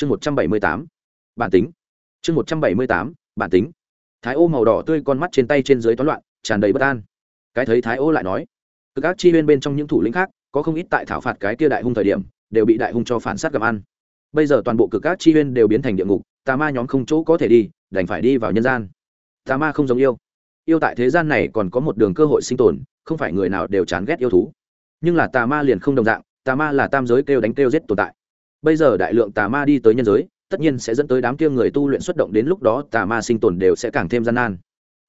chương một trăm bảy mươi tám. Bản tính. Chương một trăm bảy mươi tám, bản tính. Thái ô màu đỏ tươi con mắt trên tay trên dưới toán loạn, tràn đầy bất an. Cái thấy thái ô lại nói từ các chi bên bên trong những thủ lĩnh khác, có không ít tại thảo phạt cái kia đại hung thời điểm, đều bị đại hung cho phản sát gặp ăn. Bây giờ toàn bộ cực các chi huyên đều biến thành địa ngục, tà ma nhóm không chỗ có thể đi, đành phải đi vào nhân gian. Tà ma không giống yêu. Yêu tại thế gian này còn có một đường cơ hội sinh tồn, không phải người nào đều chán ghét yêu thú. Nhưng là tà ma liền không đồng dạng, tà ma là tam giới kêu đánh kêu giết tồn tại bây giờ đại lượng tà ma đi tới nhân giới, tất nhiên sẽ dẫn tới đám kia người tu luyện xuất động đến lúc đó tà ma sinh tồn đều sẽ càng thêm gian nan.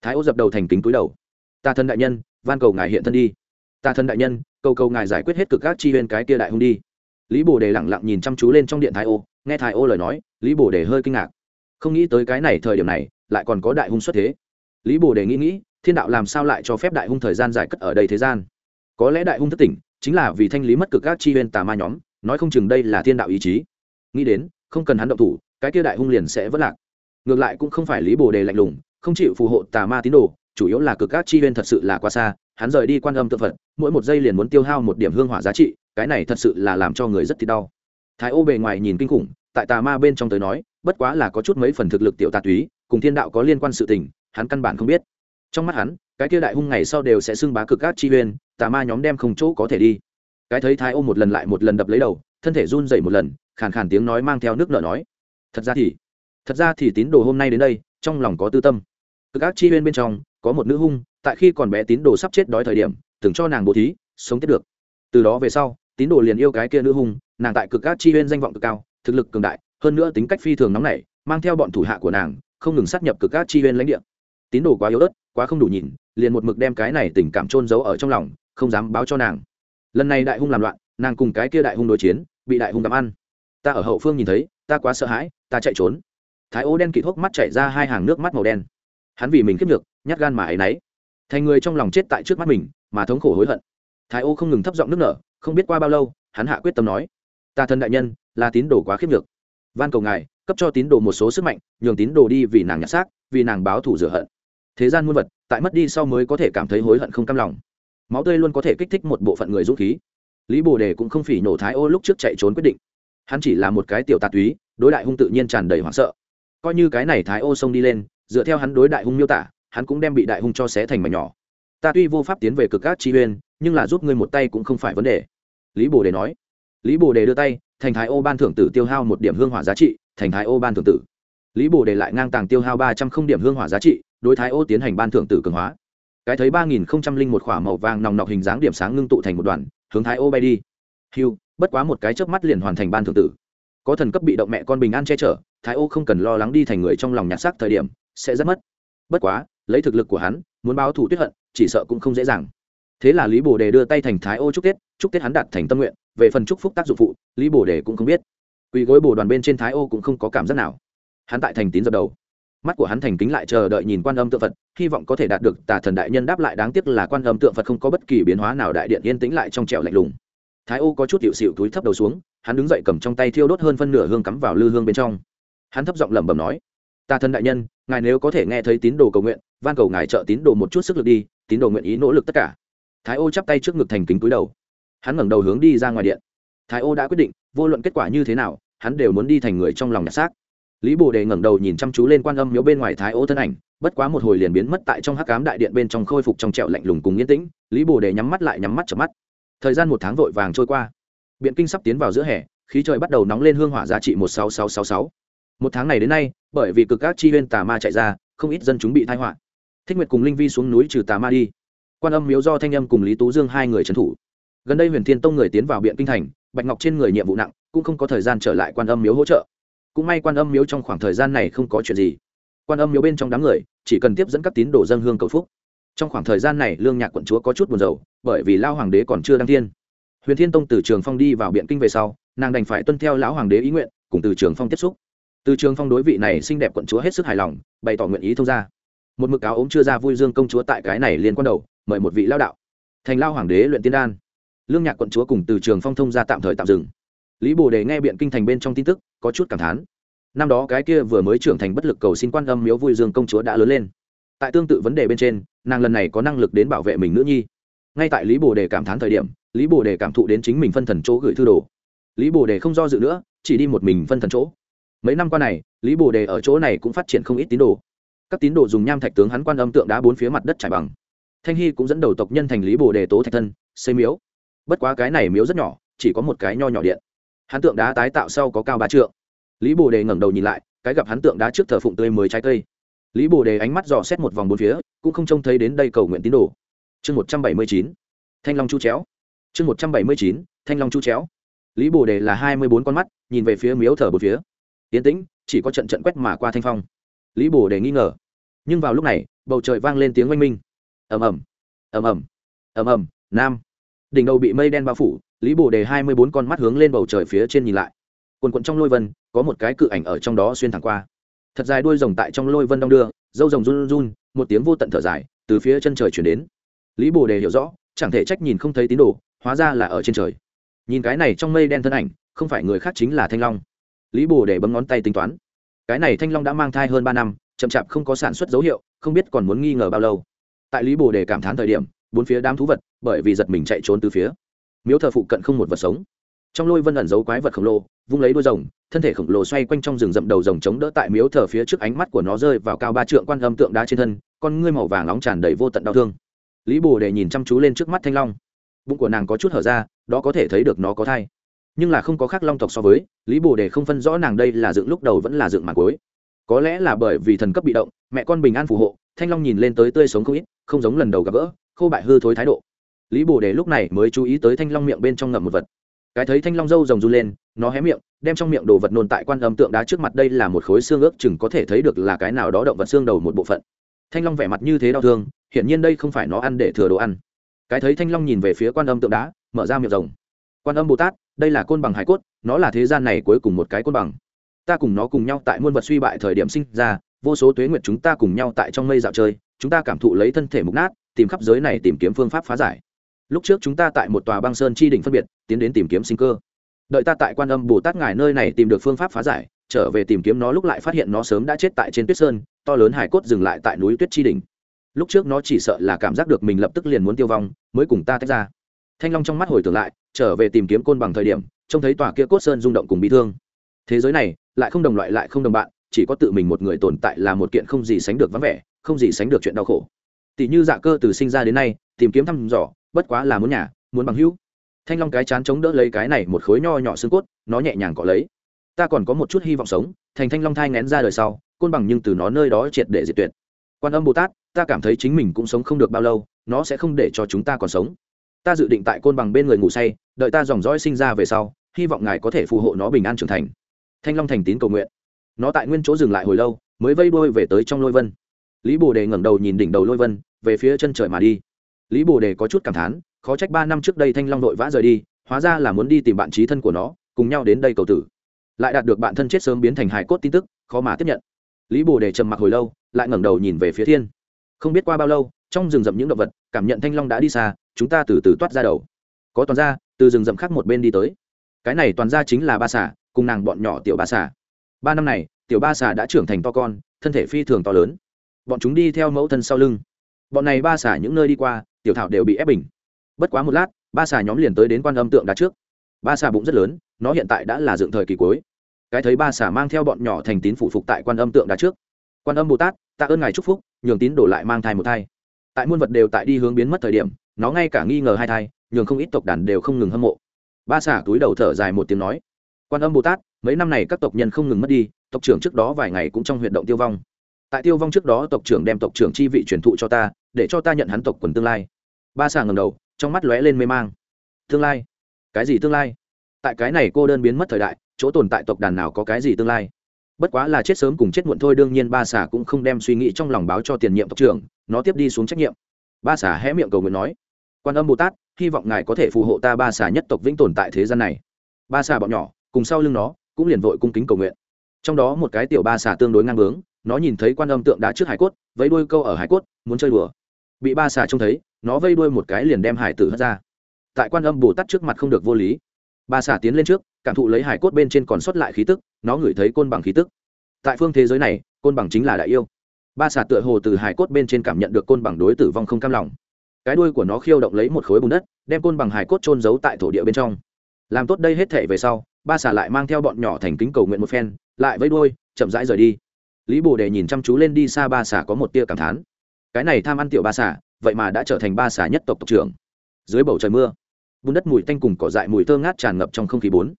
Thái ô dập đầu thành kính túi đầu. Tà thân đại nhân, van cầu ngài hiện thân đi. Tà thân đại nhân, cầu cầu ngài giải quyết hết cực các chi huyên cái kia đại hung đi. Lý bồ đề lẳng lặng nhìn chăm chú lên trong điện thái ô nghe thái ô lời nói, lý bồ đề hơi kinh ngạc. Không nghĩ tới cái này thời điểm này, lại còn có đại hung xuất thế. Lý bồ đề nghĩ nghĩ, thiên đạo làm sao lại cho phép đại hung thời gian dài cất ở đây thế gian? Có lẽ đại hung thất tỉnh, chính là vì thanh lý mất cực các chi huyên tà ma nhóm nói không chừng đây là thiên đạo ý chí. Nghĩ đến, không cần hắn động thủ, cái kia đại hung liền sẽ vất lạc. Ngược lại cũng không phải lý bồ đề lạnh lùng, không chịu phù hộ tà ma tín đồ, chủ yếu là cực các chi huyên thật sự là quá xa, hắn rời đi quan âm tự phật, mỗi một giây liền muốn tiêu hao một điểm hương hỏa giá trị, cái này thật sự là làm cho người rất thì đau. Thái ô bề ngoài nhìn kinh khủng, tại tà ma bên trong tới nói, bất quá là có chút mấy phần thực lực tiểu tà túy, cùng thiên đạo có liên quan sự tình, hắn căn bản không biết. Trong mắt hắn, cái kia đại hung ngày sau đều sẽ xưng bá cực các chi huyên, tà ma nhóm đem không chỗ có thể đi cái thấy thái ôm một lần lại một lần đập lấy đầu, thân thể run dậy một lần, khàn khàn tiếng nói mang theo nước nợ nói. Thật ra thì, thật ra thì tín đồ hôm nay đến đây, trong lòng có tư tâm. Cực ác chi huyên bên trong, có một nữ hung, tại khi còn bé tín đồ sắp chết đói thời điểm từng cho nàng bố thí, sống tiếp được. Từ đó về sau, tín đồ liền yêu cái kia nữ hung, nàng tại cực ác chi huyên danh vọng cực cao, thực lực cường đại, hơn nữa tính cách phi thường nóng nảy, mang theo bọn thủ hạ của nàng, không ngừng sát nhập cực ác chi huyên lãnh địa. Tín đồ quá yếu ớt, quá không đủ nhìn, liền một mực đem cái này tình cảm trôn giấu ở trong lòng, không dám báo cho nàng lần này đại hung làm loạn, nàng cùng cái kia đại hung đối chiến, bị đại hung đắm ăn. Ta ở hậu phương nhìn thấy, ta quá sợ hãi, ta chạy trốn. Thái ô đen kịt hốc mắt chảy ra hai hàng nước mắt màu đen. Hắn vì mình kiếp được nhát gan mà ấy nấy. Thành người trong lòng chết tại trước mắt mình, mà thống khổ hối hận. Thái ô không ngừng thấp giọng nước nở, không biết qua bao lâu, hắn hạ quyết tâm nói, ta thân đại nhân, là tín đồ quá khiếp được van cầu ngài, cấp cho tín đồ một số sức mạnh, nhường tín đồ đi vì nàng nhặt xác, vì nàng báo thù rửa hận. Thế gian muôn vật, tại mất đi sau mới có thể cảm thấy hối hận không cam lòng máu tươi luôn có thể kích thích một bộ phận người dũng khí. Lý bồ đề cũng không phỉ nổ thái ô lúc trước chạy trốn quyết định. Hắn chỉ là một cái tiểu tà túy, đối đại hung tự nhiên tràn đầy hoảng sợ. Coi như cái này thái ô xông đi lên, dựa theo hắn đối đại hung miêu tả, hắn cũng đem bị đại hung cho xé thành mảnh nhỏ. Ta tuy vô pháp tiến về cực các chi uyên, nhưng là giúp ngươi một tay cũng không phải vấn đề. Lý bồ đề nói. Lý bồ đề đưa tay, thành thái ô ban thưởng tử tiêu hao một điểm hương hỏa giá trị, thành thái ô ban thưởng tử. Lý bồ đề lại ngang tàng tiêu hao ba trăm không điểm hương hỏa giá trị, đối thái ô tiến hành ban thưởng tử cường hóa cái thấy ba nghìn không trăm linh một k h ỏ a màu vàng nòng nọc hình dáng điểm sáng ngưng tụ thành một đoàn, hướng thái ô bay đi. Hiu bất quá một cái chớp mắt liền hoàn thành ban thượng tử. Có thần cấp bị động mẹ con bình an che chở, thái ô không cần lo lắng đi thành người trong lòng nhặt xác thời điểm, sẽ rất mất. Bất quá, lấy thực lực của hắn, muốn báo thủ tuyết hận, chỉ sợ cũng không dễ dàng. Thế là lý bồ đề đưa tay thành thái ô chúc tết chúc tết hắn đạt thành tâm nguyện, về phần chúc phúc tác dụng phụ, lý bồ đề cũng không biết. Quỳ gối bồ đoàn bên trên thái ô cũng không có cảm giác nào. Hắn tại thành tín dập đầu mắt của hắn thành kính lại chờ đợi nhìn quan âm tượng phật, hy vọng có thể đạt được tà thần đại nhân đáp lại đáng tiếc là quan âm tượng phật không có bất kỳ biến hóa nào đại điện yên tĩnh lại trong trẻo lạnh lùng. Thái ô có chút hiệu xịu túi thấp đầu xuống, hắn đứng dậy cầm trong tay thiêu đốt hơn phân nửa hương cắm vào lư hương bên trong. Hắn thấp giọng lẩm bẩm nói, tà thần đại nhân, ngài nếu có thể nghe thấy tín đồ cầu nguyện, van cầu ngài trợ tín đồ một chút sức lực đi, tín đồ nguyện ý nỗ lực tất cả. Thái ô chắp tay trước ngực thành kính túi đầu. Hắn ngẩng đầu hướng đi ra ngoài điện. Thái ô đã quyết định, vô luận kết quả như thế nào, hắn đều muốn đi thành người trong lòng nhặt xác lý bồ đề ngẩng đầu nhìn chăm chú lên quan âm miếu bên ngoài thái ô thân ảnh, bất quá một hồi liền biến mất tại trong hắc cám đại điện bên trong khôi phục trong trẹo lạnh lùng cùng yên tĩnh, lý bồ đề nhắm mắt lại nhắm mắt chợp mắt. Thời gian một tháng vội vàng trôi qua. Biện kinh sắp tiến vào giữa hè, khí trời bắt đầu nóng lên hương hỏa giá trị một sáu sáu sáu sáu. Một tháng này đến nay, bởi vì cực các chi huyên tà ma chạy ra, không ít dân chúng bị thai họa. Thích nguyệt cùng linh vi xuống núi trừ tà ma đi. Quan âm miếu do thanh âm cùng lý tú dương hai người trấn thủ. Gần đây huyền thiên tông người tiến vào biện kinh thành, bạch ngọc trên người nhiệm vụ nặng, cũng không có thời gian trở lại quan âm miếu hỗ trợ cũng may quan âm miếu trong khoảng thời gian này không có chuyện gì. Quan âm miếu bên trong đám người, chỉ cần tiếp dẫn các tín đồ dân hương cầu phúc. Trong khoảng thời gian này, lương nhạc quận chúa có chút buồn rầu, bởi vì lao hoàng đế còn chưa đăng thiên. Huyền thiên tông từ trường phong đi vào biện kinh về sau, nàng đành phải tuân theo lão hoàng đế ý nguyện, cùng từ trường phong tiếp xúc. Từ trường phong đối vị này xinh đẹp quận chúa hết sức hài lòng, bày tỏ nguyện ý thông ra một mực áo ốm chưa ra vui dương công chúa tại cái này liên quan đầu, mời một vị lao đạo. Thành lao hoàng đế luyện tiên đan. Lương nhạc quận chúa cùng từ trường phong thông ra tạm thời tạm dừng lý bồ đề nghe biện kinh thành bên trong tin tức, có chút cảm thán. Năm đó cái kia vừa mới trưởng thành bất lực cầu xin quan âm miếu vui dương công chúa đã lớn lên. Tại tương tự vấn đề bên trên, nàng lần này có năng lực đến bảo vệ mình nữ nhi. Ngay tại lý bồ đề cảm thán thời điểm, lý bồ đề cảm thụ đến chính mình phân thần chỗ gửi thư đồ. Lý bồ đề không do dự nữa, chỉ đi một mình phân thần chỗ. Mấy năm qua này, lý bồ đề ở chỗ này cũng phát triển không ít tín đồ. Các tín đồ dùng nham thạch tướng hắn quan âm tượng đá bốn phía mặt đất trải bằng. Thanh hy cũng dẫn đầu tộc nhân thành lý bồ đề tố thạch thân, xây miếu. Bất quá cái này miếu rất nhỏ, chỉ có một cái nho nhỏ điện hắn tượng đá tái tạo sau có cao ba trượng. Lý bồ đề ngẩng đầu nhìn lại, cái gặp hắn tượng đá trước thờ phụng tươi mới trái cây. Lý bồ đề ánh mắt dò xét một vòng bốn phía, cũng không trông thấy đến đây cầu nguyện tín đồ. Chương một trăm bảy mươi chín, thanh long chu chéo. Chương một trăm bảy mươi chín, thanh long chu chéo. Lý bồ đề là hai mươi bốn con mắt, nhìn về phía miếu thờ bốn phía. Yến tĩnh, chỉ có trận trận quét mà qua thanh phong. Lý bồ đề nghi ngờ. Nhưng vào lúc này, bầu trời vang lên tiếng oanh minh. Ầm ầm ầm ầm ầm ầm, nam đỉnh đầu bị mây đen bao phủ, lý bồ đề hai mươi bốn con mắt hướng lên bầu trời phía trên nhìn lại. Quần quận trong lôi vân, có một cái cự ảnh ở trong đó xuyên thẳng qua. Thật dài đuôi rồng tại trong lôi vân đong đưa, dâu rồng run run, một tiếng vô tận thở dài, từ phía chân trời chuyển đến. Lý bồ đề hiểu rõ, chẳng thể trách nhìn không thấy tín đồ, hóa ra là ở trên trời. Nhìn cái này trong mây đen thân ảnh, không phải người khác chính là thanh long. Lý bồ đề bấm ngón tay tính toán. Cái này thanh long đã mang thai hơn ba năm, chậm chạp không có sản xuất dấu hiệu, không biết còn muốn nghi ngờ bao lâu. Tại lý bồ đề cảm thán thời điểm bốn phía đám thú vật, bởi vì giật mình chạy trốn từ phía. Miếu thờ phụ cận không một vật sống. Trong lôi vân ẩn giấu quái vật khổng lồ, vung lấy đuôi rồng, thân thể khổng lồ xoay quanh trong rừng rậm đầu rồng chống đỡ tại miếu thờ phía trước ánh mắt của nó rơi vào cao ba trượng quan âm tượng đá trên thân, con ngươi màu vàng nóng tràn đầy vô tận đau thương. Lý bồ để nhìn chăm chú lên trước mắt thanh long. Bụng của nàng có chút hở ra, đó có thể thấy được nó có thai. Nhưng là không có khác long tộc so với, lý bồ đề không phân rõ nàng đây là dựng lúc đầu vẫn là dựng màn cuối. Có lẽ là bởi vì thần cấp bị động, mẹ con bình an phù hộ, thanh long nhìn lên tới tươi sống không ít, không giống lần đầu gặp gỡ khô bại hư thối thái độ. Lý bồ đề lúc này mới chú ý tới thanh long miệng bên trong ngậm một vật. Cái thấy thanh long râu rồng run lên, nó hé miệng, đem trong miệng đồ vật nôn tại quan âm tượng đá trước mặt đây là một khối xương ước chừng có thể thấy được là cái nào đó động vật xương đầu một bộ phận. Thanh long vẻ mặt như thế đau thương, hiển nhiên đây không phải nó ăn để thừa đồ ăn. Cái thấy thanh long nhìn về phía quan âm tượng đá, mở ra miệng rồng. Quan âm bồ tát, đây là côn bằng hải cốt, nó là thế gian này cuối cùng một cái côn bằng. Ta cùng nó cùng nhau tại muôn vật suy bại thời điểm sinh ra, vô số tuế nguyệt chúng ta cùng nhau tại trong mây dạo chơi, chúng ta cảm thụ lấy thân thể mục nát tìm khắp giới này tìm kiếm phương pháp phá giải. Lúc trước chúng ta tại một tòa băng sơn chi đỉnh phân biệt, tiến đến tìm kiếm sinh cơ. Đợi ta tại quan âm bồ tát ngài nơi này tìm được phương pháp phá giải, trở về tìm kiếm nó lúc lại phát hiện nó sớm đã chết tại trên tuyết sơn, to lớn hải cốt dừng lại tại núi tuyết chi đỉnh. Lúc trước nó chỉ sợ là cảm giác được mình lập tức liền muốn tiêu vong, mới cùng ta tách ra. Thanh long trong mắt hồi tưởng lại, trở về tìm kiếm côn bằng thời điểm, trông thấy tòa kia cốt sơn rung động cùng bị thương. Thế giới này, lại không đồng loại lại không đồng bạn, chỉ có tự mình một người tồn tại là một kiện không gì sánh được vắng vẻ, không gì sánh được chuyện đau khổ tỷ như dạ cơ từ sinh ra đến nay, tìm kiếm thăm dò, bất quá là muốn nhà, muốn bằng hữu. Thanh long cái chán chống đỡ lấy cái này một khối nho nhỏ xương cốt, nó nhẹ nhàng cọ lấy. Ta còn có một chút hy vọng sống, thành thanh long thai ngén ra đời sau, côn bằng nhưng từ nó nơi đó triệt để diệt tuyệt. Quan âm bồ tát, ta cảm thấy chính mình cũng sống không được bao lâu, nó sẽ không để cho chúng ta còn sống. Ta dự định tại côn bằng bên người ngủ say, đợi ta dòng dõi sinh ra về sau, hy vọng ngài có thể phù hộ nó bình an trưởng thành. Thanh long thành tín cầu nguyện. Nó tại nguyên chỗ dừng lại hồi lâu, mới vây đuôi về tới trong lôi vân. Lý bồ đề ngẩng đầu nhìn đỉnh đầu lôi vân về phía chân trời mà đi. Lý bồ đề có chút cảm thán, khó trách ba năm trước đây thanh long đội vã rời đi, hóa ra là muốn đi tìm bạn trí thân của nó, cùng nhau đến đây cầu tử. Lại đạt được bạn thân chết sớm biến thành hải cốt tin tức, khó mà tiếp nhận. Lý bồ đề trầm mặc hồi lâu, lại ngẩng đầu nhìn về phía thiên. Không biết qua bao lâu, trong rừng rậm những động vật, cảm nhận thanh long đã đi xa, chúng ta từ từ toát ra đầu. Có toàn ra từ rừng rậm khác một bên đi tới. Cái này toàn ra chính là ba xà, cùng nàng bọn nhỏ tiểu ba xà. Ba năm này, tiểu ba xà đã trưởng thành to con, thân thể phi thường to lớn. Bọn chúng đi theo mẫu thân sau lưng bọn này ba xả những nơi đi qua, tiểu thảo đều bị ép bình. Bất quá một lát, ba xà nhóm liền tới đến quan âm tượng đá trước. Ba xà bụng rất lớn, nó hiện tại đã là dựng thời kỳ cuối. Cái thấy ba xà mang theo bọn nhỏ thành tín phụ phục tại quan âm tượng đá trước. Quan âm bồ tát, tạ ơn ngài chúc phúc, nhường tín đổ lại mang thai một thai. Tại muôn vật đều tại đi hướng biến mất thời điểm, nó ngay cả nghi ngờ hai thai, nhường không ít tộc đàn đều không ngừng hâm mộ. Ba xà túi đầu thở dài một tiếng nói, quan âm bồ tát, mấy năm này các tộc nhân không ngừng mất đi, tộc trưởng trước đó vài ngày cũng trong huyện động tiêu vong tại tiêu vong trước đó tộc trưởng đem tộc trưởng chi vị truyền thụ cho ta, để cho ta nhận hắn tộc quần tương lai. Ba xà ngầm đầu, trong mắt lóe lên mê mang. Tương lai? Cái gì tương lai? Tại cái này cô đơn biến mất thời đại, chỗ tồn tại tộc đàn nào có cái gì tương lai? Bất quá là chết sớm cùng chết muộn thôi, đương nhiên ba xà cũng không đem suy nghĩ trong lòng báo cho tiền nhiệm tộc trưởng, nó tiếp đi xuống trách nhiệm. Ba xà hé miệng cầu nguyện nói, quan âm bồ tát, hy vọng ngài có thể phù hộ ta ba xà nhất tộc vĩnh tồn tại thế gian này. Ba xà bọn nhỏ, cùng sau lưng nó, cũng liền vội cung kính cầu nguyện. Trong đó một cái tiểu ba xà tương đối ngang bướng nó nhìn thấy quan âm tượng đá trước hải cốt vẫy đuôi câu ở hải cốt muốn chơi đùa. Bị ba xà trông thấy nó vây đuôi một cái liền đem hải tử hất ra. Tại quan âm bồ tát trước mặt không được vô lý. Ba xà tiến lên trước cảm thụ lấy hải cốt bên trên còn sót lại khí tức nó ngửi thấy côn bằng khí tức. Tại phương thế giới này côn bằng chính là đại yêu. Ba xà tựa hồ từ hải cốt bên trên cảm nhận được côn bằng đối tử vong không cam lòng. Cái đuôi của nó khiêu động lấy một khối bùn đất đem côn bằng hải cốt trôn giấu tại thổ địa bên trong. Làm tốt đây hết thể về sau ba xà lại mang theo bọn nhỏ thành kính cầu nguyện một phen lại vây đuôi, chậm rãi rời đi lý bồ đề nhìn chăm chú lên đi xa ba xà có một tia cảm thán. Cái này tham ăn tiểu ba xà vậy mà đã trở thành ba xà nhất tộc tộc trưởng. Dưới bầu trời mưa, bùn đất mùi tanh cùng cỏ dại mùi thơ ngát tràn ngập trong không khí bốn.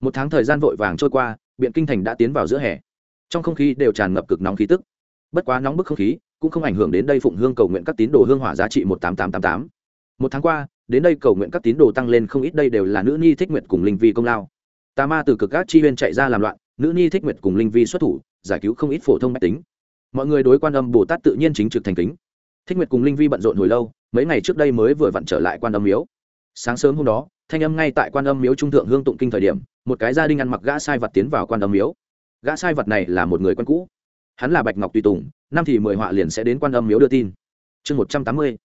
Một tháng thời gian vội vàng trôi qua, biện kinh thành đã tiến vào giữa hè. Trong không khí đều tràn ngập cực nóng khí tức. Bất quá nóng bức không khí cũng không ảnh hưởng đến đây phụng hương cầu nguyện các tín đồ hương hỏa giá trị một tám tám tám tám. Một tháng qua, đến đây cầu nguyện các tín đồ tăng lên không ít đây đều là nữ nhi thích nguyện cùng linh vi công lao. Tà ma từ cực các chi huyên chạy ra làm loạn, nữ nhi thích nguyện cùng linh vi xuất thủ giải cứu không ít phổ thông máy tính. Mọi người đối quan âm bồ tát tự nhiên chính trực thành kính. Thích nguyệt cùng linh vi bận rộn hồi lâu, mấy ngày trước đây mới vừa vặn trở lại quan âm miếu. Sáng sớm hôm đó, thanh âm ngay tại quan âm miếu trung thượng hương tụng kinh thời điểm, một cái gia đình ăn mặc gã sai vật tiến vào quan âm miếu. Gã sai vật này là một người quen cũ. Hắn là bạch ngọc tùy tùng, năm thì mười họa liền sẽ đến quan âm miếu đưa tin. Chương một trăm tám mươi,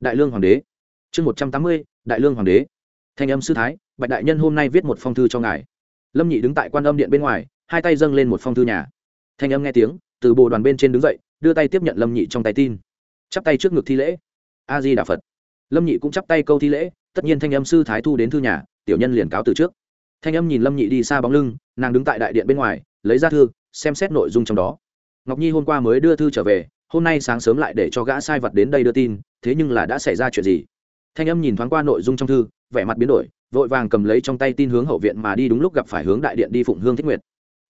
đại lương hoàng đế. Chương một trăm tám mươi, đại lương hoàng đế. Thanh âm sư thái, bạch đại nhân hôm nay viết một phong thư cho ngài. Lâm nhị đứng tại quan âm điện bên ngoài, hai tay dâng lên một phong thư nhà thanh âm nghe tiếng, từ bồ đoàn bên trên đứng dậy, đưa tay tiếp nhận lâm nhị trong tay tin. Chắp tay trước ngực thi lễ. A di đà phật. Lâm nhị cũng chắp tay câu thi lễ, tất nhiên thanh âm sư thái thu đến thư nhà, tiểu nhân liền cáo từ trước. Thanh âm nhìn lâm nhị đi xa bóng lưng, nàng đứng tại đại điện bên ngoài, lấy ra thư, xem xét nội dung trong đó. Ngọc nhi hôm qua mới đưa thư trở về, hôm nay sáng sớm lại để cho gã sai vật đến đây đưa tin, thế nhưng là đã xảy ra chuyện gì? Thanh âm nhìn thoáng qua nội dung trong thư, vẻ mặt biến đổi, vội vàng cầm lấy trong tay tin hướng hậu viện mà đi đúng lúc gặp phải hướng đại điện đi phụng hương thích nguyệt.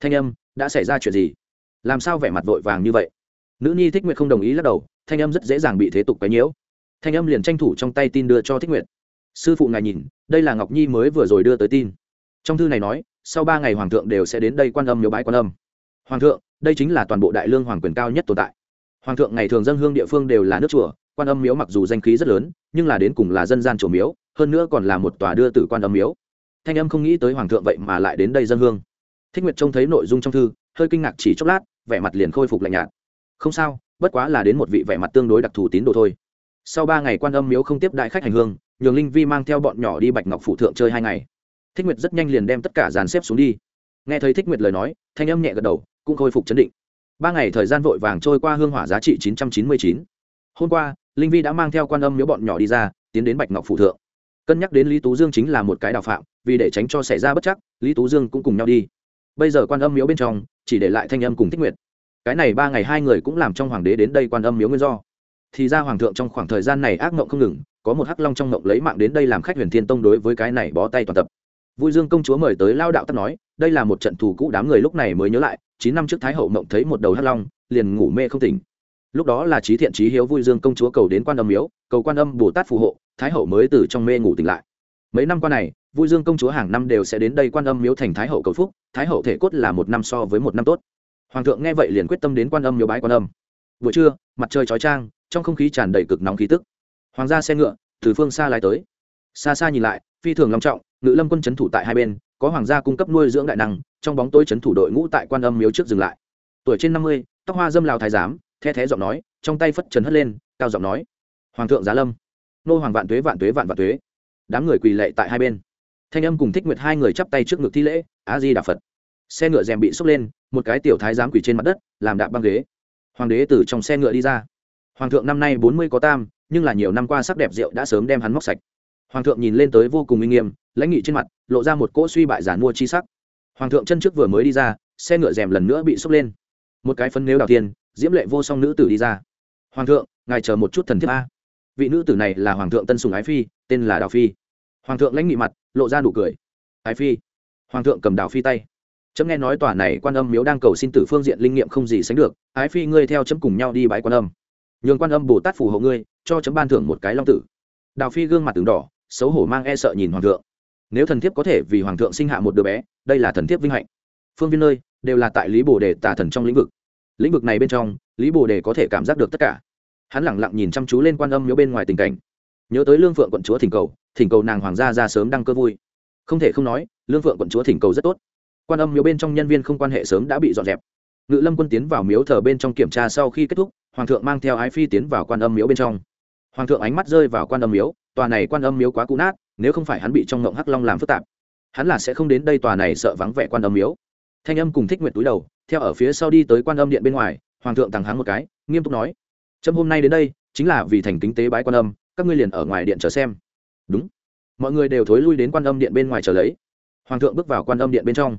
Thanh âm, đã xảy ra chuyện gì? Làm sao vẻ mặt vội vàng như vậy? Nữ nhi thích nguyệt không đồng ý lắc đầu, thanh âm rất dễ dàng bị thế tục quấy nhiễu. Thanh âm liền tranh thủ trong tay tin đưa cho thích nguyệt. Sư phụ ngài nhìn, đây là ngọc nhi mới vừa rồi đưa tới tin. Trong thư này nói, sau ba ngày hoàng thượng đều sẽ đến đây quan âm miếu bái quan âm. Hoàng thượng, đây chính là toàn bộ đại lương hoàng quyền cao nhất tồn tại. Hoàng thượng ngày thường dân hương địa phương đều là nước chùa, quan âm miếu mặc dù danh khí rất lớn, nhưng là đến cùng là dân gian chùa miếu, hơn nữa còn là một tòa đưa tử quan âm miếu. Thanh âm không nghĩ tới hoàng thượng vậy mà lại đến đây dân hương. Thích nguyệt trông thấy nội dung trong thư hơi kinh ngạc chỉ chốc lát, vẻ mặt liền khôi phục lạnh nhạt. Không sao, bất quá là đến một vị vẻ mặt tương đối đặc thù tín đồ thôi. Sau ba ngày quan âm miếu không tiếp đại khách hành hương, nhường linh vi mang theo bọn nhỏ đi bạch ngọc phủ thượng chơi hai ngày. Thích nguyệt rất nhanh liền đem tất cả dàn xếp xuống đi. Nghe thấy thích nguyệt lời nói, thanh âm nhẹ gật đầu, cũng khôi phục chấn định. Ba ngày thời gian vội vàng trôi qua hương hỏa giá trị chín trăm chín mươi chín. Hôm qua, linh vi đã mang theo quan âm miếu bọn nhỏ đi ra, tiến đến bạch ngọc phủ thượng. Cân nhắc đến lý tú dương chính là một cái đào phạm, vì để tránh cho xảy ra bất chắc, lý tú dương cũng cùng nhau đi bây giờ quan âm miếu bên trong, chỉ để lại thanh âm cùng thích nguyệt. Cái này ba ngày hai người cũng làm trong hoàng đế đến đây quan âm miếu nguyên do. Thì ra hoàng thượng trong khoảng thời gian này ác mộng không ngừng, có một hắc long trong mộng lấy mạng đến đây làm khách huyền thiên tông đối với cái này bó tay toàn tập. Vui dương công chúa mời tới lao đạo tắt nói, đây là một trận thù cũ đám người lúc này mới nhớ lại, chín năm trước thái hậu mộng thấy một đầu hắc long, liền ngủ mê không tỉnh. Lúc đó là trí thiện trí hiếu vui dương công chúa cầu đến quan âm miếu, cầu quan âm bồ tát phù hộ, thái hậu mới từ trong mê ngủ tỉnh lại. Mấy năm qua này vui dương công chúa hàng năm đều sẽ đến đây quan âm miếu thành thái hậu cầu phúc, thái hậu thể cốt là một năm so với một năm tốt. Hoàng thượng nghe vậy liền quyết tâm đến quan âm miếu bái quan âm. Buổi trưa, mặt trời chói trang trong không khí tràn đầy cực nóng khí tức. Hoàng gia xe ngựa từ phương xa lái tới. Xa xa nhìn lại, phi thường long trọng, ngự lâm quân c h ấ n thủ tại hai bên, có hoàng gia cung cấp nuôi dưỡng đại năng, trong bóng tôi c h ấ n thủ đội ngũ tại quan âm miếu trước dừng lại. Tuổi trên năm mươi, tóc hoa dâm lào thái giám, the thé giọng nói, trong tay phất trần hất lên, cao giọng nói, hoàng thượng giá lâm. Nô hoàng vạn tuế vạn tuế vạn vạn tuế. Đám người quỳ lệ tại hai bên thanh âm cùng thích nguyệt hai người chắp tay trước ngực thi lễ á di đà phật. Xe ngựa rèm bị xốc lên, một cái tiểu thái giám quỳ trên mặt đất, làm đạp băng ghế. Hoàng đế từ trong xe ngựa đi ra. Hoàng thượng năm nay bốn mươi có tam, nhưng là nhiều năm qua sắc đẹp rượu đã sớm đem hắn móc sạch. Hoàng thượng nhìn lên tới vô cùng uy nghiêm, lãnh nghị trên mặt, lộ ra một cỗ suy bại giản mua chi sắc. Hoàng thượng chân trước vừa mới đi ra, xe ngựa rèm lần nữa bị xốc lên. Một cái phấn nếu đào tiên, diễm lệ vô song nữ tử đi ra. Hoàng thượng, ngài chờ một chút thần thiếp a. Vị nữ tử này là hoàng thượng tân sùng ái phi, tên là đào phi hoàng thượng lãnh nghị mặt, lộ ra nụ cười. Ái phi. Hoàng thượng cầm đào phi tay. Chấm nghe nói tòa này quan âm miếu đang cầu xin tử phương diện linh nghiệm không gì sánh được. Ái phi, ngươi theo chấm cùng nhau đi bãi quan âm. Nhường quan âm bồ tát phù hộ ngươi, cho chấm ban thưởng một cái long tử. Đào phi gương mặt từng đỏ, xấu hổ mang e sợ nhìn hoàng thượng. Nếu thần thiếp có thể vì hoàng thượng sinh hạ một đứa bé, đây là thần thiếp vinh hạnh. Phương viên nơi, đều là tại lý bồ đề tả thần trong lĩnh vực. Lĩnh vực này bên trong, lý bồ đề có thể cảm giác được tất cả. Hắn lẳng lặng nhìn chăm chú lên quan âm miếu bên ngoài tình cảnh. Nhớ tới lương phượng quận chúa thỉnh cầu thỉnh cầu nàng hoàng gia ra sớm đăng cơ vui. Không thể không nói, lương phượng quận chúa thỉnh cầu rất tốt. Quan âm miếu bên trong nhân viên không quan hệ sớm đã bị dọn dẹp. Ngự lâm quân tiến vào miếu thờ bên trong kiểm tra sau khi kết thúc, hoàng thượng mang theo ái phi tiến vào quan âm miếu bên trong. Hoàng thượng ánh mắt rơi vào quan âm miếu, tòa này quan âm miếu quá cũ nát, nếu không phải hắn bị trong ngộng hắc long làm phức tạp, hắn là sẽ không đến đây tòa này sợ vắng vẻ quan âm miếu. Thanh âm cùng thích nguyện túi đầu, theo ở phía sau đi tới quan âm điện bên ngoài, hoàng thượng tàng hắn một cái, nghiêm túc nói trâm hôm nay đến đây, chính là vì thành kính tế bái quan âm, các ngươi liền ở ngoài điện chờ xem đúng. Mọi người đều thối lui đến quan âm điện bên ngoài chờ lấy. Hoàng thượng bước vào quan âm điện bên trong.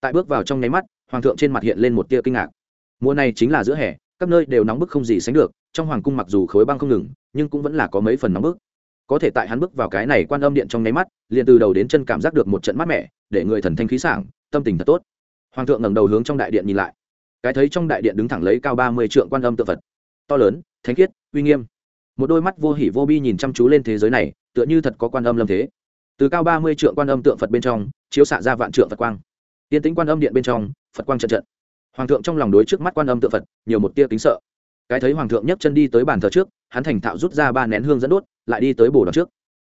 Tại bước vào trong nháy mắt, hoàng thượng trên mặt hiện lên một tia kinh ngạc. Mùa này chính là giữa hè, các nơi đều nóng bức không gì sánh được, trong hoàng cung mặc dù khối băng không ngừng, nhưng cũng vẫn là có mấy phần nóng bức. Có thể tại hắn bước vào cái này quan âm điện trong nháy mắt, liền từ đầu đến chân cảm giác được một trận mát mẻ, để người thần thanh khí sảng, tâm tình thật tốt. Hoàng thượng ngẩng đầu hướng trong đại điện nhìn lại. Cái thấy trong đại điện đứng thẳng lấy cao ba mươi trượng quan âm tự phật. To lớn, thánh khiết, uy nghiêm một đôi mắt vô hỉ vô bi nhìn chăm chú lên thế giới này, tựa như thật có quan âm lâm thế. Từ cao ba mươi trượng quan âm tượng phật bên trong, chiếu xạ ra vạn trượng phật quang. Tiên tính quan âm điện bên trong, phật quang trận trận. Hoàng thượng trong lòng đối trước mắt quan âm tượng phật, nhiều một tia kính sợ. Cái thấy hoàng thượng nhấc chân đi tới bàn thờ trước, hắn thành thạo rút ra ba nén hương dẫn đốt, lại đi tới bồ đoàn trước.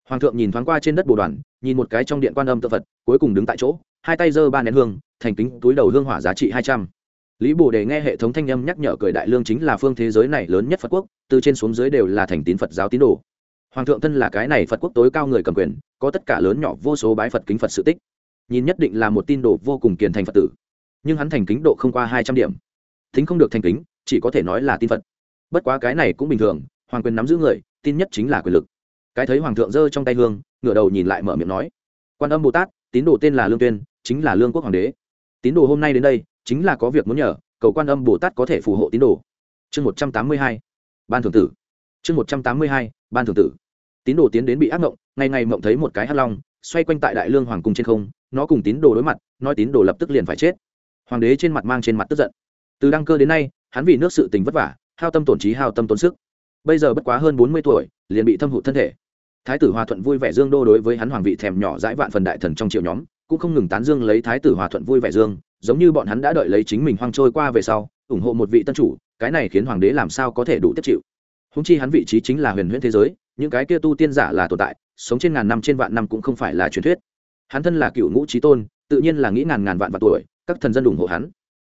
Hoàng thượng nhìn thoáng qua trên đất bồ đoàn, nhìn một cái trong điện quan âm tượng phật, cuối cùng đứng tại chỗ, hai tay giơ ba nén hương, thành kính túi đầu hương hỏa giá trị hai trăm lý bồ đề nghe hệ thống thanh âm nhắc nhở cười đại lương chính là phương thế giới này lớn nhất phật quốc, từ trên xuống dưới đều là thành tín phật giáo tín đồ. Hoàng thượng thân là cái này phật quốc tối cao người cầm quyền, có tất cả lớn nhỏ vô số bái phật kính phật sự tích. Nhìn nhất định là một tin đồ vô cùng kiền thành phật tử. Nhưng hắn thành kính độ không qua hai trăm điểm. Thính không được thành kính, chỉ có thể nói là tin phật. Bất quá cái này cũng bình thường, hoàng quyền nắm giữ người, tin nhất chính là quyền lực. Cái thấy hoàng thượng giơ trong tay hương, ngửa đầu nhìn lại mở miệng nói. Quan âm bồ tát, tín đồ tên là lương tuyên, chính là lương quốc hoàng đế. Tín đồ hôm nay đến đây chính là có việc muốn nhờ, cầu quan âm bồ tát có thể phù hộ tín đồ. Chương một trăm tám mươi hai, ban thường tử. Chương một trăm tám mươi hai, ban thường tử. Tín đồ tiến đến bị ác mộng ngày ngày mộng thấy một cái hắc long, xoay quanh tại đại lương hoàng cung trên không, nó cùng tín đồ đối mặt, nói tín đồ lập tức liền phải chết. Hoàng đế trên mặt mang trên mặt tức giận. Từ đăng cơ đến nay, hắn vì nước sự tình vất vả, hao tâm tổn trí, hao tâm tốn sức. Bây giờ bất quá hơn bốn mươi tuổi, liền bị thâm hụt thân thể. Thái tử hòa thuận vui vẻ dương đô đối với hắn hoàng vị thèm nhỏ dãi vạn phần đại thần trong triệu nhóm, cũng không ngừng tán dương lấy thái tử hòa thuận vui vẻ dương giống như bọn hắn đã đợi lấy chính mình hoang trôi qua về sau, ủng hộ một vị tân chủ, cái này khiến hoàng đế làm sao có thể đủ tiếp chịu? Húng chi hắn vị trí chính là huyền huyễn thế giới, những cái kia tu tiên giả là tồn tại, sống trên ngàn năm trên vạn năm cũng không phải là truyền thuyết. Hắn thân là cựu ngũ trí tôn, tự nhiên là nghĩ ngàn ngàn vạn vạn tuổi, các thần dân ủng hộ hắn.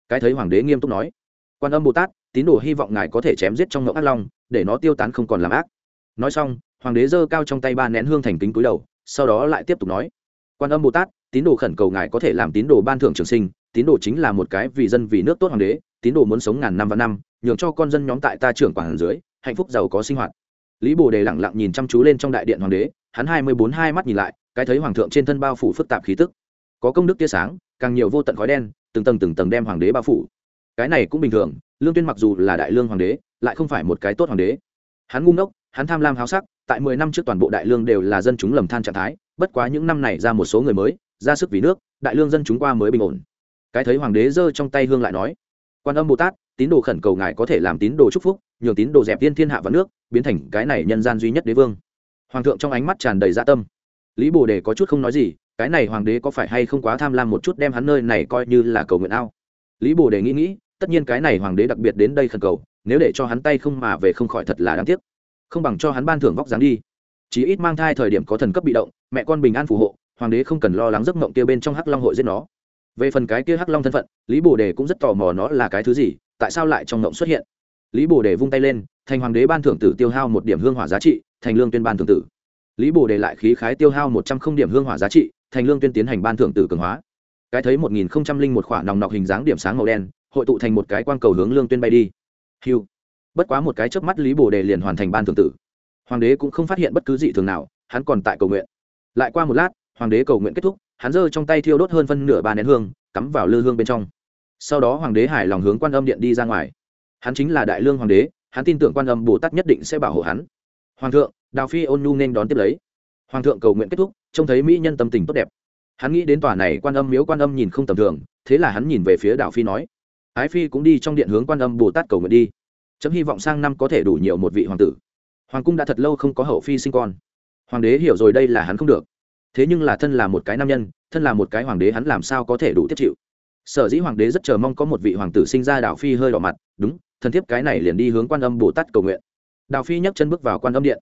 Cái thấy hoàng đế nghiêm túc nói. Quan âm bồ tát, tín đồ hy vọng ngài có thể chém giết trong ngẫu ác long, để nó tiêu tán không còn làm ác. Nói xong, hoàng đế giơ cao trong tay ba nén hương thành kính cúi đầu, sau đó lại tiếp tục nói. Quan âm bồ tát tín đồ khẩn cầu ngài có thể làm tín đồ ban thưởng trường sinh, tín đồ chính là một cái vì dân vì nước tốt hoàng đế, tín đồ muốn sống ngàn năm và năm, nhường cho con dân nhóm tại ta trưởng quản dưới, hạnh phúc giàu có sinh hoạt. Lý bồ đề lẳng lặng nhìn chăm chú lên trong đại điện hoàng đế, hắn hai mươi bốn hai mắt nhìn lại, cái thấy hoàng thượng trên thân bao phủ phức tạp khí tức. Có công đức tia sáng, càng nhiều vô tận khói đen, từng tầng từng tầng đem hoàng đế bao phủ. Cái này cũng bình thường, lương tuyên mặc dù là đại lương hoàng đế, lại không phải một cái tốt hoàng đế. Hắn ngu ngốc, hắn tham lam háo sắc, tại mười năm trước toàn bộ đại lương đều là dân chúng lầm than trạng thái, bất quá những năm này ra một số người mới ra sức vì nước, đại lương dân chúng qua mới bình ổn. Cái thấy hoàng đế giơ trong tay hương lại nói, quan âm bồ tát, tín đồ khẩn cầu ngài có thể làm tín đồ chúc phúc, nhường tín đồ dẹp tiên thiên hạ và nước, biến thành cái này nhân gian duy nhất đế vương. Hoàng thượng trong ánh mắt tràn đầy dạ tâm. Lý bồ đề có chút không nói gì, cái này hoàng đế có phải hay không quá tham lam một chút đem hắn nơi này coi như là cầu nguyện ao? Lý bồ đề nghĩ nghĩ, tất nhiên cái này hoàng đế đặc biệt đến đây khẩn cầu, nếu để cho hắn tay không mà về không khỏi thật là đáng tiếc. Không bằng cho hắn ban thưởng vóc dáng đi. Chỉ ít mang thai thời điểm có thần cấp bị động, mẹ con bình an phù hộ hoàng đế không cần lo lắng giấc mộng kia bên trong hắc long hội giết nó. Về phần cái kia hắc long thân phận, lý bồ đề cũng rất tò mò nó là cái thứ gì, tại sao lại trong mộng xuất hiện. Lý bồ đề vung tay lên, thành hoàng đế ban thưởng tử tiêu hao một điểm hương hỏa giá trị, thành lương tuyên ban thưởng tử. Lý bồ đề lại khí khái tiêu hao một trăm không điểm hương hỏa giá trị, thành lương tuyên tiến hành ban thưởng tử cường hóa. Cái thấy một nghìn không trăm linh một khỏa nòng nọc hình dáng điểm sáng màu đen, hội tụ thành một cái quang cầu hướng lương tuyên bay đi. Hiu. Bất quá một cái chớp mắt lý bồ đề liền hoàn thành ban thưởng tử. Hoàng đế cũng không phát hiện bất cứ gì thường nào, hắn còn tại cầu nguyện. Lại qua một lát hoàng đế cầu nguyện kết thúc, hắn giơ trong tay thiêu đốt hơn phân nửa ba nén hương, cắm vào lư hương bên trong. Sau đó hoàng đế hài lòng hướng quan âm điện đi ra ngoài. Hắn chính là đại lương hoàng đế, hắn tin tưởng quan âm bồ tát nhất định sẽ bảo hộ hắn. Hoàng thượng, đào phi ôn nhu nên đón tiếp lấy. Hoàng thượng cầu nguyện kết thúc, trông thấy mỹ nhân tâm tình tốt đẹp. Hắn nghĩ đến tòa này, quan âm miếu quan âm nhìn không tầm thường, thế là hắn nhìn về phía đào phi nói, ái phi cũng đi trong điện hướng quan âm bồ tát cầu nguyện đi. Chấm hy vọng sang năm có thể đủ nhiều một vị hoàng tử. Hoàng cung đã thật lâu không có hậu phi sinh con. Hoàng đế hiểu rồi đây là hắn không được thế nhưng là thân là một cái nam nhân, thân là một cái hoàng đế hắn làm sao có thể đủ tiếp chịu? Sở dĩ hoàng đế rất chờ mong có một vị hoàng tử sinh ra đào phi hơi đỏ mặt, đúng, thần thiếp cái này liền đi hướng quan âm bồ tát cầu nguyện. Đào phi nhấc chân bước vào quan âm điện.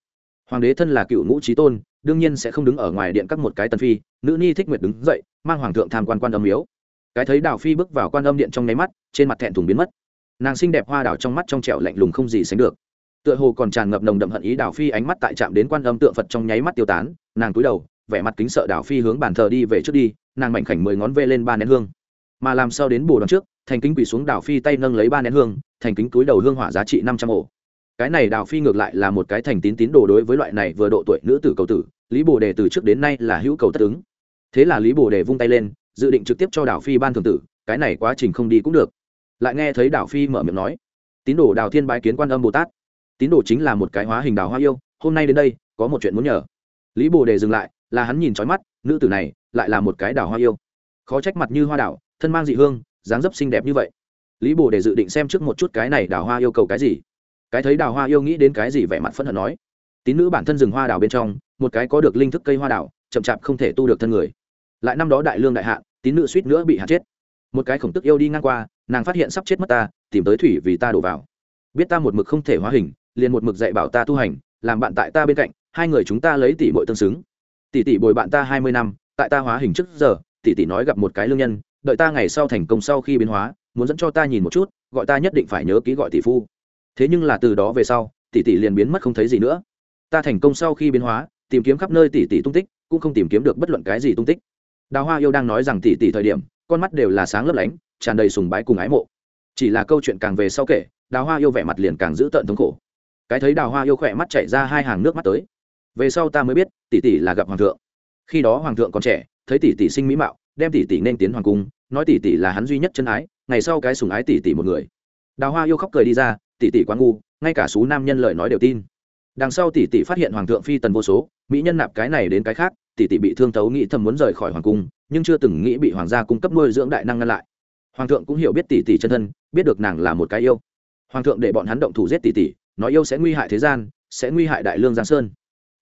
Hoàng đế thân là cựu ngũ trí tôn, đương nhiên sẽ không đứng ở ngoài điện các một cái tần phi, nữ ni thích nguyệt đứng dậy, mang hoàng thượng tham quan quan âm miếu. Cái thấy đào phi bước vào quan âm điện trong nháy mắt, trên mặt thẹn thùng biến mất. Nàng xinh đẹp hoa đào trong mắt trong trẻo lạnh lùng không gì sánh được. Tựa hồ còn tràn ngập nồng đậm hận ý đào phi ánh mắt tại chạm đến quan âm tượng phật trong nháy mắt tiêu tán, nàng cúi đầu vẻ mặt kính sợ đảo phi hướng bàn thờ đi về trước đi, nàng mảnh khảnh mười ngón vê lên ba nén hương. Mà làm sao đến bồ đoàn trước, thành kính quỳ xuống đảo phi tay nâng lấy ba nén hương, thành kính túi đầu hương hỏa giá trị năm trăm ổ. Cái này đào phi ngược lại là một cái thành tín tín đồ đối với loại này vừa độ tuổi nữ tử cầu tử, lý bồ đề từ trước đến nay là hữu cầu tất ứng. Thế là lý bồ đề vung tay lên, dự định trực tiếp cho đảo phi ban thường tử, cái này quá trình không đi cũng được. Lại nghe thấy đảo phi mở miệng nói, tín đồ đào thiên bái kiến quan âm bồ tát. Tín đồ chính là một cái hóa hình đào hoa yêu, hôm nay đến đây, có một chuyện muốn nhờ. Lý bồ đề dừng lại là hắn nhìn trói mắt, nữ tử này lại là một cái đào hoa yêu. Khó trách mặt như hoa đảo, thân mang dị hương, dáng dấp xinh đẹp như vậy. Lý bồ để dự định xem trước một chút cái này đào hoa yêu cầu cái gì. Cái thấy đào hoa yêu nghĩ đến cái gì vẻ mặt phẫn hận nói. Tín nữ bản thân rừng hoa đào bên trong, một cái có được linh thức cây hoa đào chậm chạp không thể tu được thân người. Lại năm đó đại lương đại hạ tín nữ suýt nữa bị hạ chết. Một cái khổng tức yêu đi ngang qua, nàng phát hiện sắp chết mất ta, tìm tới thủy vì ta đổ vào. Biết ta một mực không thể hóa hình, liền một mực dạy bảo ta tu hành, làm bạn tại ta bên cạnh, hai người chúng ta lấy tỷ muội tương xứng tỷ tỷ bồi bạn ta hai mươi năm, tại ta hóa hình trước giờ, tỷ tỷ nói gặp một cái lương nhân, đợi ta ngày sau thành công sau khi biến hóa, muốn dẫn cho ta nhìn một chút, gọi ta nhất định phải nhớ ký gọi tỷ phu. Thế nhưng là từ đó về sau, tỷ tỷ liền biến mất không thấy gì nữa. Ta thành công sau khi biến hóa, tìm kiếm khắp nơi tỷ tỷ tung tích, cũng không tìm kiếm được bất luận cái gì tung tích. Đào hoa yêu đang nói rằng tỷ tỷ thời điểm, con mắt đều là sáng lấp lánh, tràn đầy sùng bái cùng ái mộ. Chỉ là câu chuyện càng về sau kể, đào hoa yêu vẻ mặt liền càng giữ tợn thống khổ. Cái thấy đào hoa yêu khỏe mắt chảy ra hai hàng nước mắt tới về sau ta mới biết, tỷ tỷ là gặp hoàng thượng. Khi đó hoàng thượng còn trẻ, thấy tỷ tỷ sinh mỹ mạo, đem tỷ tỷ nên tiến hoàng cung, nói tỷ tỷ là hắn duy nhất chân ái, ngày sau cái sùng ái tỷ tỷ một người. Đào hoa yêu khóc cười đi ra, tỷ tỷ quá ngu, ngay cả số nam nhân lời nói đều tin. Đằng sau tỷ tỷ phát hiện hoàng thượng phi tần vô số, mỹ nhân nạp cái này đến cái khác, tỷ tỷ bị thương thấu nghĩ thầm muốn rời khỏi hoàng cung, nhưng chưa từng nghĩ bị hoàng gia cung cấp nuôi dưỡng đại năng ngăn lại. Hoàng thượng cũng hiểu biết tỷ tỷ chân thân, biết được nàng là một cái yêu. Hoàng thượng để bọn hắn động thủ giết tỷ tỷ, nói yêu sẽ nguy hại thế gian, sẽ nguy hại đại lương giang sơn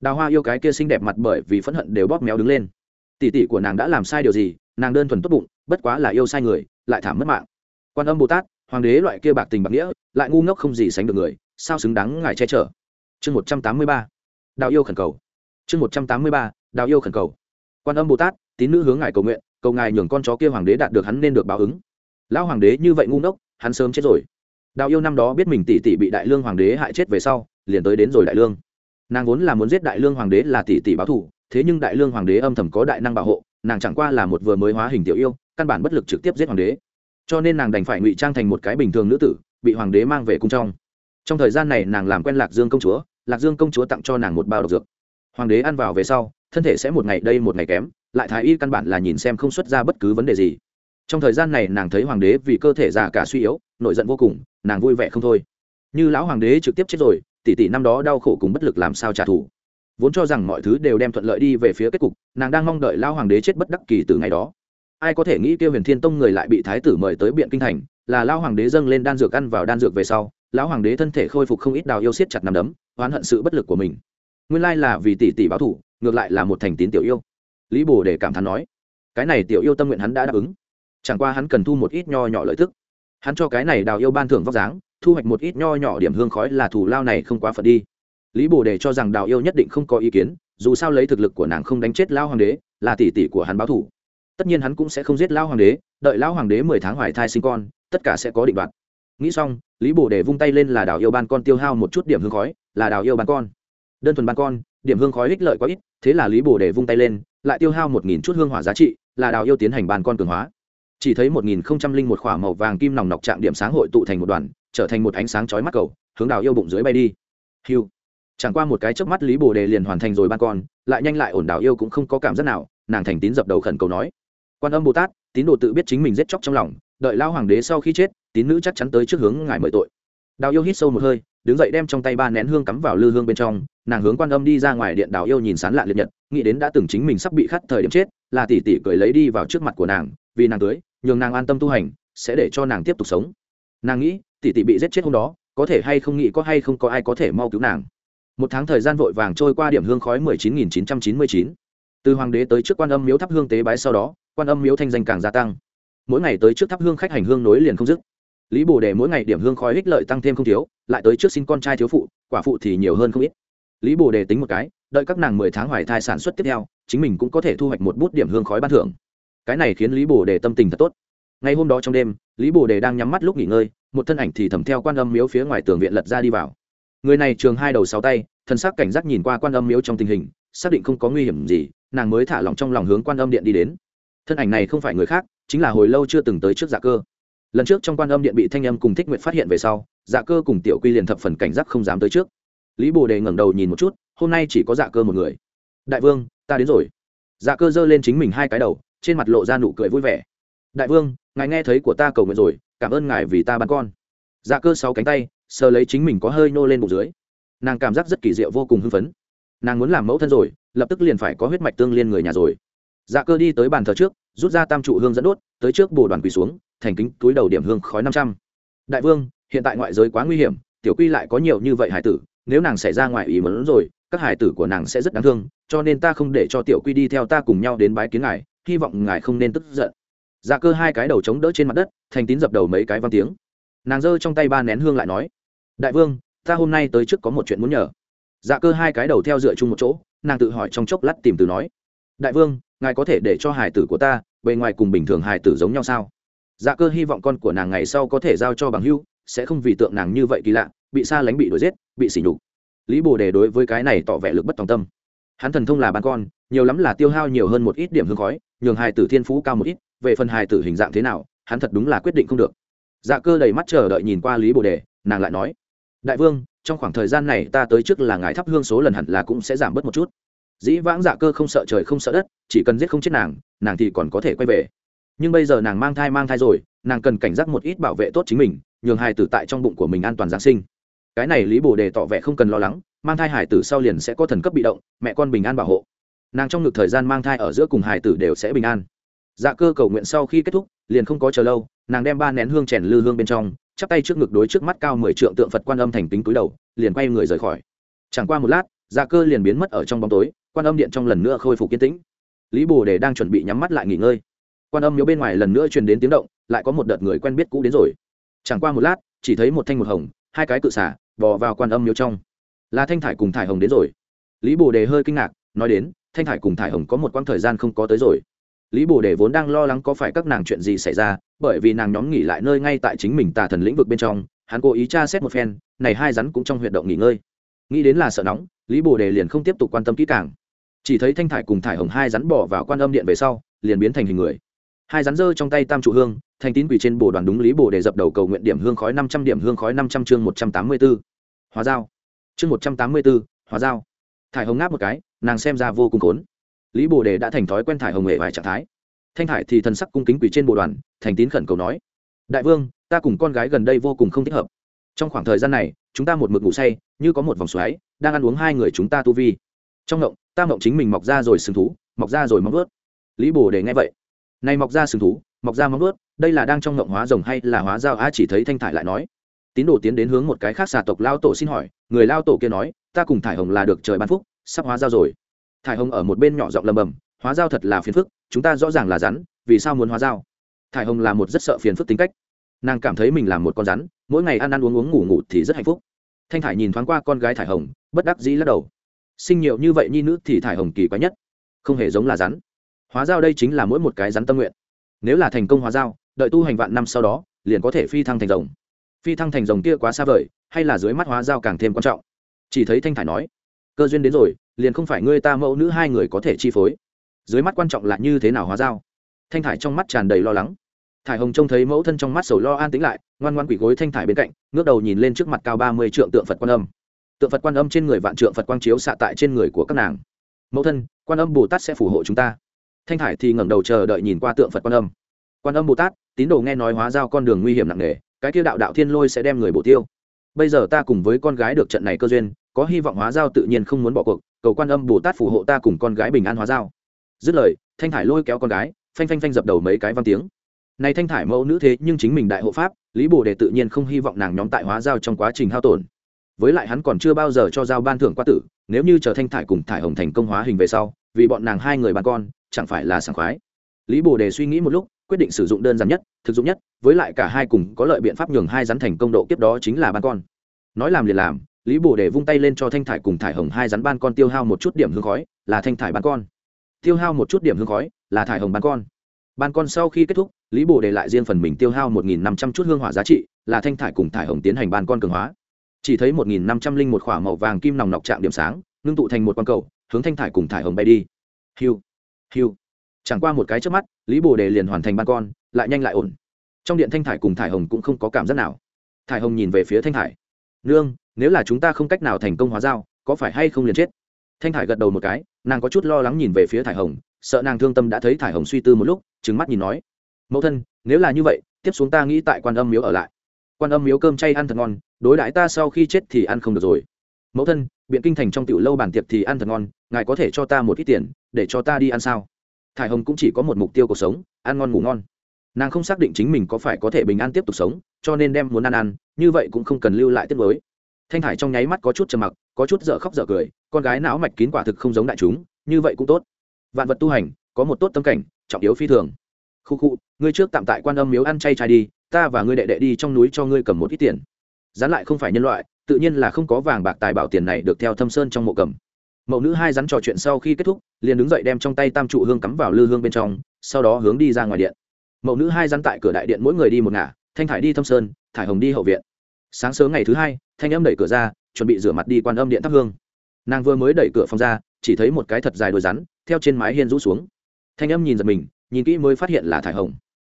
đào hoa yêu cái kia xinh đẹp mặt bởi vì phẫn hận đều bóp méo đứng lên. Tỷ tỷ của nàng đã làm sai điều gì, nàng đơn thuần tốt bụng, bất quá là yêu sai người, lại thảm mất mạng. Quan âm bồ tát, hoàng đế loại kia bạc tình bạc nghĩa, lại ngu ngốc không gì sánh được người, sao xứng đáng ngài che chở? Chương một trăm tám mươi ba. Đào yêu khẩn cầu. Chương một trăm tám mươi ba, đào yêu khẩn cầu. Quan âm bồ tát, tín nữ hướng ngài cầu nguyện, cầu ngài nhường con chó kia hoàng đế đạt được hắn nên được báo ứng. Lão hoàng đế như vậy ngu ngốc, hắn sớm chết rồi. Đào yêu năm đó biết mình tỷ tỷ bị đại lương hoàng đế hại chết về sau, liền tới đến rồi đại lương nàng vốn là muốn giết đại lương hoàng đế là tỷ tỷ báo thù, thế nhưng đại lương hoàng đế âm thầm có đại năng bảo hộ, nàng chẳng qua là một vừa mới hóa hình tiểu yêu, căn bản bất lực trực tiếp giết hoàng đế. Cho nên nàng đành phải ngụy trang thành một cái bình thường nữ tử, bị hoàng đế mang về cung trong. Trong thời gian này nàng làm quen lạc dương công chúa, lạc dương công chúa tặng cho nàng một bao độc dược. Hoàng đế ăn vào về sau, thân thể sẽ một ngày đây một ngày kém, lại thái y căn bản là nhìn xem không xuất ra bất cứ vấn đề gì. Trong thời gian này nàng thấy hoàng đế vì cơ thể già cả suy yếu, nổi giận vô cùng, nàng vui vẻ không thôi. Như lão hoàng đế trực tiếp chết rồi tỷ tỷ năm đó đau khổ cùng bất lực làm sao trả thù. Vốn cho rằng mọi thứ đều đem thuận lợi đi về phía kết cục, nàng đang mong đợi lão hoàng đế chết bất đắc kỳ từ ngày đó. Ai có thể nghĩ kêu huyền thiên tông người lại bị thái tử mời tới biện kinh thành, là lão hoàng đế dâng lên đan dược ăn vào đan dược về sau, lão hoàng đế thân thể khôi phục không ít đào yêu siết chặt nằm đấm, oán hận sự bất lực của mình. Nguyên lai là vì tỷ tỷ báo thủ ngược lại là một thành tín tiểu yêu. Lý bồ để cảm thán nói, cái này tiểu yêu tâm nguyện hắn đã đáp ứng. Chẳng qua hắn cần thu một ít nho nhỏ lợi tức. Hắn cho cái này đào yêu ban thưởng vóc dáng thu hoạch một ít nho nhỏ điểm hương khói là thủ lao này không quá phật đi. Lý bồ đề cho rằng đào yêu nhất định không có ý kiến, dù sao lấy thực lực của nàng không đánh chết lao hoàng đế, là tỷ tỷ của hắn báo thủ. Tất nhiên hắn cũng sẽ không giết lao hoàng đế, đợi lao hoàng đế mười tháng hoài thai sinh con, tất cả sẽ có định đoạt. Nghĩ xong, lý bồ đề vung tay lên là đào yêu ban con tiêu hao một chút điểm hương khói, là đào yêu ban con. Đơn thuần ban con, điểm hương khói ích lợi quá ít, thế là lý bồ đề vung tay lên, lại tiêu hao một nghìn chút hương hỏa giá trị, là đào yêu tiến hành ban con cường hóa. Chỉ thấy một nghìn không trăm linh một k h ỏ a màu vàng kim nòng nọc chạm điểm sáng hội tụ thành một đoàn trở thành một ánh sáng chói mắt cầu, hướng đào yêu bụng dưới bay đi. Hiu. Chẳng qua một cái chớp mắt, lý bồ đề liền hoàn thành rồi ban con, lại nhanh lại ổn, đào yêu cũng không có cảm giác nào, nàng thành tín dập đầu khẩn cầu nói. Quan âm bồ tát, tín đồ tự biết chính mình giết chóc trong lòng, đợi lao hoàng đế sau khi chết, tín nữ chắc chắn tới trước hướng ngài mời tội. Đào yêu hít sâu một hơi, đứng dậy đem trong tay ba nén hương cắm vào lư hương bên trong, nàng hướng quan âm đi ra ngoài điện, đào yêu nhìn sán lạ liệt nhật, nghĩ đến đã từng chính mình sắp bị khát thời điểm chết, là tỷ tỷ cười lấy đi vào trước mặt của nàng, vì nàng cưới, nhường nàng an tâm tu hành, sẽ để cho nàng tiếp tục sống. Nàng nghĩ tỷ tỷ bị giết chết hôm đó, có thể hay không nghĩ có hay không có ai có thể mau cứu nàng. Một tháng thời gian vội vàng trôi qua điểm hương khói mười chín nghìn chín trăm chín mươi chín. Từ hoàng đế tới trước quan âm miếu thắp hương tế bái sau đó, quan âm miếu thanh danh càng gia tăng. Mỗi ngày tới trước thắp hương khách hành hương nối liền không dứt. Lý bồ đề mỗi ngày điểm hương khói ích lợi tăng thêm không thiếu, lại tới trước xin con trai thiếu phụ, quả phụ thì nhiều hơn không ít. Lý bồ đề tính một cái, đợi các nàng mười tháng hoài thai sản xuất tiếp theo, chính mình cũng có thể thu hoạch một bút điểm hương khói ban thưởng. Cái này khiến lý bồ đề tâm tình thật tốt. Ngay hôm đó trong đêm, lý bồ đề đang nhắm mắt lúc nghỉ ngơi một thân ảnh thì thầm theo quan âm miếu phía ngoài tường viện lật ra đi vào. Người này trường hai đầu sáu tay, thân xác cảnh giác nhìn qua quan âm miếu trong tình hình, xác định không có nguy hiểm gì, nàng mới thả lỏng trong lòng hướng quan âm điện đi đến. Thân ảnh này không phải người khác, chính là hồi lâu chưa từng tới trước dạ cơ. Lần trước trong quan âm điện bị thanh âm cùng thích nguyện phát hiện về sau dạ cơ cùng tiểu quy liền thập phần cảnh giác không dám tới trước. Lý bồ đề ngẩng đầu nhìn một chút, hôm nay chỉ có dạ cơ một người. Đại vương, ta đến rồi. Dạ cơ giơ lên chính mình hai cái đầu, trên mặt lộ ra nụ cười vui vẻ. Đại vương, ngài nghe thấy của ta cầu nguyện rồi cảm ơn ngài vì ta bắn con. Dạ cơ sáu cánh tay, sờ lấy chính mình có hơi nô lên bụng dưới. Nàng cảm giác rất kỳ diệu vô cùng hưng phấn. Nàng muốn làm mẫu thân rồi, lập tức liền phải có huyết mạch tương liên người nhà rồi. Dạ cơ đi tới bàn thờ trước, rút ra tam trụ hương dẫn đốt, tới trước bồ đoàn quỳ xuống, thành kính túi đầu điểm hương khói năm trăm. Đại vương, hiện tại ngoại giới quá nguy hiểm, tiểu quy lại có nhiều như vậy hải tử, nếu nàng xảy ra ngoài ý muốn rồi, các hải tử của nàng sẽ rất đáng thương, cho nên ta không để cho tiểu quy đi theo ta cùng nhau đến bái kiến ngài, hy vọng ngài không nên tức giận dạ cơ hai cái đầu chống đỡ trên mặt đất, thành tín dập đầu mấy cái văn tiếng. Nàng giơ trong tay ba nén hương lại nói, đại vương, ta hôm nay tới trước có một chuyện muốn nhờ. Dạ cơ hai cái đầu theo dựa chung một chỗ, nàng tự hỏi trong chốc lát tìm từ nói, đại vương, ngài có thể để cho hải tử của ta bề ngoài cùng bình thường hải tử giống nhau sao? Dạ cơ hy vọng con của nàng ngày sau có thể giao cho bằng hưu sẽ không vì tượng nàng như vậy kỳ lạ, bị xa lánh bị đuổi giết, bị sỉ nhục. Lý bồ đề đối với cái này tỏ vẻ lực bất tòng tâm. Hắn thần thông là bán con, nhiều lắm là tiêu hao nhiều hơn một ít điểm hương khói, nhường hài tử thiên phú cao một ít về phần hài tử hình dạng thế nào, hắn thật đúng là quyết định không được. Dạ cơ đầy mắt chờ đợi nhìn qua lý bồ đề, nàng lại nói, đại vương, trong khoảng thời gian này ta tới trước là ngài thắp hương số lần hẳn là cũng sẽ giảm bớt một chút. Dĩ vãng dạ cơ không sợ trời không sợ đất, chỉ cần giết không chết nàng nàng thì còn có thể quay về. Nhưng bây giờ nàng mang thai mang thai rồi, nàng cần cảnh giác một ít bảo vệ tốt chính mình, nhường hài tử tại trong bụng của mình an toàn giáng sinh. Cái này lý bồ đề tỏ vẻ không cần lo lắng, mang thai hải tử sau liền sẽ có thần cấp bị động, mẹ con bình an bảo hộ. Nàng trong ngực thời gian mang thai ở giữa cùng hải tử đều sẽ bình an dạ cơ cầu nguyện sau khi kết thúc, liền không có chờ lâu, nàng đem ba nén hương chèn lư hương bên trong, chắp tay trước ngực đối trước mắt cao mười trượng tượng phật quan âm thành tính túi đầu, liền quay người rời khỏi. Chẳng qua một lát dạ cơ liền biến mất ở trong bóng tối, quan âm điện trong lần nữa khôi phục kiến tĩnh. Lý bồ đề đang chuẩn bị nhắm mắt lại nghỉ ngơi. Quan âm miếu bên ngoài lần nữa truyền đến tiếng động, lại có một đợt người quen biết cũ đến rồi. Chẳng qua một lát, chỉ thấy một thanh một hồng, hai cái cự xả bò vào quan âm miếu trong. Là thanh thải cùng thải hồng đến rồi. Lý bồ đề hơi kinh ngạc, nói đến, thanh thải cùng thải hồng có một quãng thời gian không có tới rồi lý bồ đề vốn đang lo lắng có phải các nàng chuyện gì xảy ra, bởi vì nàng nhóm nghỉ lại nơi ngay tại chính mình tà thần lĩnh vực bên trong, hắn cố ý tra xét một phen, này hai rắn cũng trong huyệt động nghỉ ngơi. Nghĩ đến là sợ nóng, lý bồ đề liền không tiếp tục quan tâm kỹ càng. Chỉ thấy thanh thải cùng thải hồng hai rắn bỏ vào quan âm điện về sau, liền biến thành hình người. Hai rắn dơ trong tay tam trụ hương, thành tín quỷ trên bồ đoàn đúng lý bồ đề dập đầu cầu nguyện điểm hương khói năm trăm điểm hương khói năm trăm chương một trăm tám mươi b ố hóa dao. Chương một trăm tám mươi b ố hóa dao. Thải hồng ngáp một cái, nàng xem ra vô cùng khốn lý bồ đề đã thành thói quen thải hồng hệ vài trạng thái thanh thải thì thần sắc cung kính quỷ trên bồ đoàn thành tín khẩn cầu nói đại vương ta cùng con gái gần đây vô cùng không thích hợp trong khoảng thời gian này chúng ta một mực ngủ say như có một vòng xoáy đang ăn uống hai người chúng ta tu vi trong ngộng ta ngộng chính mình mọc ra rồi sừng thú mọc ra rồi móng ướt lý bồ đề nghe vậy này mọc ra sừng thú mọc ra móng ướt đây là đang trong ngộng hóa rồng hay là hóa dao á chỉ thấy thanh thải lại nói tín đồ tiến đến hướng một cái khác xà tộc lao tổ xin hỏi người lao tổ kia nói ta cùng thải hồng là được trời ban phúc sắp hóa dao rồi thải hồng ở một bên nhỏ giọng lầm bầm, hóa dao thật là phiền phức, chúng ta rõ ràng là rắn, vì sao muốn hóa dao? Thải hồng là một rất sợ phiền phức tính cách. Nàng cảm thấy mình là một con rắn, mỗi ngày ăn ăn uống uống ngủ ngủ thì rất hạnh phúc. Thanh thải nhìn thoáng qua con gái thải hồng, bất đắc dĩ lắc đầu. Sinh nhiều như vậy nhi nữ thì thải hồng kỳ quái nhất. Không hề giống là rắn. Hóa dao đây chính là mỗi một cái rắn tâm nguyện. Nếu là thành công hóa dao, đợi tu hành vạn năm sau đó, liền có thể phi thăng thành rồng. Phi thăng thành rồng kia quá xa vời, hay là dưới mắt hóa dao càng thêm quan trọng? Chỉ thấy thanh thải nói cơ duyên đến rồi, liền không phải ngươi ta mẫu nữ hai người có thể chi phối. Dưới mắt quan trọng là như thế nào hóa dao thanh thải trong mắt tràn đầy lo lắng. Thải hồng trông thấy mẫu thân trong mắt sầu lo an tĩnh lại, ngoan ngoan quỷ gối thanh thải bên cạnh, ngước đầu nhìn lên trước mặt cao ba mươi trượng tượng phật quan âm. Tượng phật quan âm trên người vạn trượng phật quang chiếu xạ tại trên người của các nàng. Mẫu thân, quan âm bồ tát sẽ phù hộ chúng ta. Thanh thải thì ngẩng đầu chờ đợi nhìn qua tượng phật quan âm. Quan âm bồ tát, tín đồ nghe nói hóa giao con đường nguy hiểm nặng nề, cái kia đạo đạo thiên lôi sẽ đem người bổ tiêu. Bây giờ ta cùng với con gái được trận này cơ duyên có hy vọng hóa giao tự nhiên không muốn bỏ cuộc, cầu quan âm bồ tát phù hộ ta cùng con gái bình an hóa giao. Dứt lời, thanh thải lôi kéo con gái, phanh phanh phanh dập đầu mấy cái văn tiếng. Này thanh thải mẫu nữ thế nhưng chính mình đại hộ pháp, lý bồ đề tự nhiên không hy vọng nàng nhóm tại hóa giao trong quá trình hao tổn. Với lại hắn còn chưa bao giờ cho giao ban thưởng qua tử, nếu như chờ thanh thải cùng thải hồng thành công hóa hình về sau, vì bọn nàng hai người ban con, chẳng phải là sảng khoái. Lý bồ đề suy nghĩ một lúc, quyết định sử dụng đơn giản nhất, thực dụng nhất, với lại cả hai cùng có lợi biện pháp nhường hai rắn thành công độ kiếp đó chính là ban con. Nói làm liền làm lý bồ đề vung tay lên cho thanh thải cùng thải hồng hai rắn ban con tiêu hao một chút điểm hương khói, là thanh thải ban con. Tiêu hao một chút điểm hương khói, là thải hồng ban con. Ban con sau khi kết thúc, lý bồ đề lại riêng phần mình tiêu hao một nghìn năm trăm chút hương hỏa giá trị, là thanh thải cùng thải hồng tiến hành ban con cường hóa. Chỉ thấy một nghìn năm trăm linh một k h ỏ a màu vàng kim nòng nọc chạm điểm sáng, ngưng tụ thành một con cầu, hướng thanh thải cùng thải hồng bay đi. Hiu hiu. Chẳng qua một cái trước mắt, lý bồ đề liền hoàn thành ban con, lại nhanh lại ổn. Trong điện thanh thải cùng thải hồng cũng không có cảm giác nào. Thải hồng nhìn về phía thanh thải nương, nếu là chúng ta không cách nào thành công hóa giao, có phải hay không liền chết? Thanh thải gật đầu một cái, nàng có chút lo lắng nhìn về phía thải hồng, sợ nàng thương tâm đã thấy thải hồng suy tư một lúc trứng mắt nhìn nói, mẫu thân, nếu là như vậy, tiếp xuống ta nghĩ tại quan âm miếu ở lại. Quan âm miếu cơm chay ăn thật ngon, đối đãi ta sau khi chết thì ăn không được rồi. Mẫu thân, biện kinh thành trong tiểu lâu bàn tiệc thì ăn thật ngon, ngài có thể cho ta một ít tiền, để cho ta đi ăn sao? Thải hồng cũng chỉ có một mục tiêu cuộc sống, ăn ngon ngủ ngon. Nàng không xác định chính mình có phải có thể bình an tiếp tục sống cho nên đem muốn ăn ăn, như vậy cũng không cần lưu lại tiết mới. Thanh thải trong nháy mắt có chút trầm mặc, có chút dở khóc dở cười, con gái não mạch kín quả thực không giống đại chúng, như vậy cũng tốt. Vạn vật tu hành, có một tốt tâm cảnh, trọng yếu phi thường. Khu khu, ngươi trước tạm tại quan âm miếu ăn chay trai đi, ta và ngươi đệ đệ đi trong núi cho ngươi cầm một ít tiền. Rắn lại không phải nhân loại, tự nhiên là không có vàng bạc tài bảo tiền này được theo thâm sơn trong mộ cầm. Mẫu nữ hai rắn trò chuyện sau khi kết thúc, liền đứng dậy đem trong tay tam trụ hương cắm vào lư hương bên trong, sau đó hướng đi ra ngoài điện. Mẫu nữ hai rắn tại cửa đại điện mỗi người đi một ngả thanh thải đi thâm sơn, thải hồng đi hậu viện. Sáng sớm ngày thứ hai, thanh âm đẩy cửa ra, chuẩn bị rửa mặt đi quan âm điện thắp hương. Nàng vừa mới đẩy cửa phòng ra, chỉ thấy một cái thật dài đôi rắn, theo trên mái hiên rũ xuống. Thanh âm nhìn giật mình, nhìn kỹ mới phát hiện là thải hồng.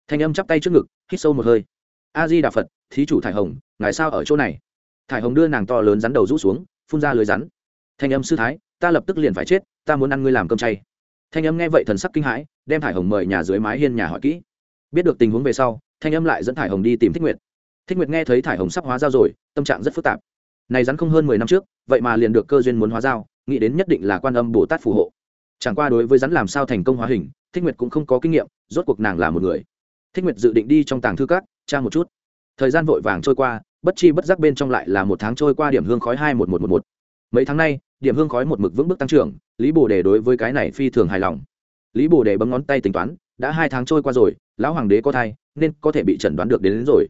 Thanh âm chắp tay trước ngực, hít sâu một hơi. A di đà phật, thí chủ thải hồng, ngài sao ở chỗ này? Thải hồng đưa nàng to lớn rắn đầu rũ xuống, phun ra lưới rắn. Thanh âm sư thái, ta lập tức liền phải chết, ta muốn ăn ngươi làm cơm chay. Thanh âm nghe vậy thần sắc kinh hãi, đem thải hồng mời nhà dưới mái hiên nhà hỏi kỹ. Biết được tình huống về sau thanh âm lại dẫn thải hồng đi tìm thích nguyệt thích nguyệt nghe thấy thải hồng sắp hóa dao rồi tâm trạng rất phức tạp này rắn không hơn mười năm trước vậy mà liền được cơ duyên muốn hóa dao, nghĩ đến nhất định là quan âm bồ tát phù hộ chẳng qua đối với rắn làm sao thành công hóa hình thích nguyệt cũng không có kinh nghiệm rốt cuộc nàng là một người thích nguyệt dự định đi trong tàng thư cát tra một chút thời gian vội vàng trôi qua bất chi bất giác bên trong lại là một tháng trôi qua điểm hương khói hai một một một một mấy tháng nay điểm hương khói một mực vững bước tăng trưởng lý bồ đề đối với cái này phi thường hài lòng lý bồ đề bấm ngón tay tính toán đã hai tháng trôi qua rồi lão hoàng đế có thai nên có thể bị chẩn đoán được đến, đến rồi.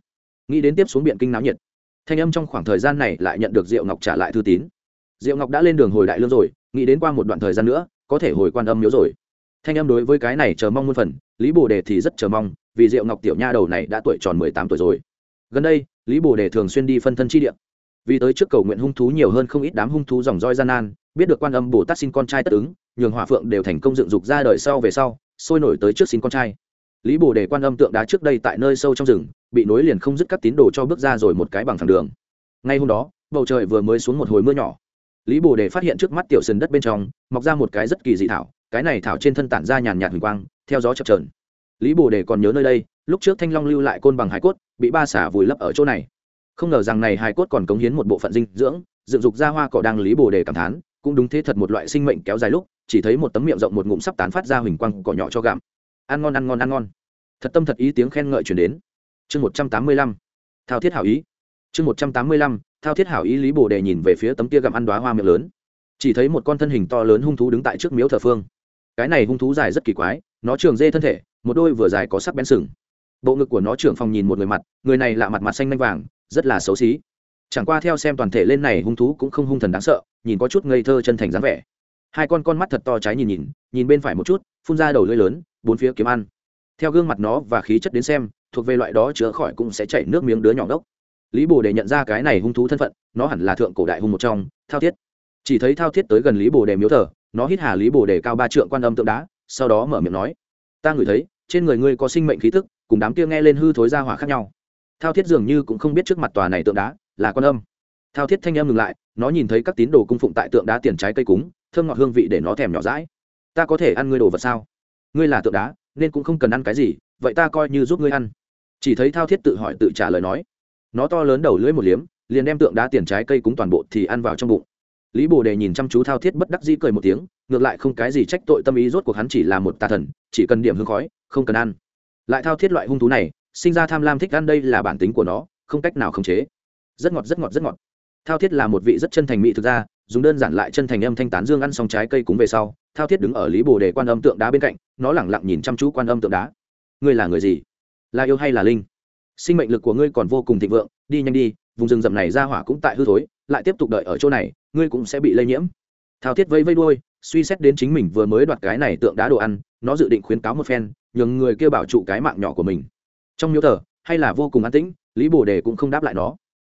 Nghĩ đến tiếp xuống biện kinh náo nhiệt thanh âm trong khoảng thời gian này lại nhận được diệu ngọc trả lại thư tín. Diệu ngọc đã lên đường hồi đại lương rồi nghĩ đến qua một đoạn thời gian nữa có thể hồi quan âm miếu rồi. Thanh âm đối với cái này chờ mong muôn phần lý bồ đề thì rất chờ mong vì diệu ngọc tiểu nha đầu này đã tuổi tròn mười tám tuổi rồi. Gần đây lý bồ đề thường xuyên đi phân thân chi địa. Vì tới trước cầu nguyện hung thú nhiều hơn không ít đám hung thú dòng roi gian nan biết được quan âm bồ tát xin con trai tất ứng nhường hỏa phượng đều thành công dựng dục ra đời sau về sau sôi nổi tới trước xin con trai lý bồ đề quan âm tượng đá trước đây tại nơi sâu trong rừng, bị nối liền không dứt các tín đồ cho bước ra rồi một cái bằng thẳng đường. Ngay hôm đó, bầu trời vừa mới xuống một hồi mưa nhỏ. Lý bồ đề phát hiện trước mắt tiểu sườn đất bên trong, mọc ra một cái rất kỳ dị thảo, cái này thảo trên thân tản ra nhàn nhạt huỳnh quang, theo gió chập trờn lý bồ đề còn nhớ nơi đây, lúc trước thanh long lưu lại côn bằng hải cốt, bị ba xả vùi lấp ở chỗ này. Không ngờ rằng này hải cốt còn cống hiến một bộ phận dinh dưỡng, dựng dục ra hoa cỏ đang lý bồ đề cảm thán, cũng đúng thế thật một loại sinh mệnh kéo dài lúc, chỉ thấy một tấm miệng rộng một ngụm sắp tán phát ra huỳnh quang cỏ nhỏ cho gặm ăn ngon ăn ngon ăn ngon. Thật tâm thật ý tiếng khen ngợi chuyển đến. Chương một trăm tám mươi lăm. Thao thiết hảo ý. Chương một trăm tám mươi lăm, thao thiết hảo ý lý bồ đề nhìn về phía tấm kia gặm ăn đoá hoa miệng lớn. Chỉ thấy một con thân hình to lớn hung thú đứng tại trước miếu thờ phương. Cái này hung thú dài rất kỳ quái, nó trường dê thân thể, một đôi vừa dài có sắc bén sừng. Bộ ngực của nó trưởng phòng nhìn một người mặt, người này lạ mặt mặt xanh lanh vàng, rất là xấu xí. Chẳng qua theo xem toàn thể lên này hung thú cũng không hung thần đáng sợ, nhìn có chút ngây thơ chân thành dáng vẻ. Hai con con mắt thật to trái nhìn nhìn nhìn bên phải một chút, phun ra đầu lưỡi lớn bốn phía kiếm ăn. Theo gương mặt nó và khí chất đến xem, thuộc về loại đó chữa khỏi cũng sẽ chảy nước miếng đứa nhỏ gốc lý bồ đề nhận ra cái này hung thú thân phận, nó hẳn là thượng cổ đại hung một trong, thao thiết. Chỉ thấy thao thiết tới gần lý bồ đề miếu thờ, nó hít hà lý bồ đề cao ba trượng quan âm tượng đá, sau đó mở miệng nói, ta ngửi thấy, trên người ngươi có sinh mệnh khí thức cùng đám kia nghe lên hư thối ra hỏa khác nhau. Thao thiết dường như cũng không biết trước mặt tòa này tượng đá là quan âm. Thao thiết thanh âm ngừng lại, nó nhìn thấy các tín đồ cung phụng tại tượng đá tiền trái cây cúng, thơm ngọt hương vị để nó thèm nhỏ rãi ta có thể ăn ngươi đồ vật sao? Ngươi là tượng đá, nên cũng không cần ăn cái gì, vậy ta coi như giúp ngươi ăn. Chỉ thấy thao thiết tự hỏi tự trả lời nói. Nó to lớn đầu lưỡi một liếm, liền đem tượng đá, tiền trái, cây cúng toàn bộ thì ăn vào trong bụng. Lý bồ đề nhìn chăm chú thao thiết bất đắc dĩ cười một tiếng, ngược lại không cái gì trách tội tâm ý, rốt cuộc hắn chỉ là một tà thần, chỉ cần điểm hương khói, không cần ăn. Lại thao thiết loại hung thú này, sinh ra tham lam thích ăn đây là bản tính của nó, không cách nào khống chế. Rất ngọt rất ngọt rất ngọt. Thao thiết là một vị rất chân thành mỹ thực ra dùng đơn giản lại chân thành âm thanh tán dương ăn xong trái cây cúng về sau, thao thiết đứng ở lý bồ đề quan âm tượng đá bên cạnh nó lẳng lặng nhìn chăm chú quan âm tượng đá. Ngươi là người gì? Là yêu hay là linh? Sinh mệnh lực của ngươi còn vô cùng thịnh vượng, đi nhanh đi, vùng rừng rậm này ra hỏa cũng tại hư thối, lại tiếp tục đợi ở chỗ này, ngươi cũng sẽ bị lây nhiễm. Thao thiết vây vây đuôi, suy xét đến chính mình vừa mới đoạt cái này tượng đá đồ ăn, nó dự định khuyến cáo một phen, nhường người kêu bảo trụ cái mạng nhỏ của mình. Trong miếu thờ, hay là vô cùng an tĩnh, lý bồ đề cũng không đáp lại nó.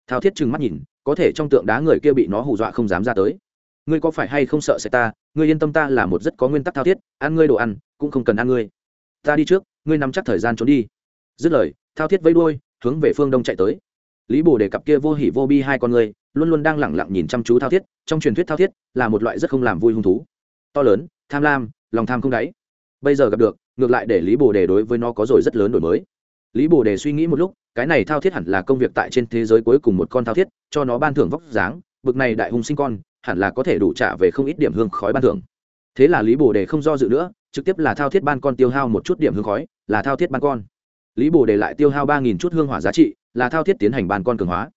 Thao thiết trừng mắt nhìn, có thể trong tượng đá người kia bị nó hù dọa không dám ra tới. Ngươi có phải hay không sợ sẽ ta? Ngươi yên tâm ta là một rất có nguyên tắc thao thiết, ăn ngươi đồ ăn cũng không cần ăn ngươi. Ta đi trước, ngươi nắm chắc thời gian trốn đi. Dứt lời, thao thiết vẫy đuôi, hướng về phương đông chạy tới. Lý bồ đề cặp kia vô hỉ vô bi hai con người, luôn luôn đang lẳng lặng nhìn chăm chú thao thiết, trong truyền thuyết thao thiết là một loại rất không làm vui hung thú. To lớn, tham lam, lòng tham không đáy. Bây giờ gặp được, ngược lại để lý bồ đề đối với nó có rồi rất lớn đổi mới. Lý bồ đề suy nghĩ một lúc, cái này thao thiết hẳn là công việc tại trên thế giới cuối cùng một con thao thiết, cho nó ban thưởng vóc dáng, bực này đại hùng sinh con, hẳn là có thể đủ trả về không ít điểm hương khói ban thưởng. Thế là lý bồ đề không do dự nữa trực tiếp là thao thiết ban con tiêu hao một chút điểm hương khói, là thao thiết ban con. Lý bồ để lại tiêu hao ba nghìn chút hương hỏa giá trị, là thao thiết tiến hành ban con cường hóa.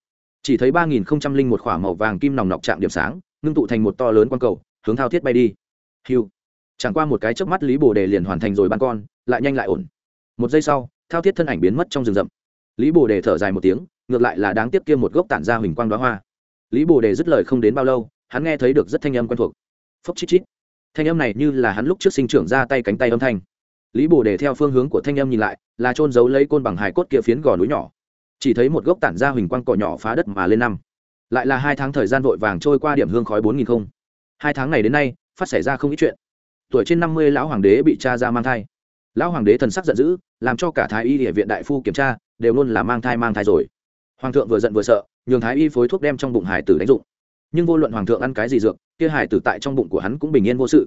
Chỉ thấy ba nghìn không trăm linh một k h ỏ a màu vàng kim nòng nọc chạm điểm sáng, ngưng tụ thành một to lớn q u a n cầu, hướng thao thiết bay đi. Hiu. Chẳng qua một cái chớp mắt lý bồ đề liền hoàn thành rồi ban con, lại nhanh lại ổn. Một giây sau, thao thiết thân ảnh biến mất trong rừng rậm. Lý bồ đề thở dài một tiếng, ngược lại là đáng tiếc kia một gốc tản ra huỳnh quang đoá hoa. Lý bồ đề dứt lời không đến bao lâu, hắn nghe thấy được rất thanh âm quen thuộc. Phốc chít chít thanh âm này như là hắn lúc trước sinh trưởng ra tay cánh tay âm thanh. Lý bồ đề theo phương hướng của thanh âm nhìn lại, là trôn giấu lấy côn bằng hải cốt kia phiến gò núi nhỏ. Chỉ thấy một gốc tản ra huỳnh quang cỏ nhỏ phá đất mà lên năm. Lại là hai tháng thời gian vội vàng trôi qua điểm hương khói bốn nghìn không. Hai tháng này đến nay, phát xảy ra không ít chuyện. Tuổi trên năm mươi lão hoàng đế bị cha ra mang thai. Lão hoàng đế thần sắc giận dữ, làm cho cả thái y địa viện đại phu kiểm tra, đều luôn là mang thai mang thai rồi. Hoàng thượng vừa giận vừa sợ, nhường thái y phối thuốc đem trong bụng hải tử đánh dụng nhưng vô luận hoàng thượng ăn cái gì dược, kia hải tử tại trong bụng của hắn cũng bình yên vô sự.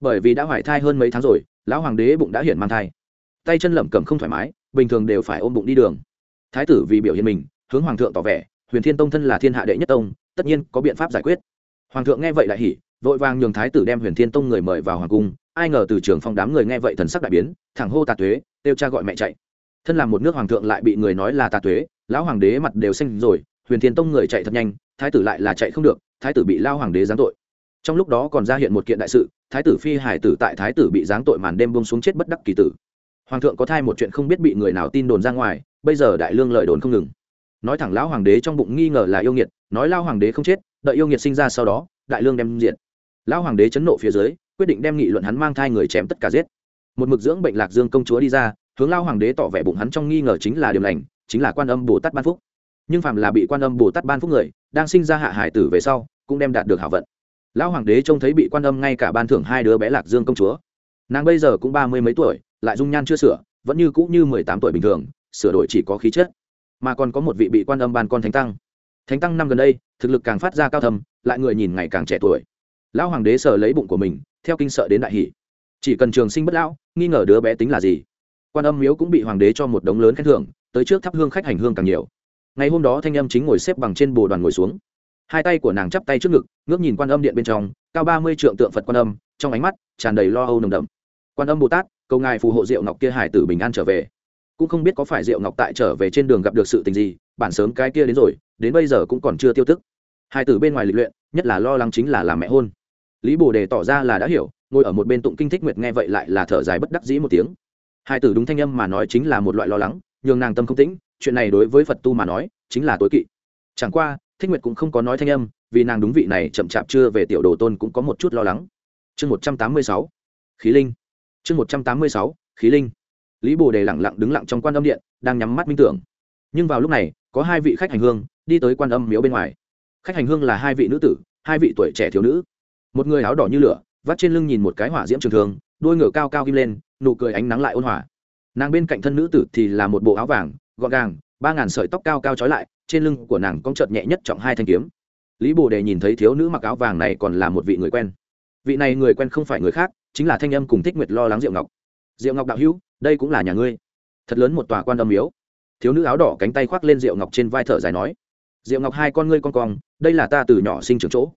Bởi vì đã hoài thai hơn mấy tháng rồi, lão hoàng đế bụng đã hiện mang thai. Tay chân lẩm cẩm không thoải mái, bình thường đều phải ôm bụng đi đường. Thái tử vì biểu hiện mình, hướng hoàng thượng tỏ vẻ, huyền thiên tông thân là thiên hạ đệ nhất tông, tất nhiên có biện pháp giải quyết. Hoàng thượng nghe vậy lại hỉ, vội vàng nhường thái tử đem huyền thiên tông người mời vào hoàng cung, ai ngờ từ trường phong đám người nghe vậy thần sắc đại biến, thẳng hô tà tuế đều cha gọi mẹ chạy. Thân làm một nước hoàng thượng lại bị người nói là tà tuế, lão hoàng đế mặt đều xanh rồi, huyền thiên tông người chạy thật nhanh thái tử lại là chạy không được, thái tử bị lao hoàng đế giáng tội. Trong lúc đó còn ra hiện một kiện đại sự, thái tử phi hải tử tại thái tử bị giáng tội màn đêm bông xuống chết bất đắc kỳ tử. Hoàng thượng có thai một chuyện không biết bị người nào tin đồn ra ngoài, bây giờ đại lương lời đồn không ngừng. Nói thẳng lão hoàng đế trong bụng nghi ngờ là yêu nghiệt, nói lao hoàng đế không chết, đợi yêu nghiệt sinh ra sau đó, đại lương đem diện lão hoàng đế chấn nộ phía dưới, quyết định đem nghị luận hắn mang thai người chém tất cả giết. Một mực dưỡng bệnh lạc dương công chúa đi ra, hướng lao hoàng đế tỏ vẻ bụng hắn trong nghi ngờ chính là điều lành, chính là quan âm bồ tát ban phúc nhưng phạm là bị quan âm bồ tát ban phúc người, đang sinh ra hạ hải tử về sau, cũng đem đạt được hảo vận. Lão hoàng đế trông thấy bị quan âm ngay cả ban thưởng hai đứa bé lạc dương công chúa. Nàng bây giờ cũng ba mươi mấy tuổi, lại dung nhan chưa sửa, vẫn như cũ như mười tám tuổi bình thường, sửa đổi chỉ có khí chất, mà còn có một vị bị quan âm ban con thánh tăng. Thánh tăng năm gần đây, thực lực càng phát ra cao thầm lại người nhìn ngày càng trẻ tuổi. Lão hoàng đế sờ lấy bụng của mình, theo kinh sợ đến đại hỷ chỉ cần trường sinh bất lão, nghi ngờ đứa bé tính là gì? Quan âm miếu cũng bị hoàng đế cho một đống lớn khen thưởng, tới trước thắp hương khách hành hương càng nhiều ngày hôm đó thanh âm chính ngồi xếp bằng trên bồ đoàn ngồi xuống. Hai tay của nàng chắp tay trước ngực, ngước nhìn quan âm điện bên trong, cao ba mươi trượng tượng phật quan âm, trong ánh mắt tràn đầy lo âu nồng đậm. Quan âm bồ tát, cầu ngài phù hộ diệu ngọc kia hải tử bình an trở về. Cũng không biết có phải diệu ngọc tại trở về trên đường gặp được sự tình gì, bản sớm cái kia đến rồi, đến bây giờ cũng còn chưa tiêu tức. Hải tử bên ngoài lịch luyện, nhất là lo lắng chính là làm mẹ hôn. Lý bồ đề tỏ ra là đã hiểu, ngồi ở một bên tụng kinh thích nguyệt nghe vậy lại là thở dài bất đắc dĩ một tiếng. Hải tử đúng thanh âm mà nói chính là một loại lo lắng, nhường nàng tâm không tĩnh chuyện này đối với phật tu mà nói, chính là tối kỵ. Chẳng qua, thích nguyệt cũng không có nói thanh âm, vì nàng đúng vị này chậm chạp chưa về tiểu đồ tôn cũng có một chút lo lắng. Chương một trăm tám mươi sáu, khí linh. Chương một trăm tám mươi sáu, khí linh. Lý bồ đề lẳng lặng đứng lặng trong quan âm điện, đang nhắm mắt minh tưởng. Nhưng vào lúc này, có hai vị khách hành hương, đi tới quan âm miếu bên ngoài. Khách hành hương là hai vị nữ tử, hai vị tuổi trẻ thiếu nữ. Một người áo đỏ như lửa, vắt trên lưng nhìn một cái hỏa diễm trường thường, đôi ngựa cao cao kim lên, nụ cười ánh nắng lại ôn hòa. Nàng bên cạnh thân nữ tử thì là một bộ áo vàng gọn gàng, ba ngàn sợi tóc cao cao trói lại, trên lưng của nàng cong chợt nhẹ nhất trọng hai thanh kiếm. Lý bồ đề nhìn thấy thiếu nữ mặc áo vàng này còn là một vị người quen. Vị này người quen không phải người khác, chính là thanh âm cùng thích nguyệt lo lắng diệu ngọc. Diệu ngọc đạo hữu, đây cũng là nhà ngươi. Thật lớn một tòa quan âm miếu. Thiếu nữ áo đỏ cánh tay khoác lên diệu ngọc trên vai thở dài nói. Diệu ngọc hai con ngươi con cong, đây là ta từ nhỏ sinh trưởng chỗ.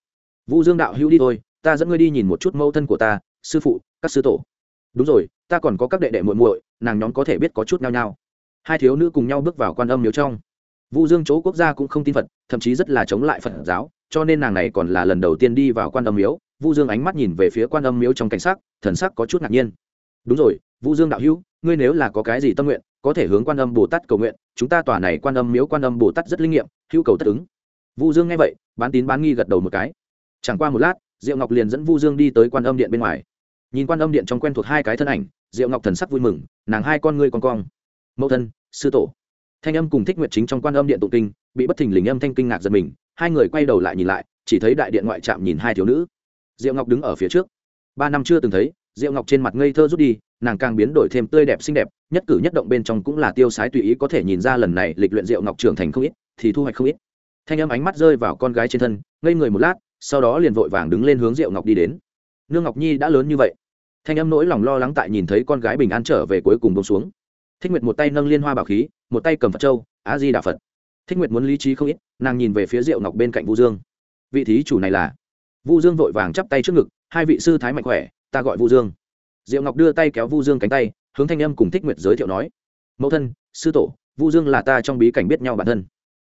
Vũ dương đạo hữu đi thôi, ta dẫn ngươi đi nhìn một chút mẫu thân của ta, sư phụ, các sư tổ. Đúng rồi, ta còn có các đệ đệ muội muội, nàng nhóm có thể biết có chút nhau nhau hai thiếu nữ cùng nhau bước vào quan âm miếu trong. Vu dương chỗ quốc gia cũng không tin phật, thậm chí rất là chống lại phật giáo, cho nên nàng này còn là lần đầu tiên đi vào quan âm miếu. Vu dương ánh mắt nhìn về phía quan âm miếu trong cảnh sắc, thần sắc có chút ngạc nhiên. Đúng rồi, vu dương đạo hữu, ngươi nếu là có cái gì tâm nguyện, có thể hướng quan âm bồ tát cầu nguyện, chúng ta tòa này quan âm miếu quan âm bồ tát rất linh nghiệm, hữu cầu tất ứng. Vu dương nghe vậy, bán tín bán nghi gật đầu một cái. Chẳng qua một lát, diệu ngọc liền dẫn vu dương đi tới quan âm điện bên ngoài. Nhìn quan âm điện trong quen thuộc hai cái thân ảnh, diệu ngọc thần sắc vui mừng, nàng hai con ngươi con cong mẫu thân, sư tổ. Thanh âm cùng thích nguyệt chính trong quan âm điện tụng kinh, bị bất thình lình âm thanh kinh ngạc giật mình, hai người quay đầu lại nhìn lại, chỉ thấy đại điện ngoại trạm nhìn hai thiếu nữ. Diệu ngọc đứng ở phía trước. Ba năm chưa từng thấy, diệu ngọc trên mặt ngây thơ rút đi, nàng càng biến đổi thêm tươi đẹp xinh đẹp, nhất cử nhất động bên trong cũng là tiêu sái tùy ý có thể nhìn ra lần này lịch luyện diệu ngọc trưởng thành không ít, thì thu hoạch không ít. Thanh âm ánh mắt rơi vào con gái trên thân, ngây người một lát, sau đó liền vội vàng đứng lên hướng diệu ngọc đi đến. Nương ngọc nhi đã lớn như vậy. Thanh âm nỗi lòng lo lắng tại nhìn thấy con gái bình an trở về cuối cùng bông xuống thích nguyệt một tay nâng liên hoa bảo khí, một tay cầm phật châu á di đà phật. Thích nguyệt muốn lý trí không ít, nàng nhìn về phía diệu ngọc bên cạnh vu dương. Vị thí chủ này là? Vu dương vội vàng chắp tay trước ngực, hai vị sư thái mạnh khỏe, ta gọi vu dương. Diệu ngọc đưa tay kéo vu dương cánh tay, hướng thanh âm cùng thích nguyệt giới thiệu nói. Mẫu thân, sư tổ, vu dương là ta trong bí cảnh biết nhau bản thân.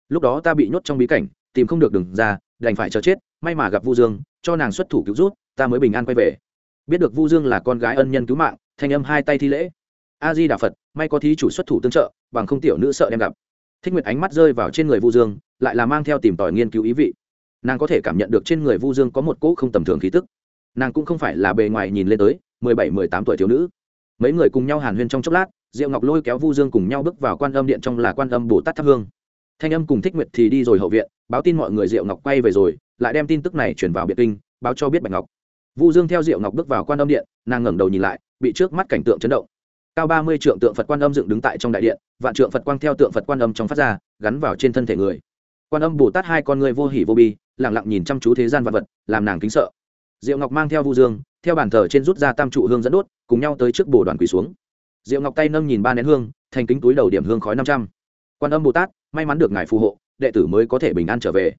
Lúc đó ta bị nhốt trong bí cảnh, tìm không được đường ra, đành phải chờ chết, may mà gặp vu dương, cho nàng xuất thủ cứu rút ta mới bình an quay về. Biết được vu dương là con gái ân nhân cứu mạng, thanh âm hai tay thi lễ a di đà phật, may có thí chủ xuất thủ tương trợ, bằng không tiểu nữ sợ đem gặp. Thích nguyệt ánh mắt rơi vào trên người vu dương, lại là mang theo tìm tòi nghiên cứu ý vị. Nàng có thể cảm nhận được trên người vu dương có một cỗ không tầm thường khí tức. Nàng cũng không phải là bề ngoài nhìn lên tới, mười bảy, mười tám tuổi thiếu nữ. Mấy người cùng nhau hàn huyên trong chốc lát, diệu ngọc lôi kéo vu dương cùng nhau bước vào quan âm điện trong là quan âm bồ tát thắp hương. Thanh âm cùng thích nguyệt thì đi rồi hậu viện, báo tin mọi người diệu ngọc quay về rồi, lại đem tin tức này chuyển vào biệt kinh, báo cho biết bạch ngọc. Vu dương theo diệu ngọc bước vào quan âm điện, nàng ngẩng đầu nhìn lại, bị trước mắt cảnh tượng chấn động cao ba mươi trượng tượng phật quan âm dựng đứng tại trong đại điện, vạn trượng phật quang theo tượng phật quan âm trong phát ra, gắn vào trên thân thể người. Quan âm bồ tát hai con người vô hỉ vô bi lẳng lặng nhìn chăm chú thế gian vật vật, làm nàng kính sợ. Diệu ngọc mang theo vu dương, theo bàn thờ trên rút ra tam trụ hương dẫn đốt, cùng nhau tới trước bồ đoàn quỳ xuống. Diệu ngọc tay nâng nhìn ba nén hương, thành kính túi đầu điểm hương khói năm trăm. Quan âm bồ tát, may mắn được ngài phù hộ, đệ tử mới có thể bình an trở về.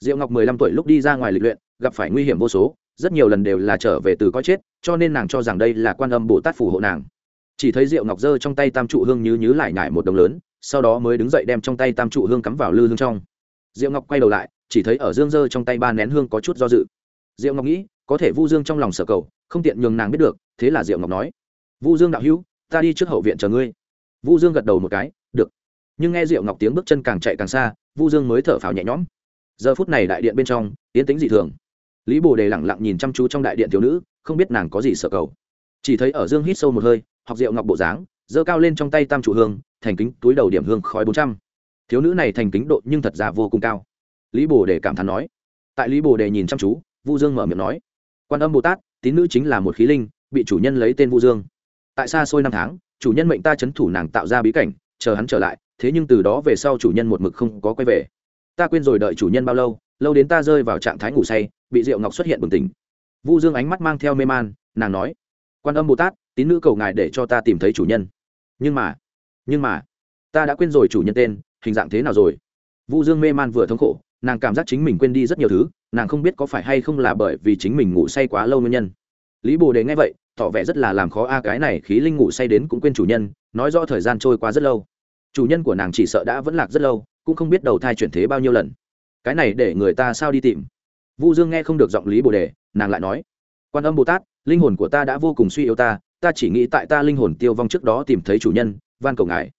Diệu ngọc mười lăm tuổi lúc đi ra ngoài lịch luyện, gặp phải nguy hiểm vô số, rất nhiều lần đều là trở về từ coi chết, cho nên nàng cho rằng đây là quan âm bồ tát phù hộ nàng chỉ thấy rượu ngọc dơ trong tay tam trụ hương như nhứ lại nhải một đồng lớn, sau đó mới đứng dậy đem trong tay tam trụ hương cắm vào lư hương trong. Rượu ngọc quay đầu lại, chỉ thấy ở dương dơ trong tay ba nén hương có chút do dự. Rượu ngọc nghĩ, có thể vu dương trong lòng sở cầu, không tiện nhường nàng biết được, thế là rượu ngọc nói, vu dương đạo hữu, ta đi trước hậu viện chờ ngươi. Vu dương gật đầu một cái, được. Nhưng nghe rượu ngọc tiếng bước chân càng chạy càng xa, vu dương mới thở phào nhẹ nhõm. Giờ phút này đại điện bên trong tiến tính dị thường. Lý bồ đề lẳng lặng nhìn chăm chú trong đại điện thiếu nữ, không biết nàng có gì sợ cầu chỉ thấy ở dương hít sâu một hơi, học rượu ngọc bộ dáng, giơ cao lên trong tay tam chủ hương, thành kính túi đầu điểm hương khói bốn trăm. Thiếu nữ này thành kính độ nhưng thật ra vô cùng cao. Lý bồ đề cảm thán nói. Tại lý bồ đề nhìn chăm chú, vu dương mở miệng nói. Quan âm bồ tát, tín nữ chính là một khí linh, bị chủ nhân lấy tên vu dương. Tại xa xôi năm tháng, chủ nhân mệnh ta c h ấ n thủ nàng tạo ra bí cảnh, chờ hắn trở lại, thế nhưng từ đó về sau chủ nhân một mực không có quay về. Ta quên rồi đợi chủ nhân bao lâu lâu đến ta rơi vào trạng thái ngủ say, bị rượu ngọc xuất hiện bừng tỉnh. Vu dương ánh mắt mang theo mê man, nàng nói quan âm bồ tát, tín nữ cầu ngài để cho ta tìm thấy chủ nhân. Nhưng mà nhưng mà, ta đã quên rồi chủ nhân tên, hình dạng thế nào rồi? Vu dương mê man vừa thống khổ, nàng cảm giác chính mình quên đi rất nhiều thứ, nàng không biết có phải hay không là bởi vì chính mình ngủ say quá lâu nguyên nhân. Lý bồ đề nghe vậy, tỏ vẻ rất là làm khó a, cái này khí linh ngủ say đến cũng quên chủ nhân, nói rõ thời gian trôi qua rất lâu. Chủ nhân của nàng chỉ sợ đã vẫn lạc rất lâu, cũng không biết đầu thai chuyển thế bao nhiêu lần. Cái này để người ta sao đi tìm? Vu dương nghe không được giọng lý bồ đề, nàng lại nói, quan âm bồ tát linh hồn của ta đã vô cùng suy yếu ta ta chỉ nghĩ tại ta linh hồn tiêu vong trước đó tìm thấy chủ nhân, van cầu ngài.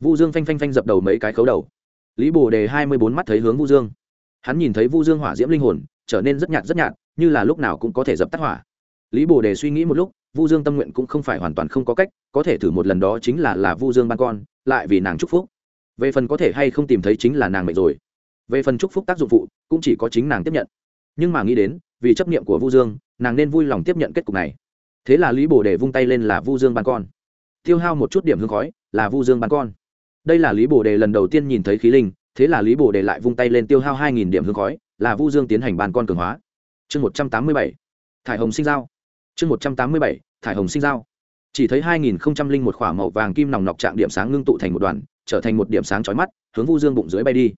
Vu dương phanh phanh phanh dập đầu mấy cái khấu đầu. Lý bồ đề hai mươi bốn mắt thấy hướng vu dương. Hắn nhìn thấy vu dương hỏa diễm linh hồn, trở nên rất nhạt rất nhạt, như là lúc nào cũng có thể dập tắt hỏa. Lý bồ đề suy nghĩ một lúc, vu dương tâm nguyện cũng không phải hoàn toàn không có cách, có thể thử một lần đó chính là là vu dương ban con, lại vì nàng chúc phúc. Về phần có thể hay không tìm thấy chính là nàng mệnh rồi. Về phần chúc phúc tác dụng phụ, cũng chỉ có chính nàng tiếp nhận. Nhưng mà nghĩ đến, vì chấp niệm của vu dương nàng nên vui lòng tiếp nhận kết cục này. Thế là lý bồ đề vung tay lên là vu dương ban con. Tiêu hao một chút điểm hương khói, là vu dương ban con. Đây là lý bồ đề lần đầu tiên nhìn thấy khí linh, thế là lý bồ đề lại vung tay lên tiêu hao hai nghìn điểm hương khói, là vu dương tiến hành ban con cường hóa. Chương một trăm tám mươi bảy. Thải hồng sinh giao. Chương một trăm tám mươi bảy. Thải hồng sinh giao. Chỉ thấy hai nghìn không trăm linh một k h ỏ a màu vàng kim nòng nọc chạm điểm sáng ngưng tụ thành một đoàn, trở thành một điểm sáng chói mắt, hướng vu dương bụng dưới bay đi.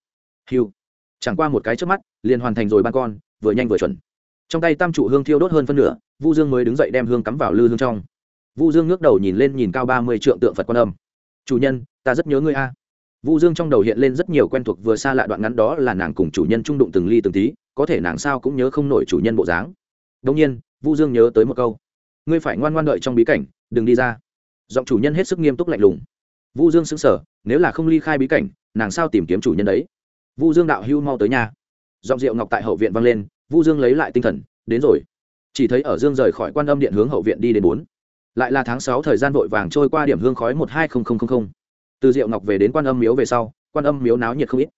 Hiu. Chẳng qua một cái trước mắt, liền hoàn thành rồi ban con, vừa nhanh vừa chuẩn trong tay tam trụ hương thiêu đốt hơn phân nửa, vu dương mới đứng dậy đem hương cắm vào lư hương trong. Vu dương ngước đầu nhìn lên nhìn cao ba mươi trượng tượng phật quan âm. Chủ nhân, ta rất nhớ ngươi a. Vu dương trong đầu hiện lên rất nhiều quen thuộc vừa xa lạ đoạn ngắn đó là nàng cùng chủ nhân trung đụng từng ly từng tí, có thể nàng sao cũng nhớ không nổi chủ nhân bộ dáng. Đông nhiên, vu dương nhớ tới một câu. Ngươi phải ngoan ngoan đợi trong bí cảnh, đừng đi ra. Giọng chủ nhân hết sức nghiêm túc lạnh lùng. Vu dương xứng sở nếu là không ly khai bí cảnh, nàng sao tìm kiếm chủ nhân đấy? Vu dương đạo hưu mau tới nhà. Giọng rượu ngọc tại hậu viện vang lên vu dương lấy lại tinh thần, đến rồi. Chỉ thấy ở dương rời khỏi quan âm điện hướng hậu viện đi đến bốn. Lại là tháng sáu thời gian vội vàng trôi qua điểm hương khói một hai từ diệu ngọc về đến quan âm miếu về sau, quan âm miếu náo nhiệt không ít.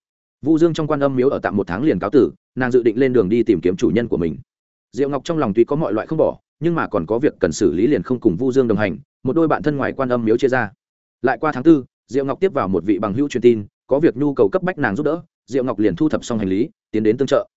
Vu dương trong quan âm miếu ở tạm một tháng liền cáo tử, nàng dự định lên đường đi tìm kiếm chủ nhân của mình. Diệu ngọc trong lòng tuy có mọi loại không bỏ, nhưng mà còn có việc cần xử lý liền không cùng vu dương đồng hành, một đôi bạn thân ngoài quan âm miếu chia ra. Lại qua tháng tư, diệu ngọc tiếp vào một vị bằng hữu truyền tin, có việc nhu cầu cấp bách nàng giúp đỡ, diệu ngọc liền thu thập xong hành lý, tiến đến tương trợ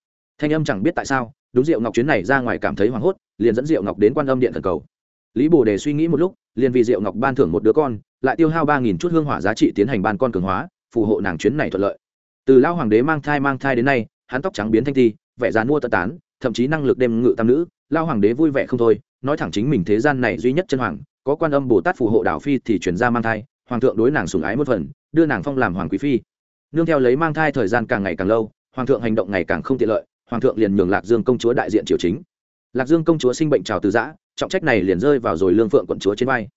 thanh âm chẳng biết tại sao, đúng diệu ngọc chuyến này ra ngoài cảm thấy hoảng hốt, liền dẫn diệu ngọc đến quan âm điện thần cầu. Lý bồ đề suy nghĩ một lúc, liền vì diệu ngọc ban thưởng một đứa con, lại tiêu hao ba nghìn chút hương hỏa giá trị tiến hành ban con cường hóa, phù hộ nàng chuyến này thuận lợi. Từ lao hoàng đế mang thai mang thai đến nay, hắn tóc trắng biến thanh thi, vẻ dán mua tận tán, thậm chí năng lực đem ngự tam nữ lao hoàng đế vui vẻ không thôi, nói thẳng chính mình thế gian này duy nhất chân hoàng, có quan âm bồ tát phù hộ đảo phi thì chuyển ra mang thai, hoàng thượng đối nàng sùng ái một phần, đưa nàng phong làm hoàng quý phi. Nương theo lấy mang thai thời gian càng ngày càng lâu, hoàng thượng hành động ngày càng không tiện lợi hoàng thượng liền nhường lạc dương công chúa đại diện triều chính. Lạc dương công chúa sinh bệnh trào từ giã, trọng trách này liền rơi vào rồi lương phượng quận chúa trên vai.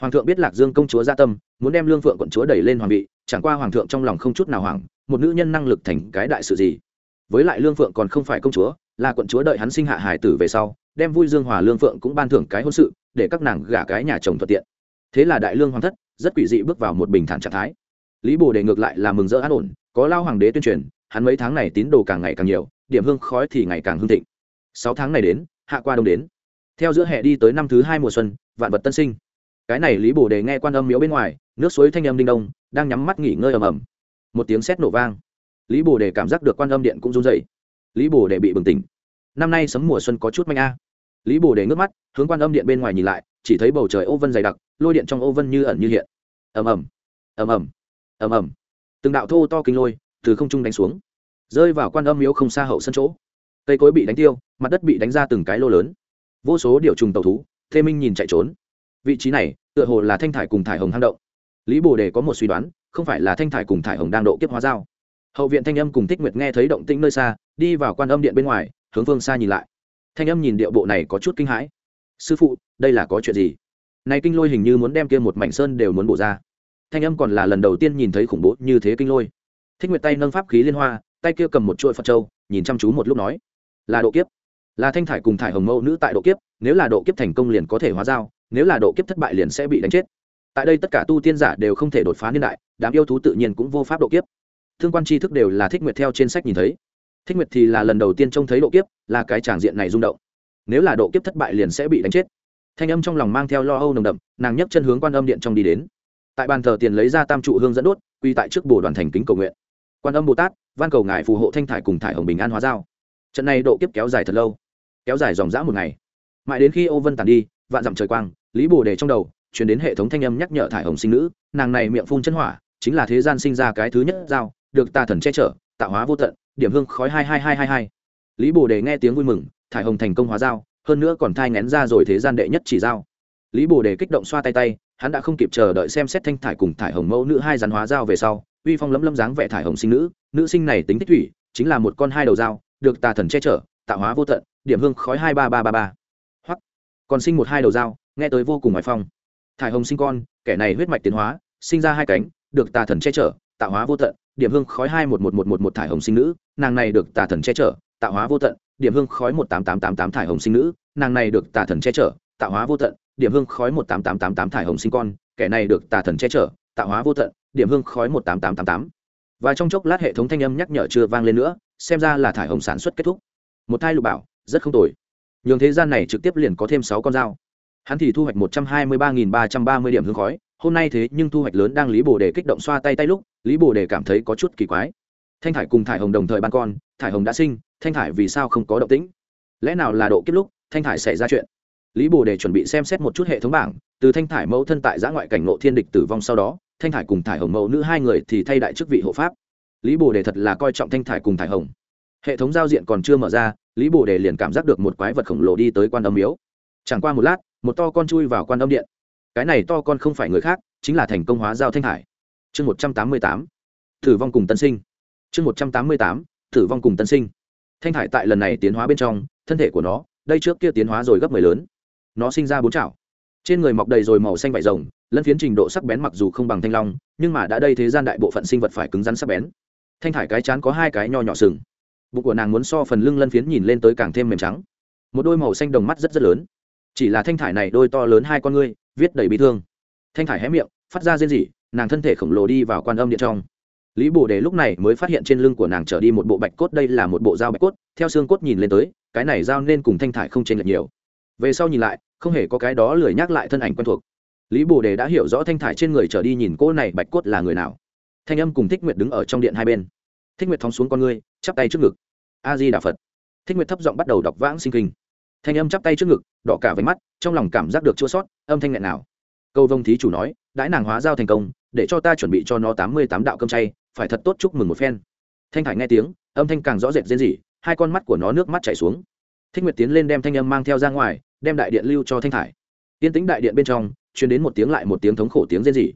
Hoàng thượng biết lạc dương công chúa gia tâm, muốn đem lương phượng quận chúa đẩy lên hoàng vị, chẳng qua hoàng thượng trong lòng không chút nào hoảng, một nữ nhân năng lực thành cái đại sự gì? Với lại lương phượng còn không phải công chúa, là quận chúa đợi hắn sinh hạ hải tử về sau, đem vui dương hòa lương phượng cũng ban thưởng cái hôn sự, để các nàng gả cái nhà chồng thuận tiện. Thế là đại lương hoàng thất, rất quỷ dị bước vào một bình thản trạng thái. Lý bồ đề ngược lại là mừng rỡ an ổn, có lao hoàng đế tuyên truyền, hắn mấy tháng này tín đồ càng ngày càng nhiều điểm hương khói thì ngày càng hương thịnh. Sáu tháng này đến, hạ qua đông đến. Theo giữa hè đi tới năm thứ hai mùa xuân, vạn vật tân sinh. Cái này lý bồ đề nghe quan âm miếu bên ngoài, nước suối thanh âm đinh đông, đang nhắm mắt nghỉ ngơi ầm ầm. Một tiếng sét nổ vang. Lý bồ đề cảm giác được quan âm điện cũng run dậy lý bồ đề bị bừng tỉnh. Năm nay sấm mùa xuân có chút manh a. Lý bồ đề ngước mắt, hướng quan âm điện bên ngoài nhìn lại, chỉ thấy bầu trời ô vân dày đặc, lôi điện trong ô vân như ẩn như hiện. Ầm ầm. Ầm ầm. Ầm ầm. Từng đạo thô to kinh lôi từ không trung đánh xuống rơi vào quan âm miếu không xa hậu sân chỗ. Cây cối bị đánh tiêu, mặt đất bị đánh ra từng cái lô lớn. Vô số điều trùng tàu thú, thê minh nhìn chạy trốn. Vị trí này, tựa hồ là thanh thải cùng thải hồng hang động. Lý bồ đề có một suy đoán, không phải là thanh thải cùng thải hồng đang độ kiếp hóa dao hậu viện thanh âm cùng thích nguyệt nghe thấy động tĩnh nơi xa, đi vào quan âm điện bên ngoài, hướng phương xa nhìn lại. Thanh âm nhìn điệu bộ này có chút kinh hãi. Sư phụ, đây là có chuyện gì? Này kinh lôi hình như muốn đem kia một mảnh sơn đều muốn bổ ra. Thanh âm còn là lần đầu tiên nhìn thấy khủng bố như thế kinh lôi. Thích nguyệt tay nâng pháp khí liên hoa tay kia cầm một chuỗi phật trâu nhìn chăm chú một lúc nói, là độ kiếp. Là thanh thải cùng thải hồng mẫu nữ tại độ kiếp, nếu là độ kiếp thành công liền có thể hóa giao, nếu là độ kiếp thất bại liền sẽ bị đánh chết. Tại đây tất cả tu tiên giả đều không thể đột phá niên đại, đám yêu thú tự nhiên cũng vô pháp độ kiếp. Thương quan tri thức đều là thích nguyệt theo trên sách nhìn thấy. Thích nguyệt thì là lần đầu tiên trông thấy độ kiếp, là cái tràng diện này rung động. Nếu là độ kiếp thất bại liền sẽ bị đánh chết. Thanh âm trong lòng mang theo lo âu nồng đậm, nàng nhấc chân hướng quan âm điện trong đi đến. Tại bàn thờ tiền lấy ra tam trụ hương dẫn đốt, quy tại trước bồ đoàn thành kính cầu nguyện quan âm bồ tát, van cầu ngài phù hộ thanh thải cùng thải hồng bình an hóa giao. Trận này độ kiếp kéo dài thật lâu, kéo dài dòng dã một ngày. Mãi đến khi ô vân tàn đi, vạn dặm trời quang, lý bồ đề trong đầu chuyển đến hệ thống thanh âm nhắc nhở thải hồng sinh nữ, nàng này miệng phun chân hỏa, chính là thế gian sinh ra cái thứ nhất giao, được tà thần che chở, tạo hóa vô tận, điểm hương khói hai hai hai hai hai. Lý bồ đề nghe tiếng vui mừng, thải hồng thành công hóa giao, hơn nữa còn thai ngén ra rồi thế gian đệ nhất chỉ giao lý bồ đề kích động xoa tay tay, hắn đã không kịp chờ đợi xem xét thanh thải cùng thải hồng mẫu nữ hai rắn hóa dao về sau, uy phong lấm lấm dáng vẻ thải hồng sinh nữ nữ sinh này tính tích thủy, chính là một con hai đầu dao, được tà thần che chở, tạo hóa vô tận, điểm hương khói hai ba ba ba ba. Hoặc còn sinh một hai đầu dao, nghe tới vô cùng ngoài phong. Thải hồng sinh con, kẻ này huyết mạch tiến hóa, sinh ra hai cánh, được tà thần che chở, tạo hóa vô tận, điểm hương khói hai một một một một một thải hồng sinh nữ, nàng này được tà thần che chở, tạo hóa vô tận, điểm hương khói một tám tám tám tám thải hồng sinh nữ, nàng này được tà thần che chở, tạo hóa vô tận điểm hương khói một tám tám tám tám thải hồng sinh con, kẻ này được tà thần che chở, tạo hóa vô tận, điểm hương khói một tám tám tám tám. Và trong chốc lát hệ thống thanh âm nhắc nhở chưa vang lên nữa, xem ra là thải hồng sản xuất kết thúc. Một thai lục bảo, rất không tồi. Nhường thế gian này trực tiếp liền có thêm sáu con dao. Hắn thì thu hoạch một trăm hai mươi ba nghìn ba trăm ba mươi điểm hương khói, hôm nay thế nhưng thu hoạch lớn đang lý bồ đề kích động xoa tay tay lúc, lý bồ đề cảm thấy có chút kỳ quái. Thanh thải cùng thải hồng đồng thời ban con, thải hồng đã sinh, thanh thải vì sao không có động tĩnh? Lẽ nào là độ kiếp lúc, thanh thải xảy ra chuyện? Lý bồ đề chuẩn bị xem xét một chút hệ thống bảng, từ thanh thải mẫu thân tại giã ngoại cảnh ngộ thiên địch tử vong sau đó, thanh thải cùng thải hồng mẫu nữ hai người thì thay đại chức vị hộ pháp. Lý bồ đề thật là coi trọng thanh thải cùng thải hồng. Hệ thống giao diện còn chưa mở ra, lý bồ đề liền cảm giác được một quái vật khổng lồ đi tới quan âm miếu. Chẳng qua một lát, một to con chui vào quan âm điện. Cái này to con không phải người khác, chính là thành công hóa giao thanh thải. Chương một trăm tám mươi tám, tử vong cùng tân sinh. Chương một trăm tám mươi tám, tử vong cùng tân sinh. Thanh thải tại lần này tiến hóa bên trong, thân thể của nó, đây trước kia tiến hóa rồi gấp mười lớn nó sinh ra bốn chảo. Trên người mọc đầy rồi màu xanh vải rồng, lân phiến trình độ sắc bén mặc dù không bằng thanh long, nhưng mà đã đây thế gian đại bộ phận sinh vật phải cứng rắn sắc bén. Thanh thải cái chán có hai cái nho nhỏ sừng. Bụng của nàng muốn so phần lưng lân phiến nhìn lên tới càng thêm mềm trắng. Một đôi màu xanh đồng mắt rất rất lớn. Chỉ là thanh thải này đôi to lớn hai con ngươi, viết đầy bị thương. Thanh thải hé miệng, phát ra rên rỉ, nàng thân thể khổng lồ đi vào quan âm điện trong. Lý bồ đề lúc này mới phát hiện trên lưng của nàng trở đi một bộ bạch cốt, đây là một bộ dao bạch cốt, theo xương cốt nhìn lên tới, cái này dao nên cùng thanh thải không chênh lệch nhiều về sau nhìn lại, không hề có cái đó lười nhắc lại thân ảnh quen thuộc. Lý bồ đề đã hiểu rõ thanh thải trên người trở đi nhìn cô này bạch cốt là người nào. Thanh âm cùng thích nguyệt đứng ở trong điện hai bên. Thích nguyệt thóng xuống con ngươi, chắp tay trước ngực. A di đà phật. Thích nguyệt thấp giọng bắt đầu đọc vãng sinh kinh. Thanh âm chắp tay trước ngực, đỏ cả váy mắt, trong lòng cảm giác được chua sót âm thanh nghẹn nào câu vông thí chủ nói, đãi nàng hóa giao thành công, để cho ta chuẩn bị cho nó tám mươi tám đạo cơm chay, phải thật tốt chúc mừng một phen. Thanh thải nghe tiếng, âm thanh càng rõ rệt rên rỉ, hai con mắt của nó nước mắt chảy xuống. Thích nguyệt tiến lên đem thanh âm mang theo ra ngoài đem đại điện lưu cho thanh thải. Tiên tĩnh đại điện bên trong chuyển đến một tiếng lại một tiếng thống khổ tiếng rên rỉ.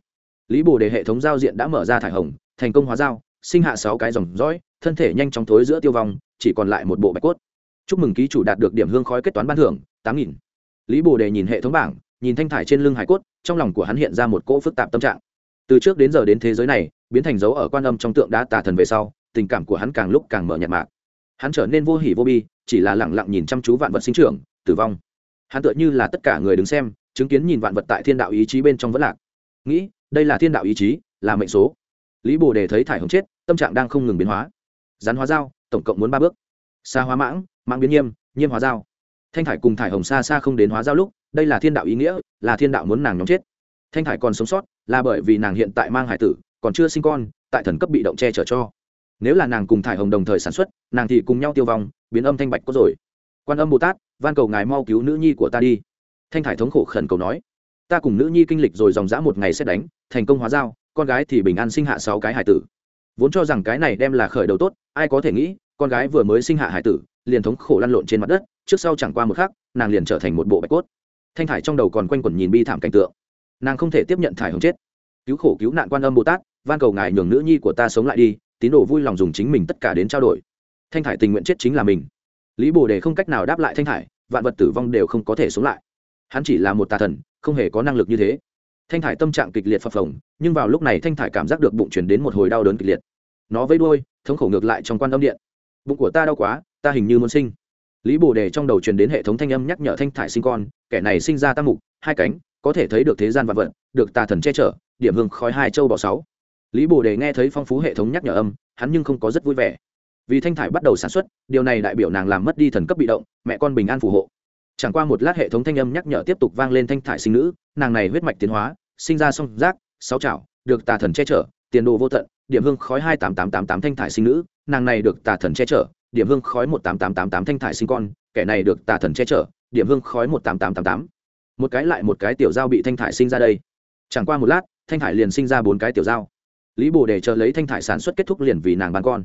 Lý bồ đề hệ thống giao diện đã mở ra thải hồng, thành công hóa giao sinh hạ sáu cái dòng dõi, thân thể nhanh chóng thối giữa tiêu vong, chỉ còn lại một bộ bạch cốt. Chúc mừng ký chủ đạt được điểm hương khói kết toán ban thưởng, tám nghìn. Lý bồ đề nhìn hệ thống bảng, nhìn thanh thải trên lưng hải cốt, trong lòng của hắn hiện ra một cỗ phức tạp tâm trạng. Từ trước đến giờ đến thế giới này, biến thành dấu ở quan âm trong tượng đá tà thần về sau, tình cảm của hắn càng lúc càng mở nhạt mạc. Hắn trở nên vô hỉ vô bi, chỉ là lẳng lặng nhìn chăm chú vạn vật sinh trưởng, tử vong hắn tựa như là tất cả người đứng xem, chứng kiến nhìn vạn vật tại thiên đạo ý chí bên trong vẫn lạc. Nghĩ, đây là thiên đạo ý chí, là mệnh số. Lý bồ đề thấy thải hồng chết, tâm trạng đang không ngừng biến hóa. Rắn hóa dao, tổng cộng muốn ba bước. Xa hóa mãng mãng biến nhiêm nhiêm hóa dao. Thanh thải cùng thải hồng xa xa không đến hóa dao lúc, đây là thiên đạo ý nghĩa, là thiên đạo muốn nàng nhóm chết. Thanh thải còn sống sót, là bởi vì nàng hiện tại mang hải tử, còn chưa sinh con, tại thần cấp bị động che chở cho. Nếu là nàng cùng thải hồng đồng thời sản xuất, nàng thì cùng nhau tiêu vong, biến âm thanh bạch có rồi. Quan âm bồ tát van cầu ngài mau cứu nữ nhi của ta đi. Thanh thải thống khổ khẩn cầu nói. Ta cùng nữ nhi kinh lịch rồi dòng dã một ngày xét đánh, thành công hóa giao, con gái thì bình an sinh hạ sáu cái hải tử. Vốn cho rằng cái này đem là khởi đầu tốt, ai có thể nghĩ, con gái vừa mới sinh hạ hải tử, liền thống khổ lăn lộn trên mặt đất, trước sau chẳng qua một khắc, nàng liền trở thành một bộ bạch cốt. Thanh thải trong đầu còn quanh quẩn nhìn bi thảm cảnh tượng. Nàng không thể tiếp nhận thải hồng chết. Cứu khổ cứu nạn quan âm bồ tát, van cầu ngài nhường nữ nhi của ta sống lại đi, tín đồ vui lòng dùng chính mình tất cả đến trao đổi. Thanh thải tình nguyện chết chính là mình lý bồ đề không cách nào đáp lại thanh thải, vạn vật tử vong đều không có thể sống lại. Hắn chỉ là một tà thần, không hề có năng lực như thế. Thanh thải tâm trạng kịch liệt phập phồng, nhưng vào lúc này thanh thải cảm giác được bụng chuyển đến một hồi đau đớn kịch liệt. Nó vẫy đuôi, thống khổ ngược lại trong quan âm điện. Bụng của ta đau quá, ta hình như muốn sinh. Lý bồ đề trong đầu truyền đến hệ thống thanh âm nhắc nhở thanh thải sinh con, kẻ này sinh ra tam mục, hai cánh, có thể thấy được thế gian vạn vật, được tà thần che chở, điểm hương khói hai châu bò sáu. Lý bồ đề nghe thấy phong phú hệ thống nhắc nhở âm, hắn nhưng không có rất vui vẻ vì thanh thải bắt đầu sản xuất, điều này đại biểu nàng làm mất đi thần cấp bị động, mẹ con bình an phù hộ. Chẳng qua một lát hệ thống thanh âm nhắc nhở tiếp tục vang lên thanh thải sinh nữ, nàng này huyết mạch tiến hóa, sinh ra song giác, sáu chảo được tà thần che chở, tiền đồ vô tận, điểm hương khói hai tám tám tám tám thanh thải sinh nữ, nàng này được tà thần che chở, điểm hương khói một tám tám tám tám thanh thải sinh con, kẻ này được tà thần che chở, điểm hương khói một tám tám tám tám. Một cái lại một cái tiểu giao bị thanh thải sinh ra đây. Chẳng qua một lát, thanh thải liền sinh ra bốn cái tiểu giao lý bồ để chờ lấy thanh thải sản xuất kết thúc liền vì nàng bán con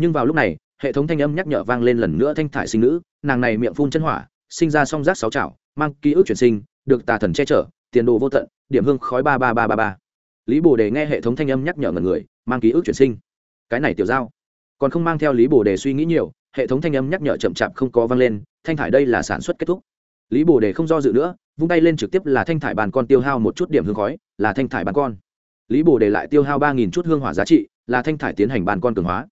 nhưng vào lúc này, hệ thống thanh âm nhắc nhở vang lên lần nữa thanh thải sinh nữ, nàng này miệng phun chân hỏa, sinh ra song giác sáu chảo mang ký ức chuyển sinh, được tà thần che chở, tiền đồ vô tận, điểm hương khói ba ba ba ba ba. Lý bồ đề nghe hệ thống thanh âm nhắc nhở ngần người, mang ký ức chuyển sinh. Cái này tiểu giao. Còn không mang theo lý bồ đề suy nghĩ nhiều, hệ thống thanh âm nhắc nhở chậm chạp không có vang lên, thanh thải đây là sản xuất kết thúc. Lý bồ đề không do dự nữa, vung tay lên trực tiếp là thanh thải bàn con tiêu hao một chút điểm hương khói, là thanh thải bàn con. Lý bồ đề lại tiêu hao ba nghìn chút hương hỏa giá trị, là thanh thải tiến hành bàn con cường hóa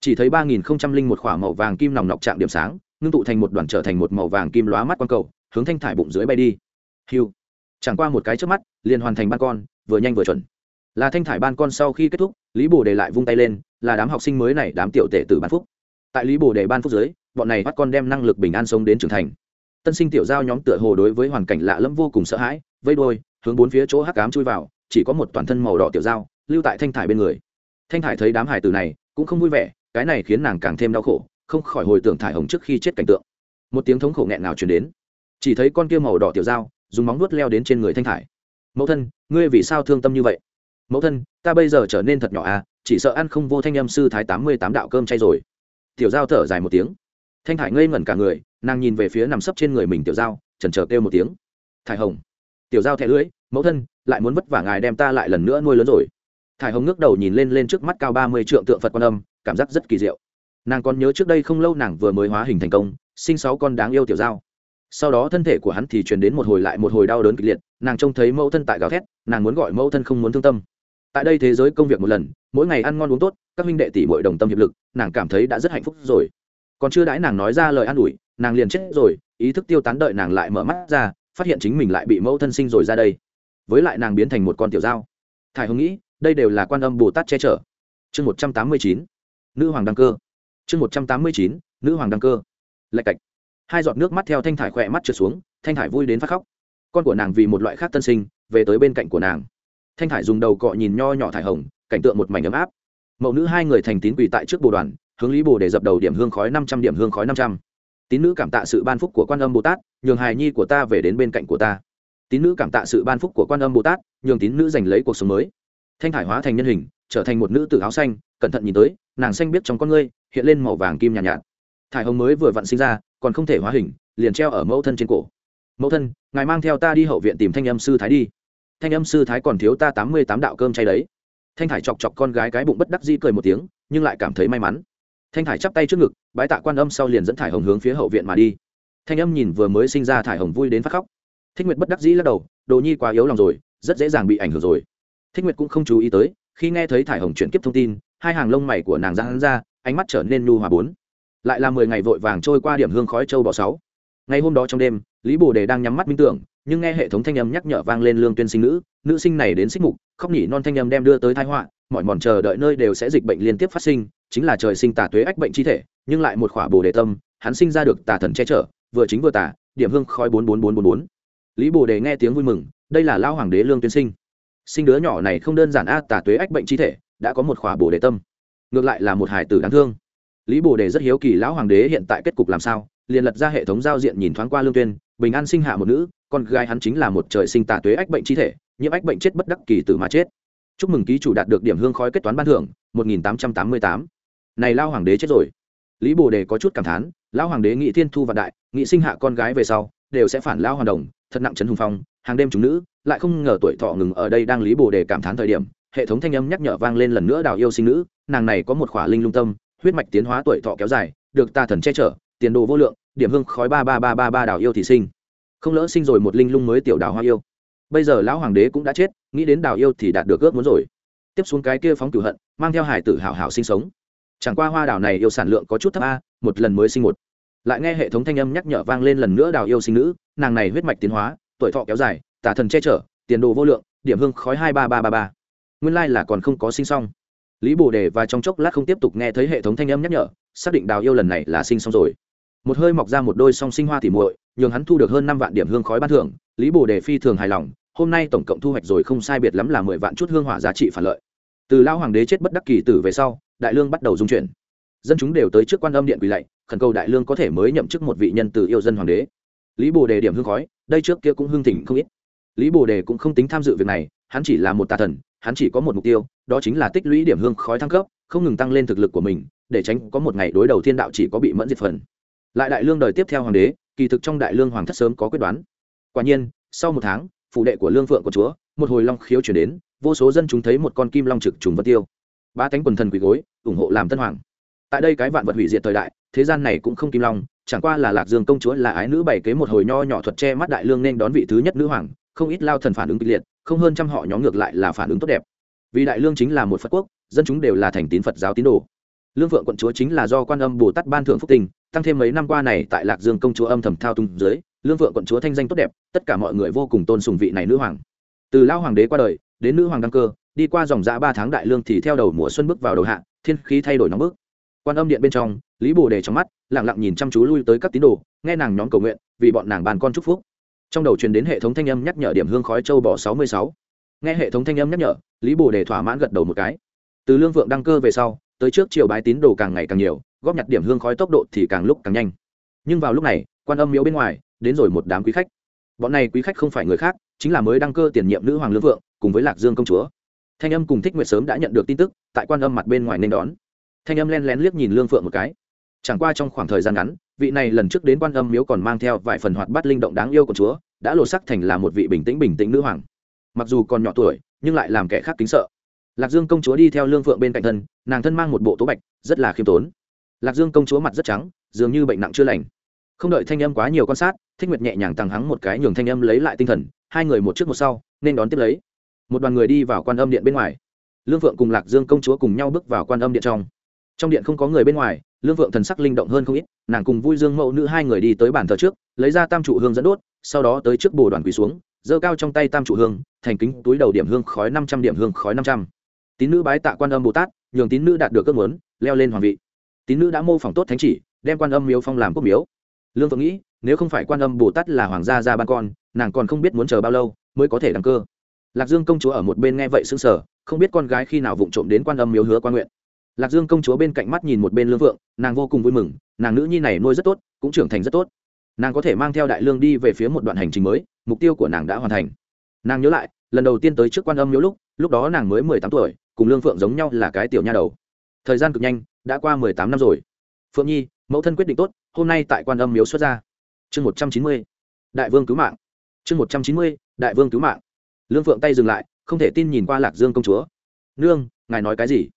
chỉ thấy ba nghìn không trăm linh một k h ỏ a màu vàng kim nòng nọc chạm điểm sáng, ngưng tụ thành một đoàn trở thành một màu vàng kim lóa mắt q u a n cầu, hướng thanh thải bụng dưới bay đi. Hiu. Chẳng qua một cái trước mắt, liền hoàn thành ban con, vừa nhanh vừa chuẩn. Là thanh thải ban con sau khi kết thúc, lý bồ đề lại vung tay lên, là đám học sinh mới này, đám tiểu tể từ ban phúc. Tại lý bồ đề ban phúc dưới, bọn này bắt con đem năng lực bình an sống đến trưởng thành. Tân sinh tiểu giao nhóm tựa hồ đối với hoàn cảnh lạ lẫm vô cùng sợ hãi, vây đôi hướng bốn phía chỗ hắc cám chui vào, chỉ có một toàn thân màu đỏ tiểu giao, lưu tại thanh thải bên người. Thanh thải thấy đám hải tử này, cũng không vui vẻ cái này khiến nàng càng thêm đau khổ, không khỏi hồi tưởng thải hồng trước khi chết cảnh tượng. Một tiếng thống khổ nghẹn nào chuyển đến. Chỉ thấy con kia màu đỏ tiểu dao, dùng móng vuốt leo đến trên người thanh thải. Mẫu thân, ngươi vì sao thương tâm như vậy? Mẫu thân, ta bây giờ trở nên thật nhỏ à chỉ sợ ăn không vô thanh âm sư thái tám mươi tám đạo cơm chay rồi. Tiểu dao thở dài một tiếng. Thanh thải ngây ngẩn cả người, nàng nhìn về phía nằm sấp trên người mình tiểu dao, chần chờ kêu một tiếng. Thải hồng. Tiểu dao thẻ lưỡi, mẫu thân, lại muốn vất vả ngài đem ta lại lần nữa nuôi lớn rồi. Thải hồng ngước đầu nhìn lên lên trước mắt cao ba mươi trượng tượng phật quan âm cảm giác rất kỳ diệu. Nàng còn nhớ trước đây không lâu nàng vừa mới hóa hình thành công, sinh sáu con đáng yêu tiểu giao sau đó thân thể của hắn thì truyền đến một hồi lại một hồi đau đớn kịch liệt, nàng trông thấy mẫu thân tại gào thét, nàng muốn gọi mẫu thân không muốn thương tâm. Tại đây thế giới công việc một lần, mỗi ngày ăn ngon uống tốt, các minh đệ tỷ bội đồng tâm hiệp lực, nàng cảm thấy đã rất hạnh phúc rồi. Còn chưa đãi nàng nói ra lời an ủi, nàng liền chết rồi, ý thức tiêu tán đợi nàng lại mở mắt ra, phát hiện chính mình lại bị mẫu thân sinh rồi ra đây. Với lại nàng biến thành một con tiểu dao. Thải hồng nghĩ, đây đều là quan âm bồ tát che chở. Chương một trăm tám mươi chín nữ hoàng đăng cơ. Chương một trăm tám mươi chín, nữ hoàng đăng cơ. Lạch cạch. Hai giọt nước mắt theo thanh thải khỏe mắt trượt xuống, thanh thải vui đến phát khóc. Con của nàng vì một loại khác tân sinh, về tới bên cạnh của nàng. Thanh thải dùng đầu cọ nhìn nho nhỏ thải hồng, cảnh tượng một mảnh ấm áp. Mẫu nữ hai người thành tín quỳ tại trước bồ đoàn, hướng lý bồ để dập đầu điểm hương khói năm trăm điểm hương khói năm trăm. Tín nữ cảm tạ sự ban phúc của quan âm bồ tát, nhường hài nhi của ta về đến bên cạnh của ta. Tín nữ cảm tạ sự ban phúc của quan âm bồ tát, nhường tín nữ giành lấy cuộc sống mới. Thanh thải hóa thành nhân hình, trở thành một nữ tử áo xanh, cẩn thận nhìn tới nàng xanh biết trong con ngươi hiện lên màu vàng kim nhàn nhạt, nhạt. Thải hồng mới vừa vặn sinh ra còn không thể hóa hình liền treo ở mẫu thân trên cổ. Mẫu thân ngài mang theo ta đi hậu viện tìm thanh âm sư thái đi. Thanh âm sư thái còn thiếu ta tám mươi tám đạo cơm chay đấy. Thanh thải chọc chọc con gái cái bụng bất đắc dĩ cười một tiếng nhưng lại cảm thấy may mắn. Thanh thải chắp tay trước ngực bái tạ quan âm sau liền dẫn thải hồng hướng phía hậu viện mà đi. Thanh âm nhìn vừa mới sinh ra thải hồng vui đến phát khóc. Thích nguyệt bất đắc dĩ lắc đầu đồ nhi quá yếu lòng rồi rất dễ dàng bị ảnh hưởng rồi. Thích nguyệt cũng không chú ý tới khi nghe thấy thải hồng chuyển kiếp thông tin hai hàng lông mày của nàng ra hắn ra, ánh mắt trở nên nu hòa bốn. Lại là mười ngày vội vàng trôi qua điểm hương khói châu bò sáu. Ngày hôm đó trong đêm, lý bồ đề đang nhắm mắt minh tưởng, nhưng nghe hệ thống thanh âm nhắc nhở vang lên lương tuyên sinh nữ nữ sinh này đến xích mục, khóc nhỉ non thanh âm đem đưa tới thái họa, mọi mòn chờ đợi nơi đều sẽ dịch bệnh liên tiếp phát sinh, chính là trời sinh tà tuế ách bệnh chi thể, nhưng lại một khỏa bồ đề tâm, hắn sinh ra được tà thần che chở, vừa chính vừa tà, điểm hương khói bốn bốn bốn bốn bốn. Lý bồ đề nghe tiếng vui mừng, đây là lao hoàng đế lương tuyên sinh. Sinh đứa nhỏ này không đơn giản a tà tuế ách bệnh chi thể đã có một khỏa bồ đề tâm. Ngược lại là một hải tử đáng thương. Lý bồ đề rất hiếu kỳ lão hoàng đế hiện tại kết cục làm sao, liền lật ra hệ thống giao diện nhìn thoáng qua lương tuyên, bình an sinh hạ một nữ, con gái hắn chính là một trời sinh tà tuế ách bệnh chi thể, nhiễm ách bệnh chết bất đắc kỳ tử mà chết. Chúc mừng ký chủ đạt được điểm hương khói kết toán ban thưởng, một nghìn tám trăm tám mươi tám. Này lao hoàng đế chết rồi. Lý bồ đề có chút cảm thán, lão hoàng đế nghị thiên thu vạn đại, nghị sinh hạ con gái về sau, đều sẽ phản lao hoàn đồng, thật nặng trấn hùng phong, hàng đêm chúng nữ, lại không ngờ tuổi thọ ngừng ở đây đang lý bồ đề cảm thán thời điểm hệ thống thanh âm nhắc nhở vang lên lần nữa đào yêu sinh nữ, nàng này có một khỏa linh lung tâm, huyết mạch tiến hóa tuổi thọ kéo dài, được tà thần che chở, tiền đồ vô lượng, điểm hương khói ba ba ba ba ba đào yêu thì sinh. Không lỡ sinh rồi một linh lung mới tiểu đào hoa yêu. Bây giờ lão hoàng đế cũng đã chết, nghĩ đến đào yêu thì đạt được ước muốn rồi. Tiếp xuống cái kia phóng cửu hận, mang theo hải tử hảo hảo sinh sống. Chẳng qua hoa đào này yêu sản lượng có chút thấp a, một lần mới sinh một. Lại nghe hệ thống thanh âm nhắc nhở vang lên lần nữa đào yêu sinh nữ, nàng này huyết mạch tiến hóa, tuổi thọ kéo dài, tà thần che chở, tiền đồ vô lượng, điểm hương khói hai ba ba ba ba nguyên lai là còn không có sinh xong. Lý bồ đề và trong chốc lát không tiếp tục nghe thấy hệ thống thanh âm nhắc nhở, xác định đào yêu lần này là sinh xong rồi. Một hơi mọc ra một đôi song sinh hoa tỉ muội, nhường hắn thu được hơn năm vạn điểm hương khói ban thưởng, lý bồ đề phi thường hài lòng, hôm nay tổng cộng thu hoạch rồi không sai biệt lắm là mười vạn chút hương hỏa giá trị phản lợi. Từ lao hoàng đế chết bất đắc kỳ tử về sau, đại lương bắt đầu dung chuyển. Dân chúng đều tới trước quan âm điện quỳ lạy, khẩn cầu đại lương có thể mới nhậm chức một vị nhân từ yêu dân hoàng đế. Lý bồ đề điểm hương khói, đây trước kia cũng hương thỉnh không ít lý bồ đề cũng không tính tham dự việc này, hắn chỉ là một tà thần, hắn chỉ có một mục tiêu, đó chính là tích lũy điểm hương khói thăng cấp, không ngừng tăng lên thực lực của mình, để tránh có một ngày đối đầu thiên đạo chỉ có bị mẫn diệt phần. Lại đại lương đời tiếp theo hoàng đế, kỳ thực trong đại lương hoàng thất sớm có quyết đoán. Quả nhiên, sau một tháng, phụ đệ của lương phượng của chúa, một hồi long khiếu chuyển đến, vô số dân chúng thấy một con kim long trực trùng vân tiêu. Ba cánh quần thần quỳ gối, ủng hộ làm tân hoàng. Tại đây cái vạn vật hủy diệt thời đại, thế gian này cũng không kim long, chẳng qua là lạc dương công chúa là ái nữ bày kế một hồi nho nhỏ thuật che mắt đại lương nên đón vị thứ nhất nữ hoàng không ít lao thần phản ứng kịch liệt, không hơn trăm họ nhóm ngược lại là phản ứng tốt đẹp. Vì đại lương chính là một phật quốc, dân chúng đều là thành tín phật giáo tín đồ. Lương vượng quận chúa chính là do quan âm bồ tát ban thượng phúc tình, tăng thêm mấy năm qua này tại lạc dương công chúa âm thầm thao tung dưới, lương vượng quận chúa thanh danh tốt đẹp, tất cả mọi người vô cùng tôn sùng vị này nữ hoàng. Từ lao hoàng đế qua đời, đến nữ hoàng đăng cơ, đi qua dòng dã ba tháng đại lương thì theo đầu mùa xuân bước vào đầu hạ, thiên khí thay đổi nóng bức. Quan âm điện bên trong, lý bồ đề trong mắt lẳng lặng nhìn chăm chú lui tới các tín đồ, nghe nàng nhóm cầu nguyện, vì bọn nàng bàn con chúc phúc trong đầu truyền đến hệ thống thanh âm nhắc nhở điểm hương khói châu bò sáu mươi sáu. Nghe hệ thống thanh âm nhắc nhở, lý bồ đề thỏa mãn gật đầu một cái. Từ lương vượng đăng cơ về sau, tới trước chiều bái tín đồ càng ngày càng nhiều, góp nhặt điểm hương khói tốc độ thì càng lúc càng nhanh. Nhưng vào lúc này, quan âm miếu bên ngoài, đến rồi một đám quý khách. Bọn này quý khách không phải người khác, chính là mới đăng cơ tiền nhiệm nữ hoàng lương vượng, cùng với lạc dương công chúa. Thanh âm cùng thích nguyệt sớm đã nhận được tin tức, tại quan âm mặt bên ngoài nên đón. Thanh âm len lén liếc nhìn lương phượng một cái. Chẳng qua trong khoảng thời gian ngắn vị này lần trước đến quan âm miếu còn mang theo vài phần hoạt bát linh động đáng yêu của chúa, đã lột sắc thành là một vị bình tĩnh bình tĩnh nữ hoàng. Mặc dù còn nhỏ tuổi, nhưng lại làm kẻ khác kính sợ. Lạc dương công chúa đi theo lương phượng bên cạnh thân, nàng thân mang một bộ tố bạch, rất là khiêm tốn. Lạc dương công chúa mặt rất trắng, dường như bệnh nặng chưa lành. Không đợi thanh âm quá nhiều quan sát, thích nguyệt nhẹ nhàng tàng hắng một cái nhường thanh âm lấy lại tinh thần, hai người một trước một sau, nên đón tiếp lấy. Một đoàn người đi vào quan âm điện bên ngoài. Lương phượng cùng lạc dương công chúa cùng nhau bước vào quan âm điện trong. Trong điện không có người bên ngoài lương Vượng thần sắc linh động hơn không ít, nàng cùng vui dương mẫu nữ hai người đi tới bàn thờ trước, lấy ra tam trụ hương dẫn đốt, sau đó tới trước bồ đoàn quỳ xuống, giơ cao trong tay tam trụ hương, thành kính, túi đầu điểm hương khói năm trăm điểm hương khói năm trăm. Tín nữ bái tạ quan âm bồ tát, nhường tín nữ đạt được ước muốn, leo lên hoàng vị. Tín nữ đã mô phỏng tốt thánh chỉ, đem quan âm miếu phong làm quốc miếu. Lương Vượng nghĩ, nếu không phải quan âm bồ tát là hoàng gia ra ban con, nàng còn không biết muốn chờ bao lâu mới có thể đăng cơ. Lạc dương công chúa ở một bên nghe vậy sững sờ, không biết con gái khi nào vụng trộm đến quan âm miếu hứa quan nguyện lạc dương công chúa bên cạnh mắt nhìn một bên lương vượng, nàng vô cùng vui mừng, nàng nữ nhi này nuôi rất tốt, cũng trưởng thành rất tốt. Nàng có thể mang theo đại lương đi về phía một đoạn hành trình mới, mục tiêu của nàng đã hoàn thành. Nàng nhớ lại, lần đầu tiên tới trước quan âm miếu lúc lúc đó nàng mới mười tám tuổi, cùng lương phượng giống nhau là cái tiểu nha đầu. Thời gian cực nhanh, đã qua mười tám năm rồi. Phượng nhi, mẫu thân quyết định tốt, hôm nay tại quan âm miếu xuất ra chương một trăm chín mươi, đại vương cứu mạng. Chương một trăm chín mươi, đại vương cứu mạng. Lương phượng tay dừng lại, không thể tin nhìn qua lạc dương công chúa. Nương, ngài nói cái gì?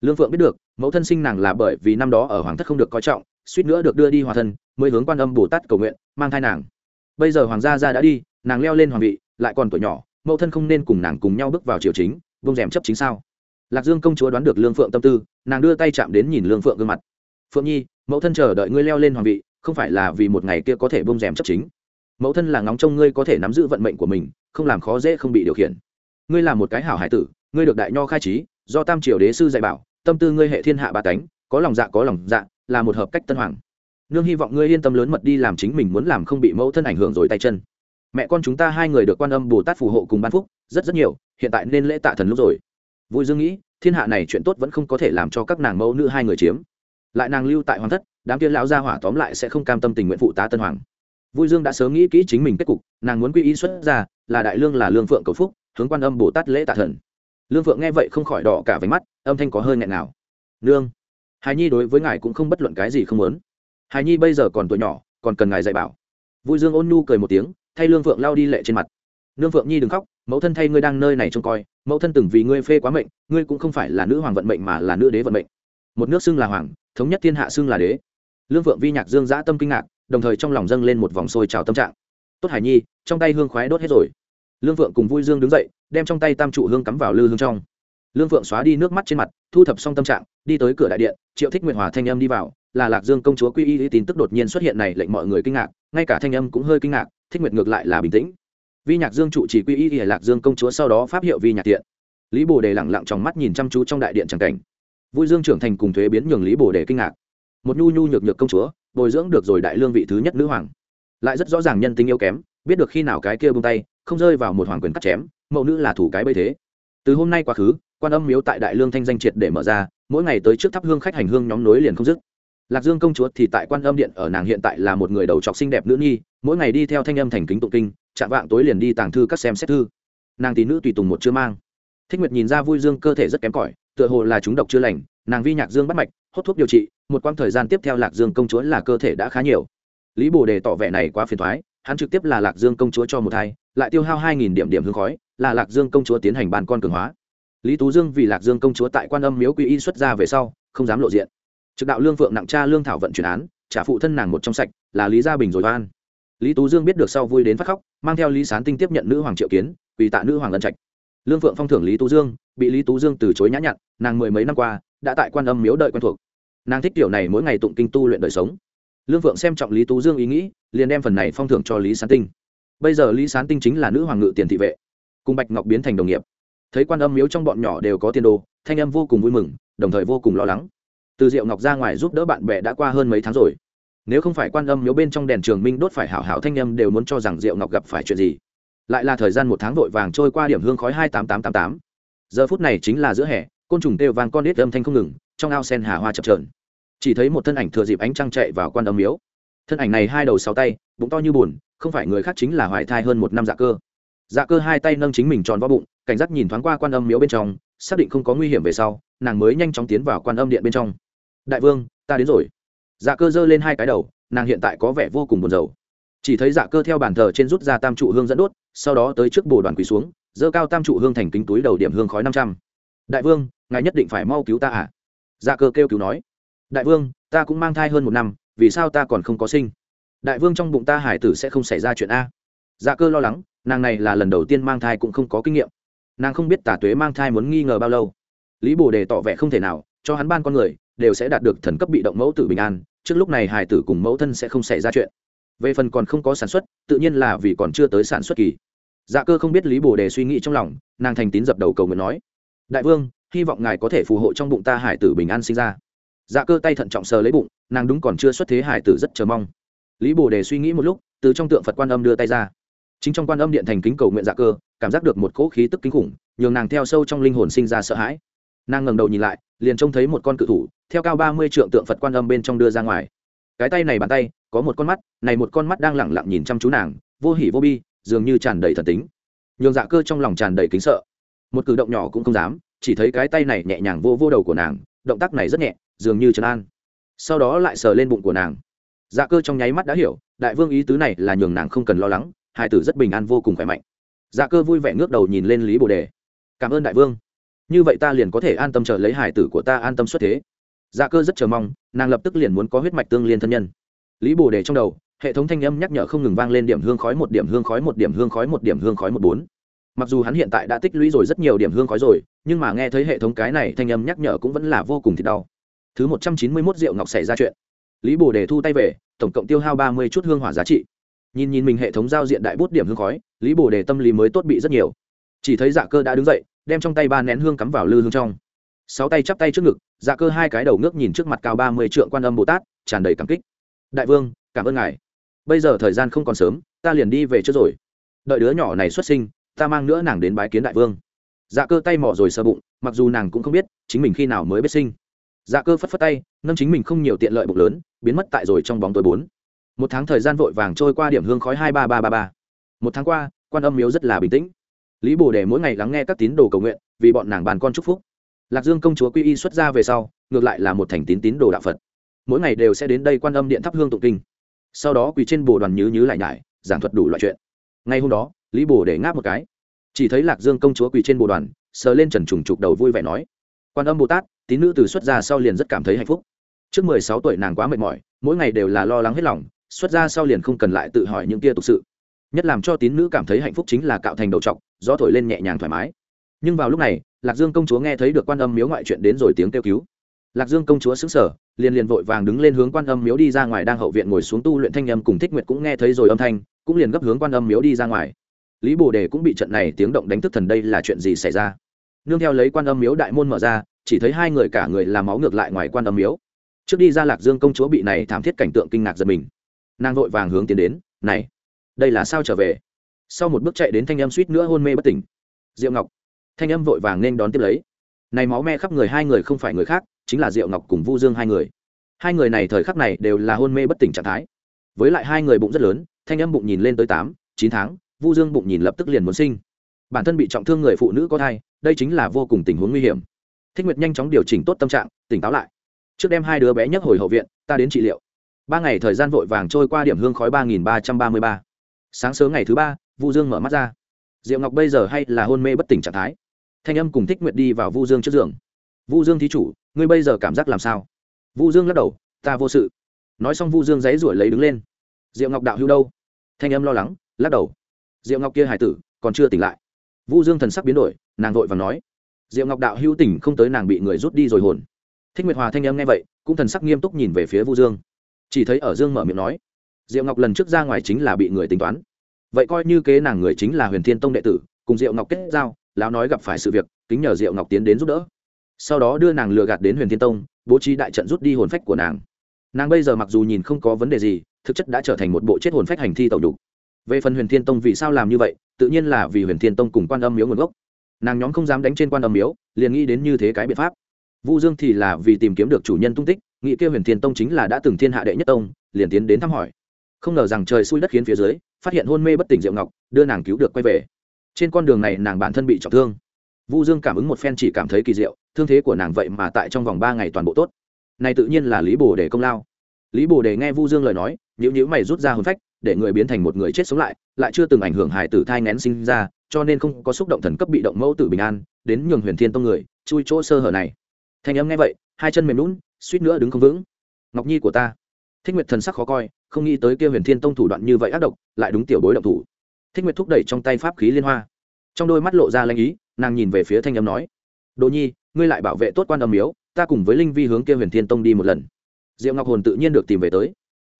Lương phượng biết được, mẫu thân sinh nàng là bởi vì năm đó ở hoàng thất không được coi trọng, suýt nữa được đưa đi hòa thân, mới hướng quan âm bồ tát cầu nguyện, mang thai nàng. Bây giờ hoàng gia gia đã đi, nàng leo lên hoàng vị, lại còn tuổi nhỏ, mẫu thân không nên cùng nàng cùng nhau bước vào triều chính, vung rèm chấp chính sao? Lạc dương công chúa đoán được lương phượng tâm tư, nàng đưa tay chạm đến nhìn lương phượng gương mặt. Phượng nhi, mẫu thân chờ đợi ngươi leo lên hoàng vị, không phải là vì một ngày kia có thể bông rèm chấp chính. Mẫu thân là ngóng trông ngươi có thể nắm giữ vận mệnh của mình, không làm khó dễ không bị điều khiển. Ngươi là một cái hảo hải tử, ngươi được đại nho khai trí do tam triều đế sư dạy bảo, tâm tư ngươi hệ thiên hạ ba cánh, có lòng dạ có lòng dạ là một hợp cách tân hoàng. Nương hy vọng ngươi yên tâm lớn mật đi làm chính mình muốn làm không bị mẫu thân ảnh hưởng rồi tay chân. Mẹ con chúng ta hai người được quan âm bồ tát phù hộ cùng ban phúc, rất rất nhiều, hiện tại nên lễ tạ thần lúc rồi. Vui dương nghĩ, thiên hạ này chuyện tốt vẫn không có thể làm cho các nàng mẫu nữ hai người chiếm. Lại nàng lưu tại hoàng thất, đám kia lão gia hỏa tóm lại sẽ không cam tâm tình nguyện phụ tá tân hoàng. Vui dương đã sớm nghĩ kỹ chính mình kết cục, nàng muốn quy y xuất ra là đại lương là lương phượng cầu phúc, hướng quan âm bồ tát lễ tạ thần lương phượng nghe vậy không khỏi đỏ cả váy mắt, âm thanh có hơi nghẹn nào. Nương hài nhi đối với ngài cũng không bất luận cái gì không muốn. Hài nhi bây giờ còn tuổi nhỏ, còn cần ngài dạy bảo. Vui dương ôn nhu cười một tiếng, thay lương phượng lao đi lệ trên mặt. Lương phượng nhi đừng khóc, mẫu thân thay ngươi đang nơi này trông coi, mẫu thân từng vì ngươi phê quá mệnh, ngươi cũng không phải là nữ hoàng vận mệnh mà là nữ đế vận mệnh. Một nước xưng là hoàng, thống nhất thiên hạ xưng là đế. Lương phượng vi nhạc dương giã tâm kinh ngạc, đồng thời trong lòng dâng lên một vòng sôi trào tâm trạng. Tốt hải nhi, trong tay hương khoái đốt hết rồi lương phượng cùng vui dương đứng dậy, đem trong tay tam trụ hương cắm vào lư hương trong. Lương phượng xóa đi nước mắt trên mặt, thu thập xong tâm trạng, đi tới cửa đại điện, triệu thích nguyện hòa thanh âm đi vào, là lạc dương công chúa quy y tin tức đột nhiên xuất hiện này lệnh mọi người kinh ngạc, ngay cả thanh âm cũng hơi kinh ngạc, thích nguyện ngược lại là bình tĩnh. Vi nhạc dương trụ chỉ quy y thì lạc dương công chúa sau đó pháp hiệu vi nhạc tiện. Lý bồ đề lẳng lặng trong mắt nhìn chăm chú trong đại điện tràng cảnh. Vui dương trưởng thành cùng thuế biến nhường lý bồ đề kinh ngạc. Một nhu nhu nhược nhược công chúa, bồi dưỡng được rồi đại lương vị thứ nhất nữ hoàng. Lại rất rõ ràng nhân tính yếu kém, biết được khi nào cái kia bung tay không rơi vào một hoàng quyền cắt chém, mẫu nữ là thủ cái bây thế. Từ hôm nay quá khứ, quan âm miếu tại đại lương thanh danh triệt để mở ra, mỗi ngày tới trước thắp hương khách hành hương nhóm nối liền không dứt. Lạc dương công chúa thì tại quan âm điện, ở nàng hiện tại là một người đầu trọc xinh đẹp nữ nhi, mỗi ngày đi theo thanh âm thành kính tụng kinh, chạm vạng tối liền đi tàng thư các xem xét thư. Nàng tí nữ tùy tùng một chưa mang. Thích nguyệt nhìn ra vui dương cơ thể rất kém cỏi, tựa hồ là chúng độc chưa lành, nàng vi nhạc dương bắt mạch hốt thuốc điều trị, một quãng thời gian tiếp theo lạc dương công chúa là cơ thể đã khá nhiều. Lý bồ đề tỏ vẻ này quá phiền thoái, hắn trực tiếp là lạc dương công chúa cho một thai lại tiêu hao hai nghìn điểm điểm hương khói, là lạc dương công chúa tiến hành bàn con cường hóa. Lý tú dương vì lạc dương công chúa tại quan âm miếu quy y xuất ra về sau, không dám lộ diện. Trực đạo lương phượng nặng cha lương thảo vận chuyển án, trả phụ thân nàng một trong sạch, là lý gia bình rồi oan. Lý tú dương biết được sau vui đến phát khóc, mang theo lý sán tinh tiếp nhận nữ hoàng triệu kiến vì tạ nữ hoàng ân trạch. Lương phượng phong thưởng lý tú dương, bị lý tú dương từ chối nhã nhặn, nàng mười mấy năm qua, đã tại quan âm miếu đợi quen thuộc. Nàng thích kiểu này mỗi ngày tụng kinh tu luyện đời sống. Lương phượng xem trọng lý tú dương ý nghĩ, liền đem phần này phong thưởng cho lý sán tinh bây giờ lý sán tinh chính là nữ hoàng ngự tiền thị vệ. Cùng bạch ngọc biến thành đồng nghiệp. Thấy quan âm miếu trong bọn nhỏ đều có tiền đồ, thanh âm vô cùng vui mừng, đồng thời vô cùng lo lắng. Từ diệu ngọc ra ngoài giúp đỡ bạn bè đã qua hơn mấy tháng rồi. Nếu không phải quan âm miếu bên trong đèn trường minh đốt phải hảo hảo thanh âm đều muốn cho rằng diệu ngọc gặp phải chuyện gì. Lại là thời gian một tháng vội vàng trôi qua điểm hương khói hai tám tám tám tám. Giờ phút này chính là giữa hè, côn trùng têu vàng con đít âm thanh không ngừng, trong ao sen hà hoa chập trờn chỉ thấy một thân ảnh thừa dịp ánh trăng chạy vào quan âm miếu. Thân ảnh này hai đầu sáu tay, bụng to như bùn không phải người khác chính là hoài thai hơn một năm dạ cơ. Dạ cơ hai tay nâng chính mình tròn vào bụng, cảnh giác nhìn thoáng qua quan âm miếu bên trong, xác định không có nguy hiểm về sau, nàng mới nhanh chóng tiến vào quan âm điện bên trong. Đại vương, ta đến rồi. Dạ cơ giơ lên hai cái đầu, nàng hiện tại có vẻ vô cùng buồn rầu. Chỉ thấy dạ cơ theo bàn thờ trên rút ra tam trụ hương dẫn đốt, sau đó tới trước bồ đoàn quỳ xuống dơ cao tam trụ hương thành kính túi đầu điểm hương khói năm trăm. Đại vương, ngài nhất định phải mau cứu ta à? Dạ cơ kêu cứu nói. Đại vương, ta cũng mang thai hơn một năm, vì sao ta còn không có sinh? Đại vương trong bụng ta hải tử sẽ không xảy ra chuyện a. Dạ cơ lo lắng, nàng này là lần đầu tiên mang thai cũng không có kinh nghiệm. Nàng không biết tả tuế mang thai muốn nghi ngờ bao lâu. Lý bồ đề tỏ vẻ không thể nào, cho hắn ban con người, đều sẽ đạt được thần cấp bị động mẫu tử bình an, trước lúc này hải tử cùng mẫu thân sẽ không xảy ra chuyện. Về phần còn không có sản xuất, tự nhiên là vì còn chưa tới sản xuất kỳ. Dạ cơ không biết lý bồ đề suy nghĩ trong lòng, nàng thành tín dập đầu cầu nguyện nói, đại vương, hy vọng ngài có thể phù hộ trong bụng ta hải tử bình an sinh ra. Dạ cơ tay thận trọng sờ lấy bụng, nàng đúng còn chưa xuất thế hải tử rất chờ mong lý bồ đề suy nghĩ một lúc, từ trong tượng phật quan âm đưa tay ra. Chính trong quan âm điện thành kính cầu nguyện dạ cơ, cảm giác được một cỗ khí tức kinh khủng, nhường nàng theo sâu trong linh hồn sinh ra sợ hãi. Nàng ngẩng đầu nhìn lại, liền trông thấy một con cự thủ, theo cao ba mươi trượng tượng phật quan âm bên trong đưa ra ngoài. Cái tay này bàn tay, có một con mắt, này một con mắt đang lẳng lặng nhìn chăm chú nàng, vô hỉ vô bi, dường như tràn đầy thần tính. Nhường dạ cơ trong lòng tràn đầy kính sợ. Một cử động nhỏ cũng không dám, chỉ thấy cái tay này nhẹ nhàng vô vô đầu của nàng, động tác này rất nhẹ, dường như trấn an. Sau đó lại sờ lên bụng của nàng dạ cơ trong nháy mắt đã hiểu, đại vương ý tứ này là nhường nàng không cần lo lắng, hai tử rất bình an vô cùng khỏe mạnh. Dạ cơ vui vẻ ngước đầu nhìn lên lý bồ đề. Cảm ơn đại vương. Như vậy ta liền có thể an tâm chờ lấy hải tử của ta an tâm xuất thế. Dạ cơ rất chờ mong, nàng lập tức liền muốn có huyết mạch tương liên thân nhân. Lý bồ đề trong đầu, hệ thống thanh âm nhắc nhở không ngừng vang lên điểm hương khói một điểm hương khói một điểm hương khói một điểm hương khói một bốn. Mặc dù hắn hiện tại đã tích lũy rồi rất nhiều điểm hương khói rồi, nhưng mà nghe thấy hệ thống cái này thanh âm nhắc nhở cũng vẫn là vô cùng thì đau. Thứ một trăm chín mươi mốt rượu ngọc xảy ra chuyện lý bồ đề thu tay về, tổng cộng tiêu hao ba mươi chút hương hỏa giá trị. Nhìn nhìn mình hệ thống giao diện đại bút điểm hương khói, lý bồ đề tâm lý mới tốt bị rất nhiều. Chỉ thấy dạ cơ đã đứng dậy, đem trong tay ba nén hương cắm vào lư hương trong. Sáu tay chắp tay trước ngực dạ cơ hai cái đầu ngước nhìn trước mặt cao ba mươi trượng quan âm bồ tát, tràn đầy cảm kích. Đại vương, cảm ơn ngài. Bây giờ thời gian không còn sớm, ta liền đi về trước rồi. Đợi đứa nhỏ này xuất sinh, ta mang nữa nàng đến bái kiến đại vương. Dạ cơ tay mỏ rồi sơ bụng, mặc dù nàng cũng không biết chính mình khi nào mới biết sinh dạ cơ phất phất tay, nâng chính mình không nhiều tiện lợi bụng lớn, biến mất tại rồi trong bóng tối bốn. Một tháng thời gian vội vàng trôi qua điểm hương khói hai ba ba ba ba. Một tháng qua, quan âm miếu rất là bình tĩnh. Lý bồ đề mỗi ngày lắng nghe các tín đồ cầu nguyện, vì bọn nàng bàn con chúc phúc. Lạc dương công chúa quy y xuất ra về sau, ngược lại là một thành tín tín đồ đạo phật. Mỗi ngày đều sẽ đến đây quan âm điện thắp hương tụng kinh. Sau đó quỳ trên bồ đoàn nhứ nhứ lại nhải, giảng thuật đủ loại chuyện. Ngay hôm đó, lý bồ để ngáp một cái. Chỉ thấy lạc dương công chúa quỳ trên bồ đoàn, sờ lên trần trùng trục đầu vui vẻ nói, quan âm bồ tát tín nữ từ xuất gia sau liền rất cảm thấy hạnh phúc. Trước mười sáu tuổi nàng quá mệt mỏi, mỗi ngày đều là lo lắng hết lòng, xuất gia sau liền không cần lại tự hỏi những kia tục sự. Nhất làm cho tín nữ cảm thấy hạnh phúc chính là cạo thành đầu trọc, gió thổi lên nhẹ nhàng thoải mái. Nhưng vào lúc này, lạc dương công chúa nghe thấy được quan âm miếu ngoại chuyện đến rồi tiếng kêu cứu. Lạc dương công chúa xứng sở liền liền vội vàng đứng lên hướng quan âm miếu đi ra ngoài đang hậu viện ngồi xuống tu luyện thanh âm cùng thích nguyệt cũng nghe thấy rồi âm thanh, cũng liền gấp hướng quan âm miếu đi ra ngoài. Lý bồ đề cũng bị trận này tiếng động đánh thức thần đây là chuyện gì xảy ra. Nương theo lấy quan âm miếu đại môn mở ra chỉ thấy hai người cả người làm máu ngược lại ngoài quan âm miếu. Trước đi ra lạc dương công chúa bị này thảm thiết cảnh tượng kinh ngạc giật mình. Nàng vội vàng hướng tiến đến, này, đây là sao trở về? Sau một bước chạy đến thanh âm suýt nữa hôn mê bất tỉnh. Diệu ngọc. Thanh âm vội vàng nên đón tiếp lấy. Này máu me khắp người hai người không phải người khác, chính là diệu ngọc cùng vu dương hai người. Hai người này thời khắc này đều là hôn mê bất tỉnh trạng thái. Với lại hai người bụng rất lớn, thanh âm bụng nhìn lên tới tám, chín tháng, vu dương bụng nhìn lập tức liền muốn sinh. Bản thân bị trọng thương người phụ nữ có thai, đây chính là vô cùng tình huống nguy hiểm thích nguyệt nhanh chóng điều chỉnh tốt tâm trạng, tỉnh táo lại. Trước đem hai đứa bé nhấc hồi hậu viện, ta đến trị liệu. Ba ngày thời gian vội vàng trôi qua điểm hương khói ba nghìn ba trăm ba mươi ba. Sáng sớm ngày thứ ba, vu dương mở mắt ra. Diệu ngọc bây giờ hay là hôn mê bất tỉnh trạng thái? Thanh âm cùng thích nguyệt đi vào vu dương trước giường. Vu dương thí chủ, ngươi bây giờ cảm giác làm sao? Vu dương lắc đầu, ta vô sự. Nói xong vu dương giấy ruổi lấy đứng lên. Diệu ngọc đạo hưu đâu? Thanh âm lo lắng, lắc đầu. Diệu ngọc kia hải tử, còn chưa tỉnh lại. Vu dương thần sắc biến đổi, nàng vội và nói diệu ngọc đạo hữu tỉnh không tới nàng bị người rút đi rồi hồn. Thích nguyệt hòa thanh âm nghe vậy, cũng thần sắc nghiêm túc nhìn về phía vu dương. Chỉ thấy ở dương mở miệng nói, diệu ngọc lần trước ra ngoài chính là bị người tính toán. Vậy coi như kế nàng người chính là huyền thiên tông đệ tử, cùng diệu ngọc kết giao, lão nói gặp phải sự việc, kính nhờ diệu ngọc tiến đến giúp đỡ. Sau đó đưa nàng lừa gạt đến huyền thiên tông, bố trí đại trận rút đi hồn phách của nàng. Nàng bây giờ mặc dù nhìn không có vấn đề gì, thực chất đã trở thành một bộ chết hồn phách hành thi tẩu đục về phần huyền thiên tông vì sao làm như vậy, tự nhiên là vì huyền thiên tông cùng quan âm miếu nguồn gốc nàng nhóm không dám đánh trên quan âm miếu, liền nghĩ đến như thế cái biện pháp. Vu dương thì là vì tìm kiếm được chủ nhân tung tích, nghĩ kêu huyền thiên tông chính là đã từng thiên hạ đệ nhất tông, liền tiến đến thăm hỏi. Không ngờ rằng trời xui đất khiến phía dưới, phát hiện hôn mê bất tỉnh diệu ngọc, đưa nàng cứu được quay về. Trên con đường này nàng bản thân bị trọng thương. Vu dương cảm ứng một phen chỉ cảm thấy kỳ diệu, thương thế của nàng vậy mà tại trong vòng ba ngày toàn bộ tốt. Này tự nhiên là lý bồ đề công lao. Lý bồ đề nghe vu dương lời nói nhữ nhữ mày rút ra hồn phách, để người biến thành một người chết sống lại lại chưa từng ảnh hưởng hài tử thai ngén sinh ra cho nên không có xúc động thần cấp bị động mẫu tử bình an, đến nhường huyền thiên tông người, chui chỗ sơ hở này. Thanh âm nghe vậy, hai chân mềm lún suýt nữa đứng không vững. Ngọc nhi của ta. Thích nguyệt thần sắc khó coi, không nghĩ tới kia huyền thiên tông thủ đoạn như vậy ác độc, lại đúng tiểu bối động thủ. Thích nguyệt thúc đẩy trong tay pháp khí liên hoa. Trong đôi mắt lộ ra lanh ý, nàng nhìn về phía thanh âm nói đồ nhi, ngươi lại bảo vệ tốt quan âm miếu, ta cùng với linh vi hướng kia huyền thiên tông đi một lần. Diệu ngọc hồn tự nhiên được tìm về tới.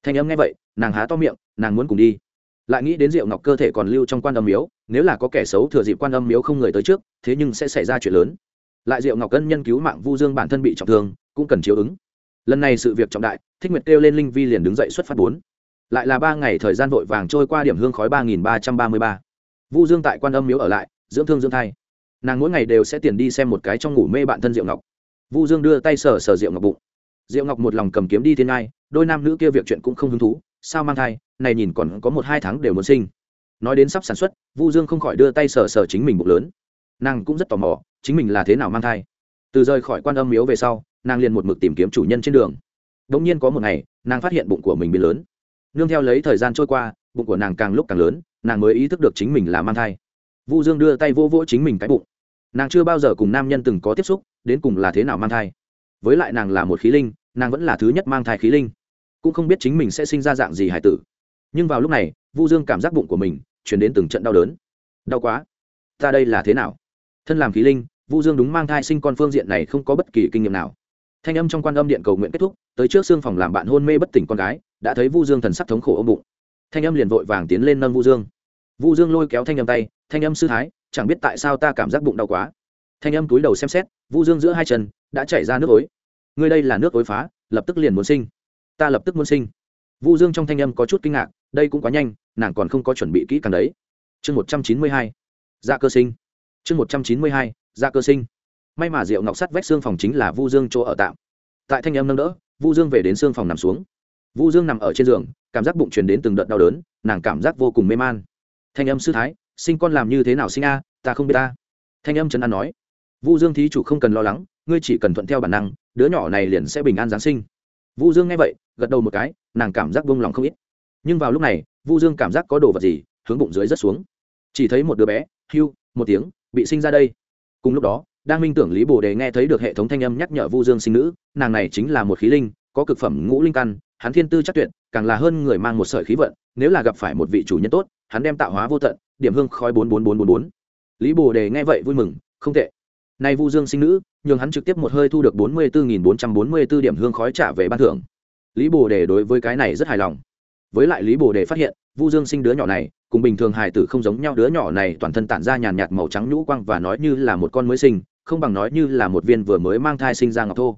Thanh âm nghe vậy, nàng há to miệng, nàng muốn cùng đi. Lại nghĩ đến diệu ngọc cơ thể còn lưu trong quan âm miếu nếu là có kẻ xấu thừa dịp quan âm miếu không người tới trước, thế nhưng sẽ xảy ra chuyện lớn. Lại diệu ngọc cân nhân cứu mạng vu dương bản thân bị trọng thương, cũng cần chiếu ứng. Lần này sự việc trọng đại, thích nguyệt kêu lên linh vi liền đứng dậy xuất phát bốn. Lại là ba ngày thời gian vội vàng trôi qua điểm hương khói ba nghìn ba trăm ba mươi ba. Vu dương tại quan âm miếu ở lại, dưỡng thương dưỡng thai. Nàng mỗi ngày đều sẽ tiền đi xem một cái trong ngủ mê bạn thân diệu ngọc. Vu dương đưa tay sờ sờ diệu ngọc bụng. Diệu ngọc một lòng cầm kiếm đi thiên ngai, đôi nam nữ kia việc chuyện cũng không hứng thú, sao mang thai, này nhìn còn có một hai tháng đều muốn sinh nói đến sắp sản xuất, vu dương không khỏi đưa tay sờ sờ chính mình bụng lớn. Nàng cũng rất tò mò, chính mình là thế nào mang thai. Từ rời khỏi quan âm miếu về sau, nàng liền một mực tìm kiếm chủ nhân trên đường. Đ ỗ n g nhiên có một ngày, nàng phát hiện bụng của mình biến lớn. Nương theo lấy thời gian trôi qua, bụng của nàng càng lúc càng lớn, nàng mới ý thức được chính mình là mang thai. Vu dương đưa tay vô vỗ chính mình cái bụng. Nàng chưa bao giờ cùng nam nhân từng có tiếp xúc, đến cùng là thế nào mang thai. Với lại nàng là một khí linh, nàng vẫn là thứ nhất mang thai khí linh. Cũng không biết chính mình sẽ sinh ra dạng gì hải tử nhưng vào lúc này, vu dương cảm giác bụng của mình chuyển đến từng trận đau đớn. Đau quá. Ta đây là thế nào? Thân làm khí linh, vu dương đúng mang thai sinh con phương diện này không có bất kỳ kinh nghiệm nào. Thanh âm trong quan âm điện cầu nguyện kết thúc, tới trước xương phòng làm bạn hôn mê bất tỉnh con gái, đã thấy vu dương thần sắc thống khổ ôm bụng. Thanh âm liền vội vàng tiến lên nâng vu dương. Vu dương lôi kéo thanh âm tay, thanh âm sư thái, chẳng biết tại sao ta cảm giác bụng đau quá. Thanh âm túi đầu xem xét, vu dương giữa hai chân đã chảy ra nước ối. Ngươi đây là nước ối phá, lập tức liền muốn sinh. Ta lập tức muốn sinh. Vu dương trong thanh âm có chút kinh ngạc đây cũng quá nhanh, nàng còn không có chuẩn bị kỹ càng đấy. Chương một trăm chín mươi hai dạ cơ sinh. Chương một trăm chín mươi hai dạ cơ sinh. May mà rượu ngọc sắt vách xương phòng chính là vu dương chỗ ở tạm. Tại thanh âm nâng đỡ, vu dương về đến xương phòng nằm xuống. Vu dương nằm ở trên giường, cảm giác bụng truyền đến từng đợt đau đớn, nàng cảm giác vô cùng mê man. Thanh âm sư thái, sinh con làm như thế nào sinh a, ta không biết ta thanh âm trấn an nói. Vu dương thí chủ không cần lo lắng, ngươi chỉ cần thuận theo bản năng, đứa nhỏ này liền sẽ bình an giáng sinh. Vu dương nghe vậy, gật đầu một cái, nàng cảm giác vung lòng không ít nhưng vào lúc này, vu dương cảm giác có đồ vật gì, hướng bụng dưới rất xuống. Chỉ thấy một đứa bé, hưu, một tiếng, bị sinh ra đây. Cùng lúc đó, đang minh tưởng lý bồ đề nghe thấy được hệ thống thanh âm nhắc nhở vu dương sinh nữ, nàng này chính là một khí linh, có cực phẩm ngũ linh căn, hắn thiên tư chắc tuyệt, càng là hơn người mang một sợi khí vận, nếu là gặp phải một vị chủ nhân tốt, hắn đem tạo hóa vô tận, điểm hương khói bốn bốn bốn bốn bốn. Lý bồ đề nghe vậy vui mừng, không tệ. Nay vu dương sinh nữ, nhường hắn trực tiếp một hơi thu được bốn mươi bốn bốn trăm bốn mươi b ố điểm hương khói trả về ban thưởng. Lý bồ đề đối với cái này rất hài lòng với lại lý bồ đề phát hiện, vu dương sinh đứa nhỏ này, cùng bình thường hài tử không giống nhau, đứa nhỏ này toàn thân tản ra nhàn nhạt màu trắng nhũ quang và nói như là một con mới sinh, không bằng nói như là một viên vừa mới mang thai sinh ra ngọc thô.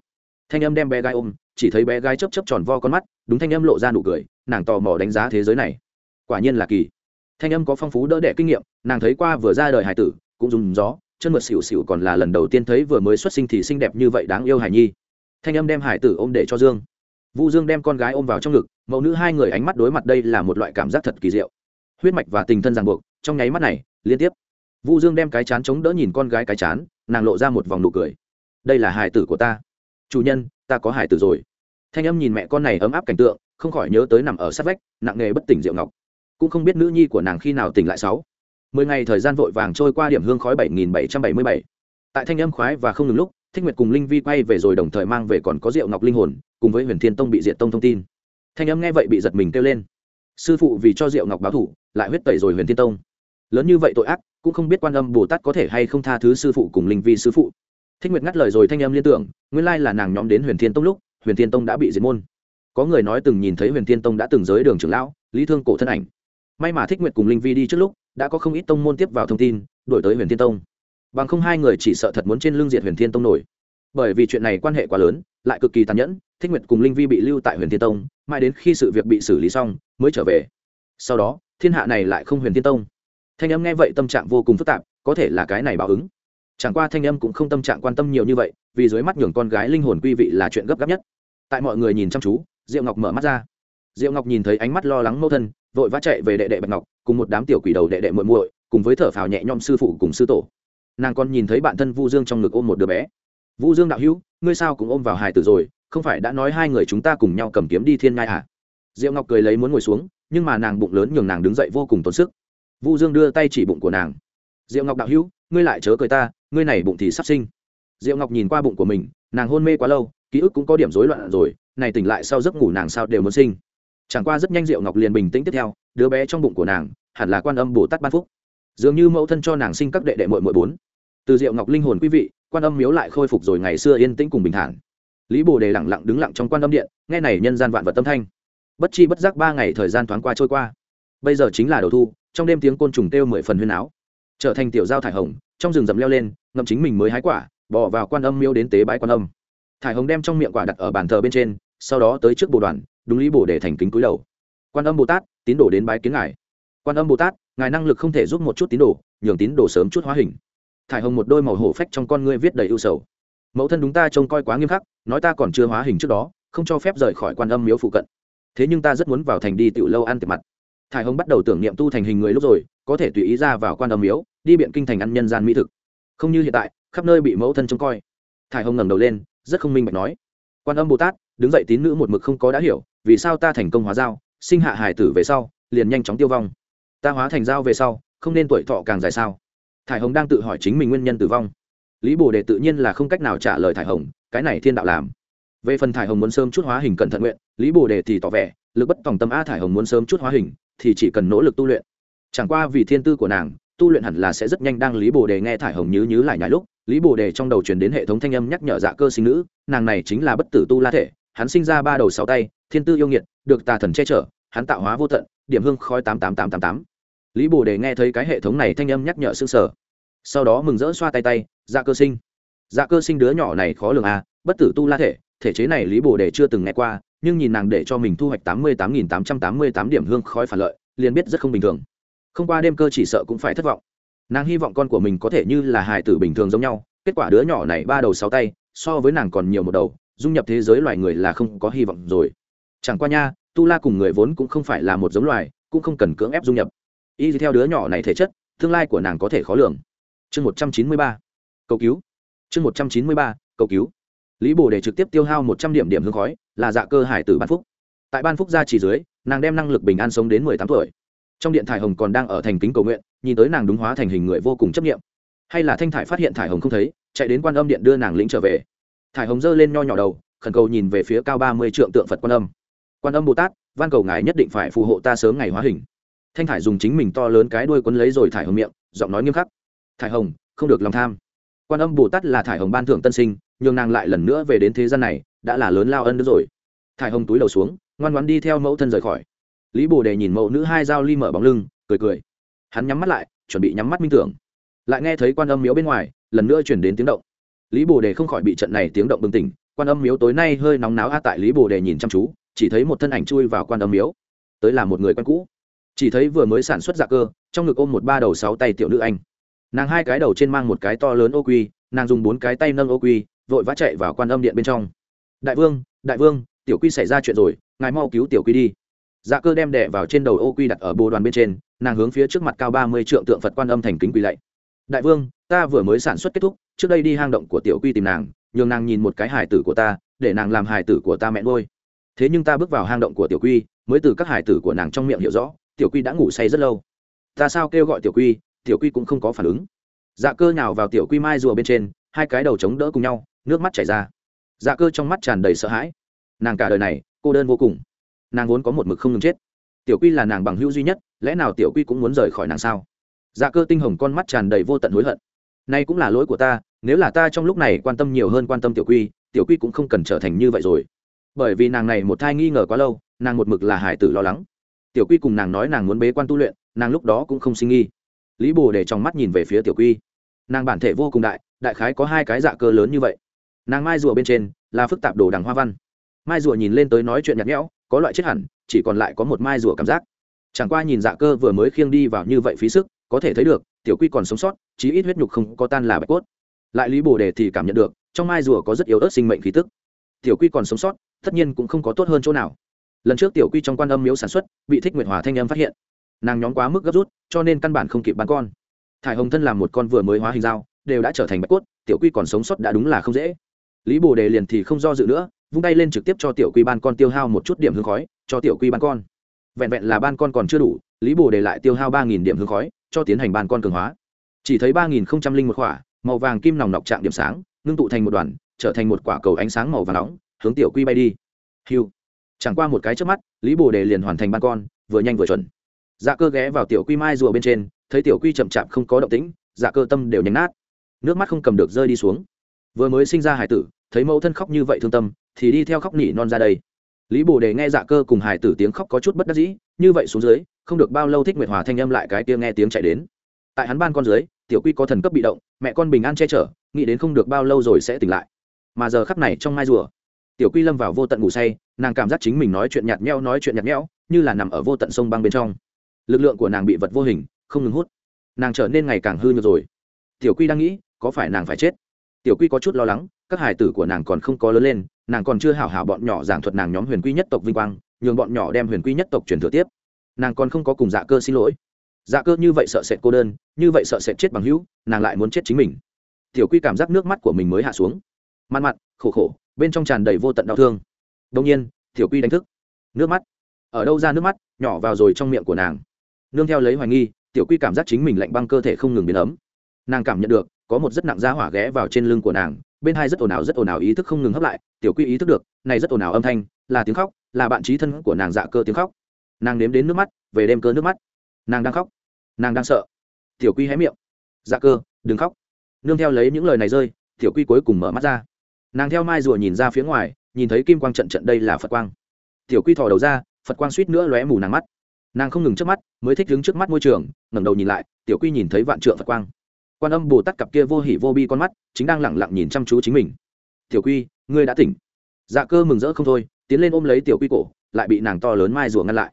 Thanh âm đem bé gái ôm, chỉ thấy bé gái chấp chấp tròn vo con mắt, đúng thanh âm lộ ra nụ cười, nàng tò mò đánh giá thế giới này. Quả nhiên là kỳ. Thanh âm có phong phú đỡ đẻ kinh nghiệm, nàng thấy qua vừa ra đời hải tử, cũng dùng gió, chân mượt xỉu xỉu còn là lần đầu tiên thấy vừa mới xuất sinh thì xinh đẹp như vậy đáng yêu hải nhi. Thanh âm đem hải tử ôm để cho dương vu dương đem con gái ôm vào trong ngực, mẫu nữ hai người ánh mắt đối mặt đây là một loại cảm giác thật kỳ diệu. Huyết mạch và tình thân ràng buộc, trong nháy mắt này, liên tiếp. Vu dương đem cái chán chống đỡ nhìn con gái cái chán, nàng lộ ra một vòng nụ cười. Đây là hài tử của ta. Chủ nhân, ta có hài tử rồi. Thanh âm nhìn mẹ con này ấm áp cảnh tượng, không khỏi nhớ tới nằm ở sát vách, nặng nghề bất tỉnh diệu ngọc. Cũng không biết nữ nhi của nàng khi nào tỉnh lại sáu. Mười ngày thời gian vội vàng trôi qua điểm hương khói bảy nghìn bảy trăm bảy mươi bảy. Tại thanh âm khoái và không ngừng lúc thích nguyệt cùng linh vi quay về rồi đồng thời mang về còn có rượu ngọc linh hồn, cùng với huyền thiên tông bị diệt tông thông tin. Thanh âm nghe vậy bị giật mình kêu lên. Sư phụ vì cho rượu ngọc báo thủ, lại huyết tẩy rồi huyền thiên tông. Lớn như vậy tội ác, cũng không biết quan âm bồ tát có thể hay không tha thứ sư phụ cùng linh vi sư phụ. Thích nguyệt ngắt lời rồi thanh âm liên tưởng, nguyên lai là nàng nhóm đến huyền thiên tông lúc, huyền thiên tông đã bị diệt môn. Có người nói từng nhìn thấy huyền thiên tông đã từng giới đường trưởng lão, lý thương cổ thân ảnh. May mà thích nguyệt cùng linh vi đi trước lúc, đã có không ít tông môn tiếp vào thông tin đổi tới huyền thiên tông bằng không hai người chỉ sợ thật muốn trên lưng diệt huyền thiên tông nổi. Bởi vì chuyện này quan hệ quá lớn, lại cực kỳ tàn nhẫn, thích nguyệt cùng linh vi bị lưu tại huyền thiên tông, mãi đến khi sự việc bị xử lý xong, mới trở về. Sau đó, thiên hạ này lại không huyền thiên tông. Thanh âm nghe vậy tâm trạng vô cùng phức tạp, có thể là cái này báo ứng. Chẳng qua thanh âm cũng không tâm trạng quan tâm nhiều như vậy, vì dưới mắt nhường con gái linh hồn quy vị là chuyện gấp gáp nhất. Tại mọi người nhìn chăm chú, diệu ngọc mở mắt ra. Diệu ngọc nhìn thấy ánh mắt lo lắng mâu thân, vội vã chạy về đệ đệ bạch ngọc, cùng một đám tiểu quỷ đầu đệ đệ muội muội, cùng với thở phào nhẹ nhõm sư phụ cùng sư tổ nàng còn nhìn thấy bạn thân vu dương trong ngực ôm một đứa bé. Vu dương đạo hữu, ngươi sao cũng ôm vào hài tử rồi, không phải đã nói hai người chúng ta cùng nhau cầm kiếm đi thiên ngai à diệu ngọc cười lấy muốn ngồi xuống, nhưng mà nàng bụng lớn nhường nàng đứng dậy vô cùng tốn sức. Vu dương đưa tay chỉ bụng của nàng. Diệu ngọc đạo hữu, ngươi lại chớ cười ta, ngươi này bụng thì sắp sinh. Diệu ngọc nhìn qua bụng của mình, nàng hôn mê quá lâu, ký ức cũng có điểm rối loạn rồi, này tỉnh lại sau giấc ngủ nàng sao đều muốn sinh. Chẳng qua rất nhanh diệu ngọc liền bình tĩnh tiếp theo, đứa bé trong bụng của nàng hẳn là quan âm bồ tát ban phúc. Dường như mẫu thân cho nàng sinh các đệ đệ mội mội bốn từ diệu ngọc linh hồn quý vị, quan âm miếu lại khôi phục rồi ngày xưa yên tĩnh cùng bình thản. Lý bồ đề lẳng lặng đứng lặng trong quan âm điện, nghe này nhân gian vạn vật tâm thanh. Bất chi bất giác ba ngày thời gian thoáng qua trôi qua. Bây giờ chính là đầu thu, trong đêm tiếng côn trùng kêu mười phần huyên áo. Trở thành tiểu giao thải hồng, trong rừng rậm leo lên, ngậm chính mình mới hái quả, bỏ vào quan âm miêu đến tế bái quan âm. Thải hồng đem trong miệng quả đặt ở bàn thờ bên trên, sau đó tới trước bồ đoàn, đúng lý bồ để thành kính cúi đầu. Quan âm bồ tát, tín đồ đến bái kiến ngài. Quan âm bồ tát, ngài năng lực không thể giúp một chút tín đồ, nhường tín đồ sớm chút hóa hình thải hồng một đôi màu hổ phách trong con ngươi viết đầy ưu sầu. Mẫu thân đúng ta trông coi quá nghiêm khắc, nói ta còn chưa hóa hình trước đó, không cho phép rời khỏi quan âm miếu phụ cận. Thế nhưng ta rất muốn vào thành đi tiểu lâu ăn tiệc mặt. Thải hồng bắt đầu tưởng niệm tu thành hình người lúc rồi, có thể tùy ý ra vào quan âm miếu, đi biện kinh thành ăn nhân gian mỹ thực. Không như hiện tại, khắp nơi bị mẫu thân trông coi. Thải hồng ngẩng đầu lên, rất không minh bạch nói. Quan âm bồ tát, đứng dậy tín nữ một mực không có đã hiểu, vì sao ta thành công hóa dao sinh hạ hải tử về sau, liền nhanh chóng tiêu vong. Ta hóa thành dao về sau, không nên tuổi thọ càng dài sao? Thải hồng đang tự hỏi chính mình nguyên nhân tử vong. Lý bồ đề tự nhiên là không cách nào trả lời thải hồng, cái này thiên đạo làm. Về phần thải hồng muốn sớm chút hóa hình cẩn thận nguyện, lý bồ đề thì tỏ vẻ, lực bất tòng tâm a thải hồng muốn sớm chút hóa hình, thì chỉ cần nỗ lực tu luyện. Chẳng qua vì thiên tư của nàng, tu luyện hẳn là sẽ rất nhanh đang lý bồ đề nghe thải hồng nhứ nhứ lại nhảy lúc, lý bồ đề trong đầu truyền đến hệ thống thanh âm nhắc nhở dạ cơ sinh nữ, nàng này chính là bất tử tu la thể, hắn sinh ra ba đầu sáu tay, thiên tư yêu nghiệt, được tà thần che chở, hắn tạo hóa vô tận, điểm hương khói tám tám tám tám tám lý bồ đề nghe thấy cái hệ thống này thanh âm nhắc nhở xương sở sau đó mừng rỡ xoa tay tay dạ cơ sinh. Dạ cơ sinh đứa nhỏ này khó lường à bất tử tu la thể thể chế này lý bồ đề chưa từng nghe qua, nhưng nhìn nàng để cho mình thu hoạch tám mươi tám nghìn tám trăm tám mươi tám điểm hương khói phản lợi, liền biết rất không bình thường. Không qua đêm cơ chỉ sợ cũng phải thất vọng. Nàng hy vọng con của mình có thể như là hài tử bình thường giống nhau, kết quả đứa nhỏ này ba đầu sáu tay, so với nàng còn nhiều một đầu, dung nhập thế giới loài người là không có hy vọng rồi. Chẳng qua nha, tu la cùng người vốn cũng không phải là một giống loài, cũng không cần cưỡng ép dung nhập y theo đứa nhỏ này thể chất, tương lai của nàng có thể khó lường. Chương một trăm chín mươi ba, cầu cứu. Chương một trăm chín mươi ba, cầu cứu. Lý bồ để trực tiếp tiêu hao một trăm điểm điểm hương khói, là dạ cơ hải tử ban phúc. Tại ban phúc gia chỉ dưới, nàng đem năng lực bình an sống đến mười tám tuổi. Trong điện thải hồng còn đang ở thành kính cầu nguyện, nhìn tới nàng đúng hóa thành hình người vô cùng chấp nghiệm hay là thanh thải phát hiện thải hồng không thấy, chạy đến quan âm điện đưa nàng lĩnh trở về. Thải hồng giơ lên nho nhỏ đầu, khẩn cầu nhìn về phía cao ba mươi trượng tượng phật quan âm. Quan âm bồ tát, van cầu ngài nhất định phải phù hộ ta sớm ngày hóa hình thanh thải dùng chính mình to lớn cái đuôi quấn lấy rồi thải hồng miệng, giọng nói nghiêm khắc. Thải hồng, không được lòng tham. Quan âm bồ tát là thải hồng ban thưởng tân sinh, nhường nàng lại lần nữa về đến thế gian này, đã là lớn lao ân nữa rồi. Thải hồng túi đầu xuống, ngoan ngoan đi theo mẫu thân rời khỏi. Lý bồ đề nhìn mẫu nữ hai dao ly mở bóng lưng, cười cười. Hắn nhắm mắt lại, chuẩn bị nhắm mắt minh tưởng. Lại nghe thấy quan âm miếu bên ngoài, lần nữa chuyển đến tiếng động. Lý bồ đề không khỏi bị trận này tiếng động bừng tỉnh, quan âm miếu tối nay hơi nóng náo a tại lý bồ đề nhìn chăm chú, chỉ thấy một thân ảnh chui vào quan âm miếu. Tới là một người quen cũ chỉ thấy vừa mới sản xuất dạ cơ, trong ngực ôm một ba đầu sáu tay tiểu nữ anh. Nàng hai cái đầu trên mang một cái to lớn ô quy, nàng dùng bốn cái tay nâng ô quy, vội vã chạy vào quan âm điện bên trong. Đại vương đại vương, tiểu quy xảy ra chuyện rồi, ngài mau cứu tiểu quy đi. Dạ cơ đem đẻ vào trên đầu ô quy đặt ở bồ đoàn bên trên, nàng hướng phía trước mặt cao ba mươi trượng tượng phật quan âm thành kính quỳ lạy. Đại vương, ta vừa mới sản xuất kết thúc, trước đây đi hang động của tiểu quy tìm nàng, nhường nàng nhìn một cái hài tử của ta, để nàng làm hài tử của ta mẹ ngôi thế nhưng ta bước vào hang động của tiểu quy, mới từ các hài tử của nàng trong miệng hiểu rõ tiểu quy đã ngủ say rất lâu. Ta sao kêu gọi tiểu quy tiểu quy cũng không có phản ứng. Dạ cơ nhào vào tiểu quy mai rùa bên trên, hai cái đầu chống đỡ cùng nhau, nước mắt chảy ra. Dạ cơ trong mắt tràn đầy sợ hãi. Nàng cả đời này, cô đơn vô cùng. Nàng vốn có một mực không ngừng chết. Tiểu quy là nàng bằng hữu duy nhất, lẽ nào tiểu quy cũng muốn rời khỏi nàng sao? Dạ cơ tinh hồng con mắt tràn đầy vô tận hối hận. Nay cũng là lỗi của ta, nếu là ta trong lúc này quan tâm nhiều hơn quan tâm tiểu quy tiểu quy cũng không cần trở thành như vậy rồi. Bởi vì nàng này một thai nghi ngờ quá lâu, nàng một mực là hải tử lo lắng tiểu quy cùng nàng nói nàng muốn bế quan tu luyện, nàng lúc đó cũng không sinh nghi lý bồ để trong mắt nhìn về phía tiểu quy. Nàng bản thể vô cùng đại đại khái có hai cái dạ cơ lớn như vậy. Nàng mai rùa bên trên là phức tạp đồ đằng hoa văn. Mai rùa nhìn lên tới nói chuyện nhạt nhẽo, có loại chết hẳn, chỉ còn lại có một mai rùa cảm giác. Chẳng qua nhìn dạ cơ vừa mới khiêng đi vào như vậy phí sức, có thể thấy được, tiểu quy còn sống sót, chí ít huyết nhục không có tan là bạch cốt. Lại lý bồ đề thì cảm nhận được, trong mai rùa có rất yếu ớt sinh mệnh khí tức. Tiểu quy còn sống sót, tất nhiên cũng không có tốt hơn chỗ nào lần trước tiểu quy trong quan âm miếu sản xuất, bị thích nguyệt hòa thanh âm phát hiện. Nàng nhóm quá mức gấp rút, cho nên căn bản không kịp bán con. Thải hồng thân làm một con vừa mới hóa hình dao, đều đã trở thành bạch cốt, tiểu quy còn sống sót đã đúng là không dễ. Lý bồ đề liền thì không do dự nữa, vung tay lên trực tiếp cho tiểu quy ban con tiêu hao một chút điểm hương khói, cho tiểu quy ban con. Vẹn vẹn là ban con còn chưa đủ, lý bồ đề lại tiêu hao ba nghìn điểm hương khói, cho tiến hành ban con cường hóa. Chỉ thấy ba nghìn không trăm linh một quả màu vàng kim nòng nọc trạng điểm sáng, ngưng tụ thành một đoàn, trở thành một quả cầu ánh sáng màu vàng nóng, hướng tiểu quy bay đi. Hiu chẳng qua một cái trước mắt, lý bồ đề liền hoàn thành ban con, vừa nhanh vừa chuẩn. Dạ cơ ghé vào tiểu quy mai rùa bên trên, thấy tiểu quy chậm chạp không có động tĩnh dạ cơ tâm đều nhánh nát. Nước mắt không cầm được rơi đi xuống. Vừa mới sinh ra hải tử, thấy mẫu thân khóc như vậy thương tâm, thì đi theo khóc nỉ non ra đây. Lý bồ đề nghe dạ cơ cùng hải tử tiếng khóc có chút bất đắc dĩ, như vậy xuống dưới, không được bao lâu thích nguyệt hòa thanh âm lại cái kia nghe tiếng chạy đến. Tại hắn ban con dưới, tiểu quy có thần cấp bị động, mẹ con bình an che chở, nghĩ đến không được bao lâu rồi sẽ tỉnh lại. Mà giờ khắc này trong mai rùa tiểu quy lâm vào vô tận ngủ say, nàng cảm giác chính mình nói chuyện nhạt nhẽo, nói chuyện nhạt nhẽo, như là nằm ở vô tận sông băng bên trong. Lực lượng của nàng bị vật vô hình, không ngừng hút. Nàng trở nên ngày càng hư nhược rồi. Tiểu quy đang nghĩ, có phải nàng phải chết? Tiểu quy có chút lo lắng, các hải tử của nàng còn không có lớn lên, nàng còn chưa hảo hảo bọn nhỏ giảng thuật nàng nhóm huyền quy nhất tộc vinh quang, nhường bọn nhỏ đem huyền quy nhất tộc truyền thừa tiếp. Nàng còn không có cùng dạ cơ xin lỗi. Dạ cơ như vậy sợ sệt cô đơn, như vậy sợ sệt chết bằng hữu, nàng lại muốn chết chính mình. Tiểu quy cảm giác nước mắt của mình mới hạ xuống. Man mặt khổ khổ bên trong tràn đầy vô tận đau thương. Đông nhiên, tiểu quy đánh thức. Nước mắt. Ở đâu ra nước mắt? Nhỏ vào rồi trong miệng của nàng. Nương theo lấy hoài nghi, tiểu quy cảm giác chính mình lạnh băng cơ thể không ngừng biến ấm. Nàng cảm nhận được, có một rất nặng giá hỏa ghé vào trên lưng của nàng, bên hai rất ồn ào, rất ồn ào ý thức không ngừng hấp lại. Tiểu quy ý thức được, này rất ồn ào âm thanh, là tiếng khóc, là bạn trí thân của nàng dạ cơ tiếng khóc. Nàng nếm đến nước mắt, về đêm cơ nước mắt. Nàng đang khóc. Nàng đang sợ. Tiểu quy hé miệng. Dạ cơ, đừng khóc. Nương theo lấy những lời này rơi, tiểu quy cuối cùng mở mắt ra nàng theo mai rùa nhìn ra phía ngoài, nhìn thấy kim quang trận trận đây là phật quang. Tiểu quy thò đầu ra, phật quang suýt nữa lóe mù nàng mắt. Nàng không ngừng trước mắt, mới thích đứng trước mắt môi trường, ngẩng đầu nhìn lại, tiểu quy nhìn thấy vạn trượng phật quang. Quan âm bồ tát cặp kia vô hỉ vô bi con mắt, chính đang lẳng lặng nhìn chăm chú chính mình. Tiểu quy, ngươi đã tỉnh. Dạ cơ mừng rỡ không thôi, tiến lên ôm lấy tiểu quy cổ, lại bị nàng to lớn mai rùa ngăn lại.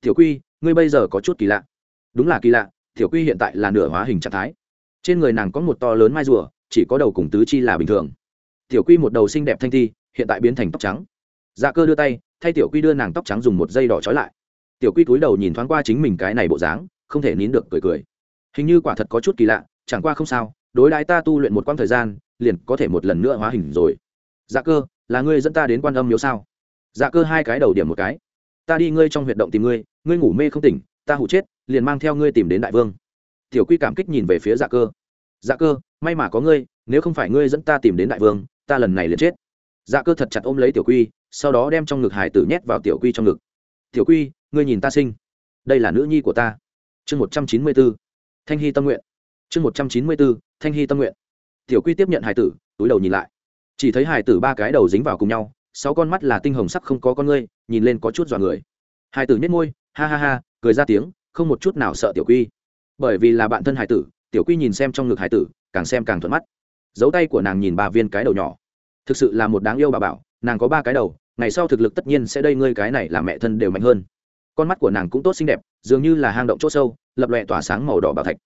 Tiểu quy, ngươi bây giờ có chút kỳ lạ. Đúng là kỳ lạ, tiểu quy hiện tại là nửa hóa hình trạng thái. Trên người nàng có một to lớn mai rùa, chỉ có đầu cùng tứ chi là bình thường tiểu quy một đầu xinh đẹp thanh thi, hiện tại biến thành tóc trắng. Dạ cơ đưa tay, thay tiểu quy đưa nàng tóc trắng dùng một dây đỏ trói lại. Tiểu quy cúi đầu nhìn thoáng qua chính mình cái này bộ dáng, không thể nín được, cười cười. Hình như quả thật có chút kỳ lạ, chẳng qua không sao, đối đãi ta tu luyện một quãng thời gian, liền có thể một lần nữa hóa hình rồi. Dạ cơ, là ngươi dẫn ta đến quan âm miếu sao? Dạ cơ hai cái đầu điểm một cái. Ta đi ngươi trong huyệt động tìm ngươi ngươi ngủ mê không tỉnh, ta hụ chết, liền mang theo ngươi tìm đến đại vương. Tiểu quy cảm kích nhìn về phía dạ cơ. Dạ cơ, may mà có ngươi, nếu không phải ngươi dẫn ta tìm đến đại vương ta lần này liền chết. Dạ cơ thật chặt ôm lấy tiểu quy, sau đó đem trong ngực hải tử nhét vào tiểu quy trong ngực. Tiểu quy, ngươi nhìn ta sinh. Đây là nữ nhi của ta. Chương một trăm chín mươi bốn. Thanh hy tâm nguyện. Chương một trăm chín mươi bốn, thanh hy tâm nguyện. Tiểu quy tiếp nhận hải tử, túi đầu nhìn lại. Chỉ thấy hải tử ba cái đầu dính vào cùng nhau, sáu con mắt là tinh hồng sắc không có con ngươi, nhìn lên có chút dọa người. Hải tử nhét môi, ha ha ha, cười ra tiếng, không một chút nào sợ tiểu quy. Bởi vì là bạn thân hải tử, tiểu quy nhìn xem trong ngực hải tử, càng xem càng thuận mắt dấu tay của nàng nhìn bà viên cái đầu nhỏ. Thực sự là một đáng yêu bà bảo, nàng có ba cái đầu, ngày sau thực lực tất nhiên sẽ đây, ngươi cái này là mẹ thân đều mạnh hơn. Con mắt của nàng cũng tốt xinh đẹp, dường như là hang động chỗ sâu, lập lòe tỏa sáng màu đỏ bảo thạch.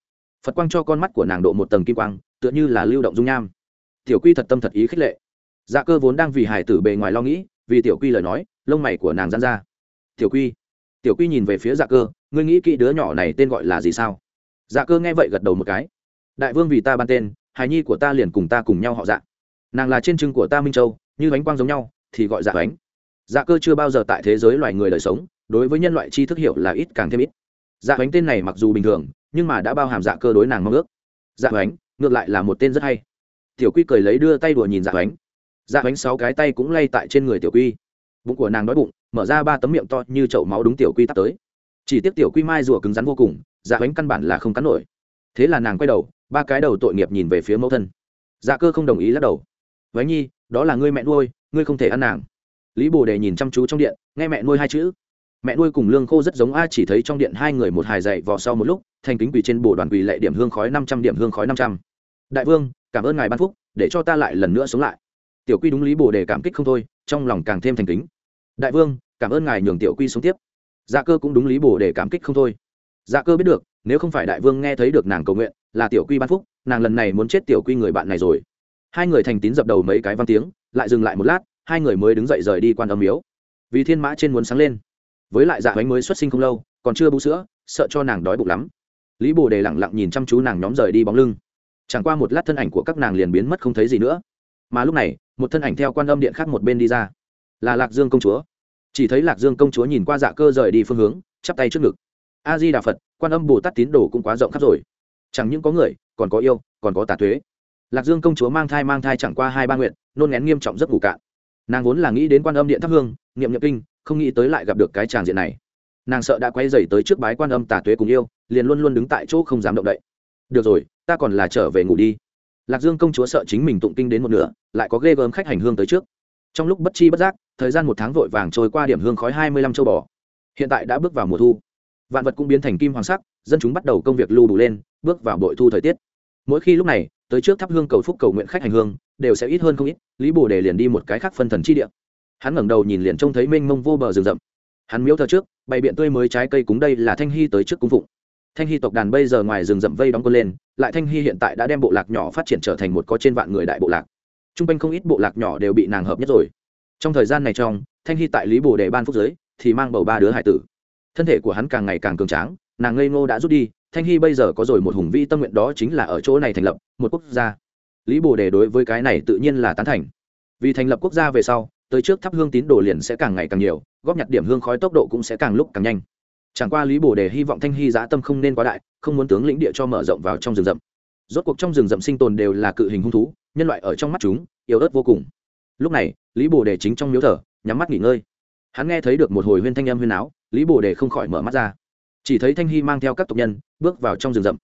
Phật quang cho con mắt của nàng độ một tầng kim quang, tựa như là lưu động dung nham. Tiểu quy thật tâm thật ý khích lệ. Dạ cơ vốn đang vì hải tử bề ngoài lo nghĩ, vì tiểu quy lời nói, lông mày của nàng dán ra. Tiểu quy. Tiểu quy nhìn về phía dạ cơ, ngươi nghĩ kỹ đứa nhỏ này tên gọi là gì sao? Dạ cơ nghe vậy gật đầu một cái. Đại vương vì ta ban tên hài nhi của ta liền cùng ta cùng nhau họ dạ. Nàng là trên trưng của ta minh châu, như bánh quang giống nhau, thì gọi dạ bánh dạ cơ chưa bao giờ tại thế giới loài người đời sống, đối với nhân loại tri thức hiểu là ít càng thêm ít. Dạ bánh tên này mặc dù bình thường, nhưng mà đã bao hàm dạ cơ đối nàng mong ước. Dạ bánh ngược lại là một tên rất hay. Tiểu quy cười lấy đưa tay đùa nhìn dạ bánh dạ bánh sáu cái tay cũng lay tại trên người tiểu quy. Bụng của nàng đói bụng, mở ra ba tấm miệng to như chậu máu đúng tiểu quy tắt tới. Chỉ tiếc tiểu quy mai rùa cứng rắn vô cùng dạ bánh căn bản là không cắn nổi thế là nàng quay đầu, ba cái đầu tội nghiệp nhìn về phía mẫu thân. Dạ cơ không đồng ý lắc đầu. Vánh nhi, đó là ngươi mẹ nuôi, ngươi không thể ăn nàng. Lý bồ đề nhìn chăm chú trong điện, nghe mẹ nuôi hai chữ. Mẹ nuôi cùng lương khô rất giống a chỉ thấy trong điện hai người một hài dậy vò sau một lúc, thành kính quỳ trên bồ đoàn quỳ lệ điểm hương khói năm trăm điểm hương khói năm trăm. Đại vương, cảm ơn ngài ban phúc, để cho ta lại lần nữa sống lại. Tiểu quy đúng lý bồ đề cảm kích không thôi, trong lòng càng thêm thành kính. Đại vương, cảm ơn ngài nhường tiểu quy sống tiếp. Dạ cơ cũng đúng lý bồ đề cảm kích không thôi. Dạ cơ biết được nếu không phải đại vương nghe thấy được nàng cầu nguyện, là tiểu quy ban phúc, nàng lần này muốn chết tiểu quy người bạn này rồi. Hai người thành tín dập đầu mấy cái văn tiếng, lại dừng lại một lát, hai người mới đứng dậy rời đi quan âm miếu. Vì thiên mã trên muốn sáng lên. Với lại dạ bánh mới xuất sinh không lâu, còn chưa bú sữa, sợ cho nàng đói bụng lắm. Lý bồ đề lẳng lặng nhìn chăm chú nàng nhóm rời đi bóng lưng. Chẳng qua một lát thân ảnh của các nàng liền biến mất không thấy gì nữa. Mà lúc này, một thân ảnh theo quan âm điện khác một bên đi ra. Là lạc dương công chúa. Chỉ thấy lạc dương công chúa nhìn qua dạ cơ rời đi phương hướng, chắp tay trước ngực. A di đà phật quan âm bồ tát tín đồ cũng quá rộng khắp rồi. Chẳng những có người, còn có yêu, còn có tà thuế lạc dương công chúa mang thai mang thai chẳng qua hai ba nguyện nôn nén nghiêm trọng rất ngủ cạn. Nàng vốn là nghĩ đến quan âm điện thắp hương, niệm nhập kinh, không nghĩ tới lại gặp được cái tràng diện này. Nàng sợ đã quay dày tới trước bái quan âm tà tuế cùng yêu, liền luôn luôn đứng tại chỗ không dám động đậy. Được rồi, ta còn là trở về ngủ đi. Lạc dương công chúa sợ chính mình tụng kinh đến một nửa, lại có ghê gớm khách hành hương tới trước. Trong lúc bất chi bất giác, thời gian một tháng vội vàng trôi qua điểm hương khói hai mươi lăm châu bò. Hiện tại đã bước vào mùa thu vạn vật cũng biến thành kim hoàng sắc, dân chúng bắt đầu công việc lưu đủ lên, bước vào bội thu thời tiết. Mỗi khi lúc này, tới trước thắp hương cầu phúc cầu nguyện khách hành hương, đều sẽ ít hơn không ít, lý bồ đề liền đi một cái khác phân thần chi địa. Hắn ngẩng đầu nhìn liền trông thấy mênh mông vô bờ rừng rậm. Hắn miếu thờ trước, bày biện tươi mới trái cây cúng đây là thanh hy tới trước cung phụng. Thanh hy tộc đàn bây giờ ngoài rừng rậm vây đóng quân lên, lại thanh hy hiện tại đã đem bộ lạc nhỏ phát triển trở thành một có trên vạn người đại bộ lạc. T r u n g quanh không ít bộ lạc nhỏ đều bị nàng hợp nhất rồi. Trong thời gian này trong, thanh hy tại lý bồ đề ban phúc giới, thì mang bầu ba đứa hải tử thân thể của hắn càng ngày càng cường tráng, nàng ngây ngô đã rút đi, thanh hy bây giờ có rồi một hùng vĩ tâm nguyện đó chính là ở chỗ này thành lập, một quốc gia. Lý bồ đề đối với cái này tự nhiên là tán thành. Vì thành lập quốc gia về sau, tới trước thắp hương tín đồ liền sẽ càng ngày càng nhiều, góp nhặt điểm hương khói tốc độ cũng sẽ càng lúc càng nhanh. Chẳng qua lý bồ đề hy vọng thanh hy giã tâm không nên quá đại, không muốn tướng lĩnh địa cho mở rộng vào trong rừng rậm. Rốt cuộc trong rừng rậm sinh tồn đều là cự hình hung thú, nhân loại ở trong mắt chúng, yếu ớt vô cùng. Lúc này, lý bồ đề chính trong miếu thờ, nhắm mắt nghỉ ngơi hắn nghe thấy được một hồi huyên thanh âm huyên áo, lý bồ đề không khỏi mở mắt ra. Chỉ thấy thanh hy mang theo các tộc nhân, bước vào trong rừng rậm.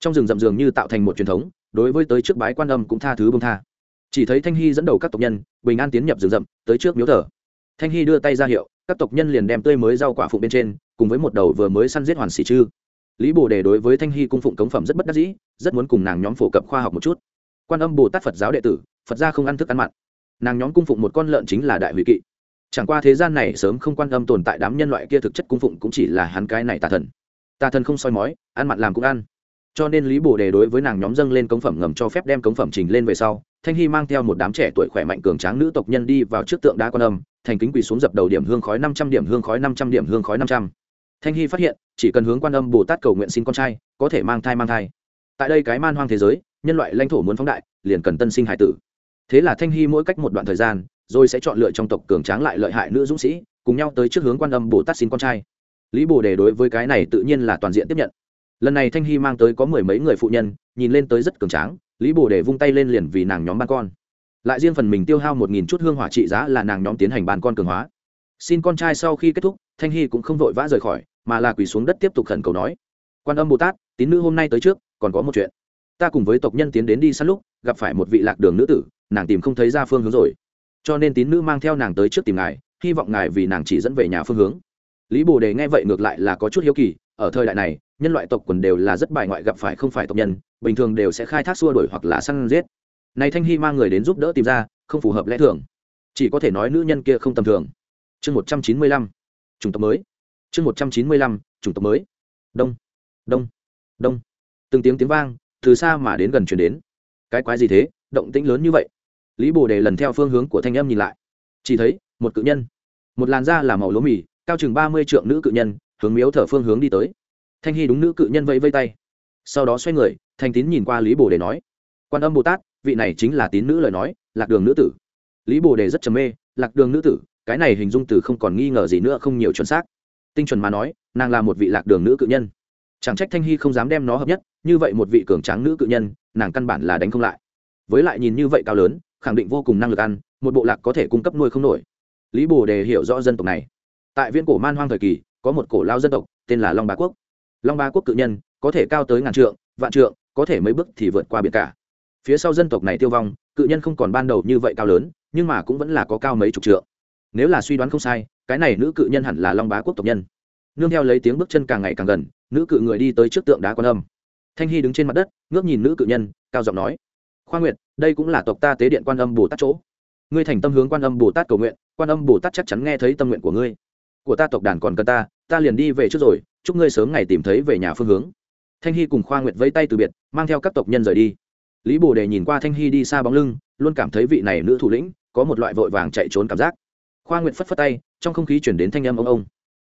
Trong rừng rậm dường như tạo thành một truyền thống, đối với tới trước bái quan âm cũng tha thứ bông tha. Chỉ thấy thanh hy dẫn đầu các tộc nhân, bình an tiến nhập rừng rậm, tới trước miếu thờ. Thanh hy đưa tay ra hiệu, các tộc nhân liền đem tươi mới rau quả phụng bên trên, cùng với một đầu vừa mới săn giết hoàn xỉ chư. Lý bồ đề đối với thanh hy cung phụng cống phẩm rất bất đắc dĩ, rất muốn cùng nàng nhóm phổ cập khoa học một chút. Quan âm bồ tát phật giáo đệ tử, phật gia không ăn thức ăn mặn. Nàng nhóm cung phụng một con lợn chính là đại hủy kỵ chẳng qua thế gian này sớm không quan âm tồn tại đám nhân loại kia thực chất cung phụng cũng chỉ là hắn cái này tà thần. Tà thần không soi mói, ăn mặn làm cũng ăn. Cho nên lý bồ đề đối với nàng nhóm dâng lên cống phẩm ngầm cho phép đem cống phẩm trình lên về sau, thanh hy mang theo một đám trẻ tuổi khỏe mạnh cường tráng nữ tộc nhân đi vào trước tượng đá quan âm, thành kính quỳ xuống dập đầu điểm hương khói năm trăm điểm hương khói năm trăm điểm hương khói năm trăm. Thanh hy phát hiện, chỉ cần hướng quan âm bồ tát cầu nguyện xin con trai, có thể mang thai mang thai. Tại đây cái man hoang thế giới, nhân loại lãnh thổ muốn phóng đại, liền cần tân sinh hải tử. Thế là thanh hy mỗi cách một đoạn thời gian rồi sẽ chọn lựa trong tộc cường tráng lại lợi hại nữ dũng sĩ, cùng nhau tới trước hướng quan âm bồ tát xin con trai. Lý bồ đề đối với cái này tự nhiên là toàn diện tiếp nhận. Lần này thanh hy mang tới có mười mấy người phụ nhân, nhìn lên tới rất cường tráng, lý bồ đề vung tay lên liền vì nàng nhóm ban con. Lại riêng phần mình tiêu hao một nghìn chút hương hỏa trị giá là nàng nhóm tiến hành bàn con cường hóa. Xin con trai sau khi kết thúc, thanh hy cũng không vội vã rời khỏi, mà là quỳ xuống đất tiếp tục khẩn cầu nói. Quan âm bồ tát, tín nữ hôm nay tới trước, còn có một chuyện. Ta cùng với tộc nhân tiến đến đi săn lúc, gặp phải một vị lạc đường nữ tử, nàng tìm không thấy ra phương hướng rồi cho nên tín nữ mang theo nàng tới trước tìm ngài, hy vọng ngài vì nàng chỉ dẫn về nhà phương hướng. Lý bồ đề nghe vậy ngược lại là có chút hiếu kỳ, ở thời đại này, nhân loại tộc quần đều là rất bài ngoại gặp phải không phải tộc nhân, bình thường đều sẽ khai thác xua đuổi hoặc là săn giết. Này thanh hy mang người đến giúp đỡ tìm ra, không phù hợp lẽ thường. Chỉ có thể nói nữ nhân kia không tầm thường. Chương một trăm chín mươi lăm, chủng tộc mới. Chương một trăm chín mươi lăm, chủng tộc mới. Đông đông đông. Từng tiếng tiếng vang, từ xa mà đến gần chuyển đến. Cái quái gì thế? Động tĩnh lớn như vậy lý bồ đề lần theo phương hướng của thanh âm nhìn lại. Chỉ thấy, một cự nhân. Một làn da là màu lúa mì, cao chừng ba mươi trượng nữ cự nhân, hướng miếu thở phương hướng đi tới. Thanh hy đúng nữ cự nhân vẫy vây tay. Sau đó xoay người, thanh tín nhìn qua lý bồ đề nói, quan âm bồ tát, vị này chính là tín nữ lời nói, lạc đường nữ tử. Lý bồ đề rất trầm mê, lạc đường nữ tử, cái này hình dung từ không còn nghi ngờ gì nữa, không nhiều chuẩn xác. Tinh chuẩn mà nói, nàng là một vị lạc đường nữ cự nhân. Chẳng trách thanh hy không dám đem nó hợp nhất, như vậy một vị cường tráng nữ cự nhân, nàng căn bản là đánh không lại. Với lại nhìn như vậy cao lớn khẳng định vô cùng năng lực ăn, một bộ lạc có thể cung cấp nuôi không nổi. Lý bồ đề hiểu rõ dân tộc này. Tại viễn cổ man hoang thời kỳ, có một cổ lao dân tộc, tên là long bá quốc. Long bá quốc cự nhân, có thể cao tới ngàn trượng, vạn trượng, có thể mấy bước thì vượt qua biển cả. Phía sau dân tộc này tiêu vong, cự nhân không còn ban đầu như vậy cao lớn, nhưng mà cũng vẫn là có cao mấy chục trượng. Nếu là suy đoán không sai, cái này nữ cự nhân hẳn là long bá quốc tộc nhân. Nương theo lấy tiếng bước chân càng ngày càng gần, nữ cự người đi tới trước tượng đá quan âm. Thanh hy đứng trên mặt đất, ngước nhìn nữ cự nhân, cao giọng nói khoa nguyệt, đây cũng là tộc ta tế điện quan âm bồ tát chỗ. Ngươi thành tâm hướng quan âm bồ tát cầu nguyện, quan âm bồ tát chắc chắn nghe thấy tâm nguyện của ngươi. Của ta tộc đàn còn cần ta ta liền đi về trước rồi, chúc ngươi sớm ngày tìm thấy về nhà phương hướng. Thanh hy cùng khoa nguyệt vẫy tay từ biệt, mang theo các tộc nhân rời đi. Lý bồ đề nhìn qua thanh hy đi xa bóng lưng, luôn cảm thấy vị này nữ thủ lĩnh, có một loại vội vàng chạy trốn cảm giác. Khoa nguyệt phất phất tay, trong không khí chuyển đến thanh âm ông ông.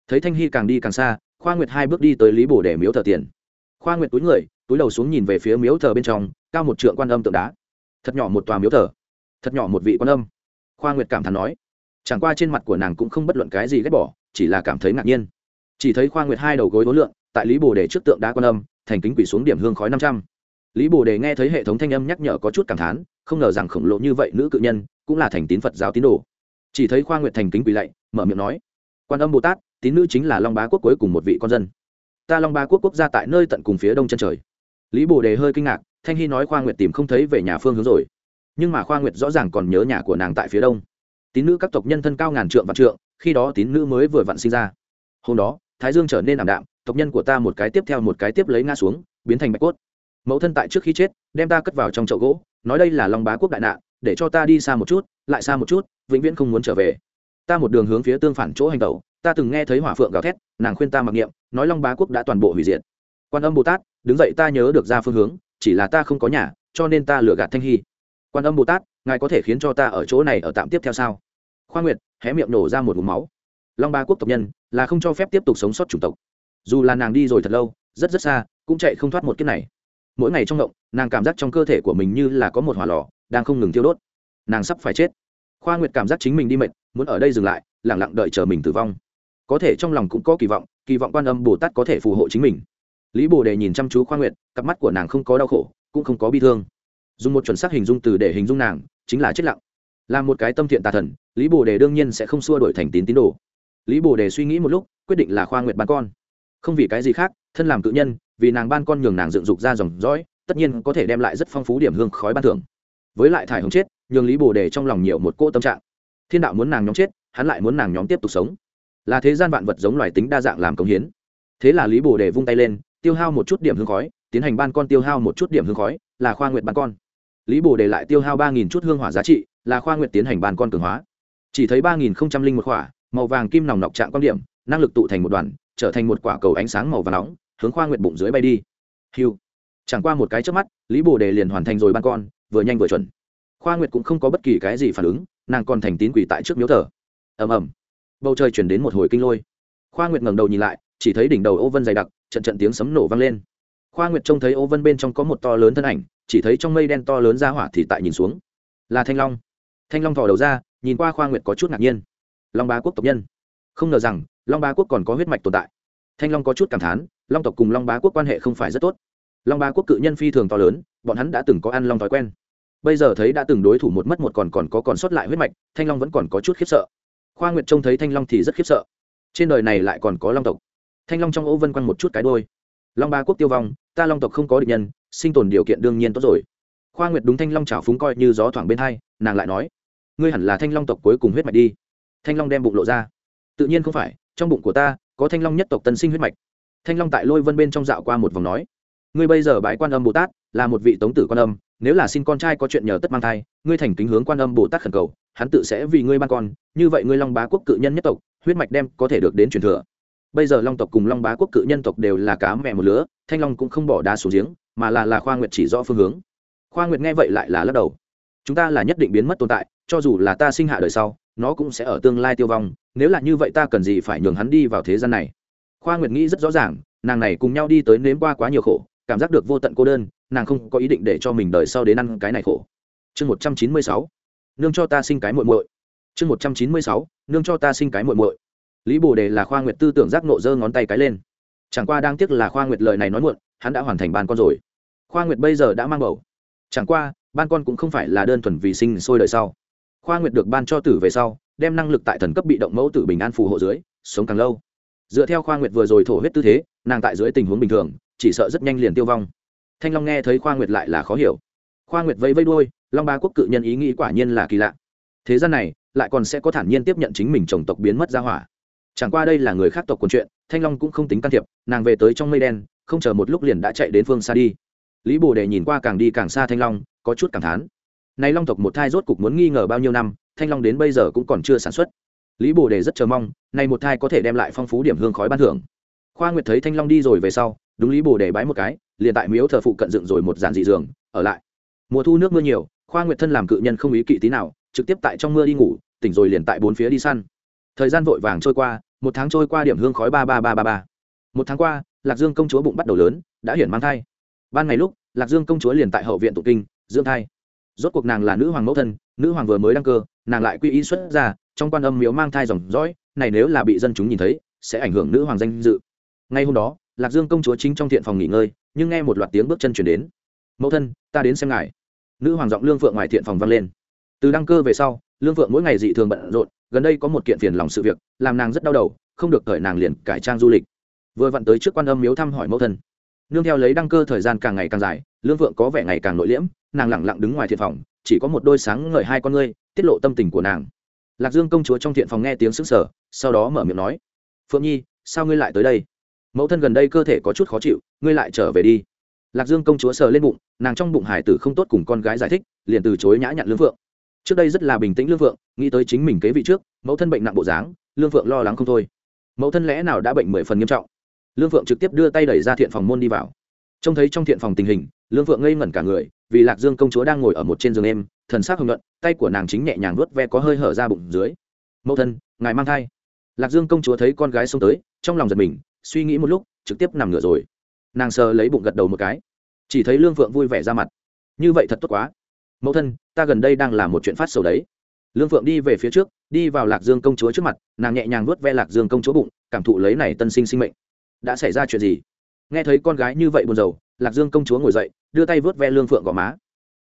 Thấy thanh hy càng đi càng xa, khoa nguyệt hai bước đi tới lý bồ đề miếu thờ tiền. Khoa nguyệt túi người túi đầu xuống nhìn về phía miếu thờ bên trong, cao một trượng quan âm tượng đá. Thật nhỏ một tòa miếu thờ. Thật nhỏ một vị quan âm. Khoa nguyệt cảm thán nói. Chẳng qua trên mặt của nàng cũng không bất luận cái gì ghét bỏ, chỉ là cảm thấy ngạc nhiên. Chỉ thấy khoa nguyệt hai đầu gối đối lượng tại lý bồ đề trước tượng đá quan âm, thành kính quỷ xuống điểm hương khói năm trăm. Lý bồ đề nghe thấy hệ thống thanh âm nhắc nhở có chút cảm thán, không ngờ rằng khổng lồ như vậy nữ cự nhân cũng là thành tín phật giáo tín đồ. Chỉ thấy khoa nguyệt thành kính quỳ lạy, mở miệng nói. Quan âm bồ tát, tín nữ chính là long bá quốc cuối cùng một vị con dân. Ta long bá quốc quốc gia tại nơi tận cùng phía đông chân trời lý bồ đề hơi kinh ngạc, thanh hy nói khoa nguyệt tìm không thấy về nhà phương hướng rồi. Nhưng mà khoa nguyệt rõ ràng còn nhớ nhà của nàng tại phía đông. Tín nữ các tộc nhân thân cao ngàn trượng vạn trượng, khi đó tín nữ mới vừa vặn sinh ra. Hôm đó, thái dương trở nên ảm đạm, tộc nhân của ta một cái tiếp theo một cái tiếp lấy ngã xuống, biến thành bạch cốt. Mẫu thân tại trước khi chết, đem ta cất vào trong chậu gỗ, nói đây là long bá quốc đại nạn, để cho ta đi xa một chút, lại xa một chút, vĩnh viễn không muốn trở về. Ta một đường hướng phía tương phản chỗ hành tẩu, ta từng nghe thấy hỏa phượng gào thét, nàng khuyên ta mặc niệm, nói long bá quốc đã toàn bộ hủy diệt. Quan âm bồ tát đứng dậy ta nhớ được ra phương hướng, chỉ là ta không có nhà, cho nên ta lừa gạt thanh hy. Quan âm bồ tát, ngài có thể khiến cho ta ở chỗ này ở tạm tiếp theo sao? Khoa nguyệt, hé miệng nổ ra một vùng máu. Long ba quốc tộc nhân, là không cho phép tiếp tục sống sót chủng tộc. Dù là nàng đi rồi thật lâu, rất rất xa, cũng chạy không thoát một kiếp này. Mỗi ngày trong động, nàng cảm giác trong cơ thể của mình như là có một hỏa lò, đang không ngừng thiêu đốt. Nàng sắp phải chết. Khoa nguyệt cảm giác chính mình đi mệt, muốn ở đây dừng lại lẳng lặng đợi chờ mình tử vong. Có thể trong lòng cũng có kỳ vọng kỳ vọng quan âm bồ tát có thể phù hộ chính mình lý bồ đề nhìn chăm chú khoa nguyệt, cặp mắt của nàng không có đau khổ, cũng không có bi thương. Dùng một chuẩn xác hình dung từ để hình dung nàng, chính là chết lặng. Là một cái tâm thiện tà thần, lý bồ đề đương nhiên sẽ không xua đổi thành tín tín đồ. Lý bồ đề suy nghĩ một lúc, quyết định là khoa nguyệt ban con. Không vì cái gì khác, thân làm cự nhân, vì nàng ban con nhường nàng dựng dục ra dòng dõi, tất nhiên có thể đem lại rất phong phú điểm hương khói ban thưởng. Với lại thải hồng chết, nhường lý bồ đề trong lòng nhiều một cỗ tâm trạng. Thiên đạo muốn nàng nhóm chết, hắn lại muốn nàng nhóm tiếp tục sống. Là thế gian vạn vật giống loài tính đa dạng làm công hiến. Thế là lý bồ đề vung tay lên tiêu hao một chút điểm hương khói, tiến hành ban con tiêu hao một chút điểm hương khói, là khoa nguyệt ban con. Lý bồ để lại tiêu hao ba nghìn chút hương hỏa giá trị, là khoa nguyệt tiến hành ban con cường hóa. Chỉ thấy ba nghìn một khỏa, màu vàng kim nòng nọc trạng quan điểm, năng lực tụ thành một đoàn, trở thành một quả cầu ánh sáng màu và nóng, hướng khoa nguyệt bụng dưới bay đi. Hiu. Chẳng qua một cái trước mắt, lý bồ đề liền hoàn thành rồi ban con, vừa nhanh vừa chuẩn. Khoa nguyệt cũng không có bất kỳ cái gì phản ứng, nàng còn thành tín quỷ tại trước miếu thờ. Ầm ầm. Bầu trời chuyển đến một hồi kinh lôi. Khoa nguyệt ngẩng đầu nhìn lại chỉ thấy đỉnh đầu ô vân dày đặc, trận trận tiếng sấm nổ vang lên. Khoa nguyệt trông thấy ô vân bên trong có một to lớn thân ảnh, chỉ thấy trong mây đen to lớn ra hỏa thì tại nhìn xuống. Là thanh long. Thanh long thò đầu ra, nhìn qua khoa nguyệt có chút ngạc nhiên. Long bá quốc tộc nhân. Không ngờ rằng, long bá quốc còn có huyết mạch tồn tại. Thanh long có chút cảm thán, long tộc cùng long bá quốc quan hệ không phải rất tốt. Long bá quốc cự nhân phi thường to lớn, bọn hắn đã từng có ăn long thói quen. Bây giờ thấy đã từng đối thủ một mất một còn còn có còn sót lại huyết mạch, thanh long vẫn còn có chút khiếp sợ. Khoa nguyệt trông thấy thanh long thì rất khiếp sợ. Trên đời này lại còn có long tộc thanh long trong ô vân quăng một chút cái đôi long ba quốc tiêu vong, ta long tộc không có địch nhân, sinh tồn điều kiện đương nhiên tốt rồi. Khoa nguyệt đúng thanh long trào phúng coi như gió thoảng bên hai, nàng lại nói, ngươi hẳn là thanh long tộc cuối cùng huyết mạch đi. Thanh long đem bụng lộ ra. Tự nhiên không phải, trong bụng của ta, có thanh long nhất tộc tân sinh huyết mạch. Thanh long tại lôi vân bên trong dạo qua một vòng nói, ngươi bây giờ bái quan âm bồ tát, là một vị tống tử quan âm, nếu là xin con trai có chuyện nhờ tất mang thai, ngươi thành kính hướng quan âm bồ tát khẩn cầu, hắn tự sẽ vì ngươi ban con, như vậy ngươi long bá quốc cự nhân nhất tộc, huyết mạch đem có thể được đến truyền thừa bây giờ long tộc cùng long bá quốc cự nhân tộc đều là cá mẹ một lứa, thanh long cũng không bỏ đá xuống giếng, mà là là khoa nguyệt chỉ rõ phương hướng. Khoa nguyệt nghe vậy lại là lắc đầu. Chúng ta là nhất định biến mất tồn tại, cho dù là ta sinh hạ đời sau, nó cũng sẽ ở tương lai tiêu vong, nếu là như vậy ta cần gì phải nhường hắn đi vào thế gian này? Khoa nguyệt nghĩ rất rõ ràng, nàng này cùng nhau đi tới nếm qua quá nhiều khổ, cảm giác được vô tận cô đơn, nàng không có ý định để cho mình đời sau đến ăn cái này khổ. Chương một trăm chín mươi sáu, nương cho ta sinh cái muội muội. Chương một trăm chín mươi sáu, nương cho ta sinh cái muội muội lý bồ đề là khoa nguyệt tư tưởng giác nộ giơ ngón tay cái lên. Chẳng qua đang tiếc là khoa nguyệt lời này nói muộn, hắn đã hoàn thành ban con rồi. Khoa nguyệt bây giờ đã mang bầu. Chẳng qua, ban con cũng không phải là đơn thuần vì sinh sôi đời sau. Khoa nguyệt được ban cho tử về sau, đem năng lực tại thần cấp bị động mẫu tử bình an phù hộ dưới, sống càng lâu. Dựa theo khoa nguyệt vừa rồi thổ huyết tư thế, nàng tại dưới tình huống bình thường, chỉ sợ rất nhanh liền tiêu vong. Thanh long nghe thấy khoa nguyệt lại là khó hiểu. Khoa nguyệt vẫy vẫy đuôi, long ba quốc cự nhân ý nghĩ quả nhiên là kỳ lạ. Thế gian này, lại còn sẽ có thản nhiên tiếp nhận chính mình chồng tộc biến mất ra hỏa chẳng qua đây là người khác tộc quần chuyện, thanh long cũng không tính can thiệp, nàng về tới trong mây đen, không chờ một lúc liền đã chạy đến phương xa đi. Lý bồ đề nhìn qua càng đi càng xa thanh long, có chút cảm thán. Nay long tộc một thai rốt cục muốn nghi ngờ bao nhiêu năm, thanh long đến bây giờ cũng còn chưa sản xuất. Lý bồ đề rất chờ mong nay một thai có thể đem lại phong phú điểm hương khói ban thưởng. Khoa nguyệt thấy thanh long đi rồi về sau, đúng lý bồ đề bái một cái, liền tại miếu thờ phụ cận dựng rồi một dàn dị giường, ở lại. Mùa thu nước mưa nhiều, khoa nguyệt thân làm cự nhân không ý kỵ tí nào, trực tiếp tại trong mưa đi ngủ, tỉnh rồi liền tại bốn phía đi săn thời gian vội vàng trôi qua, một tháng trôi qua điểm hương khói ba ba ba ba ba. Một tháng qua, lạc dương công chúa bụng bắt đầu lớn, đã hiển mang thai. Ban ngày lúc, lạc dương công chúa liền tại hậu viện tụ kinh, dưỡng thai. Rốt cuộc nàng là nữ hoàng mẫu thân, nữ hoàng vừa mới đăng cơ, nàng lại quy y xuất ra trong quan âm miếu mang thai dòng dõi, này nếu là bị dân chúng nhìn thấy, sẽ ảnh hưởng nữ hoàng danh dự. Ngay hôm đó, lạc dương công chúa chính trong thiện phòng nghỉ ngơi, nhưng nghe một loạt tiếng bước chân chuyển đến. Mẫu thân, ta đến xem ngài. Nữ hoàng giọng lương phượng ngoài thiện phòng vang lên. Từ đăng cơ về sau lương phượng mỗi ngày dị thường bận rộn, gần đây có một kiện phiền lòng sự việc, làm nàng rất đau đầu, không được cởi nàng liền cải trang du lịch. Vừa vặn tới trước quan âm miếu thăm hỏi mẫu thân. Nương theo lấy đăng cơ thời gian càng ngày càng dài, lương phượng có vẻ ngày càng nội liễm, nàng lẳng lặng đứng ngoài thiện phòng, chỉ có một đôi sáng ngời hai con ngươi, tiết lộ tâm tình của nàng. Lạc dương công chúa trong thiện phòng nghe tiếng sức sở sau đó mở miệng nói, phượng nhi, sao ngươi lại tới đây? Mẫu thân gần đây cơ thể có chút khó chịu, ngươi lại trở về đi. Lạc dương công chúa sờ lên bụng, nàng trong bụng hải tử không tốt cùng con gái giải thích, liền từ chối nhã nhặn lương phượng trước đây rất là bình tĩnh lương phượng, nghĩ tới chính mình kế vị trước, mẫu thân bệnh nặng bộ dáng, lương phượng lo lắng không thôi. Mẫu thân lẽ nào đã bệnh mười phần nghiêm trọng? Lương phượng trực tiếp đưa tay đẩy ra thiện phòng môn đi vào. Trông thấy trong thiện phòng tình hình, lương phượng ngây ngẩn cả người, vì lạc dương công chúa đang ngồi ở một trên giường em thần sắc hồng luận tay của nàng chính nhẹ nhàng vuốt ve có hơi hở ra bụng dưới. Mẫu thân, ngài mang thai. Lạc dương công chúa thấy con gái xông tới, trong lòng giật mình, suy nghĩ một lúc, trực tiếp nằm ngửa rồi. Nàng sờ lấy bụng gật đầu một cái. Chỉ thấy lương phượng vui vẻ ra mặt. Như vậy thật tốt quá mẫu thân, ta gần đây đang làm một chuyện phát sầu đấy. Lương phượng đi về phía trước, đi vào lạc dương công chúa trước mặt, nàng nhẹ nhàng vuốt ve lạc dương công chúa bụng, cảm thụ lấy này tân sinh sinh mệnh. Đã xảy ra chuyện gì? Nghe thấy con gái như vậy buồn rầu, lạc dương công chúa ngồi dậy, đưa tay vớt ve lương phượng gò má.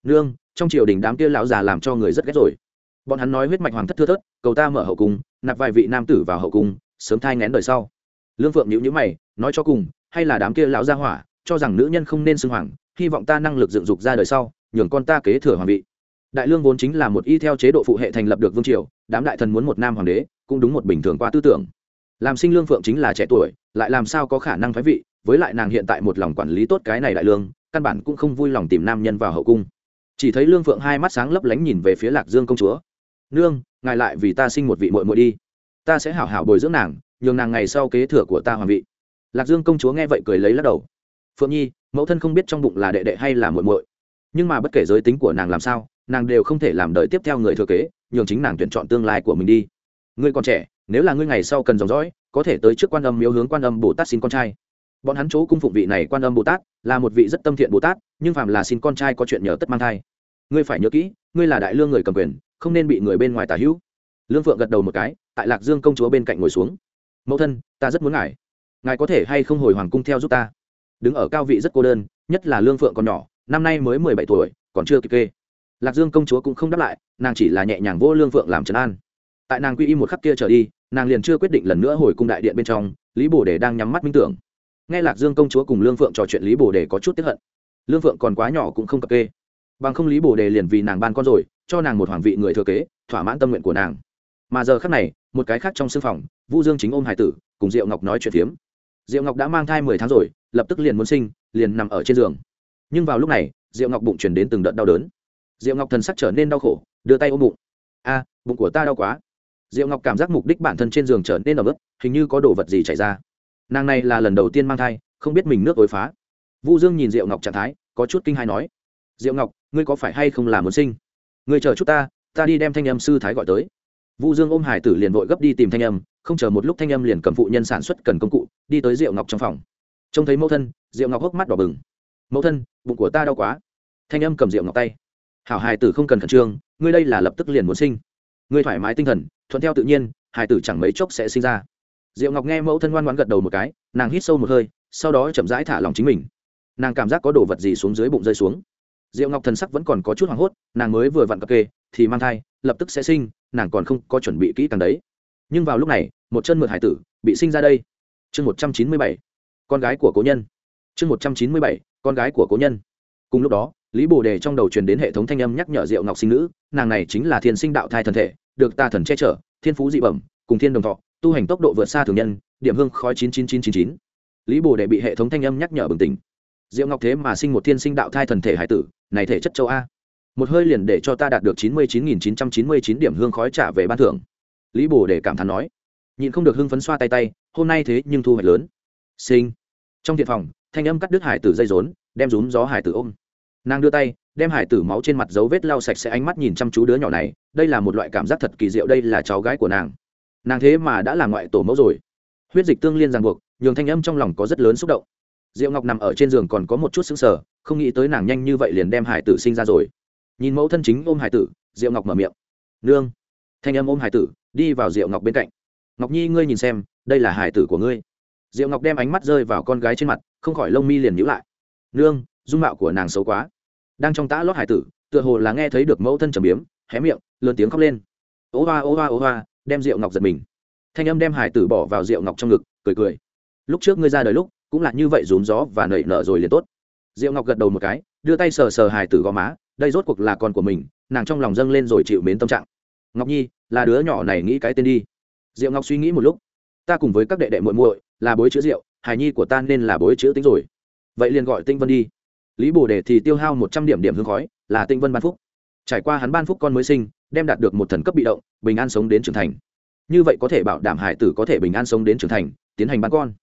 Nương, trong triều đình đám kia lão già làm cho người rất ghét rồi. Bọn hắn nói huyết mạch hoàng thất thưa thớt, cầu ta mở hậu cung, nạp vài vị nam tử vào hậu cung, sớm thai ngén đời sau. Lương phượng nhữ nhữ mày, nói cho cùng, hay là đám kia lão gia hỏa, cho rằng nữ nhân không nên xưng hoàng, hy vọng ta năng lực dựng dục ra đời sau nhường con ta kế thừa hoàng vị. Đại lương vốn chính là một y theo chế độ phụ hệ thành lập được vương triều, đám đại thần muốn một nam hoàng đế, cũng đúng một bình thường qua tư tưởng. Làm sinh lương phượng chính là trẻ tuổi, lại làm sao có khả năng phái vị, với lại nàng hiện tại một lòng quản lý tốt cái này đại lương, căn bản cũng không vui lòng tìm nam nhân vào hậu cung. Chỉ thấy lương phượng hai mắt sáng lấp lánh nhìn về phía lạc dương công chúa. Nương, ngài lại vì ta sinh một vị muội muội đi. Ta sẽ hảo hảo bồi dưỡng nàng, nhường nàng ngày sau kế thừa của ta hoàng vị. Lạc dương công chúa nghe vậy cười lấy lắc đầu. Phượng nhi, mẫu thân không biết trong bụng là đệ đệ hay là muội muội nhưng mà bất kể giới tính của nàng làm sao, nàng đều không thể làm đợi tiếp theo người thừa kế, nhường chính nàng tuyển chọn tương lai của mình đi. Ngươi còn trẻ, nếu là ngươi ngày sau cần dòng dõi, có thể tới trước quan âm miếu hướng quan âm bồ tát xin con trai. Bọn hắn chỗ cung phụng vị này quan âm bồ tát, là một vị rất tâm thiện bồ tát, nhưng phàm là xin con trai có chuyện nhờ tất mang thai. Ngươi phải nhớ kỹ, ngươi là đại lương người cầm quyền, không nên bị người bên ngoài tả hữu. Lương phượng gật đầu một cái, tại lạc dương công chúa bên cạnh ngồi xuống. Mẫu thân, ta rất muốn ngài. Ngài có thể hay không hồi hoàng cung theo giúp ta? Đứng ở cao vị rất cô đơn, nhất là lương phượng còn nhỏ năm nay mới mười bảy tuổi, còn chưa kịp kê. Lạc dương công chúa cũng không đáp lại, nàng chỉ là nhẹ nhàng vô lương phượng làm trấn an. Tại nàng quy y một khắc kia trở đi, nàng liền chưa quyết định lần nữa hồi cung đại điện bên trong, lý bồ đề đang nhắm mắt minh tưởng. Nghe lạc dương công chúa cùng lương phượng trò chuyện, lý bồ đề có chút tiếp hận. Lương phượng còn quá nhỏ cũng không cập kê. Bằng không lý bồ đề liền vì nàng ban con rồi, cho nàng một hoàng vị người thừa kế, thỏa mãn tâm nguyện của nàng. Mà giờ khắc này, một cái khác trong sưng phòng, vu dương chính ôm hải tử, cùng diệu ngọc nói chuyện phiếm. Diệu ngọc đã mang thai mười tháng rồi, lập tức liền muốn sinh, liền nằm ở trên giường nhưng vào lúc này, diệu ngọc bụng chuyển đến từng đợt đau đớn. Diệu ngọc thần sắc trở nên đau khổ, đưa tay ôm bụng. A, bụng của ta đau quá. Diệu ngọc cảm giác mục đích bản thân trên giường trở nên ẩm ướt, hình như có đồ vật gì chảy ra. Nàng này là lần đầu tiên mang thai, không biết mình nước ối phá. Vu dương nhìn diệu ngọc trạng thái, có chút kinh hai nói, diệu ngọc, ngươi có phải hay không là muốn sinh? Ngươi chờ chút ta ta đi đem thanh âm sư thái gọi tới. Vu dương ôm hải tử liền vội gấp đi tìm thanh âm, không chờ một lúc thanh âm liền cầm phụ nhân sản xuất cần công cụ, đi tới diệu ngọc trong phòng. Trông thấy mẫu thân, diệu ngọc hốc mắt đỏ bừng mẫu thân, bụng của ta đau quá. Thanh âm cầm rượu ngọc tay. Hảo hài tử không cần khẩn trương, ngươi đây là lập tức liền muốn sinh. Ngươi thoải mái tinh thần, thuận theo tự nhiên, hài tử chẳng mấy chốc sẽ sinh ra. Diệu ngọc nghe mẫu thân ngoan ngoãn gật đầu một cái, nàng hít sâu một hơi, sau đó chậm rãi thả lòng chính mình. Nàng cảm giác có đồ vật gì xuống dưới bụng rơi xuống. Diệu ngọc thần sắc vẫn còn có chút hoảng hốt, nàng mới vừa vặn cặp kê, thì mang thai, lập tức sẽ sinh, nàng còn không có chuẩn bị kỹ càng đấy. Nhưng vào lúc này, một chân mượt hải tử bị sinh ra đây. Chương một trăm chín mươi bảy, con gái của cố nhân. Chương một trăm chín mươi bảy con gái của cố nhân. Cùng lúc đó, lý bồ đề trong đầu truyền đến hệ thống thanh âm nhắc nhở diệu ngọc sinh nữ, nàng này chính là thiên sinh đạo thai thần thể, được ta thần che chở, thiên phú dị bẩm, cùng thiên đồng thọ, tu hành tốc độ vượt xa thường nhân, điểm hương khói chín chín chín chín chín. Lý bồ đề bị hệ thống thanh âm nhắc nhở bừng tỉnh. Diệu ngọc thế mà sinh một thiên sinh đạo thai thần thể hải tử, này thể chất châu a. Một hơi liền để cho ta đạt được chín mươi chín nghìn chín trăm chín mươi chín điểm hương khói trả về ban thưởng. Lý bồ đề cảm thán nói. Nhịn không được hưng phấn xoa tay tay, hôm nay thế nhưng thu hoạch lớn. Sinh. Trong thiện phòng thanh âm cắt đứt hải tử dây rốn, đem rúm gió hải tử ôm. Nàng đưa tay, đem hải tử máu trên mặt dấu vết lau sạch sẽ ánh mắt nhìn chăm chú đứa nhỏ này, đây là một loại cảm giác thật kỳ diệu, đây là cháu gái của nàng. Nàng thế mà đã là ngoại tổ mẫu rồi. Huyết dịch tương liên ràng buộc, nhường thanh âm trong lòng có rất lớn xúc động. Diệu ngọc nằm ở trên giường còn có một chút xứng sờ, không nghĩ tới nàng nhanh như vậy liền đem hải tử sinh ra rồi. Nhìn mẫu thân chính ôm hải tử, diệu ngọc mở miệng. Nương. Thanh âm ôm hải tử, đi vào diệu ngọc bên cạnh. Ngọc nhi, ngươi nhìn xem, đây là hải tử của ngươi diệu ngọc đem ánh mắt rơi vào con gái trên mặt, không khỏi lông mi liền nhữ lại. Nương, dung mạo của nàng xấu quá. Đang trong tã lót hải tử, tựa hồ là nghe thấy được mẫu thân trầm biếm, hé miệng, lớn tiếng khóc lên. Ố hoa ố hoa ố hoa, đem rượu ngọc giật mình. Thanh âm đem hải tử bỏ vào rượu ngọc trong ngực, cười cười. Lúc trước ngươi ra đời lúc, cũng là như vậy rúm gió và nảy nở rồi liền tốt. Diệu ngọc gật đầu một cái, đưa tay sờ sờ hải tử gò má, đây rốt cuộc là con của mình, nàng trong lòng dâng lên rồi chịu mến tâm trạng. Ngọc nhi, là đứa nhỏ này nghĩ cái tên đi. Diệu ngọc suy nghĩ một lúc. Ta cùng với các đệ đệ muội muội là bối chữ rượu, hài nhi của ta nên là bối chữ tính rồi. Vậy liền gọi tinh vân đi. Lý bồ đề thì tiêu hao một trăm điểm điểm hương khói là tinh vân ban phúc. Trải qua hắn ban phúc con mới sinh đem đạt được một thần cấp bị động bình an sống đến trưởng thành. Như vậy có thể bảo đảm hải tử có thể bình an sống đến trưởng thành tiến hành bán con.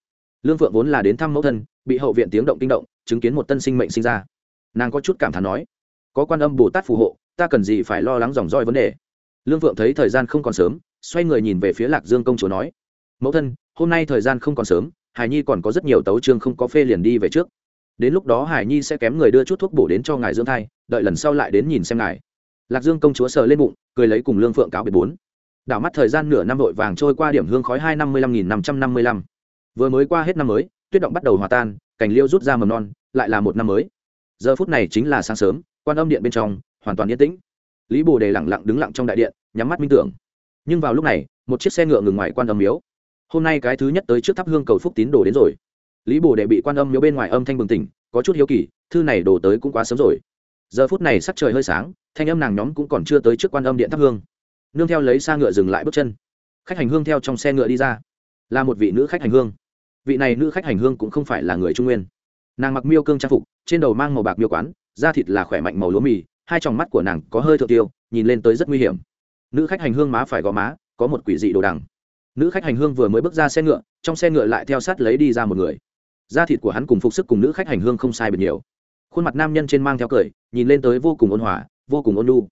Lương phượng vốn là đến thăm mẫu thân bị hậu viện tiếng động kinh động chứng kiến một tân sinh mệnh sinh ra. Nàng có chút cảm thán nói có quan âm bồ tát phù hộ ta cần gì phải lo lắng dòng roi vấn đề? Lương phượng thấy thời gian không còn sớm xoay người nhìn về phía lạc dương công chúa nói mẫu thân hôm nay thời gian không còn sớm, hải nhi còn có rất nhiều tấu chương không có phê liền đi về trước. Đến lúc đó hải nhi sẽ kém người đưa chút thuốc bổ đến cho ngài dưỡng thai, đợi lần sau lại đến nhìn xem ngài. Lạc dương công chúa sờ lên bụng, cười lấy cùng lương phượng cáo biệt bốn. Đảo mắt thời gian nửa năm vội vàng trôi qua điểm hương khói hai năm mươi lăm nghìn năm trăm năm mươi lăm. Vừa mới qua hết năm mới, tuyết động bắt đầu hòa tan cảnh liêu rút ra mầm non, lại là một năm mới. Giờ phút này chính là sáng sớm, quan âm điện bên trong, hoàn toàn yên tĩnh. Lý bồ đề lẳng lặng đứng lặng trong đại điện, nhắm mắt minh tưởng. Nhưng vào lúc này, một chiếc xe ngựa ngừng ngoài quan âm miếu hôm nay cái thứ nhất tới trước thắp hương cầu phúc tín đồ đến rồi. Lý bồ đệ bị quan âm miếu bên ngoài âm thanh bừng tỉnh, có chút hiếu kỳ, thư này đổ tới cũng quá sớm rồi. Giờ phút này sắc trời hơi sáng, thanh âm nàng nhóm cũng còn chưa tới trước quan âm điện thắp hương. Nương theo lấy xa ngựa dừng lại bước chân. Khách hành hương theo trong xe ngựa đi ra. Là một vị nữ khách hành hương. Vị này nữ khách hành hương cũng không phải là người trung nguyên. Nàng mặc miêu cương trang phục, trên đầu mang màu bạc miêu quán, da thịt là khỏe mạnh màu lúa mì, hai tròng mắt của nàng có hơi thượng tiêu, nhìn lên tới rất nguy hiểm. Nữ khách hành hương má phải gò má, có một quỷ dị đồ đằng nữ khách hành hương vừa mới bước ra xe ngựa, trong xe ngựa lại theo sát lấy đi ra một người. Da thịt của hắn cùng phục sức cùng nữ khách hành hương không sai biệt nhiều. Khuôn mặt nam nhân trên mang theo cười, nhìn lên tới vô cùng ôn hòa, vô cùng ôn lu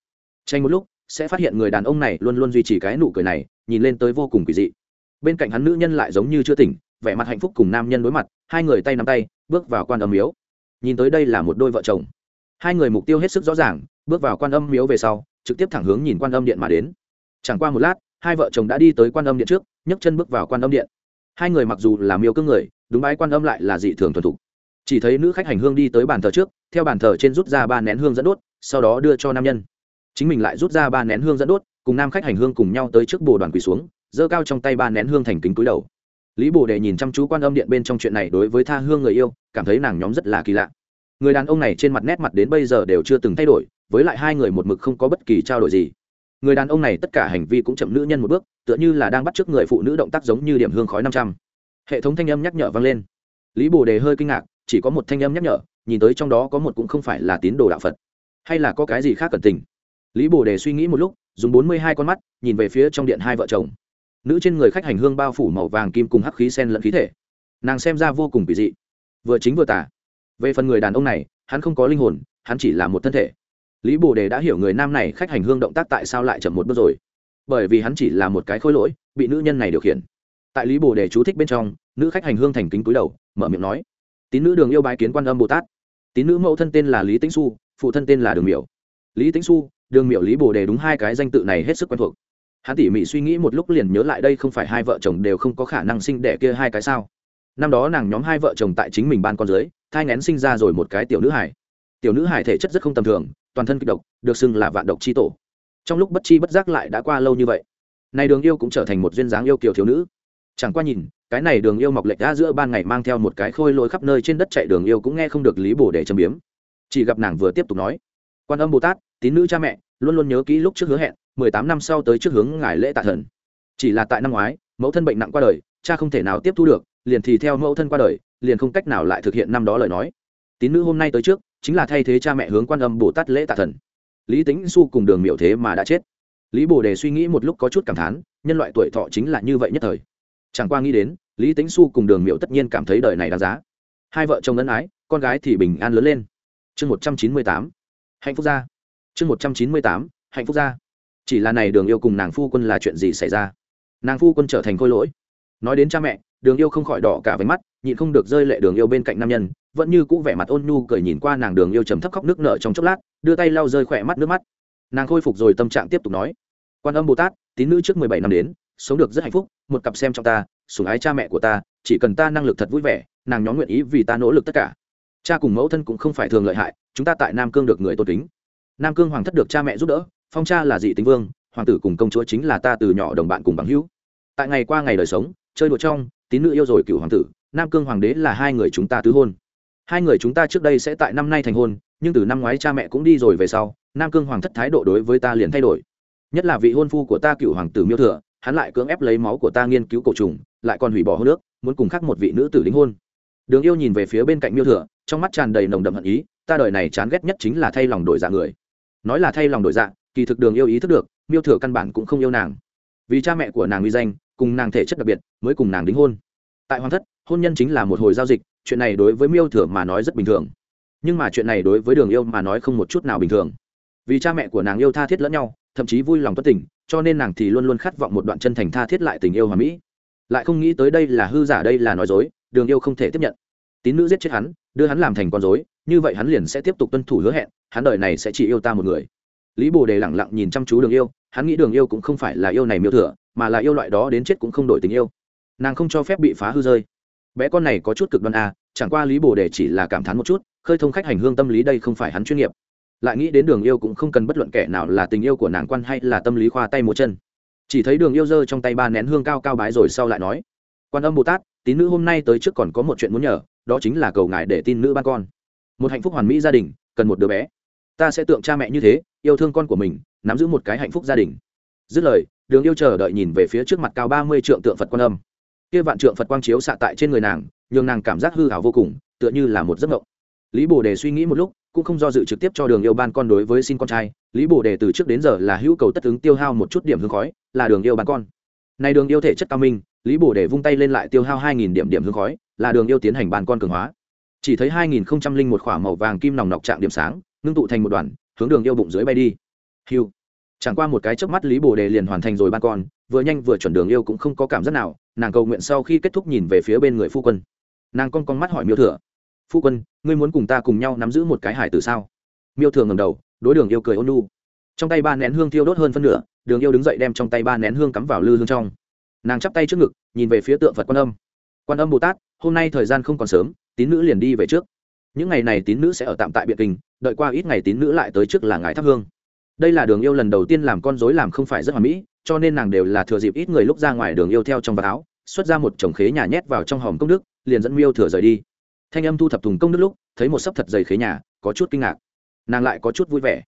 tranh một lúc, sẽ phát hiện người đàn ông này luôn luôn duy trì cái nụ cười này, nhìn lên tới vô cùng kỳ dị. Bên cạnh hắn nữ nhân lại giống như chưa tỉnh, vẻ mặt hạnh phúc cùng nam nhân đối mặt, hai người tay nắm tay, bước vào quan âm miếu. Nhìn tới đây là một đôi vợ chồng. Hai người mục tiêu hết sức rõ ràng, bước vào quan âm miếu về sau, trực tiếp thẳng hướng nhìn quan âm điện mà đến. Chẳng qua một lát, hai vợ chồng đã đi tới quan âm điện trước nhấc chân bước vào quan âm điện. Hai người mặc dù là miêu cương người, đúng bái quan âm lại là dị thường thuần thục. Chỉ thấy nữ khách hành hương đi tới bàn thờ trước, theo bàn thờ trên rút ra ba nén hương dẫn đốt, sau đó đưa cho nam nhân. Chính mình lại rút ra ba nén hương dẫn đốt, cùng nam khách hành hương cùng nhau tới trước bồ đoàn quỳ xuống, giơ cao trong tay ba nén hương thành kính cúi đầu. Lý bồ đề nhìn chăm chú quan âm điện bên trong chuyện này đối với tha hương người yêu, cảm thấy nàng nhóm rất là kỳ lạ. Người đàn ông này trên mặt nét mặt đến bây giờ đều chưa từng thay đổi, với lại hai người một mực không có bất kỳ trao đổi gì người đàn ông này tất cả hành vi cũng chậm nữ nhân một bước, tựa như là đang bắt chước người phụ nữ động tác giống như điểm hương khói năm trăm. Hệ thống thanh âm nhắc nhở vang lên. Lý bồ đề hơi kinh ngạc, chỉ có một thanh âm nhắc nhở, nhìn tới trong đó có một cũng không phải là tín đồ đạo phật. Hay là có cái gì khác cẩn tình? Lý bồ đề suy nghĩ một lúc, dùng bốn mươi hai con mắt, nhìn về phía trong điện hai vợ chồng. Nữ trên người khách hành hương bao phủ màu vàng kim cùng hắc khí sen lẫn khí thể. Nàng xem ra vô cùng kỳ dị. Vừa chính vừa tả về phần người đàn ông này, hắn không có linh hồn, hắn chỉ là một thân thể lý bồ đề đã hiểu người nam này khách hành hương động tác tại sao lại chậm một bước rồi bởi vì hắn chỉ là một cái khôi lỗi bị nữ nhân này điều khiển tại lý bồ đề chú thích bên trong nữ khách hành hương thành kính cúi đầu mở miệng nói tín nữ đường yêu bái kiến quan âm bồ tát tín nữ mẫu thân tên là lý tĩnh xu phụ thân tên là đường miểu lý tĩnh xu đường miểu lý bồ đề đúng hai cái danh tự này hết sức quen thuộc hắn tỉ mỉ suy nghĩ một lúc liền nhớ lại đây không phải hai vợ chồng đều không có khả năng sinh đẻ kia hai cái sao năm đó nàng nhóm hai vợ chồng tại chính mình ban con dưới thai ngén sinh ra rồi một cái tiểu nữ hải tiểu nữ hải thể chất rất không tầm thường, toàn thân kịch độc, được xưng là vạn độc chi tổ. Trong lúc bất chi bất giác lại đã qua lâu như vậy này đường yêu cũng trở thành một duyên dáng yêu kiều thiếu nữ. Chẳng qua nhìn, cái này đường yêu mọc lệch ra giữa ban ngày mang theo một cái khôi lôi khắp nơi trên đất chạy đường yêu cũng nghe không được lý bổ để châm biếm. Chỉ gặp nàng vừa tiếp tục nói, quan âm bồ tát, tín nữ cha mẹ, luôn luôn nhớ kỹ lúc trước hứa hẹn, mười tám năm sau tới trước hướng ngài lễ tạ thần. Chỉ là tại năm ngoái, mẫu thân bệnh nặng qua đời, cha không thể nào tiếp thu được, liền thì theo mẫu thân qua đời, liền không cách nào lại thực hiện năm đó lời nói. Tín nữ hôm nay tới trước chính là thay thế cha mẹ hướng quan âm bồ tát lễ tạ thần. Lý tính su cùng đường miệu thế mà đã chết. Lý bồ đề suy nghĩ một lúc có chút cảm thán, nhân loại tuổi thọ chính là như vậy nhất thời. Chẳng qua nghĩ đến, lý tính su cùng đường miệu tất nhiên cảm thấy đời này đáng giá. Hai vợ chồng ân ái, con gái thì bình an lớn lên. Chương một trăm chín mươi tám, hạnh phúc gia. Chương một trăm chín mươi tám, hạnh phúc gia. Chỉ là này đường yêu cùng nàng phu quân là chuyện gì xảy ra? Nàng phu quân trở thành khôi lỗi. Nói đến cha mẹ, đường yêu không khỏi đỏ cả váy mắt nhịn không được rơi lệ đường yêu bên cạnh nam nhân, vẫn như cũ vẻ mặt ôn nhu cười nhìn qua nàng đường yêu trầm thấp khóc nước nợ trong chốc lát, đưa tay lau rơi khỏe mắt nước mắt. Nàng khôi phục rồi tâm trạng tiếp tục nói, quan âm bồ tát, tín nữ trước mười bảy năm đến, sống được rất hạnh phúc, một cặp xem trong ta, sủng ái cha mẹ của ta, chỉ cần ta năng lực thật vui vẻ, nàng nhóm nguyện ý vì ta nỗ lực tất cả. Cha cùng mẫu thân cũng không phải thường lợi hại, chúng ta tại nam cương được người tôn kính. Nam cương hoàng thất được cha mẹ giúp đỡ, phong cha là dị tính vương, hoàng tử cùng công chúa chính là ta từ nhỏ đồng bạn cùng bằng hữu. Tại ngày qua ngày đời sống, chơi đùa trong, tín nữ yêu rồi cựu hoàng tử nam cương hoàng đế là hai người chúng ta tứ hôn. Hai người chúng ta trước đây sẽ tại năm nay thành hôn, nhưng từ năm ngoái cha mẹ cũng đi rồi về sau, nam cương hoàng thất thái độ đối với ta liền thay đổi. Nhất là vị hôn phu của ta cựu hoàng tử miêu thừa, hắn lại cưỡng ép lấy máu của ta nghiên cứu cổ trùng, lại còn hủy bỏ hô nước muốn cùng khác một vị nữ tử đính hôn. Đường yêu nhìn về phía bên cạnh miêu thừa, trong mắt tràn đầy nồng đậm hận ý, ta đời này chán ghét nhất chính là thay lòng đổi dạ người. Nói là thay lòng đổi dạ kỳ thực đường yêu ý thức được, miêu thừa căn bản cũng không yêu nàng. Vì cha mẹ của nàng uy danh, cùng nàng thể chất đặc biệt, mới cùng nàng đính hôn tại hoàng thất, hôn nhân chính là một hồi giao dịch, chuyện này đối với miêu thừa mà nói rất bình thường. Nhưng mà chuyện này đối với đường yêu mà nói không một chút nào bình thường. Vì cha mẹ của nàng yêu tha thiết lẫn nhau, thậm chí vui lòng bất tình, cho nên nàng thì luôn luôn khát vọng một đoạn chân thành tha thiết lại tình yêu hòa mỹ. Lại không nghĩ tới đây là hư giả, đây là nói dối, đường yêu không thể tiếp nhận. Tín nữ giết chết hắn, đưa hắn làm thành con dối như vậy hắn liền sẽ tiếp tục tuân thủ hứa hẹn, hắn đời này sẽ chỉ yêu ta một người. Lý bồ đề lẳng lặng nhìn chăm chú đường yêu, hắn nghĩ đường yêu cũng không phải là yêu này miêu thừa, mà là yêu loại đó đến chết cũng không đổi tình yêu nàng không cho phép bị phá hư rơi. Bé con này có chút cực đoan a chẳng qua lý bồ đề chỉ là cảm thán một chút, khơi thông khách hành hương tâm lý đây không phải hắn chuyên nghiệp. Lại nghĩ đến đường yêu cũng không cần bất luận kẻ nào là tình yêu của nàng quan hay là tâm lý khoa tay múa chân. Chỉ thấy đường yêu giơ trong tay ba nén hương cao cao bái rồi sau lại nói, quan âm bồ tát, tín nữ hôm nay tới trước còn có một chuyện muốn nhờ, đó chính là cầu ngài để tin nữ ban con. Một hạnh phúc hoàn mỹ gia đình, cần một đứa bé. Ta sẽ tượng cha mẹ như thế, yêu thương con của mình, nắm giữ một cái hạnh phúc gia đình. Dứt lời, đường yêu chờ đợi nhìn về phía trước mặt cao ba mươi trượng tượng phật quan âm kia vạn trượng phật quang chiếu xạ tại trên người nàng, nhường nàng cảm giác hư hảo vô cùng, tựa như là một giấc mộng. Lý bồ đề suy nghĩ một lúc, cũng không do dự trực tiếp cho đường yêu ban con đối với xin con trai. Lý bồ đề từ trước đến giờ là hữu cầu tất ứng tiêu hao một chút điểm hương khói, là đường yêu ban con. Này đường yêu thể chất cao minh, lý bồ đề vung tay lên lại tiêu hao hai nghìn điểm điểm hương khói, là đường yêu tiến hành ban con cường hóa. Chỉ thấy hai nghìn không trăm linh một k h ỏ a màu vàng kim nòng nọc trạng điểm sáng, ngưng tụ thành một đoàn, hướng đường yêu bụng dưới bay đi. Hiu. Chẳng qua một cái chớp mắt, lý bồ đề liền hoàn thành rồi ban con, vừa nhanh vừa chuẩn đường yêu cũng không có cảm giác nào nàng cầu nguyện sau khi kết thúc nhìn về phía bên người phu quân. Nàng con con mắt hỏi miêu thừa, phu quân, ngươi muốn cùng ta cùng nhau nắm giữ một cái hải tử sao? Miêu thừa ngầm đầu, đối đường yêu cười ôn nu trong tay ba nén hương thiêu đốt hơn phân nửa, đường yêu đứng dậy đem trong tay ba nén hương cắm vào lư hương trong. Nàng chắp tay trước ngực, nhìn về phía tượng phật quan âm. Quan âm bồ tát, hôm nay thời gian không còn sớm, tín nữ liền đi về trước. Những ngày này tín nữ sẽ ở tạm tại biện kinh, đợi qua ít ngày tín nữ lại tới trước là ngài thắp hương đây là đường yêu lần đầu tiên làm con dối làm không phải rất hoàn mỹ, cho nên nàng đều là thừa dịp ít người lúc ra ngoài đường yêu theo trong vạt áo, xuất ra một chồng khế nhà nhét vào trong hòm công đức, liền dẫn miêu thừa rời đi. Thanh âm thu thập thùng công đức lúc, thấy một sấp thật dày khế nhà, có chút kinh ngạc. Nàng lại có chút vui vẻ.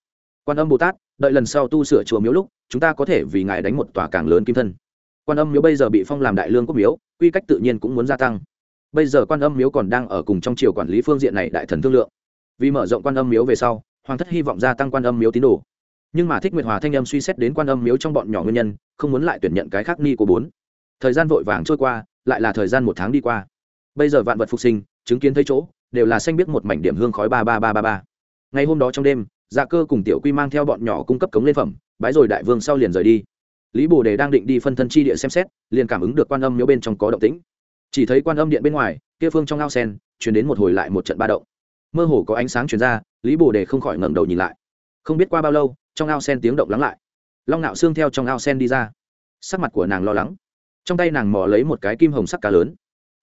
Quan âm bồ tát, đợi lần sau tu sửa chùa miếu lúc, chúng ta có thể vì ngài đánh một tòa càng lớn kim thân. Quan âm miếu bây giờ bị phong làm đại lương quốc miếu, quy cách tự nhiên cũng muốn gia tăng. Bây giờ quan âm miếu còn đang ở cùng trong triều quản lý phương diện này đại thần thương lượng. Vì mở rộng quan âm miếu về sau, hoàng thất hy vọng gia tăng quan âm miếu tín đồ nhưng mà thích nguyệt hòa thanh âm suy xét đến quan âm miếu trong bọn nhỏ nguyên nhân, không muốn lại tuyển nhận cái khác ni của bốn. Thời gian vội vàng trôi qua, lại là thời gian một tháng đi qua. Bây giờ vạn vật phục sinh, chứng kiến thấy chỗ, đều là xanh biết một mảnh điểm hương khói ba ba ba ba ba. Ngày hôm đó trong đêm dạ cơ cùng tiểu quy mang theo bọn nhỏ cung cấp cống lên phẩm, bái rồi đại vương sau liền rời đi. Lý bồ đề đang định đi phân thân chi địa xem xét, liền cảm ứng được quan âm miếu bên trong có động tĩnh. Chỉ thấy quan âm điện bên ngoài, kia phương trong ao sen chuyển đến một hồi lại một trận ba động. Mơ hồ có ánh sáng chuyển ra, lý bồ đề không khỏi ngẩng đầu nhìn lại. Không biết qua bao lâu trong ao sen tiếng động lắng lại. Long nạo xương theo trong ao sen đi ra. Sắc mặt của nàng lo lắng. Trong tay nàng mò lấy một cái kim hồng sắc cá lớn.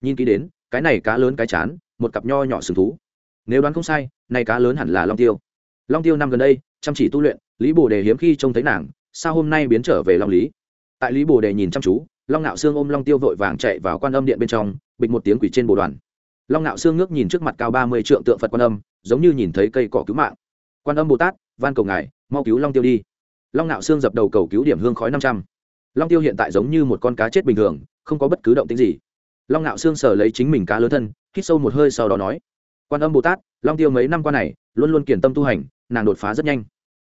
Nhìn kỹ đến, cái này cá lớn cái chán, một cặp nho nhỏ sừng thú. Nếu đoán không sai, này cá lớn hẳn là long tiêu. Long tiêu năm gần đây, chăm chỉ tu luyện, lý bồ đề hiếm khi trông thấy nàng, sao hôm nay biến trở về long lý? Tại lý bồ đề nhìn chăm chú, long nạo xương ôm long tiêu vội vàng chạy vào quan âm điện bên trong, bịch một tiếng quỷ trên bồ đoàn. Long nạo xương ngước nhìn trước mặt cao ba mươi trượng tượng phật quan âm, giống như nhìn thấy cây cỏ cứu mạng. Quan âm bồ tát van cầu ngài, mau cứu long tiêu đi. Long nạo xương dập đầu cầu cứu điểm hương khói năm trăm. Long tiêu hiện tại giống như một con cá chết bình thường, không có bất cứ động tính gì. Long nạo xương sờ lấy chính mình cá lớn thân, hít sâu một hơi sau đó nói, quan âm bồ tát, long tiêu mấy năm qua này, luôn luôn kiển tâm tu hành, nàng đột phá rất nhanh.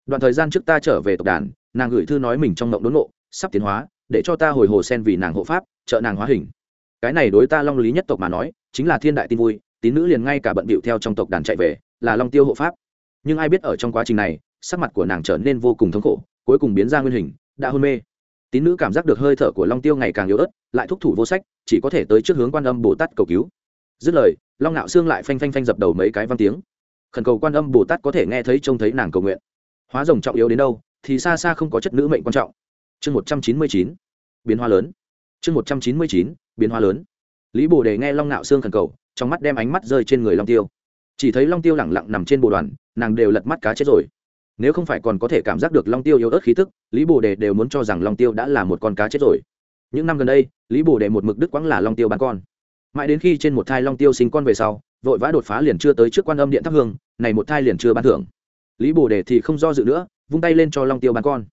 Đoạn thời gian trước ta trở về tộc đàn, nàng gửi thư nói mình trong ngộng đốn ngộ, sắp tiến hóa, để cho ta hồi hồ sen vì nàng hộ pháp, trợ nàng hóa hình. Cái này đối ta long lý nhất tộc mà nói, chính là thiên đại tin vui, tín nữ liền ngay cả bận bịu theo trong tộc đàn chạy về, là long tiêu hộ pháp nhưng ai biết ở trong quá trình này, sắc mặt của nàng trở nên vô cùng thống khổ, cuối cùng biến ra nguyên hình, đã hôn mê. Tín nữ cảm giác được hơi thở của long tiêu ngày càng yếu ớt, lại thúc thủ vô sách, chỉ có thể tới trước hướng quan âm bồ tát cầu cứu. Dứt lời, long nạo xương lại phanh phanh phanh dập đầu mấy cái văn tiếng. Khẩn cầu quan âm bồ tát có thể nghe thấy trông thấy nàng cầu nguyện. Hóa rồng trọng yếu đến đâu, thì xa xa không có chất nữ mệnh quan trọng. Chương một trăm chín mươi chín, biến hóa lớn. Chương một trăm chín mươi chín, biến hóa lớn. Lý bồ đề nghe long nạo xương khẩn cầu, trong mắt đem ánh mắt rơi trên người long tiêu. Chỉ thấy long tiêu lẳng lặng nằm trên bồ đoàn nàng đều lật mắt cá chết rồi. Nếu không phải còn có thể cảm giác được long tiêu yếu ớt khí tức, lý bồ đề đều muốn cho rằng long tiêu đã là một con cá chết rồi. Những năm gần đây, lý bồ đề một mực đức quãng là long tiêu bán con. Mãi đến khi trên một thai long tiêu sinh con về sau, vội vã đột phá liền chưa tới trước quan âm điện thắp hương, này một thai liền chưa ban thưởng. Lý bồ đề thì không do dự nữa, vung tay lên cho long tiêu bán con.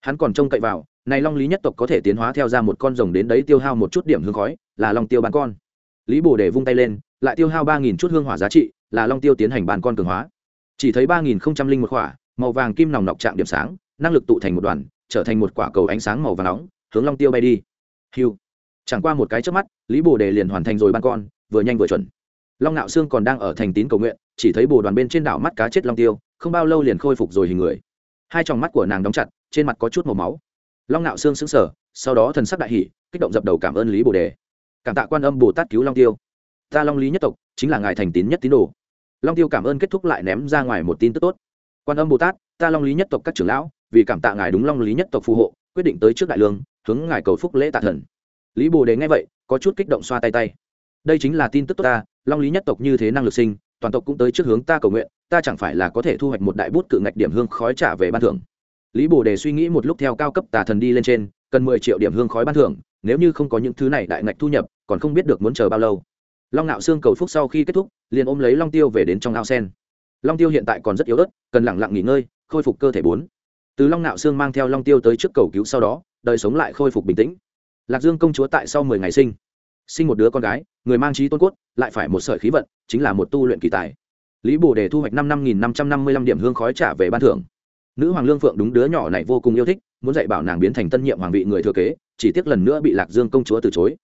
Hắn còn trông cậy vào, này long lý nhất tộc có thể tiến hóa theo ra một con rồng đến đấy tiêu hao một chút điểm hương khói, là long tiêu bán con. Lý bồ đề vung tay lên, lại tiêu hao ba nghìn chút hương hỏa giá trị, là long tiêu tiến hành bàn con cường hóa chỉ thấy ba nghìn không trăm linh một khỏa, màu vàng kim nòng nọc chạm điểm sáng, năng lực tụ thành một đoàn, trở thành một quả cầu ánh sáng màu vàng nóng, hướng long tiêu bay đi. Hiu. Chẳng qua một cái trước mắt, lý bồ đề liền hoàn thành rồi ban con, vừa nhanh vừa chuẩn. Long nạo xương còn đang ở thành tín cầu nguyện, chỉ thấy bồ đoàn bên trên đảo mắt cá chết long tiêu, không bao lâu liền khôi phục rồi hình người. Hai tròng mắt của nàng đóng chặt, trên mặt có chút màu máu. Long nạo xương sững sờ, sau đó thần sắc đại hỷ kích động dập đầu cảm ơn lý bồ đề. Cảm tạ quan âm bồ tát cứu long tiêu. Ta long lý nhất tộc, chính là ngài thành tín nhất tín đồ long tiêu cảm ơn kết thúc lại ném ra ngoài một tin tức tốt. Quan âm bồ tát, ta long lý nhất tộc các trưởng lão, vì cảm tạ ngài đúng long lý nhất tộc phù hộ, quyết định tới trước đại lương, hướng ngài cầu phúc lễ tạ thần. Lý bồ đề nghe vậy, có chút kích động xoa tay tay. Đây chính là tin tức tốt ta, long lý nhất tộc như thế năng lực sinh, toàn tộc cũng tới trước hướng ta cầu nguyện, ta chẳng phải là có thể thu hoạch một đại bút cự ngạch điểm hương khói trả về ban thưởng. Lý bồ đề suy nghĩ một lúc theo cao cấp tà thần đi lên trên, cần mười triệu điểm hương khói ban thưởng, nếu như không có những thứ này đại ngạch thu nhập, còn không biết được muốn chờ bao lâu long ngạo xương cầu phúc sau khi kết thúc, liền ôm lấy long tiêu về đến trong ao sen. Long tiêu hiện tại còn rất yếu ớt, cần lẳng lặng nghỉ ngơi, khôi phục cơ thể bốn. Từ long ngạo xương mang theo long tiêu tới trước cầu cứu sau đó, đời sống lại khôi phục bình tĩnh. Lạc dương công chúa tại sau mười ngày sinh. Sinh một đứa con gái, người mang trí tôn cốt, lại phải một sợi khí vận, chính là một tu luyện kỳ tài. Lý bồ đề thu hoạch năm năm nghìn năm trăm năm mươi lăm điểm hương khói trả về ban thưởng. Nữ hoàng lương phượng đúng đứa nhỏ này vô cùng yêu thích, muốn dạy bảo nàng biến thành tân nhiệm hoàng vị người thừa kế, chỉ tiếc lần nữa bị lạc dương công chúa từ chối.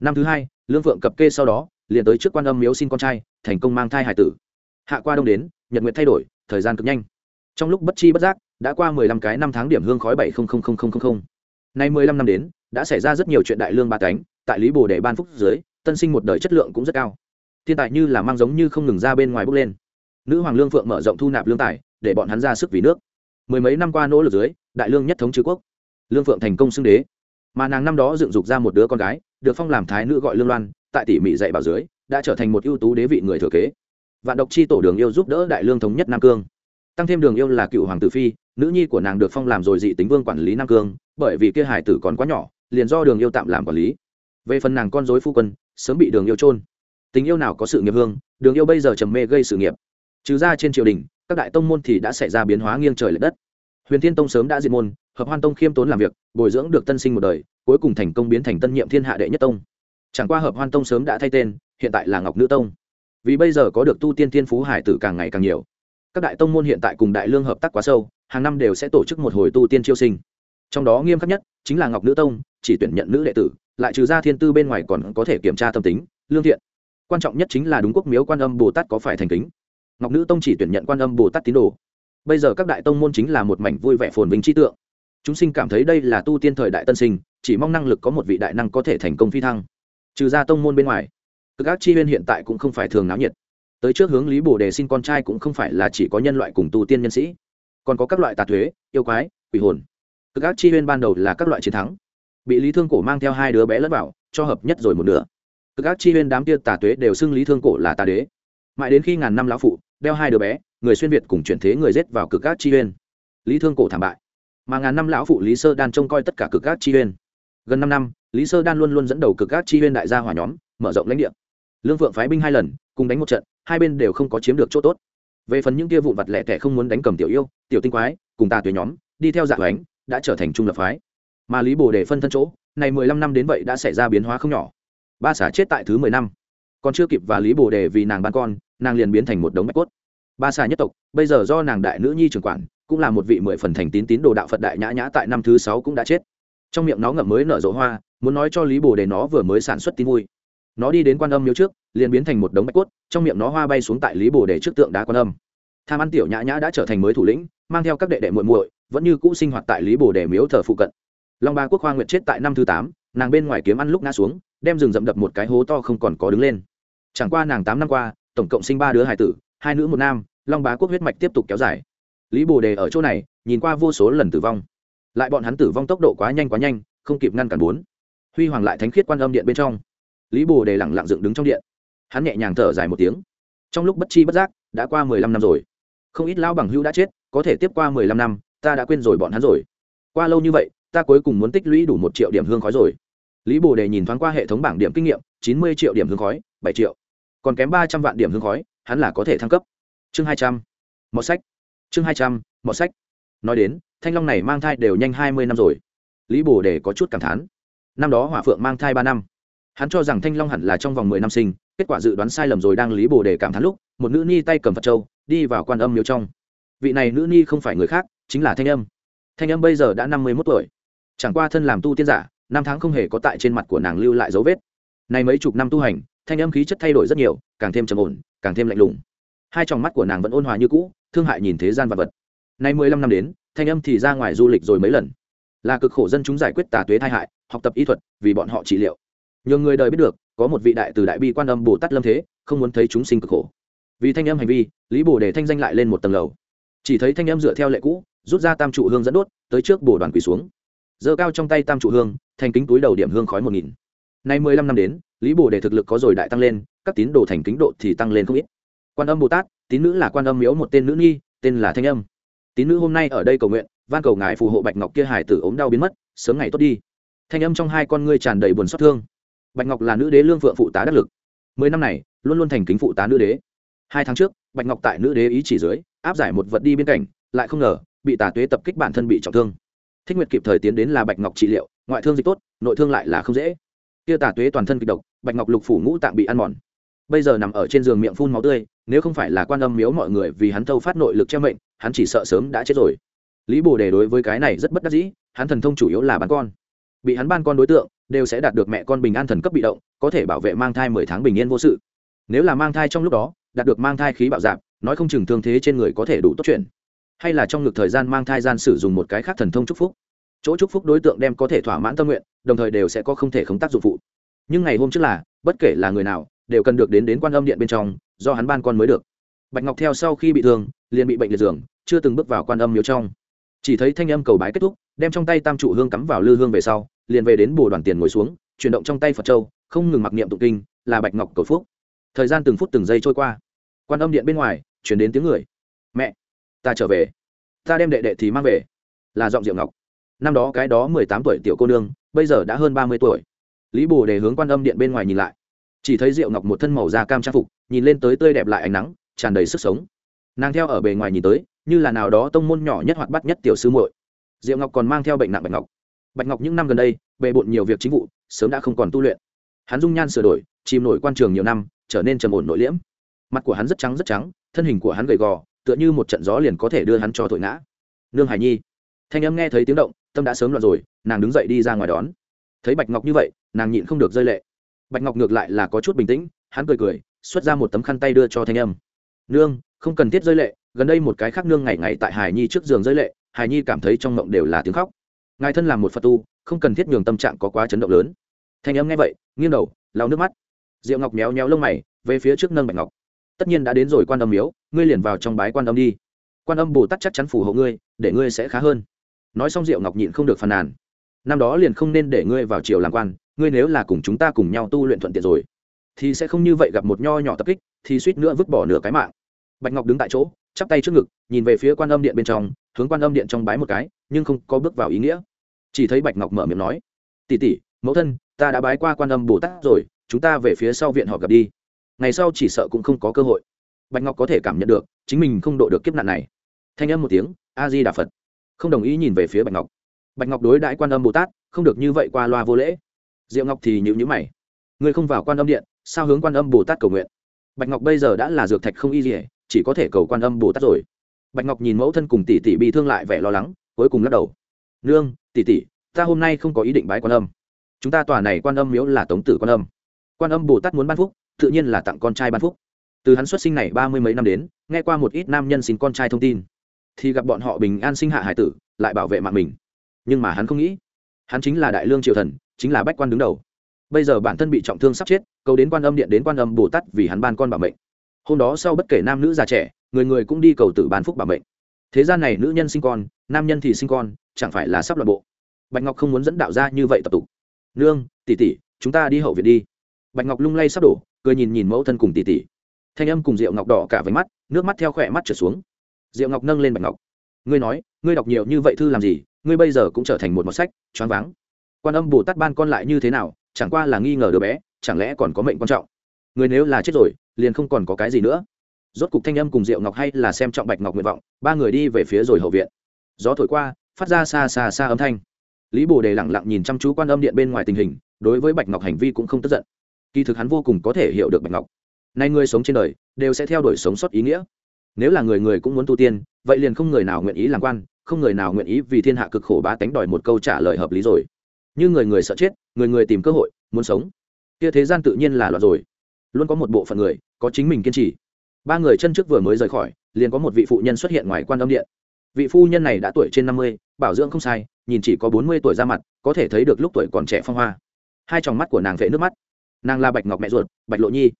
Năm thứ hai, lương phượng cập kê sau đó liền tới trước quan âm miếu xin con trai, thành công mang thai hải tử. Hạ qua đông đến, nhật nguyện thay đổi, thời gian cực nhanh. Trong lúc bất chi bất giác, đã qua mười lăm cái năm tháng điểm hương khói bảy nay mười lăm năm đến, đã xảy ra rất nhiều chuyện đại lương ba cánh, tại lý bồ đề ban phúc dưới, tân sinh một đời chất lượng cũng rất cao. Thiên tài như là mang giống như không ngừng ra bên ngoài bước lên. Nữ hoàng lương phượng mở rộng thu nạp lương tài, để bọn hắn ra sức vì nước. Mười mấy năm qua nỗ lực dưới, đại lương nhất thống chư quốc. Lương phượng thành công xưng đế. Mà nàng năm đó dựng dục ra một đứa con gái, được phong làm thái nữ gọi lương loan tại tỉ mỉ dạy bảo dưới, đã trở thành một ưu tú đế vị người thừa kế. Vạn độc chi tổ đường yêu giúp đỡ đại lương thống nhất nam cương. Tăng thêm đường yêu là cựu hoàng tử phi, nữ nhi của nàng được phong làm rồi dị tính vương quản lý nam cương, bởi vì kia hải tử còn quá nhỏ, liền do đường yêu tạm làm quản lý. Về phần nàng con dối phu quân, sớm bị đường yêu trôn tình yêu nào có sự nghiệp hương, đường yêu bây giờ trầm mê gây sự nghiệp. Trừ ra trên triều đình, các đại tông môn thì đã xảy ra biến hóa nghiêng trời l ệ đất. Huyền thiên tông sớm đã diệt môn, hợp hoan tông khiêm tốn làm việc, bồi dưỡng được tân sinh một đời, cuối cùng thành công biến thành tân nhiệm thiên hạ đệ nhất tông chẳng qua hợp hoan tông sớm đã thay tên, hiện tại là ngọc nữ tông. Vì bây giờ có được tu tiên thiên phú hải tử càng ngày càng nhiều. Các đại tông môn hiện tại cùng đại lương hợp tác quá sâu, hàng năm đều sẽ tổ chức một hồi tu tiên chiêu sinh. Trong đó nghiêm khắc nhất chính là ngọc nữ tông, chỉ tuyển nhận nữ đệ tử, lại trừ ra thiên tư bên ngoài còn có thể kiểm tra tâm tính, lương thiện. Quan trọng nhất chính là đúng quốc miếu quan âm bồ tát có phải thành kính. Ngọc nữ tông chỉ tuyển nhận quan âm bồ tát tín đồ. Bây giờ các đại tông môn chính là một mảnh vui vẻ phồn vinh trí tượng. Chúng sinh cảm thấy đây là tu tiên thời đại tân sinh, chỉ mong năng lực có một vị đại năng có thể thành công phi thăng trừ ra tông môn bên ngoài, cực ác chi huyên hiện tại cũng không phải thường náo nhiệt. Tới trước hướng lý bồ đề xin con trai cũng không phải là chỉ có nhân loại cùng tu tiên nhân sĩ, còn có các loại tà thuế, yêu quái, quỷ hồn. Cực ác chi huyên ban đầu là các loại chiến thắng, bị lý thương cổ mang theo hai đứa bé lẫn vào, cho hợp nhất rồi một nửa. Cực ác chi huyên đám kia tà thuế đều xưng lý thương cổ là tà đế. Mãi đến khi ngàn năm lão phụ, đeo hai đứa bé, người xuyên việt cùng chuyển thế người rết vào cực ác chi huyên. Lý thương cổ thảm bại. Mà ngàn năm lão phụ lý sơ đan trông coi tất cả cực ác chi huyên. Gần năm năm lý sơ đan luôn luôn dẫn đầu cực các chi huyên đại gia hỏa nhóm, mở rộng lãnh địa. Lương phượng phái binh hai lần, cùng đánh một trận, hai bên đều không có chiếm được chỗ tốt. Về phần những kia vụn vặt lẻ tẻ không muốn đánh cầm tiểu yêu, tiểu tinh quái, cùng ta tuế nhóm, đi theo dạ ánh đã trở thành trung lập phái. Mà lý bồ đề phân thân chỗ, này mười lăm năm đến vậy đã xảy ra biến hóa không nhỏ. Ba xả chết tại thứ mười năm. Còn chưa kịp và lý bồ đề vì nàng ban con, nàng liền biến thành một đống bạch cốt. Ba xà nhất tộc, bây giờ do nàng đại nữ nhi trưởng quản, cũng là một vị mười phần thành tín tín đồ đạo phật đại nhã nhã tại năm thứ sáu cũng đã chết trong miệng nó ngậm mới nở rộ hoa, muốn nói cho lý bồ đề nó vừa mới sản xuất tin vui. Nó đi đến quan âm miếu trước, liền biến thành một đống bạch cốt, trong miệng nó hoa bay xuống tại lý bồ đề trước tượng đá quan âm. Tham ăn tiểu nhã nhã đã trở thành mới thủ lĩnh, mang theo các đệ đệ muội muội, vẫn như cũ sinh hoạt tại lý bồ đề miếu thờ phụ cận. Long ba quốc hoa nguyệt chết tại năm thứ tám, nàng bên ngoài kiếm ăn lúc ngã xuống, đem rừng rậm đập một cái hố to không còn có đứng lên. Chẳng qua nàng tám năm qua, tổng cộng sinh ba đứa hải tử, hai nữ một nam, long bá quốc huyết mạch tiếp tục kéo dài. Lý bồ đề ở chỗ này, nhìn qua vô số lần tử vong lại bọn hắn tử vong tốc độ quá nhanh quá nhanh, không kịp ngăn cản bốn. Huy hoàng lại thánh khiết quan âm điện bên trong. Lý bồ đề lẳng lặng dựng đứng trong điện. Hắn nhẹ nhàng thở dài một tiếng. Trong lúc bất chi bất giác, đã qua mười lăm năm rồi. Không ít lão bằng hữu đã chết, có thể tiếp qua mười lăm năm, ta đã quên rồi bọn hắn rồi. Qua lâu như vậy, ta cuối cùng muốn tích lũy đủ một triệu điểm hương khói rồi. Lý bồ đề nhìn thoáng qua hệ thống bảng điểm kinh nghiệm, chín mươi triệu điểm hương khói, bảy triệu. Còn kém ba trăm vạn điểm hương khói, hắn là có thể thăng cấp. Chương hai trăm. Mọt sách. Chương hai trăm, mọt sách. Nói đến thanh long này mang thai đều nhanh hai mươi năm rồi. Lý bồ đề có chút cảm thán. Năm đó hỏa phượng mang thai ba năm. Hắn cho rằng thanh long hẳn là trong vòng mười năm sinh, kết quả dự đoán sai lầm rồi đang lý bồ đề cảm thán lúc, một nữ ni tay cầm phật châu, đi vào quan âm miếu trong. Vị này nữ ni không phải người khác, chính là thanh âm. Thanh âm bây giờ đã năm mươi mốt tuổi. Chẳng qua thân làm tu tiên giả, năm tháng không hề có tại trên mặt của nàng lưu lại dấu vết. Nay mấy chục năm tu hành, thanh âm khí chất thay đổi rất nhiều, càng thêm trầm ổn, càng thêm lạnh lùng. Hai tròng mắt của nàng vẫn ôn hòa như cũ, thương hại nhìn thế gian vật vật. Nay mười lăm năm đến thanh âm thì ra ngoài du lịch rồi mấy lần. Là cực khổ dân chúng giải quyết tà tuế tai hại, học tập y thuật, vì bọn họ trị liệu. Nhiều người đời biết được, có một vị đại từ đại bi quan âm bồ tát lâm thế, không muốn thấy chúng sinh cực khổ. Vì thanh âm hành vi, lý bồ để thanh danh lại lên một tầng lầu. Chỉ thấy thanh âm dựa theo lệ cũ, rút ra tam trụ hương dẫn đốt, tới trước bồ đoàn quỳ xuống. Giơ cao trong tay tam trụ hương, thành kính túi đầu điểm hương khói một nghìn. Nay mười lăm năm đến, lý bồ đề thực lực có rồi đại tăng lên, các tín đồ thành kính độ thì tăng lên không ít. Quan âm bồ tát, tín nữ là quan âm miếu một tên nữ nhi tên là thanh âm tín nữ hôm nay ở đây cầu nguyện, van cầu ngài phù hộ bạch ngọc kia hải tử ốm đau biến mất, sớm ngày tốt đi. Thanh âm trong hai con ngươi tràn đầy buồn xót thương. Bạch ngọc là nữ đế lương phượng phụ tá đắc lực. Mười năm này, luôn luôn thành kính phụ tá nữ đế. Hai tháng trước, bạch ngọc tại nữ đế ý chỉ dưới, áp giải một vật đi bên cạnh, lại không ngờ, bị tà tuế tập kích bản thân bị trọng thương. Thích nguyệt kịp thời tiến đến là bạch ngọc trị liệu, ngoại thương dịch tốt, nội thương lại là không dễ. Kia tà tuế toàn thân kịch độc, bạch ngọc lục phủ ngũ tạng bị ăn mòn. Bây giờ nằm ở trên giường miệng phun máu tươi, nếu không phải là quan âm miếu mọi người vì hắn thâu phát nội lực che mệnh hắn chỉ sợ sớm đã chết rồi. Lý bồ đề đối với cái này rất bất đắc dĩ, hắn thần thông chủ yếu là bán con. Bị hắn ban con đối tượng, đều sẽ đạt được mẹ con bình an thần cấp bị động, có thể bảo vệ mang thai mười tháng bình yên vô sự. Nếu là mang thai trong lúc đó, đạt được mang thai khí bạo dạp nói không chừng thương thế trên người có thể đủ tốt chuyện. Hay là trong ngực thời gian mang thai gian sử dụng một cái khác thần thông chúc phúc. Chỗ chúc phúc đối tượng đem có thể thỏa mãn tâm nguyện, đồng thời đều sẽ có không thể không tác dụng phụ. Nhưng ngày hôm trước là, bất kể là người nào, đều cần được đến đến quan âm điện bên trong, do hắn ban con mới được. Bạch ngọc theo sau khi bị thương liền bị bệnh liệt giường, chưa từng bước vào quan âm miếu trong. Chỉ thấy thanh âm cầu bái kết thúc, đem trong tay tam trụ hương cắm vào lư hương về sau, liền về đến bồ đoàn tiền ngồi xuống, chuyển động trong tay phật châu, không ngừng mặc niệm tụng kinh, là bạch ngọc cầu phúc. Thời gian từng phút từng giây trôi qua. Quan âm điện bên ngoài, chuyển đến tiếng người. Mẹ, ta trở về. Ta đem đệ đệ thì mang về. Là giọng diệu ngọc. Năm đó cái đó mười tám tuổi tiểu cô nương, bây giờ đã hơn ba mươi tuổi. Lý bồ đề hướng quan âm điện bên ngoài nhìn lại. Chỉ thấy diệu ngọc một thân màu da cam trang phục, nhìn lên tới tươi đẹp lại ánh nắng, tràn đầy sức sống nàng theo ở bề ngoài nhìn tới, như là nào đó tông môn nhỏ nhất hoạt bắt nhất tiểu sư muội. Diệu ngọc còn mang theo bệnh nặng bạch ngọc. Bạch ngọc những năm gần đây, bề bộn nhiều việc chính vụ, sớm đã không còn tu luyện. Hắn dung nhan sửa đổi, chìm nổi quan trường nhiều năm, trở nên trầm ổn nội liễm. Mặt của hắn rất trắng rất trắng, thân hình của hắn gầy gò, tựa như một trận gió liền có thể đưa hắn cho thổi ngã. Nương hải nhi. Thanh âm nghe thấy tiếng động, tâm đã sớm loạn rồi, nàng đứng dậy đi ra ngoài đón. Thấy bạch ngọc như vậy, nàng nhịn không được rơi lệ. Bạch ngọc ngược lại là có chút bình tĩnh, hắn cười cười, xuất ra một tấm khăn tay đưa cho thanh âm. Nương không cần thiết rơi lệ, gần đây một cái khác nương ngày ngày tại hải nhi trước giường rơi lệ, hải nhi cảm thấy trong mộng đều là tiếng khóc. Ngài thân làm một phật tu, không cần thiết nhường tâm trạng có quá chấn động lớn. Thanh âm nghe vậy, nghiêng đầu, lau nước mắt. Diệu ngọc méo méo lông mày, về phía trước nâng bạch ngọc. Tất nhiên đã đến rồi quan âm miếu, ngươi liền vào trong bái quan âm đi. Quan âm bồ tát chắc chắn phù hộ ngươi, để ngươi sẽ khá hơn. Nói xong diệu ngọc nhịn không được phàn nàn. Năm đó liền không nên để ngươi vào triều làm quan, ngươi nếu là cùng chúng ta cùng nhau tu luyện thuận tiện rồi, thì sẽ không như vậy gặp một nho nhỏ tập kích, thì suýt nữa vứt bỏ nửa cái mạng bạch ngọc đứng tại chỗ, chắp tay trước ngực, nhìn về phía quan âm điện bên trong, hướng quan âm điện trong bái một cái, nhưng không có bước vào ý nghĩa. Chỉ thấy bạch ngọc mở miệng nói tỉ tỉ mẫu thân, ta đã bái qua quan âm bồ tát rồi, chúng ta về phía sau viện họ gặp đi. Ngày sau chỉ sợ cũng không có cơ hội. Bạch ngọc có thể cảm nhận được, chính mình không độ được kiếp nạn này. Thanh âm một tiếng a di đà phật. Không đồng ý nhìn về phía bạch ngọc. Bạch ngọc đối đãi quan âm bồ tát, không được như vậy qua loa vô lễ. Diệu ngọc thì nhịu nhữ mày. Người không vào quan âm điện, sao hướng quan âm bồ tát cầu nguyện? Bạch ngọc bây giờ đã là dược thạch không y gì chỉ có thể cầu quan âm bồ tát rồi. Bạch ngọc nhìn mẫu thân cùng tỷ tỷ bị thương lại vẻ lo lắng, cuối cùng lắc đầu. Nương, tỷ tỷ, ta hôm nay không có ý định bái quan âm. Chúng ta tòa này quan âm miếu là tống tử quan âm. Quan âm bồ tát muốn ban phúc, tự nhiên là tặng con trai ban phúc. Từ hắn xuất sinh này ba mươi mấy năm đến, nghe qua một ít nam nhân xin con trai thông tin, thì gặp bọn họ bình an sinh hạ hải tử, lại bảo vệ mạng mình. Nhưng mà hắn không nghĩ, hắn chính là đại lương triều thần, chính là bách quan đứng đầu. Bây giờ bản thân bị trọng thương sắp chết, cầu đến quan âm điện đến quan âm bồ tát vì hắn ban con bảo mệnh hôm đó sau bất kể nam nữ già trẻ, người người cũng đi cầu tử ban phúc bảo mệnh. Thế gian này nữ nhân sinh con, nam nhân thì sinh con, chẳng phải là sắp loạn bộ? Bạch ngọc không muốn dẫn đạo ra như vậy tập tục. Nương, tỷ tỷ, chúng ta đi hậu viện đi. Bạch ngọc lung lay sắp đổ, cười nhìn nhìn mẫu thân cùng tỷ tỷ. Thanh âm cùng rượu ngọc đỏ cả váy mắt, nước mắt theo khỏe mắt trở xuống. Rượu ngọc nâng lên bạch ngọc. Ngươi nói, ngươi đọc nhiều như vậy thư làm gì, ngươi bây giờ cũng trở thành một mọt sách, choáng váng. Quan âm bồ tát ban con lại như thế nào, chẳng qua là nghi ngờ đứa bé, chẳng lẽ còn có mệnh quan trọng? Người nếu là chết rồi, liền không còn có cái gì nữa. Rốt cục thanh âm cùng diệu ngọc hay là xem trọng bạch ngọc nguyện vọng, ba người đi về phía rồi hậu viện. Gió thổi qua, phát ra xa xa xa âm thanh. Lý bồ đề lẳng lặng nhìn chăm chú quan âm điện bên ngoài tình hình, đối với bạch ngọc hành vi cũng không tức giận. Kỳ thực hắn vô cùng có thể hiểu được bạch ngọc. Nay người sống trên đời, đều sẽ theo đuổi sống sót ý nghĩa. Nếu là người người cũng muốn tu tiên, vậy liền không người nào nguyện ý làm quan, không người nào nguyện ý vì thiên hạ cực khổ bá tánh đòi một câu trả lời hợp lý rồi. Như người người sợ chết, người người tìm cơ hội, muốn sống. Kia thế gian tự nhiên là loạn rồi luôn có một bộ phận người có chính mình kiên trì. Ba người chân trước vừa mới rời khỏi, liền có một vị phụ nhân xuất hiện ngoài quan âm điện. Vị phu nhân này đã tuổi trên năm mươi, bảo dưỡng không sai, nhìn chỉ có bốn mươi tuổi ra mặt, có thể thấy được lúc tuổi còn trẻ phong hoa. Hai tròng mắt của nàng vệ nước mắt. Nàng là bạch ngọc mẹ ruột, bạch lộ nhi.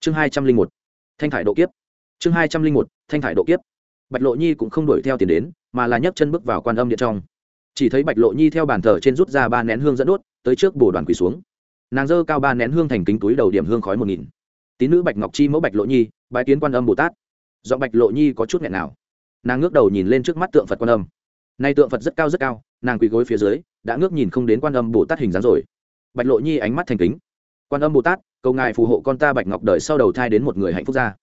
Chương hai trăm linh một, thanh thải độ kiếp. Chương hai trăm linh một, thanh thải độ kiếp. Bạch lộ nhi cũng không đuổi theo tiền đến, mà là nhấc chân bước vào quan âm điện trong. Chỉ thấy bạch lộ nhi theo bàn thờ trên rút ra ba nén hương dẫn đốt, tới trước bồ đoàn quỳ xuống. Nàng dơ cao ba nén hương thành kính túi đầu điểm hương khói một nghìn tín nữ bạch ngọc chi mẫu bạch lộ nhi, bái kiến quan âm bồ tát. Do bạch lộ nhi có chút nghẹn nào. Nàng ngước đầu nhìn lên trước mắt tượng phật quan âm. Nay tượng phật rất cao rất cao, nàng quỳ gối phía dưới, đã ngước nhìn không đến quan âm bồ tát hình dáng rồi. Bạch lộ nhi ánh mắt thành kính. Quan âm bồ tát, cầu ngài phù hộ con ta bạch ngọc đời sau đầu thai đến một người hạnh phúc ra.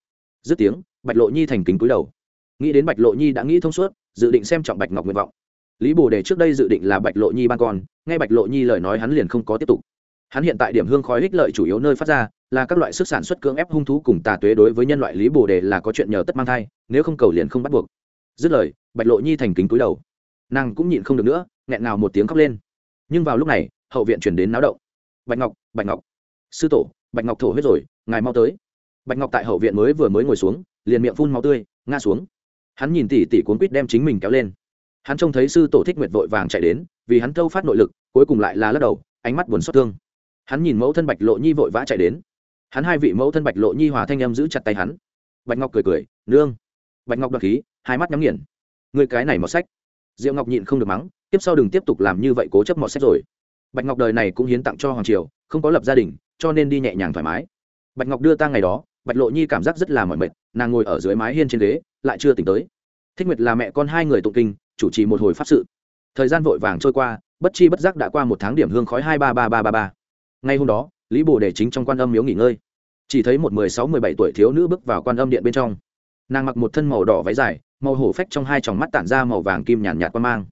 Dứt tiếng, bạch lộ nhi thành kính cúi đầu. Nghĩ đến bạch lộ nhi đã nghĩ thông suốt, dự định xem trọng bạch ngọc nguyện vọng. Lý bồ đề trước đây dự định là bạch lộ nhi ban con, nghe bạch lộ nhi lời nói hắn liền không có tiếp tục hắn hiện tại điểm hương khói ích lợi chủ yếu nơi phát ra là các loại sức sản xuất cưỡng ép hung thú cùng tà tuế đối với nhân loại lý bồ đề là có chuyện nhờ tất mang thai, nếu không cầu liền không bắt buộc. Dứt lời, bạch lộ nhi thành kính cúi đầu. Nàng cũng nhịn không được nữa, nghẹn nào một tiếng khóc lên. Nhưng vào lúc này, hậu viện chuyển đến náo động. Bạch ngọc bạch ngọc. Sư tổ, bạch ngọc thổ huyết rồi, ngài mau tới. Bạch ngọc tại hậu viện mới vừa mới ngồi xuống, liền miệng phun máu tươi, ngã xuống. Hắn nhìn tỉ tỉ cuốn quýt đem chính mình kéo lên. Hắn trông thấy sư tổ thích nguyệt vội vàng chạy đến, vì hắn thâu phát nội lực, cuối cùng lại là lắc đầu, ánh mắt buồn xót thương hắn nhìn mẫu thân bạch lộ nhi vội vã chạy đến. Hắn hai vị mẫu thân bạch lộ nhi hòa thanh em giữ chặt tay hắn. Bạch ngọc cười cười, nương. Bạch ngọc đoạt khí, hai mắt nhắm nghiền. Người cái này mọt sách. Diệu ngọc nhịn không được mắng, tiếp sau đừng tiếp tục làm như vậy cố chấp mọt sách rồi. Bạch ngọc đời này cũng hiến tặng cho hoàng triều, không có lập gia đình, cho nên đi nhẹ nhàng thoải mái. Bạch ngọc đưa ta ngày đó, bạch lộ nhi cảm giác rất là mỏi mệt, nàng ngồi ở dưới mái hiên trên ghế, lại chưa tỉnh tới. Thích nguyệt là mẹ con hai người tụng kinh, chủ trì một hồi pháp sự. Thời gian vội vàng trôi qua, bất chi bất giác đã qua một tháng điểm hương khói hai ba ba ba ba ba ngay hôm đó, lý bồ đề chính trong quan âm miếu nghỉ ngơi. Chỉ thấy một mười sáu, mười bảy tuổi thiếu nữ bước vào quan âm điện bên trong. Nàng mặc một thân màu đỏ váy dài, màu hổ phách trong hai tròng mắt tản ra màu vàng kim nhàn nhạt quan mang.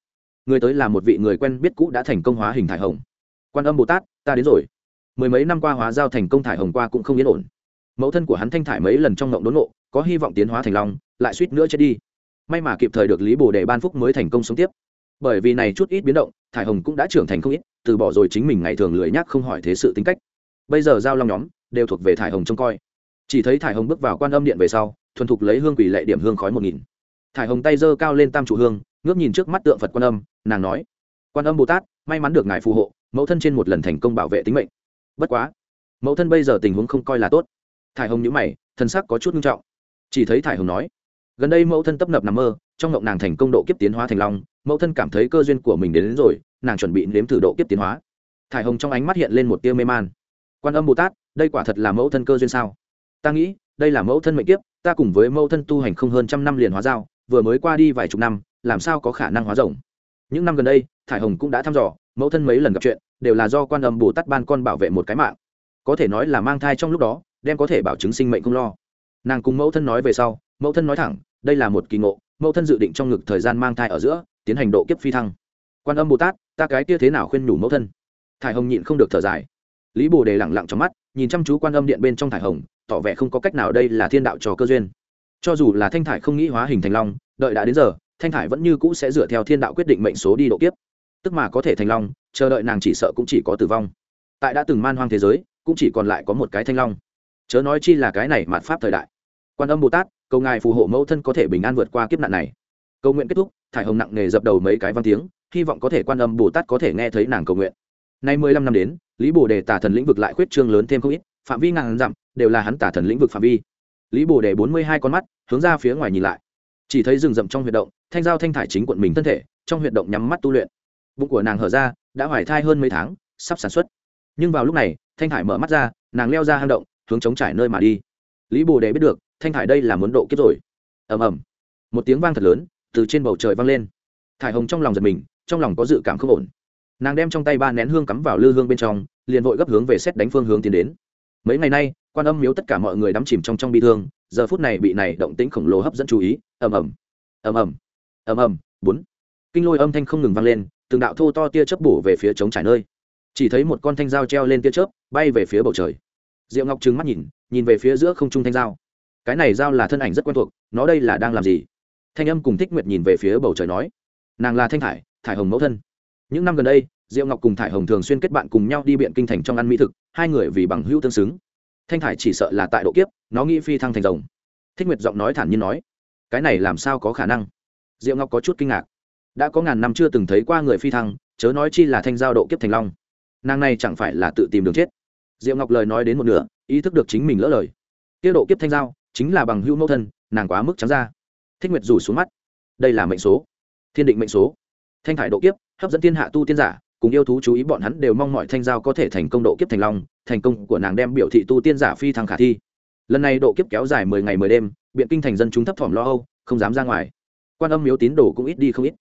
Người tới là một vị người quen biết cũ đã thành công hóa hình thải hồng. Quan âm bồ tát, ta đến rồi. Mười mấy năm qua hóa giao thành công thải hồng qua cũng không yên ổn. Mẫu thân của hắn thanh thải mấy lần trong ngộng đốn ngộ, có hy vọng tiến hóa thành long, lại suýt nữa chết đi. May mà kịp thời được lý bồ đề ban phúc mới thành công sống tiếp. Bởi vì này chút ít biến động, thải hồng cũng đã trưởng thành không ít từ bỏ rồi chính mình ngày thường lười nhắc không hỏi thế sự tính cách. Bây giờ giao long nhóm đều thuộc về thải hồng trông coi. Chỉ thấy thải hồng bước vào quan âm điện về sau, thuần thục lấy hương quỷ lệ điểm hương khói một nghìn. Thải hồng tay giơ cao lên tam trụ hương, ngước nhìn trước mắt tượng phật quan âm, nàng nói, quan âm bồ tát, may mắn được ngài phù hộ, mẫu thân trên một lần thành công bảo vệ tính mệnh. Bất quá, mẫu thân bây giờ tình huống không coi là tốt. Thải hồng nhữ mày thân sắc có chút nghiêm trọng. Chỉ thấy thải hồng nói, gần đây mẫu thân tấp nập nằm mơ, trong ngộng nàng thành công độ kiếp tiến hóa thành long mẫu thân cảm thấy cơ duyên của mình đến, đến rồi nàng chuẩn bị nếm thử độ kiếp tiến hóa. Thải hồng trong ánh mắt hiện lên một tia mê man. Quan âm bồ tát đây quả thật là mẫu thân cơ duyên sao? Ta nghĩ đây là mẫu thân mệnh kiếp ta cùng với mẫu thân tu hành không hơn trăm năm liền hóa giao vừa mới qua đi vài chục năm làm sao có khả năng hóa rồng? Những năm gần đây thải hồng cũng đã thăm dò mẫu thân mấy lần gặp chuyện đều là do quan âm bồ tát ban con bảo vệ một cái mạng. Có thể nói là mang thai trong lúc đó đem có thể bảo chứng sinh mệnh không lo. Nàng cùng mẫu thân nói về sau mẫu thân nói thẳng đây là một kỳ ngộ mẫu thân dự định trong ngực thời gian mang thai ở giữa tiến hành độ kiếp phi thăng. Quan âm bồ tát, ta cái kia thế nào khuyên nhủ mẫu thân? Thải hồng nhịn không được thở dài. Lý bồ đề lẳng lặng trong mắt, nhìn chăm chú quan âm điện bên trong thải hồng, tỏ vẻ không có cách nào đây là thiên đạo trò cơ duyên. Cho dù là thanh thải không nghĩ hóa hình thành long, đợi đã đến giờ, thanh thải vẫn như cũ sẽ dựa theo thiên đạo quyết định mệnh số đi độ kiếp. Tức mà có thể thành long, chờ đợi nàng chỉ sợ cũng chỉ có tử vong. Tại đã từng man hoang thế giới, cũng chỉ còn lại có một cái thanh long. Chớ nói chi là cái này mạt pháp thời đại. Quan âm bồ tát, cầu ngài phù hộ mẫu thân có thể bình an vượt qua kiếp nạn này. Cầu nguyện kết thúc thải hồng nặng nề dập đầu mấy cái văn tiếng, hy vọng có thể quan âm bồ tát có thể nghe thấy nàng cầu nguyện. Nay mười lăm năm đến, lý bồ đề tả thần lĩnh vực lại khuyết trương lớn thêm không ít, phạm vi ngàn dặm, đều là hắn tả thần lĩnh vực phạm vi. Lý bồ đề bốn mươi hai con mắt, hướng ra phía ngoài nhìn lại. Chỉ thấy rừng rậm trong huyệt động, thanh giao thanh thải chính quận mình thân thể, trong huyệt động nhắm mắt tu luyện. Bụng của nàng hở ra, đã hoài thai hơn mấy tháng, sắp sản xuất. Nhưng vào lúc này, thanh thải mở mắt ra, nàng leo ra hang động, hướng chống trải nơi mà đi. Lý bồ đề biết được, thanh thải đây là muốn độ kiếp rồi. Ầm ầm. Một tiếng vang thật lớn từ trên bầu trời vang lên. Thải hồng trong lòng giật mình, trong lòng có dự cảm không ổn. Nàng đem trong tay ba nén hương cắm vào lư hương bên trong, liền vội gấp hướng về xét đánh phương hướng tiến đến. Mấy ngày nay, quan âm miếu tất cả mọi người đắm chìm trong trong bi thương, giờ phút này bị này động tĩnh khổng lồ hấp dẫn chú ý, ầm ầm ầm ầm ầm ầm, bốn. Kinh lôi âm thanh không ngừng vang lên, từng đạo thô to tia chớp bổ về phía trống trải nơi. Chỉ thấy một con thanh dao treo lên tia chớp, bay về phía bầu trời. Diệu ngọc trừng mắt nhìn nhìn về phía giữa không trung thanh dao. Cái này dao là thân ảnh rất quen thuộc, nó đây là đang làm gì? Thanh âm cùng thích nguyệt nhìn về phía bầu trời nói, nàng là thanh thải thải hồng mẫu thân. Những năm gần đây, diệu ngọc cùng thải hồng thường xuyên kết bạn cùng nhau đi biện kinh thành trong ăn mỹ thực, hai người vì bằng hữu tương xứng. Thanh thải chỉ sợ là tại độ kiếp, nó nghĩ phi thăng thành rồng. Thích nguyệt giọng nói thản nhiên nói, cái này làm sao có khả năng? Diệu ngọc có chút kinh ngạc. Đã có ngàn năm chưa từng thấy qua người phi thăng, chớ nói chi là thanh giao độ kiếp thành long. Nàng này chẳng phải là tự tìm đường chết. Diệu ngọc lời nói đến một nửa, ý thức được chính mình lỡ lời. Tiết độ kiếp thanh giao, chính là bằng hữu mẫu thân, nàng quá mức trắng ra thích nguyệt rủ xuống mắt. Đây là mệnh số. Thiên định mệnh số. Thanh thải độ kiếp, hấp dẫn thiên hạ tu tiên giả, cùng yêu thú chú ý bọn hắn đều mong mọi thanh giao có thể thành công độ kiếp thành long, thành công của nàng đem biểu thị tu tiên giả phi thăng khả thi. Lần này độ kiếp kéo dài mười ngày mười đêm, biện kinh thành dân chúng thấp thỏm lo âu, không dám ra ngoài. Quan âm miếu tín đồ cũng ít đi không ít.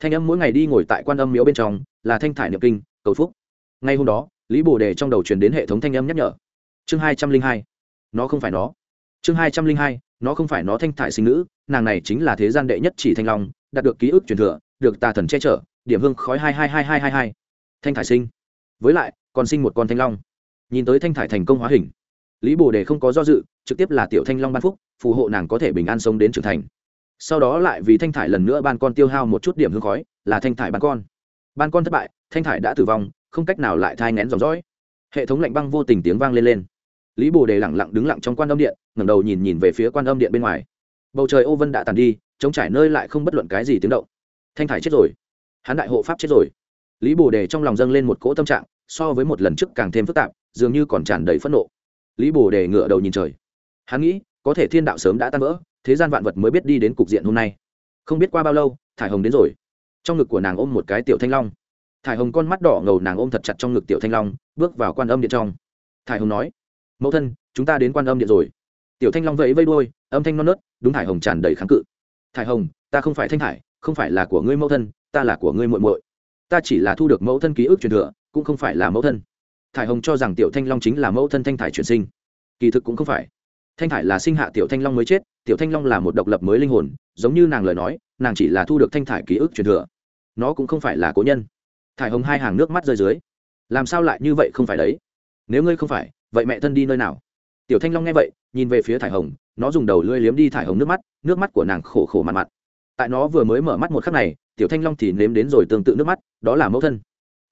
Thanh âm mỗi ngày đi ngồi tại quan âm miếu bên trong, là thanh thải niệm kinh, cầu phúc. Ngay hôm đó, lý bồ đề trong đầu truyền đến hệ thống thanh âm nhắc nhở. Chương hai trăm linh hai. Nó không phải nó. Chương hai trăm linh hai nó không phải nó thanh thải sinh nữ nàng này chính là thế gian đệ nhất chỉ thanh long, đạt được ký ức truyền thừa, được tà thần che chở, điểm hương khói hai hai hai hai hai hai. Thanh thải sinh. Với lại, còn sinh một con thanh long. Nhìn tới thanh thải thành công hóa hình, lý bồ đề không có do dự, trực tiếp là tiểu thanh long ban phúc, phù hộ nàng có thể bình an sống đến trưởng thành. Sau đó lại vì thanh thải lần nữa ban con tiêu hao một chút điểm hương khói, là thanh thải ban con. Ban con thất bại, thanh thải đã tử vong, không cách nào lại thai ngén dòng dõi. Hệ thống lạnh băng vô tình tiếng vang lên lên lý bồ đề lẳng lặng đứng lặng trong quan âm điện, ngẩng đầu nhìn nhìn về phía quan âm điện bên ngoài. Bầu trời ô vân đã tàn đi chống trải nơi lại không bất luận cái gì tiếng động. Thanh thải chết rồi. Hắn đại hộ pháp chết rồi. Lý bồ đề trong lòng dâng lên một cỗ tâm trạng, so với một lần trước càng thêm phức tạp, dường như còn tràn đầy phẫn nộ. Lý bồ đề ngựa đầu nhìn trời. Hắn nghĩ, có thể thiên đạo sớm đã tan vỡ, thế gian vạn vật mới biết đi đến cục diện hôm nay. Không biết qua bao lâu, thải hồng đến rồi. Trong ngực của nàng ôm một cái tiểu thanh long. Thải hồng con mắt đỏ ngầu nàng ôm thật chặt trong ngực tiểu thanh long, bước vào quan âm điện trong. Thải hồng nói mẫu thân chúng ta đến quan âm điện rồi. Tiểu thanh long vẫy vây đuôi âm thanh non nớt đúng thải hồng tràn đầy kháng cự. Thải hồng ta không phải thanh hải, không phải là của ngươi mẫu thân ta là của ngươi muội muội. Ta chỉ là thu được mẫu thân ký ức truyền thừa cũng không phải là mẫu thân. Thải hồng cho rằng tiểu thanh long chính là mẫu thân thanh thải chuyển sinh. Kỳ thực cũng không phải. Thanh thải là sinh hạ tiểu thanh long mới chết tiểu thanh long là một độc lập mới linh hồn giống như nàng lời nói nàng chỉ là thu được thanh thải ký ức truyền thừa. Nó cũng không phải là cố nhân. Thải hồng hai hàng nước mắt rơi dưới. Làm sao lại như vậy không phải đấy? Nếu ngươi không phải vậy mẹ thân đi nơi nào? Tiểu thanh long nghe vậy, nhìn về phía thải hồng, nó dùng đầu lưỡi liếm đi thải hồng nước mắt nước mắt của nàng khổ khổ mặt mặt tại nó vừa mới mở mắt một khắc này, tiểu thanh long thì nếm đến rồi tương tự nước mắt, đó là mẫu thân.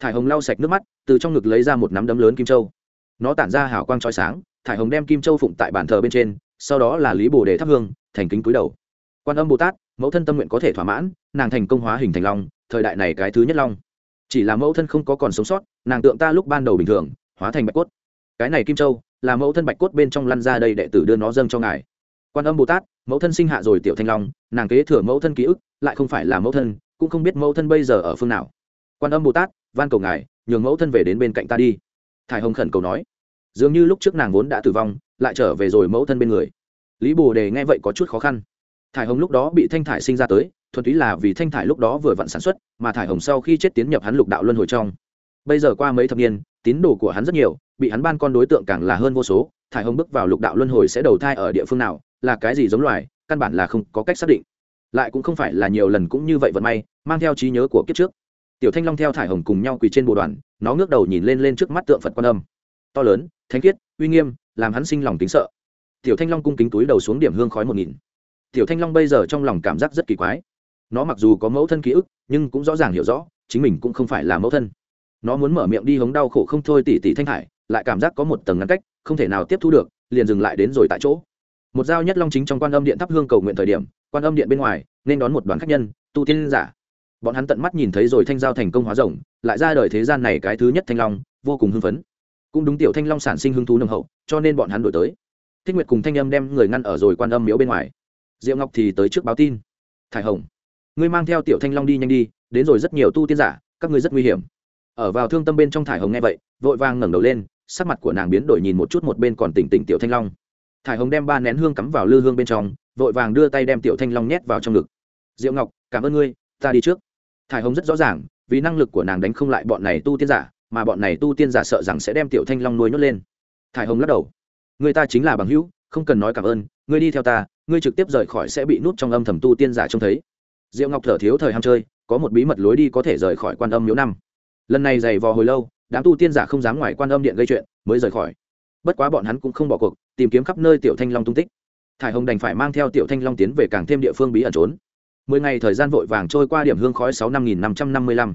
Thải hồng lau sạch nước mắt, từ trong ngực lấy ra một nắm đấm lớn kim châu. Nó tản ra hào quang trói sáng, thải hồng đem kim châu phụng tại bàn thờ bên trên, sau đó là lý bồ đề thắp hương, thành kính cúi đầu. Quan âm bồ tát, mẫu thân tâm nguyện có thể thỏa mãn, nàng thành công hóa hình thành long, thời đại này cái thứ nhất long. Chỉ là mẫu thân không có còn sống sót, nàng tượng ta lúc ban đầu bình thường, hóa thành bạch cốt cái này kim châu là mẫu thân bạch cốt bên trong lăn ra đây đệ tử đưa nó dâng cho ngài. Quan âm bồ tát, mẫu thân sinh hạ rồi tiểu thanh long, nàng kế thừa mẫu thân ký ức, lại không phải là mẫu thân, cũng không biết mẫu thân bây giờ ở phương nào. Quan âm bồ tát, van cầu ngài, nhường mẫu thân về đến bên cạnh ta đi. Thải hồng khẩn cầu nói. Dường như lúc trước nàng vốn đã tử vong, lại trở về rồi mẫu thân bên người. Lý bồ đề nghe vậy có chút khó khăn. Thải hồng lúc đó bị thanh thải sinh ra tới, thuần túy là vì thanh thải lúc đó vừa vặn sản xuất, mà thải hồng sau khi chết tiến nhập hắn lục đạo luân hồi trong. Bây giờ qua mấy thập niên, tín đồ của hắn rất nhiều bị hắn ban con đối tượng càng là hơn vô số, thải hồng bước vào lục đạo luân hồi sẽ đầu thai ở địa phương nào, là cái gì giống loài, căn bản là không có cách xác định. Lại cũng không phải là nhiều lần cũng như vậy vận may, mang theo trí nhớ của kiếp trước. Tiểu thanh long theo thải hồng cùng nhau quỳ trên bộ đoàn, nó ngước đầu nhìn lên lên trước mắt tượng phật quan âm. To lớn thánh khiết, uy nghiêm, làm hắn sinh lòng kính sợ. Tiểu thanh long cung kính túi đầu xuống điểm hương khói một nghìn. Tiểu thanh long bây giờ trong lòng cảm giác rất kỳ quái. Nó mặc dù có mẫu thân ký ức, nhưng cũng rõ ràng hiểu rõ, chính mình cũng không phải là mẫu thân. Nó muốn mở miệng đi hống đau khổ không thôi tỉ tỉ thanh hải lại cảm giác có một tầng ngăn cách, không thể nào tiếp thu được, liền dừng lại đến rồi tại chỗ. Một dao nhất long chính trong quan âm điện thắp hương cầu nguyện thời điểm, quan âm điện bên ngoài, nên đón một đoàn khách nhân, tu tiên giả. Bọn hắn tận mắt nhìn thấy rồi thanh giao thành công hóa rồng, lại ra đời thế gian này cái thứ nhất thanh long, vô cùng hưng phấn. Cũng đúng tiểu thanh long sản sinh hứng thú nồng hậu, cho nên bọn hắn đổi tới. Thích nguyệt cùng thanh âm đem người ngăn ở rồi quan âm miếu bên ngoài. Diệu ngọc thì tới trước báo tin. Thải hồng, ngươi mang theo tiểu thanh long đi nhanh đi, đến rồi rất nhiều tu tiên giả, các ngươi rất nguy hiểm. Ở vào thương tâm bên trong thải hồng nghe vậy, vội vàng ngẩng đầu lên sắc mặt của nàng biến đổi nhìn một chút một bên còn tỉnh tỉnh tiểu thanh long. Thải hồng đem ba nén hương cắm vào lư hương bên trong, vội vàng đưa tay đem tiểu thanh long nhét vào trong ngực. Diệu ngọc, cảm ơn ngươi, ta đi trước. Thải hồng rất rõ ràng, vì năng lực của nàng đánh không lại bọn này tu tiên giả, mà bọn này tu tiên giả sợ rằng sẽ đem tiểu thanh long nuôi nhốt lên. Thải hồng lắc đầu. Người ta chính là bằng hữu, không cần nói cảm ơn, ngươi đi theo ta, ngươi trực tiếp rời khỏi sẽ bị nút trong âm thầm tu tiên giả trông thấy. Diệu ngọc thở thiếu thời ham chơi, có một bí mật lối đi có thể rời khỏi quan âm miếu năm. Lần này dày vò hồi lâu đám tu tiên giả không dám ngoài quan âm điện gây chuyện, mới rời khỏi. Bất quá bọn hắn cũng không bỏ cuộc, tìm kiếm khắp nơi tiểu thanh long tung tích. Thải hồng đành phải mang theo tiểu thanh long tiến về càng thêm địa phương bí ẩn trốn. Mười ngày thời gian vội vàng trôi qua điểm hương khói sáu năm nghìn năm trăm năm mươi lăm.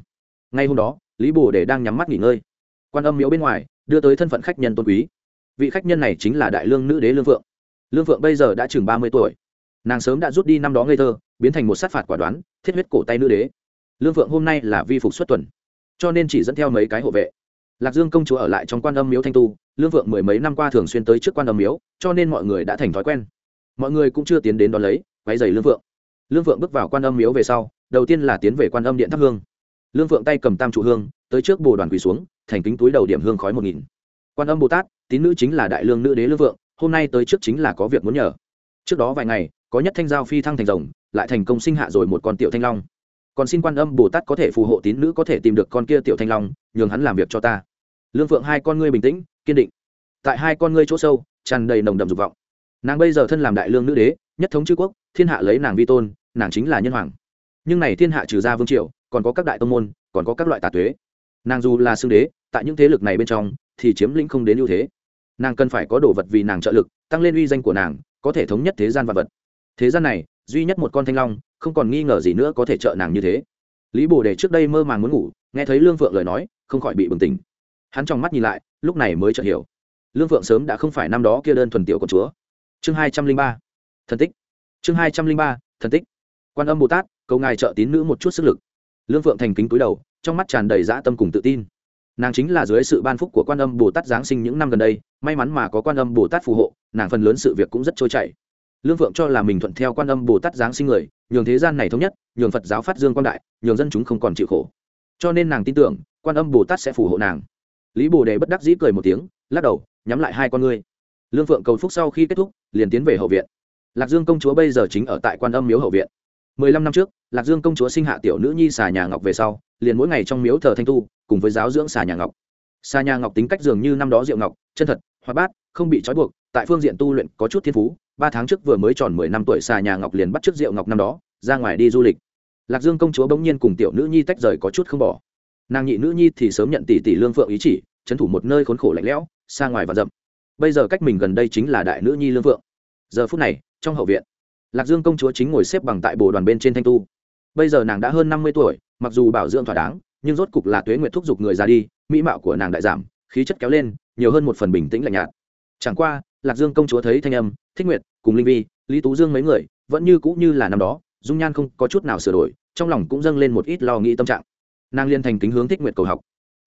Ngay hôm đó, lý bồ để đang nhắm mắt nghỉ ngơi. Quan âm miếu bên ngoài, đưa tới thân phận khách nhân tôn quý. Vị khách nhân này chính là đại lương nữ đế lương phượng. Lương phượng bây giờ đã chừng ba mươi tuổi. Nàng sớm đã rút đi năm đó ngây thơ, biến thành một sát phạt quả đoán, thiết huyết cổ tay nữ đế. Lương phượng hôm nay là vi phục xuất tuần, cho nên chỉ dẫn theo mấy cái hộ vệ lạc dương công chúa ở lại trong quan âm miếu thanh tu lương Vượng mười mấy năm qua thường xuyên tới trước quan âm miếu cho nên mọi người đã thành thói quen. Mọi người cũng chưa tiến đến đón lấy váy giày lương Vượng. lương Vượng bước vào quan âm miếu về sau đầu tiên là tiến về quan âm điện thắp hương. Lương Vượng tay cầm tam trụ hương tới trước bồ đoàn quỳ xuống thành kính túi đầu điểm hương khói một nghìn. Quan âm bồ tát tín nữ chính là đại lương nữ đế lương Vượng, hôm nay tới trước chính là có việc muốn nhờ. Trước đó vài ngày có nhất thanh giao phi thăng thành rồng lại thành công sinh hạ rồi một con tiểu thanh long. Còn xin quan âm bồ tát có thể phù hộ tín nữ có thể tìm được con kia tiểu thanh long nhường hắn làm việc cho ta lương phượng hai con ngươi bình tĩnh, kiên định. Tại hai con ngươi chỗ sâu, tràn đầy nồng đậm dục vọng. Nàng bây giờ thân làm đại lương nữ đế, nhất thống chư quốc, thiên hạ lấy nàng vi tôn, nàng chính là nhân hoàng. Nhưng này thiên hạ trừ ra vương triều, còn có các đại tông môn, còn có các loại tà tuế. Nàng dù là xương đế, tại những thế lực này bên trong, thì chiếm lĩnh không đến ưu thế. Nàng cần phải có đồ vật vì nàng trợ lực, tăng lên uy danh của nàng, có thể thống nhất thế gian vật vật. Thế gian này, duy nhất một con thanh long, không còn nghi ngờ gì nữa có thể trợ nàng như thế. Lý bồ đề trước đây mơ màng muốn ngủ, nghe thấy lương phượng lời nói, không khỏi bị bừng tỉnh hắn trong mắt nhìn lại, lúc này mới chợt hiểu. Lương phượng sớm đã không phải năm đó kia đơn thuần tiểu của chúa. Chương hai trăm linh ba. Thần tích. Chương hai trăm linh ba, thần tích. Quan âm bồ tát, cầu ngài trợ tín nữ một chút sức lực. Lương phượng thành kính túi đầu, trong mắt tràn đầy dã tâm cùng tự tin. Nàng chính là dưới sự ban phúc của quan âm bồ tát giáng sinh những năm gần đây, may mắn mà có quan âm bồ tát phù hộ, nàng phần lớn sự việc cũng rất trôi chảy. Lương phượng cho là mình thuận theo quan âm bồ tát giáng sinh người, nhường thế gian này thống nhất, nhường phật giáo phát dương quan đại, nhường dân chúng không còn chịu khổ. Cho nên nàng tin tưởng, quan âm bồ tát sẽ phù hộ nàng lý bồ đề bất đắc dĩ cười một tiếng, lắc đầu, nhắm lại hai con ngươi. Lương phượng cầu phúc sau khi kết thúc, liền tiến về hậu viện. Lạc dương công chúa bây giờ chính ở tại quan âm miếu hậu viện. Mười lăm năm trước, lạc dương công chúa sinh hạ tiểu nữ nhi xà nhà ngọc về sau, liền mỗi ngày trong miếu thờ thanh tu, cùng với giáo dưỡng xà nhà ngọc. Xà nhà ngọc tính cách dường như năm đó diệu ngọc, chân thật, hoạt bát, không bị trói buộc, tại phương diện tu luyện có chút thiên phú. Ba tháng trước vừa mới tròn mười năm tuổi, xà nhà ngọc liền bắt trước diệu ngọc năm đó, ra ngoài đi du lịch. Lạc dương công chúa bỗng nhiên cùng tiểu nữ nhi tách rời có chút không bỏ nàng nhị nữ nhi thì sớm nhận tỷ tỷ lương phượng ý chỉ, trấn thủ một nơi khốn khổ lạnh lẽo, xa ngoài và rậm. Bây giờ cách mình gần đây chính là đại nữ nhi lương phượng. Giờ phút này, trong hậu viện, lạc dương công chúa chính ngồi xếp bằng tại bồ đoàn bên trên thanh tu. Bây giờ nàng đã hơn năm mươi tuổi, mặc dù bảo dưỡng thỏa đáng, nhưng rốt cục là tuế nguyệt thúc giục người ra đi, mỹ mạo của nàng đại giảm, khí chất kéo lên, nhiều hơn một phần bình tĩnh lạnh nhạt. Chẳng qua, lạc dương công chúa thấy thanh âm, thích nguyệt, cùng linh vi, lý tú dương mấy người, vẫn như cũ như là năm đó, dung nhan không có chút nào sửa đổi, trong lòng cũng dâng lên một ít lo nghĩ tâm trạng nàng liên thành kính hướng thích nguyệt cầu học.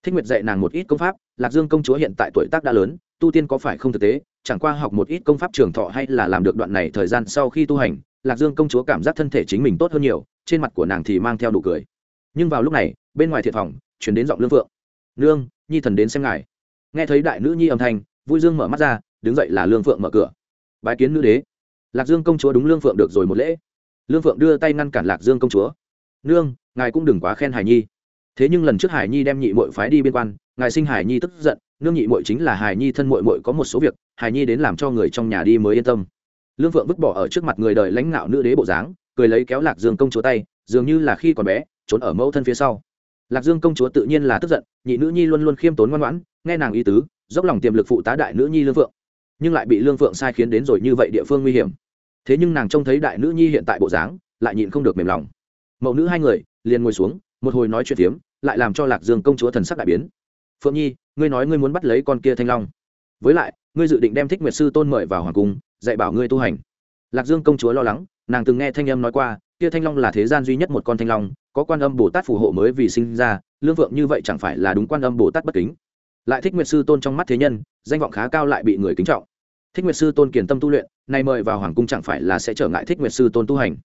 Thích nguyệt dạy nàng một ít công pháp, lạc dương công chúa hiện tại tuổi tác đã lớn, tu tiên có phải không thực tế, chẳng qua học một ít công pháp trường thọ hay là làm được đoạn này thời gian sau khi tu hành, lạc dương công chúa cảm giác thân thể chính mình tốt hơn nhiều, trên mặt của nàng thì mang theo nụ cười. Nhưng vào lúc này, bên ngoài thiệt phòng, chuyển đến giọng lương phượng. Nương, nhi thần đến xem ngài. Nghe thấy đại nữ nhi âm thanh, vui dương mở mắt ra, đứng dậy là lương phượng mở cửa. Bái kiến nữ đế. Lạc dương công chúa đúng lương phượng được rồi một lễ. Lương phượng đưa tay ngăn cản lạc dương công chúa. Nương, ngài cũng đừng quá khen hải nhi thế nhưng lần trước hải nhi đem nhị mội phái đi biên quan, ngài sinh hải nhi tức giận, nương nhị mội chính là hải nhi thân mội mội có một số việc, hải nhi đến làm cho người trong nhà đi mới yên tâm. Lương phượng vứt bỏ ở trước mặt người đời lãnh ngạo nữ đế bộ dáng, cười lấy kéo lạc dương công chúa tay, dường như là khi còn bé, trốn ở mẫu thân phía sau. Lạc dương công chúa tự nhiên là tức giận, nhị nữ nhi luôn luôn khiêm tốn ngoan ngoãn, nghe nàng ý tứ, dốc lòng tiềm lực phụ tá đại nữ nhi lương phượng. Nhưng lại bị lương phượng sai khiến đến rồi như vậy địa phương nguy hiểm. Thế nhưng nàng trông thấy đại nữ nhi hiện tại bộ dáng, lại nhịn không được mềm lòng. Mẫu nữ hai người liền ngồi xuống một hồi nói chuyện phiếm, lại làm cho lạc dương công chúa thần sắc đại biến. Phượng nhi, ngươi nói ngươi muốn bắt lấy con kia thanh long. Với lại, ngươi dự định đem thích nguyệt sư tôn mời vào hoàng cung, dạy bảo ngươi tu hành. Lạc dương công chúa lo lắng, nàng từng nghe thanh âm nói qua, kia thanh long là thế gian duy nhất một con thanh long, có quan âm bồ tát phù hộ mới vì sinh ra, lương vượng như vậy chẳng phải là đúng quan âm bồ tát bất kính. Lại thích nguyệt sư tôn trong mắt thế nhân, danh vọng khá cao lại bị người kính trọng. Thích nguyệt sư tôn kiền tâm tu luyện, nay mời vào hoàng cung chẳng phải là sẽ trở ngại thích nguyệt sư tôn tu hành.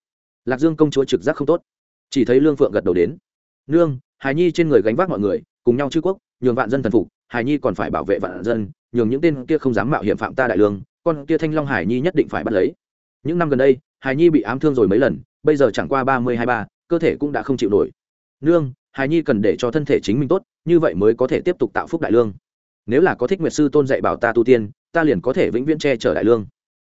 Lạc dương công chúa trực giác không tốt. Chỉ thấy lương phượng gật đầu đến nương, hài nhi trên người gánh vác mọi người, cùng nhau chư quốc, nhường vạn dân thần phục, hài nhi còn phải bảo vệ vạn dân, nhường những tên kia không dám mạo hiểm phạm ta đại lương, con kia thanh long hải nhi nhất định phải bắt lấy. Những năm gần đây Hải nhi bị ám thương rồi mấy lần, bây giờ chẳng qua ba mươi hai ba, cơ thể cũng đã không chịu nổi. Nương Hải nhi cần để cho thân thể chính mình tốt, như vậy mới có thể tiếp tục tạo phúc đại lương. Nếu là có thích nguyệt sư tôn dạy bảo ta tu tiên, ta liền có thể vĩnh viễn che chở đại lương.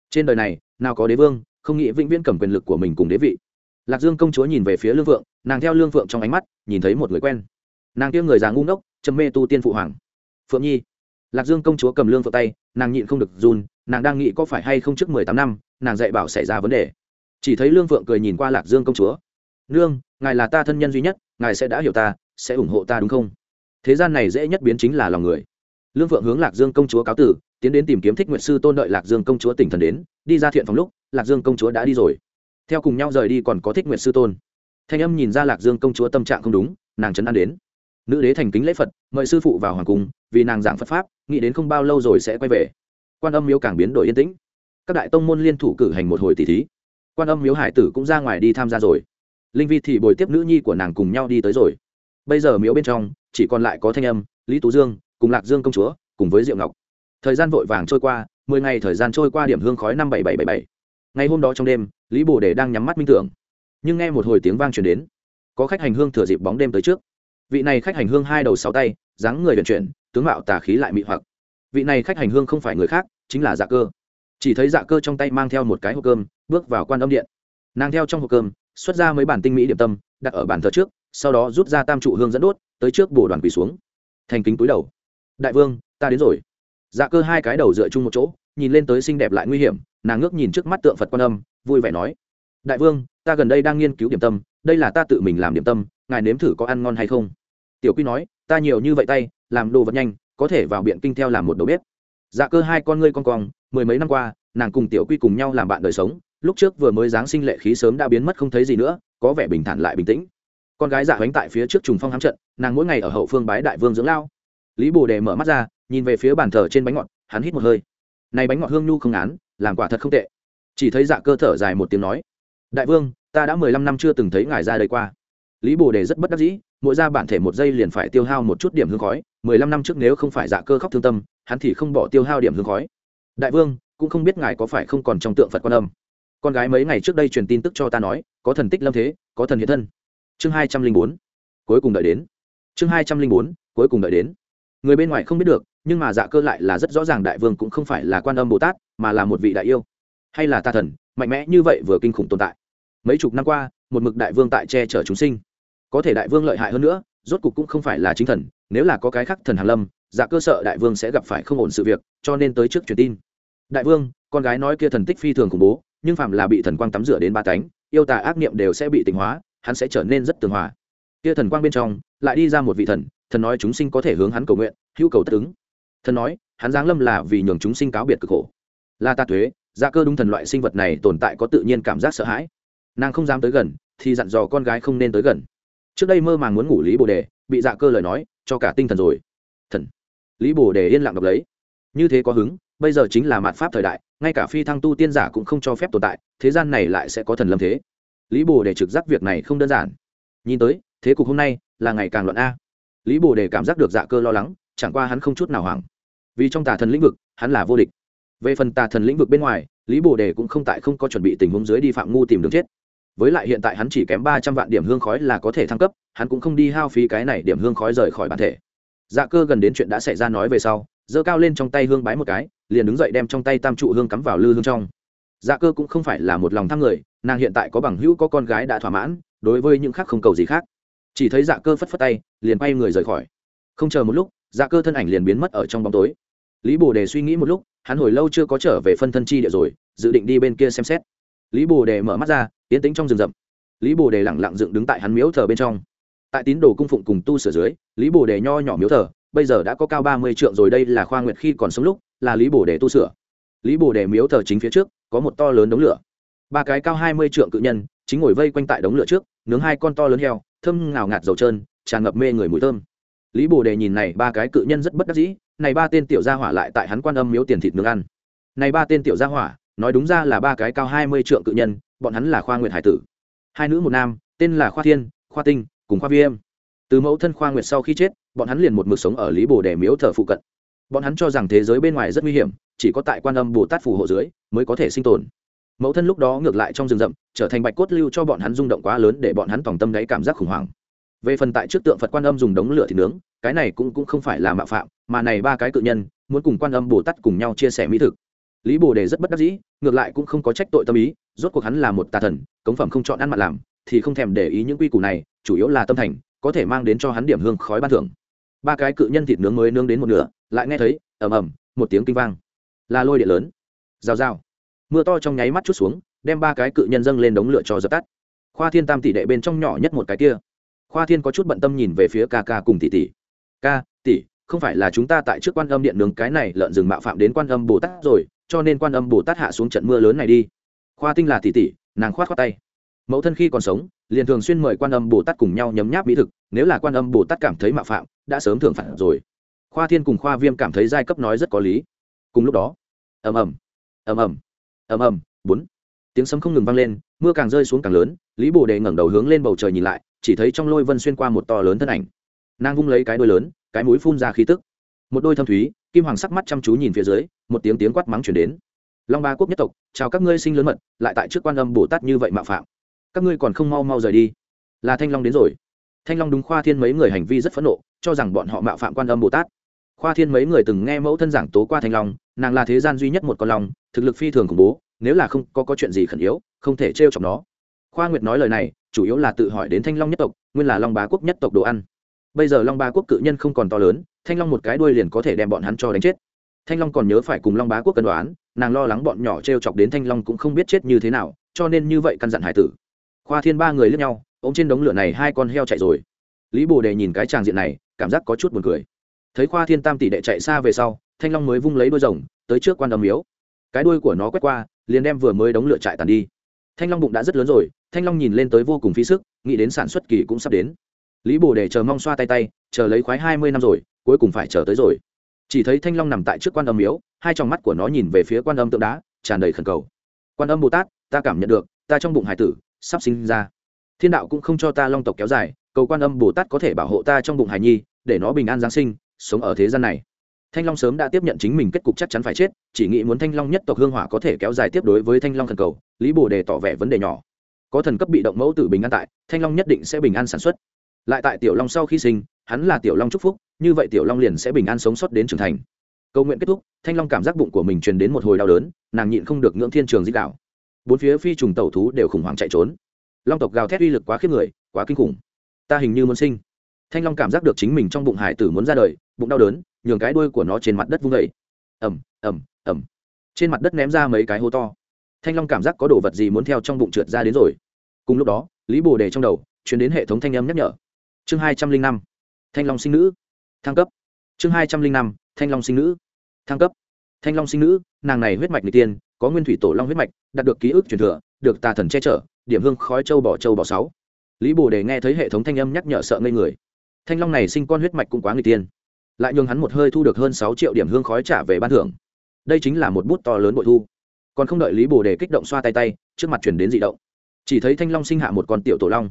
Trên đời này, nào có đế vương, không nghĩ vĩnh viễn cầm quyền lực của mình cùng đế vị lạc dương công chúa nhìn về phía lương vượng nàng theo lương vượng trong ánh mắt, nhìn thấy một người quen. Nàng kia người già ngu ngốc, trầm mê tu tiên phụ hoàng. Phượng nhi. Lạc dương công chúa cầm lương vượng tay, nàng nhịn không được run, nàng đang nghĩ có phải hay không trước mười tám năm, nàng dạy bảo xảy ra vấn đề. Chỉ thấy lương vượng cười nhìn qua lạc dương công chúa. Nương, ngài là ta thân nhân duy nhất, ngài sẽ đã hiểu ta, sẽ ủng hộ ta đúng không? Thế gian này dễ nhất biến chính là lòng người. Lương vượng hướng lạc dương công chúa cáo tử, tiến đến tìm kiếm thích nguyện sư tôn đợi lạc dương công chúa tỉnh thần đến, đi ra thiện phòng lúc, lạc dương công chúa đã đi rồi theo cùng nhau rời đi còn có thích nguyện sư tôn. Thanh âm nhìn ra lạc dương công chúa tâm trạng không đúng, nàng chấn an đến. Nữ đế thành kính lễ phật, mời sư phụ vào hoàng cung, vì nàng giảng phật pháp, nghĩ đến không bao lâu rồi sẽ quay về. Quan âm miếu càng biến đổi yên tĩnh. Các đại tông môn liên thủ cử hành một hồi tỷ thí. Quan âm miếu hải tử cũng ra ngoài đi tham gia rồi. Linh vi thì bồi tiếp nữ nhi của nàng cùng nhau đi tới rồi. Bây giờ miếu bên trong, chỉ còn lại có thanh âm, lý tú dương, cùng lạc dương công chúa, cùng với diệu ngọc. Thời gian vội vàng trôi qua, mười ngày thời gian trôi qua điểm hương khói năm bảy bảy bảy bảy ngày hôm đó trong đêm, lý bồ đề đang nhắm mắt minh tưởng. Nhưng nghe một hồi tiếng vang truyền đến, có khách hành hương thừa dịp bóng đêm tới trước. Vị này khách hành hương hai đầu sáu tay, dáng người vận chuyển, tướng mạo tà khí lại mị hoặc. Vị này khách hành hương không phải người khác, chính là dạ cơ. Chỉ thấy dạ cơ trong tay mang theo một cái hộp cơm, bước vào quan âm điện. Nàng theo trong hộp cơm, xuất ra mấy bản tinh mỹ điểm tâm, đặt ở bàn thờ trước, sau đó rút ra tam trụ hương dẫn đốt, tới trước bồ đoàn quỳ xuống. Thành kính túi đầu. Đại vương, ta đến rồi. Dạ cơ hai cái đầu dựa chung một chỗ, nhìn lên tới xinh đẹp lại nguy hiểm nàng ngước nhìn trước mắt tượng phật quan âm, vui vẻ nói, đại vương, ta gần đây đang nghiên cứu điểm tâm, đây là ta tự mình làm điểm tâm, ngài nếm thử có ăn ngon hay không? Tiểu quy nói, ta nhiều như vậy tay, làm đồ vật nhanh, có thể vào biện kinh theo làm một đầu bếp. Dạ cơ hai con ngươi con cong, mười mấy năm qua, nàng cùng tiểu quy cùng nhau làm bạn đời sống, lúc trước vừa mới giáng sinh lệ khí sớm đã biến mất không thấy gì nữa, có vẻ bình thản lại bình tĩnh. Con gái dạ bánh tại phía trước trùng phong hám trận, nàng mỗi ngày ở hậu phương bái đại vương dưỡng lao. Lý bồ đề mở mắt ra, nhìn về phía bàn thờ trên bánh ngọt, hắn hít một hơi. Này bánh ngọt hương nhu không án làm quả thật không tệ. Chỉ thấy dạ cơ thở dài một tiếng nói, đại vương, ta đã mười lăm năm chưa từng thấy ngài ra đây qua. Lý bồ đề rất bất đắc dĩ, mỗi ra bản thể một giây liền phải tiêu hao một chút điểm hương khói. Mười lăm năm trước nếu không phải dạ cơ khóc thương tâm, hắn thì không bỏ tiêu hao điểm hương khói. Đại vương, cũng không biết ngài có phải không còn trong tượng phật quan âm. Con gái mấy ngày trước đây truyền tin tức cho ta nói, có thần tích lâm thế, có thần hiện thân. Chương hai trăm linh bốn. Cuối cùng đợi đến. Chương hai trăm linh bốn, cuối cùng đợi đến. Người bên ngoài không biết được nhưng mà dạ cơ lại là rất rõ ràng đại vương cũng không phải là quan âm bồ tát, mà là một vị đại yêu. Hay là ta thần, mạnh mẽ như vậy vừa kinh khủng tồn tại. Mấy chục năm qua, một mực đại vương tại che chở chúng sinh. Có thể đại vương lợi hại hơn nữa, rốt cục cũng không phải là chính thần, nếu là có cái khác thần hàn lâm dạ cơ sợ đại vương sẽ gặp phải không ổn sự việc, cho nên tới trước truyền tin. Đại vương, con gái nói kia thần tích phi thường khủng bố, nhưng phạm là bị thần quang tắm rửa đến ba cánh, yêu tà ác niệm đều sẽ bị tỉnh hóa, hắn sẽ trở nên rất tường hòa. Kia thần quang bên trong, lại đi ra một vị thần thần nói chúng sinh có thể hướng hắn cầu nguyện, hữu cầu tất ứng thần nói, hắn giáng lâm là vì nhường chúng sinh cáo biệt cực khổ. Là ta thuế dạ cơ đúng thần loại sinh vật này tồn tại có tự nhiên cảm giác sợ hãi. Nàng không dám tới gần, thì dặn dò con gái không nên tới gần. Trước đây mơ màng muốn ngủ lý bồ đề, bị dạ cơ lời nói, cho cả tinh thần rồi. Thần. Lý bồ đề yên lặng đọc lấy. Như thế có hứng, bây giờ chính là mạt pháp thời đại, ngay cả phi thăng tu tiên giả cũng không cho phép tồn tại, thế gian này lại sẽ có thần lâm thế. Lý bồ đề trực giác việc này không đơn giản. Nhìn tới, thế cục hôm nay là ngày càng luận a. Lý bồ đề cảm giác được dạ cơ lo lắng, chẳng qua hắn không chút nào hoảng vì trong tà thần lĩnh vực, hắn là vô địch. Về phần tà thần lĩnh vực bên ngoài, lý bồ đề cũng không tại không có chuẩn bị tình huống dưới đi phạm ngu tìm đường chết. Với lại hiện tại hắn chỉ kém ba trăm vạn điểm hương khói là có thể thăng cấp, hắn cũng không đi hao phí cái này điểm hương khói rời khỏi bản thể. Dạ cơ gần đến chuyện đã xảy ra nói về sau, giơ cao lên trong tay hương bái một cái, liền đứng dậy đem trong tay tam trụ hương cắm vào lư hương trong. Dạ cơ cũng không phải là một lòng tham người, nàng hiện tại có bằng hữu có con gái đã thỏa mãn, đối với những khác không cầu gì khác. Chỉ thấy dạ cơ phất phất tay, liền bay người rời khỏi. Không chờ một lúc dạ cơ thân ảnh liền biến mất ở trong bóng tối. Lý bồ đề suy nghĩ một lúc, hắn hồi lâu chưa có trở về phân thân chi địa rồi, dự định đi bên kia xem xét. Lý bồ đề mở mắt ra, tiến tính trong rừng rậm. Lý bồ đề lẳng lặng dựng đứng tại hắn miếu thờ bên trong. Tại tín đồ cung phụng cùng tu sửa dưới, lý bồ đề nho nhỏ miếu thờ, bây giờ đã có cao ba mươi trượng rồi, đây là khoa nguyệt khi còn sống lúc, là lý bồ đề tu sửa. Lý bồ đề miếu thờ chính phía trước, có một to lớn đống lửa. Ba cái cao hai mươi trượng cự nhân, chính ngồi vây quanh tại đống lửa trước, nướng hai con to lớn heo, thơm ngào ngạt dầu trơn, tràn ngập mê người mùi thơm lý bồ đề nhìn này ba cái cự nhân rất bất đắc dĩ, này ba tên tiểu gia hỏa lại tại hắn quan âm miếu tiền thịt nướng ăn. Này ba tên tiểu gia hỏa, nói đúng ra là ba cái cao hai mươi trượng cự nhân, bọn hắn là khoa nguyệt hải tử. Hai nữ một nam, tên là khoa thiên, khoa tinh, cùng khoa viêm. Từ mẫu thân khoa nguyệt sau khi chết, bọn hắn liền một mực sống ở lý bồ đề miếu thờ phụ cận. Bọn hắn cho rằng thế giới bên ngoài rất nguy hiểm, chỉ có tại quan âm bồ tát phù hộ dưới mới có thể sinh tồn. Mẫu thân lúc đó ngược lại trong rừng rậm, trở thành bạch cốt lưu cho bọn hắn rung động quá lớn để bọn hắn tòng tâm đáy cảm giác khủng hoảng về phần tại trước tượng phật quan âm dùng đống lửa thì nướng, cái này cũng cũng không phải là mạo phạm, mà này ba cái cự nhân muốn cùng quan âm bồ tát cùng nhau chia sẻ mỹ thực. Lý bồ đề rất bất đắc dĩ, ngược lại cũng không có trách tội tâm ý, rốt cuộc hắn là một tà thần, cống phẩm không chọn ăn mặn làm, thì không thèm để ý những quy củ này, chủ yếu là tâm thành, có thể mang đến cho hắn điểm hương khói ban thưởng. Ba cái cự nhân thịt nướng mới nướng đến một nửa, lại nghe thấy, ầm ầm, một tiếng kinh vang. Là lôi điện lớn. Rào rào. Mưa to trong nháy mắt chút xuống, đem ba cái cự nhân dâng lên đống lửa cho dập tắt. Khoa thiên tam tỷ đệ bên trong nhỏ nhất một cái kia khoa thiên có chút bận tâm nhìn về phía ca ca cùng tỷ tỷ. Ca, tỷ, không phải là chúng ta tại trước quan âm điện nướng cái này lợn rừng mạo phạm đến quan âm bồ tát rồi, cho nên quan âm bồ tát hạ xuống trận mưa lớn này đi. Khoa tinh là tỷ tỷ, nàng khoát khoát tay. Mẫu thân khi còn sống, liền thường xuyên mời quan âm bồ tát cùng nhau nhấm nháp mỹ thực, nếu là quan âm bồ tát cảm thấy mạo phạm, đã sớm thường phạt rồi. Khoa thiên cùng khoa viêm cảm thấy giai cấp nói rất có lý. Cùng lúc đó, ầm ầm ầm ầm ầm ầm, bốn, tiếng sấm không ngừng vang lên, mưa càng rơi xuống càng lớn, lý bồ đề ngẩng đầu hướng lên bầu trời nhìn lại chỉ thấy trong lôi vân xuyên qua một to lớn thân ảnh. Nàng vung lấy cái đôi lớn cái mũi phun ra khí tức. Một đôi thâm thúy kim hoàng sắc mắt chăm chú nhìn phía dưới một tiếng tiếng quát mắng chuyển đến. Long ba quốc nhất tộc chào các ngươi sinh lớn mật lại tại trước quan âm bồ tát như vậy mạo phạm. Các ngươi còn không mau mau rời đi. Là thanh long đến rồi. Thanh long đúng khoa thiên mấy người hành vi rất phẫn nộ cho rằng bọn họ mạo phạm quan âm bồ tát. Khoa thiên mấy người từng nghe mẫu thân giảng tố qua thanh long nàng là thế gian duy nhất một con long thực lực phi thường khủng bố nếu là không có, có chuyện gì khẩn yếu không thể trêu chọc nó khoa nguyệt nói lời này, chủ yếu là tự hỏi đến thanh long nhất tộc, nguyên là long bá quốc nhất tộc đồ ăn. Bây giờ long bá quốc cự nhân không còn to lớn, thanh long một cái đuôi liền có thể đem bọn hắn cho đánh chết. Thanh long còn nhớ phải cùng long bá quốc cân đoán, nàng lo lắng bọn nhỏ t r e o chọc đến thanh long cũng không biết chết như thế nào, cho nên như vậy căn dặn hải tử. Khoa thiên ba người lướt nhau ô m trên đống lửa này hai con heo chạy rồi. Lý bồ đề nhìn cái tràng diện này, cảm giác có chút buồn cười. Thấy khoa thiên tam tỷ đệ chạy xa về sau, thanh long mới vung lấy đôi rồng, tới trước quan đầm miếu. Cái đuôi của nó quét qua, liền đem vừa mới đống lửa chạy tàn đi. Thanh long bụng đã rất lớn rồi thanh long nhìn lên tới vô cùng phí sức, nghĩ đến sản xuất kỳ cũng sắp đến. Lý bồ để chờ mong xoa tay tay, chờ lấy khoái hai mươi năm rồi, cuối cùng phải chờ tới rồi. Chỉ thấy thanh long nằm tại trước quan âm miếu, hai trong mắt của nó nhìn về phía quan âm tượng đá, tràn đầy khẩn cầu. Quan âm bồ tát, ta cảm nhận được, ta trong bụng hải tử, sắp sinh ra. Thiên đạo cũng không cho ta long tộc kéo dài, cầu quan âm bồ tát có thể bảo hộ ta trong bụng hải nhi, để nó bình an giáng sinh, sống ở thế gian này. Thanh long sớm đã tiếp nhận chính mình kết cục chắc chắn phải chết, chỉ nghĩ muốn thanh long nhất tộc hương hỏa có thể kéo dài tiếp đối với thanh long thần cầu, lý bồ đề tỏ vẻ vấn đề nhỏ có thần cấp bị động mẫu tử bình an tại, thanh long nhất định sẽ bình an sản xuất. Lại tại tiểu long sau khi sinh, hắn là tiểu long chúc phúc, như vậy tiểu long liền sẽ bình an sống sót đến trưởng thành. Cầu nguyện kết thúc, thanh long cảm giác bụng của mình truyền đến một hồi đau đớn, nàng nhịn không được ngưỡng thiên trường dích đạo. Bốn phía phi trùng tẩu thú đều khủng hoảng chạy trốn. Long tộc gào thét uy lực quá khiếp người, quá kinh khủng. Ta hình như muốn sinh. Thanh long cảm giác được chính mình trong bụng hải tử muốn ra đời, bụng đau đớn, nhường cái đuôi của nó trên mặt đất vung vẩy ẩm ẩm ẩm trên mặt đất ném ra mấy cái hố to thanh long cảm giác có đồ vật gì muốn theo trong bụng trượt ra đến rồi. Cùng lúc đó, lý bồ đề trong đầu chuyển đến hệ thống thanh âm nhắc nhở. Chương hai trăm linh năm, thanh long sinh nữ. Thăng cấp. Chương hai trăm linh năm, thanh long sinh nữ. Thăng cấp. Thanh long sinh nữ, nàng này huyết mạch n g tiên, có nguyên thủy tổ long huyết mạch, đạt được ký ức truyền thừa, được tà thần che chở, điểm hương khói châu bỏ châu bỏ sáu. Lý bồ đề nghe thấy hệ thống thanh âm nhắc nhở sợ ngây người. Thanh long này sinh con huyết mạch cũng quá người tiên. Lại nhường hắn một hơi thu được hơn sáu triệu điểm hương khói trả về ban thưởng. Đây chính là một bút to lớn bội thu còn không đợi lý bồ đề kích động xoa tay tay, trước mặt chuyển đến d ị động. Chỉ thấy thanh long sinh hạ một con tiểu tổ long.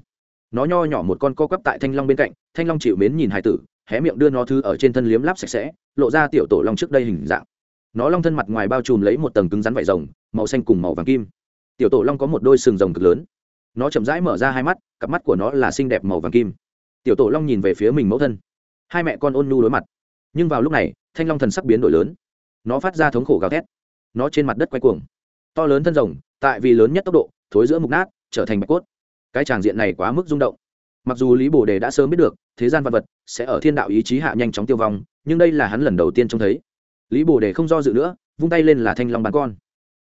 Nó nho nhỏ một con co quắp tại thanh long bên cạnh, thanh long chịu mến nhìn hải tử, hé miệng đưa nó thư ở trên thân liếm láp sạch sẽ, lộ ra tiểu tổ long trước đây hình dạng. Nó long thân mặt ngoài bao trùm lấy một tầng cứng rắn vải rồng, màu xanh cùng màu vàng kim. Tiểu tổ long có một đôi sừng rồng cực lớn. Nó chậm rãi mở ra hai mắt, cặp mắt của nó là xinh đẹp màu vàng kim. Tiểu tổ long nhìn về phía mình mẫu thân. Hai mẹ con ôn nhu đối mặt. Nhưng vào lúc này, thanh long thần sắc biến đổi lớn. Nó phát ra thống khổ gào thét nó trên mặt đất quay cuồng. To lớn thân rồng, tại vì lớn nhất tốc độ, thối giữa mục nát, trở thành bạch cốt. Cái tràng diện này quá mức rung động. Mặc dù lý bồ đề đã sớm biết được, thế gian vật vật sẽ ở thiên đạo ý chí hạ nhanh chóng tiêu vong, nhưng đây là hắn lần đầu tiên trông thấy. Lý bồ đề không do dự nữa, vung tay lên là thanh long bán con.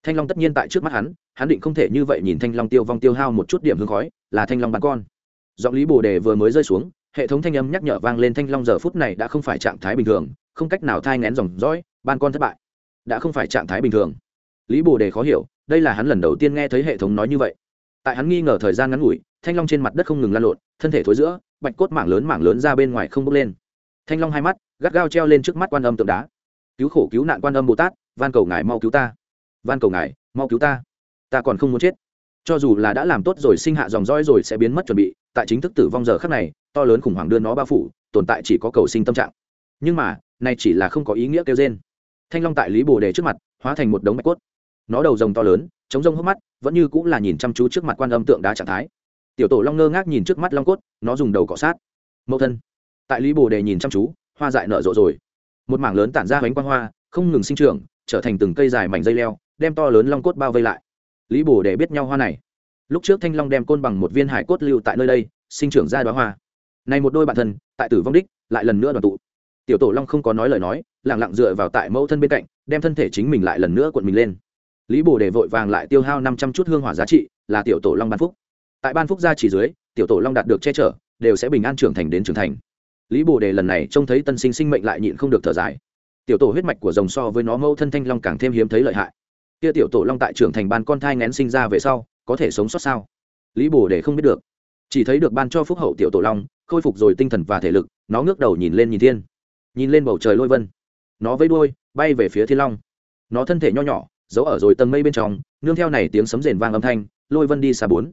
Thanh long tất nhiên tại trước mắt hắn hắn định không thể như vậy nhìn thanh long tiêu vong tiêu hao một chút điểm hương khói, là thanh long bán con. Giọng lý bồ đề vừa mới rơi xuống, hệ thống thanh âm nhắc nhở vang lên thanh long giờ phút này đã không phải trạng thái bình thường, không cách nào thai ngén dòng dõi, ban con thất bại đã không phải trạng thái bình thường. Lý bồ đề khó hiểu, đây là hắn lần đầu tiên nghe thấy hệ thống nói như vậy. Tại hắn nghi ngờ thời gian ngắn ngủi, thanh long trên mặt đất không ngừng lan lộn, thân thể thối giữa, bạch cốt mảng lớn mảng lớn ra bên ngoài không bốc lên. Thanh long hai mắt, gắt gao treo lên trước mắt quan âm tượng đá. Cứu khổ cứu nạn quan âm bồ tát, van cầu ngài mau cứu ta. Van cầu ngài, mau cứu ta. Ta còn không muốn chết. Cho dù là đã làm tốt rồi sinh hạ dòng dõi rồi sẽ biến mất chuẩn bị, tại chính thức tử vong giờ khắc này, to lớn khủng hoảng đưa nó bao phủ, tồn tại chỉ có cầu sinh tâm trạng. Nhưng mà, này chỉ là không có ý nghĩa kêu trên thanh long tại lý bồ đề trước mặt, hóa thành một đống bạch cốt. Nó đầu rồng to lớn chống rông hốc mắt, vẫn như cũng là nhìn chăm chú trước mặt quan âm tượng đá trạng thái. Tiểu tổ long ngơ ngác nhìn trước mắt long cốt, nó dùng đầu cọ sát. Mẫu thân. Tại lý bồ đề nhìn chăm chú, hoa dại nở rộ rồi. Một mảng lớn tản ra bánh quang hoa, không ngừng sinh trưởng, trở thành từng cây dài mảnh dây leo, đem to lớn long cốt bao vây lại. Lý bồ đề biết nhau hoa này. Lúc trước thanh long đem côn bằng một viên hải cốt lưu tại nơi đây, sinh trưởng ra đoá hoa. Này một đôi bạn thân, tại tử vong đích, lại lần nữa đoàn tụ. Tiểu tổ long không có nói lời nói lẳng lặng dựa vào tại mẫu thân bên cạnh, đem thân thể chính mình lại lần nữa cuộn mình lên. Lý bồ đề vội vàng lại tiêu hao năm trăm chút hương hỏa giá trị, là tiểu tổ long ban phúc. Tại ban phúc gia chỉ dưới, tiểu tổ long đạt được che chở, đều sẽ bình an trưởng thành đến trưởng thành. Lý bồ đề lần này trông thấy tân sinh sinh mệnh lại nhịn không được thở dài. Tiểu tổ huyết mạch của rồng so với nó mẫu thân thanh long càng thêm hiếm thấy lợi hại. Kia tiểu tổ long tại trưởng thành ban con thai ngén sinh ra về sau, có thể sống sót sao? Lý bồ đề không biết được. Chỉ thấy được ban cho phúc hậu tiểu tổ long, khôi phục rồi tinh thần và thể lực, nó ngước đầu nhìn lên nhìn thiên. Nhìn lên bầu trời lôi vân nó vây đuôi, bay về phía thiên long. Nó thân thể nho nhỏ, giấu ở rồi tầng mây bên trong, nương theo này tiếng sấm rền vang âm thanh, lôi vân đi xa bốn.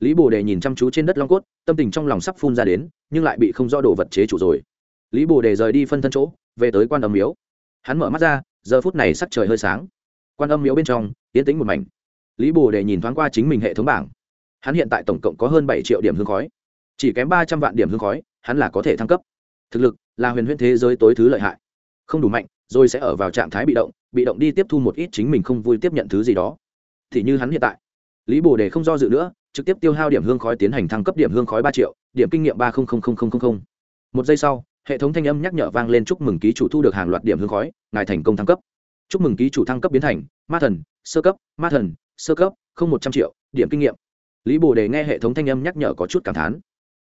Lý bồ đề nhìn chăm chú trên đất long cốt, tâm tình trong lòng sắp phun ra đến, nhưng lại bị không do đồ vật chế chủ rồi. Lý bồ đề rời đi phân thân chỗ, về tới quan âm miếu. Hắn mở mắt ra, giờ phút này sắc trời hơi sáng. Quan âm miếu bên trong, yên tĩnh một mảnh. Lý bồ đề nhìn thoáng qua chính mình hệ thống bảng. Hắn hiện tại tổng cộng có hơn bảy triệu điểm hương khói. Chỉ kém ba trăm vạn điểm hương khói, hắn là có thể thăng cấp. Thực lực là huyền huyễn thế giới tối thứ lợi hại không đủ mạnh, rồi sẽ ở vào trạng thái bị động bị động đi tiếp thu một ít chính mình không vui tiếp nhận thứ gì đó. Thì như hắn hiện tại, lý bồ đề không do dự nữa, trực tiếp tiêu hao điểm hương khói tiến hành thăng cấp điểm hương khói ba triệu, điểm kinh nghiệm ba một giây sau, hệ thống thanh âm nhắc nhở vang lên chúc mừng ký chủ thu được hàng loạt điểm hương khói, ngài thành công thăng cấp. Chúc mừng ký chủ thăng cấp biến thành, ma thần, sơ cấp, ma thần, sơ cấp, không một trăm triệu, điểm kinh nghiệm. Lý bồ đề nghe hệ thống thanh âm nhắc nhở có chút cảm thán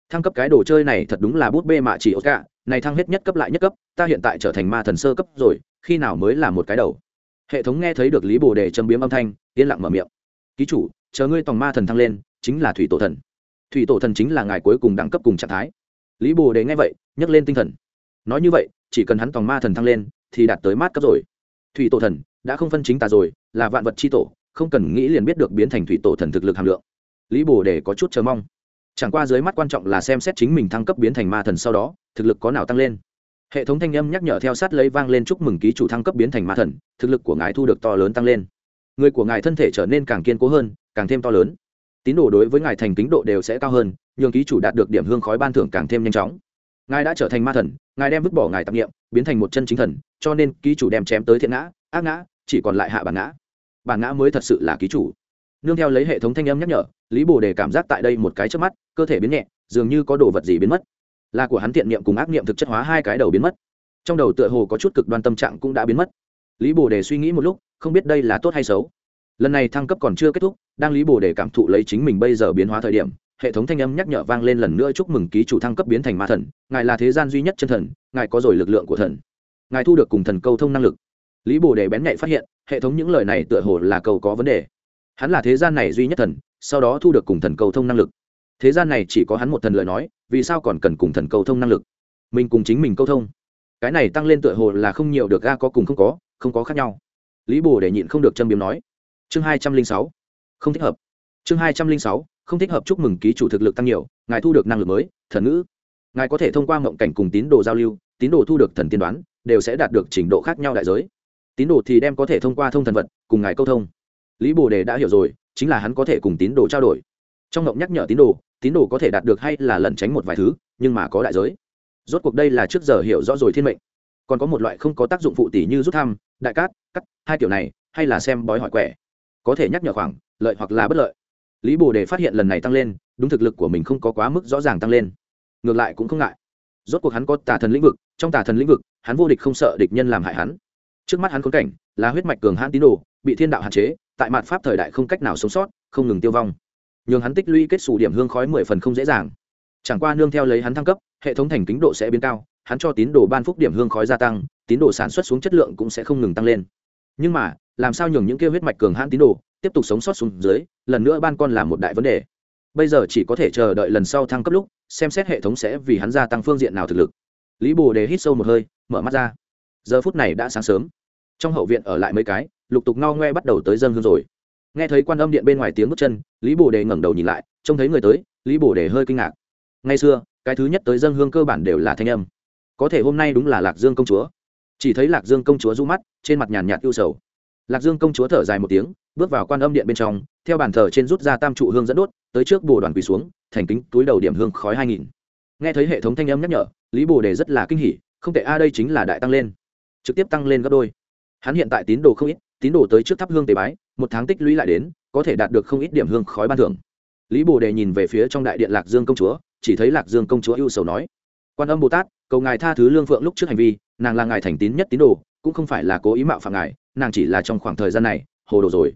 thăng cấp cái đồ chơi này thật đúng là bút bê mạ chỉ ốt cả này thăng hết nhất cấp lại nhất cấp, ta hiện tại trở thành ma thần sơ cấp rồi, khi nào mới là một cái đầu? Hệ thống nghe thấy được lý bồ đề châm biếm âm thanh, yên lặng mở miệng. Ký chủ, chờ ngươi tòng ma thần thăng lên, chính là thủy tổ thần. Thủy tổ thần chính là ngài cuối cùng đẳng cấp cùng trạng thái. Lý bồ đề nghe vậy, nhấc lên tinh thần. Nói như vậy, chỉ cần hắn tòng ma thần thăng lên, thì đạt tới mát cấp rồi. Thủy tổ thần, đã không phân chính ta rồi, là vạn vật c h i tổ, không cần nghĩ liền biết được biến thành thủy tổ thần thực lực hàm lượng. Lý bồ đề có chút chờ mong chẳng qua dưới mắt quan trọng là xem xét chính mình thăng cấp biến thành ma thần sau đó, thực lực có nào tăng lên. Hệ thống thanh âm nhắc nhở theo sát lấy vang lên chúc mừng ký chủ thăng cấp biến thành ma thần, thực lực của ngài thu được to lớn tăng lên. Người của ngài thân thể trở nên càng kiên cố hơn, càng thêm to lớn. Tín đồ đối với ngài thành kính độ đều sẽ cao hơn, nhường ký chủ đạt được điểm hương khói ban thưởng càng thêm nhanh chóng. Ngài đã trở thành ma thần, ngài đem vứt bỏ ngài tạp nghiệm biến thành một chân chính thần, cho nên ký chủ đem chém tới thiện ngã, ác ngã, chỉ còn lại hạ bản ngã. Bản ngã mới thật sự là ký chủ. Nương theo lấy hệ thống thanh âm nhắc nhở lý bồ đề cảm giác tại đây một cái trước mắt, cơ thể biến nhẹ, dường như có đồ vật gì biến mất. Là của hắn thiện niệm cùng ác niệm thực chất hóa hai cái đầu biến mất. Trong đầu tựa hồ có chút cực đoan tâm trạng cũng đã biến mất. Lý bồ đề suy nghĩ một lúc, không biết đây là tốt hay xấu. Lần này thăng cấp còn chưa kết thúc, đang lý bồ đề cảm thụ lấy chính mình bây giờ biến hóa thời điểm, hệ thống thanh âm nhắc nhở vang lên lần nữa chúc mừng ký chủ thăng cấp biến thành ma thần, ngài là thế gian duy nhất chân thần, ngài có rồi lực lượng của thần. Ngài thu được cùng thần câu thông năng lực. Lý bồ đề bén nhạy phát hiện, hệ thống những lời này tựa hồ là câu có vấn đề hắn là thế gian này duy nhất thần, sau đó thu được cùng thần cầu thông năng lực. Thế gian này chỉ có hắn một thần lời nói, vì sao còn cần cùng thần cầu thông năng lực? Mình cùng chính mình câu thông. Cái này tăng lên tựa hồ là không nhiều được ga có cùng không có không có khác nhau. Lý bồ để nhịn không được châm biếm nói. Chương hai trăm linh sáu. Không thích hợp. Chương hai trăm linh sáu. Không thích hợp chúc mừng ký chủ thực lực tăng nhiều, ngài thu được năng lực mới, thần ngữ. Ngài có thể thông qua mộng cảnh cùng tín đồ giao lưu, tín đồ thu được thần tiên đoán, đều sẽ đạt được trình độ khác nhau đại giới. Tín đồ thì đem có thể thông qua thông thần vật, cùng ngài câu thông lý bồ đề đã hiểu rồi, chính là hắn có thể cùng tín đồ trao đổi. Trong ngộng nhắc nhở tín đồ tín đồ có thể đạt được hay là lẩn tránh một vài thứ, nhưng mà có đại giới. Rốt cuộc đây là trước giờ hiểu rõ rồi thiên mệnh. Còn có một loại không có tác dụng phụ tỷ như rút thăm, đại cát, cắt, hai kiểu này, hay là xem bói hỏi quẻ. Có thể nhắc nhở khoảng, lợi hoặc là bất lợi. Lý bồ đề phát hiện lần này tăng lên, đúng thực lực của mình không có quá mức rõ ràng tăng lên. Ngược lại cũng không ngại. Rốt cuộc hắn có tà thần lĩnh vực, trong tà thần lĩnh vực, hắn vô địch không sợ địch nhân làm hại hắn. Trước mắt hắn khốn cảnh, là huyết mạch cường hãn tín đồ, bị thiên đạo hạn chế tại mạn pháp thời đại không cách nào sống sót, không ngừng tiêu vong. Nhường hắn tích lũy kết xù điểm hương khói mười phần không dễ dàng. Chẳng qua nương theo lấy hắn thăng cấp, hệ thống thành kính độ sẽ biến cao, hắn cho tín đồ ban phúc điểm hương khói gia tăng, tín đồ sản xuất xuống chất lượng cũng sẽ không ngừng tăng lên. Nhưng mà, làm sao nhường những kêu huyết mạch cường hãn tín đồ tiếp tục sống sót xuống dưới, lần nữa ban con là một đại vấn đề. Bây giờ chỉ có thể chờ đợi lần sau thăng cấp lúc, xem xét hệ thống sẽ vì hắn gia tăng phương diện nào thực lực. Lý bồ đề hít sâu một hơi, mở mắt ra. Giờ phút này đã sáng sớm. Trong hậu viện ở lại mấy cái lục tục no ngoe bắt đầu tới dân hương rồi. Nghe thấy quan âm điện bên ngoài tiếng bước chân, lý bồ đề ngẩng đầu nhìn lại, trông thấy người tới, lý bồ đề hơi kinh ngạc. Ngay xưa, cái thứ nhất tới dân hương cơ bản đều là thanh âm. Có thể hôm nay đúng là lạc dương công chúa. Chỉ thấy lạc dương công chúa rũ mắt, trên mặt nhàn nhạt ưu sầu. Lạc dương công chúa thở dài một tiếng, bước vào quan âm điện bên trong, theo bàn thờ trên rút ra tam trụ hương dẫn đốt, tới trước bồ đoàn quỳ xuống, thành kính túi đầu điểm hương khói hai nghìn. Nghe thấy hệ thống thanh âm nhắc nhở, lý bồ đề rất là kinh hỉ, không thể a, đây chính là đại tăng lên. Trực tiếp tăng lên gấp đôi. Hắn hiện tại tín đồ không ít tín đồ tới trước thắp hương tế bái, một tháng tích lũy lại đến, có thể đạt được không ít điểm hương khói ban thưởng. Lý bồ đề nhìn về phía trong đại điện lạc dương công chúa, chỉ thấy lạc dương công chúa ưu sầu nói, quan âm bồ tát, cầu ngài tha thứ lương phượng lúc trước hành vi, nàng là ngài thành tín nhất tín đồ, cũng không phải là cố ý mạo phạm ngài, nàng chỉ là trong khoảng thời gian này, hồ đồ rồi.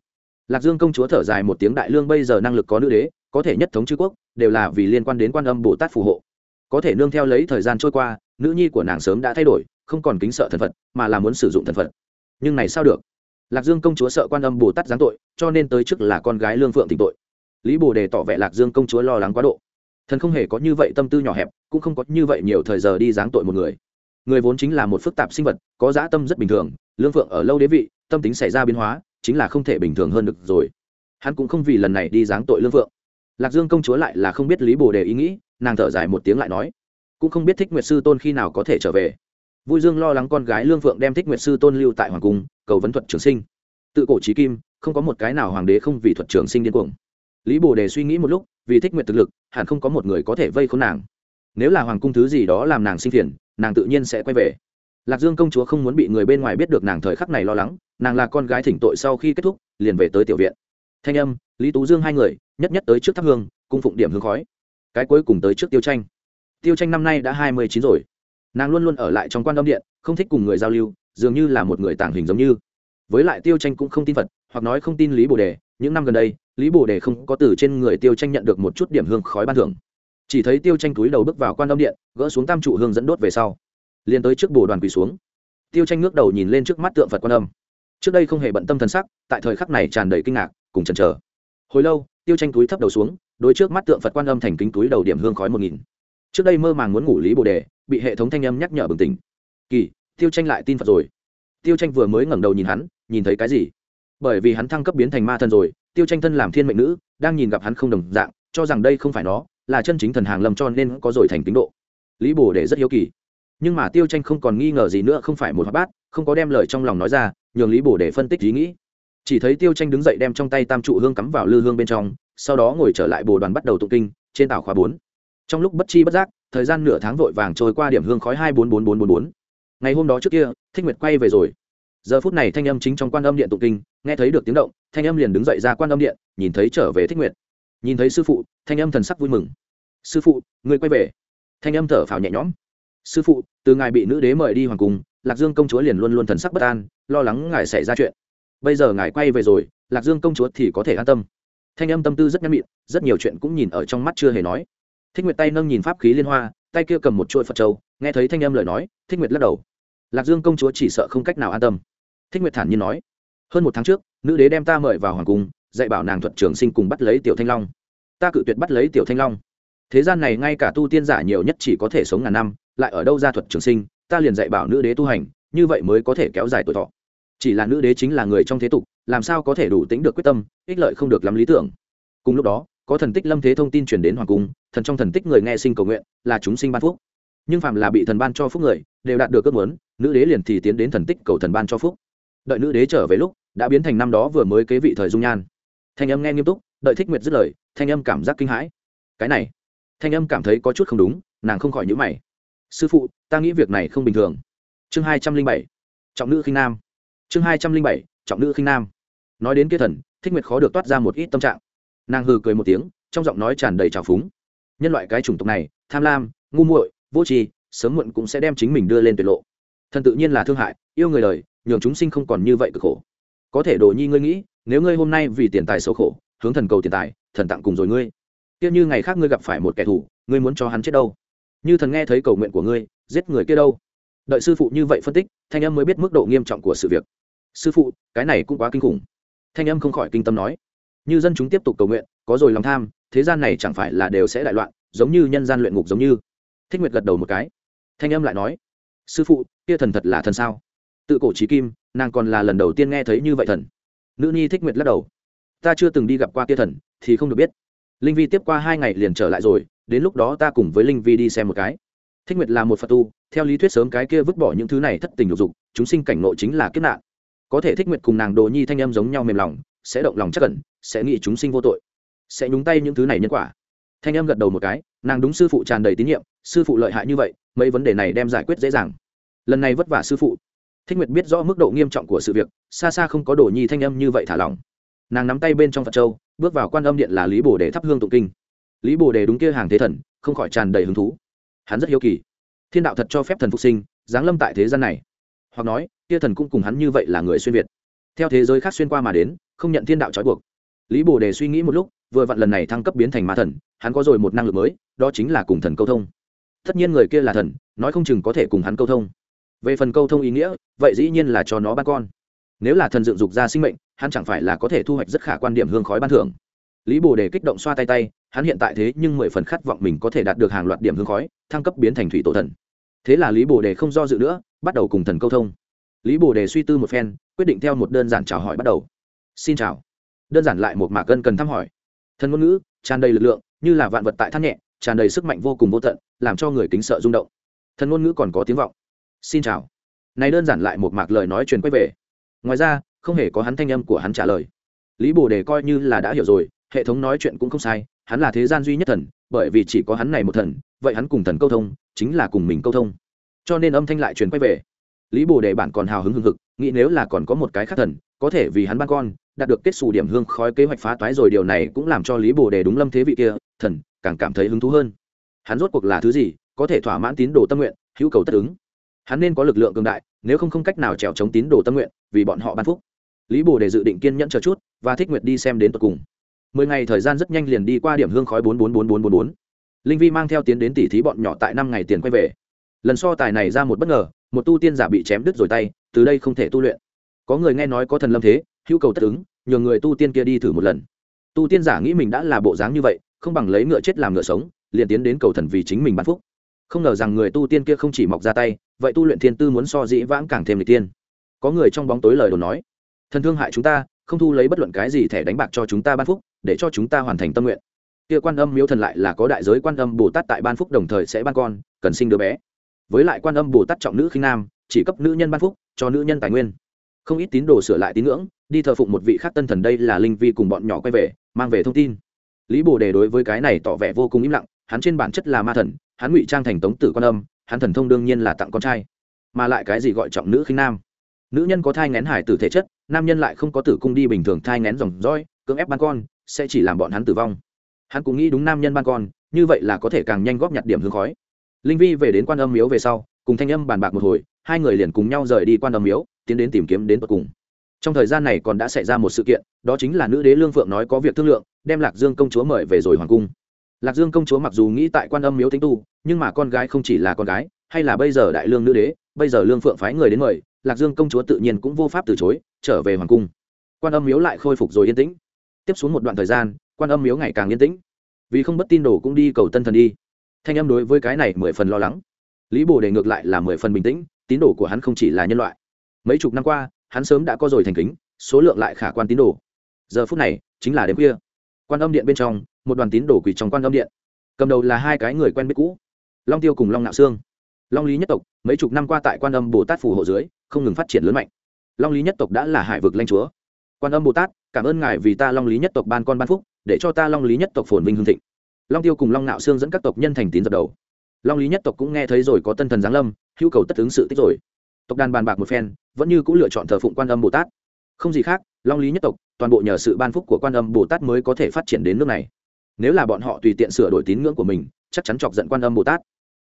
Lạc dương công chúa thở dài một tiếng đại lương bây giờ năng lực có nữ đế, có thể nhất thống chư quốc, đều là vì liên quan đến quan âm bồ tát phù hộ. Có thể nương theo lấy thời gian trôi qua, nữ nhi của nàng sớm đã thay đổi, không còn kính sợ thần phật, mà là muốn sử dụng thần phật. Nhưng này sao được? Lạc dương công chúa sợ quan âm bồ tát giáng tội, cho nên tới trước là con gái lương phượng tịnh tội. Lý bồ đề tỏ vẻ lạc dương công chúa lo lắng quá độ. Thần không hề có như vậy tâm tư nhỏ hẹp, cũng không có như vậy nhiều thời giờ đi giáng tội một người. Người vốn chính là một phức tạp sinh vật, có dã tâm rất bình thường, lương phượng ở lâu đế vị, tâm tính xảy ra biến hóa, chính là không thể bình thường hơn được rồi. Hắn cũng không vì lần này đi giáng tội lương phượng. Lạc dương công chúa lại là không biết lý bồ đề ý nghĩ, nàng thở dài một tiếng lại nói, cũng không biết thích nguyệt sư tôn khi nào có thể trở về vui dương lo lắng con gái lương phượng đem thích nguyệt sư tôn lưu tại hoàng cung, cầu vấn thuật trường sinh. Tự cổ trí kim, không có một cái nào hoàng đế không vì thuật trường sinh điên cuồng. Lý bồ đề suy nghĩ một lúc, vì thích nguyệt thực lực, hẳn không có một người có thể vây khốn nàng. Nếu là hoàng cung thứ gì đó làm nàng sinh phiền, nàng tự nhiên sẽ quay về. Lạc dương công chúa không muốn bị người bên ngoài biết được nàng thời khắc này lo lắng, nàng là con gái thỉnh tội sau khi kết thúc, liền về tới tiểu viện. Thanh âm, lý tú dương hai người, nhất nhất tới trước thắp hương, cung phụng điểm hương khói. Cái cuối cùng tới trước tiêu tranh. Tiêu tranh năm nay đã hai mươi chín rồi nàng luôn luôn ở lại trong quan âm điện, không thích cùng người giao lưu, dường như là một người tàng hình giống như. Với lại tiêu tranh cũng không tin phật, hoặc nói không tin lý bồ đề, những năm gần đây, lý bồ đề không có từ trên người tiêu tranh nhận được một chút điểm hương khói ban thưởng. Chỉ thấy tiêu tranh túi đầu bước vào quan âm điện, gỡ xuống tam trụ hương dẫn đốt về sau, liền tới trước bồ đoàn quỳ xuống. Tiêu tranh ngước đầu nhìn lên trước mắt tượng phật quan âm. Trước đây không hề bận tâm thần sắc, tại thời khắc này tràn đầy kinh ngạc, cùng chần chờ. Hồi lâu, tiêu tranh túi thấp đầu xuống, đối trước mắt tượng phật quan âm thành kính túi đầu điểm hương khói một nghìn trước đây mơ màng muốn ngủ lý bồ đề, bị hệ thống thanh âm nhắc nhở bừng tỉnh. Kỳ, tiêu tranh lại tin phật rồi. Tiêu tranh vừa mới ngẩng đầu nhìn hắn, nhìn thấy cái gì? Bởi vì hắn thăng cấp biến thành ma thần rồi, tiêu tranh thân làm thiên mệnh nữ, đang nhìn gặp hắn không đồng dạng, cho rằng đây không phải nó, là chân chính thần hàng lâm cho nên có rồi thành tính độ. Lý bồ đề rất hiếu kỳ. Nhưng mà tiêu tranh không còn nghi ngờ gì nữa, không phải một hoạt bát, không có đem lời trong lòng nói ra, nhường lý bồ đề phân tích ý nghĩ. Chỉ thấy tiêu tranh đứng dậy đem trong tay tam trụ hương cắm vào lư hương bên trong, sau đó ngồi trở lại bồ đoàn bắt đầu tụng kinh, trên tảo khóa bốn trong lúc bất chi bất giác, thời gian nửa tháng vội vàng trôi qua điểm hương khói hai bốn bốn bốn bốn bốn. Ngày hôm đó trước kia, thích nguyệt quay về rồi. Giờ phút này thanh âm chính trong quan âm điện tụng kinh, nghe thấy được tiếng động, thanh âm liền đứng dậy ra quan âm điện, nhìn thấy trở về thích nguyệt. Nhìn thấy sư phụ, thanh âm thần sắc vui mừng. Sư phụ, người quay về. Thanh âm thở phào nhẹ nhõm. Sư phụ, từ ngài bị nữ đế mời đi hoàng cung, lạc dương công chúa liền luôn luôn thần sắc bất an, lo lắng ngài xảy ra chuyện. Bây giờ ngài quay về rồi, lạc dương công chúa thì có thể an tâm. Thanh âm tâm tư rất nhắm mịn rất nhiều chuyện cũng nhìn ở trong mắt chưa hề nói thích nguyệt tay nâng nhìn pháp khí liên hoa, tay kia cầm một chuỗi phật trâu nghe thấy thanh âm lời nói, thích nguyệt lắc đầu. Lạc dương công chúa chỉ sợ không cách nào an tâm. Thích nguyệt thản nhiên nói, hơn một tháng trước, nữ đế đem ta mời vào hoàng cung, dạy bảo nàng thuật trường sinh cùng bắt lấy tiểu thanh long. Ta cự tuyệt bắt lấy tiểu thanh long. Thế gian này ngay cả tu tiên giả nhiều nhất chỉ có thể sống ngàn năm, lại ở đâu ra thuật trường sinh, ta liền dạy bảo nữ đế tu hành, như vậy mới có thể kéo dài tuổi thọ. Chỉ là nữ đế chính là người trong thế tục, làm sao có thể đủ tính được quyết tâm, ích lợi không được lắm lý tưởng. Cùng lúc đó có thần tích lâm thế thông tin truyền đến hoàng cung, thần trong thần tích người nghe sinh cầu nguyện, là chúng sinh ban phúc. Nhưng phạm là bị thần ban cho phúc người, đều đạt được ước muốn, nữ đế liền thì tiến đến thần tích cầu thần ban cho phúc. Đợi nữ đế trở về lúc, đã biến thành năm đó vừa mới kế vị thời dung nhan. Thanh âm nghe nghiêm túc, đợi thích nguyệt dứt lời, thanh âm cảm giác kinh hãi. Cái này, thanh âm cảm thấy có chút không đúng, nàng không khỏi nhữ mày. Sư phụ, ta nghĩ việc này không bình thường. Chương hai trăm linh bảy, trọng nữ khinh nam. Chương hai trăm linh bảy, trọng nữ khinh nam. Nói đến kia thần, thích nguyệt khó được toát ra một ít tâm trạng nàng hừ cười một tiếng, trong giọng nói tràn đầy trào phúng. Nhân loại cái chủng tộc này, tham lam, ngu muội, vô tri, sớm muộn cũng sẽ đem chính mình đưa lên tuyệt lộ. Thần tự nhiên là thương hại, yêu người đời, nhường chúng sinh không còn như vậy cực khổ. Có thể đồ nhi ngươi nghĩ, nếu ngươi hôm nay vì tiền tài xấu khổ, hướng thần cầu tiền tài, thần tặng cùng rồi ngươi. Tiếc như ngày khác ngươi gặp phải một kẻ thù, ngươi muốn cho hắn chết đâu? Như thần nghe thấy cầu nguyện của ngươi, giết người kia đâu? Đợi sư phụ như vậy phân tích, thanh âm mới biết mức độ nghiêm trọng của sự việc. Sư phụ, cái này cũng quá kinh khủng. Thanh âm không khỏi kinh tâm nói như dân chúng tiếp tục cầu nguyện, có rồi lòng tham, thế gian này chẳng phải là đều sẽ đại loạn, giống như nhân gian luyện ngục giống như. Thích nguyệt gật đầu một cái. Thanh âm lại nói, sư phụ, kia thần thật là thần sao? Tự cổ trí kim, nàng còn là lần đầu tiên nghe thấy như vậy thần. Nữ nhi thích nguyệt lắc đầu, ta chưa từng đi gặp qua kia thần, thì không được biết. Linh vi tiếp qua hai ngày liền trở lại rồi, đến lúc đó ta cùng với linh vi đi xem một cái. Thích nguyệt là một phật tu, theo lý thuyết sớm cái kia vứt bỏ những thứ này thất tình lục dục, chúng sinh cảnh nội chính là kiếp nạn. Có thể thích nguyệt cùng nàng đồ nhi thanh âm giống nhau mềm lòng sẽ động lòng chắc cẩn, sẽ nghĩ chúng sinh vô tội, sẽ nhúng tay những thứ này nhân quả. Thanh âm gật đầu một cái, nàng đúng sư phụ tràn đầy tín nhiệm, sư phụ lợi hại như vậy, mấy vấn đề này đem giải quyết dễ dàng. Lần này vất vả sư phụ. Thích nguyệt biết rõ mức độ nghiêm trọng của sự việc, xa xa không có đồ nhi thanh âm như vậy thả lỏng. Nàng nắm tay bên trong phật châu, bước vào quan âm điện là lý bồ đề thắp hương tụng kinh. Lý bồ đề đúng kia hàng thế thần, không khỏi tràn đầy hứng thú. Hắn rất hiếu kỳ. Thiên đạo thật cho phép thần phục sinh, giáng lâm tại thế gian này. Hoặc nói, kia thần cũng cùng hắn như vậy là người xuyên việt. Theo thế giới khác xuyên qua mà đến không nhận thiên đạo trói buộc. Lý bồ đề suy nghĩ một lúc, vừa vặn lần này thăng cấp biến thành ma thần, hắn có rồi một năng lực mới, đó chính là cùng thần câu thông. Tất nhiên người kia là thần, nói không chừng có thể cùng hắn câu thông. Về phần câu thông ý nghĩa, vậy dĩ nhiên là cho nó ban con. Nếu là thần dựng dục ra sinh mệnh, hắn chẳng phải là có thể thu hoạch rất khả quan điểm hương khói ban thưởng. Lý bồ đề kích động xoa tay tay, hắn hiện tại thế nhưng mười phần khát vọng mình có thể đạt được hàng loạt điểm hương khói, thăng cấp biến thành thủy tổ thần. Thế là lý bồ đề không do dự nữa, bắt đầu cùng thần câu thông. Lý bồ đề suy tư một phen, quyết định theo một đơn giản chào hỏi bắt đầu xin chào. Đơn giản lại một mạc cân cần thăm hỏi. Thần ngôn ngữ, tràn đầy lực lượng, như là vạn vật tại thắt nhẹ, tràn đầy sức mạnh vô cùng vô tận, làm cho người kính sợ rung động. Thần ngôn ngữ còn có tiếng vọng. Xin chào. Này đơn giản lại một mạc lời nói truyền quay về. Ngoài ra, không hề có hắn thanh âm của hắn trả lời. Lý bồ đề coi như là đã hiểu rồi, hệ thống nói chuyện cũng không sai, hắn là thế gian duy nhất thần, bởi vì chỉ có hắn này một thần, vậy hắn cùng thần câu thông, chính là cùng mình câu thông. Cho nên âm thanh lại truyền quay về. Lý bồ đề bản còn hào hứng hưng hực, nghĩ nếu là còn có một cái khác thần, có thể vì hắn ban con đạt được kết xù điểm hương khói kế hoạch phá toái rồi, điều này cũng làm cho lý bồ đề đúng lâm thế vị kia, thần, càng cảm thấy hứng thú hơn. Hắn rốt cuộc là thứ gì, có thể thỏa mãn tín đồ tâm nguyện, hữu cầu tất ứng. Hắn nên có lực lượng cường đại, nếu không không cách nào trèo chống tín đồ tâm nguyện, vì bọn họ ban phúc. Lý bồ đề dự định kiên nhẫn chờ chút, và thích nguyệt đi xem đến tận cùng. Mười ngày thời gian rất nhanh liền đi qua điểm hương khói bốn bốn bốn bốn bốn bốn. Linh vi mang theo tiến đến tỷ thí bọn nhỏ tại năm ngày tiền quay về. Lần so tài này ra một bất ngờ, một tu tiên giả bị chém đứt rồi tay, từ đây không thể tu luyện. Có người nghe nói có thần lâm thế hữu cầu tất ứng, nhờ người tu tiên kia đi thử một lần. Tu tiên giả nghĩ mình đã là bộ dáng như vậy, không bằng lấy ngựa chết làm ngựa sống, liền tiến đến cầu thần vì chính mình ban phúc. Không ngờ rằng người tu tiên kia không chỉ mọc ra tay, vậy tu luyện thiên tư muốn so dĩ vãng càng thêm lịch tiên. Có người trong bóng tối lời đồn nói, thần thương hại chúng ta, không thu lấy bất luận cái gì thẻ đánh bạc cho chúng ta ban phúc, để cho chúng ta hoàn thành tâm nguyện. Kia quan âm miếu thần lại là có đại giới quan âm bồ tát tại ban phúc đồng thời sẽ ban con, cần sinh đứa bé. Với lại quan âm bồ tát trọng nữ khinh nam, chỉ cấp nữ nhân ban phúc, cho nữ nhân tài nguyên. Không ít tín đồ sửa lại tín ngưỡng đi thờ phụng một vị khác tân thần đây là linh vi cùng bọn nhỏ quay về, mang về thông tin. Lý bồ đề đối với cái này tỏ vẻ vô cùng im lặng, hắn trên bản chất là ma thần, hắn ngụy trang thành tống tử quan âm, hắn thần thông đương nhiên là tặng con trai, mà lại cái gì gọi trọng nữ khinh nam. Nữ nhân có thai ngén hải tử thể chất, nam nhân lại không có tử cung đi bình thường thai ngén dòng roi cưỡng ép ban con, sẽ chỉ làm bọn hắn tử vong. Hắn cũng nghĩ đúng nam nhân ban con, như vậy là có thể càng nhanh góp nhặt điểm hương khói. Linh vi về đến quan âm miếu về sau, cùng thanh âm bàn bạc một hồi, hai người liền cùng nhau rời đi quan âm miếu, tiến đến tìm kiếm đến tận cùng trong thời gian này còn đã xảy ra một sự kiện, đó chính là nữ đế lương phượng nói có việc thương lượng, đem lạc dương công chúa mời về rồi hoàng cung. Lạc dương công chúa mặc dù nghĩ tại quan âm miếu tính tu, nhưng mà con gái không chỉ là con gái, hay là bây giờ đại lương nữ đế, bây giờ lương phượng phái người đến mời, lạc dương công chúa tự nhiên cũng vô pháp từ chối, trở về hoàng cung. Quan âm miếu lại khôi phục rồi yên tĩnh. Tiếp xuống một đoạn thời gian, quan âm miếu ngày càng yên tĩnh. Vì không bất tin đồ cũng đi cầu tân thần đi. Thanh âm đối với cái này mười phần lo lắng. Lý bồ đề ngược lại là mười phần bình tĩnh, tín đồ của hắn không chỉ là nhân loại. Mấy chục năm qua hắn sớm đã có rồi thành kính số lượng lại khả quan tín đồ. Giờ phút này chính là đêm khuya. Quan âm điện bên trong một đoàn tín đồ quỳ trong quan âm điện. Cầm đầu là hai cái người quen biết cũ long tiêu cùng long nạo xương, long lý nhất tộc mấy chục năm qua tại quan âm bồ tát phù hộ dưới không ngừng phát triển lớn mạnh. Long lý nhất tộc đã là hải vực lanh chúa. Quan âm bồ tát cảm ơn ngài vì ta long lý nhất tộc ban con ban phúc để cho ta long lý nhất tộc phồn vinh hương thịnh. Long tiêu cùng long nạo xương dẫn các tộc nhân thành tín dập đầu. Long lý nhất tộc cũng nghe thấy rồi có tân thần giáng lâm hữu cầu tất ứng sự tích rồi. Tộc đàn bàn bạc một phen vẫn như cũng lựa chọn thờ phụng quan âm bồ tát. Không gì khác, long lý nhất tộc, toàn bộ nhờ sự ban phúc của quan âm bồ tát mới có thể phát triển đến nước này. Nếu là bọn họ tùy tiện sửa đổi tín ngưỡng của mình, chắc chắn chọc giận quan âm bồ tát.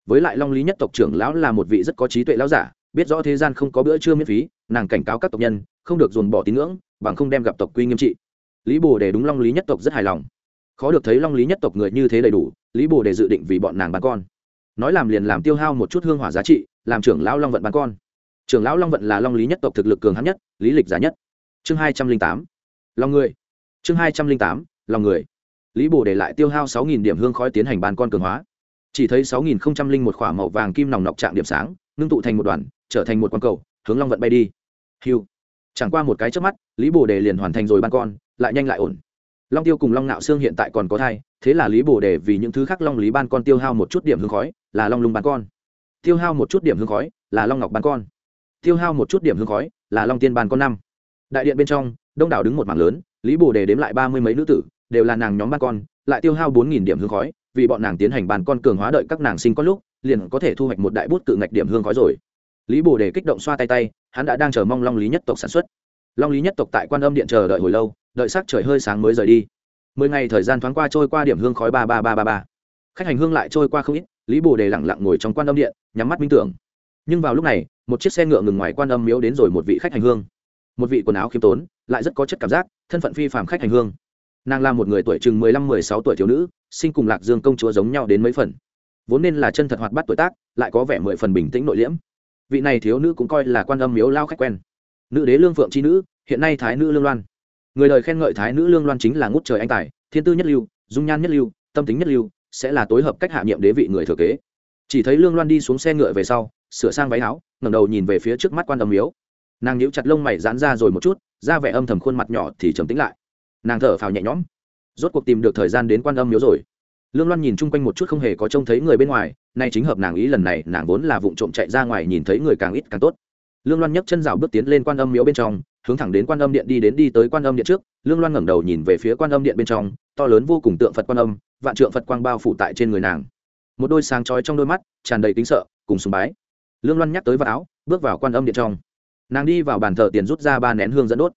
Với lại long lý nhất tộc trưởng lão là một vị rất có trí tuệ lão giả, biết rõ thế gian không có bữa trưa miễn phí, nàng cảnh cáo các tộc nhân, không được dồn bỏ tín ngưỡng, bằng không đem gặp tộc quy nghiêm trị. Lý bồ đề đúng long lý nhất tộc rất hài lòng. Khó được thấy long lý nhất tộc người như thế đầy đủ, lý bồ đề dự định vì bọn nàng bán con. Nói làm liền làm tiêu hao một chút hương hỏa giá trị, làm trưởng lão long vận bán con trưởng lão long vận là long lý nhất tộc thực lực cường hắn nhất, lý lịch giá nhất. Chương hai trăm linh tám. Lòng người. Chương hai trăm linh tám lòng người. Lý bồ để lại tiêu hao sáu nghìn điểm hương khói tiến hành bàn con cường hóa. Chỉ thấy sáu nghìn không trăm linh một k h ỏ a màu vàng kim nòng nọc trạng điểm sáng, ngưng tụ thành một đoàn, trở thành một con cầu, hướng long vận bay đi. Hiu. Chẳng qua một cái trước mắt, lý bồ đề liền hoàn thành rồi ban con, lại nhanh lại ổn. Long tiêu cùng long nạo xương hiện tại còn có thai, thế là lý bồ đề vì những thứ khác long lý ban con tiêu hao một chút điểm hương khói, là long lung ban con. Tiêu hao một chút điểm hương khói, là long ngọc ban con tiêu hao một chút điểm hương khói, là long tiên bàn con năm. Đại điện bên trong, đông đảo đứng một mảng lớn, lý bồ đề đếm lại ba mươi mấy nữ tử, đều là nàng nhóm ban con, lại tiêu hao bốn nghìn điểm hương khói, vì bọn nàng tiến hành bàn con cường hóa đợi các nàng sinh con lúc, liền có thể thu hoạch một đại bút cự ngạch điểm hương khói rồi. Lý bồ đề kích động xoa tay tay, hắn đã đang chờ mong long lý nhất tộc sản xuất. Long lý nhất tộc tại quan âm điện chờ đợi hồi lâu, đợi sắc trời hơi sáng mới rời đi. Mười ngày thời gian thoáng qua trôi qua điểm hương khói ba ba ba ba ba. Khách hành hương lại trôi qua không ít, lý bồ đề lẳng lặng ngồi trong quan âm điện, nhắm mắt minh tưởng. Nhưng vào lúc này một chiếc xe ngựa ngừng ngoài quan âm miếu đến rồi một vị khách hành hương. Một vị quần áo khiêm tốn, lại rất có chất cảm giác, thân phận phi phàm khách hành hương. Nàng là một người tuổi chừng mười lăm, mười sáu tuổi thiếu nữ, sinh cùng lạc dương công chúa giống nhau đến mấy phần. Vốn nên là chân thật hoạt bắt tuổi tác, lại có vẻ mười phần bình tĩnh nội liễm. Vị này thiếu nữ cũng coi là quan âm miếu lao khách quen. Nữ đế lương phượng c h i nữ, hiện nay thái nữ lương loan. Người đời khen ngợi thái nữ lương loan chính là ngút trời anh tài, thiên tư nhất lưu, dung nhan nhất lưu, tâm tính nhất lưu, sẽ là tối hợp cách hạ nhiệm đế vị người thừa kế. Chỉ thấy lương loan đi xuống xe ngựa về sau, sửa sang váy áo ngẩng đầu nhìn về phía trước mắt quan âm miếu. Nàng nhíu chặt lông mày giãn ra rồi một chút ra vẻ âm thầm khuôn mặt nhỏ thì trầm tĩnh lại. Nàng thở phào nhẹ nhõm. Rốt cuộc tìm được thời gian đến quan âm miếu rồi. Lương loan nhìn chung quanh một chút không hề có trông thấy người bên ngoài, nay chính hợp nàng ý lần này, nàng vốn là vụng trộm chạy ra ngoài nhìn thấy người càng ít càng tốt. Lương loan nhấc chân rào bước tiến lên quan âm miếu bên trong, hướng thẳng đến quan âm điện đi đến đi tới quan âm điện trước. Lương loan ngẩng đầu nhìn về phía quan âm điện bên trong, to lớn vô cùng tượng phật quan âm, vạn trượng phật quang bao phủ tại trên người nàng. Một đôi sáng chói trong đôi mắt, tràn đầy kính sợ, cùng sùng bái lương loan nhắc tới vào áo bước vào quan âm điện trong nàng đi vào bàn thờ tiền rút ra ba nén hương dẫn đốt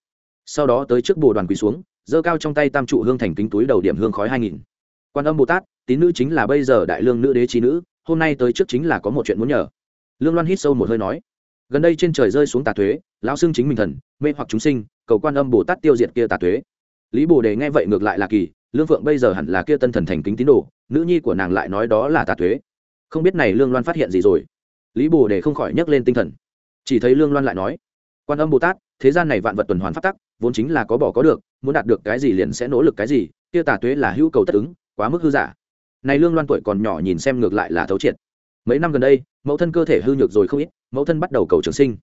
sau đó tới trước bồ đoàn quỳ xuống giơ cao trong tay tam trụ hương thành kính túi đầu điểm hương khói hai nghìn quan âm bồ tát tín nữ chính là bây giờ đại lương nữ đế trí nữ hôm nay tới trước chính là có một chuyện muốn nhờ lương loan hít sâu một hơi nói gần đây trên trời rơi xuống tà thuế lão xưng chính mình thần mê hoặc chúng sinh cầu quan âm bồ tát tiêu diệt kia tà thuế lý bồ đề nghe vậy ngược lại là kỳ lương phượng bây giờ hẳn là kia tân thần thành kính tín đồ nữ nhi của nàng lại nói đó là tà thuế không biết này lương loan phát hiện gì rồi lý bồ đề không khỏi nhấc lên tinh thần. Chỉ thấy lương loan lại nói, quan âm bồ tát, thế gian này vạn vật tuần hoàn phát tắc, vốn chính là có bỏ có được, muốn đạt được cái gì liền sẽ nỗ lực cái gì, kia tà tuế là hữu cầu tất ứng, quá mức hư giả. Này lương loan tuổi còn nhỏ nhìn xem ngược lại là thấu triệt. Mấy năm gần đây, mẫu thân cơ thể hư nhược rồi không ít, mẫu thân bắt đầu cầu trường sinh.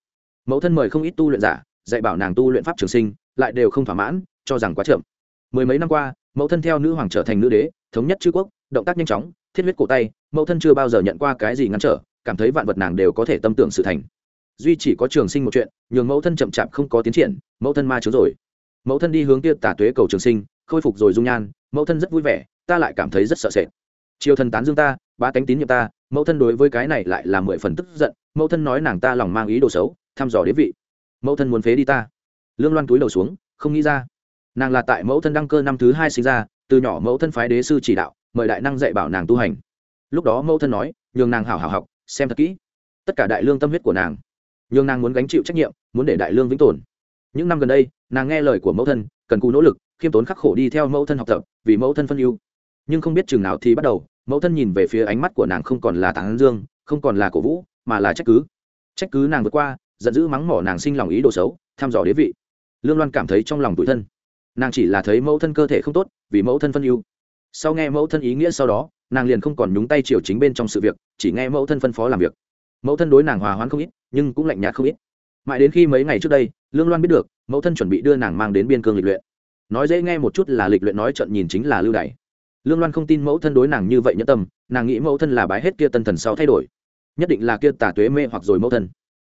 Mẫu thân mời không ít tu luyện giả, dạy bảo nàng tu luyện pháp trường sinh, lại đều không thỏa mãn, cho rằng quá chậm. Mười mấy năm qua, mẫu thân theo nữ hoàng trở thành nữ đế, thống nhất chư quốc, động tác nhanh chóng, thiết huyết cổ tay, mẫu thân chưa bao giờ nhận qua cái gì ngăn trở cảm thấy vạn vật nàng đều có thể tâm tưởng sự thành. Duy chỉ có trường sinh một chuyện, nhường mẫu thân chậm chạp không có tiến triển, mẫu thân ma chứa rồi. Mẫu thân đi hướng kia tả tuế cầu trường sinh, khôi phục rồi dung nhan, mẫu thân rất vui vẻ, ta lại cảm thấy rất sợ sệt. Triều thần tán dương ta ba tánh tín nhiệm ta, mẫu thân đối với cái này lại là mười phần tức giận, mẫu thân nói nàng ta lòng mang ý đồ xấu, thăm dò đế vị. Mẫu thân muốn phế đi ta. Lương loan túi đầu xuống, không nghĩ ra. Nàng là tại mẫu thân đăng cơ năm thứ hai sinh ra, từ nhỏ mẫu thân phái đế sư chỉ đạo, mời đại năng dạy bảo nàng tu hành. Lúc đó mẫu thân nói, nhường nàng hảo hảo học xem thật kỹ. Tất cả đại lương tâm huyết của nàng. Nhường nàng muốn gánh chịu trách nhiệm, muốn để đại lương vĩnh tồn. Những năm gần đây, nàng nghe lời của mẫu thân, cần cù nỗ lực, khiêm tốn khắc khổ đi theo mẫu thân học tập, vì mẫu thân phân ưu. Nhưng không biết chừng nào thì bắt đầu, mẫu thân nhìn về phía ánh mắt của nàng không còn là tán dương, không còn là cổ vũ, mà là trách cứ. Trách cứ nàng vượt qua, giận dữ mắng mỏ nàng sinh lòng ý đồ xấu, thăm dò đế vị. Lương loan cảm thấy trong lòng tủi thân. Nàng chỉ là thấy mẫu thân cơ thể không tốt, vì mẫu thân phân ưu. Sau nghe mẫu thân ý nghĩa sau đó nàng liền không còn nhúng tay chiều chính bên trong sự việc, chỉ nghe mẫu thân phân phó làm việc. Mẫu thân đối nàng hòa hoãn không ít, nhưng cũng lạnh nhạt không ít. Mãi đến khi mấy ngày trước đây, lương loan biết được, mẫu thân chuẩn bị đưa nàng mang đến biên cương lịch luyện. Nói dễ nghe một chút là lịch luyện nói trận nhìn chính là lưu đày. Lương loan không tin mẫu thân đối nàng như vậy nhất tâm, nàng nghĩ mẫu thân là bái hết kia tân thần sau thay đổi. Nhất định là kia tà tuế mê hoặc rồi mẫu thân.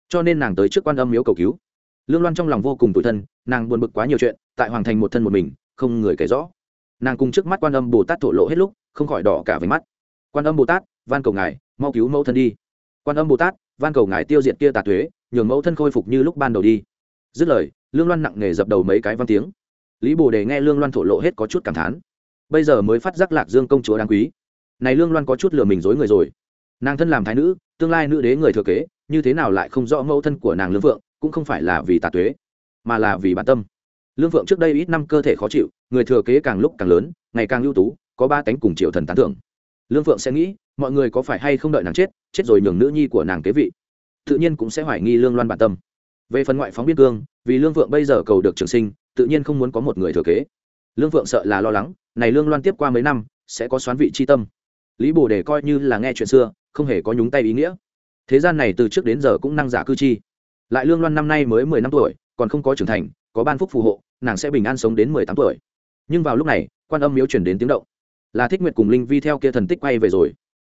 Cho nên nàng tới trước quan âm miếu cầu cứu. Lương loan trong lòng vô cùng tủi thân, nàng buồn bực quá nhiều chuyện, tại hoàng thành một thân một mình, không người kể rõ nàng cùng trước mắt quan âm bồ tát thổ lộ hết lúc, không khỏi đỏ cả với mắt. Quan âm bồ tát, van cầu ngài, mau cứu mẫu thân đi. Quan âm bồ tát, van cầu ngài tiêu diệt kia tà tuế, nhường mẫu thân khôi phục như lúc ban đầu đi. Dứt lời, lương loan nặng nề dập đầu mấy cái văn tiếng. Lý bồ đề nghe lương loan thổ lộ hết có chút cảm thán. Bây giờ mới phát giác lạc dương công chúa đáng quý. Này lương loan có chút lừa mình dối người rồi. Nàng thân làm thái nữ, tương lai nữ đế người thừa kế, như thế nào lại không rõ mẫu thân của nàng lương vượng, cũng không phải là vì tà tuế, mà là vì bản tâm lương vượng trước đây ít năm cơ thể khó chịu, người thừa kế càng lúc càng lớn, ngày càng ưu tú, có ba cánh cùng triệu thần tán thưởng. Lương vượng sẽ nghĩ, mọi người có phải hay không đợi nàng chết chết rồi nhường nữ nhi của nàng kế vị. Tự nhiên cũng sẽ hoài nghi lương loan bản tâm. Về phần ngoại phóng biên cương, vì lương vượng bây giờ cầu được trường sinh, tự nhiên không muốn có một người thừa kế. Lương vượng sợ là lo lắng, này lương loan tiếp qua mấy năm, sẽ có xoán vị c h i tâm. Lý bồ đề coi như là nghe chuyện xưa, không hề có nhúng tay ý nghĩa. Thế gian này từ trước đến giờ cũng năng giả cư chi. Lại lương loan năm nay mới mười năm tuổi, còn không có trưởng thành có ban phúc phù hộ, nàng sẽ bình an sống đến mười tám tuổi. Nhưng vào lúc này, quan âm miếu chuyển đến tiếng động. Là thích nguyệt cùng linh vi theo kia thần tích quay về rồi.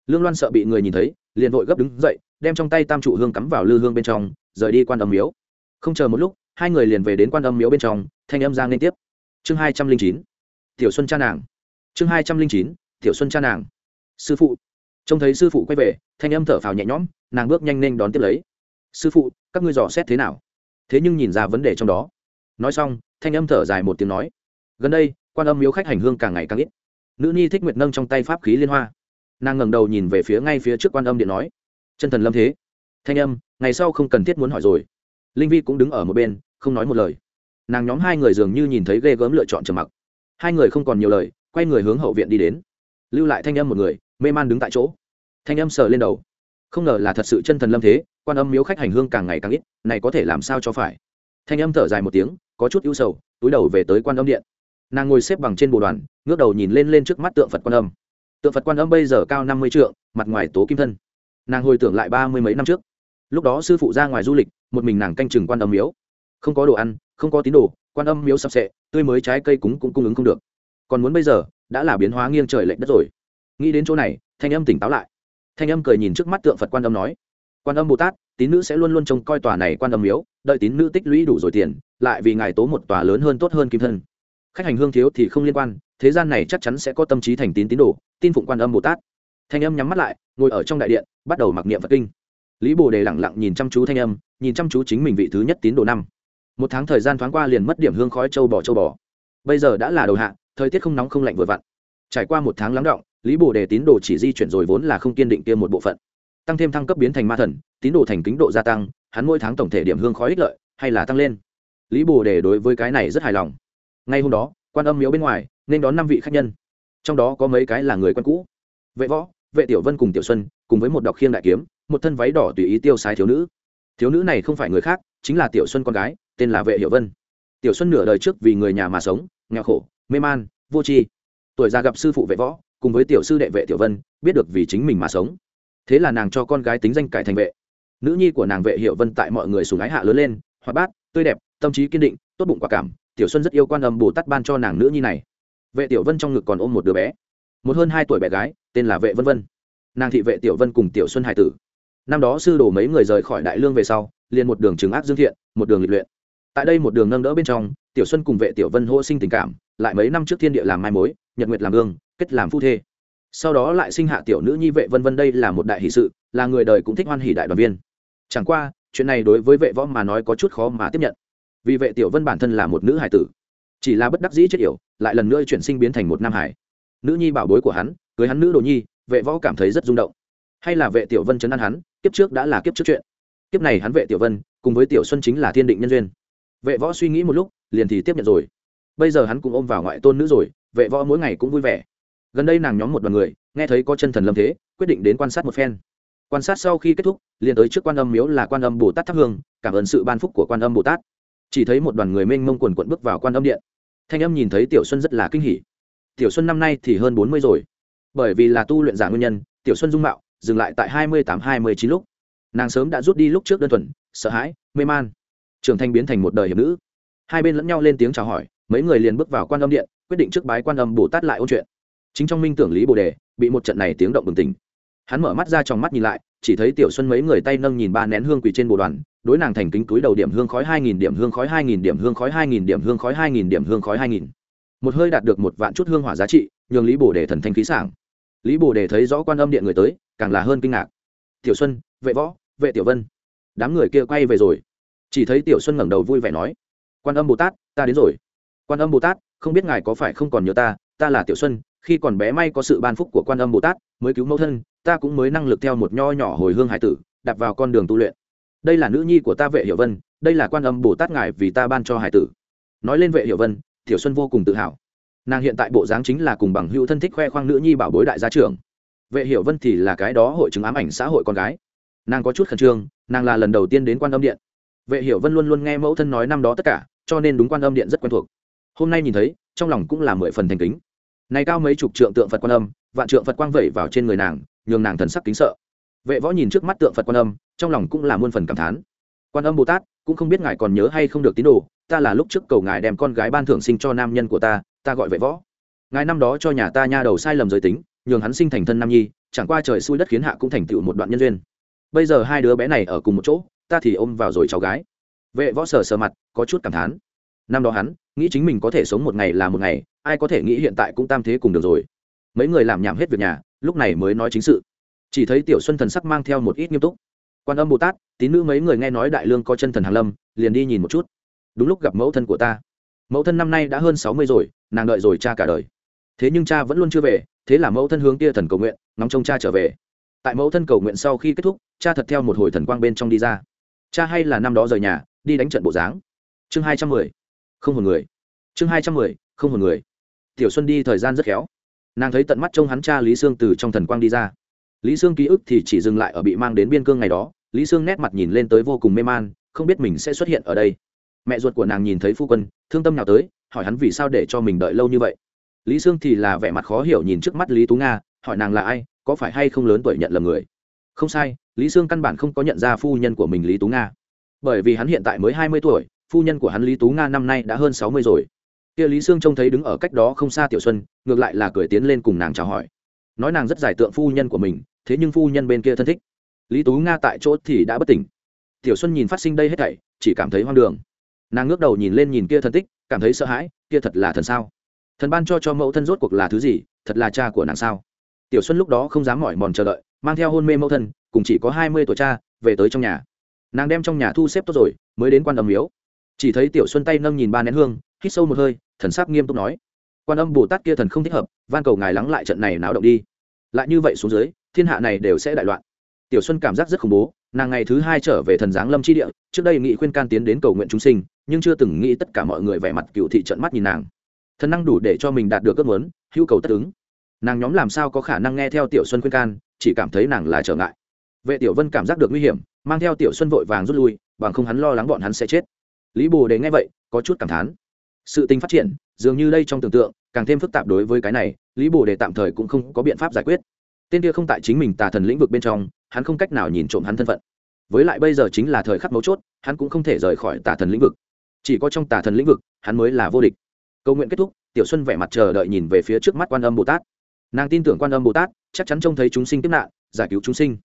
Lương loan sợ bị người nhìn thấy, liền vội gấp đứng dậy, đem trong tay tam trụ hương cắm vào lư hương bên trong, rời đi quan âm miếu. Không chờ một lúc, hai người liền về đến quan âm miếu bên trong, thanh âm giang liên tiếp. Chương hai trăm linh chín, tiểu xuân cha nàng. Chương hai trăm linh chín, tiểu xuân cha nàng. Sư phụ. Trông thấy sư phụ quay về, thanh âm thở phào nhẹ nhõm, nàng bước nhanh nên đón tiếp lấy. Sư phụ, các ngươi dò xét thế nào? Thế nhưng nhìn ra vấn đề trong đó nói xong, thanh âm thở dài một tiếng nói, gần đây, quan âm miếu khách hành hương càng ngày càng ít. Nữ ni thích nguyệt nâng trong tay pháp khí liên hoa. Nàng ngẩng đầu nhìn về phía ngay phía trước quan âm điện nói, chân thần lâm thế. Thanh âm, ngày sau không cần thiết muốn hỏi rồi. Linh vi cũng đứng ở một bên, không nói một lời. Nàng nhóm hai người dường như nhìn thấy ghê gớm lựa chọn trầm mặc. Hai người không còn nhiều lời, quay người hướng hậu viện đi đến. Lưu lại thanh âm một người, mê man đứng tại chỗ. Thanh âm sờ lên đầu. Không ngờ là thật sự chân thần lâm thế, quan âm miếu khách hành hương càng ngày càng ít, này có thể làm sao cho phải? Thanh âm thở dài một tiếng, có chút ưu sầu, túi đầu về tới quan âm điện. Nàng ngồi xếp bằng trên bồ đoàn, ngước đầu nhìn lên lên trước mắt tượng phật quan âm. Tượng phật quan âm bây giờ cao năm mươi trượng, mặt ngoài tố kim thân. Nàng hồi tưởng lại ba mươi mấy năm trước. Lúc đó sư phụ ra ngoài du lịch, một mình nàng canh chừng quan âm miếu. Không có đồ ăn, không có tín đồ, quan âm miếu sập sệ, tươi mới trái cây cúng cũng cung ứng không được. Còn muốn bây giờ, đã là biến hóa nghiêng trời lệch đất rồi. Nghĩ đến chỗ này, thanh âm tỉnh táo lại. Thanh âm cười nhìn trước mắt tượng phật quan âm nói. Quan âm bồ tát, tín nữ sẽ luôn luôn trông coi tòa này quan âm miếu đợi tín nữ tích lũy đủ rồi tiền, lại vì ngài tố một tòa lớn hơn tốt hơn kim thân. Khách hành hương thiếu thì không liên quan, thế gian này chắc chắn sẽ có tâm trí thành tín tín đồ, tin phụng quan âm bồ tát. Thanh âm nhắm mắt lại, ngồi ở trong đại điện, bắt đầu mặc niệm phật kinh. Lý bồ đề lẳng lặng nhìn chăm chú thanh âm, nhìn chăm chú chính mình vị thứ nhất tín đồ năm. Một tháng thời gian thoáng qua liền mất điểm hương khói châu bò châu bò. Bây giờ đã là đầu hạ, thời tiết không nóng không lạnh vừa vặn. Trải qua một tháng lắng động, lý bồ đề tín đồ chỉ di chuyển rồi vốn là không kiên định kia một bộ phận. Tăng thêm thăng cấp biến thành ma thần, tín đồ thành kính độ gia tăng hắn mỗi tháng tổng thể điểm hương khói ích lợi, hay là tăng lên. Lý bồ đề đối với cái này rất hài lòng. Ngay hôm đó, quan âm miếu bên ngoài, nên đón năm vị khách nhân. Trong đó có mấy cái là người quen cũ. Vệ võ, vệ tiểu vân cùng tiểu xuân, cùng với một đọc khiêng đại kiếm, một thân váy đỏ tùy ý tiêu sái thiếu nữ. Thiếu nữ này không phải người khác, chính là tiểu xuân con gái, tên là vệ hiệu vân. Tiểu xuân nửa đời trước vì người nhà mà sống, nghèo khổ, mê man, vô tri. Tuổi già gặp sư phụ vệ võ, cùng với tiểu sư đệ vệ tiểu vân, biết được vì chính mình mà sống. Thế là nàng cho con gái tính danh cải thành vệ nữ nhi của nàng vệ hiệu vân tại mọi người sùng ái hạ lớn lên, hoạt bát, tươi đẹp, tâm trí kiên định, tốt bụng quả cảm, tiểu xuân rất yêu quan âm bồ tát ban cho nàng nữ nhi này. Vệ tiểu vân trong ngực còn ôm một đứa bé. Một hơn hai tuổi bé gái, tên là vệ vân vân. Nàng thị vệ tiểu vân cùng tiểu xuân hải tử. Năm đó sư đồ mấy người rời khỏi đại lương về sau, liền một đường trừng ác dương thiện, một đường lịch luyện. Tại đây một đường nâng đỡ bên trong, tiểu xuân cùng vệ tiểu vân hô sinh tình cảm, lại mấy năm trước thiên địa làm mai mối, nhật nguyệt làm gương, kết làm phu thê. Sau đó lại sinh hạ tiểu nữ nhi vệ vân vân đây là một đại hỷ sự, là người đời cũng thích hoan hỷ đại đoàn viên chẳng qua, chuyện này đối với vệ võ mà nói có chút khó mà tiếp nhận. Vì vệ tiểu vân bản thân là một nữ hải tử. Chỉ là bất đắc dĩ chết yểu, lại lần nữa chuyển sinh biến thành một nam hải. Nữ nhi bảo bối của hắn, cưới hắn nữ đồ nhi, vệ võ cảm thấy rất rung động. Hay là vệ tiểu vân chấn an hắn, kiếp trước đã là kiếp trước chuyện. Kiếp này hắn vệ tiểu vân, cùng với tiểu xuân chính là thiên định nhân duyên. Vệ võ suy nghĩ một lúc, liền thì tiếp nhận rồi. Bây giờ hắn cũng ôm vào ngoại tôn nữ rồi, vệ võ mỗi ngày cũng vui vẻ. Gần đây nàng nhóm một đoàn người, nghe thấy có chân thần lâm thế, quyết định đến quan sát một phen quan sát sau khi kết thúc, liền tới trước quan âm miếu là quan âm bồ tát thắp hương, cảm ơn sự ban phúc của quan âm bồ tát. Chỉ thấy một đoàn người mênh mông quần quận bước vào quan âm điện. Thanh âm nhìn thấy tiểu xuân rất là kinh hỉ. Tiểu xuân năm nay thì hơn bốn mươi rồi. Bởi vì là tu luyện giả nguyên nhân, tiểu xuân dung mạo dừng lại tại hai mươi tám, hai mươi chín lúc. Nàng sớm đã rút đi lúc trước đơn thuần, sợ hãi, mê man. Trưởng thanh biến thành một đời hiệp nữ. Hai bên lẫn nhau lên tiếng chào hỏi, mấy người liền bước vào quan âm điện, quyết định trước bái quan âm bồ tát lại ôn chuyện. Chính trong minh tưởng lý bồ đề, bị một trận này tiếng động bừng tỉnh hắn mở mắt ra trong mắt nhìn lại, chỉ thấy tiểu xuân mấy người tay nâng nhìn ba nén hương quỳ trên bồ đoàn, đối nàng thành kính túi đầu điểm hương khói hai nghìn điểm hương khói hai nghìn điểm hương khói hai nghìn điểm hương khói hai nghìn điểm hương khói hai nghìn. Một hơi đạt được một vạn chút hương hỏa giá trị, nhường lý bồ đề thần thanh khí sảng. Lý bồ đề thấy rõ quan âm điện người tới, càng là hơn kinh ngạc. Tiểu xuân, vệ võ, vệ tiểu vân. Đám người kia quay về rồi. Chỉ thấy tiểu xuân ngẩng đầu vui vẻ nói, quan âm bồ tát, ta đến rồi. Quan âm bồ tát, không biết ngài có phải không còn nhớ ta ta là tiểu xuân, khi còn bé may có sự ban phúc của quan âm bồ tát, mới cứu mẫu thân ta cũng mới năng lực theo một nho nhỏ hồi hương hải tử đặt vào con đường tu luyện. Đây là nữ nhi của ta vệ hiệu vân, đây là quan âm bồ tát ngài vì ta ban cho hải tử. Nói lên vệ hiệu vân, tiểu xuân vô cùng tự hào. Nàng hiện tại bộ dáng chính là cùng bằng hữu thân thích khoe khoang nữ nhi bảo bối đại gia trưởng. Vệ hiệu vân thì là cái đó hội chứng ám ảnh xã hội con gái. Nàng có chút khẩn trương, nàng là lần đầu tiên đến quan âm điện. Vệ hiệu vân luôn luôn nghe mẫu thân nói năm đó tất cả, cho nên đúng quan âm điện rất quen thuộc. Hôm nay nhìn thấy, trong lòng cũng là mười phần thành kính. Này cao mấy chục trượng tượng phật quan âm, vạn trượng phật quang vẩy vào trên người nàng nhường nàng thần sắc kính sợ. Vệ võ nhìn trước mắt tượng phật quan âm, trong lòng cũng là muôn phần cảm thán. Quan âm bồ tát, cũng không biết ngài còn nhớ hay không được tín đồ, ta là lúc trước cầu ngài đem con gái ban thưởng sinh cho nam nhân của ta ta gọi vệ võ. Ngài năm đó cho nhà ta nha đầu sai lầm giới tính, nhường hắn sinh thành thân nam nhi, chẳng qua trời xui đất khiến hạ cũng thành tựu một đoạn nhân duyên. Bây giờ hai đứa bé này ở cùng một chỗ, ta thì ôm vào rồi cháu gái. Vệ võ sờ sờ mặt, có chút cảm thán. Năm đó hắn, nghĩ chính mình có thể sống một ngày là một ngày, ai có thể nghĩ hiện tại cũng tam thế cùng được rồi. Mấy người làm nhảm hết việc nhà lúc này mới nói chính sự. Chỉ thấy tiểu xuân thần sắc mang theo một ít nghiêm túc. Quan âm bồ tát, tín nữ mấy người nghe nói đại lương có chân thần hàn lâm, liền đi nhìn một chút. Đúng lúc gặp mẫu thân của ta. Mẫu thân năm nay đã hơn sáu mươi rồi, nàng đợi rồi cha cả đời. Thế nhưng cha vẫn luôn chưa về, thế là mẫu thân hướng kia thần cầu nguyện, ngóng trông cha trở về. Tại mẫu thân cầu nguyện sau khi kết thúc, cha thật theo một hồi thần quang bên trong đi ra. Cha hay là năm đó rời nhà, đi đánh trận bộ dáng. Chương hai trăm mười, không hồn người. Chương hai trăm mười, không hồn người. Tiểu xuân đi thời gian rất khéo nàng thấy tận mắt trông hắn cha lý sương từ trong thần quang đi ra. Lý sương ký ức thì chỉ dừng lại ở bị mang đến biên cương ngày đó. Lý sương nét mặt nhìn lên tới vô cùng mê man, không biết mình sẽ xuất hiện ở đây. Mẹ ruột của nàng nhìn thấy phu quân, thương tâm nào tới, hỏi hắn vì sao để cho mình đợi lâu như vậy. Lý sương thì là vẻ mặt khó hiểu nhìn trước mắt lý tú nga, hỏi nàng là ai, có phải hay không lớn tuổi nhận lầm người? Không sai, lý sương căn bản không có nhận ra phu nhân của mình lý tú nga. Bởi vì hắn hiện tại mới hai mươi tuổi, phu nhân của hắn lý tú nga năm nay đã hơn sáu mươi rồi kia lý sương trông thấy đứng ở cách đó không xa tiểu xuân, ngược lại là cười tiến lên cùng nàng chào hỏi. Nói nàng rất giải tượng phu nhân của mình, thế nhưng phu nhân bên kia thân thích. Lý tú nga tại chỗ thì đã bất tỉnh. Tiểu xuân nhìn phát sinh đây hết thảy, chỉ cảm thấy hoang đường. Nàng ngước đầu nhìn lên nhìn kia thân tích, cảm thấy sợ hãi, kia thật là thần sao? Thần ban cho cho mẫu thân rốt cuộc là thứ gì, thật là cha của nàng sao? Tiểu xuân lúc đó không dám mỏi mòn chờ đợi, mang theo hôn mê mẫu thân, cùng chỉ có hai mươi tuổi cha, về tới trong nhà. Nàng đem trong nhà thu xếp tốt rồi, mới đến quan âm miếu. Chỉ thấy tiểu xuân tay nâng nhìn ba nén hương hít sâu một hơi, thần sắc nghiêm túc nói. Quan âm bồ tát kia thần không thích hợp, van cầu ngài lắng lại trận này náo động đi. Lại như vậy xuống dưới, thiên hạ này đều sẽ đại loạn. Tiểu xuân cảm giác rất khủng bố, nàng ngày thứ hai trở về thần giáng lâm tri địa, trước đây nghị khuyên can tiến đến cầu nguyện chúng sinh, nhưng chưa từng nghĩ tất cả mọi người vẻ mặt cựu thị trận mắt nhìn nàng. Thần năng đủ để cho mình đạt được ước muốn, hữu cầu tất ứng. Nàng nhóm làm sao có khả năng nghe theo tiểu xuân khuyên can, chỉ cảm thấy nàng là trở ngại. Vệ tiểu vân cảm giác được nguy hiểm, mang theo tiểu xuân vội vàng rút lui, bằng không hắn lo lắng bọn hắn sẽ chết. Lý bồ đề nghe vậy, có chút cảm thán sự tình phát triển, dường như đây trong tưởng tượng, càng thêm phức tạp đối với cái này, lý bồ đề tạm thời cũng không có biện pháp giải quyết. Tên kia không tại chính mình tà thần lĩnh vực bên trong, hắn không cách nào nhìn trộm hắn thân phận. Với lại bây giờ chính là thời khắc mấu chốt, hắn cũng không thể rời khỏi tà thần lĩnh vực. Chỉ có trong tà thần lĩnh vực, hắn mới là vô địch. Cầu nguyện kết thúc, tiểu xuân vẻ mặt chờ đợi nhìn về phía trước mắt quan âm bồ tát. Nàng tin tưởng quan âm bồ tát, chắc chắn trông thấy chúng sinh tiếp nạn, giải cứu chúng sinh.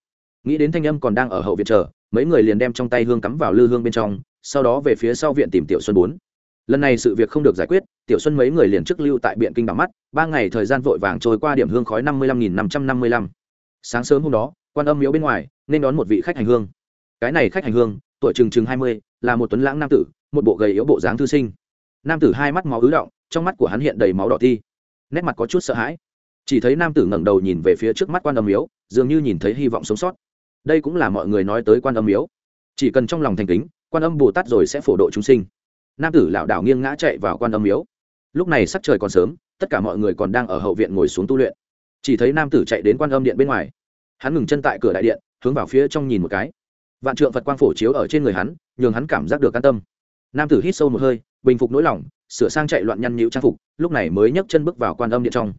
Nghĩ đến thanh âm còn đang ở hậu viện chờ, mấy người liền đem trong tay hương cắm vào lư hương bên trong, sau đó về phía sau viện tìm tiểu xuân bốn lần này sự việc không được giải quyết, tiểu xuân mấy người liền trước lưu tại biện kinh đ mắt, ba ngày thời gian vội vàng trôi qua điểm hương khói năm mươi lăm nghìn năm trăm năm mươi lăm. Sáng sớm hôm đó, quan âm miếu bên ngoài, nên đón một vị khách hành hương. Cái này khách hành hương, tuổi chừng chừng hai mươi, là một tuấn lãng nam tử, một bộ gầy yếu bộ dáng thư sinh. Nam tử hai mắt máu ứ động, trong mắt của hắn hiện đầy máu đỏ thi nét mặt có chút sợ hãi. Chỉ thấy nam tử ngẩng đầu nhìn về phía trước mắt quan âm miếu, dường như nhìn thấy hy vọng sống sót. Đây cũng là mọi người nói tới quan âm miếu. Chỉ cần trong lòng thành kính, quan âm bồ tát rồi sẽ phổ độ chúng sinh nam tử lảo đảo nghiêng ngã chạy vào quan âm miếu. Lúc này sắc trời còn sớm, tất cả mọi người còn đang ở hậu viện ngồi xuống tu luyện. Chỉ thấy nam tử chạy đến quan âm điện bên ngoài. Hắn ngừng chân tại cửa đại điện, hướng vào phía trong nhìn một cái. Vạn trượng phật quang phổ chiếu ở trên người hắn, nhường hắn cảm giác được an tâm. Nam tử hít sâu một hơi, bình phục nỗi lòng, sửa sang chạy loạn nhăn nhịu trang phục, lúc này mới nhấc chân bước vào quan âm điện trong.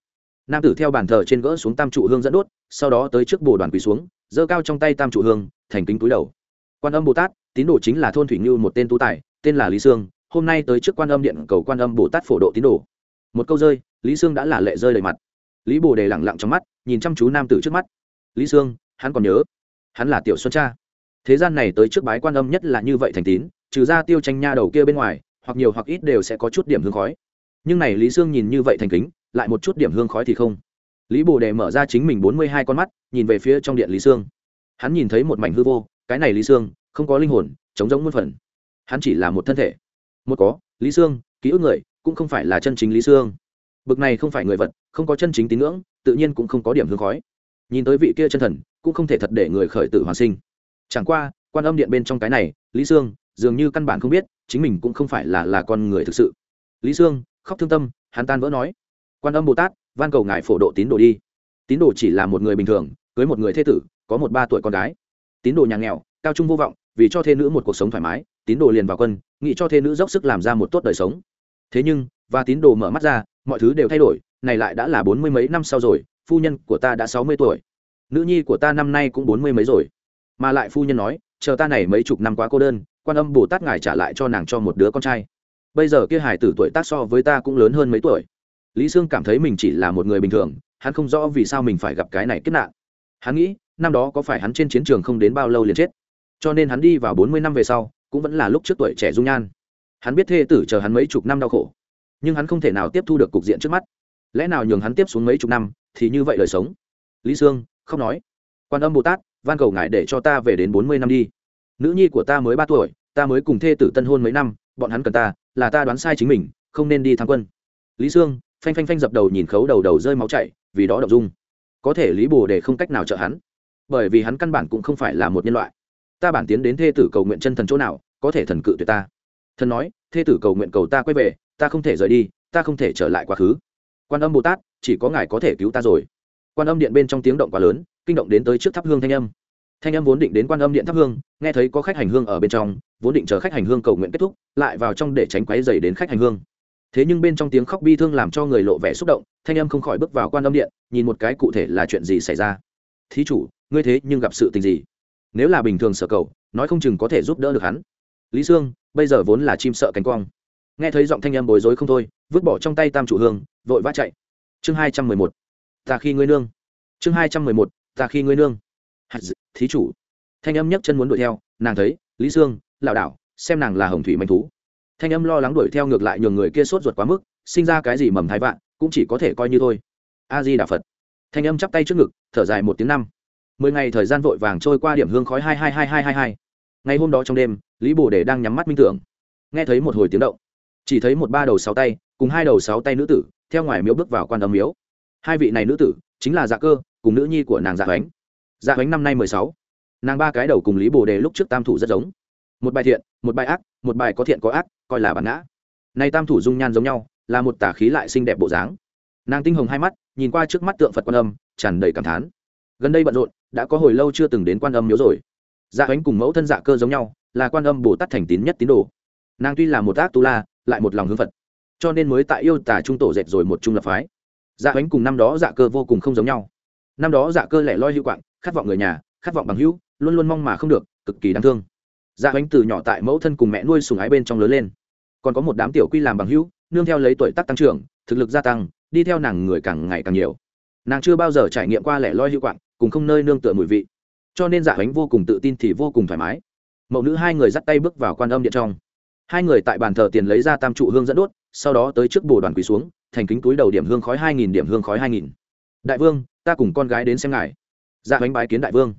Nam tử theo bàn thờ trên gỡ xuống tam trụ hương dẫn đốt, sau đó tới trước bồ đoàn quỳ xuống, giơ cao trong tay tam trụ hương, thành kính túi đầu. Quan âm bồ tát, tín đồ chính là thôn thủy ngưu một tên tú tài, tên là lý sương hôm nay tới trước quan âm điện cầu quan âm bồ tát phổ độ tín đồ một câu rơi lý sương đã là lệ rơi đầy mặt lý bồ đề lẳng lặng trong mắt nhìn chăm chú nam tử trước mắt lý sương hắn còn nhớ hắn là tiểu xuân cha thế gian này tới trước bái quan âm nhất là như vậy thành tín trừ ra tiêu tranh nha đầu kia bên ngoài hoặc nhiều hoặc ít đều sẽ có chút điểm hương khói nhưng này lý sương nhìn như vậy thành kính lại một chút điểm hương khói thì không lý bồ đề mở ra chính mình bốn mươi hai con mắt nhìn về phía trong điện lý sương hắn nhìn thấy một mảnh hư vô cái này lý sương không có linh hồn chống giống muôn phần hắn chỉ là một thân thể một có, lý sương, ký ức người, cũng không phải là chân chính lý sương. Bực này không phải người vật, không có chân chính tín ngưỡng, tự nhiên cũng không có điểm hương khói. Nhìn tới vị kia chân thần, cũng không thể thật để người khởi tử hoàn sinh. Chẳng qua, quan âm điện bên trong cái này, lý sương, dường như căn bản không biết, chính mình cũng không phải là là con người thực sự. Lý sương, khóc thương tâm, hắn tan vỡ nói. Quan âm bồ tát, van cầu ngài phổ độ tín đồ đi. Tín đồ chỉ là một người bình thường, cưới một người thế tử, có một ba tuổi con gái. Tín đồ nhà nghèo, cao trung vô vọng, vì cho thê nữ một cuộc sống thoải mái, tín đồ liền vào quân nghĩ cho thê nữ dốc sức làm ra một tốt đời sống. Thế nhưng, và tín đồ mở mắt ra, mọi thứ đều thay đổi, này lại đã là bốn mươi mấy năm sau rồi, phu nhân của ta đã sáu mươi tuổi. Nữ nhi của ta năm nay cũng bốn mươi mấy rồi. Mà lại phu nhân nói, chờ ta này mấy chục năm quá cô đơn, quan âm bồ tát ngài trả lại cho nàng cho một đứa con trai. Bây giờ kia hải tử tuổi tác so với ta cũng lớn hơn mấy tuổi. Lý sương cảm thấy mình chỉ là một người bình thường, hắn không rõ vì sao mình phải gặp cái này kết nạn. Hắn nghĩ, năm đó có phải hắn trên chiến trường không đến bao lâu liền chết. Cho nên hắn đi vào bốn mươi năm về sau cũng vẫn là lúc trước tuổi trẻ dung nhan. Hắn biết thê tử chờ hắn mấy chục năm đau khổ, nhưng hắn không thể nào tiếp thu được cục diện trước mắt. Lẽ nào nhường hắn tiếp xuống mấy chục năm thì như vậy đời sống? Lý sương, không nói. Quan âm bồ tát, van cầu ngài để cho ta về đến bốn mươi năm đi. Nữ nhi của ta mới ba tuổi, ta mới cùng thê tử tân hôn mấy năm, bọn hắn cần ta, là ta đoán sai chính mình, không nên đi tham quân. Lý sương, phanh phanh phanh dập đầu nhìn khấu đầu đầu rơi máu chảy, vì đó động dung. Có thể lý bồ để không cách nào trợ hắn, bởi vì hắn căn bản cũng không phải là một nhân loại ta bản tiến đến thê tử cầu nguyện chân thần chỗ nào, có thể thần cự tuyệt ta. Thần nói, thê tử cầu nguyện cầu ta quay về, ta không thể rời đi, ta không thể trở lại quá khứ. Quan âm bồ tát, chỉ có ngài có thể cứu ta rồi. Quan âm điện bên trong tiếng động quá lớn, kinh động đến tới trước thắp hương thanh âm. Thanh âm vốn định đến quan âm điện thắp hương, nghe thấy có khách hành hương ở bên trong, vốn định chờ khách hành hương cầu nguyện kết thúc, lại vào trong để tránh quáy dày đến khách hành hương. Thế nhưng bên trong tiếng khóc bi thương làm cho người lộ vẻ xúc động, thanh âm không khỏi bước vào quan âm điện, nhìn một cái cụ thể là chuyện gì xảy ra. Thí chủ, ngươi thế nhưng gặp sự tình gì? Nếu là bình thường sở cầu, nói không chừng có thể giúp đỡ được hắn. Lý sương, bây giờ vốn là chim sợ cánh quang. Nghe thấy giọng thanh âm bối rối không thôi, vứt bỏ trong tay tam chủ hương, vội vã chạy. Chương hai trăm mười một. Ta khi ngươi nương. Chương hai trăm mười một. Ta khi ngươi nương. Thí chủ. Thanh âm nhấc chân muốn đuổi theo, nàng thấy, lý sương lảo đảo, xem nàng là hồng thủy manh thú. Thanh âm lo lắng đuổi theo ngược lại nhường người kia sốt ruột quá mức, sinh ra cái gì mầm thái vạn, cũng chỉ có thể coi như thôi. A di đà phật. Thanh âm chắp tay trước ngực, thở dài một tiếng năm mười ngày thời gian vội vàng trôi qua điểm hương khói hai hai hai hai hai hai. Ngày hôm đó trong đêm, lý bồ đề đang nhắm mắt minh tưởng. Nghe thấy một hồi tiếng động. Chỉ thấy một ba đầu sáu tay, cùng hai đầu sáu tay nữ tử, theo ngoài miếu bước vào quan âm miếu. Hai vị này nữ tử, chính là dạ cơ, cùng nữ nhi của nàng dạ bánh dạ bánh năm nay mười sáu. Nàng ba cái đầu cùng lý bồ đề lúc trước tam thủ rất giống. Một bài thiện, một bài ác, một bài có thiện có ác, coi là bản ngã. Nay tam thủ dung nhan giống nhau, là một tả khí lại xinh đẹp bộ dáng. Nàng tinh hồng hai mắt, nhìn qua trước mắt tượng phật quan âm, tràn đầy cảm thán gần đây bận rộn, đã có hồi lâu chưa từng đến quan âm miếu rồi. Dạ ánh cùng mẫu thân dạ cơ giống nhau, là quan âm bồ tát thành tín nhất tín đồ. Nàng tuy là một ác tu la, lại một lòng hướng phật. Cho nên mới tại yêu tả trung tổ dệt rồi một trung lập phái. Dạ ánh cùng năm đó dạ cơ vô cùng không giống nhau. Năm đó dạ cơ lẻ loi hữu quạng, khát vọng người nhà, khát vọng bằng hữu, luôn luôn mong mà không được, cực kỳ đáng thương. Dạ ánh từ nhỏ tại mẫu thân cùng mẹ nuôi sùng ái bên trong lớn lên. Còn có một đám tiểu quy làm bằng hữu, nương theo lấy tuổi tác tăng trưởng, thực lực gia tăng, đi theo nàng người càng ngày càng nhiều. Nàng chưa bao giờ trải nghiệm qua lẻ loi hữu quạng cùng không nơi nương tựa mùi vị. Cho nên dạ ánh vô cùng tự tin thì vô cùng thoải mái. Mẫu nữ hai người dắt tay bước vào quan âm điện trong. Hai người tại bàn thờ tiền lấy ra tam trụ hương dẫn đốt, sau đó tới trước bồ đoàn quỳ xuống, thành kính túi đầu điểm hương khói hai nghìn điểm hương khói hai nghìn. Đại vương, ta cùng con gái đến xem ngài. Dạ ánh bái kiến đại vương.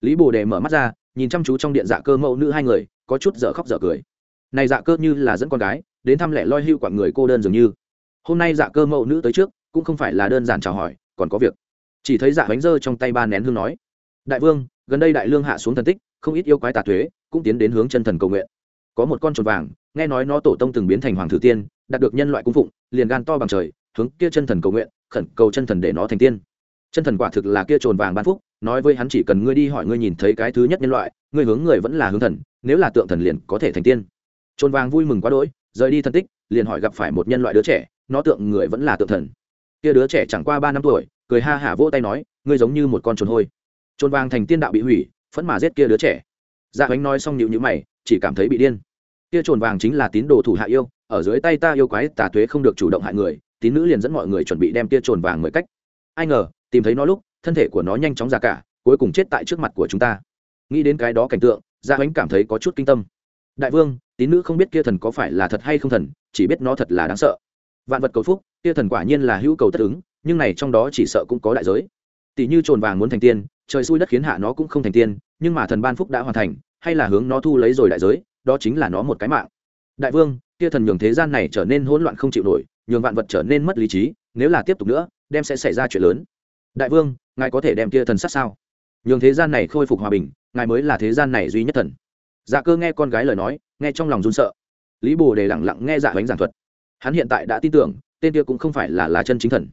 Lý bồ đề mở mắt ra, nhìn chăm chú trong điện dạ cơ mẫu nữ hai người, có chút dở khóc dở cười. Này dạ cơ như là dẫn con gái, đến thăm lẻ loi hưu quặng người cô đơn dường như. Hôm nay dạ cơ mẫu nữ tới trước, cũng không phải là đơn giản chào hỏi, còn có việc chỉ thấy dạ bánh dơ trong tay ba nén hương nói, đại vương, gần đây đại lương hạ xuống thần tích, không ít yêu quái tà thuế cũng tiến đến hướng chân thần cầu nguyện. Có một con chuột vàng, nghe nói nó tổ tông từng biến thành hoàng thử tiên, đạt được nhân loại cung phụng, liền gan to bằng trời, hướng kia chân thần cầu nguyện, khẩn cầu chân thần để nó thành tiên. Chân thần quả thực là kia trồn vàng ban phúc, nói với hắn chỉ cần ngươi đi hỏi ngươi nhìn thấy cái thứ nhất nhân loại, ngươi hướng người vẫn là hướng thần, nếu là tượng thần liền có thể thành tiên. Trồn vàng vui mừng quá đỗi, rời đi thân tích, liền hỏi gặp phải một nhân loại đứa trẻ, nó tượng người vẫn là tượng thần. Kia đứa trẻ chẳng qua ba năm tuổi cười ha hả vỗ tay nói, ngươi giống như một con trồn hôi. Trồn vàng thành tiên đạo bị hủy, phẫn mà giết kia đứa trẻ. Dạ ánh nói xong nhịu nhữ mày, chỉ cảm thấy bị điên. Kia trồn vàng chính là tín đồ thủ hạ yêu, ở dưới tay ta yêu quái, tà tuế không được chủ động hại người, tín nữ liền dẫn mọi người chuẩn bị đem kia trồn vàng mời cách. Ai ngờ, tìm thấy nó lúc, thân thể của nó nhanh chóng ra cả, cuối cùng chết tại trước mặt của chúng ta. Nghĩ đến cái đó cảnh tượng dạ gia ánh cảm thấy có chút kinh tâm. Đại vương, tín nữ không biết kia thần có phải là thật hay không thần, chỉ biết nó thật là đáng sợ. Vạn vật cầu phúc, kia thần quả nhiên là hữu cầu tất ứng nhưng này trong đó chỉ sợ cũng có đại giới. Tỷ như trồn vàng muốn thành tiên, trời xui đất khiến hạ nó cũng không thành tiên, nhưng mà thần ban phúc đã hoàn thành, hay là hướng nó thu lấy rồi đại giới, đó chính là nó một cái mạng. Đại vương, kia thần nhường thế gian này trở nên hỗn loạn không chịu nổi, nhường vạn vật trở nên mất lý trí, nếu là tiếp tục nữa, đem sẽ xảy ra chuyện lớn. Đại vương, ngài có thể đem kia thần sát sao? Nhường thế gian này khôi phục hòa bình, ngài mới là thế gian này duy nhất thần. Dạ cơ nghe con gái lời nói, nghe trong lòng run sợ. Lý bồ đề lẳng lặng nghe dạ bánh giảng thuật. Hắn hiện tại đã tin tưởng, tên kia cũng không phải là là chân chính thần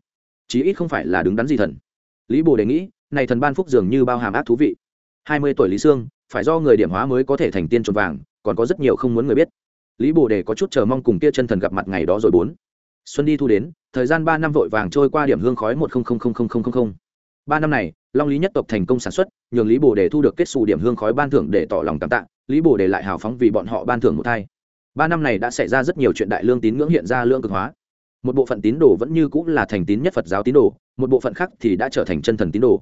chí ít không phải là đứng đắn gì thần. Lý bồ đề nghĩ, này thần ban phúc dường như bao hàm ác thú vị. Hai mươi tuổi lý sương, phải do người điểm hóa mới có thể thành tiên trồn vàng, còn có rất nhiều không muốn người biết. Lý bồ đề có chút chờ mong cùng kia chân thần gặp mặt ngày đó rồi bốn. Xuân đi thu đến, thời gian ba năm vội vàng trôi qua điểm hương khói một ba năm này, long lý nhất tộc thành công sản xuất, nhường lý bồ đề thu được kết xù điểm hương khói ban thưởng để tỏ lòng cảm tạ, lý bồ đề lại hào phóng vì bọn họ ban thưởng một thai. Ba năm này đã xảy ra rất nhiều chuyện đại lương tín ngưỡng hiện ra lương cực hóa một bộ phận tín đồ vẫn như cũng là thành tín nhất phật giáo tín đồ, một bộ phận khác thì đã trở thành chân thần tín đồ.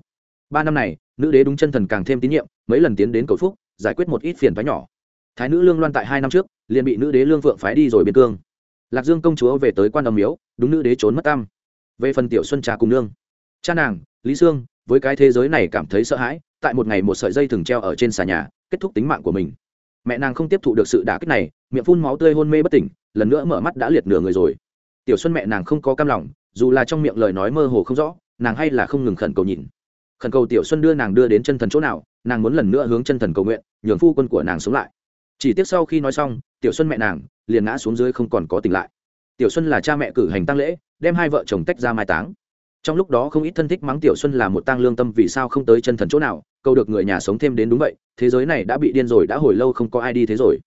Ba năm này, nữ đế đúng chân thần càng thêm tín nhiệm, mấy lần tiến đến cầu phúc, giải quyết một ít phiền thoái nhỏ. Thái nữ lương loan tại hai năm trước, liền bị nữ đế lương phượng phái đi rồi biên cương. Lạc dương công chúa về tới quan âm miếu, đúng nữ đế trốn mất tam về phần tiểu xuân trà cùng nương, cha nàng, lý sương, với cái thế giới này cảm thấy sợ hãi, tại một ngày một sợi dây thừng treo ở trên xà nhà, kết thúc tính mạng của mình. Mẹ nàng không tiếp thụ được sự đả kích này, miệng phun máu tươi hôn mê bất tỉnh, lần nữa mở mắt đã liệt nửa người rồi tiểu xuân mẹ nàng không có cam lòng, dù là trong miệng lời nói mơ hồ không rõ, nàng hay là không ngừng khẩn cầu nhìn. Khẩn cầu tiểu xuân đưa nàng đưa đến chân thần chỗ nào, nàng muốn lần nữa hướng chân thần cầu nguyện, nhường phu quân của nàng sống lại. Chỉ tiếc sau khi nói xong, tiểu xuân mẹ nàng liền ngã xuống dưới không còn có tỉnh lại. Tiểu xuân là cha mẹ cử hành tăng lễ, đem hai vợ chồng tách ra mai táng. Trong lúc đó không ít thân thích mắng tiểu xuân là một tang lương tâm vì sao không tới chân thần chỗ nào câu được người nhà sống thêm đến đúng vậy, thế giới này đã bị điên rồi, đã hồi lâu không có ai đi thế rồi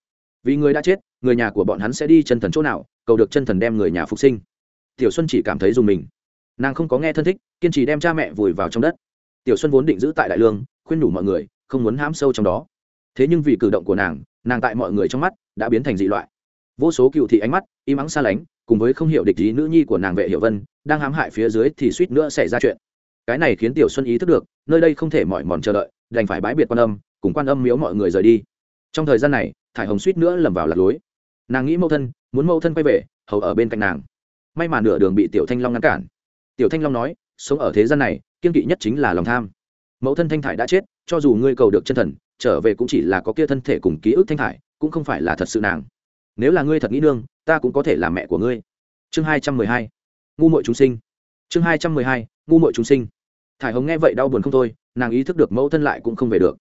vì người đã chết, người nhà của bọn hắn sẽ đi chân thần chỗ nào, cầu được chân thần đem người nhà phục sinh. Tiểu xuân chỉ cảm thấy dùng mình. Nàng không có nghe thân thích, kiên trì đem cha mẹ vùi vào trong đất. Tiểu xuân vốn định giữ tại đại lương, khuyên nhủ mọi người, không muốn hãm sâu trong đó. Thế nhưng vì cử động của nàng nàng tại mọi người trong mắt đã biến thành dị loại. Vô số cựu thị ánh mắt, im ắng xa lánh, cùng với không hiểu địch ý nữ nhi của nàng vệ hiệu vân, đang hãm hại phía dưới thì suýt nữa xảy ra chuyện. Cái này khiến tiểu xuân ý thức được, nơi đây không thể mỏi mòn chờ đợi, đành phải bãi biệt quan âm, cùng quan âm miếu mọi người rời đi. Trong thời gian này thải hồng suýt nữa lầm vào lạc lối. Nàng nghĩ mẫu thân, muốn mẫu thân quay về, hầu ở bên cạnh nàng. May mà nửa đường bị tiểu thanh long ngăn cản. Tiểu thanh long nói, sống ở thế gian này, kiên kỵ nhất chính là lòng tham. Mẫu thân thanh thải đã chết, cho dù ngươi cầu được chân thần, trở về cũng chỉ là có kia thân thể cùng ký ức thanh thải, cũng không phải là thật sự nàng. Nếu là ngươi thật nghĩ nương, ta cũng có thể là mẹ của ngươi. Chương hai trăm mười hai, ngu mội chúng sinh. Chương hai trăm mười hai, ngu mội chúng sinh. Thải hồng nghe vậy đau buồn không thôi, nàng ý thức được mẫu thân lại cũng không về được.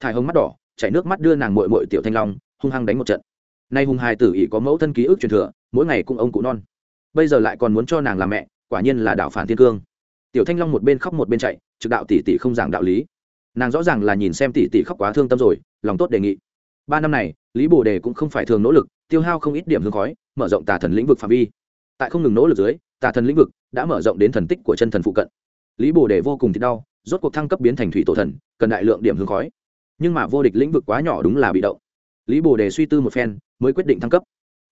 Thải hồng mắt đỏ, chảy nước mắt đưa nàng mội mội tiểu thanh long hung hăng đánh một trận. Nay hùng hài tử ỷ có mẫu thân ký ức truyền thừa, mỗi ngày cũng ông cụ non. Bây giờ lại còn muốn cho nàng làm mẹ, quả nhiên là đạo phản thiên cương. Tiểu thanh long một bên khóc một bên chạy, trực đạo tỷ tỷ không giảng đạo lý. Nàng rõ ràng là nhìn xem tỷ tỷ khóc quá thương tâm rồi, lòng tốt đề nghị. Ba năm này, lý bồ đề cũng không phải thường nỗ lực, tiêu hao không ít điểm hương khói, mở rộng tà thần lĩnh vực phạm vi. Tại không ngừng nỗ lực dưới, tà thần lĩnh vực đã mở rộng đến thần tích của chân thần phụ cận. Lý bồ đề vô cùng thì đau, rốt cuộc thăng cấp biến thành thủy tổ thần, cần đại lượng điểm hương khói. Nhưng mà vô địch lĩnh vực quá nhỏ đúng là bị động lý bồ đề suy tư một phen, mới quyết định thăng cấp.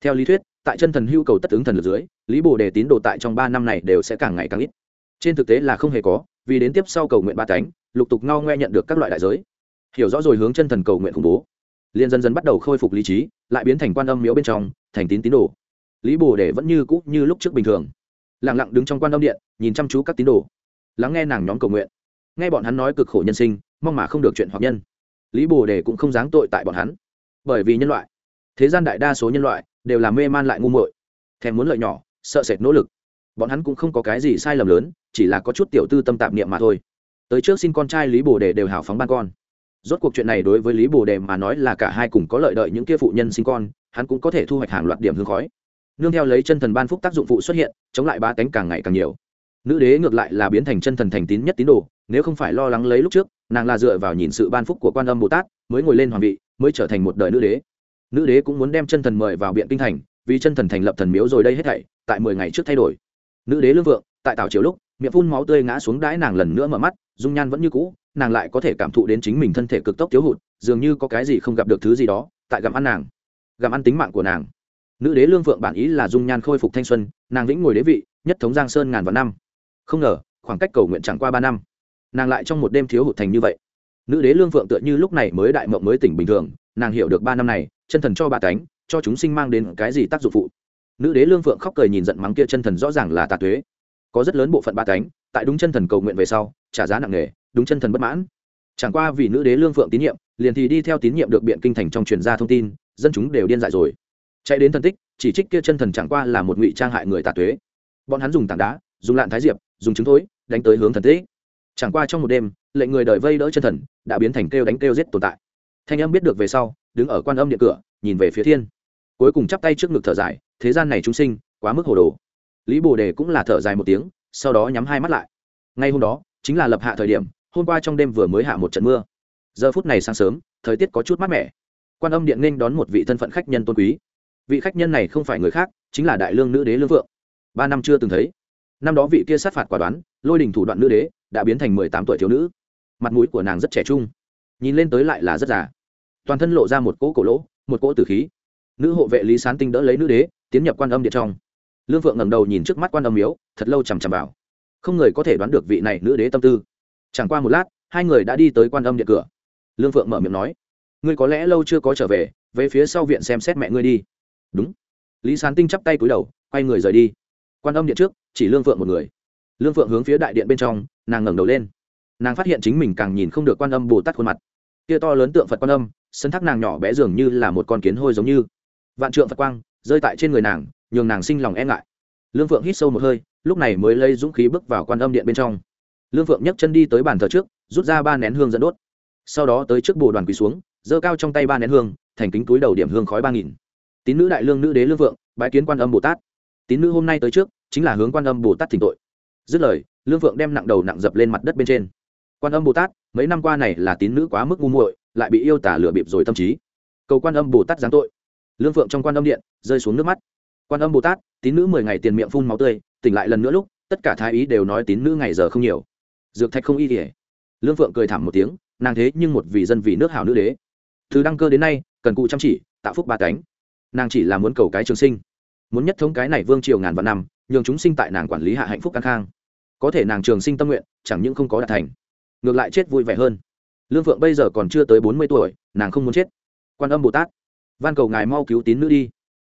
Theo lý thuyết, tại chân thần hưu cầu tất ứng thần lực dưới, lý bồ đề tín đồ tại trong ba năm này đều sẽ càng ngày càng ít. Trên thực tế là không hề có, vì đến tiếp sau cầu nguyện ba cánh, lục tục ngao ngoe nhận được các loại đại giới. Hiểu rõ rồi hướng chân thần cầu nguyện khủng bố. Liên dần dần bắt đầu khôi phục lý trí, lại biến thành quan âm miếu bên trong, thành tín tín đồ. Lý bồ đề vẫn như cũ như lúc trước bình thường. Lẳng lặng đứng trong quan âm điện, nhìn chăm chú các tín đồ. Lắng nghe nàng nhóm cầu nguyện. Nghe bọn hắn nói cực khổ nhân sinh, mong mà không được chuyện hoặc nhân. Lý bồ đề cũng không dáng tội tại bọn hắn bởi vì nhân loại. Thế gian đại đa số nhân loại đều là mê man lại ngu muội, thèm muốn lợi nhỏ, sợ sệt nỗ lực. Bọn hắn cũng không có cái gì sai lầm lớn, chỉ là có chút tiểu tư tâm tạp niệm mà thôi. Tới trước xin con trai lý bồ đề đều hào phóng ban con. Rốt cuộc chuyện này đối với lý bồ đề mà nói là cả hai cùng có lợi đợi những kia phụ nhân sinh con, hắn cũng có thể thu hoạch hàng loạt điểm hương khói. Nương theo lấy chân thần ban phúc tác dụng phụ xuất hiện, chống lại ba cánh càng ngày càng nhiều. Nữ đế ngược lại là biến thành chân thần thành tín nhất tín đồ, nếu không phải lo lắng lấy lúc trước, nàng là dựa vào nhìn sự ban phúc của quan âm bồ tát, mới ngồi lên hoàng vị mới trở thành một đời nữ đế. Nữ đế cũng muốn đem chân thần mời vào biện kinh thành, vì chân thần thành lập thần miếu rồi đây hết thảy, tại mười ngày trước thay đổi. Nữ đế lương vượng, tại tảo triều lúc, miệng phun máu tươi ngã xuống đãi nàng lần nữa mở mắt, dung nhan vẫn như cũ, nàng lại có thể cảm thụ đến chính mình thân thể cực tốc thiếu hụt, dường như có cái gì không gặp được thứ gì đó, tại gặm ăn nàng, gặm ăn tính mạng của nàng. Nữ đế lương vượng bản ý là dung nhan khôi phục thanh xuân, nàng vĩnh ngồi đế vị, nhất thống giang sơn ngàn vạn năm. Không ngờ, khoảng cách cầu nguyện chẳng qua ba năm, nàng lại trong một đêm thiếu hụt thành như vậy nữ đế lương vượng tựa như lúc này mới đại mộng mới tỉnh bình thường, nàng hiểu được ba năm này, chân thần cho bà cánh, cho chúng sinh mang đến cái gì tác dụng phụ? Nữ đế lương phượng khóc cười nhìn giận mắng kia chân thần rõ ràng là tà tuế. Có rất lớn bộ phận ba cánh, tại đúng chân thần cầu nguyện về sau, trả giá nặng nề, đúng chân thần bất mãn. Chẳng qua vì nữ đế lương phượng tín nhiệm, liền thì đi theo tín nhiệm được biện kinh thành trong truyền gia thông tin, dân chúng đều điên dại rồi. Chạy đến thần tích, chỉ trích kia chân thần chẳng qua là một ngụy trang hại người tà tuế. Bọn hắn dùng tảng đá, dùng lạn thái diệp, dùng trứng thối, đánh tới hướng thần tích. Chẳng qua trong một đêm lệnh người đợi vây đỡ chân thần, đã biến thành kêu đánh kêu giết tồn tại. Thanh âm biết được về sau, đứng ở quan âm điện cửa, nhìn về phía thiên. Cuối cùng chắp tay trước ngực thở dài, thế gian này chúng sinh, quá mức hồ đồ. Lý bồ đề cũng là thở dài một tiếng, sau đó nhắm hai mắt lại. Ngay hôm đó, chính là lập hạ thời điểm, hôm qua trong đêm vừa mới hạ một trận mưa. Giờ phút này sáng sớm, thời tiết có chút mát mẻ. Quan âm điện nên đón một vị thân phận khách nhân tôn quý. Vị khách nhân này không phải người khác, chính là đại lương nữ đế lương vượng ba năm chưa từng thấy. Năm đó vị kia sát phạt quả đoán, lôi đình thủ đoạn nữ đế, đã biến thành mười tám tuổi thiếu nữ mặt mũi của nàng rất trẻ trung, nhìn lên tới lại là rất già. Toàn thân lộ ra một cỗ cổ lỗ, một cỗ tử khí. Nữ hộ vệ lý sán tinh đỡ lấy nữ đế, tiến nhập quan âm điện trong. Lương phượng ngẩng đầu nhìn trước mắt quan âm miếu, thật lâu chằm chằm vào. Không người có thể đoán được vị này nữ đế tâm tư. Chẳng qua một lát, hai người đã đi tới quan âm điện cửa. Lương phượng mở miệng nói, ngươi có lẽ lâu chưa có trở về về phía sau viện xem xét mẹ ngươi đi. Đúng. Lý sán tinh chắp tay cúi đầu, quay người rời đi. Quan âm điện trước, chỉ lương phượng một người. Lương phượng hướng phía đại điện bên trong, nàng ngẩng đầu lên nàng phát hiện chính mình càng nhìn không được quan âm bồ tát khuôn mặt. Kia to lớn tượng phật quan âm, sân thác nàng nhỏ bé dường như là một con kiến hôi giống như. Vạn trượng phật quang rơi tại trên người nàng, nhường nàng sinh lòng e ngại. Lương phượng hít sâu một hơi, lúc này mới lấy dũng khí bước vào quan âm điện bên trong. Lương phượng nhấc chân đi tới bàn thờ trước, rút ra ba nén hương dẫn đốt. Sau đó tới trước bồ đoàn quỳ xuống, giơ cao trong tay ba nén hương, thành kính túi đầu điểm hương khói ba nghìn. Tín nữ đại lương nữ đế lương phượng bãi kiến quan âm bồ tát. Tín nữ hôm nay tới trước, chính là hướng quan âm bồ tát thỉnh tội. Dứt lời, lương phượng đem nặng đầu nặng dập lên mặt đất bên trên quan âm bồ tát, mấy năm qua này là tín nữ quá mức ngu muội, lại bị yêu tả lừa bịp rồi tâm trí. Cầu quan âm bồ tát giáng tội. Lương phượng trong quan âm điện, rơi xuống nước mắt. Quan âm bồ tát, tín nữ mười ngày tiền miệng phun máu tươi, tỉnh lại lần nữa lúc, tất cả thái ý đều nói tín nữ ngày giờ không nhiều. Dược thạch không y kể lương phượng cười thảm một tiếng, nàng thế nhưng một vị dân vì nước hảo nữ đế. Từ đăng cơ đến nay, cần cụ chăm chỉ, tạo phúc ba cánh. Nàng chỉ là muốn cầu cái trường sinh. Muốn nhất thống cái này vương triều ngàn vạn năm, nhường chúng sinh tại nàng quản lý hạ hạnh phúc an khang. Có thể nàng trường sinh tâm nguyện, chẳng những không có đạt thành ngược lại chết vui vẻ hơn. Lương phượng bây giờ còn chưa tới bốn mươi tuổi, nàng không muốn chết. Quan âm bồ tát, van cầu ngài mau cứu tín nữ đi.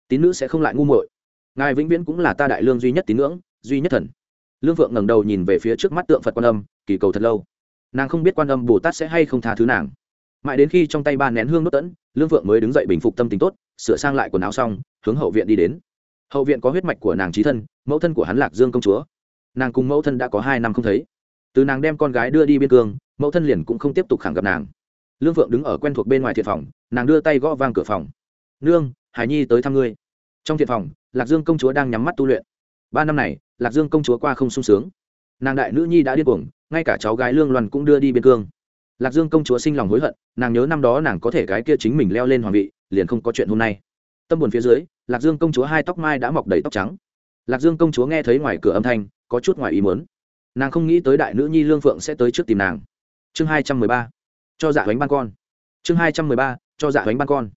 Tín nữ sẽ không lại ngu muội. Ngài vĩnh viễn cũng là ta đại lương duy nhất tín ngưỡng, duy nhất thần. Lương phượng ngẩng đầu nhìn về phía trước mắt tượng phật quan âm, kỳ cầu thật lâu. Nàng không biết quan âm bồ tát sẽ hay không tha thứ nàng. Mãi đến khi trong tay ba nén hương nốt tẫn, lương phượng mới đứng dậy bình phục tâm tình tốt, sửa sang lại quần áo xong, hướng hậu viện đi đến. Hậu viện có huyết mạch của nàng trí thân, mẫu thân của hắn lạc dương công chúa. Nàng cùng mẫu thân đã có hai năm không thấy từ nàng đem con gái đưa đi biên cương, mẫu thân liền cũng không tiếp tục khẳng gặp nàng. Lương phượng đứng ở quen thuộc bên ngoài thiện phòng, nàng đưa tay gõ vang cửa phòng. Nương, hải nhi tới thăm ngươi. Trong thiện phòng, lạc dương công chúa đang nhắm mắt tu luyện. Ba năm này, lạc dương công chúa qua không sung sướng. Nàng đại nữ nhi đã điên cuồng, ngay cả cháu gái lương loan cũng đưa đi biên cương. Lạc dương công chúa sinh lòng hối hận, nàng nhớ năm đó nàng có thể cái kia chính mình leo lên hoàng vị, liền không có chuyện hôm nay. Tâm buồn phía dưới, lạc dương công chúa hai tóc mai đã mọc đầy tóc trắng. Lạc dương công chúa nghe thấy ngoài cửa âm thanh, có chút ngoài ý muốn nàng không nghĩ tới đại nữ nhi lương phượng sẽ tới trước tìm nàng. Chương hai trăm mười ba, cho dạ bánh ban con. Chương hai trăm mười ba, cho dạ bánh ban con.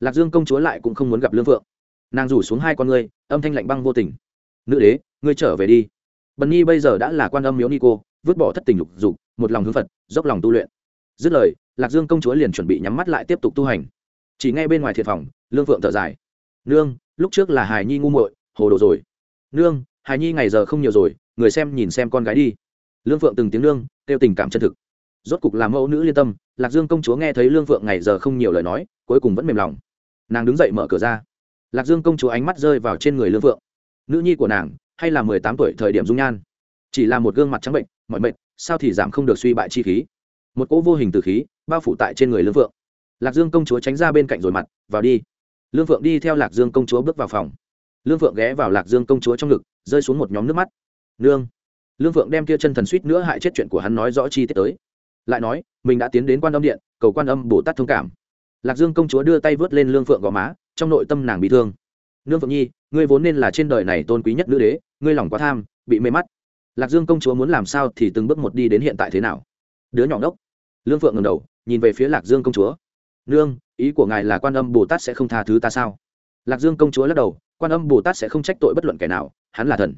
Lạc dương công chúa lại cũng không muốn gặp lương phượng. Nàng rủ xuống hai con ngươi, âm thanh lạnh băng vô tình. Nữ đế, ngươi trở về đi. Bần nhi bây giờ đã là quan âm miếu ni cô, vứt bỏ thất tình lục dục, một lòng hướng phật, dốc lòng tu luyện. Dứt lời, lạc dương công chúa liền chuẩn bị nhắm mắt lại tiếp tục tu hành. Chỉ ngay bên ngoài thiệt phòng, lương phượng thở dài. Nương, lúc trước là hài nhi ngu muội, hồ đồ rồi. Nương hài nhi ngày giờ không nhiều rồi người xem nhìn xem con gái đi. Lương phượng từng tiếng lương, kêu tình cảm chân thực. Rốt cục làm mẫu nữ liên tâm lạc dương công chúa nghe thấy lương phượng ngày giờ không nhiều lời nói cuối cùng vẫn mềm lòng. Nàng đứng dậy mở cửa ra. Lạc dương công chúa ánh mắt rơi vào trên người lương phượng. Nữ nhi của nàng hay là mười tám tuổi thời điểm dung nhan? Chỉ là một gương mặt trắng bệnh mọi bệnh, sao thì giảm không được suy bại chi khí? Một cỗ vô hình từ khí bao phủ tại trên người lương phượng. Lạc dương công chúa tránh ra bên cạnh rồi mặt vào đi. Lương phượng đi theo lạc dương công chúa bước vào phòng. Lương phượng ghé vào lạc dương công chúa trong ngực rơi xuống một nhóm nước mắt nương. Lương phượng đem kia chân thần suýt nữa hại chết chuyện của hắn nói rõ chi tiết tới. Lại nói, mình đã tiến đến quan âm điện, cầu quan âm bồ tát thông cảm. Lạc dương công chúa đưa tay vớt lên lương phượng gò má, trong nội tâm nàng bị thương. Nương phượng nhi, ngươi vốn nên là trên đời này tôn quý nhất nữ đế, ngươi lòng quá tham, bị mê mắt. Lạc dương công chúa muốn làm sao thì từng bước một đi đến hiện tại thế nào? Đứa nhỏ ngốc. Lương phượng ngầm đầu, nhìn về phía lạc dương công chúa. Nương, ý của ngài là quan âm bồ tát sẽ không tha thứ ta sao? Lạc dương công chúa lắc đầu, quan âm bồ tát sẽ không trách tội bất luận kẻ nào, hắn là thần.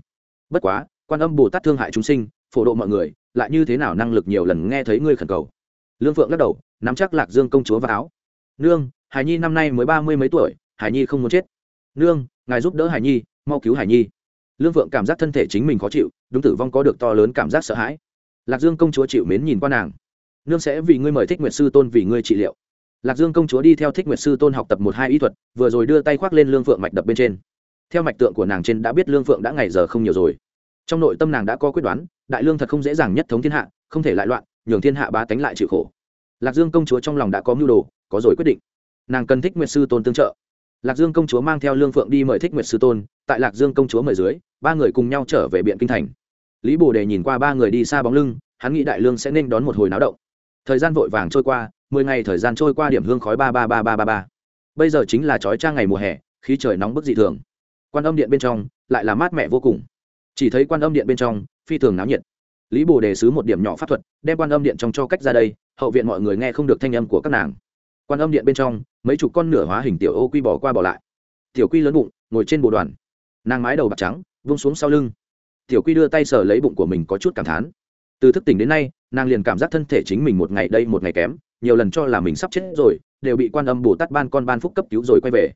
Bất quá quan âm bồ tát thương hại chúng sinh, phổ độ mọi người, lại như thế nào năng lực nhiều lần nghe thấy ngươi khẩn cầu? Lương phượng lắc đầu, nắm chắc lạc dương công chúa vào áo. Nương, hải nhi năm nay mới ba mươi mấy tuổi, hải nhi không muốn chết. Nương, ngài giúp đỡ hải nhi, mau cứu hải nhi. Lương phượng cảm giác thân thể chính mình khó chịu, đúng tử vong có được to lớn cảm giác sợ hãi. Lạc dương công chúa chịu mến nhìn qua nàng. Nương sẽ vì ngươi mời thích nguyệt sư tôn vì ngươi trị liệu. Lạc dương công chúa đi theo thích nguyệt sư tôn học tập một hai ý thuật, vừa rồi đưa tay khoác lên lương phượng mạch đập bên trên. Theo mạch tượng của nàng trên đã biết lương phượng đã ngày giờ không nhiều rồi trong nội tâm nàng đã có quyết đoán, đại lương thật không dễ dàng nhất thống thiên hạ, không thể lại loạn, nhường thiên hạ bá tánh lại chịu khổ. Lạc dương công chúa trong lòng đã có mưu đồ, có rồi quyết định. Nàng cần thích nguyệt sư tôn tương trợ. Lạc dương công chúa mang theo lương phượng đi mời thích nguyệt sư tôn, tại lạc dương công chúa mời dưới, ba người cùng nhau trở về biện kinh thành. Lý bồ đề nhìn qua ba người đi xa bóng lưng, hắn nghĩ đại lương sẽ nên đón một hồi náo động. Thời gian vội vàng trôi qua, mười ngày thời gian trôi qua điểm hương khói ba ba ba ba ba ba. Bây giờ chính là trói trang ngày mùa hè, khí trời nóng bức dị thường. Quan âm điện bên trong, lại là mát mẻ vô cùng chỉ thấy quan âm điện bên trong, phi thường náo nhiệt. Lý bồ đề xứ một điểm nhỏ pháp thuật, đem quan âm điện trong cho cách ra đây, hậu viện mọi người nghe không được thanh âm của các nàng. Quan âm điện bên trong, mấy chục con nửa hóa hình tiểu ô quy bỏ qua bỏ lại. Tiểu quy lớn bụng, ngồi trên bộ đoàn. Nàng mái đầu bạc trắng, vung xuống sau lưng. Tiểu quy đưa tay sờ lấy bụng của mình có chút cảm thán. Từ thức tỉnh đến nay, nàng liền cảm giác thân thể chính mình một ngày đây một ngày kém, nhiều lần cho là mình sắp chết rồi, đều bị quan âm bồ tát ban con ban phúc cấp cứu rồi quay về.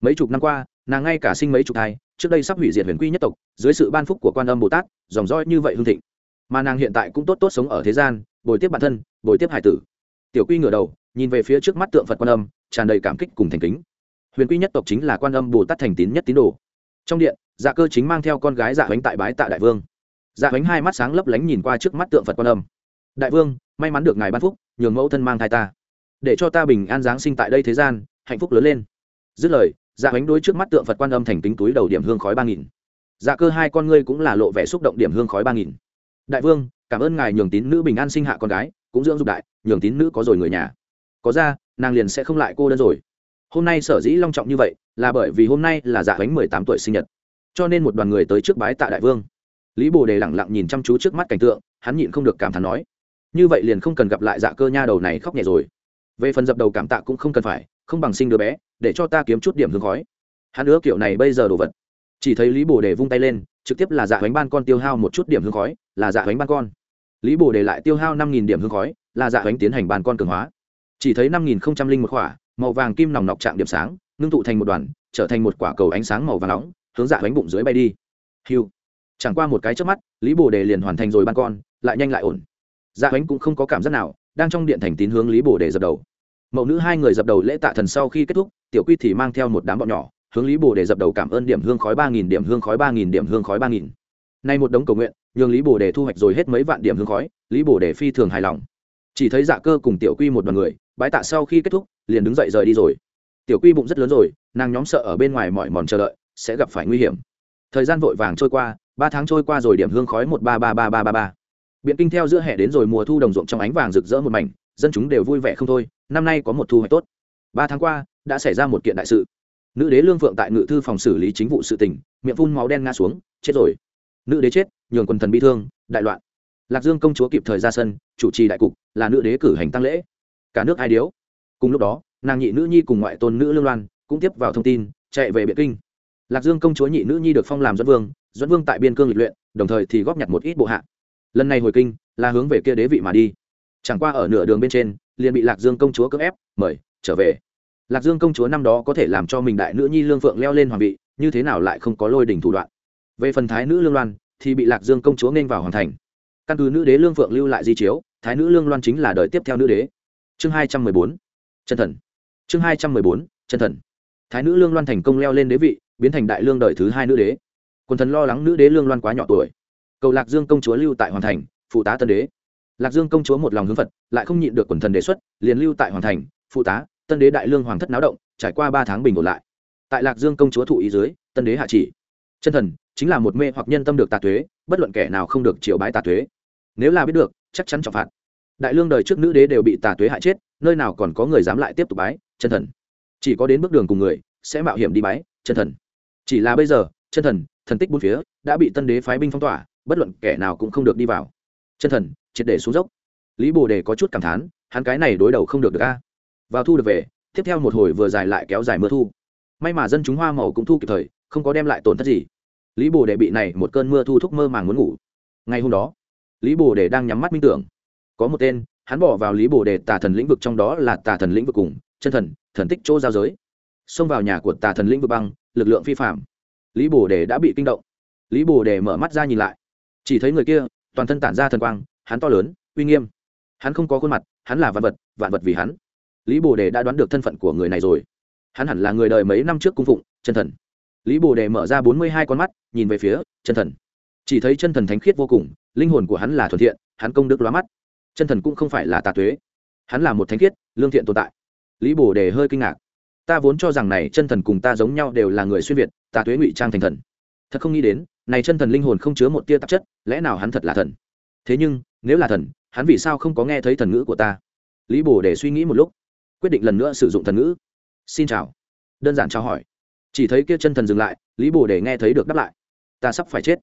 Mấy chục năm qua, nàng ngay cả sinh mấy chục thai trước đây sắp hủy diệt huyền quy nhất tộc, dưới sự ban phúc của quan âm bồ tát, dòng dõi như vậy hương thịnh. Mà nàng hiện tại cũng tốt tốt sống ở thế gian, bồi tiếp bản thân, bồi tiếp hải tử. Tiểu quy ngửa đầu, nhìn về phía trước mắt tượng phật quan âm, tràn đầy cảm kích cùng thành kính. Huyền quy nhất tộc chính là quan âm bồ tát thành tín nhất tín đồ. Trong điện dạ cơ chính mang theo con gái dạ bánh tại bái tạ đại vương. Dạ bánh hai mắt sáng lấp lánh nhìn qua trước mắt tượng phật quan âm. Đại vương, may mắn được ngài ban phúc, nhường mẫu thân mang thai ta. Để cho ta bình an giáng sinh tại đây thế gian, hạnh phúc lớn lên. Dứt lời dạ Ánh đối trước mắt tượng phật quan âm thành tính túi đầu điểm hương khói ba nghìn. Dạ cơ hai con ngươi cũng là lộ vẻ xúc động điểm hương khói ba nghìn. Đại vương, cảm ơn ngài nhường tín nữ bình an sinh hạ con gái, cũng dưỡng dục đại, nhường tín nữ có rồi người nhà. Có ra, nàng liền sẽ không lại cô đơn rồi. Hôm nay sở dĩ long trọng như vậy, là bởi vì hôm nay là dạ Ánh mười tám tuổi sinh nhật. Cho nên một đoàn người tới trước bái tạ đại vương. Lý bồ đề lẳng lặng nhìn chăm chú trước mắt cảnh tượng, hắn nhịn không được cảm thán nói, như vậy liền không cần gặp lại dạ cơ nha đầu này khóc nhẹ rồi. Về phần dập đầu cảm tạ cũng không cần phải, không bằng sinh đứa bé để cho ta kiếm chút điểm hương khói. Hắn ứa kiểu này bây giờ đồ vật. Chỉ thấy lý bồ đề vung tay lên, trực tiếp là dạ bánh ban con tiêu hao một chút điểm hương khói, là dạ bánh ban con. Lý bồ đề lại tiêu hao năm nghìn điểm hương khói, là dạ bánh tiến hành ban con cường hóa. Chỉ thấy năm nghìn không trăm linh một khỏa, màu vàng kim nòng nọc trạng điểm sáng, ngưng tụ thành một đoàn, trở thành một quả cầu ánh sáng màu vàng nóng, hướng dạ bánh bụng dưới bay đi. Hiu. Chẳng qua một cái trước mắt, lý bồ đề liền hoàn thành rồi ban con, lại nhanh lại ổn. Dạ bánh cũng không có cảm giác nào, đang trong điện thành tín hướng lý bồ đề dập đầu mẫu nữ hai người dập đầu lễ tạ thần sau khi kết thúc, tiểu quy thì mang theo một đám bọn nhỏ, hướng lý bồ đề dập đầu cảm ơn điểm hương khói ba nghìn, điểm hương khói ba nghìn, điểm hương khói ba nghìn. Nay một đống cầu nguyện, nhường lý bồ đề thu hoạch rồi hết mấy vạn điểm hương khói, lý bồ đề phi thường hài lòng. Chỉ thấy dạ cơ cùng tiểu quy một đoàn người, bái tạ sau khi kết thúc, liền đứng dậy rời đi rồi. Tiểu quy bụng rất lớn rồi, nàng nhóm sợ ở bên ngoài mọi mòn chờ đợi, sẽ gặp phải nguy hiểm. Thời gian vội vàng trôi qua, ba tháng trôi qua rồi điểm hương khói một ba ba ba ba ba ba. Biện kinh theo giữa hè đến rồi mùa thu đồng ruộng trong ánh vàng rực rỡ một mảnh dân chúng đều vui vẻ không thôi, năm nay có một thu hoạch tốt. Ba tháng qua, đã xảy ra một kiện đại sự. Nữ đế lương phượng tại ngự thư phòng xử lý chính vụ sự tình, miệng phun máu đen ngã xuống, chết rồi. Nữ đế chết, nhường quần thần bị thương, đại loạn. Lạc dương công chúa kịp thời ra sân, chủ trì đại cục, là nữ đế cử hành tăng lễ. Cả nước ai điếu. Cùng lúc đó, nàng nhị nữ nhi cùng ngoại tôn nữ lương loan cũng tiếp vào thông tin, chạy về biện kinh. Lạc dương công chúa nhị nữ nhi được phong làm dẫn vương dẫn vương tại biên cương lịch luyện, đồng thời thì góp nhặt một ít bộ hạ. Lần này hồi kinh, là hướng về kia đế vị mà đi chẳng qua ở nửa đường bên trên, liền bị lạc dương công chúa cưỡng ép, mời, trở về. Lạc dương công chúa năm đó có thể làm cho mình đại nữ nhi lương phượng leo lên hoàng vị, như thế nào lại không có lôi đình thủ đoạn. Về phần thái nữ lương loan, thì bị lạc dương công chúa nên vào hoàng thành. Căn cứ nữ đế lương phượng lưu lại di chiếu, thái nữ lương loan chính là đời tiếp theo nữ đế. Chương hai trăm mười bốn, chân thần. Chương hai trăm mười bốn, chân thần. Thái nữ lương loan thành công leo lên đế vị, biến thành đại lương đời thứ hai nữ đế. Quần thần lo lắng nữ đế lương loan quá nhỏ tuổi. Cầu lạc dương công chúa lưu tại hoàn thành, phụ tá tân đế lạc dương công chúa một lòng hướng phật, lại không nhịn được quần thần đề xuất, liền lưu tại hoàng thành, phụ tá, tân đế đại lương hoàng thất náo động, trải qua ba tháng bình ổn lại. Tại lạc dương công chúa thụ ý dưới, tân đế hạ chỉ. Chân thần, chính là một mê hoặc nhân tâm được tà thuế bất luận kẻ nào không được triều bái tà thuế nếu là biết được, chắc chắn trọng phạt. Đại lương đời trước nữ đế đều bị tà thuế hại chết, nơi nào còn có người dám lại tiếp tục bái, chân thần. Chỉ có đến bước đường cùng người, sẽ mạo hiểm đi bái, chân thần. Chỉ là bây giờ, chân thần thần tích bốn phía, đã bị tân đế phái binh phong tỏa, bất luận kẻ nào cũng không được đi vào. Chân thần triệt để xuống dốc. Lý bồ đề có chút cảm thán, hắn cái này đối đầu không được được a. Vào thu được về, tiếp theo một hồi vừa dài lại kéo dài mưa thu. May mà dân chúng hoa màu cũng thu kịp thời, không có đem lại tổn thất gì. Lý bồ đề bị này một cơn mưa thu thúc mơ màng muốn ngủ. Ngày hôm đó, lý bồ đề đang nhắm mắt minh tưởng. Có một tên, hắn bỏ vào lý bồ đề tà thần lĩnh vực trong đó là tà thần lĩnh vực cùng chân thần thần tích chỗ giao giới. Xông vào nhà của tà thần lĩnh vực băng, lực lượng phi phạm. Lý bồ đề đã bị kinh động. Lý bồ đề mở mắt ra nhìn lại. Chỉ thấy người kia, toàn thân tản ra thần quang hắn to lớn, uy nghiêm. Hắn không có khuôn mặt, hắn là vạn vật vạn vật vì hắn. Lý bồ đề đã đoán được thân phận của người này rồi. Hắn hẳn là người đời mấy năm trước cung phụng, chân thần. Lý bồ đề mở ra bốn mươi hai con mắt, nhìn về phía chân thần. Chỉ thấy chân thần thánh khiết vô cùng, linh hồn của hắn là thuận thiện, hắn công đức lóa mắt. Chân thần cũng không phải là tà tuế. Hắn là một thánh khiết, lương thiện tồn tại. Lý bồ đề hơi kinh ngạc. Ta vốn cho rằng này chân thần cùng ta giống nhau đều là người xuyên việt, tà tuế ngụy trang thành thần. Thật không nghĩ đến, này chân thần linh hồn không chứa một tia tạp chất, lẽ nào hắn thật là thần? Thế nhưng nếu là thần, hắn vì sao không có nghe thấy thần ngữ của ta? Lý bồ để suy nghĩ một lúc, quyết định lần nữa sử dụng thần ngữ. Xin chào. Đơn giản trao hỏi. Chỉ thấy kia chân thần dừng lại, lý bồ để nghe thấy được đáp lại. Ta sắp phải chết.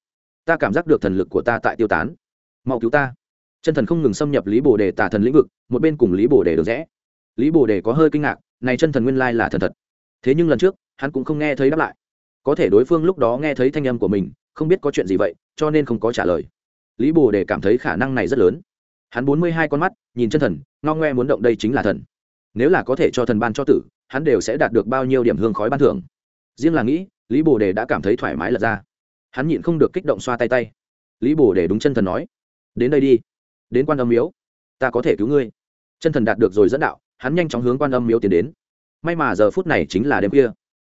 Ta cảm giác được thần lực của ta tại tiêu tán. Mau cứu ta. Chân thần không ngừng xâm nhập lý bồ đề tả thần lĩnh vực, một bên cùng lý bồ đề được rẽ. Lý bồ đề có hơi kinh ngạc, này chân thần nguyên lai là thần thật. Thế nhưng lần trước, hắn cũng không nghe thấy đáp lại. Có thể đối phương lúc đó nghe thấy thanh âm của mình, không biết có chuyện gì vậy, cho nên không có trả lời lý bồ đề cảm thấy khả năng này rất lớn. Hắn bốn mươi hai con mắt, nhìn chân thần, ngao ngoe muốn động đây chính là thần. Nếu là có thể cho thần ban cho tử, hắn đều sẽ đạt được bao nhiêu điểm hương khói ban thưởng. Riêng là nghĩ, lý bồ đề đã cảm thấy thoải mái lật ra. Hắn nhịn không được kích động xoa tay tay. Lý bồ đề đúng chân thần nói, đến đây đi. Đến quan âm miếu. Ta có thể cứu ngươi. Chân thần đạt được rồi dẫn đạo, hắn nhanh chóng hướng quan âm miếu tiến đến. May mà giờ phút này chính là đêm kia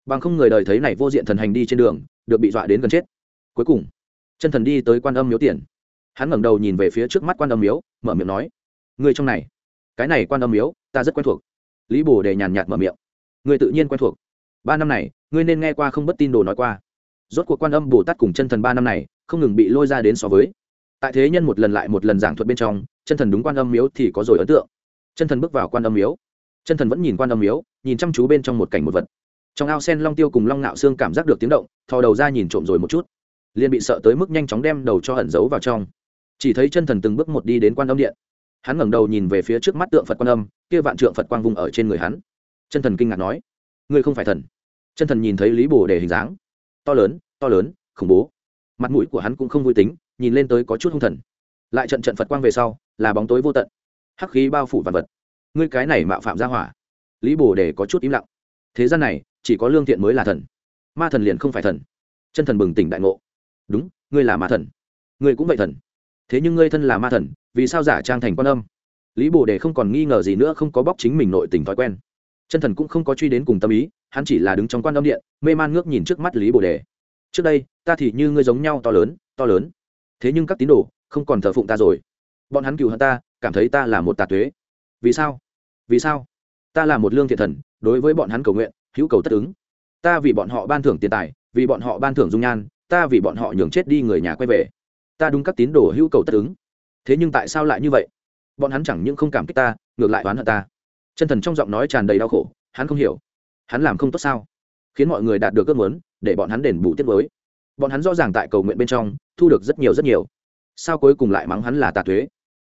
bằng không người đời thấy này vô diện thần hành đi trên đường, được bị dọa đến gần chết. Cuối cùng, chân thần đi tới quan âm miếu tiền hắn ngẩng đầu nhìn về phía trước mắt quan âm miếu, mở miệng nói, người trong này, cái này quan âm miếu, ta rất quen thuộc. Lý bồ đề nhàn nhạt mở miệng, người tự nhiên quen thuộc. Ba năm này, ngươi nên nghe qua không bất tin đồ nói qua. Rốt cuộc quan âm bồ tát cùng chân thần ba năm này, không ngừng bị lôi ra đến so với. Tại thế nhân một lần lại một lần giảng thuật bên trong, chân thần đúng quan âm miếu thì có rồi ấn tượng. Chân thần bước vào quan âm miếu. Chân thần vẫn nhìn quan âm miếu, nhìn chăm chú bên trong một cảnh một vật. Trong ao sen long tiêu cùng long nạo xương cảm giác được tiếng động, thò đầu ra nhìn trộm rồi một chút. Liền bị sợ tới mức nhanh chóng đem đầu cho ẩn giấu vào trong chỉ thấy chân thần từng bước một đi đến quan âm điện. Hắn ngẩng đầu nhìn về phía trước mắt tượng phật quan âm, kia vạn trượng phật quang vùng ở trên người hắn. Chân thần kinh ngạc nói, ngươi không phải thần. Chân thần nhìn thấy lý bồ đề hình dáng, to lớn to lớn, khủng bố. Mặt mũi của hắn cũng không vui tính, nhìn lên tới có chút hung thần. Lại trận trận phật quang về sau, là bóng tối vô tận. Hắc khí bao phủ vạn vật. Ngươi cái này mạo phạm ra hỏa. Lý bồ đề có chút im lặng. Thế gian này, chỉ có lương thiện mới là thần. Ma thần liền không phải thần. Chân thần bừng tỉnh đại ngộ. Đúng, ngươi là ma thần. Ngươi cũng vậy thần thế nhưng ngươi thân là ma thần, vì sao giả trang thành quan âm? Lý bồ đề không còn nghi ngờ gì nữa, không có bóc chính mình nội tình thói quen. Chân thần cũng không có truy đến cùng tâm ý, hắn chỉ là đứng trong quan âm điện, mê man ngước nhìn trước mắt lý bồ đề. Trước đây, ta thì như ngươi giống nhau to lớn to lớn. Thế nhưng các tín đồ không còn thờ phụng ta rồi. Bọn hắn cựu hận ta, cảm thấy ta là một tà tuế. Vì sao? Vì sao? Ta là một lương thiện thần, đối với bọn hắn cầu nguyện, hữu cầu tất ứng. Ta vì bọn họ ban thưởng tiền tài, vì bọn họ ban thưởng dung nhan, ta vì bọn họ nhường chết đi người nhà quay về ta đúng các tín đồ hữu cầu tất ứng. Thế nhưng tại sao lại như vậy? Bọn hắn chẳng những không cảm kích ta, ngược lại oán hận ta. Chân thần trong giọng nói tràn đầy đau khổ, hắn không hiểu. Hắn làm không tốt sao? Khiến mọi người đạt được ước muốn, để bọn hắn đền bù tiết mới. Bọn hắn rõ ràng tại cầu nguyện bên trong, thu được rất nhiều rất nhiều. Sao cuối cùng lại mắng hắn là tà thuế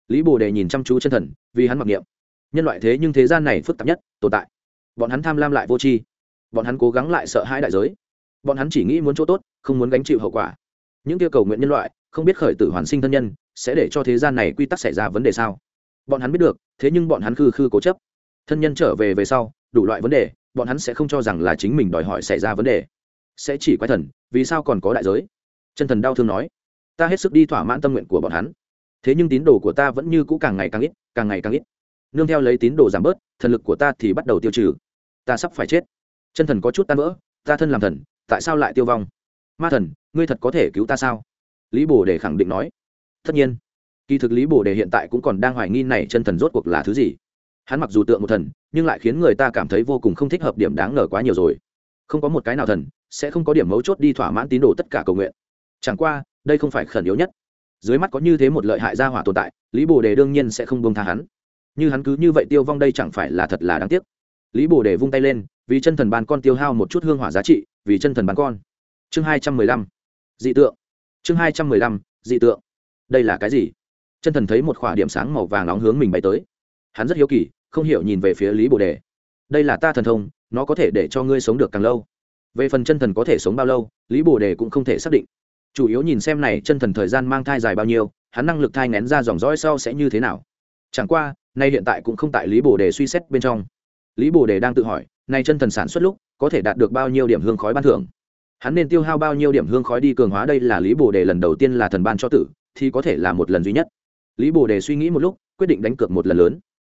lý bồ đề nhìn chăm chú chân thần, vì hắn mặc niệm. Nhân loại thế nhưng thế gian này phức tạp nhất, tồn tại. Bọn hắn tham lam lại vô tri. Bọn hắn cố gắng lại sợ hãi đại giới. Bọn hắn chỉ nghĩ muốn chỗ tốt, không muốn gánh chịu hậu quả. Những kia cầu nguyện nhân loại không biết khởi tử hoàn sinh thân nhân sẽ để cho thế gian này quy tắc xảy ra vấn đề sao? Bọn hắn biết được, thế nhưng bọn hắn khư khư cố chấp. Thân nhân trở về về sau, đủ loại vấn đề, bọn hắn sẽ không cho rằng là chính mình đòi hỏi xảy ra vấn đề. Sẽ chỉ quái thần, vì sao còn có đại giới? Chân thần đau thương nói. Ta hết sức đi thỏa mãn tâm nguyện của bọn hắn. Thế nhưng tín đồ của ta vẫn như cũ càng ngày càng ít, càng ngày càng ít. Nương theo lấy tín đồ giảm bớt, thần lực của ta thì bắt đầu tiêu trừ. Ta sắp phải chết. Chân thần có chút tan vỡ. Ta thân làm thần, tại sao lại tiêu vong? Ma thần, ngươi thật có thể cứu ta sao? Lý bồ đề khẳng định nói. Tất nhiên, kỳ thực lý bồ đề hiện tại cũng còn đang hoài nghi này chân thần rốt cuộc là thứ gì. Hắn mặc dù tượng một thần, nhưng lại khiến người ta cảm thấy vô cùng không thích hợp điểm đáng ngờ quá nhiều rồi. Không có một cái nào thần sẽ không có điểm mấu chốt đi thỏa mãn tín đồ tất cả cầu nguyện. Chẳng qua, đây không phải khẩn yếu nhất. Dưới mắt có như thế một lợi hại gia hỏa tồn tại, lý bồ đề đương nhiên sẽ không buông tha hắn. Như hắn cứ như vậy tiêu vong đây chẳng phải là thật là đáng tiếc. Lý bồ đề vung tay lên, vì chân thần bàn con tiêu hao một chút hương hỏa giá trị, vì chân thần bàn con. Chương hai trăm mười lăm. Dị tượng chương hai trăm mười lăm, dị tượng. Đây là cái gì? Chân thần thấy một khỏa điểm sáng màu vàng nóng hướng mình bay tới. Hắn rất hiếu kỳ, không hiểu nhìn về phía lý bồ đề. Đây là ta thần thông, nó có thể để cho ngươi sống được càng lâu. Về phần chân thần có thể sống bao lâu, lý bồ đề cũng không thể xác định. Chủ yếu nhìn xem này chân thần thời gian mang thai dài bao nhiêu, hắn năng lực thai ngén ra dòng dõi sau sẽ như thế nào. Chẳng qua, nay hiện tại cũng không tại lý bồ đề suy xét bên trong. Lý bồ đề đang tự hỏi nay chân thần sản xuất lúc có thể đạt được bao nhiêu điểm hương khói ban thưởng hắn nên tiêu hao bao nhiêu điểm hương khói đi cường hóa đây là lý bồ đề lần đầu tiên là thần ban cho tử, thì có thể là một lần duy nhất. Lý bồ đề suy nghĩ một lúc, quyết định đánh cược một lần lớn.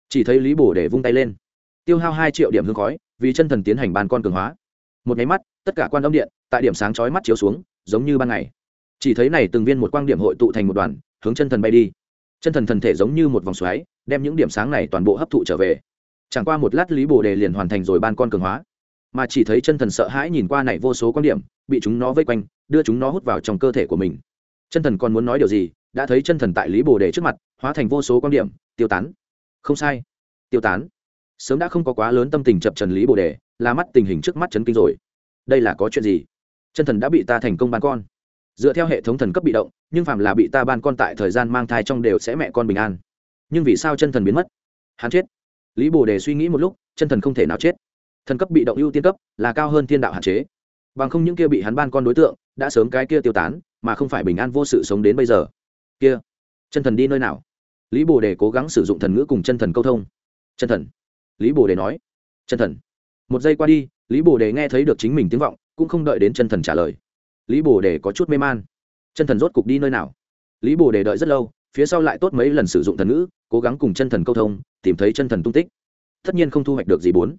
Chỉ thấy lý bồ đề vung tay lên. Tiêu hao hai triệu điểm hương khói, vì chân thần tiến hành ban con cường hóa. Một nháy mắt, tất cả quan âm điện, tại điểm sáng chói mắt chiếu xuống, giống như ban ngày. Chỉ thấy này từng viên một quang điểm hội tụ thành một đoàn, hướng chân thần bay đi. Chân thần thần thể giống như một vòng xoáy, đem những điểm sáng này toàn bộ hấp thụ trở về. Chẳng qua một lát lý bồ đề liền hoàn thành rồi ban con cường hóa mà chỉ thấy chân thần sợ hãi nhìn qua này vô số quan điểm, bị chúng nó vây quanh, đưa chúng nó hút vào trong cơ thể của mình. Chân thần còn muốn nói điều gì, đã thấy chân thần tại lý bồ đề trước mặt, hóa thành vô số quan điểm, tiêu tán. Không sai. Tiêu tán. Sớm đã không có quá lớn tâm tình chập trần lý bồ đề, là mắt tình hình trước mắt chấn kinh rồi. Đây là có chuyện gì? Chân thần đã bị ta thành công ban con. Dựa theo hệ thống thần cấp bị động, nhưng phạm là bị ta ban con tại thời gian mang thai trong đều sẽ mẹ con bình an. Nhưng vì sao chân thần biến mất? Hắn chết. Lý bồ đề suy nghĩ một lúc, chân thần không thể nào chết thần cấp bị động ưu tiên cấp, là cao hơn thiên đạo hạn chế. Bằng không những kia bị hắn ban con đối tượng, đã sớm cái kia tiêu tán, mà không phải bình an vô sự sống đến bây giờ. Kia, chân thần đi nơi nào? Lý bồ đề cố gắng sử dụng thần ngữ cùng chân thần câu thông. Chân thần. Lý bồ đề nói. Chân thần. Một giây qua đi, lý bồ đề nghe thấy được chính mình tiếng vọng, cũng không đợi đến chân thần trả lời. Lý bồ đề có chút mê man. Chân thần rốt cục đi nơi nào? Lý bồ đề đợi rất lâu, phía sau lại tốt mấy lần sử dụng thần ngữ, cố gắng cùng chân thần câu thông, tìm thấy chân thần tung tích. Tất nhiên không thu hoạch được gì bốn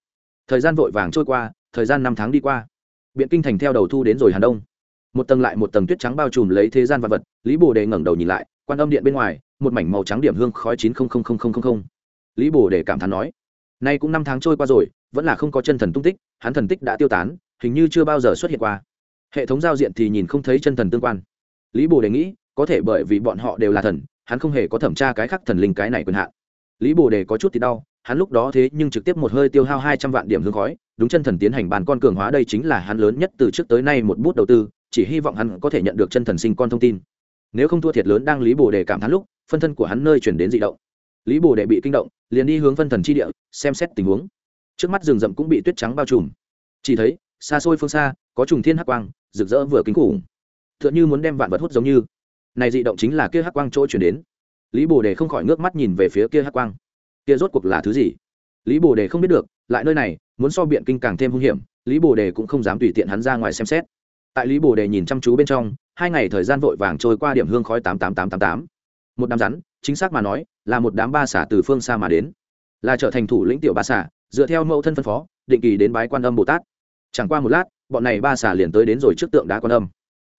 thời gian vội vàng trôi qua, thời gian năm tháng đi qua. Biện kinh thành theo đầu thu đến rồi hàn đông. Một tầng lại một tầng tuyết trắng bao trùm lấy thế gian vật vật, lý bồ đề ngẩng đầu nhìn lại, quan âm điện bên ngoài, một mảnh màu trắng điểm hương khói chín lý bồ đề cảm thán nói, nay cũng năm tháng trôi qua rồi, vẫn là không có chân thần tung tích, hắn thần tích đã tiêu tán, hình như chưa bao giờ xuất hiện qua. Hệ thống giao diện thì nhìn không thấy chân thần tương quan. Lý bồ đề nghĩ, có thể bởi vì bọn họ đều là thần, hắn không hề có thẩm tra cái khác thần linh cái này quyền hạn. Lý bồ đề có chút thì đau hắn lúc đó thế nhưng trực tiếp một hơi tiêu hao hai trăm vạn điểm hương khói, đúng chân thần tiến hành bàn con cường hóa đây chính là hắn lớn nhất từ trước tới nay một bút đầu tư, chỉ hy vọng hắn có thể nhận được chân thần sinh con thông tin. Nếu không thua thiệt lớn đang lý bồ đề cảm thán lúc, phân thân của hắn nơi chuyển đến dị động. Lý bồ đề bị kinh động, liền đi hướng phân thần chi địa, xem xét tình huống. Trước mắt rừng rậm cũng bị tuyết trắng bao trùm. Chỉ thấy, xa xôi phương xa, có trùng thiên hắc quang, rực rỡ vừa kính khủng. T h ư ợ n h ư muốn đem vạn vật hút giống như. Này dị động chính là kia hắc quang chỗ chuyển đến. Lý bồ đề không khỏi ngước mắt nhìn về phía kia hắc quang kia rốt cuộc là thứ gì? Lý bồ đề không biết được, lại nơi này, muốn so biện kinh càng thêm hung hiểm, lý bồ đề cũng không dám tùy tiện hắn ra ngoài xem xét. Tại lý bồ đề nhìn chăm chú bên trong, hai ngày thời gian vội vàng trôi qua điểm hương khói tám tám tám tám tám. Một đám rắn, chính xác mà nói, là một đám ba xả từ phương xa mà đến. Là trở thành thủ lĩnh tiểu ba xả dựa theo mẫu thân phân phó, định kỳ đến bái quan âm bồ tát. Chẳng qua một lát, bọn này ba xả liền tới đến rồi trước tượng đá quan âm.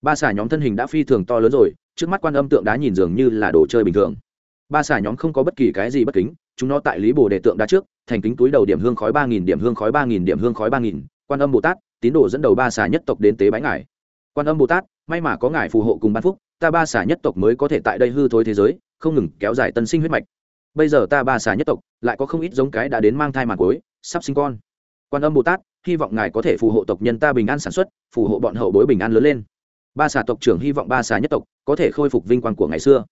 Ba xả nhóm thân hình đã phi thường to lớn rồi, trước mắt quan âm tượng đá nhìn dường như là đồ chơi bình thường ba xà nhóm không có bất kỳ cái gì bất kính, chúng nó tại lý bồ đề tượng đá trước, thành kính túi đầu điểm hương khói ba nghìn điểm hương khói ba nghìn điểm hương khói ba nghìn, quan âm bồ tát, tín đồ dẫn đầu ba xà nhất tộc đến tế bái ngài. Quan âm bồ tát, may mà có ngài phù hộ cùng ban phúc, ta ba xà nhất tộc mới có thể tại đây hư thối thế giới, không ngừng kéo dài tân sinh huyết mạch. Bây giờ ta ba xà nhất tộc lại có không ít giống cái đã đến mang thai màn cối sắp sinh con. Quan âm bồ tát, hy vọng ngài có thể phù hộ tộc nhân ta bình an sản xuất, phù hộ bọn hậu bối bình an lớn lên. Ba xà tộc trưởng hy vọng ba xà nhất tộc có thể khôi phục vinh quang của ngày xưa.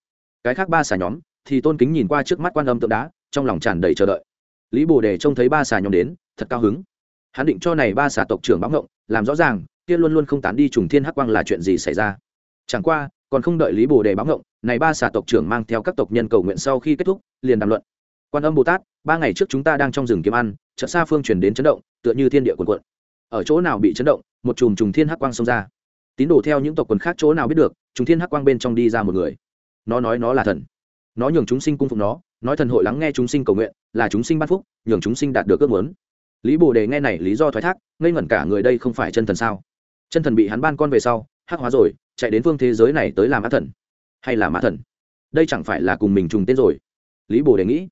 Cái khác ba xà nhóm thì tôn kính nhìn qua trước mắt quan âm tượng đá, trong lòng tràn đầy chờ đợi. Lý bồ đề trông thấy ba xà nhóm đến, thật cao hứng. Hắn định cho này ba xà tộc trưởng báo ngộng, làm rõ ràng, kia luôn luôn không tán đi trùng thiên hắc quang là chuyện gì xảy ra. Chẳng qua, còn không đợi lý bồ đề báo ngộng, này ba xà tộc trưởng mang theo các tộc nhân cầu nguyện sau khi kết thúc, liền đàm luận. Quan âm bồ tát, ba ngày trước chúng ta đang trong rừng kiếm ăn chợ xa phương chuyển đến chấn động, tựa như thiên địa quần quận ở chỗ nào bị chấn động, một chùm trùng thiên hắc quang xông ra. Tín đồ theo những tộc quần khác chỗ nào biết được, trùng thiên hắc quang bên trong đi ra một người. Nó nói nó là thần nó nhường chúng sinh cung phục nó, nói thần hội lắng nghe chúng sinh cầu nguyện, là chúng sinh ban phúc, nhường chúng sinh đạt được ước muốn. Lý bồ đề nghe này lý do thoái thác, ngây ngẩn cả người đây không phải chân thần sao? Chân thần bị hắn ban con về sau, hắc hóa rồi, chạy đến phương thế giới này tới làm á thần. Hay là mã thần? Đây chẳng phải là cùng mình trùng tên rồi. Lý bồ đề nghĩ,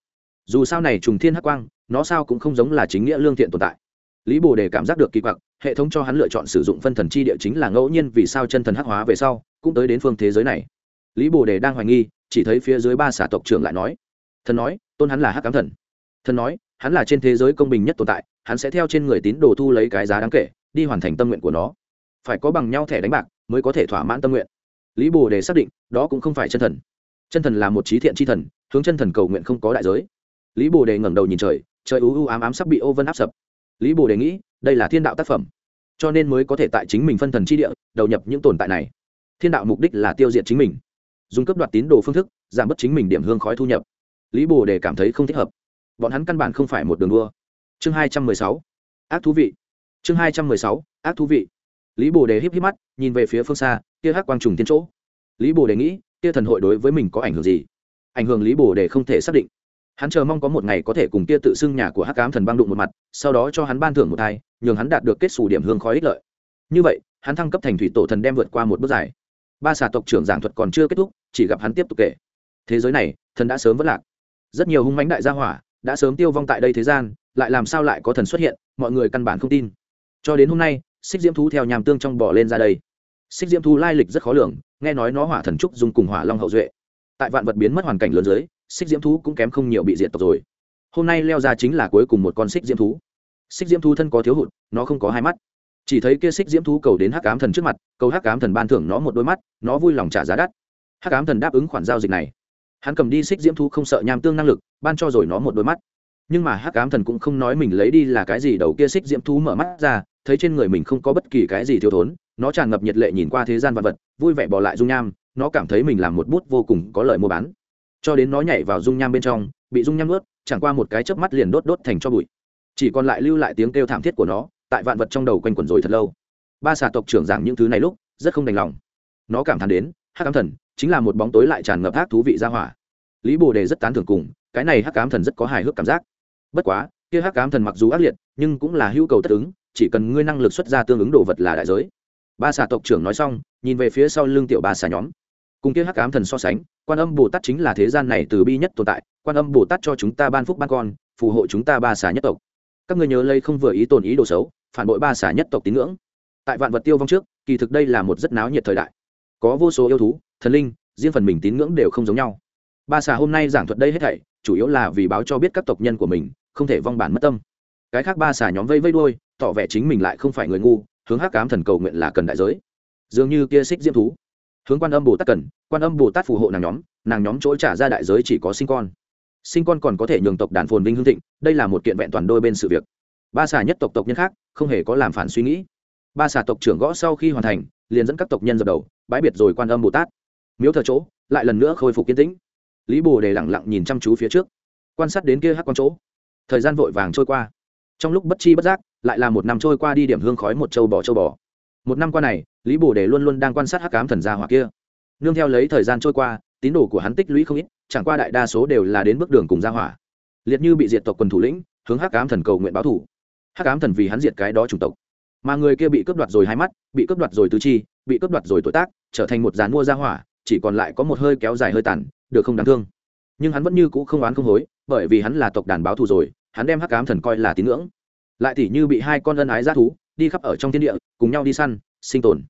dù sao này trùng thiên hắc quang, nó sao cũng không giống là chính nghĩa lương thiện tồn tại. Lý bồ đề cảm giác được kỳ quặc, hệ thống cho hắn lựa chọn sử dụng phân thần chi địa chính là ngẫu nhiên vì sao chân thần hắc hóa về sau, cũng tới đến phương thế giới này. Lý bồ đề đang hoài nghi chỉ thấy phía dưới ba xả tộc trưởng lại nói, thần nói, tôn hắn là hắc cám thần. Thần nói, hắn là trên thế giới công bình nhất tồn tại, hắn sẽ theo trên người tín đồ thu lấy cái giá đáng kể, đi hoàn thành tâm nguyện của nó. Phải có bằng nhau thẻ đánh bạc mới có thể thỏa mãn tâm nguyện. Lý bồ đề xác định, đó cũng không phải chân thần. Chân thần là một trí thiện tri thần, hướng chân thần cầu nguyện không có đại giới. Lý bồ đề ngẩng đầu nhìn trời trời u u ám ám sắp bị ô vân áp sập. Lý bồ đề nghĩ, đây là thiên đạo tác phẩm, cho nên mới có thể tại chính mình phân thần chi địa, đầu nhập những tồn tại này. Thiên đạo mục đích là tiêu diệt chính mình dùng cấp đoạt tín đồ phương thức, giảm bớt chính mình điểm hương khói thu nhập. Lý bồ đề cảm thấy không thích hợp. Bọn hắn căn bản không phải một đường đua. Chương hai trăm mười sáu. Ác thú vị. Chương hai trăm mười sáu. Ác thú vị. Lý bồ đề híp híp mắt, nhìn về phía phương xa, kia hắc quang trùng tiến chỗ. Lý bồ đề nghĩ, kia thần hội đối với mình có ảnh hưởng gì? Ảnh hưởng lý bồ đề không thể xác định. Hắn chờ mong có một ngày có thể cùng kia tự xưng nhà của hắc cám thần băng đụng một mặt, sau đó cho hắn ban thưởng một thai, nhường hắn đạt được kết xù điểm hương khói ích lợi. Như vậy, hắn thăng cấp thành thủy tổ thần đem vượt qua một bước dài. Ba xà tộc trưởng giảng thuật còn chưa kết thúc chỉ gặp hắn tiếp tục kể. Thế giới này, thần đã sớm vất lạc. Rất nhiều hung mãnh đại gia hỏa đã sớm tiêu vong tại đây thế gian, lại làm sao lại có thần xuất hiện, mọi người căn bản không tin. Cho đến hôm nay, xích diễm thú theo nhàm tương trong bỏ lên ra đây. Xích diễm thú lai lịch rất khó lường, nghe nói nó hỏa thần trúc dùng cùng hỏa long hậu duệ. Tại vạn vật biến mất hoàn cảnh lớn dưới, xích diễm thú cũng kém không nhiều bị diệt tộc rồi. Hôm nay leo ra chính là cuối cùng một con xích diễm thú. Xích diễm thú thân có thiếu hụt, nó không có hai mắt. Chỉ thấy kia xích diễm thú cầu đến hắc ám thần trước mặt, cầu hắc ám thần ban thưởng nó một đôi mắt, nó vui lòng trả giá đắt hắc ám thần đáp ứng khoản giao dịch này. Hắn cầm đi xích diễm thú không sợ nham tương năng lực, ban cho rồi nó một đôi mắt. Nhưng mà hắc ám thần cũng không nói mình lấy đi là cái gì đầu kia xích diễm thú mở mắt ra, thấy trên người mình không có bất kỳ cái gì thiếu thốn, nó tràn ngập nhiệt lệ nhìn qua thế gian vật vật, vui vẻ bỏ lại dung nham, nó cảm thấy mình làm một bút vô cùng có lợi mua bán. Cho đến nó nhảy vào dung nham bên trong, bị dung nham ướt chẳng qua một cái chớp mắt liền đốt đốt thành cho bụi. Chỉ còn lại lưu lại tiếng kêu thảm thiết của nó, tại vạn vật trong đầu quanh quẩn rồi thật lâu. Ba xà tộc trưởng giảng những thứ này lúc, rất không đành lòng. Nó cảm thán đến, hắc ám thần chính là một bóng tối lại tràn ngập ác thú vị ra hỏa. Lý bồ đề rất tán thưởng cùng, cái này hắc ám thần rất có hài hước cảm giác. Bất quá, kia hắc ám thần mặc dù ác liệt, nhưng cũng là hữu cầu tất ứng, chỉ cần ngươi năng lực xuất ra tương ứng đồ vật là đại giới. Ba xà tộc trưởng nói xong, nhìn về phía sau lưng tiểu ba xà nhóm. Cùng kia hắc ám thần so sánh, quan âm bồ tát chính là thế gian này từ bi nhất tồn tại, quan âm bồ tát cho chúng ta ban phúc ban con, phù hộ chúng ta ba xà nhất tộc. Các người nhớ lây không vừa ý tồn ý đồ xấu, phản bội ba xà nhất tộc tín ngưỡng. Tại vạn vật tiêu vong trước, kỳ thực đây là một rất náo nhiệt thời đại. Có vô số yêu thú thần linh, riêng phần mình tín ngưỡng đều không giống nhau. Ba xà hôm nay giảng thuật đây hết thảy, chủ yếu là vì báo cho biết các tộc nhân của mình, không thể vong bản mất tâm. Cái khác ba xà nhóm vây vây đuôi, tỏ vẻ chính mình lại không phải người ngu, hướng hắc cám thần cầu nguyện là cần đại giới. Dường như kia xích diễm thú. Hướng quan âm bồ tát cần, quan âm bồ tát phù hộ nàng nhóm nàng nhóm chỗ trả ra đại giới chỉ có sinh con. Sinh con còn có thể nhường tộc đàn phồn vinh hương thịnh, đây là một kiện vẹn toàn đôi bên sự việc. Ba xà nhất tộc tộc nhân khác, không hề có làm phản suy nghĩ. Ba xà tộc trưởng gõ sau khi hoàn thành, liền dẫn các tộc nhân dập đầu, bãi biệt rồi quan âm bồ tát miếu thờ chỗ, lại lần nữa khôi phục kiến tĩnh. Lý bồ đề lẳng lặng nhìn chăm chú phía trước, quan sát đến kia hắc quan chỗ. Thời gian vội vàng trôi qua. Trong lúc bất chi bất giác, lại là một năm trôi qua đi điểm hương khói một châu bò châu bò. Một năm qua này, lý bồ đề luôn luôn đang quan sát hắc cám thần gia hỏa kia. Nương theo lấy thời gian trôi qua, tín đồ của hắn tích lũy không ít, chẳng qua đại đa số đều là đến bước đường cùng gia hỏa. Liệt như bị diệt tộc quần thủ lĩnh, hướng hắc cám thần cầu nguyện báo thủ. Hắc cám thần vì hắn diệt cái đó chủng tộc. Mà người kia bị cướp đoạt rồi hai mắt, bị cướp đoạt rồi tứ chi, bị cướp đoạt rồi tuổi tác, trở thành một dàn mua gia hỏa chỉ còn lại có một hơi kéo dài hơi tàn, được không đáng thương. Nhưng hắn vẫn như cũ không oán không hối, bởi vì hắn là tộc đàn báo thù rồi, hắn đem hắc cám thần coi là tín ngưỡng. Lại tỉ như bị hai con ân ái g thú, đi khắp ở trong thiên địa, cùng nhau đi săn, sinh tồn.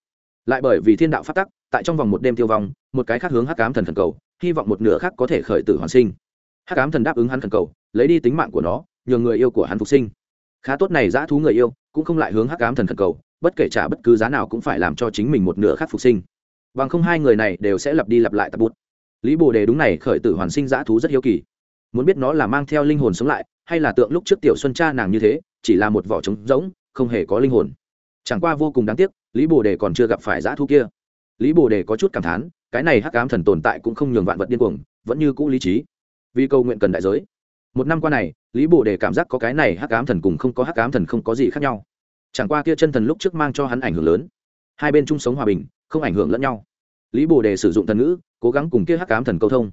Lại bởi vì thiên đạo phát tắc, tại trong vòng một đêm tiêu vong, một cái khác hướng hắc cám thần thần cầu, hy vọng một nửa khác có thể khởi tử hoàn sinh. Hắc cám thần đáp ứng hắn thần cầu, lấy đi tính mạng của nó, nhường người yêu của hắn phục sinh. Khá tốt này dã thú người yêu, cũng không lại hướng hắc cám thần thần cầu, bất kể trả bất cứ giá nào cũng phải làm cho chính mình một nửa khác phục sinh bằng không hai người này đều sẽ lặp đi lặp lại tập bút. Lý bồ đề đúng này khởi tử hoàn sinh dã thú rất hiếu kỳ. Muốn biết nó là mang theo linh hồn sống lại, hay là tượng lúc trước tiểu xuân cha nàng như thế, chỉ là một vỏ trống rỗng, không hề có linh hồn. Chẳng qua vô cùng đáng tiếc, lý bồ đề còn chưa gặp phải dã thú kia. Lý bồ đề có chút cảm thán, cái này hắc ám thần tồn tại cũng không nhường vạn vật điên cuồng, vẫn như cũ lý trí. Vì câu nguyện cần đại giới. Một năm qua này, lý bồ đề cảm giác có cái này hắc ám thần cùng không có hắc ám thần không có gì khác nhau. Chẳng qua kia chân thần lúc trước mang cho hắn ảnh hưởng lớn. Hai bên chung sống hòa bình không ảnh hưởng lẫn nhau. Lý bồ đề sử dụng thần ngữ, cố gắng cùng kia hắc ám thần câu thông.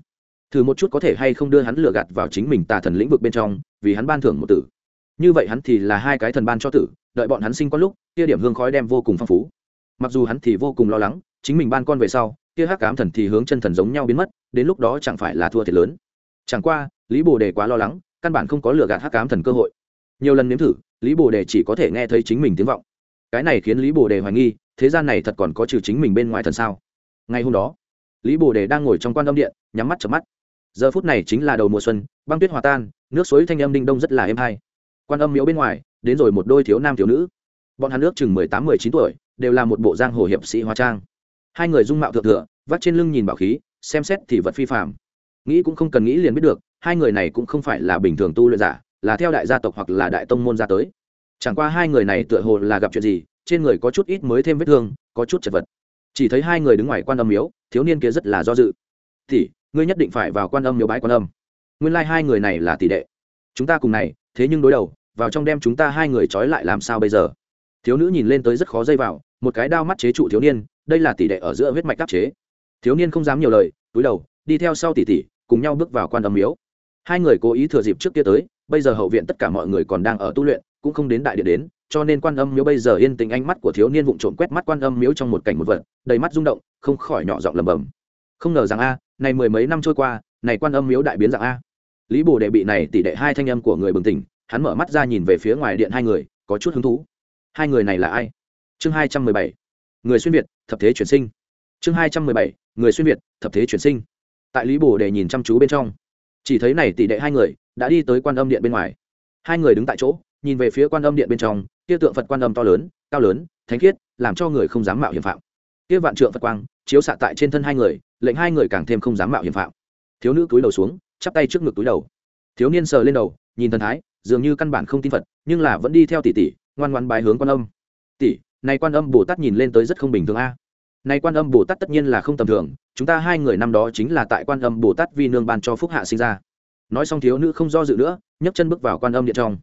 Thử một chút có thể hay không đưa hắn lừa gạt vào chính mình tà thần lĩnh vực bên trong, vì hắn ban thưởng một tử. Như vậy hắn thì là hai cái thần ban cho tử, đợi bọn hắn sinh con lúc, kia điểm hương khói đem vô cùng phong phú. Mặc dù hắn thì vô cùng lo lắng, chính mình ban con về sau, kia hắc cám thần thì hướng chân thần giống nhau biến mất, đến lúc đó chẳng phải là thua thiệt lớn. Chẳng qua, lý bồ đề quá lo lắng, căn bản không có lừa gạt hắc cám thần cơ hội. Nhiều lần nếm thử, lý bồ đề chỉ có thể nghe thấy chính mình tiếng vọng. Cái này khiến lý bồ đề hoài nghi thế gian này thật còn có trừ chính mình bên ngoài thần sao? Ngay hôm đó, lý bồ đề đang ngồi trong quan âm điện, nhắm mắt chợp mắt. Giờ phút này chính là đầu mùa xuân, băng tuyết hòa tan, nước suối thanh âm đinh đông rất là êm hay. Quan âm miếu bên ngoài, đến rồi một đôi thiếu nam thiếu nữ. Bọn hắn nước chừng mười tám, mười chín tuổi, đều là một bộ giang hồ hiệp sĩ hóa trang. Hai người dung mạo thượng thừa, vắt trên lưng nhìn bảo khí, xem xét thì vật phi phạm nghĩ cũng không cần nghĩ liền biết được, hai người này cũng không phải là bình thường tu luyện giả, là theo đại gia tộc hoặc là đại tông môn ra tới. Chẳng qua hai người này tựa hồ là gặp chuyện gì trên người có chút ít mới thêm vết thương, có chút chật vật. Chỉ thấy hai người đứng ngoài quan âm miếu, thiếu niên kia rất là do dự. Thì ngươi nhất định phải vào quan âm miếu bái quan âm. Nguyên lai、like、hai người này là tỷ đệ. Chúng ta cùng này, thế nhưng đối đầu, vào trong đem chúng ta hai người trói lại làm sao bây giờ? Thiếu nữ nhìn lên tới rất khó dây vào, một cái đao mắt chế trụ thiếu niên, đây là tỷ đệ ở giữa huyết mạch đắc chế. Thiếu niên không dám nhiều lời, túi đầu, đi theo sau tỷ tỷ, cùng nhau bước vào quan âm miếu. Hai người cố ý thừa dịp trước kia tới, bây giờ hậu viện tất cả mọi người còn đang ở tu luyện, cũng không đến đại điện đến cho nên quan âm miếu bây giờ yên tình ánh mắt của thiếu niên vụng trộm quét mắt quan âm miếu trong một cảnh một vật, đầy mắt rung động, không khỏi nhỏ giọng lầm bầm không ngờ rằng a, này mười mấy năm trôi qua, này quan âm miếu đại biến dạng a. Lý bồ đệ bị này tỷ đệ hai thanh âm của người bừng tỉnh, hắn mở mắt ra nhìn về phía ngoài điện hai người, có chút hứng thú. Hai người này là ai? Chương hai trăm mười bảy. Người xuyên việt, thập thế chuyển sinh. Chương hai trăm mười bảy. Người xuyên việt, thập thế chuyển sinh. Tại lý bồ đề nhìn chăm chú bên trong, chỉ thấy này tỷ đệ hai người đã đi tới quan âm điện bên ngoài. Hai người đứng tại chỗ, nhìn về phía quan âm điện bên trong kia tượng phật quan âm to lớn, cao lớn, thánh khiết, làm cho người không dám mạo hiểm phạm. Kia vạn trượng phật quang, chiếu xạ tại trên thân hai người, lệnh hai người càng thêm không dám mạo hiểm phạm. Thiếu nữ túi đầu xuống, chắp tay trước ngực túi đầu. Thiếu niên sờ lên đầu, nhìn thần thái, dường như căn bản không tin phật, nhưng là vẫn đi theo tỷ tỷ, ngoan ngoan bài hướng quan âm. Tỷ, này quan âm bồ tát nhìn lên tới rất không bình thường a. Này quan âm bồ tát tất nhiên là không tầm thường, chúng ta hai người năm đó chính là tại quan âm bồ tát vi nương ban cho phúc hạ sinh ra. Nói xong thiếu nữ không do dự nữa, nhấc chân bước vào quan âm điện trong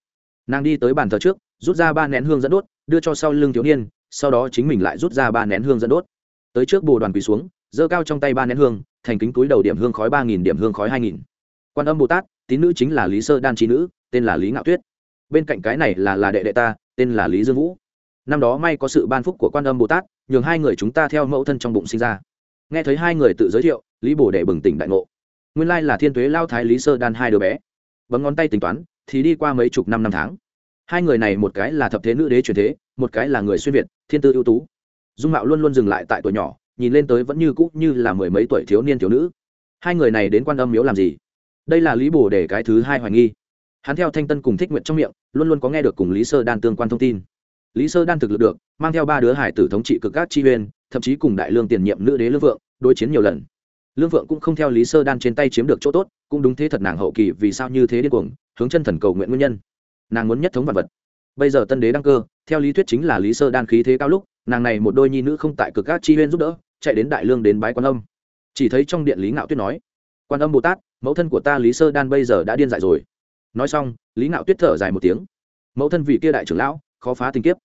nàng đi tới bàn thờ trước, rút ra ba nén hương dẫn đốt, đưa cho sau lưng thiếu niên, sau đó chính mình lại rút ra ba nén hương dẫn đốt. Tới trước bồ đoàn quỳ xuống, giơ cao trong tay ba nén hương, thành kính túi đầu điểm hương khói ba nghìn điểm hương khói hai nghìn. Quan âm bồ tát, tín nữ chính là lý sơ đan trí nữ, tên là lý ngạo tuyết. Bên cạnh cái này là là đệ đệ ta, tên là lý dương vũ. Năm đó may có sự ban phúc của quan âm bồ tát, nhường hai người chúng ta theo mẫu thân trong bụng sinh ra. Nghe thấy hai người tự giới thiệu, lý bồ đệ bừng tỉnh đại ngộ. Nguyên lai là thiên tuế lao thái lý sơ đan hai đứa bé. Bấm ngón tay tính toán thì đi qua mấy chục năm năm tháng. Hai người này một cái là thập thế nữ đế truyền thế, một cái là người xuyên việt, thiên tư ưu tú. Dung mạo luôn luôn dừng lại tại tuổi nhỏ, nhìn lên tới vẫn như cũ như là mười mấy tuổi thiếu niên thiếu nữ. Hai người này đến quan âm miếu làm gì? Đây là lý bồ để cái thứ hai hoài nghi. Hắn theo thanh tân cùng thích nguyện trong miệng, luôn luôn có nghe được cùng lý sơ đan tương quan thông tin. Lý sơ đan thực lực được, mang theo ba đứa hải tử thống trị cực các chi huyên thậm chí cùng đại lương tiền nhiệm nữ đế lương vượng, đối chiến nhiều lần. Lương vượng cũng không theo lý sơ đan trên tay chiếm được chỗ tốt, cũng đúng thế thật nàng hậu kỳ vì sao như thế điên cuồng hướng chân thần cầu nguyện nguyên nhân. Nàng muốn nhất thống vật vật. Bây giờ tân đế đăng cơ, theo lý thuyết chính là lý sơ đan khí thế cao lúc, nàng này một đôi nhi nữ không tại cực các chi huyên giúp đỡ, chạy đến đại lương đến bái quan âm. Chỉ thấy trong điện lý ngạo tuyết nói, quan âm bồ tát, mẫu thân của ta lý sơ đan bây giờ đã điên dại rồi. Nói xong, lý ngạo tuyết thở dài một tiếng. Mẫu thân vị kia đại trưởng lão, khó phá tình kiếp.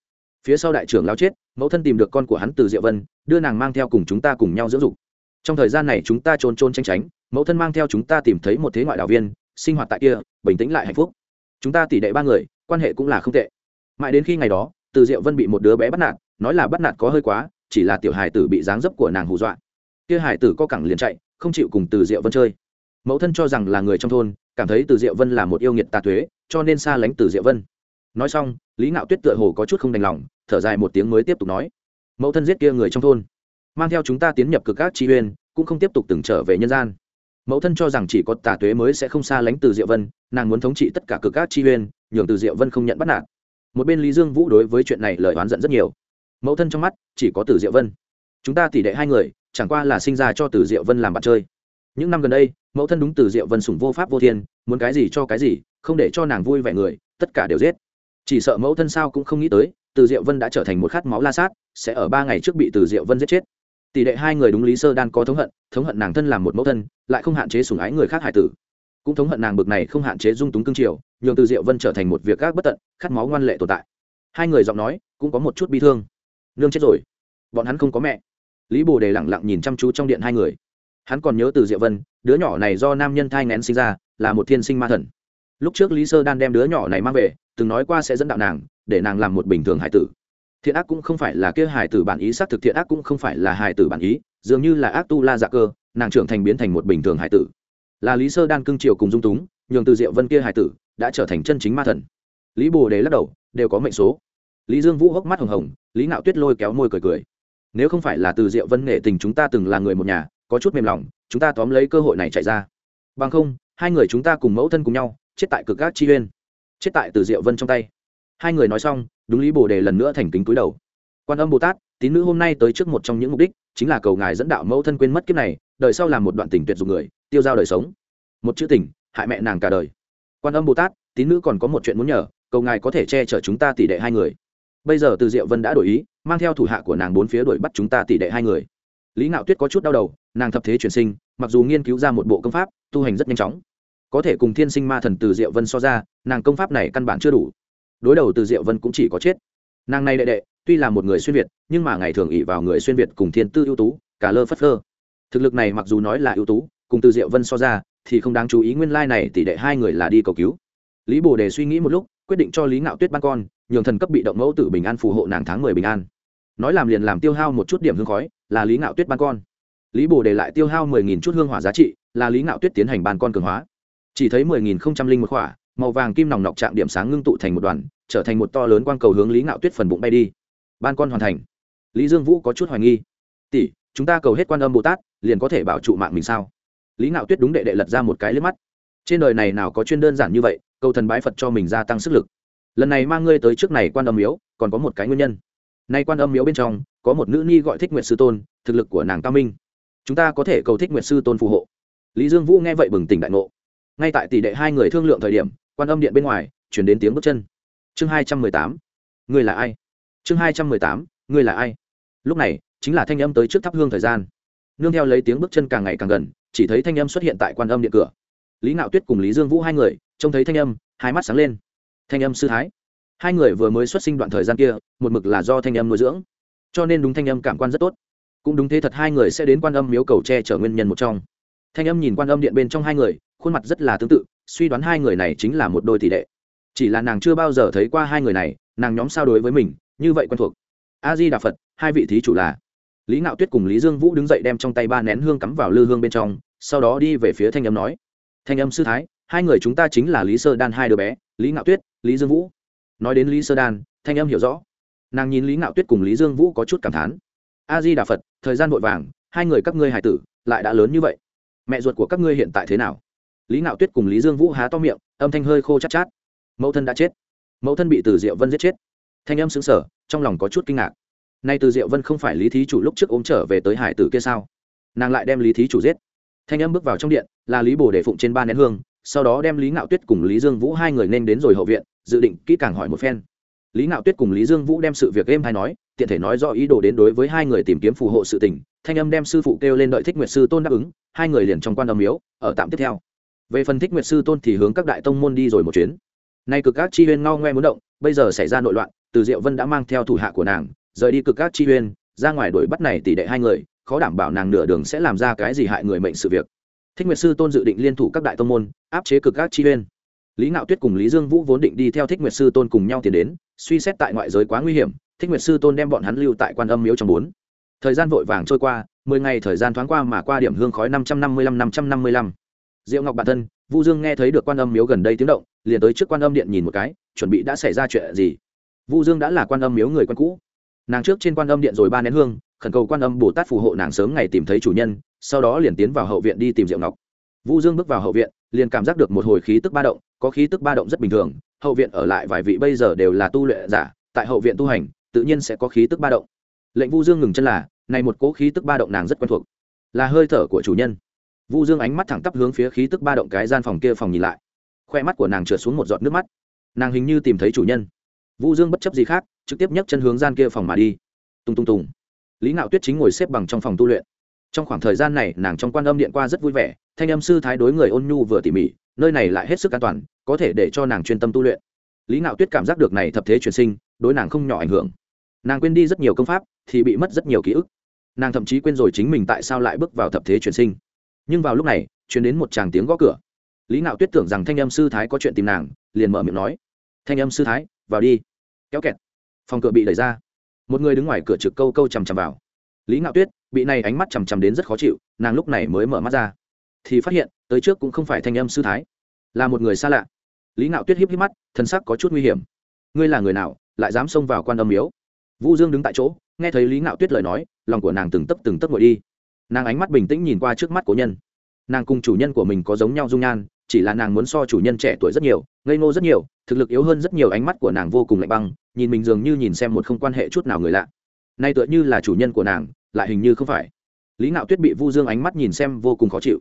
Phía sau đại trưởng lão chết, mẫu thân tìm được con của hắn từ diệu vân, đưa nàng mang theo cùng chúng ta cùng nhau dưỡng dục. Trong thời gian này chúng ta trôn trôn tranh tránh, mẫu thân mang theo chúng ta tìm thấy một thế ngoại đạo viên sinh hoạt tại kia, bình tĩnh lại hạnh phúc. Chúng ta tỷ đệ ba người, quan hệ cũng là không tệ. Mãi đến khi ngày đó, từ diệu vân bị một đứa bé bắt nạt, nói là bắt nạt có hơi quá, chỉ là tiểu Hải tử bị dáng dấp của nàng hù dọa. Kia Hải tử co cẳng liền chạy, không chịu cùng từ diệu vân chơi. Mẫu thân cho rằng là người trong thôn, cảm thấy từ diệu vân là một yêu nghiệt tà thuế cho nên xa lánh từ diệu vân. Nói xong, lý ngạo tuyết tựa hồ có chút không đành lòng, thở dài một tiếng mới tiếp tục nói. Mẫu thân giết kia người trong thôn. Mang theo chúng ta tiến nhập cực các chi uyên, cũng không tiếp tục từng trở về nhân gian mẫu thân cho rằng chỉ có tà tuế mới sẽ không xa lánh từ diệu vân, nàng muốn thống trị tất cả cực các chi uyên nhường từ diệu vân không nhận bắt nạt. Một bên lý dương vũ đối với chuyện này lời oán giận rất nhiều. Mẫu thân trong mắt chỉ có từ diệu vân. Chúng ta tỷ đệ hai người, chẳng qua là sinh ra cho từ diệu vân làm bạn chơi. Những năm gần đây, mẫu thân đúng từ diệu vân sủng vô pháp vô thiên, muốn cái gì cho cái gì, không để cho nàng vui vẻ người, tất cả đều giết. Chỉ sợ mẫu thân sao cũng không nghĩ tới, từ diệu vân đã trở thành một khát máu la sát, sẽ ở ba ngày trước bị từ diệu vân giết chết tỷ đệ hai người đúng lý sơ đan có thống hận thống hận nàng thân làm một mẫu thân, lại không hạn chế sủng ái người khác hải tử. Cũng thống hận nàng bực này không hạn chế dung túng cương triều, nhường từ diệu vân trở thành một việc gác bất tận, khát máu ngoan lệ tồn tại. Hai người giọng nói cũng có một chút bi thương. Nương chết rồi. Bọn hắn không có mẹ. Lý bồ đề lẳng lặng nhìn chăm chú trong điện hai người. Hắn còn nhớ từ diệu vân, đứa nhỏ này do nam nhân thai ngén sinh ra, là một thiên sinh ma thần. Lúc trước lý sơ đan đem đứa nhỏ này mang về, từng nói qua sẽ dẫn đạo nàng, để nàng làm một bình thường hải tử thiện ác cũng không phải là kia hải tử bản ý, xác thực thiện ác cũng không phải là hải tử bản ý, dường như là ác tu la dạ cơ, nàng trưởng thành biến thành một bình thường hải tử. Là lý sơ đan cưng triều cùng dung túng, nhường từ diệu vân kia hải tử đã trở thành chân chính ma thần. Lý bồ đề lắc đầu, đều có mệnh số. Lý dương vũ hốc mắt hồng hồng, lý ngạo tuyết lôi kéo môi cười cười. Nếu không phải là từ diệu vân nghệ tình chúng ta từng là người một nhà, có chút mềm lòng, chúng ta tóm lấy cơ hội này chạy ra. Bằng không, hai người chúng ta cùng mẫu thân cùng nhau, chết tại cực gác chi uyên. Chết tại từ diệu vân trong tay hai người nói xong, đúng lý bồ đề lần nữa thành kính túi đầu. Quan âm bồ tát, tín nữ hôm nay tới trước một trong những mục đích, chính là cầu ngài dẫn đạo mẫu thân quên mất kiếp này, đời sau làm một đoạn tình tuyệt dụng người, tiêu giao đời sống. Một chữ tình, hại mẹ nàng cả đời. Quan âm bồ tát, tín nữ còn có một chuyện muốn nhờ, cầu ngài có thể che chở chúng ta tỷ đệ hai người. Bây giờ từ diệu vân đã đổi ý, mang theo thủ hạ của nàng bốn phía đuổi bắt chúng ta tỷ đệ hai người. Lý ngạo tuyết có chút đau đầu, nàng thập thế chuyển sinh, mặc dù nghiên cứu ra một bộ công pháp, tu hành rất nhanh chóng. Có thể cùng thiên sinh ma thần từ diệu vân so ra, nàng công pháp này căn bản chưa đủ đối đầu từ diệu vân cũng chỉ có chết. Nàng này đệ đệ, tuy là một người xuyên việt, nhưng mà ngày thường ỉ vào người xuyên việt cùng thiên tư ưu tú, cả lơ phất lơ thực lực này mặc dù nói là ưu tú, cùng từ diệu vân so ra, thì không đáng chú ý nguyên lai này tỷ đệ hai người là đi cầu cứu. Lý bồ đề suy nghĩ một lúc, quyết định cho lý ngạo tuyết ban con, nhường thần cấp bị động mẫu tử bình an phù hộ nàng tháng mười bình an. Nói làm liền làm tiêu hao một chút điểm hương khói, là lý ngạo tuyết ban con. Lý bồ đề lại tiêu hao mười nghìn chút hương hỏa giá trị, là lý ngạo tuyết tiến hành ban con cường hóa. Chỉ thấy mười nghìn không trăm linh một khỏa màu vàng kim nòng nọc chạm điểm sáng ngưng tụ thành một đoàn, trở thành một to lớn quang cầu hướng lý ngạo tuyết phần bụng bay đi. Ban con hoàn thành. Lý dương vũ có chút hoài nghi. Tỷ, chúng ta cầu hết quan âm bồ tát, liền có thể bảo trụ mạng mình sao? Lý ngạo tuyết đúng đệ đệ lật ra một cái lên mắt. Trên đời này nào có chuyên đơn giản như vậy, cầu thần bái phật cho mình gia tăng sức lực. Lần này mang ngươi tới trước này quan âm miếu, còn có một cái nguyên nhân. Nay quan âm miếu bên trong, có một nữ ni gọi thích nguyện sư tôn, thực lực của nàng cao minh. Chúng ta có thể cầu thích nguyện sư tôn phù hộ. Lý dương vũ nghe vậy bừng tỉnh đại ngộ. Ngay tại tỷ đệ hai người thương lượng thời điểm quan âm điện bên ngoài, chuyển đến tiếng bước chân. Chương hai trăm mười tám ngươi là ai? Chương hai trăm mười tám ngươi là ai? Lúc này, chính là thanh âm tới trước thắp hương thời gian. Nương theo lấy tiếng bước chân càng ngày càng gần, chỉ thấy thanh âm xuất hiện tại quan âm điện cửa. Lý ngạo tuyết cùng lý dương vũ hai người, trông thấy thanh âm, hai mắt sáng lên. Thanh âm sư thái. Hai người vừa mới xuất sinh đoạn thời gian kia, một mực là do thanh âm nuôi dưỡng. Cho nên đúng thanh âm cảm quan rất tốt. Cũng đúng thế thật hai người sẽ đến quan âm miếu cầu tre chở nguyên nhân một trong. Thanh âm nhìn quan âm điện bên trong hai người, khuôn mặt rất là tương tự suy đoán hai người này chính là một đôi tỷ đệ chỉ là nàng chưa bao giờ thấy qua hai người này, nàng nhóm sao đối với mình, như vậy quen thuộc. A di đà phật, hai vị thí chủ là? Lý ngạo tuyết cùng lý dương vũ đứng dậy đem trong tay ba nén hương cắm vào lư hương bên trong, sau đó đi về phía thanh âm nói. Thanh âm sư thái, hai người chúng ta chính là lý sơ đan hai đứa bé, lý ngạo tuyết, lý dương vũ. Nói đến lý sơ đan, thanh âm hiểu rõ. Nàng nhìn lý ngạo tuyết cùng lý dương vũ có chút cảm thán. A di đà phật, thời gian vội vàng, hai người các ngươi hải tử, lại đã lớn như vậy. Mẹ ruột của các ngươi hiện tại thế nào? Lý ngạo tuyết cùng lý dương vũ há to miệng, âm thanh hơi khô chát chát. Mẫu thân đã chết. Mẫu thân bị từ diệu vân giết chết. Thanh âm xứng sở trong lòng có chút kinh ngạc. Nay từ diệu vân không phải lý thí chủ lúc trước ôm trở về tới hải tử kia sao? Nàng lại đem lý thí chủ giết. Thanh âm bước vào trong điện, là lý bồ để phụng trên ba nén hương, sau đó đem lý ngạo tuyết cùng lý dương vũ hai người nên đến rồi hậu viện, dự định kỹ càng hỏi một phen. Lý ngạo tuyết cùng lý dương vũ đem sự việc êm hay nói, tiện thể nói do ý đồ đến đối với hai người tìm kiếm phù hộ sự tình. Thanh âm đem sư phụ kêu lên đợi thích nguyệt sư tôn đáp ứng, hai người liền trong quan đồng miếu, ở tạm tiếp theo về phần thích nguyệt sư tôn thì hướng các đại tông môn đi rồi một chuyến. Nay cực các chi huyên ngao ngoe muốn động, bây giờ xảy ra nội loạn, từ diệu vân đã mang theo thủ hạ của nàng, rời đi cực các chi huyên, ra ngoài đuổi bắt này tỷ đệ hai người, khó đảm bảo nàng nửa đường sẽ làm ra cái gì hại người mệnh sự việc. Thích nguyệt sư tôn dự định liên thủ các đại tông môn, áp chế cực các chi huyên. Lý ngạo tuyết cùng lý dương vũ vốn định đi theo thích nguyệt sư tôn cùng nhau tiến đến, suy xét tại ngoại giới quá nguy hiểm, thích nguyệt sư tôn đem bọn hắn lưu tại quan âm miếu trong bốn. Thời gian vội vàng trôi qua, mười ngày thời gian thoáng qua mà qua điểm hương khói năm trăm năm mươi lăm, năm trăm năm mươi lăm diệu ngọc bản thân, vu dương nghe thấy được quan âm miếu gần đây tiếng động, liền tới trước quan âm điện nhìn một cái, chuẩn bị đã xảy ra chuyện gì. Vu dương đã là quan âm miếu người quan cũ. Nàng trước trên quan âm điện rồi ba nén hương, khẩn cầu quan âm bồ tát phù hộ nàng sớm ngày tìm thấy chủ nhân, sau đó liền tiến vào hậu viện đi tìm diệu ngọc. Vu dương bước vào hậu viện, liền cảm giác được một hồi khí tức ba động, có khí tức ba động rất bình thường, hậu viện ở lại vài vị bây giờ đều là tu luyện giả, tại hậu viện tu hành, tự nhiên sẽ có khí tức ba động. Lệnh vu dương ngừng chân là, này một cố khí tức ba động nàng rất quen thuộc, là hơi thở của chủ nhân vu dương ánh mắt thẳng tắp hướng phía khí tức ba động cái gian phòng kia phòng nhìn lại. Khoe mắt của nàng trượt xuống một giọt nước mắt. Nàng hình như tìm thấy chủ nhân. Vu dương bất chấp gì khác, trực tiếp nhấc chân hướng gian kia phòng mà đi. Tung tung tùng. Lý ngạo tuyết chính ngồi xếp bằng trong phòng tu luyện. Trong khoảng thời gian này, nàng trong quan âm điện qua rất vui vẻ, thanh âm sư thái đối người ôn nhu vừa tỉ mỉ, nơi này lại hết sức an toàn, có thể để cho nàng chuyên tâm tu luyện. Lý ngạo tuyết cảm giác được này thập thế truyền sinh, đối nàng không nhỏ ảnh hưởng. Nàng quên đi rất nhiều công pháp, thì bị mất rất nhiều ký ức. Nàng thậm chí quên rồi chính mình tại sao lại bước vào thập thế truyền sinh nhưng vào lúc này chuyển đến một chàng tiếng gõ cửa. Lý ngạo tuyết tưởng rằng thanh âm sư thái có chuyện tìm nàng, liền mở miệng nói, thanh âm sư thái, vào đi. Kéo kẹt. Phòng cửa bị đẩy ra. Một người đứng ngoài cửa trực câu câu chằm chằm vào. Lý ngạo tuyết, bị này ánh mắt chằm chằm đến rất khó chịu, nàng lúc này mới mở mắt ra. Thì phát hiện, tới trước cũng không phải thanh âm sư thái, là một người xa lạ. Lý ngạo tuyết híp híp mắt, thân sắc có chút nguy hiểm. Ngươi là người nào, lại dám xông vào quan âm miếu? Vu dương đứng tại chỗ, nghe thấy lý ngạo tuyết lời nói, lòng của nàng từng tấp từng tấp ngồi đi nàng ánh mắt bình tĩnh nhìn qua trước mắt cố nhân. Nàng cùng chủ nhân của mình có giống nhau dung nhan, chỉ là nàng muốn so chủ nhân trẻ tuổi rất nhiều, ngây ngô rất nhiều, thực lực yếu hơn rất nhiều, ánh mắt của nàng vô cùng lạnh băng, nhìn mình dường như nhìn xem một không quan hệ chút nào người lạ. Nay tựa như là chủ nhân của nàng, lại hình như không phải. Lý ngạo tuyết bị vu dương ánh mắt nhìn xem vô cùng khó chịu.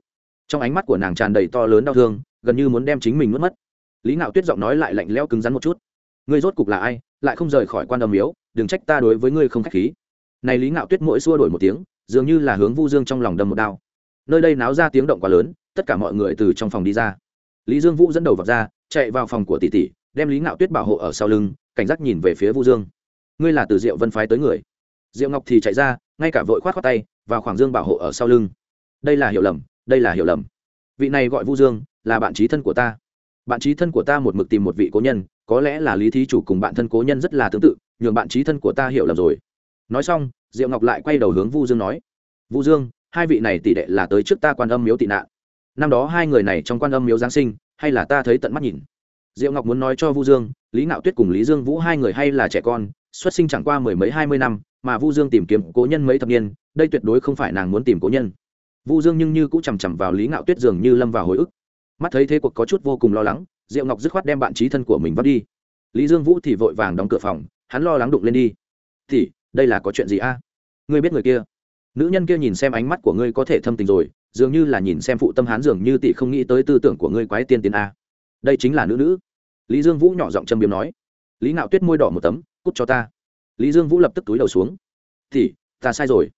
Trong ánh mắt của nàng tràn đầy to lớn đau thương, gần như muốn đem chính mình mất mất. Lý ngạo tuyết giọng nói lại lạnh lẽo cứng rắn một chút. Ngươi rốt cục là ai, lại không rời khỏi quan âm miếu, đừng trách ta đối với ngươi không k h á c h khí. Này lý ngạo tuyết mỗi xua đổi một tiếng dường như là hướng vu dương trong lòng đâm một đao. Nơi đây náo ra tiếng động quá lớn, tất cả mọi người từ trong phòng đi ra. Lý dương vũ dẫn đầu vào ra, chạy vào phòng của tỷ tỷ, đem lý ngạo tuyết bảo hộ ở sau lưng, cảnh giác nhìn về phía vu dương. Ngươi là từ diệu vân phái tới người. Diệu ngọc thì chạy ra, ngay cả vội khoát khoát tay, vào khoảng dương bảo hộ ở sau lưng. Đây là hiểu lầm, đây là hiểu lầm. Vị này gọi vu dương, là bạn trí thân của ta. Bạn trí thân của ta một mực tìm một vị cố nhân, có lẽ là lý thí chủ cùng bạn thân cố nhân rất là tương tự, nhường bạn trí thân của ta hiểu lầm rồi. Nói xong diệu ngọc lại quay đầu hướng vu dương nói, vu dương, hai vị này tỷ đệ là tới trước ta quan âm miếu tị nạn. Năm đó hai người này trong quan âm miếu giáng sinh, hay là ta thấy tận mắt nhìn? Diệu ngọc muốn nói cho vu dương, lý Nạo tuyết cùng lý dương vũ hai người hay là trẻ con, xuất sinh chẳng qua mười mấy hai mươi năm, mà vu dương tìm kiếm cố nhân mấy thập niên, đây tuyệt đối không phải nàng muốn tìm cố nhân. Vu dương nhưng như cũng chằm chằm vào lý ngạo tuyết dường như lâm vào hồi ức. Mắt thấy thế cuộc có chút vô cùng lo lắng, diệu ngọc dứt khoát đem bạn trí thân của mình vắt đi. Lý dương vũ thì vội vàng đóng cửa phòng, hắn lo lắng đụng lên đi. Thì đây là có chuyện gì a? À? Ngươi biết người kia? Nữ nhân kia nhìn xem ánh mắt của ngươi có thể thâm tình rồi, dường như là nhìn xem phụ tâm hán dường như tỷ không nghĩ tới tư tưởng của ngươi quái tiên tiến a. À? Đây chính là nữ nữ. Lý dương vũ nhỏ giọng châm biếm nói. Lý ngạo tuyết môi đỏ một tấm, cút cho ta. Lý dương vũ lập tức túi đầu xuống. Thì ta sai rồi.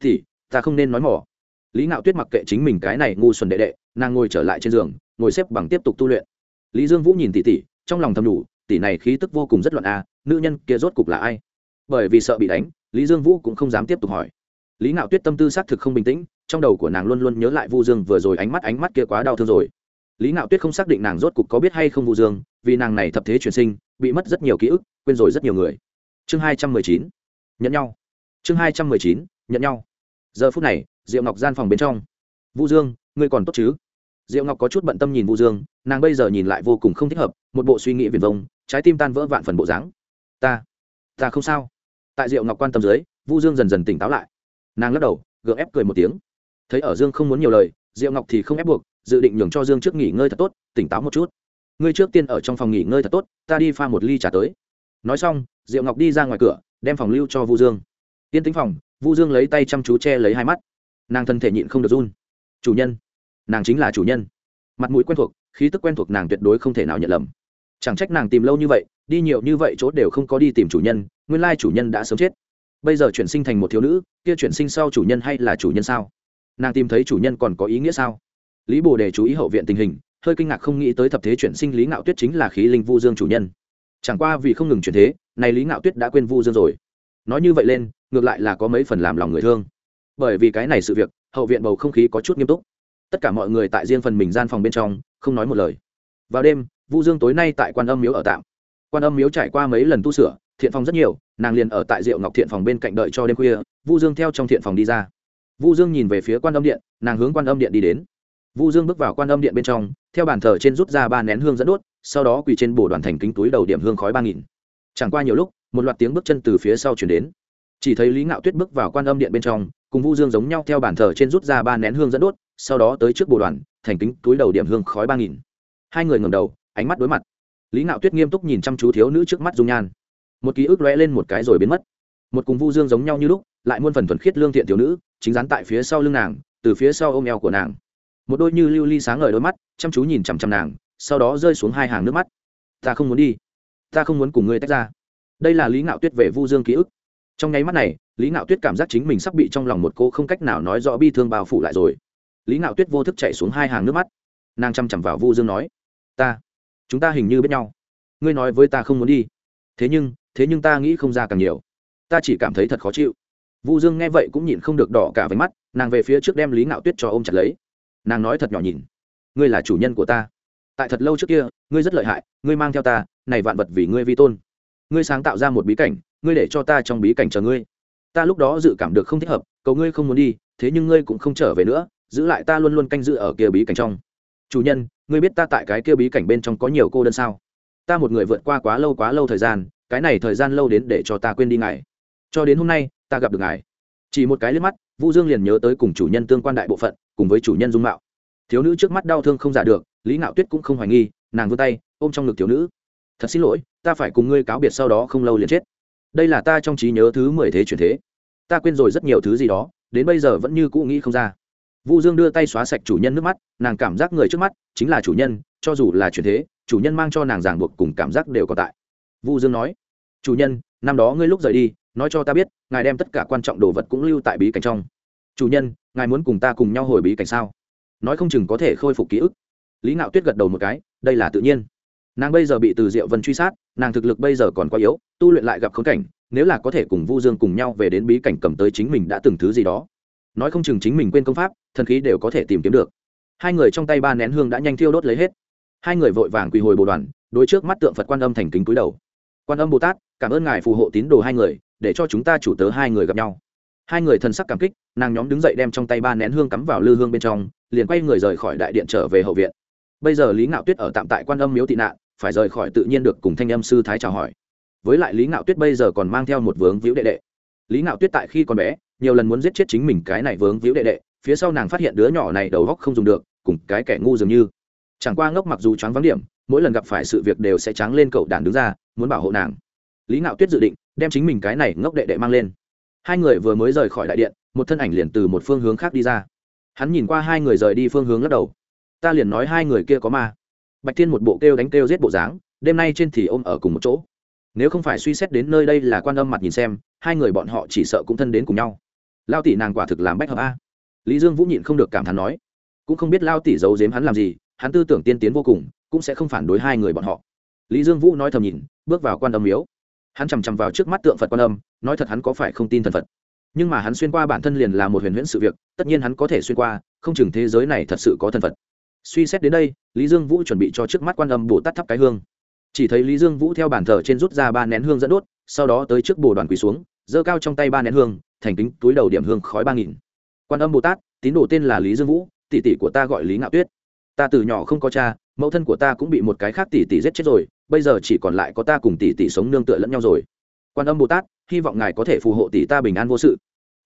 Thì ta không nên nói mỏ. Lý ngạo tuyết mặc kệ chính mình cái này ngu xuẩn đệ đệ, nàng ngồi trở lại trên giường, ngồi xếp bằng tiếp tục tu luyện. Lý dương vũ nhìn tỷ tỷ, trong lòng thầm đủ, tỷ này khí tức vô cùng rất loạn a, nữ nhân kia rốt cục là ai? Bởi vì sợ bị đánh, lý dương vũ cũng không dám tiếp tục hỏi. Lý ngạo tuyết tâm tư xác thực không bình tĩnh, trong đầu của nàng luôn luôn nhớ lại vu dương vừa rồi ánh mắt ánh mắt kia quá đau thương rồi. Lý ngạo tuyết không xác định nàng rốt cục có biết hay không vu dương, vì nàng này thập thế truyền sinh, bị mất rất nhiều ký ức, quên rồi rất nhiều người. Chương hai trăm mười chín, nhận nhau. Chương hai trăm mười chín, nhận nhau. Giờ phút này, diệu ngọc gian phòng bên trong. Vu dương, ngươi còn tốt chứ? Diệu ngọc có chút bận tâm nhìn vu dương, nàng bây giờ nhìn lại vô cùng không thích hợp, một bộ suy nghĩ viền vông, trái tim tan vỡ vạn phần bộ dáng. Ta ta không sao tại diệu ngọc quan tâm dưới, vu dương dần dần tỉnh táo lại. Nàng lắc đầu, gượng ép cười một tiếng. Thấy ở dương không muốn nhiều lời, diệu ngọc thì không ép buộc, dự định nhường cho dương trước nghỉ ngơi thật tốt, tỉnh táo một chút. Ngươi trước tiên ở trong phòng nghỉ ngơi thật tốt, ta đi pha một ly trà tới. Nói xong, diệu ngọc đi ra ngoài cửa, đem phòng lưu cho vu dương. Tiên tính phòng, vu dương lấy tay chăm chú che lấy hai mắt. Nàng thân thể nhịn không được run. Chủ nhân. Nàng chính là chủ nhân. Mặt mũi quen thuộc, khí tức quen thuộc nàng tuyệt đối không thể nào nhận lầm. Chẳng trách nàng tìm lâu như vậy, đi nhiều như vậy chỗ đều không có đi tìm chủ nhân nguyên lai chủ nhân đã sớm chết. Bây giờ chuyển sinh thành một thiếu nữ, kia chuyển sinh sau chủ nhân hay là chủ nhân sao? Nàng tìm thấy chủ nhân còn có ý nghĩa sao? Lý bồ đề chú ý hậu viện tình hình, hơi kinh ngạc không nghĩ tới thập thế chuyển sinh lý ngạo tuyết chính là khí linh vu dương chủ nhân. Chẳng qua vì không ngừng chuyển thế, này lý ngạo tuyết đã quên vu dương rồi. Nói như vậy lên, ngược lại là có mấy phần làm lòng người thương. Bởi vì cái này sự việc, hậu viện bầu không khí có chút nghiêm túc. Tất cả mọi người tại riêng phần mình gian phòng bên trong, không nói một lời. Vào đêm, vu dương tối nay tại quan âm miếu ở tạm. Quan âm miếu trải qua mấy lần tu sửa thiện phòng rất nhiều, nàng liền ở tại diệu ngọc thiện phòng bên cạnh đợi cho đêm khuya, vu dương theo trong thiện phòng đi ra. Vu dương nhìn về phía quan âm điện, nàng hướng quan âm điện đi đến. Vu dương bước vào quan âm điện bên trong, theo bàn thờ trên rút ra ba nén hương dẫn đốt, sau đó quỳ trên bồ đoàn thành kính túi đầu điểm hương khói ba nghìn. Chẳng qua nhiều lúc, một loạt tiếng bước chân từ phía sau chuyển đến. Chỉ thấy lý ngạo tuyết bước vào quan âm điện bên trong, cùng vu dương giống nhau theo bàn thờ trên rút ra ba nén hương dẫn đốt, sau đó tới trước bồ đoàn, thành kính túi đầu điểm hương khói ba nghìn. Hai người ngầm đầu, ánh mắt đối mặt. Lý ngạo tuyết nghiêm túc nhìn chăm chú thiếu nữ trước mắt dung nhan một ký ức lóe lên một cái rồi biến mất. Một cùng vu dương giống nhau như lúc, lại muôn phần thuần khiết lương thiện thiếu nữ, chính dán tại phía sau lưng nàng, từ phía sau ôm eo của nàng. Một đôi như lưu ly sáng ngời đôi mắt, chăm chú nhìn chằm chằm nàng, sau đó rơi xuống hai hàng nước mắt. Ta không muốn đi. Ta không muốn cùng ngươi tách ra. Đây là lý ngạo tuyết về vu dương ký ức. Trong nháy mắt này, lý ngạo tuyết cảm giác chính mình sắp bị trong lòng một cô không cách nào nói rõ bi thương bao phủ lại rồi. Lý ngạo tuyết vô thức chạy xuống hai hàng nước mắt. Nàng chăm chằm vào vu dương nói, ta, chúng ta hình như biết nhau. Ngươi nói với ta không muốn đi. Thế nhưng thế nhưng ta nghĩ không ra càng nhiều. Ta chỉ cảm thấy thật khó chịu. Vu dương nghe vậy cũng nhịn không được đỏ cả váy mắt, nàng về phía trước đem lý ngạo tuyết cho ôm chặt lấy. Nàng nói thật nhỏ nhìn, ngươi là chủ nhân của ta. Tại thật lâu trước kia, ngươi rất lợi hại, ngươi mang theo ta, này vạn vật vì ngươi vi tôn. Ngươi sáng tạo ra một bí cảnh, ngươi để cho ta trong bí cảnh chờ ngươi. Ta lúc đó dự cảm được không thích hợp, cầu ngươi không muốn đi, thế nhưng ngươi cũng không trở về nữa, giữ lại ta luôn luôn canh giữ ở kia bí cảnh trong. Chủ nhân, ngươi biết ta tại cái kia bí cảnh bên trong có nhiều cô đơn sao? Ta một người vượt qua quá lâu quá lâu thời gian cái này thời gian lâu đến để cho ta quên đi ngài. Cho đến hôm nay, ta gặp được ngài. Chỉ một cái liếc mắt vu dương liền nhớ tới cùng chủ nhân tương quan đại bộ phận, cùng với chủ nhân dung mạo. Thiếu nữ trước mắt đau thương không giả được, lý ngạo tuyết cũng không hoài nghi, nàng vươn tay, ôm trong ngực thiếu nữ. Thật xin lỗi, ta phải cùng ngươi cáo biệt sau đó không lâu liền chết. Đây là ta trong trí nhớ thứ mười thế chuyển thế. Ta quên rồi rất nhiều thứ gì đó, đến bây giờ vẫn như cũ nghĩ không ra. Vu dương đưa tay xóa sạch chủ nhân nước mắt, nàng cảm giác người trước mắt chính là chủ nhân, cho dù là chuyển thế, chủ nhân mang cho nàng ràng buộc cùng cảm giác đều còn tại. Vu dương nói chủ nhân, năm đó ngươi lúc rời đi, nói cho ta biết, ngài đem tất cả quan trọng đồ vật cũng lưu tại bí cảnh trong. Chủ nhân, ngài muốn cùng ta cùng nhau hồi bí cảnh sao? Nói không chừng có thể khôi phục ký ức. Lý ngạo tuyết gật đầu một cái, đây là tự nhiên. Nàng bây giờ bị từ diệu vân truy sát, nàng thực lực bây giờ còn quá yếu, tu luyện lại gặp khốn cảnh, nếu là có thể cùng vu dương cùng nhau về đến bí cảnh cầm tới chính mình đã từng thứ gì đó. Nói không chừng chính mình quên công pháp, thần khí đều có thể tìm kiếm được. Hai người trong tay ba nén hương đã nhanh thiêu đốt lấy hết. Hai người vội vàng quỳ hồi bồ đoàn, đối trước mắt tượng phật quan âm thành kính cúi đầu. Quan âm bồ tát cảm ơn ngài phù hộ tín đồ hai người, để cho chúng ta chủ tớ hai người gặp nhau. Hai người thân sắc cảm kích, nàng nhóm đứng dậy đem trong tay ba nén hương cắm vào lư hương bên trong, liền quay người rời khỏi đại điện trở về hậu viện. Bây giờ lý ngạo tuyết ở tạm tại quan âm miếu tị nạn, phải rời khỏi tự nhiên được cùng thanh âm sư thái chào hỏi. Với lại lý ngạo tuyết bây giờ còn mang theo một vướng víu đệ đệ. Lý ngạo tuyết tại khi còn bé, nhiều lần muốn giết chết chính mình cái này vướng víu đệ đệ, phía sau nàng phát hiện đứa nhỏ này đầu góc không dùng được, cùng cái kẻ ngu dường như. Chẳng qua ngốc mặc dù choáng vắng điểm, mỗi lần gặp phải sự việc đều sẽ trắng lên cậu đàn đứng ra, muốn bảo hộ nàng lý ngạo tuyết dự định đem chính mình cái này ngốc đệ đệ mang lên. Hai người vừa mới rời khỏi đại điện, một thân ảnh liền từ một phương hướng khác đi ra. Hắn nhìn qua hai người rời đi phương hướng lắc đầu. Ta liền nói hai người kia có ma. Bạch thiên một bộ kêu đánh kêu giết bộ dáng, đêm nay trên thì ôm ở cùng một chỗ. Nếu không phải suy xét đến nơi đây là quan âm mặt nhìn xem, hai người bọn họ chỉ sợ cũng thân đến cùng nhau. Lao tỷ nàng quả thực làm bách hợp a. Lý dương vũ nhịn không được cảm thán nói. Cũng không biết lao tỷ giấu giếm hắn làm gì, hắn tư tưởng tiên tiến vô cùng, cũng sẽ không phản đối hai người bọn họ. Lý dương vũ nói thầm nhìn, bước vào quan âm miếu hắn chằm chằm vào trước mắt tượng phật quan âm, nói thật hắn có phải không tin thần phật? Nhưng mà hắn xuyên qua bản thân liền là một huyền huyễn sự việc, tất nhiên hắn có thể xuyên qua, không chừng thế giới này thật sự có thần phật. Suy xét đến đây, lý dương vũ chuẩn bị cho trước mắt quan âm bồ tát thắp cái hương. Chỉ thấy lý dương vũ theo bàn thờ trên rút ra ba nén hương dẫn đốt, sau đó tới trước bồ đoàn quỳ xuống, giơ cao trong tay ba nén hương, thành kính túi đầu điểm hương khói ba nghìn. Quan âm bồ tát, tín đồ tên là lý dương vũ, tỷ tỷ của ta gọi lý ngạo tuyết. Ta từ nhỏ không có cha, mẫu thân của ta cũng bị một cái khác tỷ tỷ giết chết rồi bây giờ chỉ còn lại có ta cùng tỷ tỷ sống nương tựa lẫn nhau rồi. Quan âm bồ tát, hy vọng ngài có thể phù hộ tỷ ta bình an vô sự.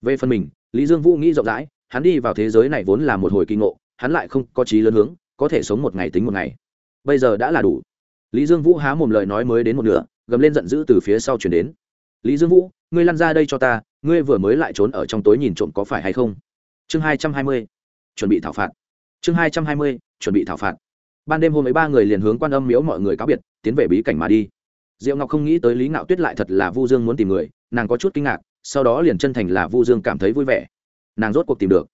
Về phần mình, lý dương vũ nghĩ rộng rãi, hắn đi vào thế giới này vốn là một hồi kỳ ngộ, hắn lại không có trí lớn hướng, có thể sống một ngày tính một ngày. Bây giờ đã là đủ. Lý dương vũ há mồm lời nói mới đến một nửa, gầm lên giận dữ từ phía sau chuyển đến. Lý dương vũ, ngươi lăn ra đây cho ta, ngươi vừa mới lại trốn ở trong tối nhìn trộm có phải hay không? Chương hai trăm hai mươi, chuẩn bị thảo phạt. Chương hai trăm hai mươi, chuẩn bị thảo phạt ban đêm hôm ấy ba người liền hướng quan âm miếu mọi người cáo biệt, tiến về bí cảnh mà đi. Diệu ngọc không nghĩ tới lý ngạo tuyết lại thật là vu dương muốn tìm người, nàng có chút kinh ngạc, sau đó liền chân thành là vu dương cảm thấy vui vẻ. Nàng rốt cuộc tìm được.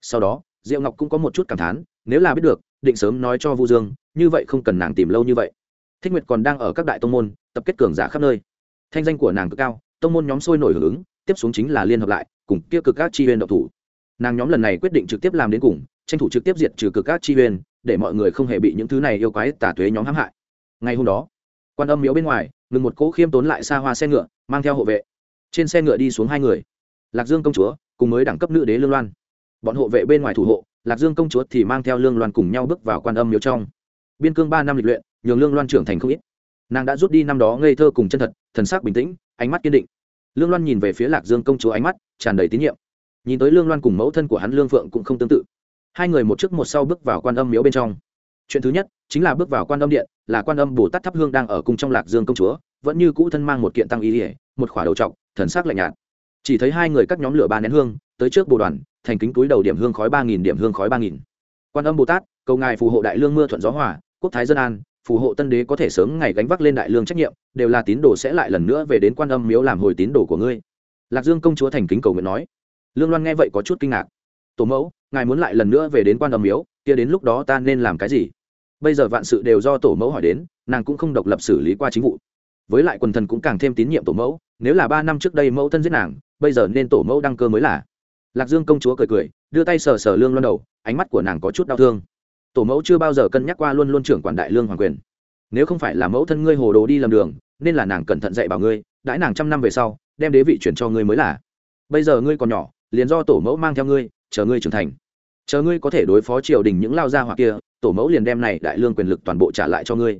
Sau đó, diệu ngọc cũng có một chút cảm thán, nếu là biết được, định sớm nói cho vu dương, như vậy không cần nàng tìm lâu như vậy. Thích nguyệt còn đang ở các đại tông môn, tập kết cường giả khắp nơi. Thanh danh của nàng cực cao, tông môn nhóm sôi nổi hưởng ứng, tiếp xuống chính là liên hợp lại, cùng kia cực các chi huyên độc thủ. Nàng nhóm lần này quyết định trực tiếp làm đến cùng, tranh thủ trực tiếp diệt trừ cực các chi huyên để mọi người không hề bị những thứ này yêu quái tà tuế nhóm hãm hại. Ngày hôm đó, quan âm miếu bên ngoài, ngừng một cỗ khiêm tốn lại xa hoa xe ngựa, mang theo hộ vệ. Trên xe ngựa đi xuống hai người. Lạc dương công chúa cùng mới đẳng cấp nữ đế lương loan. Bọn hộ vệ bên ngoài thủ hộ, lạc dương công chúa thì mang theo lương loan cùng nhau bước vào quan âm miếu trong. Biên cương ba năm lịch luyện, nhường lương loan trưởng thành không ít. Nàng đã rút đi năm đó ngây thơ cùng chân thật, thần sắc bình tĩnh, ánh mắt kiên định. Lương loan nhìn về phía lạc dương công chúa ánh mắt tràn đầy tín nhiệm. Nhìn tới lương loan cùng mẫu thân của hắn lương phượng cũng không tương tự hai người một trước một sau bước vào quan âm miếu bên trong. Chuyện thứ nhất, chính là bước vào quan âm điện, là quan âm bồ tát thắp hương đang ở cung trong lạc dương công chúa, vẫn như cũ thân mang một kiện tăng y ỉa một khỏa đầu trọc, thần sắc lạnh nhạt. Chỉ thấy hai người các nhóm lửa ba nén hương, tới trước bồ đoàn, thành kính túi đầu điểm hương khói ba nghìn điểm hương khói ba nghìn. Quan âm bồ tát, cầu ngài phù hộ đại lương mưa thuận gió hòa, quốc thái dân an, phù hộ tân đế có thể sớm ngày gánh vác lên đại lương trách nhiệm, đều là tín đồ sẽ lại lần nữa về đến quan âm miếu làm hồi tín đồ của ngươi. Lạc dương công chúa thành kính cầu nguyện nói. Lương loan nghe vậy có chút kinh ngạc tổ mẫu, ngài muốn lại lần nữa về đến quan âm miếu, kia đến lúc đó ta nên làm cái gì? Bây giờ vạn sự đều do tổ mẫu hỏi đến, nàng cũng không độc lập xử lý qua chính vụ. Với lại quần thần cũng càng thêm tín nhiệm tổ mẫu, nếu là ba năm trước đây mẫu thân giết nàng, bây giờ nên tổ mẫu đăng cơ mới là. Lạc dương công chúa cười cười, đưa tay sờ sờ lương loan đầu, ánh mắt của nàng có chút đau thương. Tổ mẫu chưa bao giờ cân nhắc qua luôn luôn trưởng quản đại lương hoàng quyền. Nếu không phải là mẫu thân ngươi hồ đồ đi lầm đường, nên là nàng cẩn thận dạy bảo ngươi, đãi nàng trăm năm về sau, đem đế vị chuyển cho ngươi mới là. Bây giờ ngươi còn nhỏ, liền do tổ mẫu mang theo ngươi chờ ngươi trưởng thành. Chờ ngươi có thể đối phó triều đình những lao gia hoặc kia, tổ mẫu liền đem này đại lương quyền lực toàn bộ trả lại cho ngươi.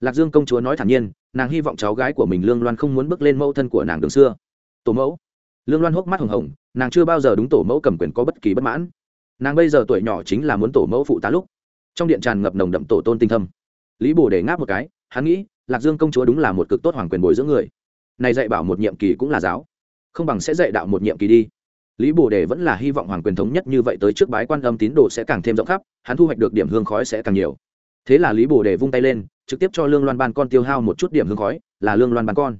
Lạc dương công chúa nói thản nhiên, nàng hy vọng cháu gái của mình lương loan không muốn bước lên mẫu thân của nàng đường xưa. Tổ mẫu. Lương loan hốc mắt hồng hồng, nàng chưa bao giờ đúng tổ mẫu cầm quyền có bất kỳ bất mãn. Nàng bây giờ tuổi nhỏ chính là muốn tổ mẫu phụ tá lúc. Trong điện tràn ngập nồng đậm tổ tôn tinh thâm. Lý bồ để ngáp một cái, hắn nghĩ, lạc dương công chúa đúng là một cực tốt hoàng quyền bồi dưỡng người. Này dạy bảo một nhiệm kỳ cũng là giáo. Không bằng sẽ dạy đạo một nhiệm kỳ đi lý bồ đề vẫn là hy vọng hoàng quyền thống nhất như vậy tới trước bái quan âm tín đồ sẽ càng thêm rộng khắp, hắn thu hoạch được điểm hương khói sẽ càng nhiều. Thế là lý bồ đề vung tay lên, trực tiếp cho lương loan ban con tiêu hao một chút điểm hương khói, là lương loan ban con.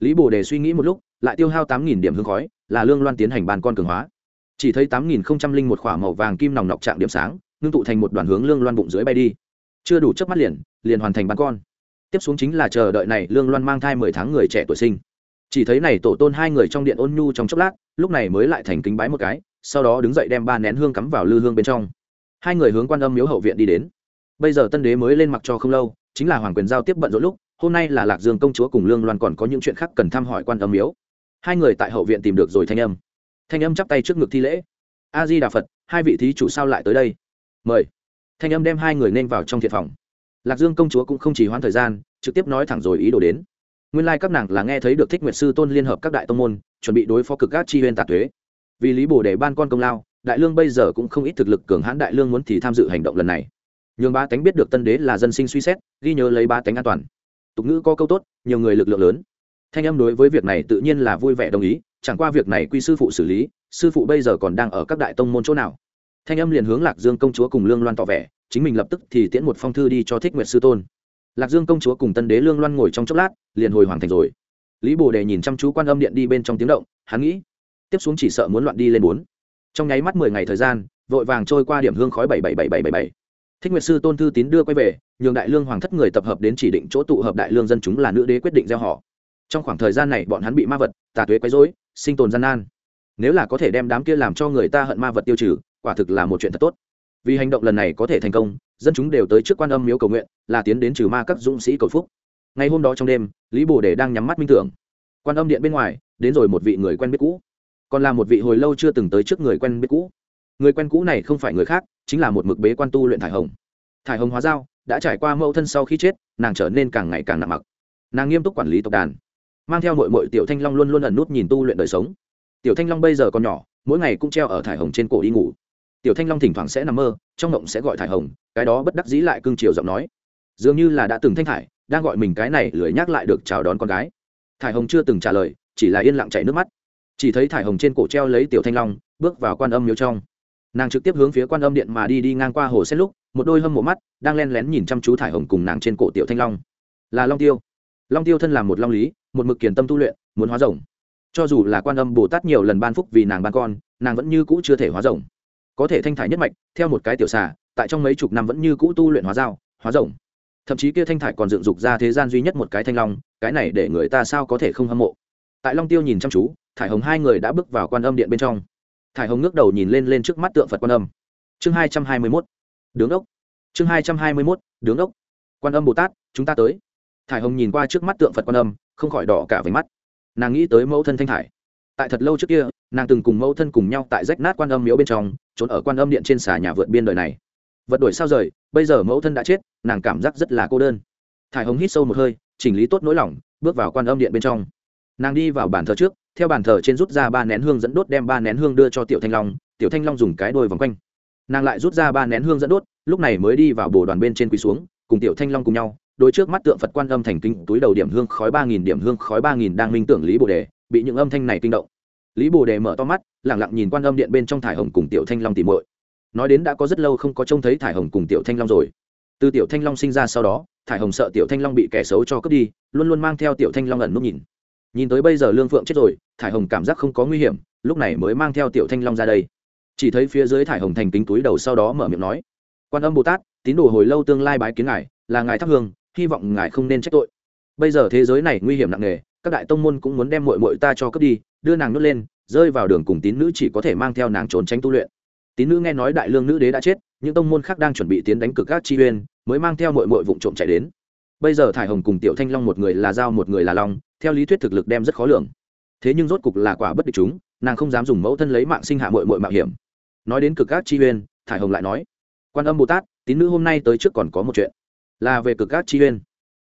Lý bồ đề suy nghĩ một lúc, lại tiêu hao tám nghìn điểm hương khói, là lương loan tiến hành ban con cường hóa. Chỉ thấy tám nghìn không trăm linh một k h ỏ a màu vàng kim nòng nọc trạng điểm sáng, ngưng tụ thành một đoàn hướng lương loan bụng dưới bay đi. Chưa đủ chớp mắt liền liền hoàn thành ban con. Tiếp xuống chính là chờ đợi này lương loan mang thai mười tháng người trẻ tuổi sinh chỉ thấy này tổ tôn hai người trong điện ôn nhu trong chốc lát, lúc này mới lại thành kính bái một cái, sau đó đứng dậy đem ba nén hương cắm vào lư hương bên trong. Hai người hướng quan âm miếu hậu viện đi đến. Bây giờ tân đế mới lên mặc cho không lâu, chính là hoàng quyền giao tiếp bận rộn lúc, hôm nay là lạc dương công chúa cùng lương loan còn có những chuyện khác cần thăm hỏi quan âm miếu. Hai người tại hậu viện tìm được rồi thanh âm. Thanh âm chắp tay trước ngực thi lễ. A di đà phật, hai vị thí chủ sao lại tới đây? Mời. Thanh âm đem hai người nên vào trong thiện phòng. Lạc dương công chúa cũng không chỉ hoãn thời gian, trực tiếp nói thẳng rồi ý đồ đến nguyên lai các nàng là nghe thấy được thích nguyệt sư tôn liên hợp các đại tông môn, chuẩn bị đối phó cực các chi huyên Tạ thuế vì lý bồ để ban con công lao, đại lương bây giờ cũng không ít thực lực cường hãn đại lương muốn thì tham dự hành động lần này. Nhường ba tánh biết được tân đế là dân sinh suy xét, ghi nhớ lấy ba tánh an toàn. Tục ngữ có câu tốt, nhiều người lực lượng lớn. Thanh âm đối với việc này tự nhiên là vui vẻ đồng ý, chẳng qua việc này quy sư phụ xử lý, sư phụ bây giờ còn đang ở các đại tông môn chỗ nào? Thanh âm liền hướng lạc dương công chúa cùng lương loan tỏ vẻ, chính mình lập tức thì tiễn một phong thư đi cho thích nguyệt sư tôn lạc dương công chúa cùng tân đế lương loan ngồi trong chốc lát, liền hồi hoàng thành rồi. Lý bồ đề nhìn chăm chú quan âm điện đi bên trong tiếng động, hắn nghĩ, tiếp xuống chỉ sợ muốn loạn đi lên bốn. Trong nháy mắt mười ngày thời gian, vội vàng trôi qua điểm hương khói bảy bảy bảy bảy bảy bảy. Thích nguyệt sư tôn thư tín đưa quay về, nhường đại lương hoàng thất người tập hợp đến chỉ định chỗ tụ hợp đại lương dân chúng là nữ đế quyết định gieo họ. Trong khoảng thời gian này bọn hắn bị ma vật, tà tuế quấy rối, sinh tồn gian nan. Nếu là có thể đem đám kia làm cho người ta hận ma vật tiêu trừ, quả thực là một chuyện thật tốt. Vì hành động lần này có thể thành công dân chúng đều tới trước quan âm miếu cầu nguyện, là tiến đến trừ ma các dũng sĩ cầu phúc. Ngày hôm đó trong đêm, lý bồ đề đang nhắm mắt minh tưởng. Quan âm điện bên ngoài, đến rồi một vị người quen biết cũ. Còn là một vị hồi lâu chưa từng tới trước người quen biết cũ. Người quen cũ này không phải người khác, chính là một mực bế quan tu luyện thải hồng. Thải hồng hóa giao đã trải qua mẫu thân sau khi chết, nàng trở nên càng ngày càng nặng mặc. Nàng nghiêm túc quản lý tộc đàn, mang theo mội mội tiểu thanh long luôn luôn ẩn nút nhìn tu luyện đời sống. Tiểu thanh long bây giờ còn nhỏ, mỗi ngày cũng treo ở thải hồng trên cổ đi ngủ tiểu thanh long thỉnh thoảng sẽ nằm mơ, trong mộng sẽ gọi thải hồng, cái đó bất đắc dĩ lại cưng chiều giọng nói. Dường như là đã từng thanh thải, đang gọi mình cái này lười nhắc lại được chào đón con gái. Thải hồng chưa từng trả lời, chỉ là yên lặng chảy nước mắt. Chỉ thấy thải hồng trên cổ treo lấy tiểu thanh long, bước vào quan âm miếu trong. Nàng trực tiếp hướng phía quan âm điện mà đi đi ngang qua hồ xét lúc, một đôi hâm mộ mắt, đang len lén nhìn chăm chú thải hồng cùng nàng trên cổ tiểu thanh long. Là long tiêu. Long tiêu thân là một long lý, một mực kiền tâm tu luyện, muốn hóa rồng. Cho dù là quan âm bồ tát nhiều lần ban phúc vì nàng ban con, nàng vẫn như cũ chưa thể hóa rồng có thể thanh thải nhất mạch, theo một cái tiểu xà, tại trong mấy chục năm vẫn như cũ tu luyện hóa dao, hóa rồng. Thậm chí kia thanh thải còn dựng dục ra thế gian duy nhất một cái thanh long, cái này để người ta sao có thể không hâm mộ. Tại long tiêu nhìn chăm chú, thải hồng hai người đã bước vào quan âm điện bên trong. Thải hồng ngước đầu nhìn lên lên trước mắt tượng phật quan âm. Chương hai trăm hai mươi mốt. Đứng ốc. Chương hai trăm hai mươi mốt. Đứng ốc. Quan âm bồ tát, chúng ta tới. Thải hồng nhìn qua trước mắt tượng phật quan âm, không khỏi đỏ cả váy mắt. Nàng nghĩ tới mẫu thân thanh thải tại thật lâu trước kia, nàng từng cùng mẫu thân cùng nhau tại rách nát quan âm miếu bên trong, trốn ở quan âm điện trên xà nhà vượt biên đời này. Vật đổi sao rời, bây giờ mẫu thân đã chết, nàng cảm giác rất là cô đơn. Thải hồng hít sâu một hơi, chỉnh lý tốt nỗi lòng, bước vào quan âm điện bên trong. Nàng đi vào bàn thờ trước, theo bàn thờ trên rút ra ba nén hương dẫn đốt đem ba nén hương đưa cho tiểu thanh long, tiểu thanh long dùng cái đôi vòng quanh. Nàng lại rút ra ba nén hương dẫn đốt, lúc này mới đi vào bồ đoàn bên trên quỳ xuống, cùng tiểu thanh long cùng nhau đôi trước mắt tượng phật quan âm thành kinh túi đầu điểm hương khói ba nghìn, điểm hương khói ba nghìn đang minh tưởng lý bồ đề bị những âm thanh này kinh động. Lý bồ đề mở to mắt lẳng lặng nhìn quan âm điện bên trong thải hồng cùng tiểu thanh long tìm muội. Nói đến đã có rất lâu không có trông thấy thải hồng cùng tiểu thanh long rồi. Từ tiểu thanh long sinh ra sau đó, thải hồng sợ tiểu thanh long bị kẻ xấu cho cướp đi, luôn luôn mang theo tiểu thanh long ẩn núp nhìn. Nhìn tới bây giờ lương phượng chết rồi, thải hồng cảm giác không có nguy hiểm, lúc này mới mang theo tiểu thanh long ra đây. Chỉ thấy phía dưới thải hồng thành kính túi đầu sau đó mở miệng nói, quan âm bồ tát, tín đồ hồi lâu tương lai bái kiến ngài, là ngài thắp hương, hy vọng ngài không nên trách tội. Bây giờ thế giới này nguy hiểm nặng nề các đại tông môn cũng muốn đem mội mội ta cho cướp đi, đưa nàng nuốt lên, rơi vào đường cùng tín nữ chỉ có thể mang theo nàng trốn tránh tu luyện. Tín nữ nghe nói đại lương nữ đế đã chết, những tông môn khác đang chuẩn bị tiến đánh cực các chi uyên, mới mang theo mội mội vụ trộm chạy đến. Bây giờ thải hồng cùng tiểu thanh long một người là dao một người là long, theo lý thuyết thực lực đem rất khó lường. Thế nhưng rốt cục là quả bất địch chúng, nàng không dám dùng mẫu thân lấy mạng sinh hạ mội mội mạo hiểm. Nói đến cực các chi uyên, thải hồng lại nói, quan âm bồ tát, tín nữ hôm nay tới trước còn có một chuyện. Là về cực các chi uyên.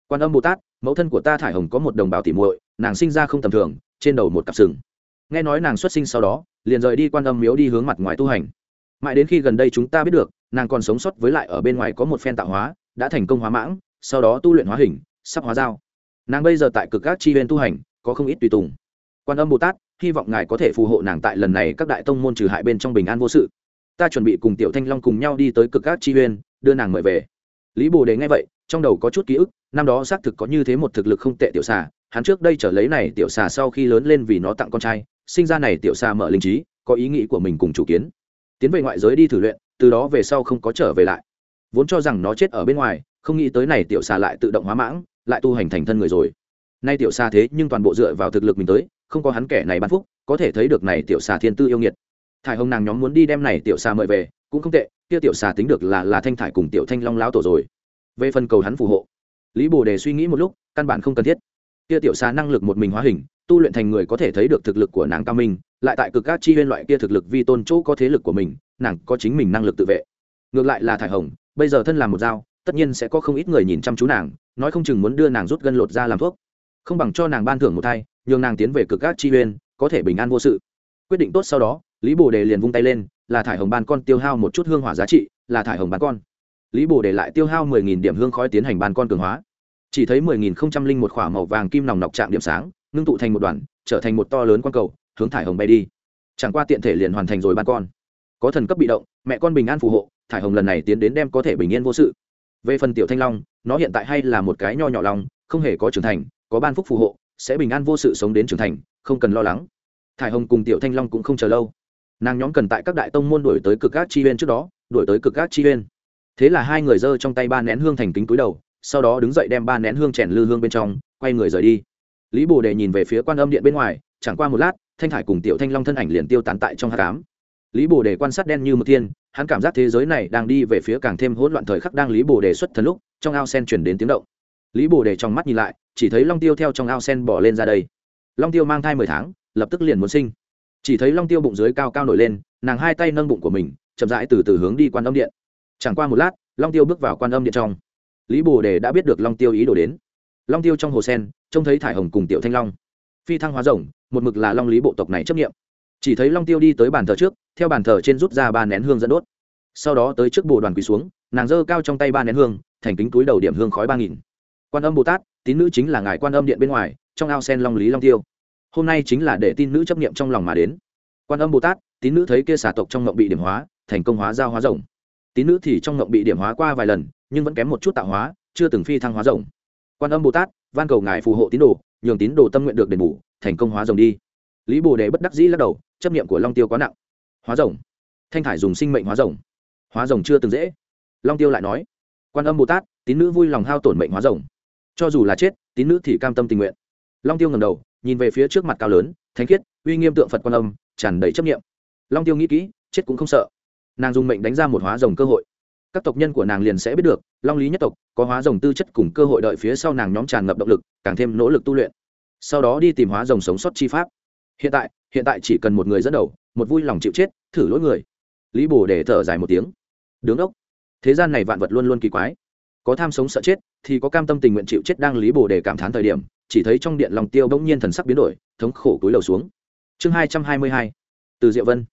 Quan âm bồ tát, mẫu thân của ta thải hồng có một đồng bào tỉ muội nàng sinh ra không tầm thường, trên đầu một cặp sừng. Nghe nói nàng xuất sinh sau đó, liền rời đi quan âm miếu đi hướng mặt ngoài tu hành. Mãi đến khi gần đây chúng ta biết được, nàng còn sống sót với lại ở bên ngoài có một phen tạo hóa, đã thành công hóa mãng, sau đó tu luyện hóa hình, sắp hóa dao. Nàng bây giờ tại cực các chi viên tu hành, có không ít tùy tùng. Quan âm bồ tát, hy vọng ngài có thể phù hộ nàng tại lần này các đại tông môn trừ hại bên trong bình an vô sự. Ta chuẩn bị cùng tiểu thanh long cùng nhau đi tới cực các chi viên, đưa nàng mời về. Lý bồ đề nghe vậy, trong đầu có chút ký ức, năm đó xác thực có như thế một thực lực không tệ tiểu xà hắn trước đây trở lấy này tiểu xà sau khi lớn lên vì nó tặng con trai, sinh ra này tiểu xà mở linh trí, có ý nghĩ của mình cùng chủ kiến. Tiến về ngoại giới đi thử luyện, từ đó về sau không có trở về lại. Vốn cho rằng nó chết ở bên ngoài, không nghĩ tới này tiểu xà lại tự động hóa mãng, lại tu hành thành thân người rồi. Nay tiểu xà thế nhưng toàn bộ dựa vào thực lực mình tới, không có hắn kẻ này ban phúc, có thể thấy được này tiểu xà thiên tư yêu nghiệt. Thải hồng nàng nhóm muốn đi đem này tiểu xà mời về, cũng không tệ, kia tiểu xà tính được là là thanh thải cùng tiểu thanh long lão tổ rồi. Về phần cầu hắn phù hộ, lý bồ đề suy nghĩ một lúc, căn bản không cần thiết kia tiểu xà năng lực một mình hóa hình, tu luyện thành người có thể thấy được thực lực của nàng cao minh, lại tại cực các chi huyên loại kia thực lực vi tôn chỗ có thế lực của mình, nàng có chính mình năng lực tự vệ. Ngược lại là thải hồng, bây giờ thân làm một dao, tất nhiên sẽ có không ít người nhìn chăm chú nàng, nói không chừng muốn đưa nàng rút gân lột ra làm thuốc. Không bằng cho nàng ban thưởng một thai, nhường nàng tiến về cực các chi huyên, có thể bình an vô sự. Quyết định tốt sau đó, lý bồ đề liền vung tay lên, là thải hồng ban con tiêu hao một chút hương hỏa giá trị, là thải hồng ban con. Lý bồ đề lại tiêu hao mười nghìn điểm hương khói tiến hành ban con cường hóa chỉ thấy mười nghìn không trăm linh một k h ỏ a màu vàng kim nòng nọc chạm điểm sáng, ngưng tụ thành một đoàn, trở thành một to lớn q u a n cầu, hướng thải hồng bay đi. Chẳng qua tiện thể liền hoàn thành rồi ban con. Có thần cấp bị động, mẹ con bình an phù hộ, thải hồng lần này tiến đến đem có thể bình yên vô sự. Về phần tiểu thanh long, nó hiện tại hay là một cái nho nhỏ lòng không hề có trưởng thành, có ban phúc phù hộ, sẽ bình an vô sự sống đến trưởng thành, không cần lo lắng. Thải hồng cùng tiểu thanh long cũng không chờ lâu. Nàng nhóm cần tại các đại tông môn đổi tới cực các chi bên trước đó đổi tới cực các chi bên. Thế là hai người giơ trong tay ba nén hương thành kính túi đầu sau đó đứng dậy đem ba nén hương chèn lư hương bên trong, quay người rời đi. Lý bồ đề nhìn về phía quan âm điện bên ngoài, chẳng qua một lát, thanh thải cùng tiểu thanh long thân ảnh liền tiêu tán tại trong hát cám lý bồ đề quan sát đen như mực thiên, hắn cảm giác thế giới này đang đi về phía càng thêm hỗn loạn thời khắc đang lý bồ đề xuất thần lúc, trong ao sen chuyển đến tiếng động. Lý bồ đề trong mắt nhìn lại, chỉ thấy long tiêu theo trong ao sen bỏ lên ra đây. Long tiêu mang thai mười tháng, lập tức liền muốn sinh. Chỉ thấy long tiêu bụng dưới cao cao nổi lên, nàng hai tay nâng bụng của mình, chậm rãi từ từ hướng đi quan âm điện. Chẳng qua một lát, long tiêu bước vào quan âm điện trong lý bồ đề đã biết được long tiêu ý đồ đến. Long tiêu trong hồ sen, trông thấy thải hồng cùng tiểu thanh long. Phi thăng hóa rồng, một mực là long lý bộ tộc này chấp nghiệm chỉ thấy long tiêu đi tới bàn thờ trước, theo bàn thờ trên rút ra ba nén hương dẫn đốt. Sau đó tới trước bồ đoàn quỳ xuống, nàng giơ cao trong tay ba nén hương, thành kính túi đầu điểm hương khói ba nghìn. Quan âm bồ tát, tín nữ chính là ngài quan âm điện bên ngoài, trong ao sen long lý long tiêu. Hôm nay chính là để tin nữ chấp niệm trong lòng mà đến. Quan âm bồ tát, tín nữ thấy kia xà tộc trong ngộng bị điểm hóa, thành công hóa giao hóa rồng. Tín nữ thì trong ngộng bị điểm hóa qua vài lần nhưng vẫn kém một chút tạo hóa, chưa từng phi thăng hóa rồng. Quan âm bồ tát, van cầu ngài phù hộ tín đồ, nhường tín đồ tâm nguyện được đền bù, thành công hóa rồng đi. Lý bồ đề bất đắc dĩ lắc đầu, chấp niệm của long tiêu quá nặng. Hóa rồng. Thanh thải dùng sinh mệnh hóa rồng. Hóa rồng chưa từng dễ. Long tiêu lại nói, quan âm bồ tát, tín nữ vui lòng hao tổn mệnh hóa rồng. Cho dù là chết, tín nữ thì cam tâm tình nguyện. Long tiêu ngầm đầu, nhìn về phía trước mặt cao lớn, thánh khiết, uy nghiêm tượng phật quan âm, tràn đầy chấp nghiệm long tiêu nghĩ kỹ, chết cũng không sợ. Nàng dùng mệnh đánh ra một hóa rồng cơ hội các tộc nhân của nàng liền sẽ biết được, long lý nhất tộc có hóa rồng tư chất cùng cơ hội đợi phía sau nàng nhóm tràn ngập động lực, càng thêm nỗ lực tu luyện. Sau đó đi tìm hóa rồng sống sót chi pháp. Hiện tại hiện tại chỉ cần một người dẫn đầu, một vui lòng chịu chết, thử lỗi người. Lý bồ để thở dài một tiếng. Đứng đốc. Thế gian này vạn vật luôn luôn kỳ quái. Có tham sống sợ chết, thì có cam tâm tình nguyện chịu chết đang lý bồ để cảm thán thời điểm, chỉ thấy trong điện lòng tiêu bỗng nhiên thần sắc biến đổi, thống khổ túi lầu xuống. Chương hai trăm hai mươi hai. Từ diệu vân.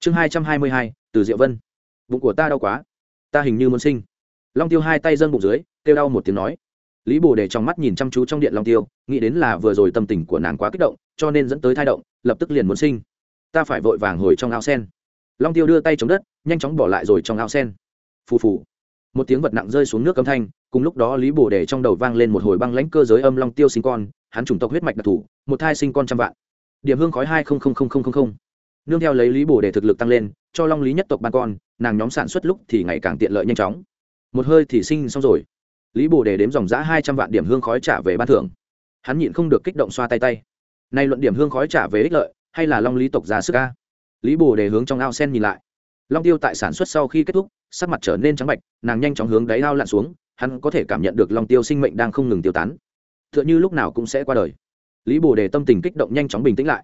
Chương hai trăm hai mươi hai. Từ diệu vân. Bụng của ta đau quá ta hình như muốn sinh. Long tiêu hai tay dâng bụng dưới, kêu đau một tiếng nói. Lý bồ để trong mắt nhìn chăm chú trong điện long tiêu, nghĩ đến là vừa rồi tâm tình của nàng quá kích động, cho nên dẫn tới thai động, lập tức liền muốn sinh. Ta phải vội vàng hồi trong ao sen. Long tiêu đưa tay chống đất, nhanh chóng bỏ lại rồi trong ao sen. Phù phù. Một tiếng vật nặng rơi xuống nước âm thanh, cùng lúc đó lý bồ đề trong đầu vang lên một hồi băng lãnh cơ giới âm long tiêu sinh con, hắn chủng tộc huyết mạch đặc thù, một thai sinh con trăm vạn. Điểm hương khói hai không không không không không nương theo lấy lý bồ đề thực lực tăng lên, cho long lý nhất tộc ban con, nàng nhóm sản xuất lúc thì ngày càng tiện lợi nhanh chóng. Một hơi thì sinh xong rồi. Lý bồ đề đếm dòng giã hai trăm vạn điểm hương khói trả về ban thưởng. Hắn nhịn không được kích động xoa tay tay. Nay luận điểm hương khói trả về ích lợi, hay là long lý tộc ra sức ca lý bồ đề hướng trong ao sen nhìn lại. Long tiêu tại sản xuất sau khi kết thúc, sắc mặt trở nên trắng bạch, nàng nhanh chóng hướng đáy ao lặn xuống, hắn có thể cảm nhận được long tiêu sinh mệnh đang không ngừng tiêu tán. T h ư ợ n h ư lúc nào cũng sẽ qua đời. Lý bồ đề tâm tình kích động nhanh chóng bình tĩnh lại.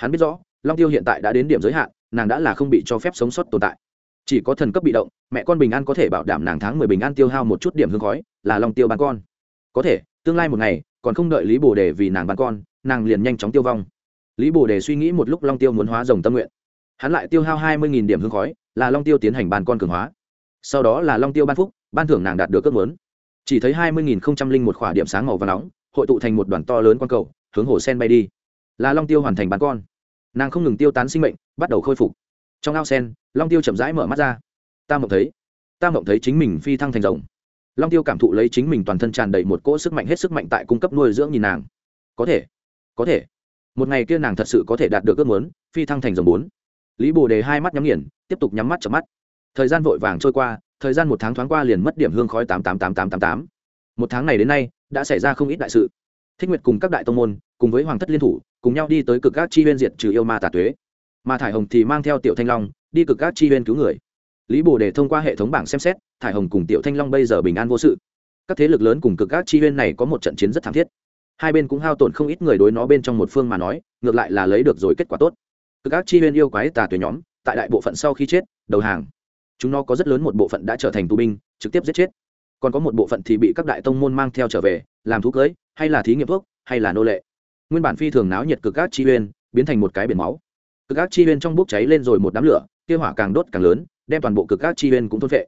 Hắn biết rõ long tiêu hiện tại đã đến điểm giới hạn, nàng đã là không bị cho phép sống sót tồn tại. Chỉ có thần cấp bị động, mẹ con bình an có thể bảo đảm nàng tháng mười bình an tiêu hao một chút điểm hương khói, là long tiêu bán con. Có thể, tương lai một ngày, còn không đợi lý bồ đề vì nàng bán con, nàng liền nhanh chóng tiêu vong. Lý bồ đề suy nghĩ một lúc long tiêu muốn hóa rồng tâm nguyện. Hắn lại tiêu hao hai mươi điểm hương khói, là long tiêu tiến hành bàn con cường hóa. Sau đó là long tiêu ban phúc, ban thưởng nàng đạt được ước muốn. Chỉ thấy hai mươi nghìn không trăm linh một khỏa điểm sáng màu và nóng, hội tụ thành một đoàn to lớn quang cầu, hướng hồ sen bay đi. Là long tiêu hoàn thành bán con nàng không ngừng tiêu tán sinh mệnh, bắt đầu khôi phục. Trong ao sen, long tiêu chậm rãi mở mắt ra. Ta mộng thấy, ta mộng thấy chính mình phi thăng thành rồng. Long tiêu cảm thụ lấy chính mình toàn thân tràn đầy một cỗ sức mạnh hết sức mạnh tại cung cấp nuôi dưỡng nhìn nàng. Có thể có thể. Một ngày kia nàng thật sự có thể đạt được ước muốn, phi thăng thành rồng bốn. Lý bồ đề hai mắt nhắm nghiền, tiếp tục nhắm mắt chậm mắt. Thời gian vội vàng trôi qua, thời gian một tháng thoáng qua liền mất điểm hương khói tám tám tám tám tám tám. Một tháng này đến nay, đã xảy ra không ít đại sự thích nguyệt cùng các đại tông môn, cùng với hoàng thất liên thủ, cùng nhau đi tới cực các chi huyên diệt trừ yêu ma tà tuế. Mà thải hồng thì mang theo tiểu thanh long, đi cực các chi huyên cứu người. Lý bồ đề thông qua hệ thống bảng xem xét, thải hồng cùng tiểu thanh long bây giờ bình an vô sự. Các thế lực lớn cùng cực các chi huyên này có một trận chiến rất thảm thiết. Hai bên cũng hao tổn không ít người đối nó bên trong một phương mà nói, ngược lại là lấy được rồi kết quả tốt. Cực các chi huyên yêu quái tà tuế nhóm, tại đại bộ phận sau khi chết, đầu hàng. Chúng nó có rất lớn một bộ phận đã trở thành tù binh, trực tiếp giết chết. Còn có một bộ phận thì bị các đại tông môn mang theo trở về, làm thú cưới hay là thí nghiệm thuốc, hay là nô lệ. Nguyên bản phi thường náo nhiệt cực ác chi uyên, biến thành một cái biển máu. Cực ác chi uyên trong bốc cháy lên rồi một đám lửa, kia hỏa càng đốt càng lớn, đem toàn bộ cực ác chi uyên cũng thôn vệ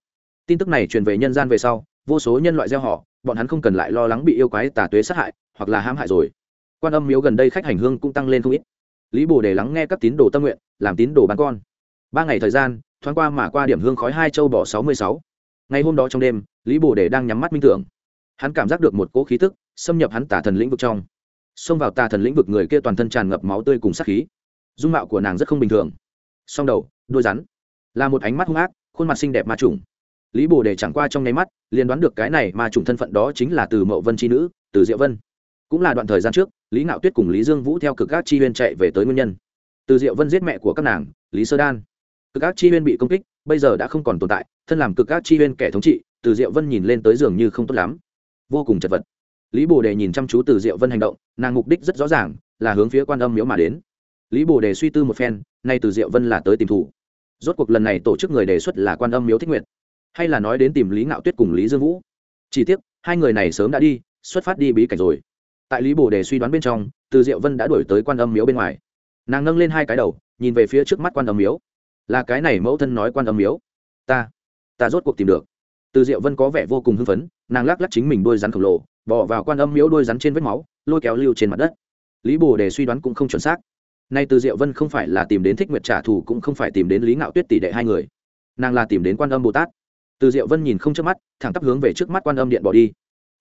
tin tức này truyền về nhân gian về sau, vô số nhân loại gieo họ, bọn hắn không cần lại lo lắng bị yêu quái tà tuế sát hại, hoặc là hãm hại rồi. Quan âm miếu gần đây khách hành hương cũng tăng lên không ít. Lý bồ để lắng nghe các tín đồ tâm nguyện, làm tín đồ bán con. Ba ngày thời gian, thoáng qua mà qua điểm hương khói hai châu bỏ sáu mươi sáu. Ngày hôm đó trong đêm, lý bồ để đang nhắm mắt minh tưởng hắn cảm giác được một cỗ khí tức xâm nhập hắn tà thần lĩnh vực trong. Xông vào tà thần lĩnh vực người kia toàn thân tràn ngập máu tươi cùng sát khí. Dung mạo của nàng rất không bình thường. Song đầu, đôi rắn. Là một ánh mắt hung ác, khuôn mặt xinh đẹp ma trùng. Lý bồ đề chẳng qua trong nháy mắt, liền đoán được cái này ma trùng thân phận đó chính là từ mậu vân c h i nữ, từ diệu vân. Cũng là đoạn thời gian trước, lý ngạo tuyết cùng lý dương vũ theo cực các chi huyên chạy về tới nguyên nhân. Từ diệu vân giết mẹ của các nàng, lý sơ đan. Cực các chi huyên bị công kích, bây giờ đã không còn tồn tại, thân làm cực các chi huyên kẻ thống trị, từ diệu vân nhìn lên tới giường như không tốt lắm vô cùng chật vật. Lý bồ đề nhìn chăm chú từ diệu vân hành động, nàng mục đích rất rõ ràng, là hướng phía quan âm miếu mà đến. Lý bồ đề suy tư một phen, nay từ diệu vân là tới tìm thủ. Rốt cuộc lần này tổ chức người đề xuất là quan âm miếu thích nguyện hay là nói đến tìm lý ngạo tuyết cùng lý dương vũ. Chỉ tiếc, hai người này sớm đã đi, xuất phát đi bí cảnh rồi. Tại lý bồ đề suy đoán bên trong, từ diệu vân đã đuổi tới quan âm miếu bên ngoài. Nàng nâng lên hai cái đầu, nhìn về phía trước mắt quan âm miếu. Là cái này mẫu thân nói quan âm miếu. Ta ta rốt cuộc tìm được. Từ diệu vân có vẻ vô cùng hưng phấn nàng lắc lắc chính mình đôi rắn khổng lồ, bỏ vào quan âm miếu đôi rắn trên vết máu, lôi kéo lưu trên mặt đất. Lý bồ đề suy đoán cũng không chuẩn xác. Nay từ diệu vân không phải là tìm đến thích nguyệt trả thù cũng không phải tìm đến lý ngạo tuyết tỷ đệ hai người. Nàng là tìm đến quan âm bồ tát. Từ diệu vân nhìn không chớp mắt, thẳng tắp hướng về trước mắt quan âm điện bỏ đi.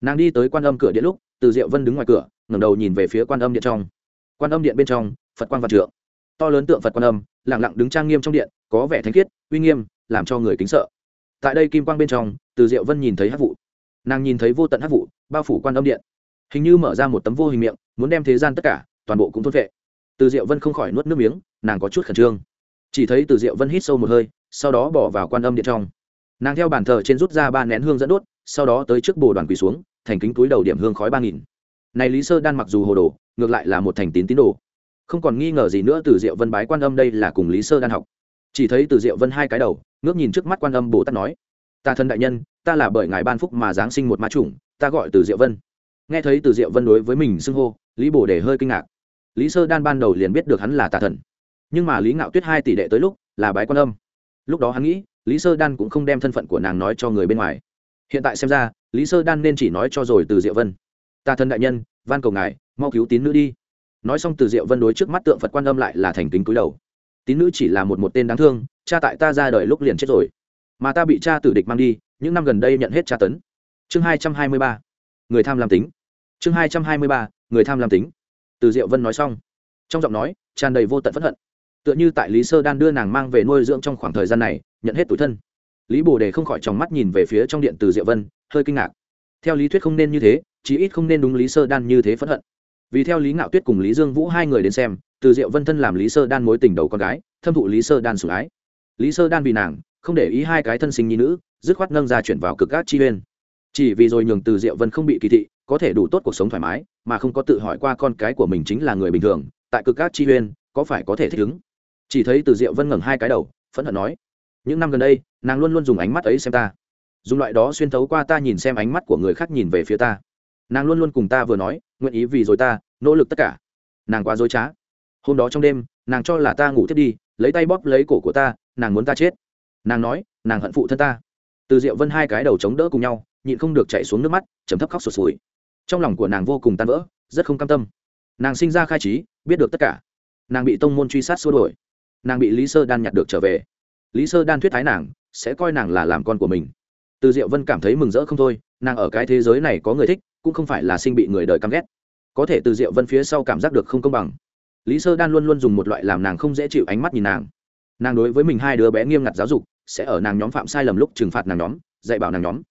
Nàng đi tới quan âm cửa điện lúc, từ diệu vân đứng ngoài cửa, ngẩng đầu nhìn về phía quan âm điện trong. Quan âm điện bên trong, phật quan vạn trượng. To lớn tượng phật quan âm, lặng lặng đứng trang nghiêm trong điện, có vẻ thánh khiết, uy nghiêm, làm cho người kính sợ. Tại đây kim quang bên trong, từ diệu vân nhìn thấy hát vụ nàng nhìn thấy vô tận hát vụ, bao phủ quan âm điện. Hình như mở ra một tấm vô hình miệng, muốn đem thế gian tất cả, toàn bộ cũng thốt vệ từ diệu vân không khỏi nuốt nước miếng, nàng có chút khẩn trương. Chỉ thấy từ diệu vân hít sâu một hơi, sau đó bỏ vào quan âm điện trong. Nàng theo bàn thờ trên rút ra ba nén hương dẫn đốt, sau đó tới trước bồ đoàn quỳ xuống, thành kính túi đầu điểm hương khói ba nghìn. Này lý sơ đan mặc dù hồ đồ, ngược lại là một thành tín tín đồ. Không còn nghi ngờ gì nữa, từ diệu vân bái quan âm đây là cùng lý sơ đan học. Chỉ thấy từ diệu vân hai cái đầu, ngước nhìn trước mắt quan âm bồ tát nói ta thân đại nhân, ta là bởi ngài ban phúc mà giáng sinh một ma chủng, ta gọi từ diệu vân. Nghe thấy từ diệu vân đối với mình xưng hô, lý bồ đề hơi kinh ngạc. Lý sơ đan ban đầu liền biết được hắn là tà thần. Nhưng mà lý ngạo tuyết hai tỷ đệ tới lúc, là bái quan âm. Lúc đó hắn nghĩ, lý sơ đan cũng không đem thân phận của nàng nói cho người bên ngoài. Hiện tại xem ra, lý sơ đan nên chỉ nói cho rồi từ diệu vân. Ta thần đại nhân, van cầu ngài, mau cứu tín nữ đi. Nói xong từ diệu vân đối trước mắt tượng phật quan âm lại là thành kính cúi đầu. Tín nữ chỉ là một một tên đáng thương, cha tại ta ra đời lúc liền chết rồi mà ta bị cha tử địch mang đi, những năm gần đây nhận hết tra tấn. Chương hai trăm hai mươi ba, người tham lam tính. Chương hai trăm hai mươi ba, người tham lam tính. Từ diệu vân nói xong, trong giọng nói tràn đầy vô tận phẫn hận. Tựa như tại lý sơ đan đưa nàng mang về nuôi dưỡng trong khoảng thời gian này, nhận hết tuổi thân. Lý bồ đề không khỏi tròng mắt nhìn về phía trong điện từ diệu vân, hơi kinh ngạc. Theo lý thuyết không nên như thế, chí ít không nên đúng lý sơ đan như thế phẫn hận. Vì theo lý ngạo tuyết cùng lý dương vũ hai người đến xem, từ diệu vân thân làm lý sơ đan mối tình đầu con gái, thâm thụ lý sơ đan sủng ái. Lý sơ đan vì nàng không để ý hai cái thân sinh nhi nữ, dứt khoát nâng ra chuyển vào cực gác chi huyên. Chỉ vì rồi nhường từ diệu vân không bị kỳ thị, có thể đủ tốt cuộc sống thoải mái, mà không có tự hỏi qua con cái của mình chính là người bình thường, tại cực gác chi huyên, có phải có thể thích ứng? Chỉ thấy từ diệu vân ngẩng hai cái đầu, phẫn hận nói, những năm gần đây, nàng luôn luôn dùng ánh mắt ấy xem ta. Dùng loại đó xuyên thấu qua ta nhìn xem ánh mắt của người khác nhìn về phía ta. Nàng luôn luôn cùng ta vừa nói, nguyện ý vì rồi ta, nỗ lực tất cả. Nàng quá dối trá. Hôm đó trong đêm, nàng cho là ta ngủ thiết đi, lấy tay bóp lấy cổ của ta, nàng muốn ta chết nàng nói, nàng hận phụ thân ta. Từ diệu vân hai cái đầu chống đỡ cùng nhau, nhịn không được chạy xuống nước mắt chấm thấp khóc sụt sùi. Trong lòng của nàng vô cùng tan vỡ, rất không cam tâm. Nàng sinh ra khai trí, biết được tất cả. Nàng bị tông môn truy sát xua đổi nàng bị lý sơ đan nhặt được trở về. Lý sơ đan thuyết thái nàng, sẽ coi nàng là làm con của mình. Từ diệu vân cảm thấy mừng rỡ không thôi, nàng ở cái thế giới này có người thích, cũng không phải là sinh bị người đời căm ghét. Có thể từ diệu vân phía sau cảm giác được không công bằng. Lý sơ đan luôn luôn dùng một loại làm nàng không dễ chịu ánh mắt nhìn nàng nàng đối với mình hai đứa bé nghiêm ngặt giáo dục, sẽ ở nàng nhóm phạm sai lầm lúc trừng phạt nàng nhóm, dạy bảo nàng nhóm.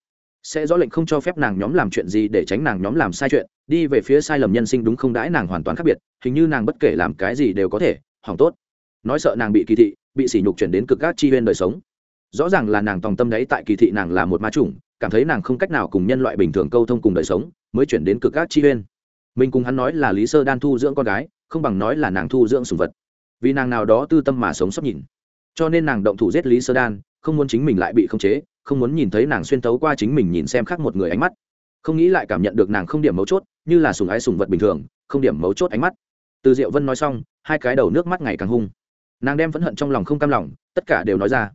Sẽ rõ lệnh không cho phép nàng nhóm làm chuyện gì để tránh nàng nhóm làm sai chuyện, đi về phía sai lầm nhân sinh đúng không đãi nàng hoàn toàn khác biệt, hình như nàng bất kể làm cái gì đều có thể, hỏng tốt. Nói sợ nàng bị kỳ thị, bị sỉ nhục chuyển đến cực các chi viên đời sống. Rõ ràng là nàng tòng tâm đấy tại kỳ thị nàng là một ma chủng, cảm thấy nàng không cách nào cùng nhân loại bình thường câu thông cùng đời sống, mới chuyển đến cực các chi viên. mình cùng hắn nói là lý sơ đan thu dưỡng con gái, không bằng nói là nàng thu dưỡng sùng vật. Vì nàng nào đó tư tâm mà sống sắp nhìn cho nên nàng động thủ giết lý sơ đan, không muốn chính mình lại bị khống chế, không muốn nhìn thấy nàng xuyên tấu qua chính mình nhìn xem khác một người ánh mắt. Không nghĩ lại cảm nhận được nàng không điểm mấu chốt, như là sùng ái sùng vật bình thường, không điểm mấu chốt ánh mắt. Từ diệu vân nói xong, hai cái đầu nước mắt ngày càng hung. Nàng đem phẫn hận trong lòng không cam lòng, tất cả đều nói ra.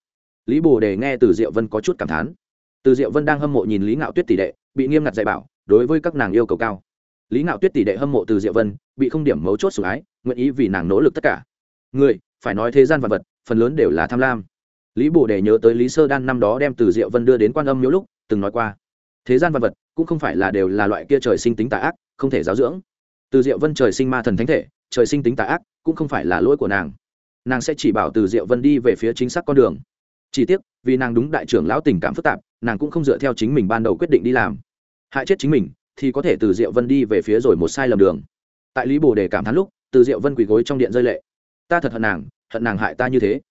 Lý bồ đề nghe từ diệu vân có chút cảm thán. Từ diệu vân đang hâm mộ nhìn lý ngạo tuyết tỷ đệ, bị nghiêm ngặt dạy bảo, đối với các nàng yêu cầu cao. Lý ngạo tuyết tỷ đệ hâm mộ từ diệu vân, bị không điểm mấu chốt sủng ái, nguyện ý vì nàng nỗ lực tất cả. Người, phải nói thế gian vật vật phần lớn đều là tham lam. Lý bồ đề nhớ tới lý sơ đan năm đó đem từ diệu vân đưa đến quan âm miếu lúc, từng nói qua, thế gian vật vật cũng không phải là đều là loại kia trời sinh tính tà ác, không thể giáo dưỡng. Từ diệu vân trời sinh ma thần thánh thể, trời sinh tính tà ác cũng không phải là lỗi của nàng. Nàng sẽ chỉ bảo từ diệu vân đi về phía chính xác con đường. Chỉ tiếc, vì nàng đúng đại trưởng lão tình cảm phức tạp, nàng cũng không dựa theo chính mình ban đầu quyết định đi làm. Hại chết chính mình thì có thể từ diệu vân đi về phía rồi một sai lầm đường. Tại lý bồ đề cảm thán lúc, từ diệu vân quỳ gối trong điện rơi lệ, ta thật hận nàng hận nàng hại ta như thế.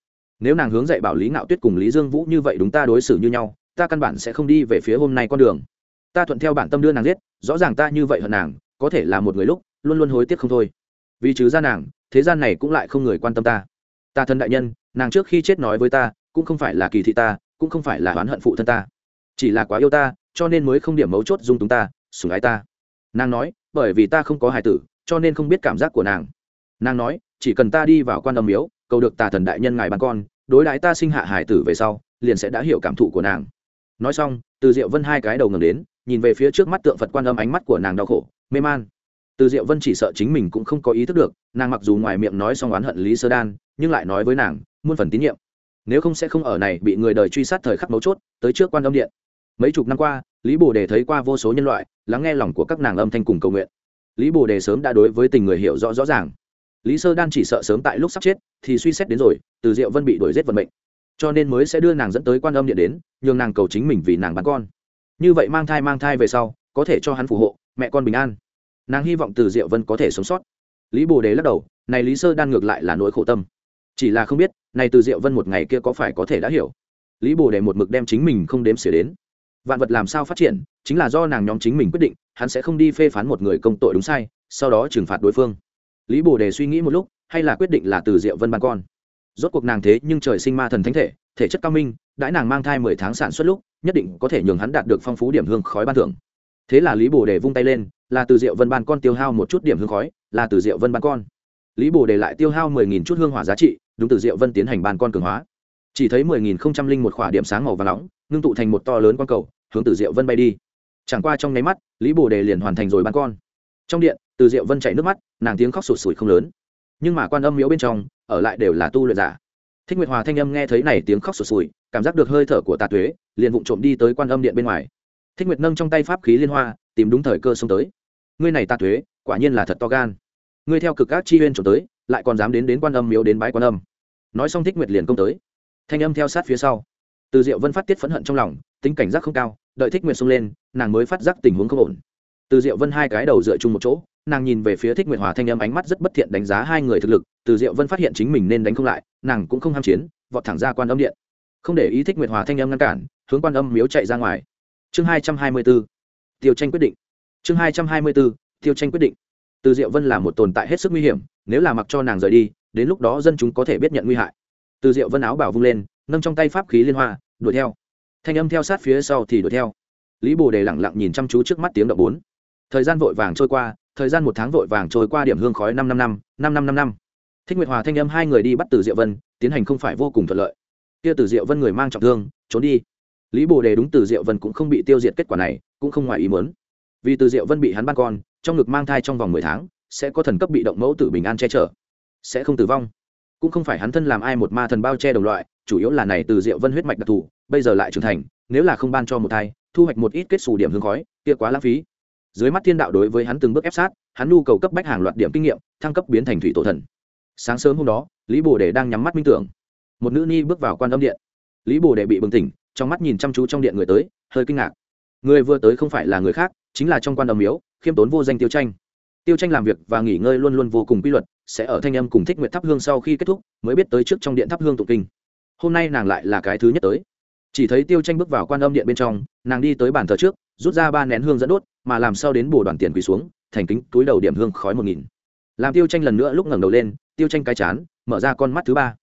Nếu nàng hướng dạy bảo lý ngạo tuyết cùng lý dương vũ như vậy đúng ta đối xử như nhau, ta căn bản sẽ không đi về phía hôm nay con đường. Ta thuận theo bản tâm đưa nàng giết, rõ ràng ta như vậy hận nàng, có thể là một người lúc, luôn luôn hối tiếc không thôi. Vì trừ ra nàng, thế gian này cũng lại không người quan tâm ta. Ta thân đại nhân, nàng trước khi chết nói với ta, cũng không phải là kỳ thị ta, cũng không phải là oán hận phụ thân ta. Chỉ là quá yêu ta, cho nên mới không điểm mấu chốt dung túng ta, sủng ái ta. Nàng nói, bởi vì ta không có hài tử, cho nên không biết cảm giác của nàng. Nàng nói, chỉ cần ta đi vào quan âm miếu cầu được tà thần đại nhân ngài ban con, đối đãi ta sinh hạ hải tử về sau, liền sẽ đã hiểu cảm thụ của nàng. Nói xong, từ diệu vân hai cái đầu ngầm đến, nhìn về phía trước mắt tượng phật quan âm ánh mắt của nàng đau khổ, mê man. Từ diệu vân chỉ sợ chính mình cũng không có ý thức được, nàng mặc dù ngoài miệng nói xong oán hận lý sơ đan, nhưng lại nói với nàng, muôn phần tín nhiệm. Nếu không sẽ không ở này bị người đời truy sát thời khắc mấu chốt, tới trước quan âm điện. Mấy chục năm qua, lý bồ đề thấy qua vô số nhân loại, lắng nghe lòng của các nàng âm thanh cùng cầu nguyện. Lý bồ đề sớm đã đối với tình người hiểu rõ rõ ràng lý sơ đan chỉ sợ sớm tại lúc sắp chết, thì suy xét đến rồi, từ diệu vân bị đuổi giết vận mệnh. Cho nên mới sẽ đưa nàng dẫn tới quan âm điện đến, nhường nàng cầu chính mình vì nàng bán con. Như vậy mang thai mang thai về sau, có thể cho hắn phù hộ, mẹ con bình an. Nàng hy vọng từ diệu vân có thể sống sót. Lý bồ đề lắc đầu, này lý sơ đan ngược lại là nỗi khổ tâm. Chỉ là không biết, này từ diệu vân một ngày kia có phải có thể đã hiểu. Lý bồ đề một mực đem chính mình không đếm xỉa đến. Vạn vật làm sao phát triển, chính là do nàng nhóm chính mình quyết định, hắn sẽ không đi phê phán một người công tội đúng sai, sau đó trừng phạt đối phương lý bồ đề suy nghĩ một lúc, hay là quyết định là từ diệu vân ban con. Rốt cuộc nàng thế nhưng trời sinh ma thần thánh thể thể chất cao minh, đãi nàng mang thai mười tháng sản xuất lúc, nhất định có thể nhường hắn đạt được phong phú điểm hương khói ban thưởng. Thế là lý bồ đề vung tay lên, là từ diệu vân ban con tiêu hao một chút điểm hương khói, là từ diệu vân ban con. Lý bồ đề lại tiêu hao mười nghìn chút hương hỏa giá trị, đúng từ diệu vân tiến hành ban con cường hóa. Chỉ thấy mười nghìn không trăm linh một khỏa điểm sáng màu và nóng, ngưng tụ thành một to lớn con cầu, hướng từ diệu vân bay đi. Chẳng qua trong nháy mắt, lý bồ đề liền hoàn thành rồi ban con. Trong điện từ diệu vân chạy nước mắt, nàng tiếng khóc sụt sùi không lớn. Nhưng mà quan âm miếu bên trong, ở lại đều là tu luyện giả. Thích nguyệt hòa thanh âm nghe thấy này tiếng khóc sụt sùi, cảm giác được hơi thở của tà tuế, liền vụng trộm đi tới quan âm điện bên ngoài. Thích nguyệt nâng trong tay pháp khí liên hoa, tìm đúng thời cơ xông tới. Ngươi này tà tuế, quả nhiên là thật to gan. Ngươi theo cực các chi huyên trộm tới, lại còn dám đến đến quan âm miếu đến bái quan âm. Nói xong thích nguyệt liền công tới. Thanh âm theo sát phía sau. Từ diệu vân phát tiết phẫn hận trong lòng, tính cảnh giác không cao, đợi thích nguyệt xông lên, nàng mới phát giác tình huống không ổn. Từ diệu vân hai cái đầu dựa chung một chỗ nàng nhìn về phía thích nguyệt hòa thanh âm ánh mắt rất bất thiện đánh giá hai người thực lực, từ diệu vân phát hiện chính mình nên đánh không lại, nàng cũng không ham chiến, vọt thẳng ra quan âm điện. Không để ý thích nguyệt hòa thanh âm ngăn cản, hướng quan âm miếu chạy ra ngoài. Chương hai trăm hai mươi b ố tiêu tranh quyết định. Chương hai trăm hai mươi b ố tiêu tranh quyết định. Từ diệu vân là một tồn tại hết sức nguy hiểm, nếu là mặc cho nàng rời đi, đến lúc đó dân chúng có thể biết nhận nguy hại. Từ diệu vân áo bảo vung lên, nâng trong tay pháp khí liên hoa, đuổi theo. Thanh âm theo sát phía sau thì đuổi theo. Lý bồ đề lẳng lặng nhìn chăm chú trước mắt tiếng động bốn. Thời gian vội vàng trôi qua thời gian một tháng vội vàng trôi qua điểm hương khói năm năm năm năm năm năm năm. Thích nguyệt hòa thanh âm hai người đi bắt từ diệu vân, tiến hành không phải vô cùng thuận lợi. Kia từ diệu vân người mang trọng thương, trốn đi. Lý bồ đề đúng từ diệu vân cũng không bị tiêu diệt kết quả này, cũng không ngoài ý muốn. Vì từ diệu vân bị hắn ban con, trong ngực mang thai trong vòng mười tháng, sẽ có thần cấp bị động mẫu tử bình an che chở. Sẽ không tử vong. Cũng không phải hắn thân làm ai một ma thần bao che đồng loại, chủ yếu là này từ diệu vân huyết mạch đặc thù, bây giờ lại trưởng thành, nếu là không ban cho một thai, thu hoạch một ít kết xù điểm hương khói, kia quá lãng phí dưới mắt thiên đạo đối với hắn từng bước ép sát, hắn nhu cầu cấp bách hàng loạt điểm kinh nghiệm, thăng cấp biến thành thủy tổ thần. Sáng sớm hôm đó, lý bồ đề đang nhắm mắt minh tưởng. Một nữ ni bước vào quan âm điện. Lý bồ đề bị bừng tỉnh, trong mắt nhìn chăm chú trong điện người tới, hơi kinh ngạc. Người vừa tới không phải là người khác, chính là trong quan âm miếu, khiêm tốn vô danh tiêu tranh. Tiêu tranh làm việc và nghỉ ngơi luôn luôn vô cùng quy luật, sẽ ở thanh âm cùng thích nguyện thắp hương sau khi kết thúc, mới biết tới trước trong điện thắp hương tụng kinh. Hôm nay nàng lại là cái thứ nhất tới. Chỉ thấy tiêu tranh bước vào quan âm điện bên trong, nàng đi tới bàn thờ trước rút ra ba nén hương dẫn đốt, mà làm sao đến bồ đoàn tiền quỳ xuống, thành kính túi đầu điểm hương khói một nghìn. Làm tiêu tranh lần nữa lúc ngẩng đầu lên, tiêu tranh cái chán, mở ra con mắt thứ ba.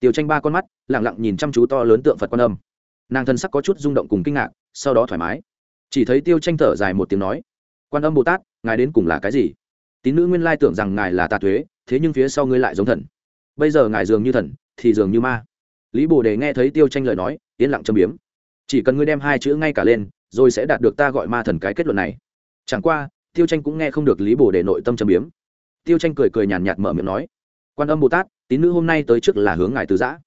Tiêu tranh ba con mắt lẳng lặng nhìn chăm chú to lớn tượng phật quan âm. Nàng thân sắc có chút rung động cùng kinh ngạc, sau đó thoải mái. Chỉ thấy tiêu tranh thở dài một tiếng nói, quan âm bồ tát, ngài đến cùng là cái gì? Tín nữ nguyên lai tưởng rằng ngài là tà thuế thế nhưng phía sau ngươi lại giống thần. Bây giờ ngài dường như thần, thì dường như ma. Lý bồ đề nghe thấy tiêu tranh lời nói, yên lặng châm biếm chỉ cần ngươi đem hai chữ ngay cả lên, rồi sẽ đạt được ta gọi ma thần cái kết luận này. Chẳng qua, tiêu tranh cũng nghe không được lý bồ đề nội tâm châm biếm. Tiêu tranh cười cười nhàn nhạt mở miệng nói, quan âm bồ tát, tín nữ hôm nay tới trước là hướng ngài từ giã.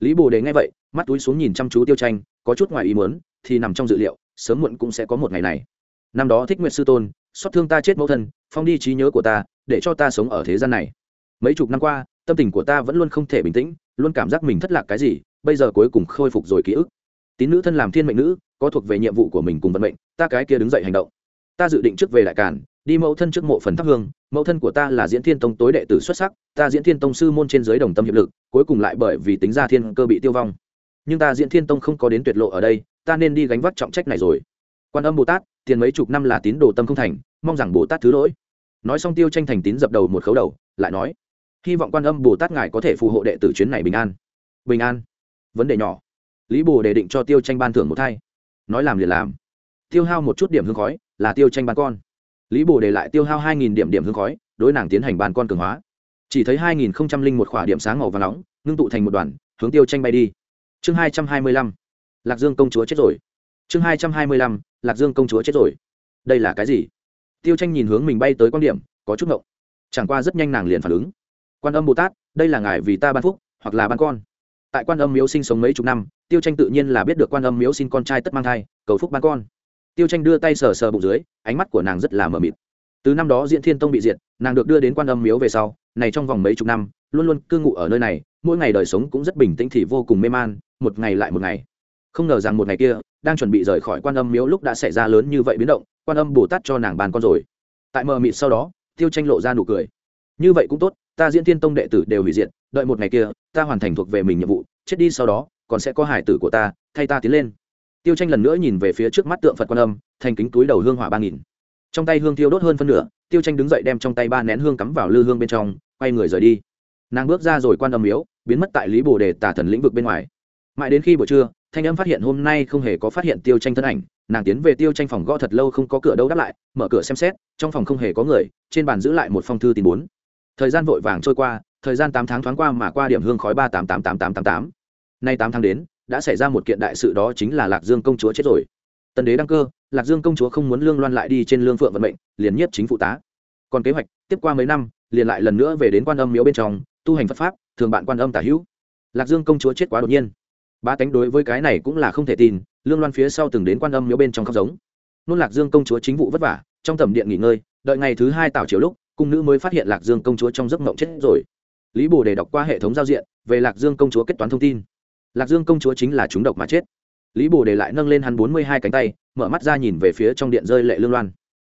Lý bồ đề nghe vậy, mắt túi xuống nhìn chăm chú tiêu tranh, có chút ngoài ý muốn, thì nằm trong dự liệu, sớm muộn cũng sẽ có một ngày này. Năm đó thích nguyện sư tôn, xót thương ta chết mẫu thân, phong đi trí nhớ của ta, để cho ta sống ở thế gian này. Mấy chục năm qua, tâm tình của ta vẫn luôn không thể bình tĩnh, luôn cảm giác mình thất lạc cái gì, bây giờ cuối cùng khôi phục rồi ký ức tín nữ thân làm thiên mệnh nữ, có thuộc về nhiệm vụ của mình cùng vận mệnh, ta cái kia đứng dậy hành động. Ta dự định trước về đại cản, đi mẫu thân trước mộ phần thắp hương, mẫu thân của ta là diễn thiên tông tối đệ tử xuất sắc, ta diễn thiên tông sư môn trên giới đồng tâm hiệp lực, cuối cùng lại bởi vì tính ra thiên cơ bị tiêu vong. Nhưng ta diễn thiên tông không có đến tuyệt lộ ở đây, ta nên đi gánh vác trọng trách này rồi. Quan âm bồ tát, tiền mấy chục năm là tín đồ tâm không thành, mong rằng bồ tát thứ lỗi. Nói xong tiêu tranh thành tín dập đầu một khấu đầu, lại nói, hy vọng quan âm bồ tát ngài có thể phù hộ đệ tử chuyến này bình an. Bình an? Vấn đề nhỏ lý bồ đề định cho tiêu tranh ban thưởng một thay nói làm liền làm. Tiêu hao một chút điểm hương khói, là tiêu tranh ban con. Lý bồ đề lại tiêu hao hai nghìn điểm điểm hương khói, đối nàng tiến hành ban con cường hóa. Chỉ thấy hai nghìn không trăm linh một khỏa điểm sáng màu và nóng, ngưng tụ thành một đoàn, hướng tiêu tranh bay đi. Chương hai trăm hai mươi lăm. Lạc dương công chúa chết rồi. Chương hai trăm hai mươi lăm. Lạc dương công chúa chết rồi. Đây là cái gì? Tiêu tranh nhìn hướng mình bay tới quan điểm, có chút ngộng. Chẳng qua rất nhanh nàng liền phản ứng. Quan âm bồ tát, đây là ngài vì ta ban phúc, hoặc là ban con tại quan âm miếu sinh sống mấy chục năm, tiêu tranh tự nhiên là biết được quan âm miếu xin con trai tất mang thai, cầu phúc ban con. Tiêu tranh đưa tay sờ sờ bụng dưới, ánh mắt của nàng rất là mờ mịt. Từ năm đó diễn thiên tông bị diệt, nàng được đưa đến quan âm miếu về sau, này trong vòng mấy chục năm, luôn luôn cư ngụ ở nơi này, mỗi ngày đời sống cũng rất bình tĩnh thì vô cùng mê man, một ngày lại một ngày. Không ngờ rằng một ngày kia, đang chuẩn bị rời khỏi quan âm miếu lúc đã xảy ra lớn như vậy biến động, quan âm bồ tát cho nàng bàn con rồi. Tại mờ mịt sau đó, tiêu tranh lộ ra nụ cười. Như vậy cũng tốt ta diễn tiên tông đệ tử đều hủy diệt, đợi một ngày kia, ta hoàn thành thuộc về mình nhiệm vụ, chết đi sau đó, còn sẽ có hải tử của ta, thay ta tiến lên. Tiêu tranh lần nữa nhìn về phía trước mắt tượng phật quan âm, thành kính túi đầu hương hỏa ba nghìn. Trong tay hương tiêu đốt hơn phân nửa, tiêu tranh đứng dậy đem trong tay ba nén hương cắm vào lư hương bên trong, quay người rời đi. Nàng bước ra rồi quan âm yếu biến mất tại lý bồ đề tả thần lĩnh vực bên ngoài. Mãi đến khi buổi trưa, thanh âm phát hiện hôm nay không hề có phát hiện tiêu tranh thân ảnh, nàng tiến về tiêu tranh phòng gõ thật lâu không có cửa đâu đáp lại, mở cửa xem xét, trong phòng không hề có người, trên bàn giữ lại một phong thư tin bốn thời gian vội vàng trôi qua, thời gian tám tháng thoáng qua mà qua điểm hương khói ba tám tám tám tám tám tám. Nay tám tháng đến, đã xảy ra một kiện đại sự đó chính là lạc dương công chúa chết rồi. Tần đế đăng cơ, lạc dương công chúa không muốn lương loan lại đi trên lương phượng vận mệnh, liền nhiếp chính phụ tá. Còn kế hoạch, tiếp qua mấy năm, liền lại lần nữa về đến quan âm miếu bên trong, tu hành phật pháp, thường bạn quan âm tả hữu. Lạc dương công chúa chết quá đột nhiên. Ba tánh đối với cái này cũng là không thể tin, lương loan phía sau từng đến quan âm miếu bên trong khóc giống. Nôn lạc dương công chúa chính vụ vất vả, trong tầm điện nghỉ ngơi, đợi ngày thứ hai tảo chiều lúc cung nữ mới phát hiện lạc dương công chúa trong giấc mộng chết rồi. Lý bồ đề đọc qua hệ thống giao diện, về lạc dương công chúa kết toán thông tin. Lạc dương công chúa chính là chúng độc mà chết. Lý bồ đề lại nâng lên hắn bốn mươi hai cánh tay, mở mắt ra nhìn về phía trong điện rơi lệ lương loan.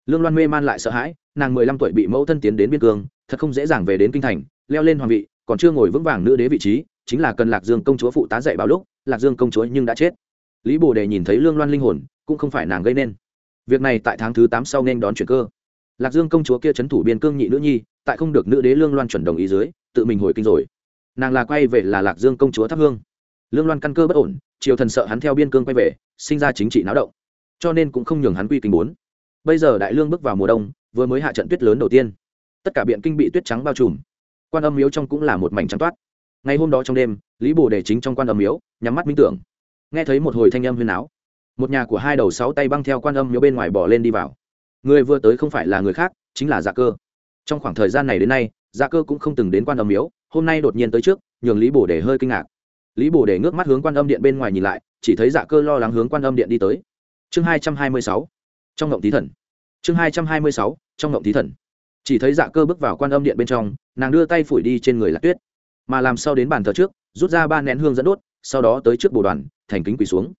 Lương loan mê man lại sợ hãi, nàng mười lăm tuổi bị mẫu thân tiến đến biên cương, thật không dễ dàng về đến kinh thành, leo lên hoàng vị, còn chưa ngồi vững vàng nữ đế vị trí, chính là cần lạc dương công chúa phụ tá dạy báo lúc, lạc dương công chúa nhưng đã chết. Lý bồ đề nhìn thấy lương loan linh hồn, cũng không phải nàng gây nên. Việc này tại tháng thứ tám sau nên đón chuyển cơ lạc dương công chúa kia c h ấ n thủ biên cương nhị nữ nhi, tại không được nữ đế lương loan chuẩn đồng ý dưới, tự mình hồi kinh rồi. Nàng là quay về là lạc dương công chúa thắp hương. Lương loan căn cơ bất ổn, triều thần sợ hắn theo biên cương quay về, sinh ra chính trị náo động. Cho nên cũng không nhường hắn quy kinh bốn. Bây giờ đại lương bước vào mùa đông, vừa mới hạ trận tuyết lớn đầu tiên. Tất cả biện kinh bị tuyết trắng bao trùm. Quan âm miếu trong cũng là một mảnh trắng toát. Ngày hôm đó trong đêm, lý bồ đề chính trong quan âm miếu, nhắm mắt minh tưởng. Nghe thấy một hồi thanh âm huyền áo một nhà của hai đầu sáu tay băng theo quan âm miếu bên ngoài bỏ lên đi vào người vừa tới không phải là người khác, chính là dạ cơ. Trong khoảng thời gian này đến nay dạ cơ cũng không từng đến quan âm miếu, hôm nay đột nhiên tới trước, nhường lý bồ đề hơi kinh ngạc. Lý bồ đề ngước mắt hướng quan âm điện bên ngoài nhìn lại, chỉ thấy dạ cơ lo lắng hướng quan âm điện đi tới. Chương hai trăm hai mươi sáu, trong ngộng tí thần. Chương hai trăm hai mươi sáu, trong ngộng tí thần. Chỉ thấy dạ cơ bước vào quan âm điện bên trong, nàng đưa tay phủi đi trên người lạc tuyết. Mà làm sao đến bàn thờ trước, rút ra ba nén hương dẫn đốt, sau đó tới trước bồ đoàn, thành kính quỳ xuống.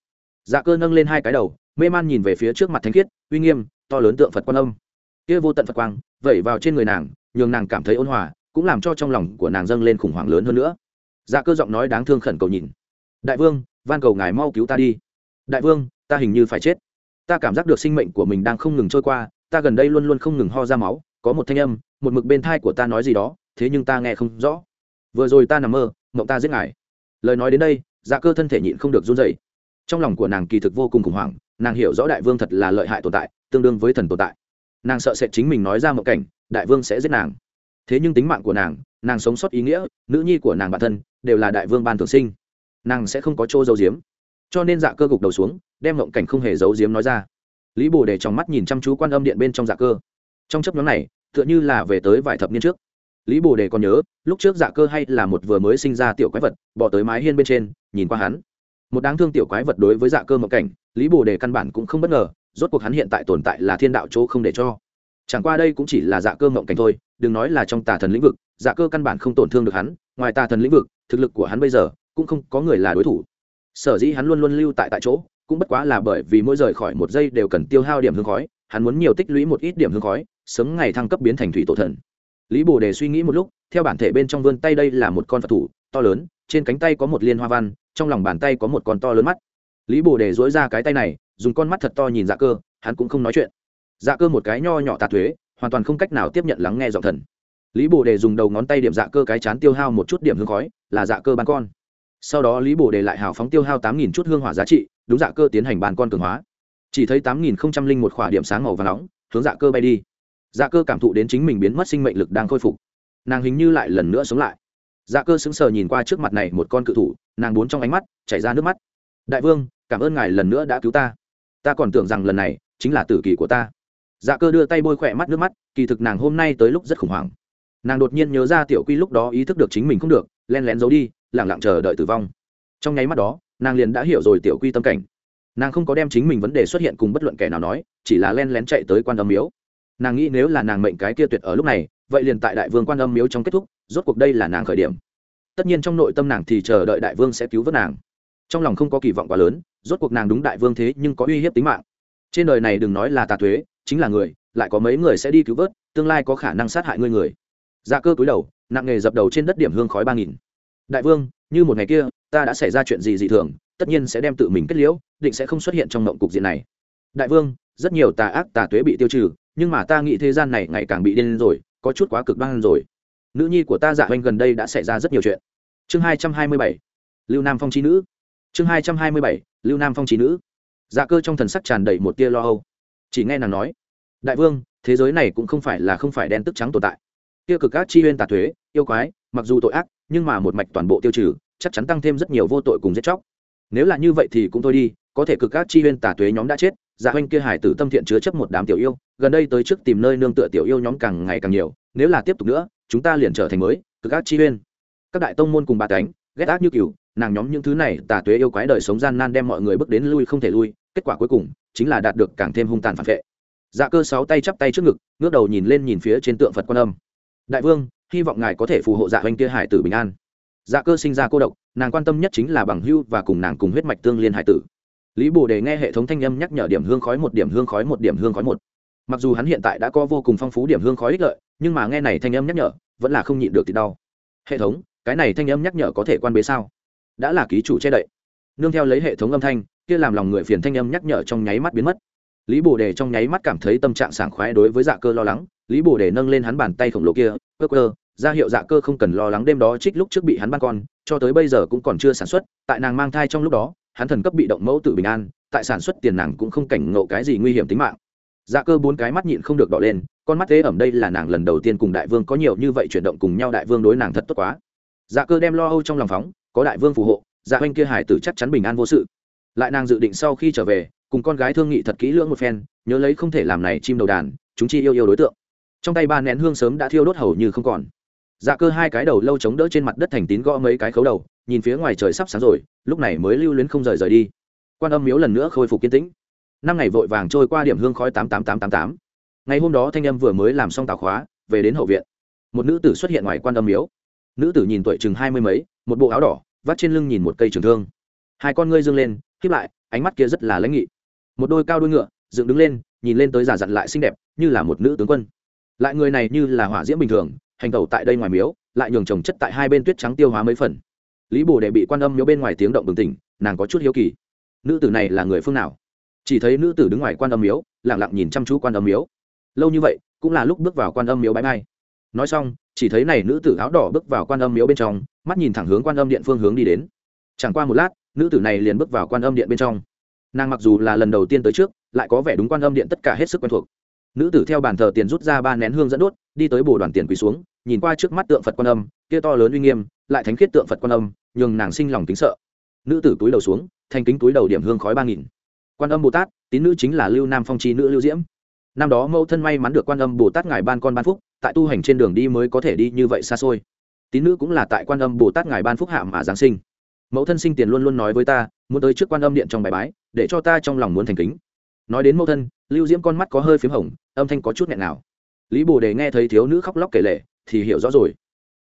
Dạ cơ nâng lên hai cái đầu mê man nhìn về phía trước mặt thánh khiết, uy nghiêm, to lớn tượng phật quan âm. Kia vô tận phật quang vẩy vào trên người nàng, nhường nàng cảm thấy ôn hòa, cũng làm cho trong lòng của nàng dâng lên khủng hoảng lớn hơn nữa. Dạ cơ giọng nói đáng thương khẩn cầu nhìn. Đại vương, van cầu ngài mau cứu ta đi. Đại vương, ta hình như phải chết. Ta cảm giác được sinh mệnh của mình đang không ngừng trôi qua, ta gần đây luôn luôn không ngừng ho ra máu, có một thanh âm, một mực bên thai của ta nói gì đó, thế nhưng ta nghe không rõ. Vừa rồi ta nằm mơ, mộng ta giết ngài. Lời nói đến đây dạ cơ thân thể nhịn không được run dậy trong lòng của nàng kỳ thực vô cùng khủng hoảng nàng hiểu rõ đại vương thật là lợi hại tồn tại, tương đương với thần tồn tại. Nàng sợ sẽ chính mình nói ra một cảnh, đại vương sẽ giết nàng. Thế nhưng tính mạng của nàng nàng sống sót ý nghĩa, nữ nhi của nàng bản thân, đều là đại vương ban thường sinh. Nàng sẽ không có chỗ giấu giếm. Cho nên dạ cơ gục đầu xuống, đem mộng cảnh không hề giấu giếm nói ra. Lý bồ để trong mắt nhìn chăm chú quan âm điện bên trong dạ cơ. Trong chấp nhóm này, tựa như là về tới vài thập niên trước. Lý bồ đề còn nhớ, lúc trước dạ cơ hay là một vừa mới sinh ra tiểu quái vật, bỏ tới mái hiên bên trên, nhìn qua hắn một đáng thương tiểu quái vật đối với dạ cơ mộng cảnh, lý bồ đề căn bản cũng không bất ngờ, rốt cuộc hắn hiện tại tồn tại là thiên đạo chỗ không để cho. Chẳng qua đây cũng chỉ là dạ cơ mộng cảnh thôi, đừng nói là trong tà thần lĩnh vực dạ cơ căn bản không tổn thương được hắn, ngoài tà thần lĩnh vực, thực lực của hắn bây giờ cũng không có người là đối thủ. Sở dĩ hắn luôn luôn lưu tại tại chỗ, cũng bất quá là bởi vì mỗi rời khỏi một giây đều cần tiêu hao điểm hương khói, hắn muốn nhiều tích lũy một ít điểm hương khói, sớm ngày thăng cấp biến thành thủy tổ thần. Lý bồ đề suy nghĩ một lúc, theo bản thể bên trong vươn tay đây là một con phật thủ to lớn, trên cánh tay có một liên hoa văn, trong lòng bàn tay có một con to lớn mắt. Lý bồ đề dối ra cái tay này, dùng con mắt thật to nhìn dạ cơ, hắn cũng không nói chuyện. Dạ cơ một cái nho nhỏ tà thuế, hoàn toàn không cách nào tiếp nhận lắng nghe giọng thần. Lý bồ đề dùng đầu ngón tay điểm dạ cơ cái chán tiêu hao một chút điểm hương khói, là dạ cơ bán con. Sau đó lý bồ đề lại hào phóng tiêu hao tám nghìn chút hương hỏa giá trị, đúng dạ cơ tiến hành bàn con cường hóa. Chỉ thấy tám nghìn không trăm linh một khỏa điểm sáng màu và nóng, hướng dạ cơ bay đi. Dạ cơ cảm thụ đến chính mình biến mất sinh mệnh lực đang khôi phục. Nàng hình như lại lần nữa sống lại dạ cơ sững sờ nhìn qua trước mặt này một con cự thủ, nàng bốn trong ánh mắt chảy ra nước mắt. Đại vương, cảm ơn ngài lần nữa đã cứu ta. Ta còn tưởng rằng lần này chính là tử kỳ của ta. Dạ cơ đưa tay bôi khỏe mắt nước mắt, kỳ thực nàng hôm nay tới lúc rất khủng hoảng. Nàng đột nhiên nhớ ra tiểu quy lúc đó ý thức được chính mình không được len lén giấu đi, lẳng lặng chờ đợi tử vong. Trong nháy mắt đó, nàng liền đã hiểu rồi tiểu quy tâm cảnh. Nàng không có đem chính mình vấn đề xuất hiện cùng bất luận kẻ nào nói, chỉ là len lén chạy tới quan âm miếu. Nàng nghĩ nếu là nàng mệnh cái kia tuyệt ở lúc này vậy liền tại đại vương quan âm miếu trong kết thúc, rốt cuộc đây là nàng khởi điểm. Tất nhiên trong nội tâm nàng thì chờ đợi đại vương sẽ cứu vớt nàng. Trong lòng không có kỳ vọng quá lớn, rốt cuộc nàng đúng đại vương thế nhưng có uy hiếp tính mạng. Trên đời này đừng nói là tà thuế chính là người, lại có mấy người sẽ đi cứu vớt, tương lai có khả năng sát hại ngươi người. Dạ cơ cúi đầu, nặng nghề dập đầu trên đất điểm hương khói ba nghìn. Đại vương, như một ngày kia, ta đã xảy ra chuyện gì dị thường, tất nhiên sẽ đem tự mình kết liễu, định sẽ không xuất hiện trong mộng cục diện này. Đại vương, rất nhiều tà ác tà tuế bị tiêu trừ, nhưng mà ta nghĩ thế gian này ngày càng bị điên rồi có chút quá cực đoan rồi. Nữ nhi của ta dạ oanh gần đây đã xảy ra rất nhiều chuyện. Chương hai trăm hai mươi bảy, lưu nam phong trí nữ. Chương hai trăm hai mươi bảy, lưu nam phong trí nữ. Dạ cơ trong thần sắc tràn đầy một tia lo âu. Chỉ nghe nàng nói, đại vương, thế giới này cũng không phải là không phải đen tức trắng tồn tại. Tiêu cực các chi huyên tà thuế, yêu quái, mặc dù tội ác, nhưng mà một mạch toàn bộ tiêu trừ, chắc chắn tăng thêm rất nhiều vô tội cùng giết chóc. Nếu là như vậy thì cũng thôi đi, có thể cực các chi huyên tà thuế nhóm đã chết dạ huynh kia hải tử tâm thiện chứa chấp một đám tiểu yêu, gần đây tới trước tìm nơi nương tựa tiểu yêu nhóm càng ngày càng nhiều, nếu là tiếp tục nữa, chúng ta liền trở thành mới, cực ác chi huyên. Các đại tông môn cùng ba cánh ghét ác như cừu, nàng nhóm những thứ này tà tuế yêu quái đời sống gian nan đem mọi người bước đến lui không thể lui, kết quả cuối cùng chính là đạt được càng thêm hung tàn phản vệ. Dạ cơ sáu tay chắp tay trước ngực, ngước đầu nhìn lên nhìn phía trên tượng phật quan âm. Đại vương, hy vọng ngài có thể phù hộ dạ huynh kia hải tử bình an. Dạ cơ sinh ra cô độc, nàng quan tâm nhất chính là bằng hưu và cùng nàng cùng huyết mạch tương liên hải tử lý bồ đề nghe hệ thống thanh âm nhắc nhở điểm hương khói một, điểm hương khói một, điểm hương khói một. Mặc dù hắn hiện tại đã có vô cùng phong phú điểm hương khói ích lợi, nhưng mà nghe này thanh âm nhắc nhở, vẫn là không nhịn được thì đau. Hệ thống, cái này thanh âm nhắc nhở có thể quan bế sao? Đã là ký chủ che đậy. Nương theo lấy hệ thống âm thanh, kia làm lòng người phiền thanh âm nhắc nhở trong nháy mắt biến mất. Lý bồ đề trong nháy mắt cảm thấy tâm trạng sảng khoái đối với dạ cơ lo lắng. Lý bồ đề nâng lên hắn bàn tay khổng lồ kia, cơ cơ, ra hiệu dạ cơ không cần lo lắng đêm đó trích lúc trước bị hắn ban con, cho tới bây giờ cũng còn chưa sản xuất, tại nàng mang thai trong lúc đó hắn thần cấp bị động mẫu tự bình an, tại sản xuất tiền nàng cũng không cảnh ngộ cái gì nguy hiểm tính mạng. Dạ cơ bốn cái mắt nhịn không được đỏ lên, con mắt thế ẩm đây là nàng lần đầu tiên cùng đại vương có nhiều như vậy chuyển động cùng nhau đại vương đối nàng thật tốt quá. Dạ cơ đem lo âu trong lòng phóng, có đại vương phù hộ dạ oanh kia hải tử chắc chắn bình an vô sự. Lại nàng dự định sau khi trở về, cùng con gái thương nghị thật kỹ lưỡng một phen, nhớ lấy không thể làm này chim đầu đàn, chúng chi yêu yêu đối tượng. Trong tay ba nén hương sớm đã thiêu đốt hầu như không còn dạ cơ hai cái đầu lâu chống đỡ trên mặt đất thành tín gõ mấy cái khấu đầu, nhìn phía ngoài trời sắp sáng rồi, lúc này mới lưu luyến không rời rời đi. Quan âm miếu lần nữa khôi phục kiên tĩnh. Năm ngày vội vàng trôi qua điểm hương khói tám tám tám tám tám. Ngày hôm đó thanh âm vừa mới làm xong tào khóa, về đến hậu viện. Một nữ tử xuất hiện ngoài quan âm miếu. Nữ tử nhìn tuổi chừng hai mươi mấy, một bộ áo đỏ, vắt trên lưng nhìn một cây trường thương. Hai con ngươi dương lên khiếp lại, ánh mắt kia rất là lãnh nghị. Một đôi cao đôi ngựa, dựng đứng lên, nhìn lên tới giả dặn lại xinh đẹp, như là một nữ tướng quân. Lại người này như là hỏa diễm bình thường hành tẩu tại đây ngoài miếu, lại nhường trồng chất tại hai bên tuyết trắng tiêu hóa mấy phần. Lý bồ đề bị quan âm miếu bên ngoài tiếng động bừng tỉnh, nàng có chút hiếu kỳ. Nữ tử này là người phương nào? Chỉ thấy nữ tử đứng ngoài quan âm miếu lẳng lặng nhìn chăm chú quan âm miếu. Lâu như vậy, cũng là lúc bước vào quan âm miếu bãi mai. Nói xong, chỉ thấy này nữ tử áo đỏ bước vào quan âm miếu bên trong, mắt nhìn thẳng hướng quan âm điện phương hướng đi đến. Chẳng qua một lát, nữ tử này liền bước vào quan âm điện bên trong. Nàng mặc dù là lần đầu tiên tới trước, lại có vẻ đúng quan âm điện tất cả hết sức quen thuộc. Nữ tử theo bàn thờ tiền rút ra ba nén hương dẫn đốt, đi tới bồ đoàn tiền quỳ xuống nhìn qua trước mắt tượng phật quan âm, kia to lớn uy nghiêm, lại thánh khiết tượng phật quan âm, nhường nàng sinh lòng kính sợ. Nữ tử túi đầu xuống, thành kính túi đầu điểm hương khói ba nghìn. Quan âm bồ tát, tín nữ chính là lưu nam phong trí nữ lưu diễm. Năm đó mẫu thân may mắn được quan âm bồ tát ngài ban con ban phúc, tại tu hành trên đường đi mới có thể đi như vậy xa xôi. Tín nữ cũng là tại quan âm bồ tát ngài ban phúc hạ mà giáng sinh. Mẫu thân sinh tiền luôn luôn nói với ta, muốn tới trước quan âm điện trong bài bái, để cho ta trong lòng muốn thành kính. Nói đến mẫu thân, lưu diễm con mắt có hơi p h í m hồng, âm thanh có chút nghẹn nào lý bồ đề nghe thấy thiếu nữ khóc lóc kể lệ thì hiểu rõ rồi.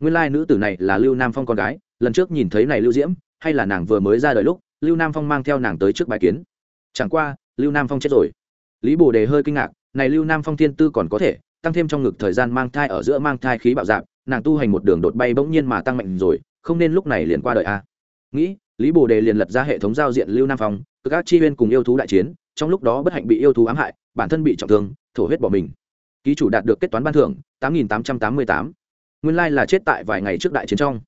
Nguyên lai nữ tử này là lưu nam phong con gái, lần trước nhìn thấy này lưu diễm, hay là nàng vừa mới ra đời lúc, lưu nam phong mang theo nàng tới trước bài kiến. Chẳng qua, lưu nam phong chết rồi. Lý bồ đề hơi kinh ngạc, này lưu nam phong thiên tư còn có thể, tăng thêm trong ngực thời gian mang thai ở giữa mang thai khí bạo dạp nàng tu hành một đường đột bay bỗng nhiên mà tăng mạnh rồi, không nên lúc này liền qua đời a nghĩ, lý bồ đề liền lật ra hệ thống giao diện lưu nam phong các chi huyên cùng yêu thú đại chiến, trong lúc đó bất hạnh bị yêu thú ám hại, bản thân bị trọng thương, thổ huyết bỏ mình ký chủ đạt được kết toán ban thưởng, tám nghìn tám trăm tám mươi tám. Nguyên lai là chết tại vài ngày trước đại chiến trong.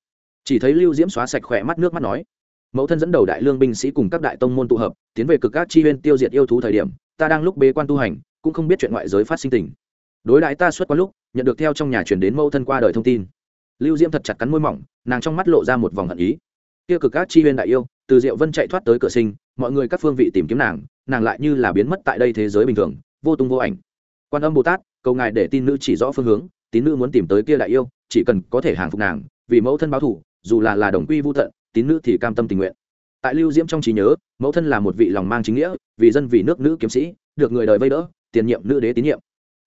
Chỉ thấy lưu diễm xóa sạch khỏe mắt nước mắt nói, mẫu thân dẫn đầu đại lương binh sĩ cùng các đại tông môn tụ hợp, tiến về cực các chi huyên tiêu diệt yêu thú thời điểm, ta đang lúc bế quan tu hành, cũng không biết chuyện ngoại giới phát sinh tình. Đối đại ta xuất qua lúc, nhận được theo trong nhà chuyển đến mẫu thân qua đời thông tin. Lưu diễm thật chặt cắn môi mỏng, nàng trong mắt lộ ra một vòng hận ý. Kia cực các chi huyên đại yêu, từ diệu vân chạy thoát tới cửa sinh, mọi người các phương vị tìm kiếm nàng nàng lại như là biến mất tại đây thế giới bình thường, vô tung vô ảnh. Quan âm bồ tát cầu ngài để tin nữ chỉ rõ phương hướng, tín nữ muốn tìm tới kia đại yêu, chỉ cần có thể hàng phục nàng, vì mẫu thân báo thủ dù là là đồng quy vô tận, tín nữ thì cam tâm tình nguyện. Tại lưu diễm trong trí nhớ, mẫu thân là một vị lòng mang chính nghĩa, vì dân vì nước nữ kiếm sĩ, được người đời vây đỡ, tiền nhiệm nữ đế tín nhiệm.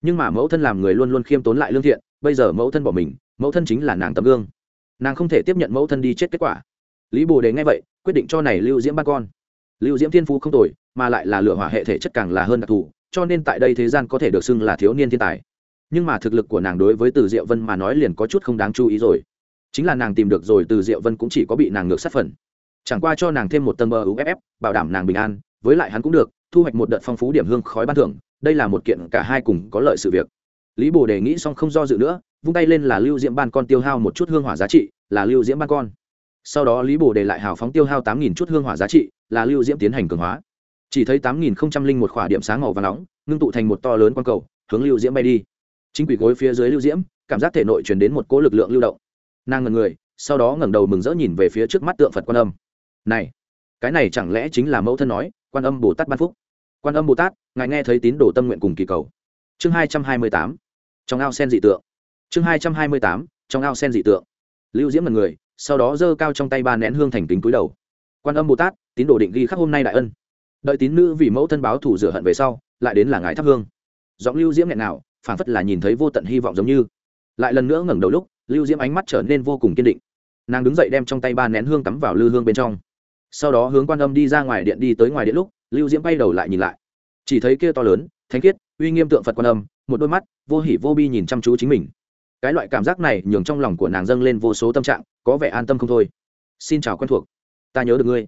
Nhưng mà mẫu thân làm người luôn luôn khiêm tốn lại lương thiện, bây giờ mẫu thân bỏ mình, mẫu thân chính là nàng tấm gương. Nàng không thể tiếp nhận mẫu thân đi chết kết quả. Lý bồ đề nghe vậy, quyết định cho này lưu diễm ba con. Lưu diễm thiên phú không tồi, mà lại là lửa hỏa hệ thể chất càng là hơn đặc thù cho nên tại đây thế gian có thể được xưng là thiếu niên thiên tài. Nhưng mà thực lực của nàng đối với từ diệu vân mà nói liền có chút không đáng chú ý rồi. Chính là nàng tìm được rồi, từ diệu vân cũng chỉ có bị nàng ngược sát phần. Chẳng qua cho nàng thêm một tầng mơ uff bảo đảm nàng bình an, với lại hắn cũng được, thu hoạch một đợt phong phú điểm hương khói ban thưởng, đây là một kiện cả hai cùng có lợi sự việc. Lý bồ đề nghĩ xong không do dự nữa, vung tay lên là lưu diễm ban con tiêu hao một chút hương hỏa giá trị, là lưu diễm ban con. Sau đó lý bồ đề lại hào phóng tiêu hao tám nghìn chút hương hỏa giá trị, là lưu diễm tiến hành cường hóa chỉ thấy tám nghìn không trăm linh một khỏa điểm sáng màu và nóng, ngưng tụ thành một to lớn quang cầu, hướng lưu diễm bay đi. Chính quỷ gối phía dưới lưu diễm, cảm giác thể nội truyền đến một cỗ lực lượng lưu động. Nàng ngần người, sau đó ngẩng đầu mừng rỡ nhìn về phía trước mắt tượng phật quan âm. Này, cái này chẳng lẽ chính là mẫu thân nói, quan âm bồ tát ban phúc? Quan âm bồ tát, ngài nghe thấy tín đồ tâm nguyện cùng kỳ cầu. Chương hai trăm hai mươi tám, trong ao sen dị tượng. Chương hai trăm hai mươi tám, trong ao sen dị tượng. Lưu diễm mật người, sau đó giơ cao trong tay ba nén hương thành kính cúi đầu. Quan âm bồ tát, tín đồ định ghi khắc hôm nay đại ân đợi tín nữ vì mẫu thân báo thủ rửa hận về sau, lại đến là ngài thắp hương. Giọng lưu diễm nghẹn nào, phảng phất là nhìn thấy vô tận hy vọng giống như. Lại lần nữa ngẩng đầu lúc, lưu diễm ánh mắt trở nên vô cùng kiên định. Nàng đứng dậy đem trong tay ba nén hương cắm vào lư hương bên trong. Sau đó hướng quan âm đi ra ngoài điện đi tới ngoài điện lúc, lưu diễm bay đầu lại nhìn lại. Chỉ thấy kia to lớn thánh khiết, uy nghiêm tượng phật quan âm, một đôi mắt, vô hỉ vô bi nhìn chăm chú chính mình. Cái loại cảm giác này nhường trong lòng của nàng dâng lên vô số tâm trạng, có vẻ an tâm không thôi. Xin chào quen thuộc. Ta nhớ được ngươi.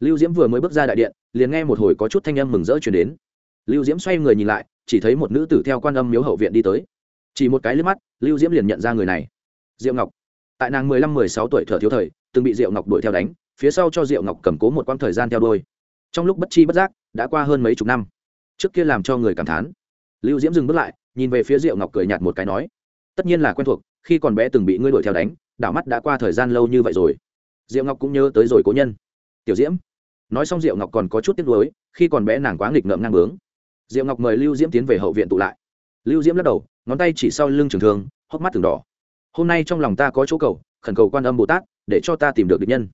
Lưu diễm vừa mới bước ra đại điện liền nghe một hồi có chút thanh âm mừng rỡ chuyển đến. Lưu diễm xoay người nhìn lại, chỉ thấy một nữ tử theo quan âm miếu hậu viện đi tới. Chỉ một cái liếc mắt, lưu diễm liền nhận ra người này. Diệu ngọc. Tại nàng mười lăm, mười sáu tuổi thở thiếu thời, từng bị diệu ngọc đuổi theo đánh, phía sau cho diệu ngọc cầm cố một quãng thời gian theo đôi trong lúc bất chi bất giác, đã qua hơn mấy chục năm. Trước kia làm cho người cảm thán. Lưu diễm dừng bước lại, nhìn về phía diệu ngọc cười nhạt một cái nói, tất nhiên là quen thuộc, khi còn bé từng bị ngươi đuổi theo đánh, đảo mắt đã qua thời gian lâu như vậy rồi. Diệu ngọc cũng nhớ tới rồi cố nhân. Tiểu diễm nói xong diệu ngọc còn có chút tiếc nuối, khi còn bé nàng quá nghịch ngợm ngang bướng. Diệu ngọc mời lưu diễm tiến về hậu viện tụ lại. Lưu diễm lắc đầu, ngón tay chỉ sau lưng trường thương, hốc mắt từng đỏ. Hôm nay trong lòng ta có chỗ cầu, khẩn cầu quan âm bồ tát, để cho ta tìm được địch nhân.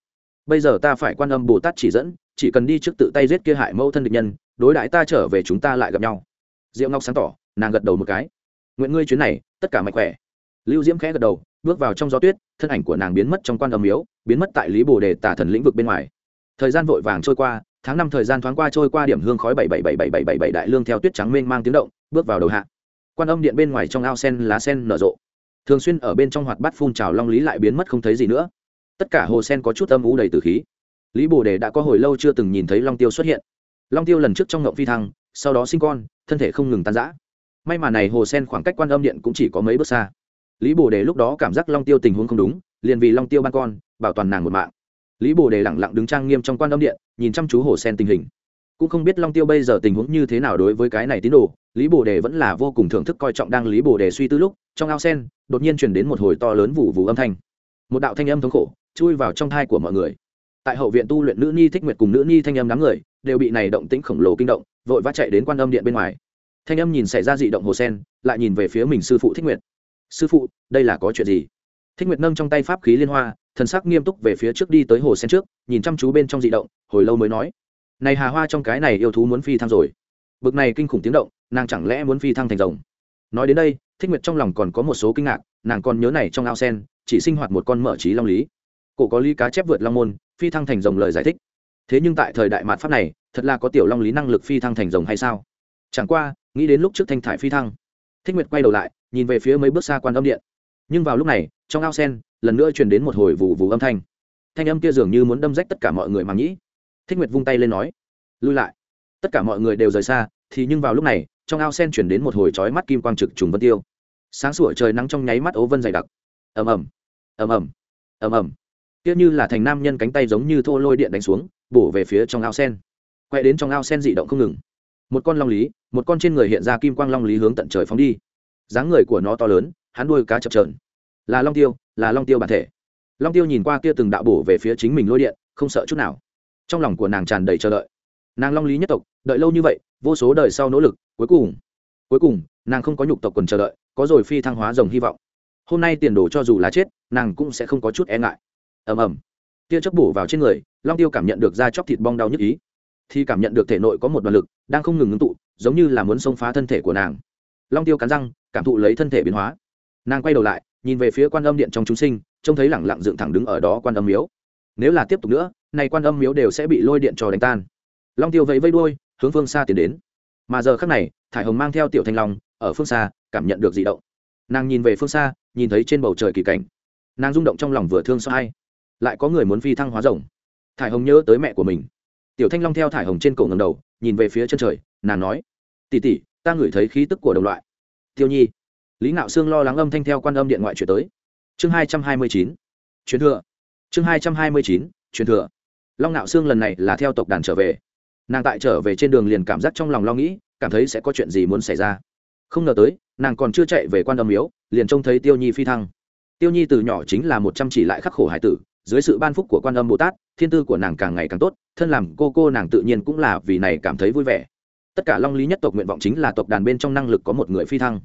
Bây giờ ta phải quan âm bồ tát chỉ dẫn, chỉ cần đi trước tự tay giết kia hại mẫu thân địch nhân, đối đãi ta trở về chúng ta lại gặp nhau. Diệu ngọc sáng tỏ, nàng gật đầu một cái. Nguyện ngươi chuyến này, tất cả mạnh khỏe. Lưu diễm khẽ gật đầu, bước vào trong gió tuyết, thân ảnh của nàng biến mất trong quan âm miếu, biến mất tại lý bồ đề tả thần lĩnh vực bên ngoài thời gian vội vàng trôi qua, tháng năm thời gian thoáng qua trôi qua điểm hương khói bảy bảy bảy bảy bảy bảy bảy đại lương theo tuyết trắng mênh mang tiếng động, bước vào đầu hạ. Quan âm điện bên ngoài trong ao sen lá sen nở rộ. Thường xuyên ở bên trong hoạt bát phun trào long lý lại biến mất không thấy gì nữa. Tất cả hồ sen có chút âm ú đầy từ khí. Lý bồ đề đã có hồi lâu chưa từng nhìn thấy long tiêu xuất hiện. Long tiêu lần trước trong ngộng phi thăng, sau đó sinh con, thân thể không ngừng tan giã may mà này hồ sen khoảng cách quan âm điện cũng chỉ có mấy bước xa. Lý bồ đề lúc đó cảm giác long tiêu tình huống không đúng, liền vì long tiêu ban con, bảo toàn nàng một mạng lý bồ đề lẳng lặng đứng trang nghiêm trong quan âm điện, nhìn chăm chú hồ sen tình hình. Cũng không biết long tiêu bây giờ tình huống như thế nào đối với cái này tín đồ, lý bồ đề vẫn là vô cùng thưởng thức coi trọng đang lý bồ đề suy tư lúc, trong ao sen, đột nhiên chuyển đến một hồi to lớn vụ vụ âm thanh. Một đạo thanh âm thống khổ, chui vào trong thai của mọi người. Tại hậu viện tu luyện nữ ni thích nguyệt cùng nữ ni thanh âm đám người, đều bị này động tĩnh khổng lồ kinh động, vội vã chạy đến quan âm điện bên ngoài. Thanh âm nhìn xảy ra dị động hồ sen, lại nhìn về phía mình sư phụ thích nguyệt. Sư phụ, đây là có chuyện gì? Thích nguyệt nâng trong tay pháp khí liên hoa thần sắc nghiêm túc về phía trước đi tới hồ sen trước, nhìn chăm chú bên trong dị động, hồi lâu mới nói, này hà hoa trong cái này yêu thú muốn phi thăng rồi. Bực này kinh khủng tiếng động, nàng chẳng lẽ muốn phi thăng thành rồng? Nói đến đây, thích nguyệt trong lòng còn có một số kinh ngạc, nàng còn nhớ này trong ao sen, chỉ sinh hoạt một con mở trí long lý. Cổ có lý cá chép vượt long môn, phi thăng thành rồng lời giải thích. Thế nhưng tại thời đại mạt pháp này, thật là có tiểu long lý năng lực phi thăng thành rồng hay sao? Chẳng qua, nghĩ đến lúc trước thanh thải phi thăng, thích nguyệt quay đầu lại, nhìn về phía mấy bước xa quan âm điện. Nhưng vào lúc này trong ao sen, lần nữa truyền đến một hồi vù vù âm thanh. Thanh âm kia dường như muốn đâm rách tất cả mọi người mà nghĩ. Thích nguyệt vung tay lên nói, lui lại. Tất cả mọi người đều rời xa, thì nhưng vào lúc này, trong ao sen chuyển đến một hồi chói mắt kim quang trực trùng vân tiêu. Sáng sủa trời nắng trong nháy mắt ố vân dày đặc. Ầm ầm ầm ầm ầm ầm. Tiếc như là thành nam nhân cánh tay giống như thô lôi điện đánh xuống, bổ về phía trong ao sen. Quay đến trong ao sen dị động không ngừng. Một con long lý, một con trên người hiện ra kim quang long lý hướng tận trời phóng đi. Dáng người của nó to lớn, hắn đuôi cá chập trờn là long tiêu, là long tiêu bản thể. Long tiêu nhìn qua kia từng đạo bổ về phía chính mình lôi điện, không sợ chút nào. Trong lòng của nàng tràn đầy chờ đợi. Nàng long lý nhất tộc, đợi lâu như vậy, vô số đời sau nỗ lực, cuối cùng cuối cùng, nàng không có nhục tộc quần chờ đợi, có rồi phi thăng hóa rồng hy vọng. Hôm nay tiền đồ cho dù là chết, nàng cũng sẽ không có chút e ngại. Ầm ầm. Tia chớp bổ vào trên người, long tiêu cảm nhận được da chóc thịt bong đau nhức ý. Thì cảm nhận được thể nội có một đoàn lực, đang không ngừng ngưng tụ, giống như là muốn xông phá thân thể của nàng. Long tiêu cắn răng, cảm thụ lấy thân thể biến hóa. Nàng quay đầu lại nhìn về phía quan âm điện trong chúng sinh, trông thấy lẳng lặng dựng thẳng đứng ở đó quan âm miếu. Nếu là tiếp tục nữa, này quan âm miếu đều sẽ bị lôi điện cho đánh tan. Long tiêu vẫy vây đuôi, hướng phương xa tiến đến. Mà giờ khắc này, thải hồng mang theo tiểu thanh long, ở phương xa, cảm nhận được dị động. Nàng nhìn về phương xa, nhìn thấy trên bầu trời kỳ cảnh. Nàng rung động trong lòng vừa thương so hay. Lại có người muốn phi thăng hóa rồng. Thải hồng nhớ tới mẹ của mình. Tiểu thanh long theo thải hồng trên cổ ngầm đầu, nhìn về phía chân trời, nàng nói tỉ tỉ ta ngửi thấy khí tức của đồng loại. Tiêu nhi lý ngạo sương lo lắng âm thanh theo quan âm điện ngoại chuyển tới. Chương hai trăm hai mươi chín chuyến thừa. Chương hai trăm hai mươi chín chuyến thừa. Long ngạo sương lần này là theo tộc đàn trở về. Nàng tại trở về trên đường liền cảm giác trong lòng lo nghĩ, cảm thấy sẽ có chuyện gì muốn xảy ra. Không ngờ tới, nàng còn chưa chạy về quan âm miếu, liền trông thấy tiêu nhi phi thăng. Tiêu nhi từ nhỏ chính là một chăm chỉ lại khắc khổ hải tử, dưới sự ban phúc của quan âm bồ tát, thiên tư của nàng càng ngày càng tốt, thân làm cô cô nàng tự nhiên cũng là vì này cảm thấy vui vẻ. Tất cả long lý nhất tộc nguyện vọng chính là tộc đàn bên trong năng lực có một người phi thăng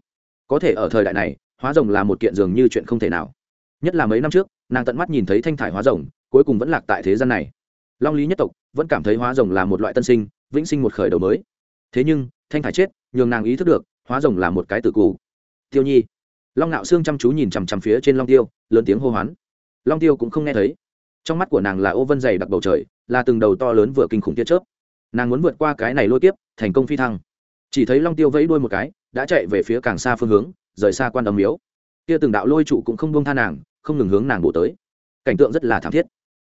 có thể ở thời đại này, hóa rồng là một kiện dường như chuyện không thể nào. Nhất là mấy năm trước, nàng tận mắt nhìn thấy thanh thải hóa rồng, cuối cùng vẫn lạc tại thế gian này. Long lý nhất tộc vẫn cảm thấy hóa rồng là một loại tân sinh, vĩnh sinh một khởi đầu mới. Thế nhưng, thanh thải chết, nhường nàng ý thức được, hóa rồng là một cái tử cụ. Tiêu nhi. Long nạo xương chăm chú nhìn chằm chằm phía trên long tiêu, lớn tiếng hô hoán. Long tiêu cũng không nghe thấy. Trong mắt của nàng là ô vân dày đặc bầu trời, là từng đầu to lớn vừa kinh khủng tia chớp. Nàng muốn vượt qua cái này lôi tiếp thành công phi thăng chỉ thấy long tiêu vẫy đuôi một cái, đã chạy về phía càng xa phương hướng, rời xa quan âm miếu. Kia từng đạo lôi trụ cũng không buông tha nàng, không ngừng hướng nàng bổ tới. Cảnh tượng rất là thảm thiết.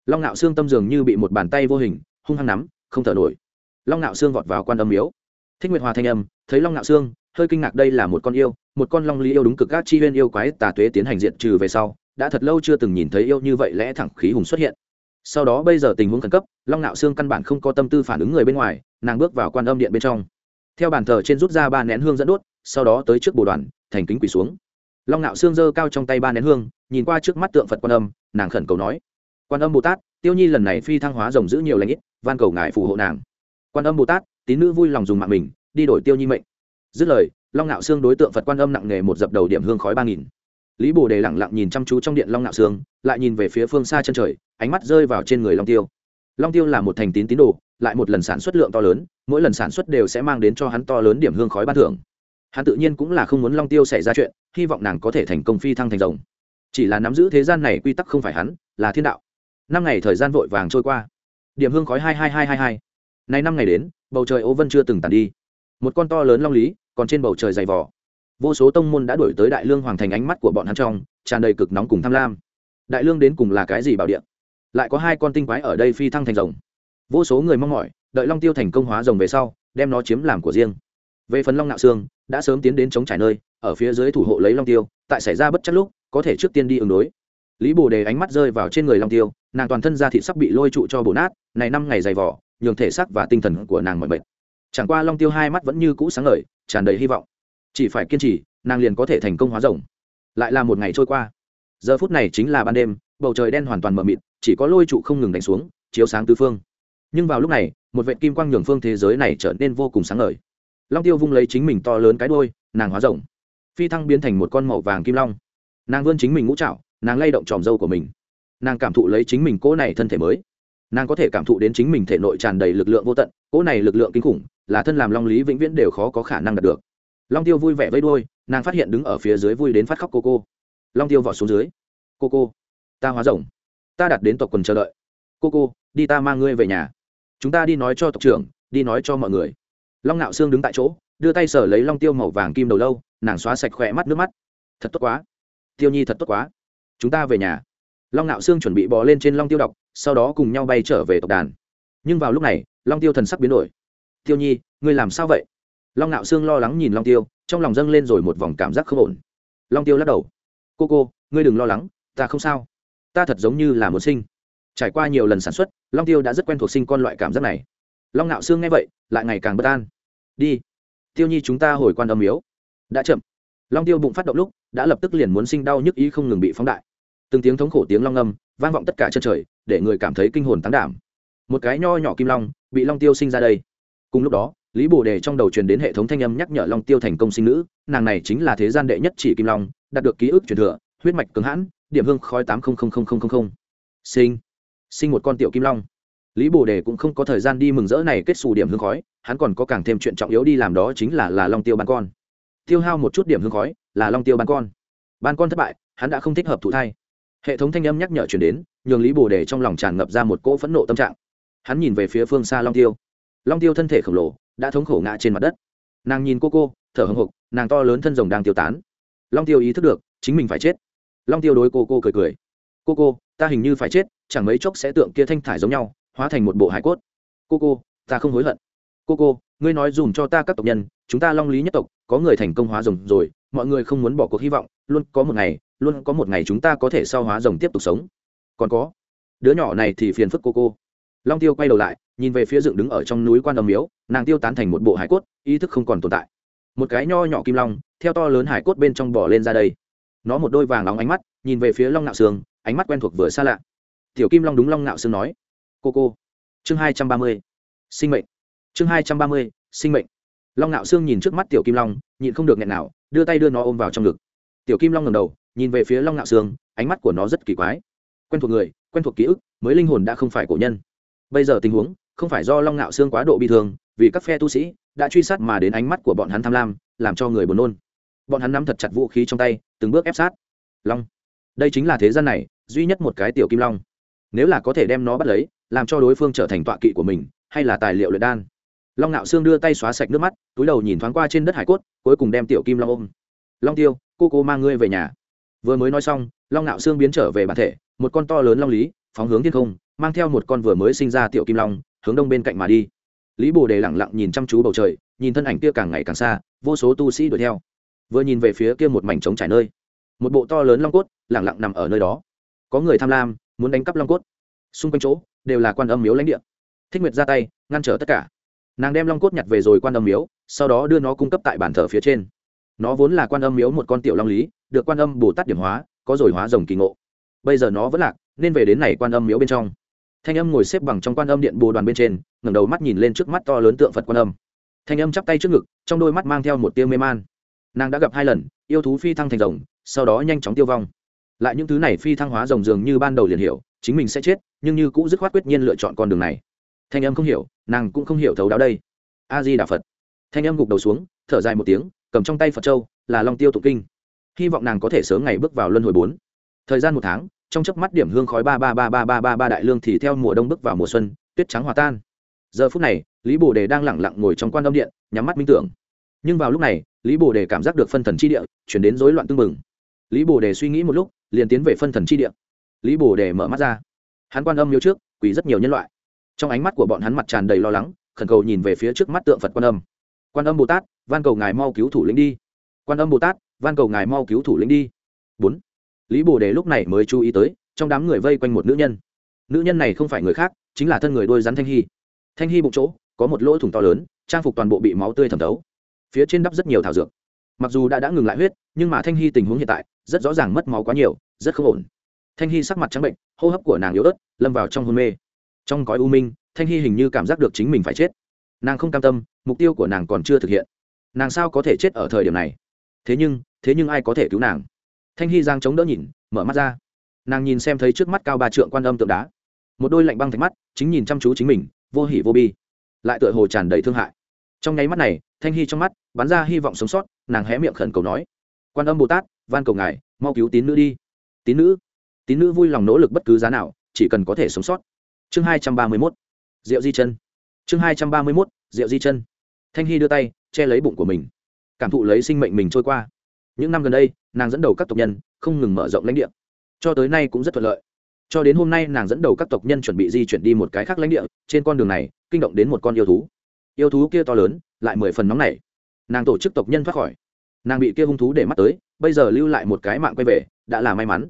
Long ngạo xương tâm dường như bị một bàn tay vô hình, hung hăng nắm, không thở nổi. Long ngạo xương vọt vào quan âm miếu. Thích nguyệt hòa thanh âm, thấy long ngạo xương, hơi kinh ngạc đây là một con yêu, một con long lý yêu đúng cực các chi huyên yêu quái tà tuế tiến hành diện trừ về sau, đã thật lâu chưa từng nhìn thấy yêu như vậy lẽ thẳng khí hùng xuất hiện. Sau đó bây giờ tình huống khẩn cấp, long ngạo xương căn bản không có tâm tư phản ứng người bên ngoài, nàng bước vào quan âm điện bên trong theo bàn thờ trên rút ra ba nén hương dẫn đốt, sau đó tới trước bồ đoàn, thành kính quỳ xuống. Long nạo xương giơ cao trong tay ba nén hương, nhìn qua trước mắt tượng phật quan âm, nàng khẩn cầu nói, quan âm bồ tát, tiêu nhi lần này phi thăng hóa rồng giữ nhiều lãnh ít, van cầu ngài phù hộ nàng. Quan âm bồ tát, tín nữ vui lòng dùng mạng mình, đi đổi tiêu nhi mệnh. Dứt lời, long ngạo xương đối tượng phật quan âm nặng nề một dập đầu điểm hương khói ba nghìn. Lý bồ đề lẳng lặng nhìn chăm chú trong điện long ngạo xương, lại nhìn về phía phương xa chân trời, ánh mắt rơi vào trên người long tiêu. Long tiêu là một thành tín tín đồ lại một lần sản xuất lượng to lớn, mỗi lần sản xuất đều sẽ mang đến cho hắn to lớn điểm hương khói ban thưởng. Hắn tự nhiên cũng là không muốn long tiêu xảy ra chuyện, hy vọng nàng có thể thành công phi thăng thành rồng. Chỉ là nắm giữ thế gian này quy tắc không phải hắn, là thiên đạo. Năm ngày thời gian vội vàng trôi qua. Điểm hương khói hai hai hai hai hai. Nay năm ngày đến, bầu trời ô vân chưa từng tàn đi. Một con to lớn long lý, còn trên bầu trời dày vỏ vô số tông môn đã đổi tới đại lương hoàng thành ánh mắt của bọn hắn trong, tràn đầy cực nóng cùng tham lam. Đại lương đến cùng là cái gì bảo điện lại có hai con tinh quái ở đây phi thăng thành rồng vô số người mong mỏi, đợi long tiêu thành công hóa rồng về sau, đem nó chiếm làm của riêng. Về phần long nạo xương đã sớm tiến đến chống trải nơi, ở phía dưới thủ hộ lấy long tiêu, tại xảy ra bất chắc lúc, có thể trước tiên đi ứng đối. Lý bồ đề ánh mắt rơi vào trên người long tiêu, nàng toàn thân ra thịt sắp bị lôi trụ cho bổ nát, này năm ngày dày vỏ nhường thể xác và tinh thần của nàng mọi bệnh chẳng qua long tiêu hai mắt vẫn như cũ sáng ngời, tràn đầy hy vọng. Chỉ phải kiên trì, nàng liền có thể thành công hóa rồng. Lại là một ngày trôi qua. Giờ phút này chính là ban đêm, bầu trời đen hoàn toàn mờ mịt, chỉ có lôi trụ không ngừng đánh xuống, chiếu sáng tứ phương nhưng vào lúc này, một vệ kim quang nhường phương thế giới này trở nên vô cùng sáng ngời. Long tiêu vung lấy chính mình to lớn cái đôi nàng hóa rồng. Phi thăng biến thành một con màu vàng kim long. Nàng vươn chính mình ngũ trạo nàng lay động tròm dâu của mình. Nàng cảm thụ lấy chính mình cỗ này thân thể mới. Nàng có thể cảm thụ đến chính mình thể nội tràn đầy lực lượng vô tận, cỗ này lực lượng kinh khủng, là thân làm long lý vĩnh viễn đều khó có khả năng đạt được. Long tiêu vui vẻ vây đôi nàng phát hiện đứng ở phía dưới vui đến phát khóc cô cô. Long tiêu vọt xuống dưới. Cô cô, ta hóa rồng. Ta đặt đến tộc quần chờ đợi. Cô cô, đi ta mang ngươi về nhà chúng ta đi nói cho tộc trưởng, đi nói cho mọi người. Long nạo sương đứng tại chỗ, đưa tay sở lấy long tiêu màu vàng kim đầu lâu, nàng xóa sạch khỏe mắt nước mắt. Thật tốt quá. Tiêu nhi thật tốt quá. Chúng ta về nhà. Long nạo sương chuẩn bị bò lên trên long tiêu đọc, sau đó cùng nhau bay trở về tộc đàn. Nhưng vào lúc này, long tiêu thần sắc biến đổi. Tiêu nhi, ngươi làm sao vậy? Long nạo sương lo lắng nhìn long tiêu, trong lòng dâng lên rồi một vòng cảm giác không ổn. Long tiêu lắc đầu. Cô cô, ngươi đừng lo lắng, ta không sao. Ta thật giống như là một sinh trải qua nhiều lần sản xuất, long tiêu đã rất quen thuộc sinh con loại cảm giác này. Long nạo sương nghe vậy, lại ngày càng bất an. Đi, tiêu nhi chúng ta hồi quan âm miếu. Đã chậm. Long tiêu bụng phát động lúc, đã lập tức liền muốn sinh đau nhức ý không ngừng bị phóng đại. Từng tiếng thống khổ tiếng long âm, vang vọng tất cả chân trời, để người cảm thấy kinh hồn tán đảm. Một cái nho nhỏ kim long, bị long tiêu sinh ra đây. Cùng lúc đó, lý bồ đề trong đầu truyền đến hệ thống thanh âm nhắc nhở long tiêu thành công sinh nữ, nàng này chính là thế gian đệ nhất chỉ kim long, đạt được ký ức truyền thừa, huyết mạch cứng hãn, điểm hương khói tám sinh sinh một con tiểu kim long. Lý bồ đề cũng không có thời gian đi mừng rỡ này kết xù điểm hương khói, hắn còn có càng thêm chuyện trọng yếu đi làm đó chính là là long tiêu ban con. Tiêu hao một chút điểm hương khói, là long tiêu ban con. Ban con thất bại, hắn đã không thích hợp thụ thai. Hệ thống thanh âm nhắc nhở chuyển đến, nhường lý bồ đề trong lòng tràn ngập ra một cỗ phẫn nộ tâm trạng. Hắn nhìn về phía phương xa long tiêu. Long tiêu thân thể khổng lồ, đã thống khổ ngã trên mặt đất. Nàng nhìn cô cô, thở hồng hộc, nàng to lớn thân rồng đang tiêu tán. Long tiêu ý thức được, chính mình phải chết. Long tiêu đối cô cô cười cười. Cô cô, ta hình như phải chết chẳng mấy chốc sẽ tượng kia thanh thải giống nhau, hóa thành một bộ hải cốt. Cô cô, ta không hối hận. Cô cô, ngươi nói dùm cho ta các tộc nhân, chúng ta long lý nhất tộc, có người thành công hóa rồng rồi, mọi người không muốn bỏ cuộc hy vọng, luôn có một ngày, luôn có một ngày chúng ta có thể sau hóa rồng tiếp tục sống. Còn có, đứa nhỏ này thì phiền phức cô cô. Long tiêu quay đầu lại, nhìn về phía dựng đứng ở trong núi quan âm miếu, nàng tiêu tán thành một bộ hải cốt, ý thức không còn tồn tại. Một cái nho nhỏ kim long, theo to lớn hải cốt bên trong bỏ lên ra đây. Nó một đôi vàng nóng ánh mắt, nhìn về phía long nạo sương, ánh mắt quen thuộc vừa xa lạ tiểu kim long đúng long nạo sương nói. Cô cô. Chương hai trăm ba mươi. Sinh mệnh. Chương hai trăm ba mươi, sinh mệnh. Long nạo sương nhìn trước mắt tiểu kim long, nhịn không được nghẹn nào, đưa tay đưa nó ôm vào trong ngực. Tiểu kim long ngầm đầu, nhìn về phía long nạo sương, ánh mắt của nó rất kỳ quái. Quen thuộc người, quen thuộc ký ức, mới linh hồn đã không phải cổ nhân. Bây giờ tình huống, không phải do long nạo Sương quá độ bị thương, vì các phe tu sĩ đã truy sát mà đến ánh mắt của bọn hắn tham lam, làm cho người buồn nôn. Bọn hắn nắm thật chặt vũ khí trong tay, từng bước ép sát. Long. Đây chính là thế gian này, duy nhất một cái tiểu kim long nếu là có thể đem nó bắt lấy, làm cho đối phương trở thành tọa kỵ của mình, hay là tài liệu luyện đan. Long nạo xương đưa tay xóa sạch nước mắt, túi đầu nhìn thoáng qua trên đất hải cốt, cuối cùng đem tiểu kim long ôm. Long tiêu, cô cô mang ngươi về nhà. Vừa mới nói xong, long nạo xương biến trở về bản thể, một con to lớn long lý, phóng hướng thiên không, mang theo một con vừa mới sinh ra tiểu kim long, hướng đông bên cạnh mà đi. Lý bồ đề lẳng lặng nhìn chăm chú bầu trời, nhìn thân ảnh kia càng ngày càng xa, vô số tu sĩ đuổi theo. Vừa nhìn về phía kia một mảnh trống trải nơi, một bộ to lớn long cốt lẳng lặng nằm ở nơi đó. Có người tham lam muốn đánh cắp long cốt. Xung quanh chỗ đều là quan âm miếu lãnh địa. Thích nguyệt ra tay, ngăn trở tất cả. Nàng đem long cốt nhặt về rồi quan âm miếu, sau đó đưa nó cung cấp tại bàn thờ phía trên. Nó vốn là quan âm miếu một con tiểu long lý, được quan âm bồ tát điểm hóa, có rồi hóa rồng kỳ ngộ. Bây giờ nó vẫn lạc, nên về đến này quan âm miếu bên trong. Thanh âm ngồi xếp bằng trong quan âm điện bồ đoàn bên trên, ngẩng đầu mắt nhìn lên trước mắt to lớn tượng phật quan âm. Thanh âm chắp tay trước ngực, trong đôi mắt mang theo một tia mê man. Nàng đã gặp hai lần, yêu thú phi thăng thành rồng, sau đó nhanh chóng tiêu vong lại những thứ này phi thăng hóa rồng dường như ban đầu liền hiểu, chính mình sẽ chết, nhưng như cũng dứt khoát quyết nhiên lựa chọn con đường này. Thanh âm không hiểu, nàng cũng không hiểu thấu đáo đây. A di đà phật. Thanh âm gục đầu xuống, thở dài một tiếng, cầm trong tay phật châu, là long tiêu tụ kinh. Hy vọng nàng có thể sớm ngày bước vào luân hồi bốn. Thời gian một tháng, trong chớp mắt điểm hương khói ba ba ba ba ba ba ba đại lương thì theo mùa đông bước vào mùa xuân, tuyết trắng hòa tan. Giờ phút này, lý bồ đề đang lẳng lặng ngồi trong quan âm điện, nhắm mắt minh tưởng. Nhưng vào lúc này, lý bồ đề cảm giác được phân thần chi địa, chuyển đến rối loạn tương bừng. Lý bồ đề suy nghĩ một lúc liền tiến về phân thần chi địa. Lý bồ đề mở mắt ra. Hắn quan âm miếu trước, quỳ rất nhiều nhân loại. Trong ánh mắt của bọn hắn mặt tràn đầy lo lắng, khẩn cầu nhìn về phía trước mắt tượng phật quan âm. Quan âm bồ tát, van cầu ngài mau cứu thủ lĩnh đi. Quan âm bồ tát, van cầu ngài mau cứu thủ lĩnh đi. Bốn. Lý bồ đề lúc này mới chú ý tới, trong đám người vây quanh một nữ nhân. Nữ nhân này không phải người khác, chính là thân người đôi rắn thanh hy. Thanh hy bụng chỗ, có một lỗ thủng to lớn, trang phục toàn bộ bị máu tươi thẩm thấu. Phía trên đắp rất nhiều thảo dược. Mặc dù đã đã ngừng lại huyết, nhưng mà thanh hy tình huống hiện tại rất rõ ràng mất máu quá nhiều, rất không ổn. Thanh hy sắc mặt trắng bệnh, hô hấp của nàng yếu ớt, lâm vào trong hôn mê. Trong cõi u minh, thanh hy hình như cảm giác được chính mình phải chết. Nàng không cam tâm, mục tiêu của nàng còn chưa thực hiện. Nàng sao có thể chết ở thời điểm này? Thế nhưng thế nhưng ai có thể cứu nàng? Thanh hy giang chống đỡ nhìn, mở mắt ra. Nàng nhìn xem thấy trước mắt cao ba trượng quan âm tượng đá. Một đôi lạnh băng thạch mắt, chính nhìn chăm chú chính mình, vô hỉ vô bi. Lại tựa hồ tràn đầy thương hại. Trong nháy mắt này, thanh hy trong mắt bắn ra hy vọng sống sót, nàng hé miệng khẩn cầu nói. Quan âm bồ tát van cầu ngài, mau cứu tín nữ đi. Tín nữ tín nữ vui lòng nỗ lực bất cứ giá nào, chỉ cần có thể sống sót. Chương hai trăm ba mươi mốt rượu di chân. Chương hai trăm ba mươi mốt rượu di chân. Thanh hy đưa tay, che lấy bụng của mình. Cảm thụ lấy sinh mệnh mình trôi qua. Những năm gần đây, nàng dẫn đầu các tộc nhân, không ngừng mở rộng lãnh địa. Cho tới nay cũng rất thuận lợi. Cho đến hôm nay, nàng dẫn đầu các tộc nhân chuẩn bị di chuyển đi một cái khác lãnh địa, trên con đường này, kinh động đến một con yêu thú. Yêu thú kia to lớn, lại mười phần nóng này nàng tổ chức tộc nhân thoát khỏi nàng bị kia hung thú để mắt tới, bây giờ lưu lại một cái mạng quay về, đã là may mắn.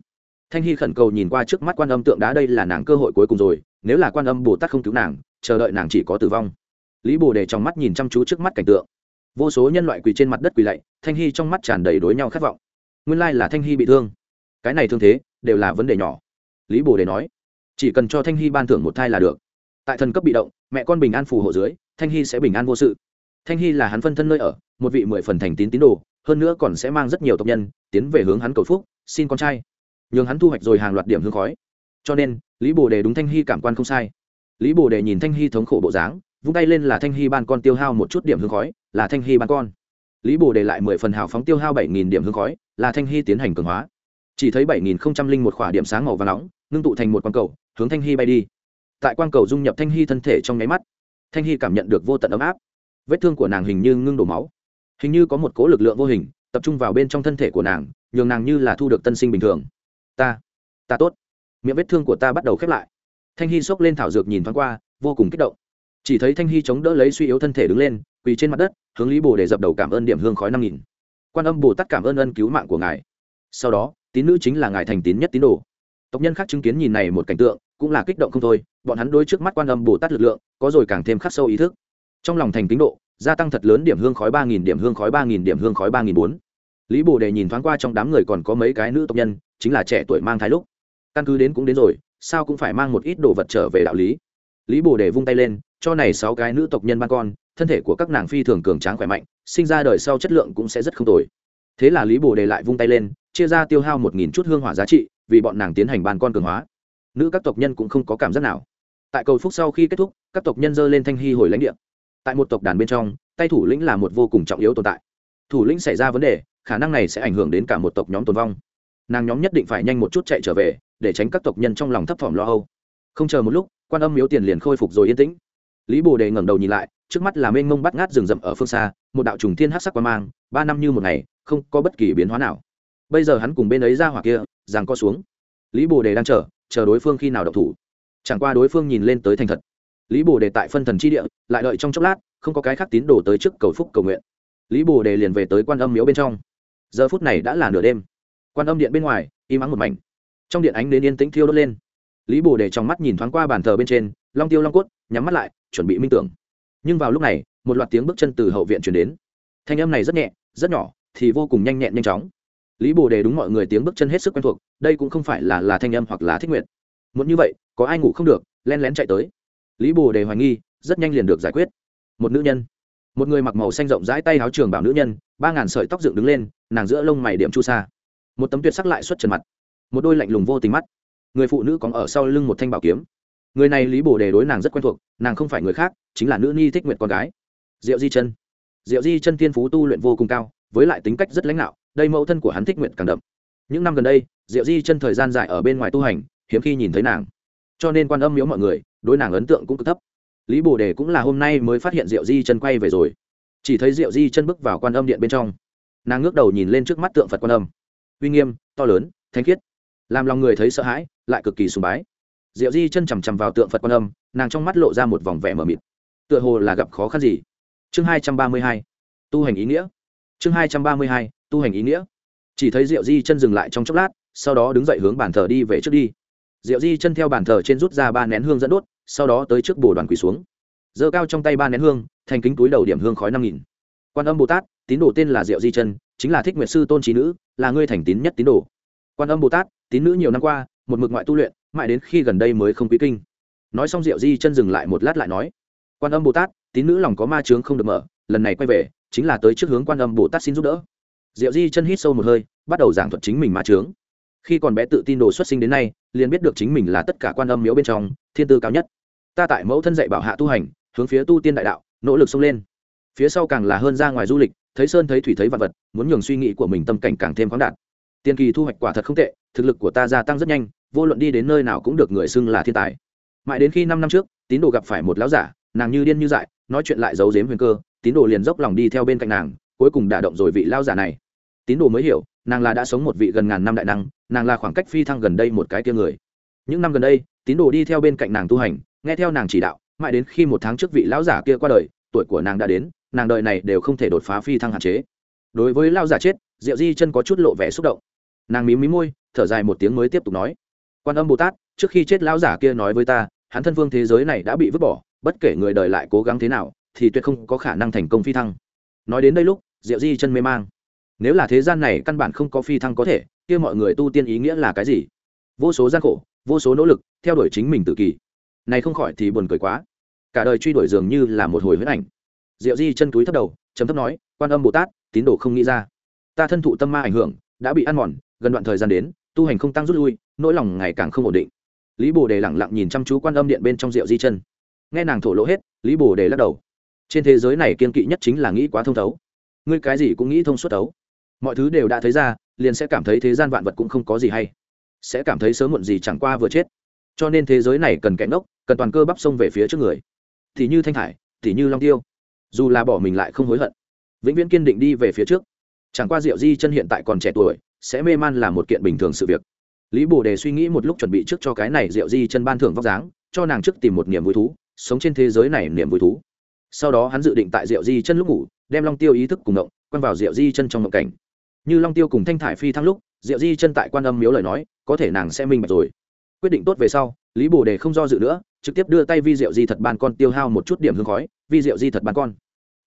Thanh hy khẩn cầu nhìn qua trước mắt quan âm tượng đá đây là nàng cơ hội cuối cùng rồi, nếu là quan âm bồ tát không cứu nàng, chờ đợi nàng chỉ có tử vong. Lý bồ đề trong mắt nhìn chăm chú trước mắt cảnh tượng. Vô số nhân loại quỳ trên mặt đất quỳ lạy, thanh hy trong mắt tràn đầy đối nhau khát vọng. Nguyên lai là thanh hy bị thương. Cái này thương thế, đều là vấn đề nhỏ. Lý bồ đề nói, chỉ cần cho thanh hy ban thưởng một thai là được. Tại thần cấp bị động, mẹ con bình an phù hộ dưới, thanh hy sẽ bình an vô sự thanh hy là hắn phân thân nơi ở, một vị mười phần thành tín tín đồ, hơn nữa còn sẽ mang rất nhiều tộc nhân, tiến về hướng hắn cầu phúc, xin con trai. Nhường hắn thu hoạch rồi hàng loạt điểm hương khói. Cho nên, lý bồ đề đúng thanh hy cảm quan không sai. Lý bồ đề nhìn thanh hy thống khổ bộ dáng, vung tay lên là thanh hy ban con tiêu hao một chút điểm hương khói, là thanh hy ban con. Lý bồ đề lại mười phần hào phóng tiêu hao bảy nghìn điểm hương khói, là thanh hy tiến hành cường hóa. Chỉ thấy bảy nghìn không trăm linh một khỏa điểm sáng màu và nóng, ngưng tụ thành một quang cầu, hướng thanh hy bay đi. Tại quang cầu dung nhập thanh hy thân thể trong nháy mắt, thanh hy cảm nhận được vô tận ấm áp vết thương của nàng hình như ngưng đổ máu. Hình như có một cố lực lượng vô hình, tập trung vào bên trong thân thể của nàng, nhường nàng như là thu được tân sinh bình thường. Ta ta tốt. Miệng vết thương của ta bắt đầu khép lại. Thanh hy xốc lên thảo dược nhìn thoáng qua, vô cùng kích động. Chỉ thấy thanh hy chống đỡ lấy suy yếu thân thể đứng lên, quỳ trên mặt đất, hướng lý bồ để dập đầu cảm ơn điểm hương khói năm nghìn. Quan âm bồ tát cảm ơn ân cứu mạng của ngài. Sau đó, tín nữ chính là ngài thành tín nhất tín đồ. Tộc nhân khác chứng kiến nhìn này một cảnh tượng, cũng là kích động không thôi, bọn hắn đối trước mắt quan âm bồ tát lực lượng, có rồi càng thêm khắc sâu ý thức trong lòng thành kính độ, gia tăng thật lớn điểm hương khói ba nghìn điểm hương khói ba nghìn điểm hương khói ba nghìn bốn. Lý bồ đề nhìn thoáng qua trong đám người còn có mấy cái nữ tộc nhân, chính là trẻ tuổi mang thai lúc. Căn cứ đến cũng đến rồi, sao cũng phải mang một ít đồ vật trở về đạo lý. Lý bồ đề vung tay lên, cho này sáu cái nữ tộc nhân ban con, thân thể của các nàng phi thường cường tráng khỏe mạnh, sinh ra đời sau chất lượng cũng sẽ rất không tồi. Thế là lý bồ đề lại vung tay lên, chia ra tiêu hao một nghìn chút hương hỏa giá trị, vì bọn nàng tiến hành ban con cường hóa. Nữ các tộc nhân cũng không có cảm giác nào. Tại cầu phúc sau khi kết thúc, các tộc nhân dơ lên thanh hy hồi lãnh địa tại một tộc đàn bên trong, tay thủ lĩnh là một vô cùng trọng yếu tồn tại. Thủ lĩnh xảy ra vấn đề, khả năng này sẽ ảnh hưởng đến cả một tộc nhóm tồn vong. Nàng nhóm nhất định phải nhanh một chút chạy trở về, để tránh các tộc nhân trong lòng thấp thỏm lo âu. Không chờ một lúc, quan âm miếu tiền liền khôi phục rồi yên tĩnh. Lý bồ đề ngẩng đầu nhìn lại, trước mắt là mênh mông bắt ngát rừng rậm ở phương xa, một đạo trùng thiên hát sắc qua mang, ba năm như một ngày, không có bất kỳ biến hóa nào. Bây giờ hắn cùng bên ấy ra hoặc kia, giằng co xuống. Lý bồ đề đang chờ chờ đối phương khi nào độc thủ. Chẳng qua đối phương nhìn lên tới thành thật lý bồ đề tại phân thần chi địa, lại đợi trong chốc lát, không có cái khác tín đồ tới trước cầu phúc cầu nguyện. Lý bồ đề liền về tới quan âm miếu bên trong. Giờ phút này đã là nửa đêm. Quan âm điện bên ngoài, im ắng một mảnh. Trong điện ánh đến yên tĩnh thiêu đốt lên. Lý bồ đề trong mắt nhìn thoáng qua bàn thờ bên trên, long tiêu long cốt, nhắm mắt lại, chuẩn bị minh tưởng. Nhưng vào lúc này, một loạt tiếng bước chân từ hậu viện chuyển đến. Thanh âm này rất nhẹ, rất nhỏ, thì vô cùng nhanh nhẹn nhanh chóng. Lý bồ đề đúng mọi người tiếng bước chân hết sức quen thuộc, đây cũng không phải là là thanh âm hoặc là thích nguyện. Muốn như vậy, có ai ngủ không được len lén chạy tới lý bồ đề hoài nghi, rất nhanh liền được giải quyết. Một nữ nhân. Một người mặc màu xanh rộng rãi tay áo trường bảo nữ nhân, ba ngàn sợi tóc dựng đứng lên, nàng giữa lông mày điểm chu sa. Một tấm tuyệt sắc lại xuất trần mặt. Một đôi lạnh lùng vô tình mắt. Người phụ nữ còn ở sau lưng một thanh bảo kiếm. Người này lý bồ đề đối nàng rất quen thuộc, nàng không phải người khác, chính là nữ nhi thích nguyện con gái. Diệu di chân. Diệu di chân thiên phú tu luyện vô cùng cao, với lại tính cách rất lãnh đạo, đây mẫu thân của hắn thích nguyện càng đậm. Những năm gần đây, diệu di chân thời gian dài ở bên ngoài tu hành, hiếm khi nhìn thấy nàng. Cho nên quan âm miếu mọi người đối nàng ấn tượng cũng cực thấp. Lý bồ đề cũng là hôm nay mới phát hiện diệu di chân quay về rồi. Chỉ thấy diệu di chân bước vào quan âm điện bên trong. Nàng ngước đầu nhìn lên trước mắt tượng phật quan âm. Uy nghiêm, to lớn, thanh khiết. Làm lòng người thấy sợ hãi, lại cực kỳ sùng bái. Diệu di chân chằm chằm vào tượng phật quan âm, nàng trong mắt lộ ra một vòng vẻ mờ mịt. Tựa hồ là gặp khó khăn gì? Chương hai trăm ba mươi hai. Tu hành ý nghĩa. Chương hai trăm ba mươi hai, tu hành ý nghĩa. Chỉ thấy diệu di chân dừng lại trong chốc lát, sau đó đứng dậy hướng bàn thờ đi về trước đi diệu di chân theo bàn thờ trên rút ra ba nén hương dẫn đốt, sau đó tới trước bồ đoàn quỳ xuống. Giơ cao trong tay ba nén hương, thành kính túi đầu điểm hương khói năm nghìn. Quan âm bồ tát, tín đồ tên là diệu di chân, chính là thích nguyện sư tôn trí nữ, là ngươi thành tín nhất tín đồ. Quan âm bồ tát, tín nữ nhiều năm qua, một mực ngoại tu luyện, mãi đến khi gần đây mới không quý kinh. Nói xong diệu di chân dừng lại một lát lại nói, quan âm bồ tát, tín nữ lòng có ma chướng không được mở, lần này quay về, chính là tới trước hướng quan âm bồ tát xin giúp đỡ. Diệu di chân hít sâu một hơi, bắt đầu giảng thuật chính mình ma chướng khi còn bé tự tin đồ xuất sinh đến nay, liền biết được chính mình là tất cả quan âm miếu bên trong, thiên tư cao nhất. Ta tại mẫu thân dạy bảo hạ tu hành, hướng phía tu tiên đại đạo, nỗ lực xông lên. Phía sau càng là hơn ra ngoài du lịch, thấy sơn thấy thủy thấy vật vật, muốn nhường suy nghĩ của mình tâm cảnh càng thêm khoáng đạt. Tiền kỳ thu hoạch quả thật không tệ, thực lực của ta gia tăng rất nhanh, vô luận đi đến nơi nào cũng được người xưng là thiên tài. Mãi đến khi năm năm trước, tín đồ gặp phải một lão giả, nàng như điên như dại, nói chuyện lại giấu giếm huyền cơ, tín đồ liền dốc lòng đi theo bên cạnh nàng, cuối cùng đả động rồi vị lão giả này. Tín đồ mới hiểu nàng là đã sống một vị gần ngàn năm đại năng, nàng là khoảng cách phi thăng gần đây một cái kia người. Những năm gần đây, tín đồ đi theo bên cạnh nàng tu hành, nghe theo nàng chỉ đạo, mãi đến khi một tháng trước vị lão giả kia qua đời, tuổi của nàng đã đến, nàng đời này đều không thể đột phá phi thăng hạn chế. Đối với lão giả chết, diệu di chân có chút lộ vẻ xúc động. Nàng mí mí môi, thở dài một tiếng mới tiếp tục nói, quan âm bồ tát, trước khi chết lão giả kia nói với ta, hắn thân vương thế giới này đã bị vứt bỏ, bất kể người đời lại cố gắng thế nào, thì tuyệt không có khả năng thành công phi thăng. Nói đến đây lúc, diệu di chân mê mang nếu là thế gian này căn bản không có phi thăng có thể, kia mọi người tu tiên ý nghĩa là cái gì? Vô số gian khổ, vô số nỗ lực, theo đuổi chính mình tự kỳ này không khỏi thì buồn cười quá. Cả đời truy đuổi dường như là một hồi huyết ảnh. Diệu di chân túi thấp đầu chấm thấp nói, quan âm bồ tát, tín đồ không nghĩ ra. Ta thân thụ tâm ma ảnh hưởng, đã bị ăn mòn, gần đoạn thời gian đến, tu hành không tăng rút lui, nỗi lòng ngày càng không ổn định. Lý bồ đề lẳng lặng nhìn chăm chú quan âm điện bên trong rượu di chân. Nghe nàng thổ lỗ hết, lý bồ đề lắc đầu. Trên thế giới này kiên kỵ nhất chính là nghĩ quá thông thấu. Ngươi cái gì cũng nghĩ thông suốt thấu mọi thứ đều đã thấy ra, liền sẽ cảm thấy thế gian vạn vật cũng không có gì hay. Sẽ cảm thấy sớm muộn gì chẳng qua vừa chết. Cho nên thế giới này cần kẽ ngốc, cần toàn cơ bắp sông về phía trước người. Thì như thanh thải thì như long tiêu. Dù là bỏ mình lại không hối hận, vĩnh viễn kiên định đi về phía trước. Chẳng qua diệu di chân hiện tại còn trẻ tuổi, sẽ mê man là một kiện bình thường sự việc. Lý bồ đề suy nghĩ một lúc chuẩn bị trước cho cái này diệu di chân ban thưởng vóc dáng, cho nàng trước tìm một niềm vui thú, sống trên thế giới này niềm vui thú. Sau đó hắn dự định tại diệu di chân lúc ngủ, đem long tiêu ý thức cùng động, quăng vào diệu di chân trong ngộng cảnh như long tiêu cùng thanh thải phi thăng lúc, diệu di chân tại quan âm miếu lời nói, có thể nàng sẽ minh bạch rồi. Quyết định tốt về sau, lý bồ đề không do dự nữa, trực tiếp đưa tay vi diệu di thật ban con tiêu hao một chút điểm hương khói, vi diệu di thật ban con.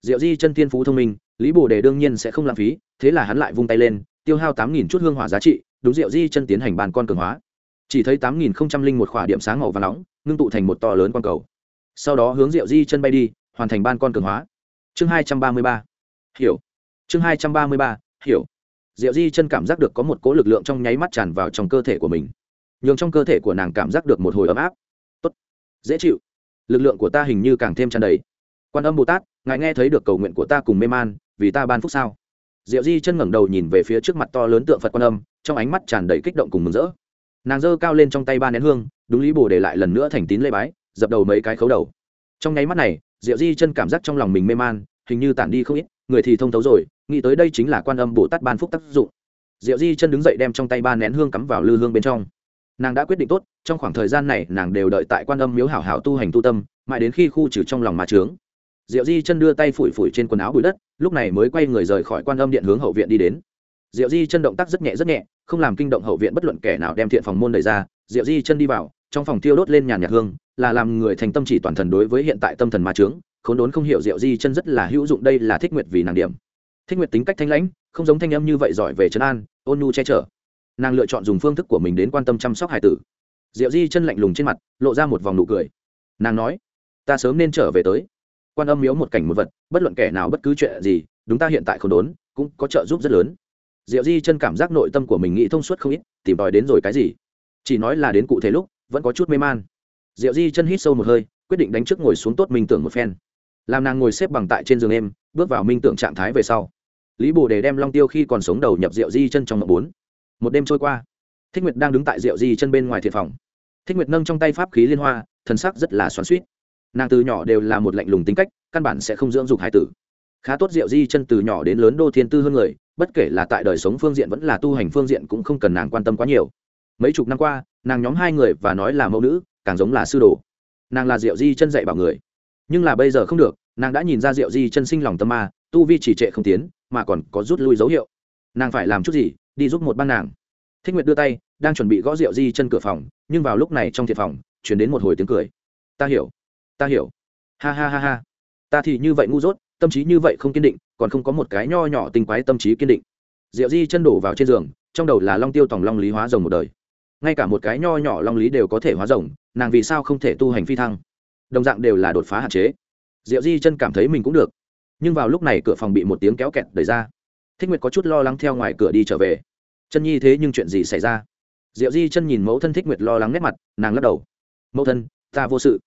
Diệu di chân tiên phú thông minh, lý bồ đề đương nhiên sẽ không lãng phí, thế là hắn lại vung tay lên, tiêu hao tám nghìn chút hương hỏa giá trị, đúng diệu di chân tiến hành bàn con cường hóa. Chỉ thấy tám nghìn không trăm linh một khỏa điểm sáng màu và nóng, ngưng tụ thành một to lớn con cầu. Sau đó hướng diệu di chân bay đi, hoàn thành ban con cường hóa. Chương hai trăm ba mươi ba. Hiểu. Chương hai trăm ba mươi ba. Hiểu diệu di chân cảm giác được có một cỗ lực lượng trong nháy mắt tràn vào trong cơ thể của mình. Nhường trong cơ thể của nàng cảm giác được một hồi ấm áp. Tốt. Dễ chịu. Lực lượng của ta hình như càng thêm tràn đầy. Quan âm bồ tát, ngài nghe thấy được cầu nguyện của ta cùng mê man, vì ta ban phúc sao? Diệu di chân ngẩng đầu nhìn về phía trước mặt to lớn tượng phật quan âm, trong ánh mắt tràn đầy kích động cùng mừng rỡ. Nàng giơ cao lên trong tay ba nén hương, đúng lý bồ để lại lần nữa thành tín lê bái, dập đầu mấy cái khấu đầu. Trong nháy mắt này, diệu di chân cảm giác trong lòng mình mê man, hình như tản đi không ít, người thì thông thấu rồi nghĩ tới đây chính là quan âm bồ tát ban phúc tác dụng. Diệu di chân đứng dậy đem trong tay ba nén hương cắm vào lư hương bên trong. Nàng đã quyết định tốt, trong khoảng thời gian này nàng đều đợi tại quan âm miếu hảo hảo tu hành tu tâm, mãi đến khi khu trừ trong lòng mà trướng. Diệu di chân đưa tay phủi phủi trên quần áo bụi đất, lúc này mới quay người rời khỏi quan âm điện hướng hậu viện đi đến. Diệu di chân động tác rất nhẹ rất nhẹ, không làm kinh động hậu viện bất luận kẻ nào đem thiện phòng môn đẩy ra. Diệu di chân đi vào, trong phòng tiêu đốt lên nhàn nhạt hương, là làm người thành tâm chỉ toàn thần đối với hiện tại tâm thần ma trướng. Khốn đốn không hiểu diệu di chân rất là hữu dụng, đây là thích nguyệt vì nàng điểm thích nguyệt tính cách thanh lãnh, không giống thanh âm như vậy giỏi về trấn an, ôn nhu che chở. Nàng lựa chọn dùng phương thức của mình đến quan tâm chăm sóc hải tử. Diệu di chân lạnh lùng trên mặt, lộ ra một vòng nụ cười. Nàng nói, ta sớm nên trở về tới. Quan âm miếu một cảnh một vật, bất luận kẻ nào bất cứ chuyện gì, đúng ta hiện tại không đốn, cũng có trợ giúp rất lớn. Diệu di chân cảm giác nội tâm của mình nghĩ thông suốt không ít, tìm tòi đến rồi cái gì. Chỉ nói là đến cụ thể lúc, vẫn có chút mê man. Diệu di chân hít sâu một hơi, quyết định đánh trước ngồi xuống tốt minh tưởng một phen. Làm nàng ngồi xếp bằng tại trên giường em bước vào minh tưởng trạng thái về sau lý bồ đề đem long tiêu khi còn sống đầu nhập rượu di chân trong mộng bốn. Một đêm trôi qua, thích nguyệt đang đứng tại rượu di chân bên ngoài thiệt phòng. Thích nguyệt nâng trong tay pháp khí liên hoa, thần sắc rất là xoắn suýt nàng từ nhỏ đều là một lạnh lùng tính cách, căn bản sẽ không dưỡng dục hải tử. Khá tốt rượu di chân từ nhỏ đến lớn đô thiên tư hơn người, bất kể là tại đời sống phương diện vẫn là tu hành phương diện cũng không cần nàng quan tâm quá nhiều. Mấy chục năm qua, nàng nhóm hai người và nói là mẫu nữ, càng giống là sư đồ. Nàng là rượu di chân dạy bảo người. Nhưng là bây giờ không được, nàng đã nhìn ra rượu di chân sinh lòng tâm ma, tu vi chỉ trệ không tiến mà còn có rút lui dấu hiệu. Nàng phải làm chút gì, đi giúp một ban nàng. Thích nguyệt đưa tay, đang chuẩn bị gõ rượu di chân cửa phòng, nhưng vào lúc này trong thiệt phòng, chuyển đến một hồi tiếng cười. Ta hiểu ta hiểu. Ha ha ha ha. Ta thì như vậy ngu dốt, tâm trí như vậy không kiên định, còn không có một cái nho nhỏ tinh quái tâm trí kiên định. Diệu di chân đổ vào trên giường, trong đầu là long tiêu tòng long lý hóa rồng một đời. Ngay cả một cái nho nhỏ long lý đều có thể hóa rồng, nàng vì sao không thể tu hành phi thăng? Đồng dạng đều là đột phá hạn chế. Diệu di chân cảm thấy mình cũng được nhưng vào lúc này cửa phòng bị một tiếng kéo kẹt đẩy ra. Thích nguyệt có chút lo lắng theo ngoài cửa đi trở về. Chân nhi thế nhưng chuyện gì xảy ra? Diệu di chân nhìn mẫu thân thích nguyệt lo lắng nét mặt, nàng lắc đầu. Mẫu thân, ta vô sự.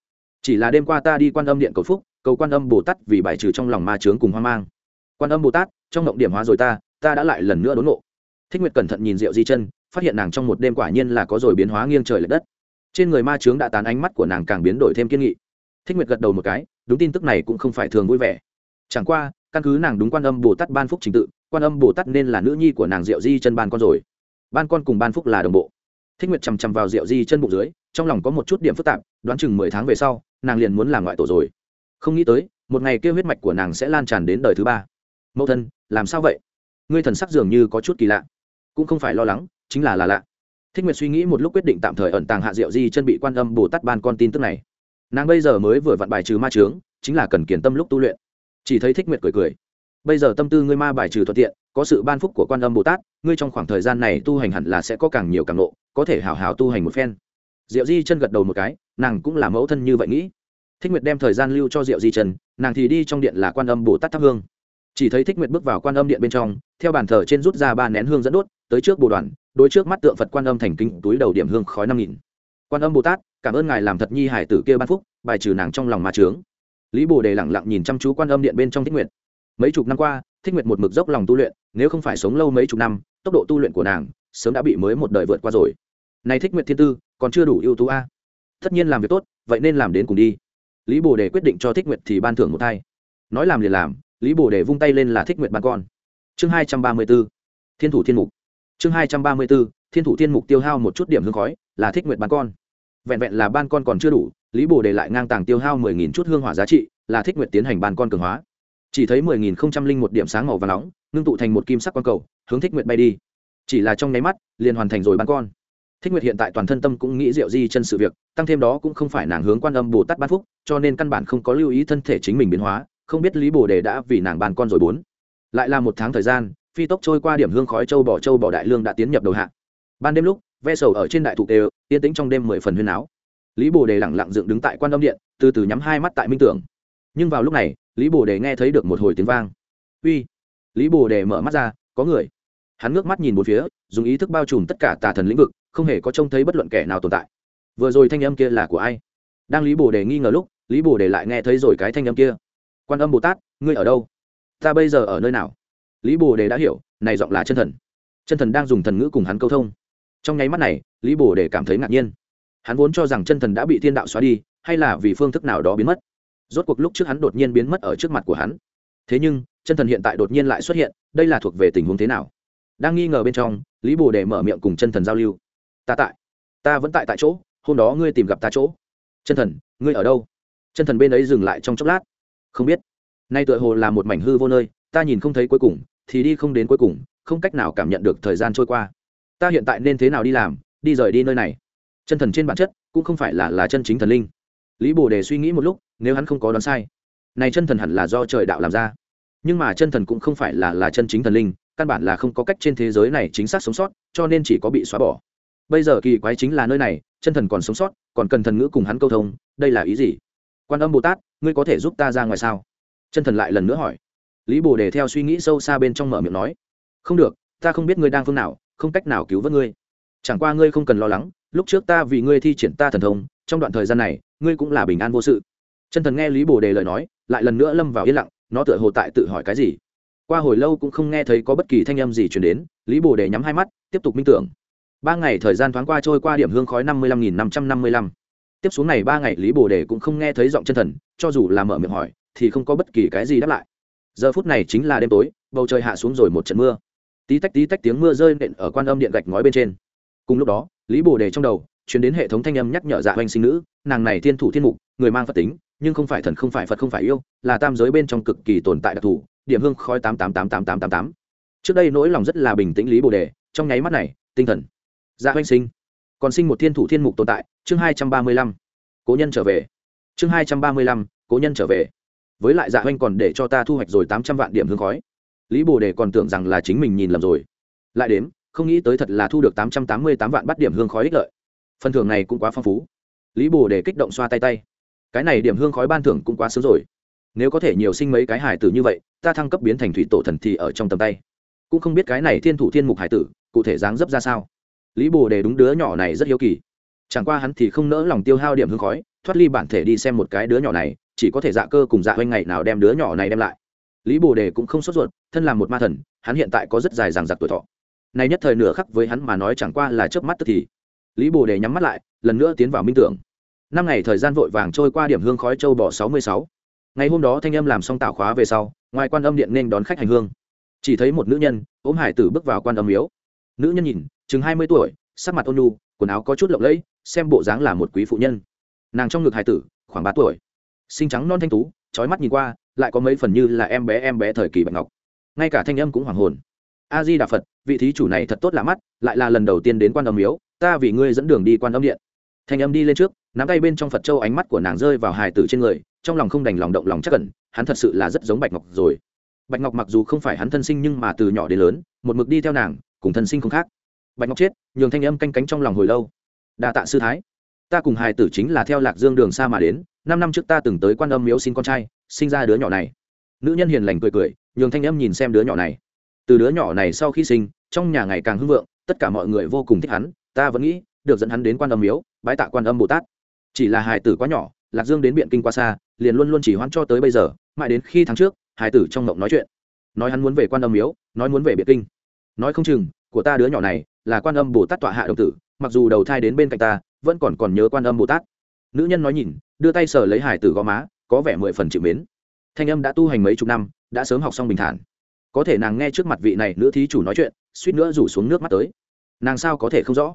Chỉ là đêm qua ta đi quan âm điện cầu phúc, cầu quan âm bồ tát vì bài trừ trong lòng ma trướng cùng hoang mang. Quan âm bồ tát, trong động điểm hóa rồi ta ta đã lại lần nữa đốn ngộ. Thích nguyệt cẩn thận nhìn diệu di chân, phát hiện nàng trong một đêm quả nhiên là có rồi biến hóa nghiêng trời l ệ đất. Trên người ma trướng đã tán ánh mắt của nàng càng biến đổi thêm kiên nghị. Thích nguyệt gật đầu một cái, đúng tin tức này cũng không phải thường vui vẻ chẳng qua, căn cứ nàng đúng quan âm bồ tát ban phúc trình tự, quan âm bồ tát nên là nữ nhi của nàng diệu di chân ban con rồi. Ban con cùng ban phúc là đồng bộ. Thích nguyệt chằm chằm vào diệu di chân bụng dưới, trong lòng có một chút điểm phức tạp, đoán chừng mười tháng về sau, nàng liền muốn làm ngoại tổ rồi. Không nghĩ tới, một ngày kêu huyết mạch của nàng sẽ lan tràn đến đời thứ ba. Mẫu thân, làm sao vậy? Ngươi thần sắc dường như có chút kỳ lạ. Cũng không phải lo lắng, chính là là lạ. Thích nguyệt suy nghĩ một lúc quyết định tạm thời ẩn tàng hạ diệu di chân bị quan âm bồ tát ban con tin tức này. Nàng bây giờ mới vừa vặn bài trừ ma trướng chính là cần kiển tâm lúc tu luyện chỉ thấy thích nguyệt cười cười. Bây giờ tâm tư ngươi ma bài trừ thuận tiện, có sự ban phúc của quan âm bồ tát, ngươi trong khoảng thời gian này tu hành hẳn là sẽ có càng nhiều càng lộ có thể hào hào tu hành một phen. Diệu di chân gật đầu một cái, nàng cũng là mẫu thân như vậy nghĩ. Thích nguyệt đem thời gian lưu cho diệu di chân, nàng thì đi trong điện là quan âm bồ tát thắp hương. Chỉ thấy thích nguyệt bước vào quan âm điện bên trong, theo bàn thờ trên rút ra ba nén hương dẫn đốt, tới trước bồ đoàn, đối trước mắt tượng phật quan âm thành kinh túi đầu điểm hương khói năm nghìn. Quan âm bồ tát, cảm ơn ngài làm thật nhi hải tử kia ban phúc, bài trừ nàng trong lòng ma trướng lý bồ đề lẳng lặng nhìn chăm chú quan âm điện bên trong thích nguyệt. Mấy chục năm qua, thích nguyệt một mực dốc lòng tu luyện, nếu không phải sống lâu mấy chục năm, tốc độ tu luyện của nàng sớm đã bị mới một đời vượt qua rồi. Này thích nguyệt thiên tư, còn chưa đủ ưu tú a. Tất nhiên làm việc tốt, vậy nên làm đến cùng đi. Lý bồ đề quyết định cho thích nguyệt thì ban thưởng một thai. Nói làm liền làm, lý bồ đề vung tay lên là thích nguyệt ban con. Chương hai trăm ba mươi b ố thiên thủ thiên mục. Chương hai trăm ba mươi b ố thiên thủ thiên mục tiêu hao một chút điểm hương khói, là thích nguyệt ban con. Vẹn vẹn là ban con còn chưa đủ lý bồ đề lại ngang tàng tiêu hao mười nghìn chút hương hỏa giá trị, là thích nguyệt tiến hành ban con cường hóa. Chỉ thấy mười nghìn không trăm linh một điểm sáng màu và nóng, ngưng tụ thành một kim sắc quang cầu, hướng thích nguyệt bay đi. Chỉ là trong nháy mắt, liền hoàn thành rồi ban con. Thích nguyệt hiện tại toàn thân tâm cũng nghĩ diệu di chân sự việc, tăng thêm đó cũng không phải nàng hướng quan âm bồ tát ban phúc, cho nên căn bản không có lưu ý thân thể chính mình biến hóa, không biết lý bồ đề đã vì nàng ban con rồi bốn. Lại là một tháng thời gian, phi tốc trôi qua điểm hương khói châu bỏ châu bỏ đại lương đã tiến nhập đầu hạ. Ban đêm lúc, ve sầu ở trên đại thụ đều, yên tĩnh trong đêm mười phần huyên áo lý bồ đề lẳng lặng dựng đứng tại quan âm điện, từ từ nhắm hai mắt tại minh tưởng. Nhưng vào lúc này, lý bồ đề nghe thấy được một hồi tiếng vang. Uy! Lý bồ đề mở mắt ra, có người. Hắn ngước mắt nhìn một phía, dùng ý thức bao trùm tất cả tà thần lĩnh vực, không hề có trông thấy bất luận kẻ nào tồn tại. Vừa rồi thanh âm kia là của ai? Đang lý bồ đề nghi ngờ lúc, lý bồ đề lại nghe thấy rồi cái thanh âm kia. Quan âm bồ tát, ngươi ở đâu? Ta bây giờ ở nơi nào? Lý bồ đề đã hiểu, này giọng là chân thần. Chân thần đang dùng thần ngữ cùng hắn câu thông. Trong nháy mắt này, lý bồ đề cảm thấy ngạc nhiên hắn vốn cho rằng chân thần đã bị thiên đạo xóa đi, hay là vì phương thức nào đó biến mất. Rốt cuộc lúc trước hắn đột nhiên biến mất ở trước mặt của hắn. Thế nhưng, chân thần hiện tại đột nhiên lại xuất hiện, đây là thuộc về tình huống thế nào? Đang nghi ngờ bên trong, lý bồ đề mở miệng cùng chân thần giao lưu. Ta tại. Ta vẫn tại tại chỗ, hôm đó ngươi tìm gặp ta chỗ. Chân thần, ngươi ở đâu? Chân thần bên ấy dừng lại trong chốc lát. Không biết. Nay tựa hồ là một mảnh hư vô nơi, ta nhìn không thấy cuối cùng, thì đi không đến cuối cùng, không cách nào cảm nhận được thời gian trôi qua. Ta hiện tại nên thế nào đi làm, đi rời đi nơi này? Chân thần trên bản chất cũng không phải là là chân chính thần linh. Lý bồ đề suy nghĩ một lúc, nếu hắn không có đoán sai, này chân thần hẳn là do trời đạo làm ra. Nhưng mà chân thần cũng không phải là là chân chính thần linh, căn bản là không có cách trên thế giới này chính xác sống sót, cho nên chỉ có bị xóa bỏ. Bây giờ kỳ quái chính là nơi này, chân thần còn sống sót, còn cần thần ngữ cùng hắn câu thông, đây là ý gì? Quan âm bồ tát, ngươi có thể giúp ta ra ngoài sao? Chân thần lại lần nữa hỏi. Lý bồ đề theo suy nghĩ sâu xa bên trong mở miệng nói. Không được, ta không biết ngươi đang phương nào, không cách nào cứu vớt ngươi. Chẳng qua ngươi không cần lo lắng lúc trước ta vì ngươi thi triển ta thần thông, trong đoạn thời gian này, ngươi cũng là bình an vô sự. Chân thần nghe lý bồ đề lời nói, lại lần nữa lâm vào yên lặng, nó tựa hồ tại tự hỏi cái gì. Qua hồi lâu cũng không nghe thấy có bất kỳ thanh âm gì chuyển đến, lý bồ đề nhắm hai mắt, tiếp tục minh tưởng. Ba ngày thời gian thoáng qua trôi qua điểm hương khói năm mươi lăm nghìn năm trăm năm mươi lăm. Tiếp xuống này ba ngày, lý bồ đề cũng không nghe thấy giọng chân thần, cho dù là mở miệng hỏi, thì không có bất kỳ cái gì đáp lại. Giờ phút này chính là đêm tối, bầu trời hạ xuống rồi một trận mưa. Tí tách tí tách tiếng mưa rơi nện ở quan âm điện gạch ngói bên trên. Cùng lúc đó lý bồ đề trong đầu chuyển đến hệ thống thanh âm nhắc nhở dạ oanh sinh nữ, nàng này thiên thủ thiên mục, người mang phật tính, nhưng không phải thần, không phải phật, không phải yêu, là tam giới bên trong cực kỳ tồn tại đặc thù, điểm hương khói tám tám tám tám tám tám tám. Trước đây nỗi lòng rất là bình tĩnh lý bồ đề, trong nháy mắt này, tinh thần. Dạ oanh sinh, còn sinh một thiên thủ thiên mục tồn tại, chương hai trăm ba mươi lăm, cố nhân trở về. Chương hai trăm ba mươi lăm, cố nhân trở về. Với lại dạ oanh còn để cho ta thu hoạch rồi tám trăm vạn điểm hương khói. Lý bồ đề còn tưởng rằng là chính mình nhìn lầm rồi. Lại đếm không nghĩ tới thật là thu được tám trăm tám mươi tám vạn bắt điểm hương khói ích lợi. Phần thưởng này cũng quá phong phú. Lý bồ để kích động xoa tay tay. Cái này điểm hương khói ban thưởng cũng quá sớm rồi. Nếu có thể nhiều sinh mấy cái hải tử như vậy, ta thăng cấp biến thành thủy tổ thần thì ở trong tầm tay. Cũng không biết cái này thiên thủ thiên mục hải tử, cụ thể dáng dấp ra sao. Lý bồ đề đúng đứa nhỏ này rất hiếu kỳ. Chẳng qua hắn thì không nỡ lòng tiêu hao điểm hương khói, thoát ly bản thể đi xem một cái đứa nhỏ này, chỉ có thể dạ cơ cùng dạ huynh ngày nào đem đứa nhỏ này đem lại. Lý bồ đề cũng không sốt ruột, thân là một ma thần, hắn hiện tại có rất dài dằng dặc tuổi thọ này nhất thời nửa khắc với hắn mà nói chẳng qua là chớp mắt tức thì. Lý bồ đề nhắm mắt lại, lần nữa tiến vào minh tưởng. Năm ngày thời gian vội vàng trôi qua điểm hương khói châu bỏ sáu mươi sáu. Ngày hôm đó thanh âm làm xong tạo khóa về sau, ngoài quan âm điện nên đón khách hành hương. Chỉ thấy một nữ nhân, ôm hải tử bước vào quan âm miếu. Nữ nhân nhìn, chừng hai mươi tuổi, sắc mặt ôn nu quần áo có chút lộng lẫy, xem bộ dáng là một quý phụ nhân. Nàng trong ngực hải tử, khoảng ba tuổi. Xinh trắng non thanh tú trói mắt nhìn qua, lại có mấy phần như là em bé em bé thời kỳ bạch ngọc. Ngay cả thanh âm cũng hoàng hồn a di đà phật, vị thí chủ này thật tốt lạ mắt, lại là lần đầu tiên đến quan âm miếu, ta vì ngươi dẫn đường đi quan âm điện. Thanh âm đi lên trước, nắm tay bên trong phật châu ánh mắt của nàng rơi vào hài tử trên người, trong lòng không đành lòng động lòng chắc cẩn hắn thật sự là rất giống bạch ngọc rồi. Bạch ngọc mặc dù không phải hắn thân sinh nhưng mà từ nhỏ đến lớn, một mực đi theo nàng, cùng thân sinh không khác. Bạch ngọc chết, nhường thanh âm canh cánh trong lòng hồi lâu. Đa tạ sư thái. Ta cùng hài tử chính là theo lạc dương đường xa mà đến, năm năm trước ta từng tới quan âm miếu xin con trai, sinh ra đứa nhỏ này. Nữ nhân hiền lành cười cười, nhường thanh âm nhìn xem đứa nhỏ này từ đứa nhỏ này sau khi sinh, trong nhà ngày càng hưng vượng, tất cả mọi người vô cùng thích hắn, ta vẫn nghĩ, được dẫn hắn đến quan âm miếu, bái tạ quan âm bồ tát. Chỉ là hài tử quá nhỏ, lạc dương đến biện kinh quá xa, liền luôn luôn chỉ hoãn cho tới bây giờ, mãi đến khi tháng trước, hài tử trong mộng nói chuyện. Nói hắn muốn về quan âm miếu, nói muốn về biện kinh. Nói không chừng, của ta đứa nhỏ này là quan âm bồ tát tọa hạ đồng tử, mặc dù đầu thai đến bên cạnh ta, vẫn còn còn nhớ quan âm bồ tát. Nữ nhân nói nhìn, đưa tay sờ lấy hải tử gò má, có vẻ mười phần chịu mến. Thanh âm đã tu hành mấy chục năm, đã sớm học xong bình thản có thể nàng nghe trước mặt vị này nữ thí chủ nói chuyện, suýt nữa rủ xuống nước mắt tới. Nàng sao có thể không rõ?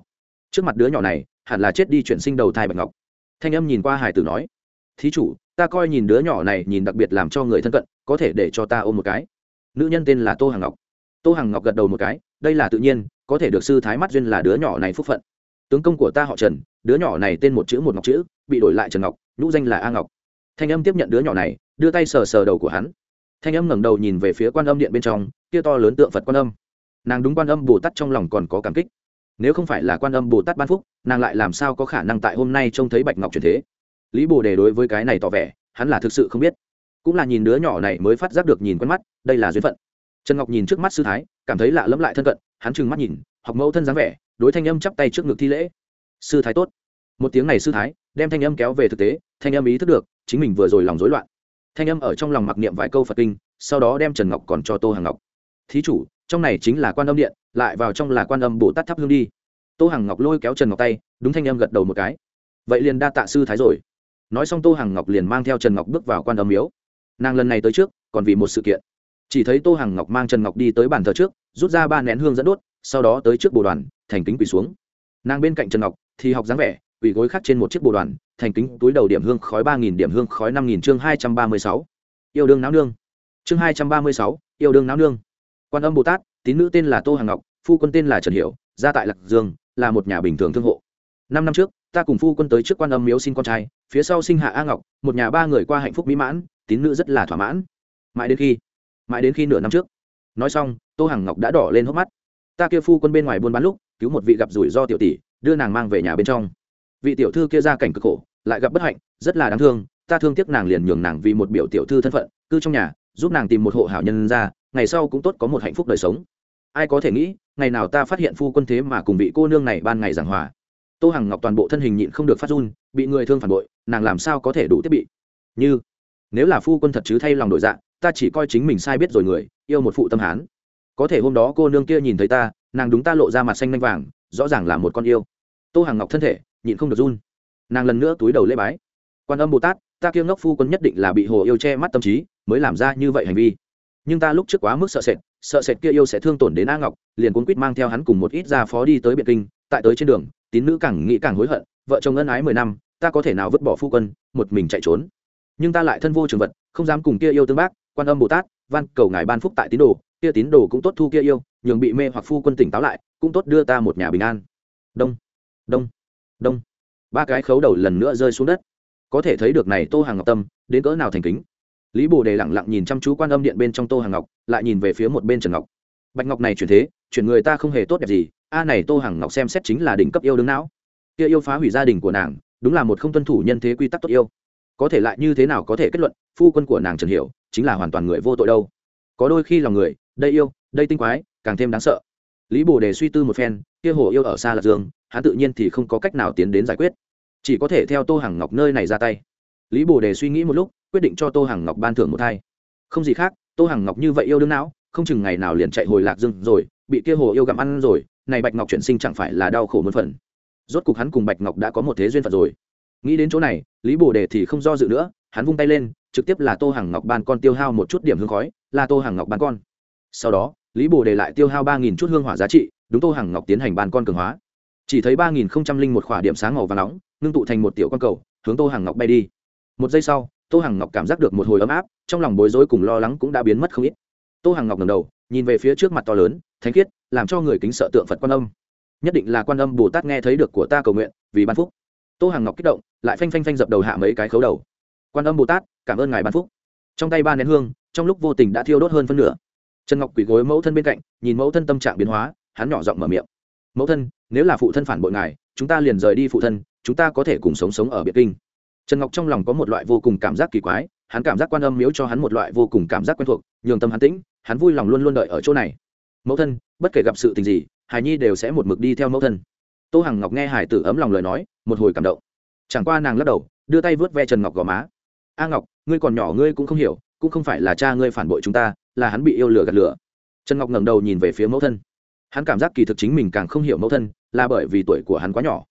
Trước mặt đứa nhỏ này, hẳn là chết đi chuyển sinh đầu thai bạch ngọc. Thanh âm nhìn qua hải tử nói, thí chủ, ta coi nhìn đứa nhỏ này nhìn đặc biệt làm cho người thân cận, có thể để cho ta ôm một cái. Nữ nhân tên là tô hằng ngọc. Tô hằng ngọc gật đầu một cái, đây là tự nhiên, có thể được sư thái mắt duyên là đứa nhỏ này phúc phận. Tướng công của ta họ trần, đứa nhỏ này tên một chữ một ngọc chữ, bị đổi lại trần ngọc, nhũ danh là a ngọc. Thanh âm tiếp nhận đứa nhỏ này, đưa tay sờ sờ đầu của hắn thanh âm ngẩng đầu nhìn về phía quan âm điện bên trong, kia to lớn tượng phật quan âm. Nàng đúng quan âm bồ tát trong lòng còn có cảm kích. Nếu không phải là quan âm bồ tát ban phúc, nàng lại làm sao có khả năng tại hôm nay trông thấy bạch ngọc truyền thế? Lý bồ đề đối với cái này tỏ vẻ, hắn là thực sự không biết. Cũng là nhìn đứa nhỏ này mới phát giác được nhìn quen mắt, đây là duyên phận. Trần ngọc nhìn trước mắt sư thái, cảm thấy lạ lẫm lại thân cận, hắn trừng mắt nhìn, học mẫu thân dáng vẻ, đối thanh âm chắp tay trước ngực thi lễ. Sư thái tốt. Một tiếng này sư thái, đem thanh âm kéo về thực tế, thanh âm ý thức được, chính mình vừa rồi lòng rối loạn thanh âm ở trong lòng mặc niệm vài câu phật kinh, sau đó đem trần ngọc còn cho tô hàng ngọc. Thí chủ, trong này chính là quan âm điện, lại vào trong là quan âm bồ tát thắp hương đi. Tô hàng ngọc lôi kéo trần ngọc tay, đúng thanh âm gật đầu một cái. Vậy liền đa tạ sư thái rồi. Nói xong tô hàng ngọc liền mang theo trần ngọc bước vào quan âm miếu. Nàng lần này tới trước, còn vì một sự kiện. Chỉ thấy tô hàng ngọc mang trần ngọc đi tới bàn thờ trước, rút ra ba nén hương dẫn đốt, sau đó tới trước bồ đoàn, thành kính quỳ xuống. Nàng bên cạnh trần ngọc thì học dáng vẻ, quỳ gối khắc trên một chiếc bồ đoàn thành kính, túi đầu điểm hương khói ba nghìn, điểm hương khói năm nghìn, chương hai trăm ba mươi sáu. Yêu đương náo nương. Chương hai trăm ba mươi sáu, yêu đương náo nương. Quan âm bồ tát, tín nữ tên là tô hàng ngọc, phu quân tên là trần hiểu, gia tại lạc dương, là một nhà bình thường thương hộ. Năm năm trước, ta cùng phu quân tới trước quan âm miếu xin con trai, phía sau sinh hạ a ngọc, một nhà ba người qua hạnh phúc mỹ mãn, tín nữ rất là thỏa mãn. Mãi đến khi, mãi đến khi nửa năm trước. Nói xong, tô hàng ngọc đã đỏ lên hốc mắt. Ta kia phu quân bên ngoài buôn bán lúc, cứu một vị gặp rủi ro tiểu tỷ, đưa nàng mang về nhà bên trong. Vị tiểu thư kia ra cảnh cực khổ lại gặp bất hạnh, rất là đáng thương, ta thương tiếc nàng liền nhường nàng vì một biểu tiểu thư thân phận, cư trong nhà, giúp nàng tìm một hộ hảo nhân ra, ngày sau cũng tốt có một hạnh phúc đời sống. Ai có thể nghĩ, ngày nào ta phát hiện phu quân thế mà cùng vị cô nương này ban ngày giảng hòa. Tô hằng ngọc toàn bộ thân hình nhịn không được phát run, bị người thương phản bội, nàng làm sao có thể đủ thiết bị? Như, nếu là phu quân thật chứ thay lòng đổi dạ ta chỉ coi chính mình sai biết rồi người, yêu một phụ tâm hán. Có thể hôm đó cô nương kia nhìn thấy ta, nàng đúng ta lộ ra mặt xanh nanh vàng, rõ ràng là một con yêu. Tô hàng ngọc thân thể, nhịn không được run nàng lần nữa túi đầu lễ bái. Quan âm bồ tát, ta kiêng ngốc phu quân nhất định là bị hồ yêu che mắt tâm trí, mới làm ra như vậy hành vi. Nhưng ta lúc trước quá mức sợ sệt sợ sệt kia yêu sẽ thương tổn đến a ngọc, liền cuốn quýt mang theo hắn cùng một ít gia phó đi tới biệt kinh, tại tới trên đường, tín nữ càng nghĩ càng hối hận, vợ chồng ân ái mười năm, ta có thể nào vứt bỏ phu quân, một mình chạy trốn. Nhưng ta lại thân vô trường vật, không dám cùng kia yêu tương bác, quan âm bồ tát, van cầu ngài ban phúc tại tín đồ, kia tín đồ cũng tốt thu kia yêu, nhường bị mê hoặc phu quân tỉnh táo lại, cũng tốt đưa ta một nhà bình an. Đông đông đông ba cái khấu đầu lần nữa rơi xuống đất. Có thể thấy được này tô hàng ngọc tâm, đến cỡ nào thành kính. Lý bồ đề lẳng lặng nhìn chăm chú quan âm điện bên trong tô hàng ngọc, lại nhìn về phía một bên trần ngọc. Bạch ngọc này chuyển thế, chuyển người ta không hề tốt đẹp gì, a này tô hàng ngọc xem xét chính là đỉnh cấp yêu đứng não. Kia yêu phá hủy gia đình của nàng, đúng là một không tuân thủ nhân thế quy tắc tốt yêu. Có thể lại như thế nào có thể kết luận, phu quân của nàng trần hiểu, chính là hoàn toàn người vô tội đâu. Có đôi khi lòng người đây yêu đây tinh quái, càng thêm đáng sợ. Lý bồ đề suy tư một phen, kia hồ yêu ở xa lạc dương hắn tự nhiên thì không có cách nào tiến đến giải quyết. Chỉ có thể theo tô hằng ngọc nơi này ra tay. Lý bồ đề suy nghĩ một lúc, quyết định cho tô hằng ngọc ban thưởng một thai. Không gì khác, tô hằng ngọc như vậy yêu đương não, không chừng ngày nào liền chạy hồi lạc dương rồi, bị kia hồ yêu gặm ăn rồi, này bạch ngọc chuyển sinh chẳng phải là đau khổ một phần. Rốt cục hắn cùng bạch ngọc đã có một thế duyên phận rồi. Nghĩ đến chỗ này, lý bồ đề thì không do dự nữa, hắn vung tay lên, trực tiếp là tô hàng ngọc ban con tiêu hao một chút điểm hương khói, là tô hàng ngọc ban con. Sau đó, lý bồ đề lại tiêu hao ba nghìn chút hương hỏa giá trị, đúng tô hàng ngọc tiến hành ban con cường hóa chỉ thấy ba nghìn không trăm linh một khỏa điểm sáng màu và nóng, ngưng tụ thành một tiểu quang cầu, hướng tô hàng ngọc bay đi. Một giây sau, tô hàng ngọc cảm giác được một hồi ấm áp, trong lòng bối rối cùng lo lắng cũng đã biến mất không ít. Tô hàng ngọc ngầm đầu, nhìn về phía trước mặt to lớn, thánh khiết, làm cho người kính sợ tượng phật quan âm. Nhất định là quan âm bồ tát nghe thấy được của ta cầu nguyện, vì ban phúc. Tô hàng ngọc kích động, lại phanh phanh phanh dập đầu hạ mấy cái khấu đầu. Quan âm bồ tát, cảm ơn ngài ban phúc. Trong tay ba nén hương, trong lúc vô tình đã thiêu đốt hơn phân nửa. Trần ngọc quỳ gối mẫu thân bên cạnh, nhìn mẫu thân tâm trạng biến hóa, hắn nhỏ giọng mở miệng mẫu thân, nếu là phụ thân phản bội ngài, chúng ta liền rời đi phụ thân, chúng ta có thể cùng sống sống ở biệt kinh. Trần ngọc trong lòng có một loại vô cùng cảm giác kỳ quái, hắn cảm giác quan âm miếu cho hắn một loại vô cùng cảm giác quen thuộc, nhường tâm hắn tĩnh, hắn vui lòng luôn luôn đợi ở chỗ này. Mẫu thân, bất kể gặp sự tình gì hải nhi đều sẽ một mực đi theo mẫu thân. Tô hằng ngọc nghe hải tử ấm lòng lời nói, một hồi cảm động. Chẳng qua nàng lắc đầu, đưa tay vớt ve trần ngọc gò má. A ngọc, ngươi còn nhỏ ngươi cũng không hiểu, cũng không phải là cha ngươi phản bội chúng ta, là hắn bị yêu lừa gạt lửa. Trần ngọc ngẩng đầu nhìn về phía mẫu thân hắn cảm giác kỳ thực chính mình càng không hiểu mẫu thân, là bởi vì tuổi của hắn quá nhỏ.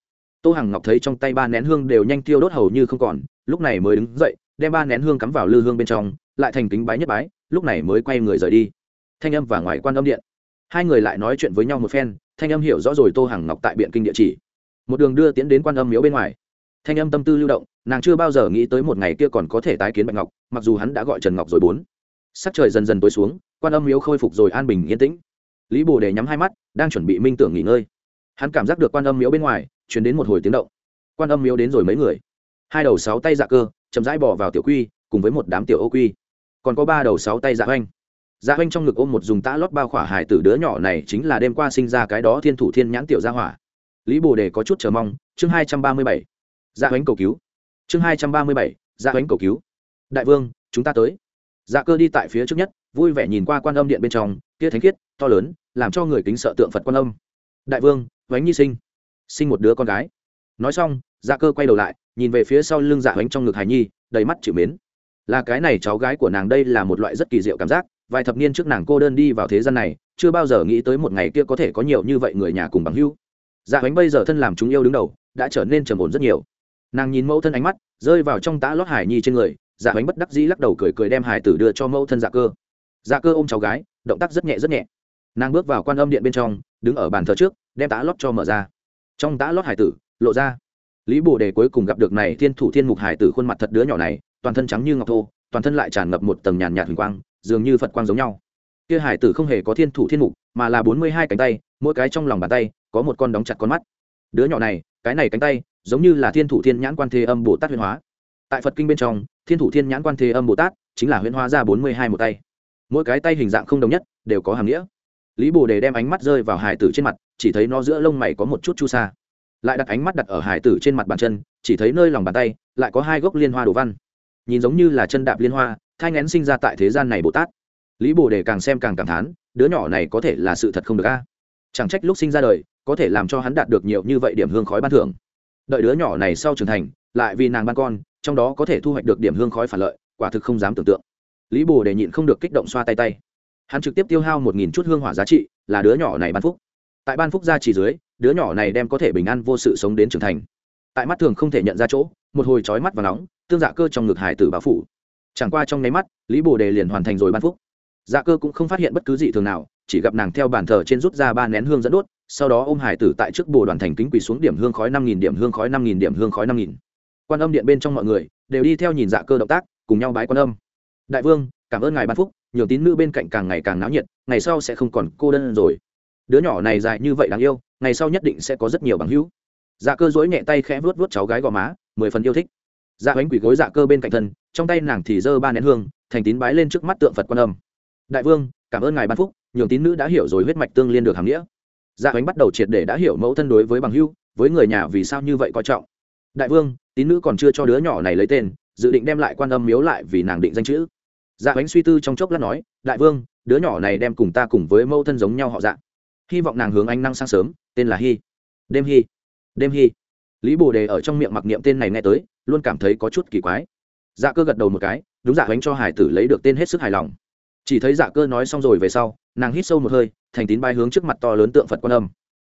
Tô hằng ngọc thấy trong tay ba nén hương đều nhanh tiêu đốt hầu như không còn, lúc này mới đứng dậy, đem ba nén hương cắm vào lư hương bên trong, lại thành kính bái nhất bái, lúc này mới quay người rời đi. Thanh âm và ngoài quan âm điện. Hai người lại nói chuyện với nhau một phen, thanh âm hiểu rõ rồi tô hằng ngọc tại biện kinh địa chỉ. Một đường đưa tiến đến quan âm miếu bên ngoài. Thanh âm tâm tư lưu động, nàng chưa bao giờ nghĩ tới một ngày kia còn có thể tái kiến bạch ngọc, mặc dù hắn đã gọi trần ngọc rồi bốn. Sắc trời dần dần tối xuống, quan âm miếu khôi phục rồi an bình yên tĩnh lý bồ đề nhắm hai mắt, đang chuẩn bị minh tưởng nghỉ ngơi. Hắn cảm giác được quan âm miếu bên ngoài chuyển đến một hồi tiếng động. Quan âm miếu đến rồi mấy người? Hai đầu sáu tay dạ cơ, chậm rãi bỏ vào tiểu quy, cùng với một đám tiểu ô quy. Còn có ba đầu sáu tay dạ oanh dạ oanh trong ngực ôm một dùng tã lót bao khỏa hải tử đứa nhỏ này chính là đêm qua sinh ra cái đó thiên thủ thiên nhãn tiểu gia hỏa. Lý bồ đề có chút chờ mong, chương hai trăm ba mươi bảy. Dạ oanh cầu cứu. Chương hai trăm ba mươi bảy dạ oanh cầu cứu. Đại vương, chúng ta tới. Dạ cơ đi tại phía trước nhất, vui vẻ nhìn qua quan âm điện bên trong kia thánh khiết, to lớn, làm cho người kính sợ tượng phật quan âm. Đại vương, vánh nhi sinh. Sinh một đứa con gái. Nói xong dạ cơ quay đầu lại, nhìn về phía sau lưng dạ oánh trong ngực Hải nhi, đầy mắt chịu mến. Là cái này cháu gái của nàng đây là một loại rất kỳ diệu cảm giác, vài thập niên trước nàng cô đơn đi vào thế gian này, chưa bao giờ nghĩ tới một ngày kia có thể có nhiều như vậy người nhà cùng bằng hữu. Dạ oánh bây giờ thân làm chúng yêu đứng đầu, đã trở nên trầm ổn rất nhiều. Nàng nhìn mẫu thân ánh mắt, rơi vào trong tã lót hải nhi trên người dạ bánh bất đắc dĩ lắc đầu cười cười đem hải tử đưa cho mẫu thân dạ cơ dạ cơ ôm cháu gái, động tác rất nhẹ rất nhẹ. Nàng bước vào quan âm điện bên trong, đứng ở bàn thờ trước, đem tá lót cho mở ra. Trong tá lót hải tử, lộ ra. Lý bồ đề cuối cùng gặp được này thiên thủ thiên mục hải tử khuôn mặt thật đứa nhỏ này, toàn thân trắng như ngọc thô, toàn thân lại tràn ngập một tầng nhàn nhạt huỳnh quang, dường như phật quang giống nhau. Kia hải tử không hề có thiên thủ thiên mục, mà là bốn mươi hai cánh tay, mỗi cái trong lòng bàn tay, có một con đóng chặt con mắt. Đứa nhỏ này, cái này cánh tay, giống như là thiên thủ thiên nhãn quan thế âm bồ tát huyền hóa. Tại phật kinh bên trong, thiên thủ thiên nhãn quan thế âm bồ tát chính là huyền hóa ra bốn mươi hai một tay mỗi cái tay hình dạng không đồng nhất, đều có hàm nghĩa. Lý bồ đề đem ánh mắt rơi vào hải tử trên mặt, chỉ thấy nó giữa lông mày có một chút chu sa. Lại đặt ánh mắt đặt ở hải tử trên mặt bàn chân, chỉ thấy nơi lòng bàn tay, lại có hai gốc liên hoa đồ văn. Nhìn giống như là chân đạp liên hoa, thai ngén sinh ra tại thế gian này bồ tát. Lý bồ đề càng xem càng cảm thán, đứa nhỏ này có thể là sự thật không được a. Chẳng trách lúc sinh ra đời, có thể làm cho hắn đạt được nhiều như vậy điểm hương khói ban thưởng. Đợi đứa nhỏ này sau trưởng thành, lại vì nàng ban con, trong đó có thể thu hoạch được điểm hương khói phản lợi, quả thực không dám tưởng tượng lý bồ đề nhịn không được kích động xoa tay tay. Hắn trực tiếp tiêu hao một nghìn chút hương hỏa giá trị, là đứa nhỏ này ban phúc. Tại ban phúc gia chỉ dưới, đứa nhỏ này đem có thể bình an vô sự sống đến trưởng thành. Tại mắt thường không thể nhận ra chỗ, một hồi trói mắt và nóng, tương dạ cơ trong ngực hải tử báo phủ. Chẳng qua trong nháy mắt, lý bồ đề liền hoàn thành rồi ban phúc. Dạ cơ cũng không phát hiện bất cứ gì thường nào, chỉ gặp nàng theo bàn thờ trên rút ra ba nén hương dẫn đốt, sau đó ôm hải tử tại trước bồ đoàn thành kính quỳ xuống điểm hương khói năm nghìn điểm hương khói năm nghìn điểm hương khói năm nghìn. Quan âm điện bên trong mọi người đều đi theo nhìn dạ cơ động tác, cùng nhau bái quan âm đại vương, cảm ơn ngài ban phúc, nhiều tín nữ bên cạnh càng ngày càng náo nhiệt, ngày sau sẽ không còn cô đơn rồi. Đứa nhỏ này dài như vậy đáng yêu, ngày sau nhất định sẽ có rất nhiều bằng hữu. Dạ cơ dối nhẹ tay khẽ vuốt vuốt cháu gái gò má, mười phần yêu thích. Dạ bánh quỷ gối dạ cơ bên cạnh thân, trong tay nàng thì giơ ba nén hương, thành tín bái lên trước mắt tượng phật quan âm. Đại vương, cảm ơn ngài ban phúc, nhiều tín nữ đã hiểu rồi huyết mạch tương liên được hàm nghĩa. Dạ bánh bắt đầu triệt để đã hiểu mẫu thân đối với bằng hữu, với người nhà vì sao như vậy coi trọng. Đại vương, tín nữ còn chưa cho đứa nhỏ này lấy tên, dự định đem lại quan âm miếu lại vì nàng định danh chữ dạ bánh suy tư trong chốc lát nói, đại vương, đứa nhỏ này đem cùng ta cùng với mẫu thân giống nhau họ dạ. Hy vọng nàng hướng anh năng sang sớm, tên là hy. Đêm hy đêm hy. Lý bồ đề ở trong miệng mặc niệm tên này nghe tới, luôn cảm thấy có chút kỳ quái. Dạ cơ gật đầu một cái, đúng dạ bánh cho hải tử lấy được tên hết sức hài lòng. Chỉ thấy dạ cơ nói xong rồi về sau, nàng hít sâu một hơi, thành tín bay hướng trước mặt to lớn tượng phật quan âm.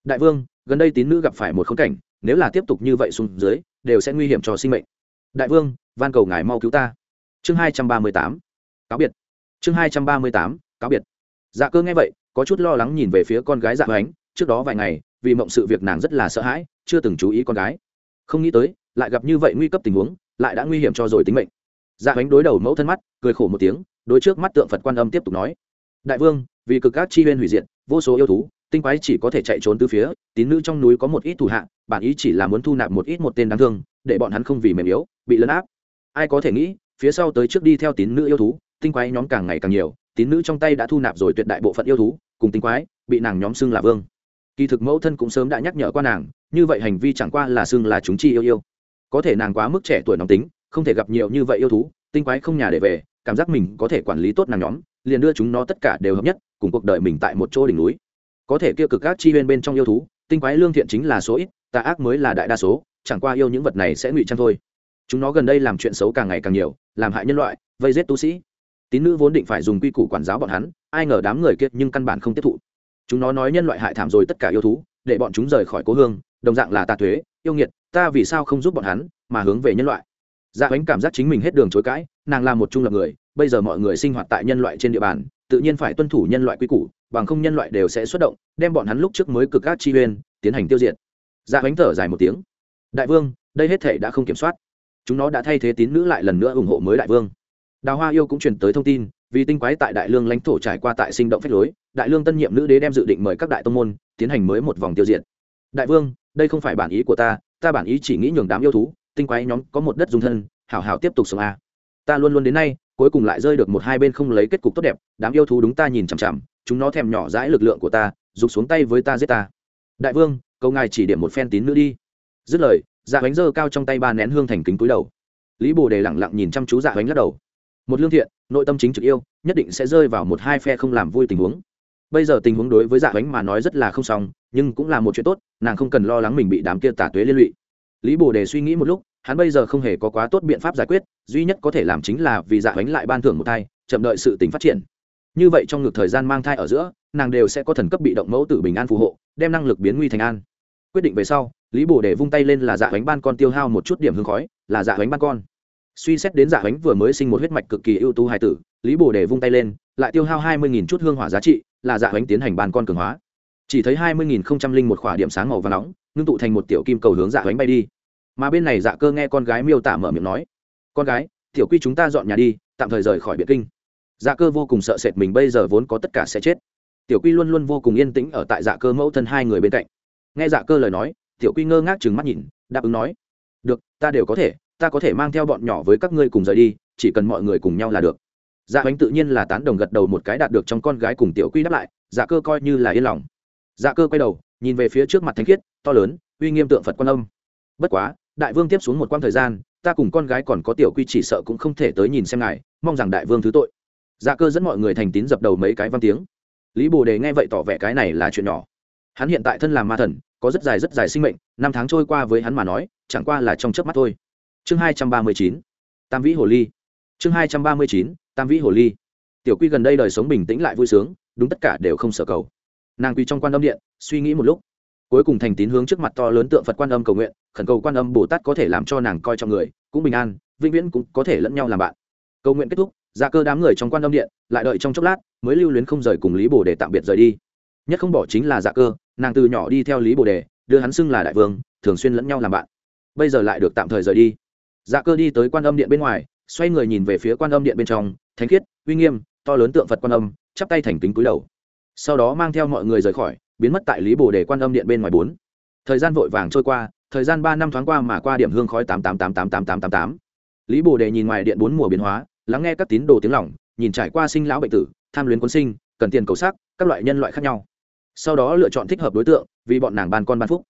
Đại vương, gần đây tín nữ gặp phải một khống cảnh, nếu là tiếp tục như vậy xuống dưới, đều sẽ nguy hiểm cho sinh mệnh. Đại vương, van cầu ngài mau cứu ta. Chương hai trăm ba mươi tám cáo biệt. Chương hai trăm ba mươi tám, cáo biệt. Dạ cơ nghe vậy, có chút lo lắng nhìn về phía con gái dạ hoánh. Trước đó vài ngày, vì mộng sự việc nàng rất là sợ hãi, chưa từng chú ý con gái. Không nghĩ tới, lại gặp như vậy nguy cấp tình huống, lại đã nguy hiểm cho rồi tính mệnh. Dạ hoánh đối đầu mẫu thân mắt, cười khổ một tiếng, đối trước mắt tượng phật quan âm tiếp tục nói. Đại vương, vì cực các chi huyên hủy diệt, vô số yêu thú, tinh quái chỉ có thể chạy trốn từ phía, tín nữ trong núi có một ít thủ hạ, bản ý chỉ là muốn thu nạp một ít một tên đáng thương, để bọn hắn không vì mềm yếu, bị lấn áp. Ai có thể nghĩ, phía sau tới trước đi theo tín nữ yêu thú tinh quái nhóm càng ngày càng nhiều, tín nữ trong tay đã thu nạp rồi tuyệt đại bộ phận yêu thú, cùng tinh quái, bị nàng nhóm xưng là vương. Kỳ thực mẫu thân cũng sớm đã nhắc nhở qua nàng, như vậy hành vi chẳng qua là xưng là chúng chi yêu yêu. Có thể nàng quá mức trẻ tuổi nóng tính, không thể gặp nhiều như vậy yêu thú, tinh quái không nhà để về, cảm giác mình có thể quản lý tốt nàng nhóm, liền đưa chúng nó tất cả đều hợp nhất, cùng cuộc đời mình tại một chỗ đỉnh núi. Có thể kia cực các chi bên bên trong yêu thú, tinh quái lương thiện chính là số ít, tà ác mới là đại đa số, chẳng qua yêu những vật này sẽ ngụy trang thôi. Chúng nó gần đây làm chuyện xấu càng ngày càng nhiều, làm hại nhân loại, vây giết tu sĩ tín nữ vốn định phải dùng quy củ quản giáo bọn hắn, ai ngờ đám người kia nhưng căn bản không tiếp thụ. Chúng nó nói nhân loại hại thảm rồi tất cả yêu thú, để bọn chúng rời khỏi cố hương, đồng dạng là tà thuế yêu nghiệt, ta vì sao không giúp bọn hắn, mà hướng về nhân loại. Dạ ánh cảm giác chính mình hết đường chối cãi, nàng là một trung lập người, bây giờ mọi người sinh hoạt tại nhân loại trên địa bàn, tự nhiên phải tuân thủ nhân loại quy củ, bằng không nhân loại đều sẽ xuất động, đem bọn hắn lúc trước mới cực các chi uyên tiến hành tiêu diệt. Dạ ánh thở dài một tiếng. Đại vương, đây hết thể đã không kiểm soát. Chúng nó đã thay thế tín nữ lại lần nữa ủng hộ mới đại vương đào hoa yêu cũng truyền tới thông tin, vì tinh quái tại đại lương lãnh thổ trải qua tại sinh động phép lối, đại lương tân nhiệm nữ đế đem dự định mời các đại tông môn, tiến hành mới một vòng tiêu diệt. Đại vương, đây không phải bản ý của ta ta bản ý chỉ nghĩ nhường đám yêu thú, tinh quái nhóm có một đất dung thân, hảo hảo tiếp tục sống a. Ta luôn luôn đến nay, cuối cùng lại rơi được một hai bên không lấy kết cục tốt đẹp, đám yêu thú đúng ta nhìn chằm chằm, chúng nó thèm nhỏ dãi lực lượng của ta giục xuống tay với ta giết ta. Đại vương câu ngài chỉ điểm một phen tín nữ đi. Dứt lời dạ bánh dơ cao trong tay ba nén hương thành kính túi đầu. Lý bồ đề lẳng lặng nhìn chăm chú dạ bánh lắc đầu một lương thiện, nội tâm chính trực yêu, nhất định sẽ rơi vào một hai phe không làm vui tình huống. Bây giờ tình huống đối với dạ bánh mà nói rất là không xong, nhưng cũng là một chuyện tốt, nàng không cần lo lắng mình bị đám kia tả tuế liên lụy. Lý bồ đề suy nghĩ một lúc, hắn bây giờ không hề có quá tốt biện pháp giải quyết, duy nhất có thể làm chính là vì dạ bánh lại ban thưởng một thai, chậm đợi sự tính phát triển. Như vậy trong ngược thời gian mang thai ở giữa, nàng đều sẽ có thần cấp bị động mẫu tử bình an phù hộ, đem năng lực biến nguy thành an. Quyết định về sau, lý bồ đề vung tay lên là dạ bánh ban con tiêu hao một chút điểm hương khói, là dạ bánh ban con suy xét đến dạ ánh vừa mới sinh một huyết mạch cực kỳ ưu tú hài tử, lý bồ đề vung tay lên, lại tiêu hao hai mươi chút hương hỏa giá trị, là dạ ánh tiến hành bàn con cường hóa. Chỉ thấy hai mươi một khỏa điểm sáng màu và nóng, ngưng tụ thành một tiểu kim cầu hướng dạ bánh bay đi. Mà bên này dạ cơ nghe con gái miêu tả mở miệng nói, con gái, tiểu quy chúng ta dọn nhà đi, tạm thời rời khỏi biệt kinh. Dạ cơ vô cùng sợ sệt mình bây giờ vốn có tất cả sẽ chết. Tiểu quy luôn luôn vô cùng yên tĩnh ở tại dạ cơ mẫu thân hai người bên cạnh. Nghe dạ cơ lời nói, tiểu quy ngơ ngác chừng mắt nhìn, đáp ứng nói, được, ta đều có thể ta có thể mang theo bọn nhỏ với các ngươi cùng rời đi, chỉ cần mọi người cùng nhau là được. Dạ bánh tự nhiên là tán đồng gật đầu một cái đạt được trong con gái cùng tiểu quy đáp lại dạ cơ coi như là yên lòng. Dạ cơ quay đầu, nhìn về phía trước mặt thánh khiết, to lớn, uy nghiêm tượng phật quan âm. Bất quá, đại vương tiếp xuống một quãng thời gian, ta cùng con gái còn có tiểu quy chỉ sợ cũng không thể tới nhìn xem ngài, mong rằng đại vương thứ tội. Dạ cơ dẫn mọi người thành tín dập đầu mấy cái văn tiếng. Lý bồ đề nghe vậy tỏ vẻ cái này là chuyện nhỏ. Hắn hiện tại thân làm ma thần, có rất dài rất dài sinh mệnh, năm tháng trôi qua với hắn mà nói, chẳng qua là trong chớp mắt thôi chương hai trăm ba mươi chín, tam vĩ hồ ly. Chương hai trăm ba mươi chín, tam vĩ hồ ly. Tiểu quy gần đây đời sống bình tĩnh lại vui sướng, đúng tất cả đều không sợ cầu. Nàng quy trong quan âm điện, suy nghĩ một lúc. Cuối cùng thành tín hướng trước mặt to lớn tượng phật quan âm cầu nguyện, khẩn cầu quan âm bồ tát có thể làm cho nàng coi trọng người, cũng bình an, vĩnh viễn cũng có thể lẫn nhau làm bạn. Cầu nguyện kết thúc ra cơ đám người trong quan âm điện, lại đợi trong chốc lát, mới lưu luyến không rời cùng lý bồ để tạm biệt rời đi. Nhất không bỏ chính là dạ cơ, nàng từ nhỏ đi theo lý bồ đề, đưa hắn xưng là đại vương, thường xuyên lẫn nhau làm bạn. Bây giờ lại được tạm thời rời đi dạ cơ đi tới quan âm điện bên ngoài, xoay người nhìn về phía quan âm điện bên trong, thánh khiết, uy nghiêm, to lớn tượng phật quan âm, chắp tay thành kính cúi đầu. Sau đó mang theo mọi người rời khỏi, biến mất tại lý bồ đề quan âm điện bên ngoài bốn. Thời gian vội vàng trôi qua, thời gian ba năm thoáng qua mà qua điểm hương khói tám tám tám tám tám tám tám tám. Lý bồ đề nhìn ngoài điện bốn mùa biến hóa, lắng nghe các tín đồ tiếng lỏng nhìn trải qua sinh lão bệnh tử, tham luyến quân sinh, cần tiền cầu sắc, các loại nhân loại khác nhau. Sau đó lựa chọn thích hợp đối tượng, vì bọn nàng ban con ban phúc.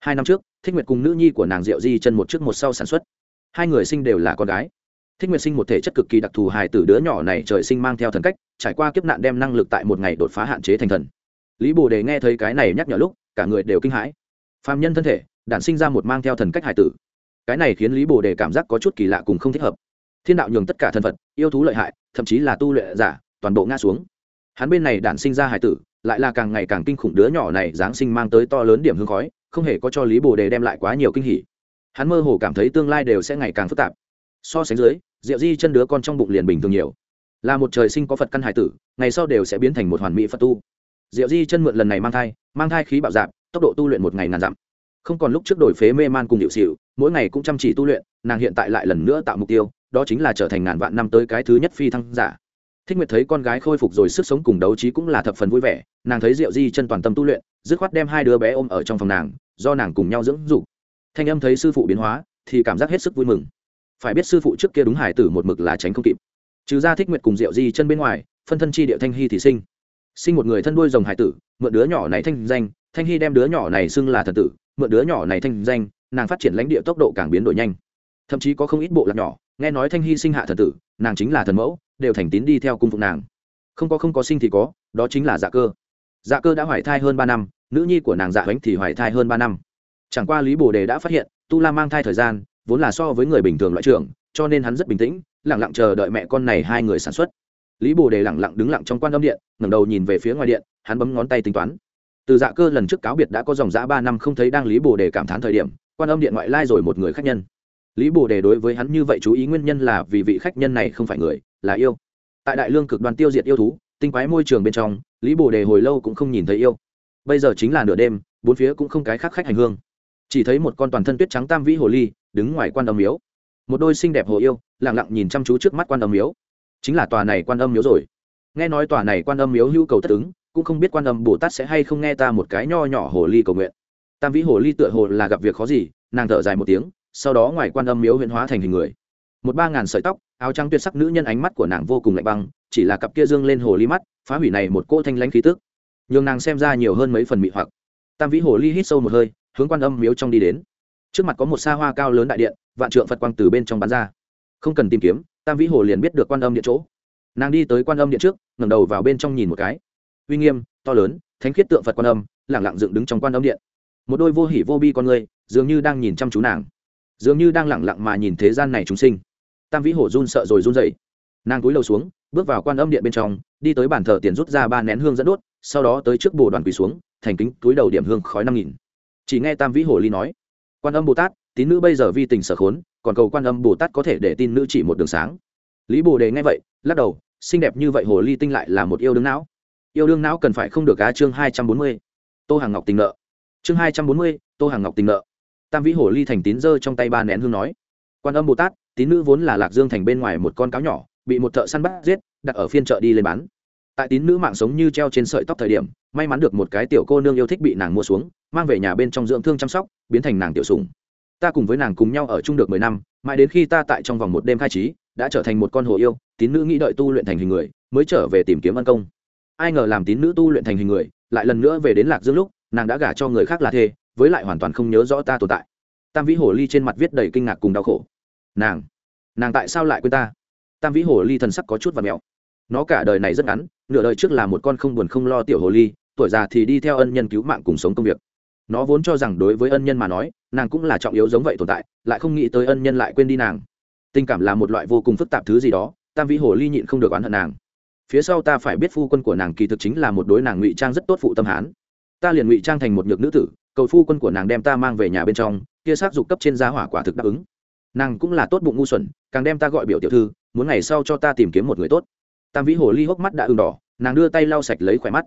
Hai năm trước, thích nguyệt cùng nữ nhi của nàng diệu di chân một trước một sau sản xuất hai người sinh đều là con gái. Thích nguyệt sinh một thể chất cực kỳ đặc thù hài từ đứa nhỏ này trời sinh mang theo thần cách, trải qua kiếp nạn đem năng lực tại một ngày đột phá hạn chế thành thần. Lý bồ đề nghe thấy cái này nhắc nhở lúc, cả người đều kinh hãi. Phạm nhân thân thể, đản sinh ra một mang theo thần cách hải tử. Cái này khiến lý bồ đề cảm giác có chút kỳ lạ cùng không thích hợp. Thiên đạo nhường tất cả thần vật yêu thú lợi hại, thậm chí là tu lệ giả, toàn bộ ngã xuống. Hắn bên này đản sinh ra hải tử, lại là càng ngày càng kinh khủng đứa nhỏ này giáng sinh mang tới to lớn điểm hương khói, không hề có cho lý bồ đề đem lại quá nhiều kinh hỉ hắn mơ hồ cảm thấy tương lai đều sẽ ngày càng phức tạp. So sánh dưới, diệu di chân đứa con trong bụng liền bình thường nhiều. Là một trời sinh có phật căn hải tử, ngày sau đều sẽ biến thành một hoàn mỹ phật tu. Diệu di chân mượn lần này mang thai mang thai khí bạo dạp tốc độ tu luyện một ngày ngàn dặm. Không còn lúc trước đổi phế mê man cùng hiệu xịu mỗi ngày cũng chăm chỉ tu luyện, nàng hiện tại lại lần nữa tạo mục tiêu, đó chính là trở thành ngàn vạn năm tới cái thứ nhất phi thăng giả. Thích nguyệt thấy con gái khôi phục rồi sức sống cùng đấu trí cũng là thập phần vui vẻ, nàng thấy diệu di chân toàn tâm tu luyện, dứt khoát đem hai đứa bé ôm ở trong phòng nàng, do nàng cùng nhau dưỡng dục thanh âm thấy sư phụ biến hóa, thì cảm giác hết sức vui mừng. Phải biết sư phụ trước kia đúng hải tử một mực là tránh không kịp. Trừ ra thích nguyệt cùng diệu di chân bên ngoài, phân thân chi địa thanh hy thì sinh. Sinh một người thân đuôi rồng hải tử, mượn đứa nhỏ này thanh danh, thanh hy đem đứa nhỏ này xưng là thần tử, mượn đứa nhỏ này thanh danh, nàng phát triển lãnh địa tốc độ càng biến đổi nhanh. Thậm chí có không ít bộ lạc nhỏ, nghe nói thanh hy sinh hạ thần tử, nàng chính là thần mẫu, đều thành tín đi theo cung phục nàng. Không có không có sinh thì có, đó chính là dạ cơ. Dạ cơ đã hoài thai hơn ba năm, nữ nhi của nàng dạ bánh thì hoài thai hơn ba năm chẳng qua lý bồ đề đã phát hiện, tu la mang thai thời gian vốn là so với người bình thường loại trưởng, cho nên hắn rất bình tĩnh lẳng lặng chờ đợi mẹ con này hai người sản xuất. Lý bồ đề lẳng lặng đứng lặng trong quan âm điện, ngẩng đầu nhìn về phía ngoài điện, hắn bấm ngón tay tính toán. Từ dạ cơ lần trước cáo biệt đã có dòng dã ba năm không thấy đang lý bồ đề cảm thán thời điểm, quan âm điện ngoại lai rồi một người khách nhân. Lý bồ đề đối với hắn như vậy chú ý nguyên nhân là vì vị khách nhân này không phải người, là yêu. Tại đại lương cực đoàn tiêu diệt yêu thú, tinh quái môi trường bên trong, lý bồ đề hồi lâu cũng không nhìn thấy yêu. Bây giờ chính là nửa đêm, bốn phía cũng không cái khác khách hành hương chỉ thấy một con toàn thân tuyết trắng tam vĩ hồ ly đứng ngoài quan âm miếu. Một đôi xinh đẹp hồ yêu lẳng lặng nhìn chăm chú trước mắt quan âm miếu. Chính là tòa này quan âm miếu rồi. Nghe nói tòa này quan âm miếu hữu cầu tất ứng, cũng không biết quan âm bồ tát sẽ hay không nghe ta một cái nho nhỏ hồ ly cầu nguyện. Tam vĩ hồ ly tựa hồ là gặp việc khó gì, nàng thở dài một tiếng, sau đó ngoài quan âm miếu huyện hóa thành hình người. Một ba ngàn sợi tóc, áo trắng tuyệt sắc nữ nhân ánh mắt của nàng vô cùng lạnh băng, chỉ là cặp kia dương lên hồ ly mắt, phá hủy này một cỗ thanh lãnh khí tức. Nhường nàng xem ra nhiều hơn mấy phần mị hoặc. Tam vĩ hồ ly hít sâu một hơi hướng quan âm miếu trong đi đến. Trước mặt có một xa hoa cao lớn đại điện, vạn trượng phật quang từ bên trong bắn ra. Không cần tìm kiếm, tam vĩ hồ liền biết được quan âm điện chỗ. Nàng đi tới quan âm điện trước, ngẩng đầu vào bên trong nhìn một cái. Uy nghiêm, to lớn, thánh khiết tượng phật quan âm lẳng lặng dựng đứng trong quan âm điện. Một đôi vô hỉ vô bi con người, dường như đang nhìn chăm chú nàng. Dường như đang lẳng lặng mà nhìn thế gian này chúng sinh. Tam vĩ hồ run sợ rồi run dậy nàng cúi đầu xuống, bước vào quan âm điện bên trong, đi tới bàn thờ tiền rút ra ba nén hương dẫn đốt, sau đó tới trước bồ đoàn quỳ xuống, thành kính túi đầu điểm hương khói năm nghìn chỉ nghe tam vĩ hồ ly nói, quan âm bồ tát, tín nữ bây giờ vi tình sở khốn, còn cầu quan âm bồ tát có thể để tin nữ chỉ một đường sáng. Lý bồ đề nghe vậy, lắc đầu, xinh đẹp như vậy hồ ly tinh lại là một yêu đương não. Yêu đương não cần phải không được á chương hai trăm bốn mươi. Tô hàng ngọc tình nợ. Chương hai trăm bốn mươi, tô hàng ngọc tình nợ. Tam vĩ hồ ly thành tín giơ trong tay ba nén hương nói, quan âm bồ tát, tín nữ vốn là lạc dương thành bên ngoài một con cáo nhỏ, bị một thợ săn bắt giết, đặt ở phiên chợ đi lên bán tại tín nữ mạng sống như treo trên sợi tóc thời điểm, may mắn được một cái tiểu cô nương yêu thích bị nàng mua xuống, mang về nhà bên trong dưỡng thương chăm sóc, biến thành nàng tiểu sùng ta cùng với nàng cùng nhau ở chung được mười năm, mãi đến khi ta tại trong vòng một đêm khai trí, đã trở thành một con hồ yêu, tín nữ nghĩ đợi tu luyện thành hình người, mới trở về tìm kiếm ân công. Ai ngờ làm tín nữ tu luyện thành hình người, lại lần nữa về đến lạc dương lúc, nàng đã gả cho người khác là thê, với lại hoàn toàn không nhớ rõ ta tồn tại. Tam vĩ hồ ly trên mặt viết đầy kinh ngạc cùng đau khổ. Nàng nàng tại sao lại quên ta? Tam vĩ hồ ly thần sắc có chút và mẹo. Nó cả đời này rất ngắn nửa đời trước là một con không buồn không lo tiểu hồ ly, tuổi già thì đi theo ân nhân cứu mạng cùng sống công việc. Nó vốn cho rằng đối với ân nhân mà nói, nàng cũng là trọng yếu giống vậy tồn tại, lại không nghĩ tới ân nhân lại quên đi nàng. Tình cảm là một loại vô cùng phức tạp thứ gì đó, tam vĩ hồ ly nhịn không được oán hận nàng. Phía sau ta phải biết phu quân của nàng kỳ thực chính là một đối nàng ngụy trang rất tốt phụ tâm hán. Ta liền ngụy trang thành một nhược nữ tử, cầu phu quân của nàng đem ta mang về nhà bên trong, kia s á c dục cấp trên giá hỏa quả thực đáp ứng. Nàng cũng là tốt bụng ngu xuẩn, càng đem ta gọi biểu tiểu thư, muốn ngày sau cho ta tìm kiếm một người tốt tam vĩ hồ ly hốc mắt đã ưng đỏ, nàng đưa tay lau sạch lấy khỏe mắt.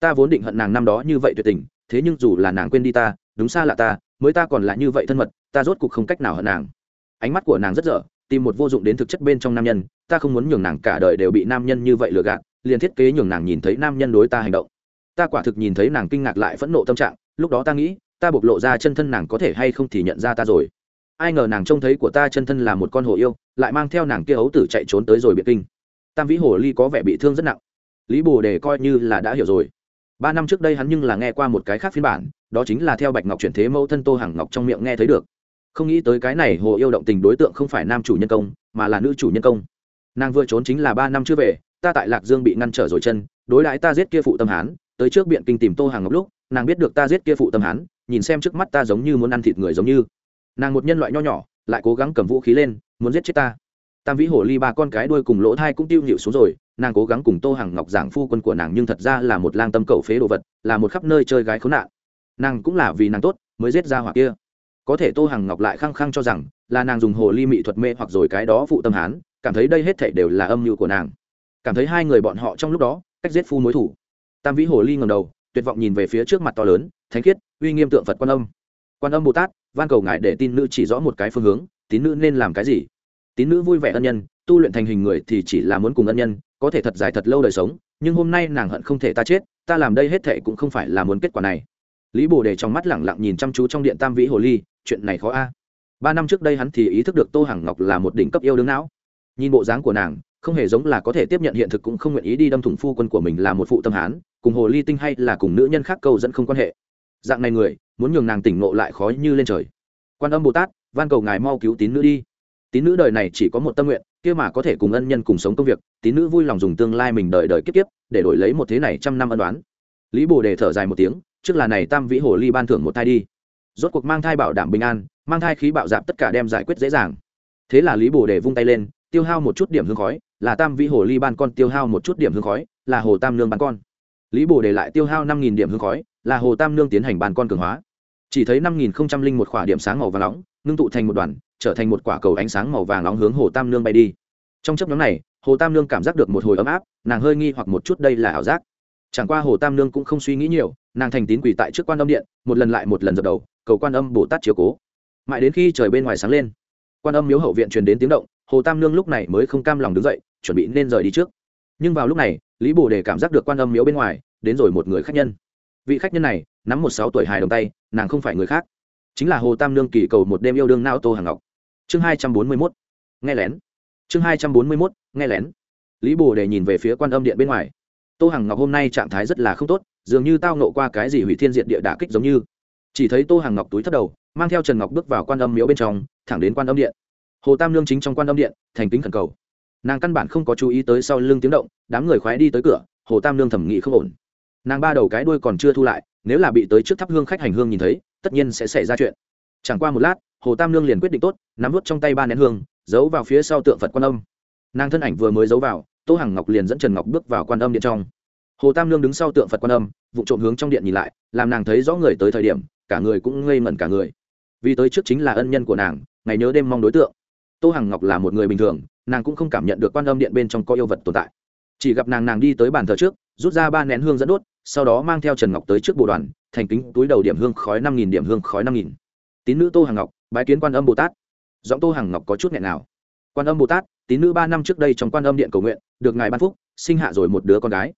Ta vốn định hận nàng năm đó như vậy tuyệt tình, thế nhưng dù là nàng quên đi ta, đúng xa là ta, mới ta còn là như vậy thân mật, ta rốt cuộc không cách nào hận nàng. Ánh mắt của nàng rất dở, tìm một vô dụng đến thực chất bên trong nam nhân, ta không muốn nhường nàng cả đời đều bị nam nhân như vậy lừa gạt, liền thiết kế nhường nàng nhìn thấy nam nhân đối ta hành động. Ta quả thực nhìn thấy nàng kinh ngạc lại phẫn nộ tâm trạng, lúc đó ta nghĩ, ta bộc lộ ra chân thân nàng có thể hay không thì nhận ra ta rồi. Ai ngờ nàng trông thấy của ta chân thân là một con hồ yêu, lại mang theo nàng kia ấu tử chạy trốn tới rồi biệt kinh tam vĩ hồ ly có vẻ bị thương rất nặng. Lý bồ đề coi như là đã hiểu rồi. Ba năm trước đây hắn nhưng là nghe qua một cái khác phiên bản, đó chính là theo bạch ngọc chuyển thế mẫu thân tô hằng ngọc trong miệng nghe thấy được. Không nghĩ tới cái này hồ yêu động tình đối tượng không phải nam chủ nhân công, mà là nữ chủ nhân công. Nàng vừa trốn chính là ba năm chưa về, ta tại lạc dương bị ngăn trở rồi chân, đối đãi ta giết kia phụ tâm hán, tới trước biện kinh tìm tô hàng ngọc lúc, nàng biết được ta giết kia phụ tâm hán, nhìn xem trước mắt ta giống như muốn ăn thịt người giống như. Nàng một nhân loại nho nhỏ, lại cố gắng cầm vũ khí lên, muốn giết chết ta tam vĩ hồ ly ba con cái đuôi cùng lỗ thai cũng tiêu nhịu xuống rồi, nàng cố gắng cùng tô hàng ngọc giảng phu quân của nàng nhưng thật ra là một lang tâm cầu phế đồ vật, là một khắp nơi chơi gái khốn nạn. Nàng cũng là vì nàng tốt mới giết ra hỏa kia. Có thể tô hàng ngọc lại khăng khăng cho rằng là nàng dùng hồ ly mị thuật mê hoặc rồi cái đó phụ tâm hán, cảm thấy đây hết thảy đều là âm mưu của nàng. Cảm thấy hai người bọn họ trong lúc đó cách giết phu mối thủ. Tam vĩ hồ ly ngầm đầu, tuyệt vọng nhìn về phía trước mặt to lớn, thánh khiết, uy nghiêm tượng phật quan âm. Quan âm bồ tát, van cầu ngài để tin nữ chỉ rõ một cái phương hướng, tín nữ nên làm cái gì? Tín nữ vui vẻ ân nhân, tu luyện thành hình người thì chỉ là muốn cùng ân nhân, có thể thật dài thật lâu đời sống, nhưng hôm nay nàng hận không thể ta chết, ta làm đây hết thệ cũng không phải là muốn kết quả này. Lý bồ đề trong mắt lẳng lặng nhìn chăm chú trong điện tam vĩ hồ ly, chuyện này khó a. Ba năm trước đây hắn thì ý thức được tô hằng ngọc là một đỉnh cấp yêu đương não. Nhìn bộ dáng của nàng, không hề giống là có thể tiếp nhận hiện thực cũng không nguyện ý đi đâm thủng phu quân của mình là một phụ tâm hán, cùng hồ ly tinh hay là cùng nữ nhân khác câu dẫn không quan hệ. Dạng này người, muốn nhường nàng tỉnh ngộ lại khó như lên trời. Quan âm bồ tát, van cầu ngài mau cứu tín nữ đi tín nữ đời này chỉ có một tâm nguyện, kia mà có thể cùng ân nhân cùng sống công việc, tín nữ vui lòng dùng tương lai mình đời đời kiếp kiếp, để đổi lấy một thế này trăm năm ân đoán lý bồ đề thở dài một tiếng, trước là này tam vĩ hồ ly ban thưởng một thai đi. Rốt cuộc mang thai bảo đảm bình an, mang thai khí bạo dạp tất cả đem giải quyết dễ dàng. Thế là lý bồ đề vung tay lên, tiêu hao một chút điểm hương khói, là tam vĩ hồ ly ban con tiêu hao một chút điểm hương khói, là hồ tam nương bán con. Lý bồ đề lại tiêu hao năm nghìn điểm hương khói, là hồ tam nương tiến hành bàn con cường hóa chỉ thấy năm nghìn không trăm linh một khỏa điểm sáng màu vàng nóng, ngưng tụ thành một đoàn, trở thành một quả cầu ánh sáng màu vàng nóng hướng hồ tam nương bay đi. Trong chấp nhóm này, hồ tam nương cảm giác được một hồi ấm áp, nàng hơi nghi hoặc một chút đây là ảo giác. Chẳng qua hồ tam nương cũng không suy nghĩ nhiều, nàng thành tín quỳ tại trước quan âm điện, một lần lại một lần dập đầu, cầu quan âm bồ tát chiếu cố. Mãi đến khi trời bên ngoài sáng lên, quan âm miếu hậu viện truyền đến tiếng động, hồ tam nương lúc này mới không cam lòng đứng dậy, chuẩn bị nên rời đi trước. Nhưng vào lúc này, lý bồ đề cảm giác được quan âm miếu bên ngoài, đến rồi một người khách nhân. Vị khách nhân này, nắm một sáu tuổi hài đồng tay nàng không phải người khác, chính là hồ tam nương kỳ cầu một đêm yêu đương nao tô hàng ngọc. Chương hai trăm bốn mươi mốt, nghe lén. Chương hai trăm bốn mươi mốt, nghe lén. Lý bồ đề nhìn về phía quan âm điện bên ngoài. Tô hằng ngọc hôm nay trạng thái rất là không tốt, dường như tao nộ qua cái gì hủy thiên diện địa đả kích giống như. Chỉ thấy tô hằng ngọc túi thất đầu, mang theo trần ngọc bước vào quan âm miếu bên trong, thẳng đến quan âm điện. Hồ tam lương chính trong quan âm điện, thành kính khẩn cầu. Nàng căn bản không có chú ý tới sau lưng tiếng động, đám người khoái đi tới cửa, hồ tam lương thẩm nghĩ không ổn. Nàng ba đầu cái đuôi còn chưa thu lại nếu là bị tới trước thắp hương khách hành hương nhìn thấy, tất nhiên sẽ xảy ra chuyện. Chẳng qua một lát, hồ tam lương liền quyết định tốt, nắm vút trong tay ba nén hương, giấu vào phía sau tượng phật quan âm. Nàng thân ảnh vừa mới giấu vào, tô hằng ngọc liền dẫn trần ngọc bước vào quan âm điện trong. Hồ tam lương đứng sau tượng phật quan âm, vụ trộm hướng trong điện nhìn lại, làm nàng thấy rõ người tới thời điểm, cả người cũng ngây ngẩn cả người. Vì tới trước chính là ân nhân của nàng, ngày nhớ đêm mong đối tượng. Tô hằng ngọc là một người bình thường, nàng cũng không cảm nhận được quan âm điện bên trong có yêu vật tồn tại. Chỉ gặp nàng nàng đi tới bàn thờ trước, rút ra ba nén hương dẫn đốt sau đó mang theo trần ngọc tới trước bộ đoàn, thành kính túi đầu điểm hương khói năm nghìn điểm hương khói năm nghìn. Tín nữ tô hằng ngọc, bái kiến quan âm bồ tát. Giọng tô hằng ngọc có chút nghẹn nào quan âm bồ tát, tín nữ ba năm trước đây trong quan âm điện cầu nguyện, được ngài ban phúc, sinh hạ rồi một đứa con gái.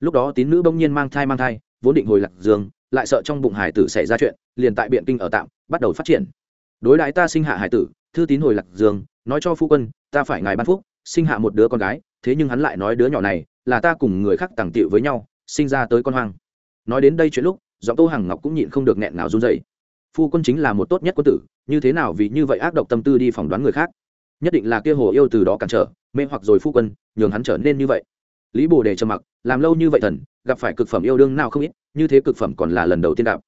Lúc đó tín nữ bỗng nhiên mang thai mang thai, vốn định hồi lạc dương, lại sợ trong bụng hải tử xảy ra chuyện, liền tại biện kinh ở tạm, bắt đầu phát triển. Đối đãi ta sinh hạ hải tử, thư tín hồi lạc dương, nói cho phu quân, ta phải ngài ban phúc, sinh hạ một đứa con gái, thế nhưng hắn lại nói đứa nhỏ này là ta cùng người khác tàng tiệu với nhau sinh ra tới con hoang. Nói đến đây chuyện lúc, giọng tô hằng ngọc cũng nhịn không được nghẹn nào run dậy phu quân chính là một tốt nhất quân tử, như thế nào vì như vậy ác độc tâm tư đi phỏng đoán người khác? Nhất định là kia hồ yêu từ đó cản trở, mê hoặc rồi phu quân, nhường hắn trở nên như vậy. Lý bồ đề trầm mặc, làm lâu như vậy thần, gặp phải cực phẩm yêu đương nào không ít, như thế cực phẩm còn là lần đầu tiên đạo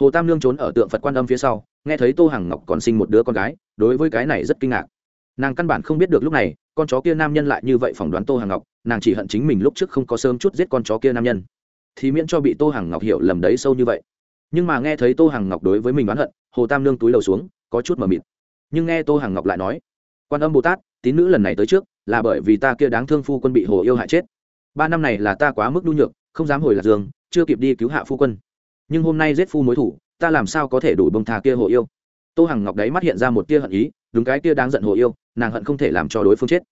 hồ tam lương trốn ở tượng phật quan âm phía sau, nghe thấy tô hằng ngọc còn sinh một đứa con gái, đối với cái này rất kinh ngạc. Nàng căn bản không biết được lúc này con chó kia nam nhân lại như vậy phỏng đoán tô hằng ngọc, nàng chỉ hận chính mình lúc trước không có sớm chút giết con chó kia nam nhân. Thì miễn cho bị tô hằng ngọc hiểu lầm đấy sâu như vậy. Nhưng mà nghe thấy tô hằng ngọc đối với mình đoán hận, hồ tam lương túi đầu xuống, có chút mờ mịt. Nhưng nghe tô hằng ngọc lại nói, quan âm bồ tát, tín nữ lần này tới trước, là bởi vì ta kia đáng thương phu quân bị hồ yêu hại chết. Ba năm này là ta quá mức nhu nhược, không dám hồi lạc dương, chưa kịp đi cứu hạ phu quân. Nhưng hôm nay giết phu mối thủ, ta làm sao có thể đủ bông thà kia hồ yêu? Tô hằng ngọc đấy mắt hiện ra một tia hận ý đúng cái kia đang giận hồ yêu, nàng hận không thể làm cho đối phương chết.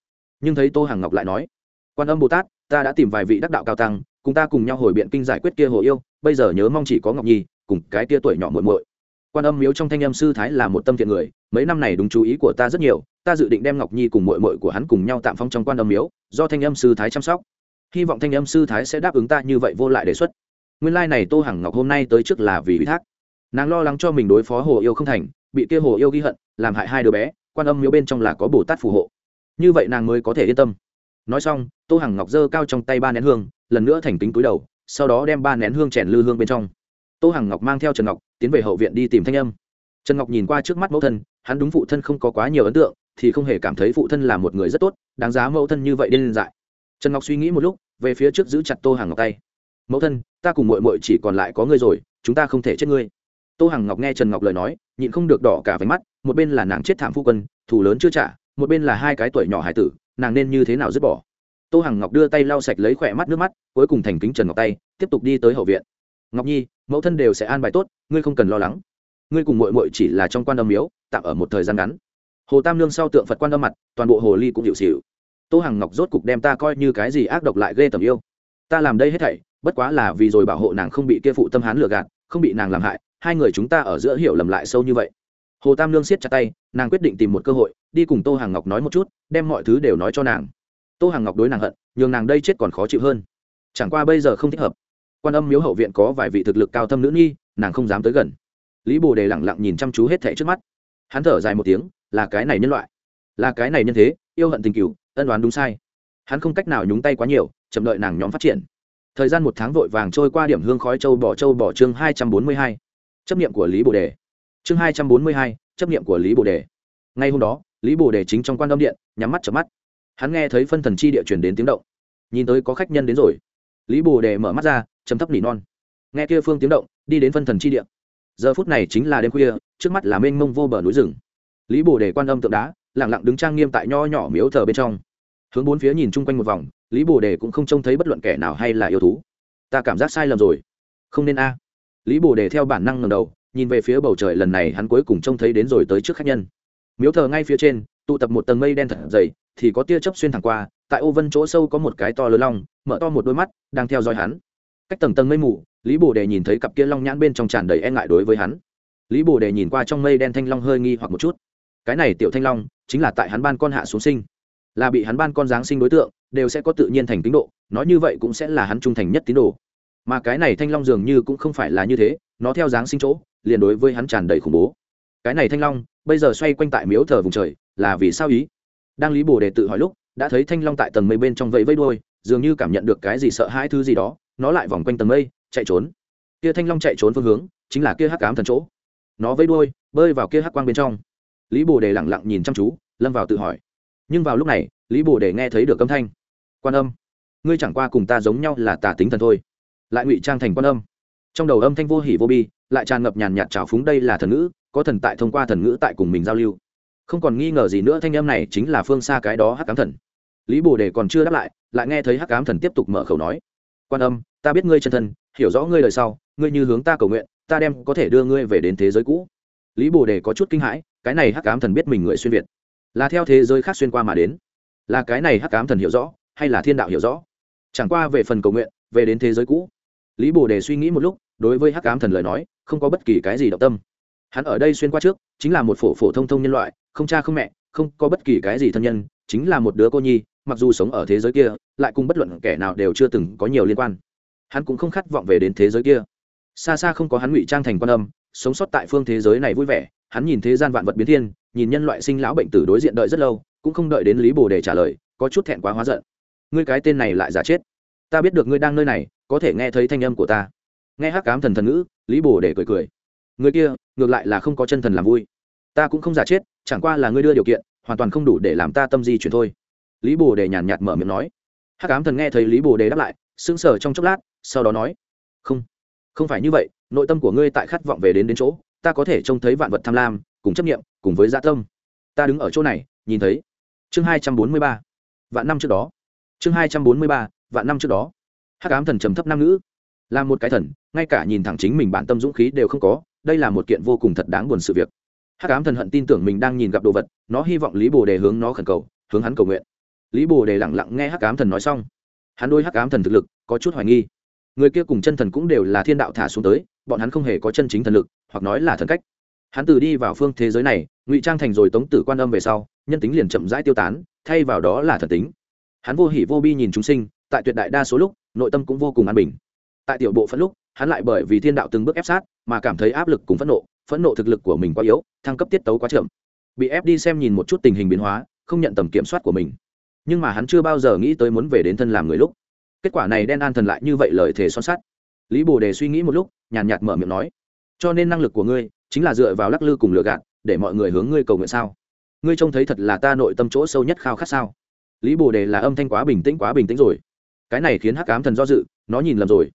Nhưng thấy tô hằng ngọc lại nói, quan âm bồ tát, ta đã tìm vài vị đắc đạo cao tăng, cùng ta cùng nhau hồi biện kinh giải quyết kia hồ yêu, bây giờ nhớ mong chỉ có ngọc nhi, cùng cái kia tuổi nhỏ muội muội. Quan âm miếu trong thanh âm sư thái là một tâm thiện người, mấy năm này đúng chú ý của ta rất nhiều, ta dự định đem ngọc nhi cùng muội muội của hắn cùng nhau tạm phong trong quan âm miếu, do thanh âm sư thái chăm sóc. Hy vọng thanh âm sư thái sẽ đáp ứng ta như vậy vô lại đề xuất. Nguyên lai này tô hằng ngọc hôm nay tới trước là vì ủy thác. Nàng lo lắng cho mình đối phó hồ yêu không thành bị kia hồ yêu ghi hận, làm hại hai đứa bé, quan âm miếu bên trong là có bồ tát phù hộ. Như vậy nàng mới có thể yên tâm. Nói xong, tô hằng ngọc giơ cao trong tay ba nén hương, lần nữa thành kính túi đầu, sau đó đem ba nén hương chèn lư hương bên trong. Tô hằng ngọc mang theo trần ngọc, tiến về hậu viện đi tìm thanh âm. Trần ngọc nhìn qua trước mắt mẫu thân, hắn đúng phụ thân không có quá nhiều ấn tượng, thì không hề cảm thấy phụ thân là một người rất tốt, đáng giá mẫu thân như vậy điên dại. Trần ngọc suy nghĩ một lúc, về phía trước giữ chặt tô hằng ngọc tay. Mẫu thân, ta cùng mội mội chỉ còn lại có ngươi rồi, chúng ta không thể chết ngươi. Tô hằng ngọc nghe trần ngọc lời nói nhịn không được đỏ cả váy mắt, một bên là nàng chết thảm phu quân thủ lớn chưa trả, một bên là hai cái tuổi nhỏ hải tử, nàng nên như thế nào dứt bỏ? Tô Hằng ngọc đưa tay lau sạch lấy khỏe mắt nước mắt, cuối cùng thành kính trần ngọc tay, tiếp tục đi tới hậu viện. Ngọc nhi, mẫu thân đều sẽ an bài tốt, ngươi không cần lo lắng. Ngươi cùng mội mội chỉ là trong quan âm miếu, tạm ở một thời gian ngắn. Hồ tam lương sau tượng phật quan âm mặt, toàn bộ hồ ly cũng hiệu xịu tô hằng ngọc rốt cục đem ta coi như cái gì ác độc lại ghê tầm yêu. Ta làm đây hết thảy, bất quá là vì rồi bảo hộ nàng không bị kia phụ tâm hán lừa gạt, không bị nàng làm hại hai người chúng ta ở giữa hiểu lầm lại sâu như vậy. Hồ tam lương siết chặt tay, nàng quyết định tìm một cơ hội, đi cùng tô hằng ngọc nói một chút, đem mọi thứ đều nói cho nàng. Tô hằng ngọc đối nàng hận, nhường nàng đây chết còn khó chịu hơn. Chẳng qua bây giờ không thích hợp. Quan âm miếu hậu viện có vài vị thực lực cao thâm nữ nghi nàng không dám tới gần. Lý bồ đề lẳng lặng nhìn chăm chú hết thẻ trước mắt. Hắn thở dài một tiếng, là cái này nhân loại. Là cái này nhân thế, yêu hận tình cựu ân đoán đúng sai. Hắn không cách nào nhúng tay quá nhiều, chậm đợi nàng nhóm phát triển. Thời gian một tháng vội vàng trôi qua điểm hương khói châu bỏ châu bỏ chương hai trăm bốn mươi hai chấp nghiệm của lý bồ đề. Chương hai trăm bốn mươi hai, chấp nghiệm của lý bồ đề. Ngay hôm đó, lý bồ đề chính trong quan âm điện, nhắm mắt chợp mắt. Hắn nghe thấy phân thần chi địa chuyển đến tiếng động. Nhìn tới có khách nhân đến rồi. Lý bồ đề mở mắt ra chấm thấp nỉ non. Nghe kia phương tiếng động, đi đến phân thần chi địa. Giờ phút này chính là đêm khuya, trước mắt là mênh mông vô bờ núi rừng. Lý bồ đề quan âm tượng đá lẳng lặng đứng trang nghiêm tại nho nhỏ miếu thờ bên trong. Hướng bốn phía nhìn chung quanh một vòng, lý bồ đề cũng không trông thấy bất luận kẻ nào hay là yêu thú. Ta cảm giác sai lầm rồi. Không nên a lý bồ đề theo bản năng ngầm đầu, nhìn về phía bầu trời lần này hắn cuối cùng trông thấy đến rồi tới trước khách nhân. Miếu thờ ngay phía trên, tụ tập một tầng mây đen thật dày, thì có tia chớp xuyên thẳng qua, tại ô vân chỗ sâu có một cái to lớn long, mở to một đôi mắt, đang theo dõi hắn. Cách tầng tầng mây mù, lý bồ đề nhìn thấy cặp kia long nhãn bên trong tràn đầy e ngại đối với hắn. Lý bồ đề nhìn qua trong mây đen thanh long hơi nghi hoặc một chút. Cái này tiểu thanh long, chính là tại hắn ban con hạ xuống sinh. Là bị hắn ban con giáng sinh đối tượng, đều sẽ có tự nhiên thành tín độ, nói như vậy cũng sẽ là hắn trung thành nhất tín đồ mà cái này thanh long dường như cũng không phải là như thế, nó theo dáng sinh chỗ, liền đối với hắn tràn đầy khủng bố. Cái này thanh long, bây giờ xoay quanh tại miếu thờ vùng trời, là vì sao ý? Đang lý bồ đề tự hỏi lúc, đã thấy thanh long tại tầng mây bên trong vẫy vẫy đuôi, dường như cảm nhận được cái gì sợ hãi thứ gì đó, nó lại vòng quanh tầng mây, chạy trốn. Kia thanh long chạy trốn phương hướng, chính là kia hắc cám thần chỗ. Nó vẫy đuôi, bơi vào kia hắc quang bên trong. Lý bồ đề lẳng lặng nhìn chăm chú, lâm vào tự hỏi. Nhưng vào lúc này, lý bồ đề nghe thấy được âm thanh. Quan âm, ngươi chẳng qua cùng ta giống nhau là tà tính thần thôi lại ngụy trang thành quan âm. Trong đầu âm thanh vô hỉ vô bi, lại tràn ngập nhàn nhạt trào phúng đây là thần ngữ, có thần tại thông qua thần ngữ tại cùng mình giao lưu. Không còn nghi ngờ gì nữa thanh âm này chính là phương xa cái đó hắc ám thần. Lý bồ đề còn chưa đáp lại lại nghe thấy hắc ám thần tiếp tục mở khẩu nói. Quan âm, ta biết ngươi chân thân, hiểu rõ ngươi lời sau, ngươi như hướng ta cầu nguyện, ta đem có thể đưa ngươi về đến thế giới cũ. Lý bồ đề có chút kinh hãi, cái này hắc ám thần biết mình người xuyên việt, là theo thế giới khác xuyên qua mà đến. Là cái này hắc ám thần hiểu rõ, hay là thiên đạo hiểu rõ? Chẳng qua về phần cầu nguyện, về đến thế giới cũ lý bồ đề suy nghĩ một lúc, đối với hắc Ám thần lời nói, không có bất kỳ cái gì động tâm. Hắn ở đây xuyên qua trước, chính là một phổ phổ thông thông nhân loại, không cha không mẹ, không có bất kỳ cái gì thân nhân, chính là một đứa cô nhi, mặc dù sống ở thế giới kia, lại cùng bất luận kẻ nào đều chưa từng có nhiều liên quan. Hắn cũng không khát vọng về đến thế giới kia. Xa xa không có hắn ngụy trang thành quan âm, sống sót tại phương thế giới này vui vẻ, hắn nhìn thế gian vạn vật biến thiên, nhìn nhân loại sinh lão bệnh tử đối diện đợi rất lâu, cũng không đợi đến lý bồ để trả lời, có chút thẹn quá hóa giận. Ngươi cái tên này lại giả chết. Ta biết được ngươi đang nơi này có thể nghe thấy thanh âm của ta. Nghe hắc cám thần thần ngữ, lý bồ để cười cười. Người kia, ngược lại là không có chân thần làm vui. Ta cũng không giả chết, chẳng qua là ngươi đưa điều kiện, hoàn toàn không đủ để làm ta tâm di chuyển thôi. Lý bồ đề nhàn nhạt mở miệng nói. Hắc ám thần nghe thấy lý bồ đề đáp lại, sững sờ trong chốc lát, sau đó nói. Không không phải như vậy, nội tâm của ngươi tại khát vọng về đến đến chỗ, ta có thể trông thấy vạn vật tham lam, cùng chấp nghiệm cùng với gia dạ tâm. Ta đứng ở chỗ này, nhìn thấy. Chương hai trăm bốn mươi ba, vạn năm trước đó. Chương hai trăm bốn mươi ba, vạn năm trước đó hắc ám thần trầm thấp nam nữ là một cái thần, ngay cả nhìn thẳng chính mình bản tâm dũng khí đều không có, đây là một kiện vô cùng thật đáng buồn sự việc. Hắc ám thần hận tin tưởng mình đang nhìn gặp đồ vật, nó hy vọng lý bồ đề hướng nó khẩn cầu, hướng hắn cầu nguyện. Lý bồ đề lẳng lặng nghe hắc ám thần nói xong. Hắn đôi hắc ám thần thực lực có chút hoài nghi. Người kia cùng chân thần cũng đều là thiên đạo thả xuống tới, bọn hắn không hề có chân chính thần lực, hoặc nói là thần cách. Hắn từ đi vào phương thế giới này, ngụy trang thành rồi tống tử quan âm về sau, nhân tính liền chậm rãi tiêu tán, thay vào đó là thần tính. Hắn vô hỉ vô bi nhìn chúng sinh, tại tuyệt đại đa số lúc nội tâm cũng vô cùng an bình. Tại tiểu bộ phận lúc, hắn lại bởi vì thiên đạo từng bước ép sát, mà cảm thấy áp lực cùng phẫn nộ phẫn nộ thực lực của mình quá yếu, thăng cấp tiết tấu quá chậm. Bị ép đi xem nhìn một chút tình hình biến hóa, không nhận tầm kiểm soát của mình. Nhưng mà hắn chưa bao giờ nghĩ tới muốn về đến thân làm người lúc. Kết quả này đen an thần lại như vậy lời thề son sắt. Lý bồ đề suy nghĩ một lúc, nhàn nhạt mở miệng nói, cho nên năng lực của ngươi chính là dựa vào lắc lư cùng lừa gạt, để mọi người hướng ngươi cầu nguyện sao? Ngươi trông thấy thật là ta nội tâm chỗ sâu nhất khao khát sao? Lý bồ đề là âm thanh quá bình tĩnh, quá bình tĩnh rồi cái này khiến hắc ám thần do dự, nó nhìn lầm rồi.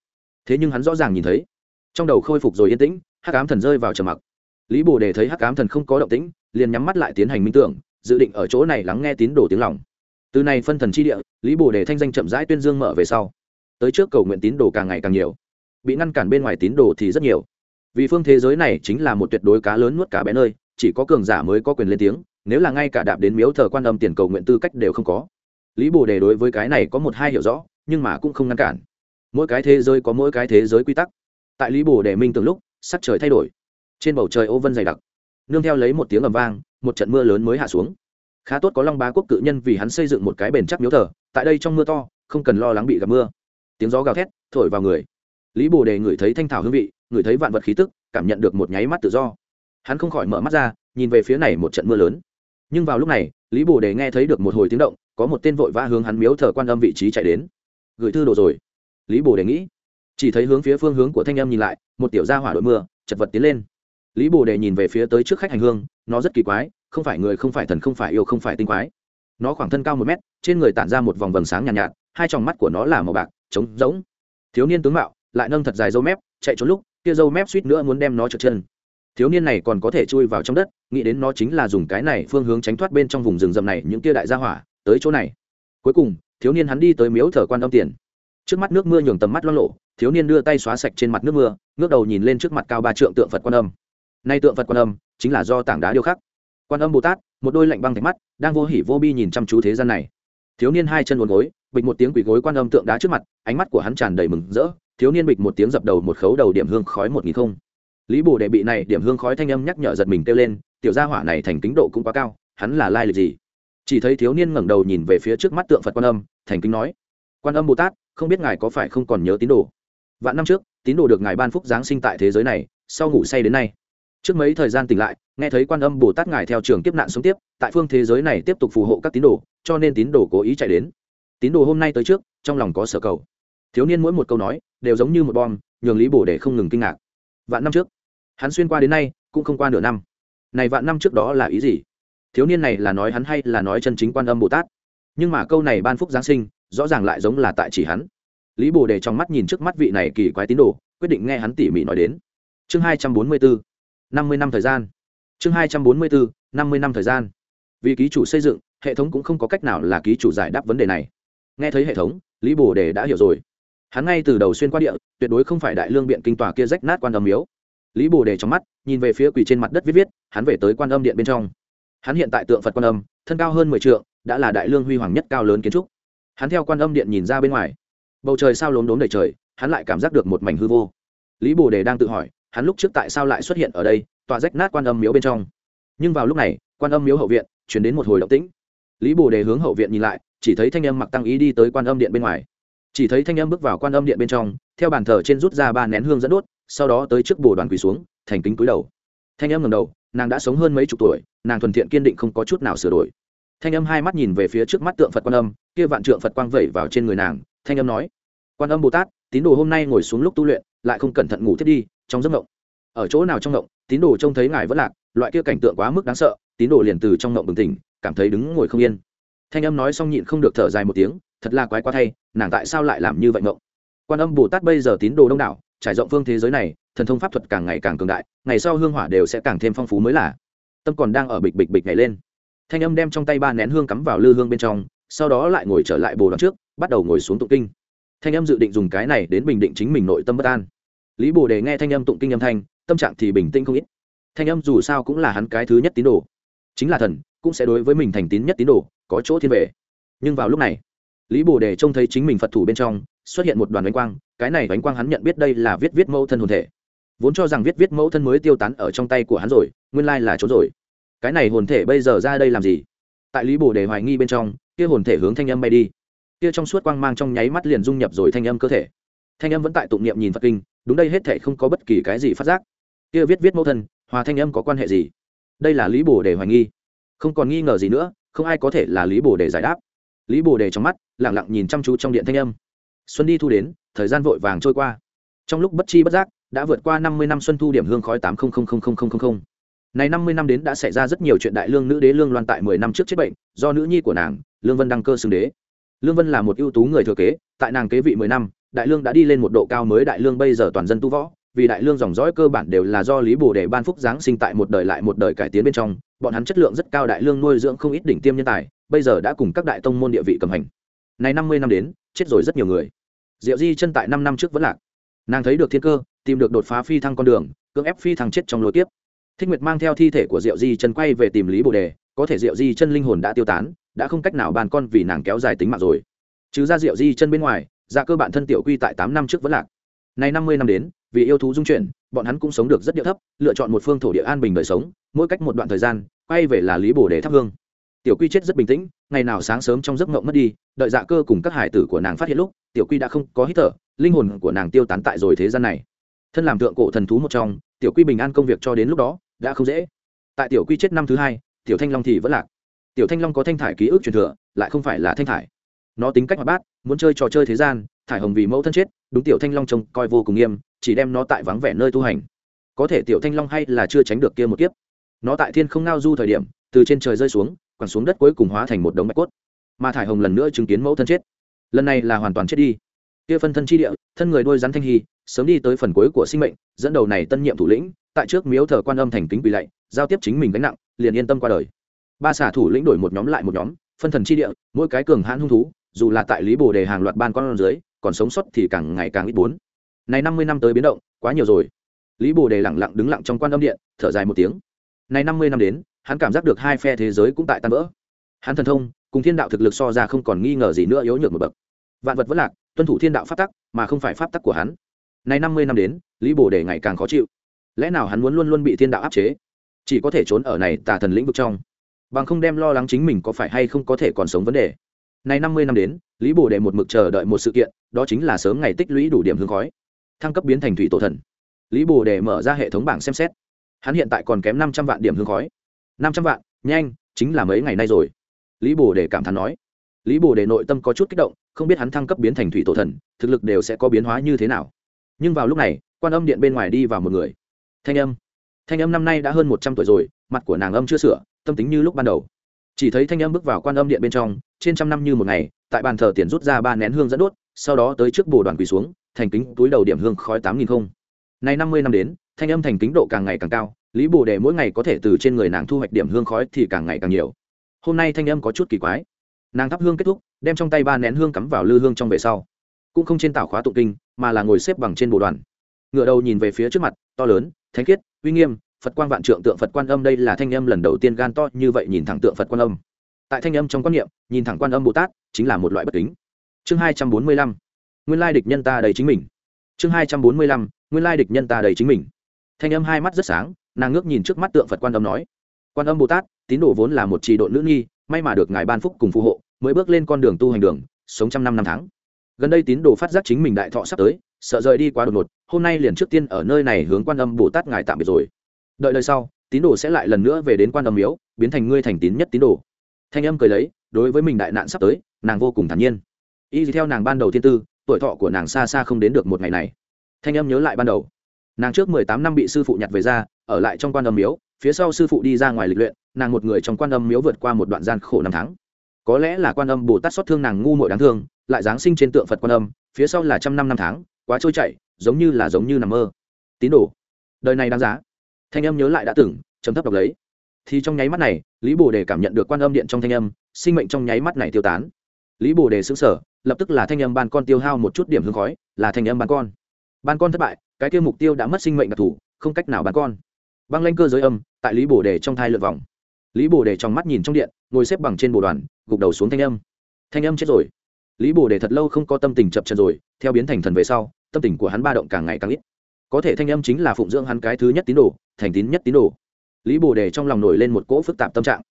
Thế nhưng hắn rõ ràng nhìn thấy. Trong đầu khôi phục rồi yên tĩnh, hắc ám thần rơi vào trầm mặc. Lý bồ đề thấy hắc ám thần không có động tĩnh, liền nhắm mắt lại tiến hành minh tưởng, dự định ở chỗ này lắng nghe tín đồ tiếng lòng. Từ này phân thần chi địa, lý bồ đề thanh danh chậm rãi tuyên dương mở về sau. Tới trước cầu nguyện tín đồ càng ngày càng nhiều. Bị ngăn cản bên ngoài tín đồ thì rất nhiều. Vì phương thế giới này chính là một tuyệt đối cá lớn nuốt cá bé nơi, chỉ có cường giả mới có quyền lên tiếng, nếu là ngay cả đạp đến miếu thờ quan âm tiền cầu nguyện tư cách đều không có. Lý bồ đề đối với cái này có một hai hiểu rõ nhưng mà cũng không ngăn cản. Mỗi cái thế giới có mỗi cái thế giới quy tắc. Tại lý bồ đề minh từng lúc, sắc trời thay đổi. Trên bầu trời ô vân dày đặc. Nương theo lấy một tiếng ầm vang, một trận mưa lớn mới hạ xuống. Khá tốt có long bá quốc cự nhân vì hắn xây dựng một cái bền chắc miếu thờ, tại đây trong mưa to, không cần lo lắng bị gặp mưa. Tiếng gió gào thét, thổi vào người. Lý bồ đề ngửi thấy thanh thảo hương vị, ngửi thấy vạn vật khí tức, cảm nhận được một nháy mắt tự do. Hắn không khỏi mở mắt ra, nhìn về phía này một trận mưa lớn. Nhưng vào lúc này, lý bồ đề nghe thấy được một hồi tiếng động, có một tên vội vã hướng hắn miếu thờ quan âm vị trí chạy đến gửi thư đồ rồi. Lý bồ đề nghĩ. Chỉ thấy hướng phía phương hướng của thanh âm nhìn lại một tiểu gia hỏa đội mưa chật vật tiến lên. Lý bồ đề nhìn về phía tới trước khách hành hương nó rất kỳ quái không phải người không phải thần không phải yêu không phải tinh quái. Nó khoảng thân cao một mét trên người tản ra một vòng vầng sáng nhàn nhạt, nhạt hai tròng mắt của nó là màu bạc trống rỗng. Thiếu niên tướng mạo lại nâng thật dài dâu mép chạy trốn lúc kia dâu mép suýt nữa muốn đem nó trượt chân. Thiếu niên này còn có thể chui vào trong đất nghĩ đến nó chính là dùng cái này phương hướng tránh thoát bên trong vùng rừng rậm này những kia đại gia hỏa tới chỗ này. Cuối cùng thiếu niên hắn đi tới miếu thờ quan âm tiền. Trước mắt nước mưa nhường tầm mắt lo lộ, thiếu niên đưa tay xóa sạch trên mặt nước mưa, ngước đầu nhìn lên trước mặt cao ba trượng tượng phật quan âm. Nay tượng phật quan âm chính là do tảng đá điêu khắc. Quan âm bồ tát, một đôi lạnh băng thạch mắt, đang vô hỉ vô bi nhìn chăm chú thế gian này. Thiếu niên hai chân uốn gối, bịch một tiếng quỳ gối quan âm tượng đá trước mặt, ánh mắt của hắn tràn đầy mừng rỡ. Thiếu niên bịch một tiếng dập đầu một khấu đầu điểm hương khói một nghìn không. Lý bồ đệ bị này điểm hương khói thanh âm nhắc nhở giật mình kêu lên, tiểu gia hỏa này thành kính độ cũng quá cao, hắn là lai lịch gì? Chỉ thấy thiếu niên ngẩng đầu nhìn về phía trước mắt tượng phật quan âm thành kính nói, quan âm bồ tát, không biết ngài có phải không còn nhớ tín đồ? Vạn năm trước, tín đồ được ngài ban phúc giáng sinh tại thế giới này, sau ngủ say đến nay. Trước mấy thời gian tỉnh lại, nghe thấy quan âm bồ tát ngài theo trường kiếp nạn sống tiếp, tại phương thế giới này tiếp tục phù hộ các tín đồ, cho nên tín đồ cố ý chạy đến. Tín đồ hôm nay tới trước, trong lòng có sở cầu. Thiếu niên mỗi một câu nói, đều giống như một bom, nhường lý bổ để không ngừng kinh ngạc. Vạn năm trước, hắn xuyên qua đến nay, cũng không qua nửa năm. Này vạn năm trước đó là ý gì? Thiếu niên này là nói hắn hay là nói chân chính quan âm bồ tát? Nhưng mà câu này ban phúc giáng sinh, rõ ràng lại giống là tại chỉ hắn. Lý bồ đề trong mắt nhìn trước mắt vị này kỳ quái tín đồ, quyết định nghe hắn tỉ mỉ nói đến. Chương hai trăm bốn mươi bốn, năm mươi năm thời gian. Chương hai trăm bốn mươi bốn, năm mươi năm thời gian. Vì ký chủ xây dựng, hệ thống cũng không có cách nào là ký chủ giải đáp vấn đề này. Nghe thấy hệ thống, lý bồ đề đã hiểu rồi. Hắn ngay từ đầu xuyên qua địa, tuyệt đối không phải đại lương biện kinh tòa kia rách nát quan âm miếu. Lý bồ đề trong mắt, nhìn về phía quỳ trên mặt đất viết viết, hắn về tới quan âm điện bên trong. Hắn hiện tại tượng phật quan âm, thân cao hơn mười t đã là đại lương huy hoàng nhất cao lớn kiến trúc. Hắn theo quan âm điện nhìn ra bên ngoài. Bầu trời sao lốm đốm đầy trời, hắn lại cảm giác được một mảnh hư vô. Lý bồ đề đang tự hỏi, hắn lúc trước tại sao lại xuất hiện ở đây, tọa rách nát quan âm miếu bên trong. Nhưng vào lúc này, quan âm miếu hậu viện chuyển đến một hồi động tĩnh. Lý bồ đề hướng hậu viện nhìn lại, chỉ thấy thanh âm mặc tăng ý đi tới quan âm điện bên ngoài. Chỉ thấy thanh âm bước vào quan âm điện bên trong, theo bàn thờ trên rút ra ba nén hương dẫn đốt, sau đó tới trước bồ đoàn quỳ xuống, thành kính cúi đầu. Thanh âm ngầm đầu, nàng đã sống hơn mấy chục tuổi, nàng thuần thiện kiên định không có chút nào sửa đổi thanh âm hai mắt nhìn về phía trước mắt tượng phật quan âm, kia vạn trượng phật quang vẩy vào trên người nàng. Thanh âm nói, quan âm bồ tát, tín đồ hôm nay ngồi xuống lúc tu luyện, lại không cẩn thận ngủ thiết đi, trong giấc ngộng. Ở chỗ nào trong ngộng, tín đồ trông thấy ngài vẫn lạc, loại kia cảnh tượng quá mức đáng sợ, tín đồ liền từ trong ngộng bừng tỉnh, cảm thấy đứng ngồi không yên. Thanh âm nói xong nhịn không được thở dài một tiếng, thật là quái quá thay, nàng tại sao lại làm như vậy ngộng? Quan âm bồ tát bây giờ tín đồ đông đảo, trải rộng phương thế giới này, thần thông pháp thuật càng ngày càng cường đại, ngày sau hương hỏa đều sẽ càng thêm phong phú mới là. Tâm còn đang ở bịch bịch bịch nhảy lên thanh âm đem trong tay ba nén hương cắm vào lư hương bên trong, sau đó lại ngồi trở lại bồ đoàn trước, bắt đầu ngồi xuống tụng kinh. Thanh âm dự định dùng cái này đến bình định chính mình nội tâm bất an. Lý bồ đề nghe thanh âm tụng kinh âm thanh, tâm trạng thì bình tĩnh không ít. Thanh âm dù sao cũng là hắn cái thứ nhất tín đồ. Chính là thần, cũng sẽ đối với mình thành tín nhất tín đồ, có chỗ thiên về. Nhưng vào lúc này, lý bồ đề trông thấy chính mình phật thủ bên trong, xuất hiện một đoàn bánh quang, cái này bánh quang hắn nhận biết đây là viết viết mẫu thân hồn thể. Vốn cho rằng viết viết mẫu thân mới tiêu tán ở trong tay của hắn rồi, nguyên lai là trốn rồi cái này hồn thể bây giờ ra đây làm gì? Tại lý bồ đề hoài nghi bên trong, kia hồn thể hướng thanh âm bay đi. Kia trong suốt quang mang trong nháy mắt liền dung nhập rồi thanh âm cơ thể. Thanh âm vẫn tại tụng niệm nhìn phật kinh, đúng đây hết thể không có bất kỳ cái gì phát giác. Kia viết viết mẫu thân, hòa thanh âm có quan hệ gì? Đây là lý bồ đề hoài nghi. Không còn nghi ngờ gì nữa, không ai có thể là lý bồ đề giải đáp. Lý bồ đề trong mắt lẳng lặng nhìn chăm chú trong điện thanh âm. Xuân đi thu đến, thời gian vội vàng trôi qua. Trong lúc bất chi bất giác, đã vượt qua năm mươi năm xuân thu điểm hương khói tám này năm mươi năm đến đã xảy ra rất nhiều chuyện đại lương nữ đế lương loan tại mười năm trước chết bệnh, do nữ nhi của nàng, lương vân đăng cơ xưng đế. Lương vân là một ưu tú người thừa kế, tại nàng kế vị mười năm, đại lương đã đi lên một độ cao mới đại lương bây giờ toàn dân tu võ, vì đại lương dòng dõi cơ bản đều là do lý bồ đề ban phúc giáng sinh tại một đời lại một đời cải tiến bên trong, bọn hắn chất lượng rất cao đại lương nuôi dưỡng không ít đỉnh tiêm nhân tài, bây giờ đã cùng các đại tông môn địa vị cầm hành. Này năm mươi năm đến, chết rồi rất nhiều người. Diệu di chân tại năm năm trước vẫn lạc. Nàng thấy được thiên cơ, tìm được đột phá phi thăng con đường, cưỡng ép phi thăng chết trong lối tiếp thích nguyệt mang theo thi thể của diệu di chân quay về tìm lý bồ đề, có thể diệu di chân linh hồn đã tiêu tán, đã không cách nào bàn con vì nàng kéo dài tính mạng rồi. Chứ ra diệu di chân bên ngoài, ra cơ bản thân tiểu quy tại tám năm trước vẫn lạc. Này năm mươi năm đến, vì yêu thú dung chuyển, bọn hắn cũng sống được rất địa thấp, lựa chọn một phương thổ địa an bình đời sống, mỗi cách một đoạn thời gian, quay về là lý bồ đề thắp hương. Tiểu quy chết rất bình tĩnh, ngày nào sáng sớm trong giấc mộng mất đi, đợi dạ cơ cùng các hải tử của nàng phát hiện lúc, tiểu quy đã không có hít thở, linh hồn của nàng tiêu tán tại rồi thế gian này. Thân làm tượng cổ thần thú một trong, tiểu quy bình an công việc cho đến lúc đó đã không dễ. Tại tiểu quy chết năm thứ hai, tiểu thanh long thì vẫn lạc. Tiểu thanh long có thanh thải ký ức truyền thừa, lại không phải là thanh thải. Nó tính cách hoạt bát, muốn chơi trò chơi thế gian, thải hồng vì mẫu thân chết, đúng tiểu thanh long trông coi vô cùng nghiêm, chỉ đem nó tại vắng vẻ nơi tu hành. Có thể tiểu thanh long hay là chưa tránh được kia một kiếp. Nó tại thiên không ngao du thời điểm, từ trên trời rơi xuống còn xuống đất cuối cùng hóa thành một đống bạch cốt. Mà thải hồng lần nữa chứng kiến mẫu thân chết. Lần này là hoàn toàn chết đi kia phân thân chi địa, thân người đôi rắn thanh hy, sớm đi tới phần cuối của sinh mệnh, dẫn đầu này tân nhiệm thủ lĩnh, tại trước miếu thờ quan âm thành kính quỳ lạy, giao tiếp chính mình gánh nặng, liền yên tâm qua đời. Ba xả thủ lĩnh đổi một nhóm lại một nhóm, phân thần chi địa, mỗi cái cường hãn hung thú, dù là tại lý bồ đề hàng loạt ban con dưới, còn sống sót thì càng ngày càng ít bốn. Này năm mươi năm tới biến động, quá nhiều rồi. Lý bồ đề lẳng lặng đứng lặng trong quan âm điện, thở dài một tiếng. Này năm mươi năm đến, hắn cảm giác được hai phe thế giới cũng tại tan vỡ. Hắn thần thông, cùng thiên đạo thực lực so ra không còn nghi ngờ gì nữa, yếu nhược một bậc vạn vật vẫn lạc, tuân thủ thiên đạo pháp tắc, mà không phải pháp tắc của hắn. Này năm mươi năm đến, lý bồ đề ngày càng khó chịu. Lẽ nào hắn muốn luôn luôn bị thiên đạo áp chế? Chỉ có thể trốn ở này tà thần lĩnh vực trong. Bằng không đem lo lắng chính mình có phải hay không có thể còn sống vấn đề. Này năm mươi năm đến, lý bồ đề một mực chờ đợi một sự kiện, đó chính là sớm ngày tích lũy đủ điểm hương khói. Thăng cấp biến thành thủy tổ thần. Lý bồ đề mở ra hệ thống bảng xem xét. Hắn hiện tại còn kém năm trăm vạn điểm hương khói. Năm trăm vạn, nhanh, chính là mấy ngày nay rồi. Lý bồ đề cảm thán nói lý bồ đề nội tâm có chút kích động, không biết hắn thăng cấp biến thành thủy tổ thần, thực lực đều sẽ có biến hóa như thế nào. Nhưng vào lúc này, quan âm điện bên ngoài đi vào một người. Thanh âm. Thanh âm năm nay đã hơn một trăm tuổi rồi, mặt của nàng âm chưa sửa, tâm tính như lúc ban đầu. Chỉ thấy thanh âm bước vào quan âm điện bên trong, trên trăm năm như một ngày, tại bàn thờ tiền rút ra ba nén hương dẫn đốt, sau đó tới trước bồ đoàn quỳ xuống, thành kính túi đầu điểm hương khói tám nghìn không. Nay năm mươi năm đến, thanh âm thành kính độ càng ngày càng cao, lý bồ đề mỗi ngày có thể từ trên người nàng thu hoạch điểm hương khói thì càng ngày càng nhiều. Hôm nay thanh âm có chút kỳ quái nàng thắp hương kết thúc, đem trong tay ba nén hương cắm vào lư hương trong về sau. Cũng không trên tảo khóa tụng kinh, mà là ngồi xếp bằng trên bồ đoàn. Ngựa đầu nhìn về phía trước mặt, to lớn, thánh khiết, uy nghiêm, phật quan vạn trượng tượng phật quan âm đây là thanh âm lần đầu tiên gan to như vậy nhìn thẳng tượng phật quan âm. Tại thanh âm trong quan niệm, nhìn thẳng quan âm bồ tát, chính là một loại bất kính. Chương hai trăm bốn mươi lăm, nguyên lai địch nhân ta đầy chính mình. Chương hai trăm bốn mươi lăm, nguyên lai địch nhân ta đầy chính mình. Thanh âm hai mắt rất sáng, nàng ngước nhìn trước mắt tượng phật quan âm nói. Quan âm bồ tát, tín đồ vốn là một trì độ nữ nghi may mà được ngài ban phúc cùng phù hộ, mới bước lên con đường tu hành đường, sống trăm năm năm tháng. Gần đây tín đồ phát giác chính mình đại thọ sắp tới, sợ rời đi quá đột ngột, hôm nay liền trước tiên ở nơi này hướng quan âm bồ tát ngài tạm biệt rồi. Đợi đời sau, tín đồ sẽ lại lần nữa về đến quan âm miếu, biến thành ngươi thành tín nhất tín đồ. Thanh âm cười lấy, đối với mình đại nạn sắp tới, nàng vô cùng thản nhiên. Y theo nàng ban đầu thiên tư, tuổi thọ của nàng xa xa không đến được một ngày này. Thanh âm nhớ lại ban đầu. Nàng trước mười tám năm bị sư phụ nhặt về ra, ở lại trong quan âm miếu, phía sau sư phụ đi ra ngoài lịch luyện nàng một người trong quan âm miếu vượt qua một đoạn gian khổ năm tháng. Có lẽ là quan âm bồ tát xót thương nàng ngu muội đáng thương, lại giáng sinh trên tượng phật quan âm, phía sau là trăm năm năm tháng, quá trôi chảy, giống như là giống như nằm mơ. Tín đồ, đời này đáng giá. Thanh âm nhớ lại đã từng chấm thấp đọc lấy. Thì trong nháy mắt này, lý bồ đề cảm nhận được quan âm điện trong thanh âm, sinh mệnh trong nháy mắt này tiêu tán. Lý bồ đề xứng sở lập tức là thanh âm ban con tiêu hao một chút điểm hương khói, là thanh âm ban con. Ban con thất bại, cái tiêu mục tiêu đã mất sinh mệnh đặc thù, không cách nào ban con. Băng lanh cơ giới âm, tại lý bồ đề trong thai lượt vòng lý bồ đề trong mắt nhìn trong điện, ngồi xếp bằng trên bồ đoàn, gục đầu xuống thanh âm. Thanh âm chết rồi. Lý bồ đề thật lâu không có tâm tình chập chân rồi, theo biến thành thần về sau, tâm tình của hắn ba động càng ngày càng ít. Có thể thanh âm chính là phụng dưỡng hắn cái thứ nhất tín đồ, thành tín nhất tín đồ. Lý bồ đề trong lòng nổi lên một cỗ phức tạp tâm trạng.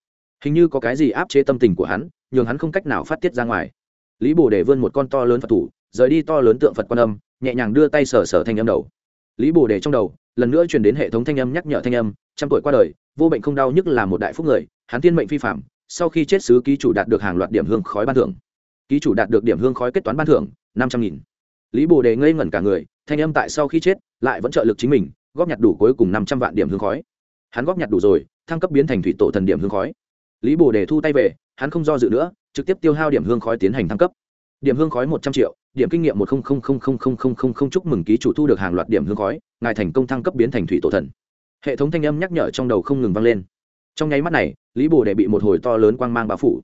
Hình như có cái gì áp chế tâm tình của hắn, nhường hắn không cách nào phát tiết ra ngoài. Lý bồ đề vươn một con to lớn phật thủ, rời đi to lớn tượng phật quan âm, nhẹ nhàng đưa tay sờ sờ thanh âm đầu. Lý bồ đề trong đầu, lần nữa truyền đến hệ thống thanh âm nhắc nhở thanh âm, trăm tuổi qua đời vô bệnh không đau nhức là một đại phúc người, hắn tiên mệnh phi phạm sau khi chết sứ ký chủ đạt được hàng loạt điểm hương khói ban thưởng. Ký chủ đạt được điểm hương khói kết toán ban thưởng, năm trăm nghìn. Lý bồ đề ngây ngẩn cả người, thanh âm tại sau khi chết, lại vẫn trợ lực chính mình, góp nhặt đủ cuối cùng năm trăm vạn điểm hương khói. Hắn góp nhặt đủ rồi, thăng cấp biến thành thủy tổ thần điểm hương khói. Lý bồ đề thu tay về, hắn không do dự nữa, trực tiếp tiêu hao điểm hương khói tiến hành thăng cấp. Điểm hương khói một trăm triệu, điểm kinh nghiệm một chúc mừng ký chủ thu được hàng loạt điểm hương khói, ngài thành công thăng cấp biến thành thủy tổ thần hệ thống thanh âm nhắc nhở trong đầu không ngừng vang lên. Trong nháy mắt này, lý bồ đề bị một hồi to lớn quang mang bao phủ.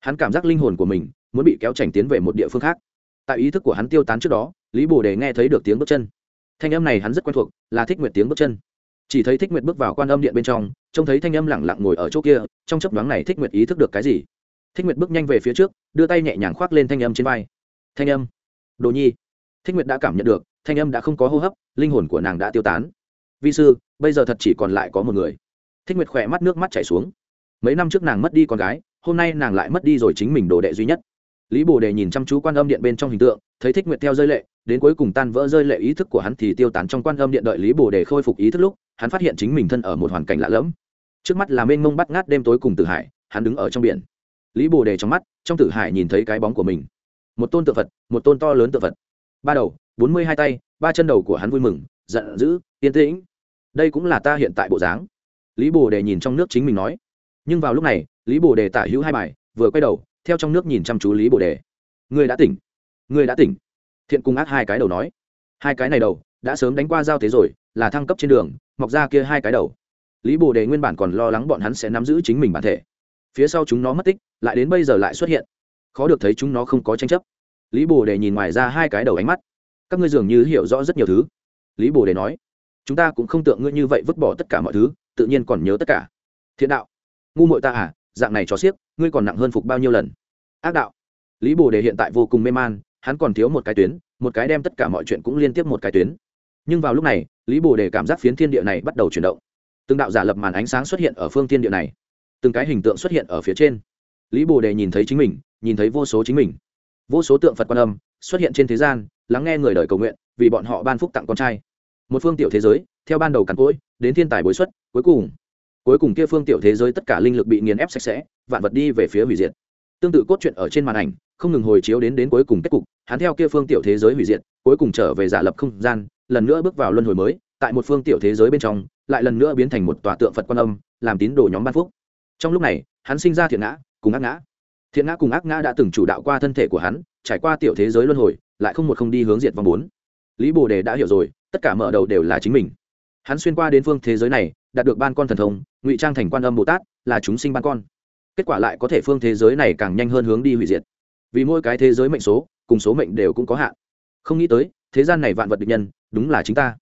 Hắn cảm giác linh hồn của mình muốn bị kéo chảnh tiến về một địa phương khác. Tại ý thức của hắn tiêu tán trước đó, lý bồ đề nghe thấy được tiếng bước chân. Thanh âm này hắn rất quen thuộc, là thích nguyệt tiếng bước chân. Chỉ thấy thích nguyệt bước vào quan âm điện bên trong, trông thấy thanh âm lẳng lặng ngồi ở chỗ kia, trong chấp đoán này thích nguyệt ý thức được cái gì? Thích nguyệt bước nhanh về phía trước, đưa tay nhẹ nhàng khoác lên thanh âm trên vai. Thanh âm. Đồ nhi. Thích nguyệt đã cảm nhận được, thanh âm đã không có hô hấp, linh hồn của nàng đã tiêu tán vi sư, bây giờ thật chỉ còn lại có một người. Thích nguyệt khỏe mắt nước mắt chảy xuống. Mấy năm trước nàng mất đi con gái, hôm nay nàng lại mất đi rồi chính mình đồ đệ duy nhất. Lý bồ đề nhìn chăm chú quan âm điện bên trong hình tượng, thấy thích nguyệt theo rơi lệ, đến cuối cùng tan vỡ rơi lệ ý thức của hắn thì tiêu tán trong quan âm điện đợi lý bồ đề khôi phục ý thức lúc, hắn phát hiện chính mình thân ở một hoàn cảnh lạ lẫm. Trước mắt là mênh mông bắt ngát đêm tối cùng tử hải, hắn đứng ở trong biển. Lý bồ đề trong mắt, trong tử hải nhìn thấy cái bóng của mình. Một tôn tượng phật, một tôn to lớn tượng phật. Ba đầu, bốn mươi hai tay, ba chân đầu của hắn vui mừng, giận dữ, yên tĩnh đây cũng là ta hiện tại bộ dáng. Lý bồ đề nhìn trong nước chính mình nói. Nhưng vào lúc này, lý bồ đề tả hữu hai bài, vừa quay đầu, theo trong nước nhìn chăm chú lý bồ đề. Người đã tỉnh. Người đã tỉnh. Thiện cung ác hai cái đầu nói. Hai cái này đầu, đã sớm đánh qua giao thế rồi, là thăng cấp trên đường, mọc ra kia hai cái đầu. Lý bồ đề nguyên bản còn lo lắng bọn hắn sẽ nắm giữ chính mình bản thể. Phía sau chúng nó mất tích, lại đến bây giờ lại xuất hiện. Khó được thấy chúng nó không có tranh chấp. Lý bồ đề nhìn ngoài ra hai cái đầu ánh mắt. Các ngươi dường như hiểu rõ rất nhiều thứ. Lý bồ đề nói chúng ta cũng không tượng ngươi như vậy vứt bỏ tất cả mọi thứ, tự nhiên còn nhớ tất cả. Thiện đạo, ngu muội ta à dạng này cho xiếc, ngươi còn nặng hơn phục bao nhiêu lần? Ác đạo, lý bồ đề hiện tại vô cùng mê man, hắn còn thiếu một cái tuyến, một cái đem tất cả mọi chuyện cũng liên tiếp một cái tuyến. Nhưng vào lúc này, lý bồ đề cảm giác phiến thiên địa này bắt đầu chuyển động. Từng đạo giả lập màn ánh sáng xuất hiện ở phương thiên địa này, từng cái hình tượng xuất hiện ở phía trên. Lý bồ đề nhìn thấy chính mình, nhìn thấy vô số chính mình. Vô số tượng phật quan âm xuất hiện trên thế gian, lắng nghe người đời cầu nguyện, vì bọn họ ban phúc tặng con trai một phương tiểu thế giới, theo ban đầu càn cỗi, đến thiên tài bối xuất, cuối cùng cuối cùng kia phương tiểu thế giới tất cả linh lực bị nghiền ép sạch sẽ, vạn vật đi về phía hủy diệt. Tương tự cốt truyện ở trên màn ảnh, không ngừng hồi chiếu đến đến cuối cùng kết cục, hắn theo kia phương tiểu thế giới hủy diệt, cuối cùng trở về giả lập không gian, lần nữa bước vào luân hồi mới, tại một phương tiểu thế giới bên trong, lại lần nữa biến thành một tòa tượng phật quan âm, làm tín đồ nhóm ban phúc. Trong lúc này, hắn sinh ra thiện ngã, cùng ác ngã. Thiện ngã cùng ác ngã đã từng chủ đạo qua thân thể của hắn, trải qua tiểu thế giới luân hồi, lại không một không đi hướng diệt vòng bốn lý bồ đề đã hiểu rồi, tất cả mở đầu đều là chính mình. Hắn xuyên qua đến phương thế giới này, đạt được ban con thần thông, ngụy trang thành quan âm bồ tát, là chúng sinh ban con. Kết quả lại có thể phương thế giới này càng nhanh hơn hướng đi hủy diệt. Vì mỗi cái thế giới mệnh số, cùng số mệnh đều cũng có hạn. Không nghĩ tới, thế gian này vạn vật định nhân, đúng là chính ta.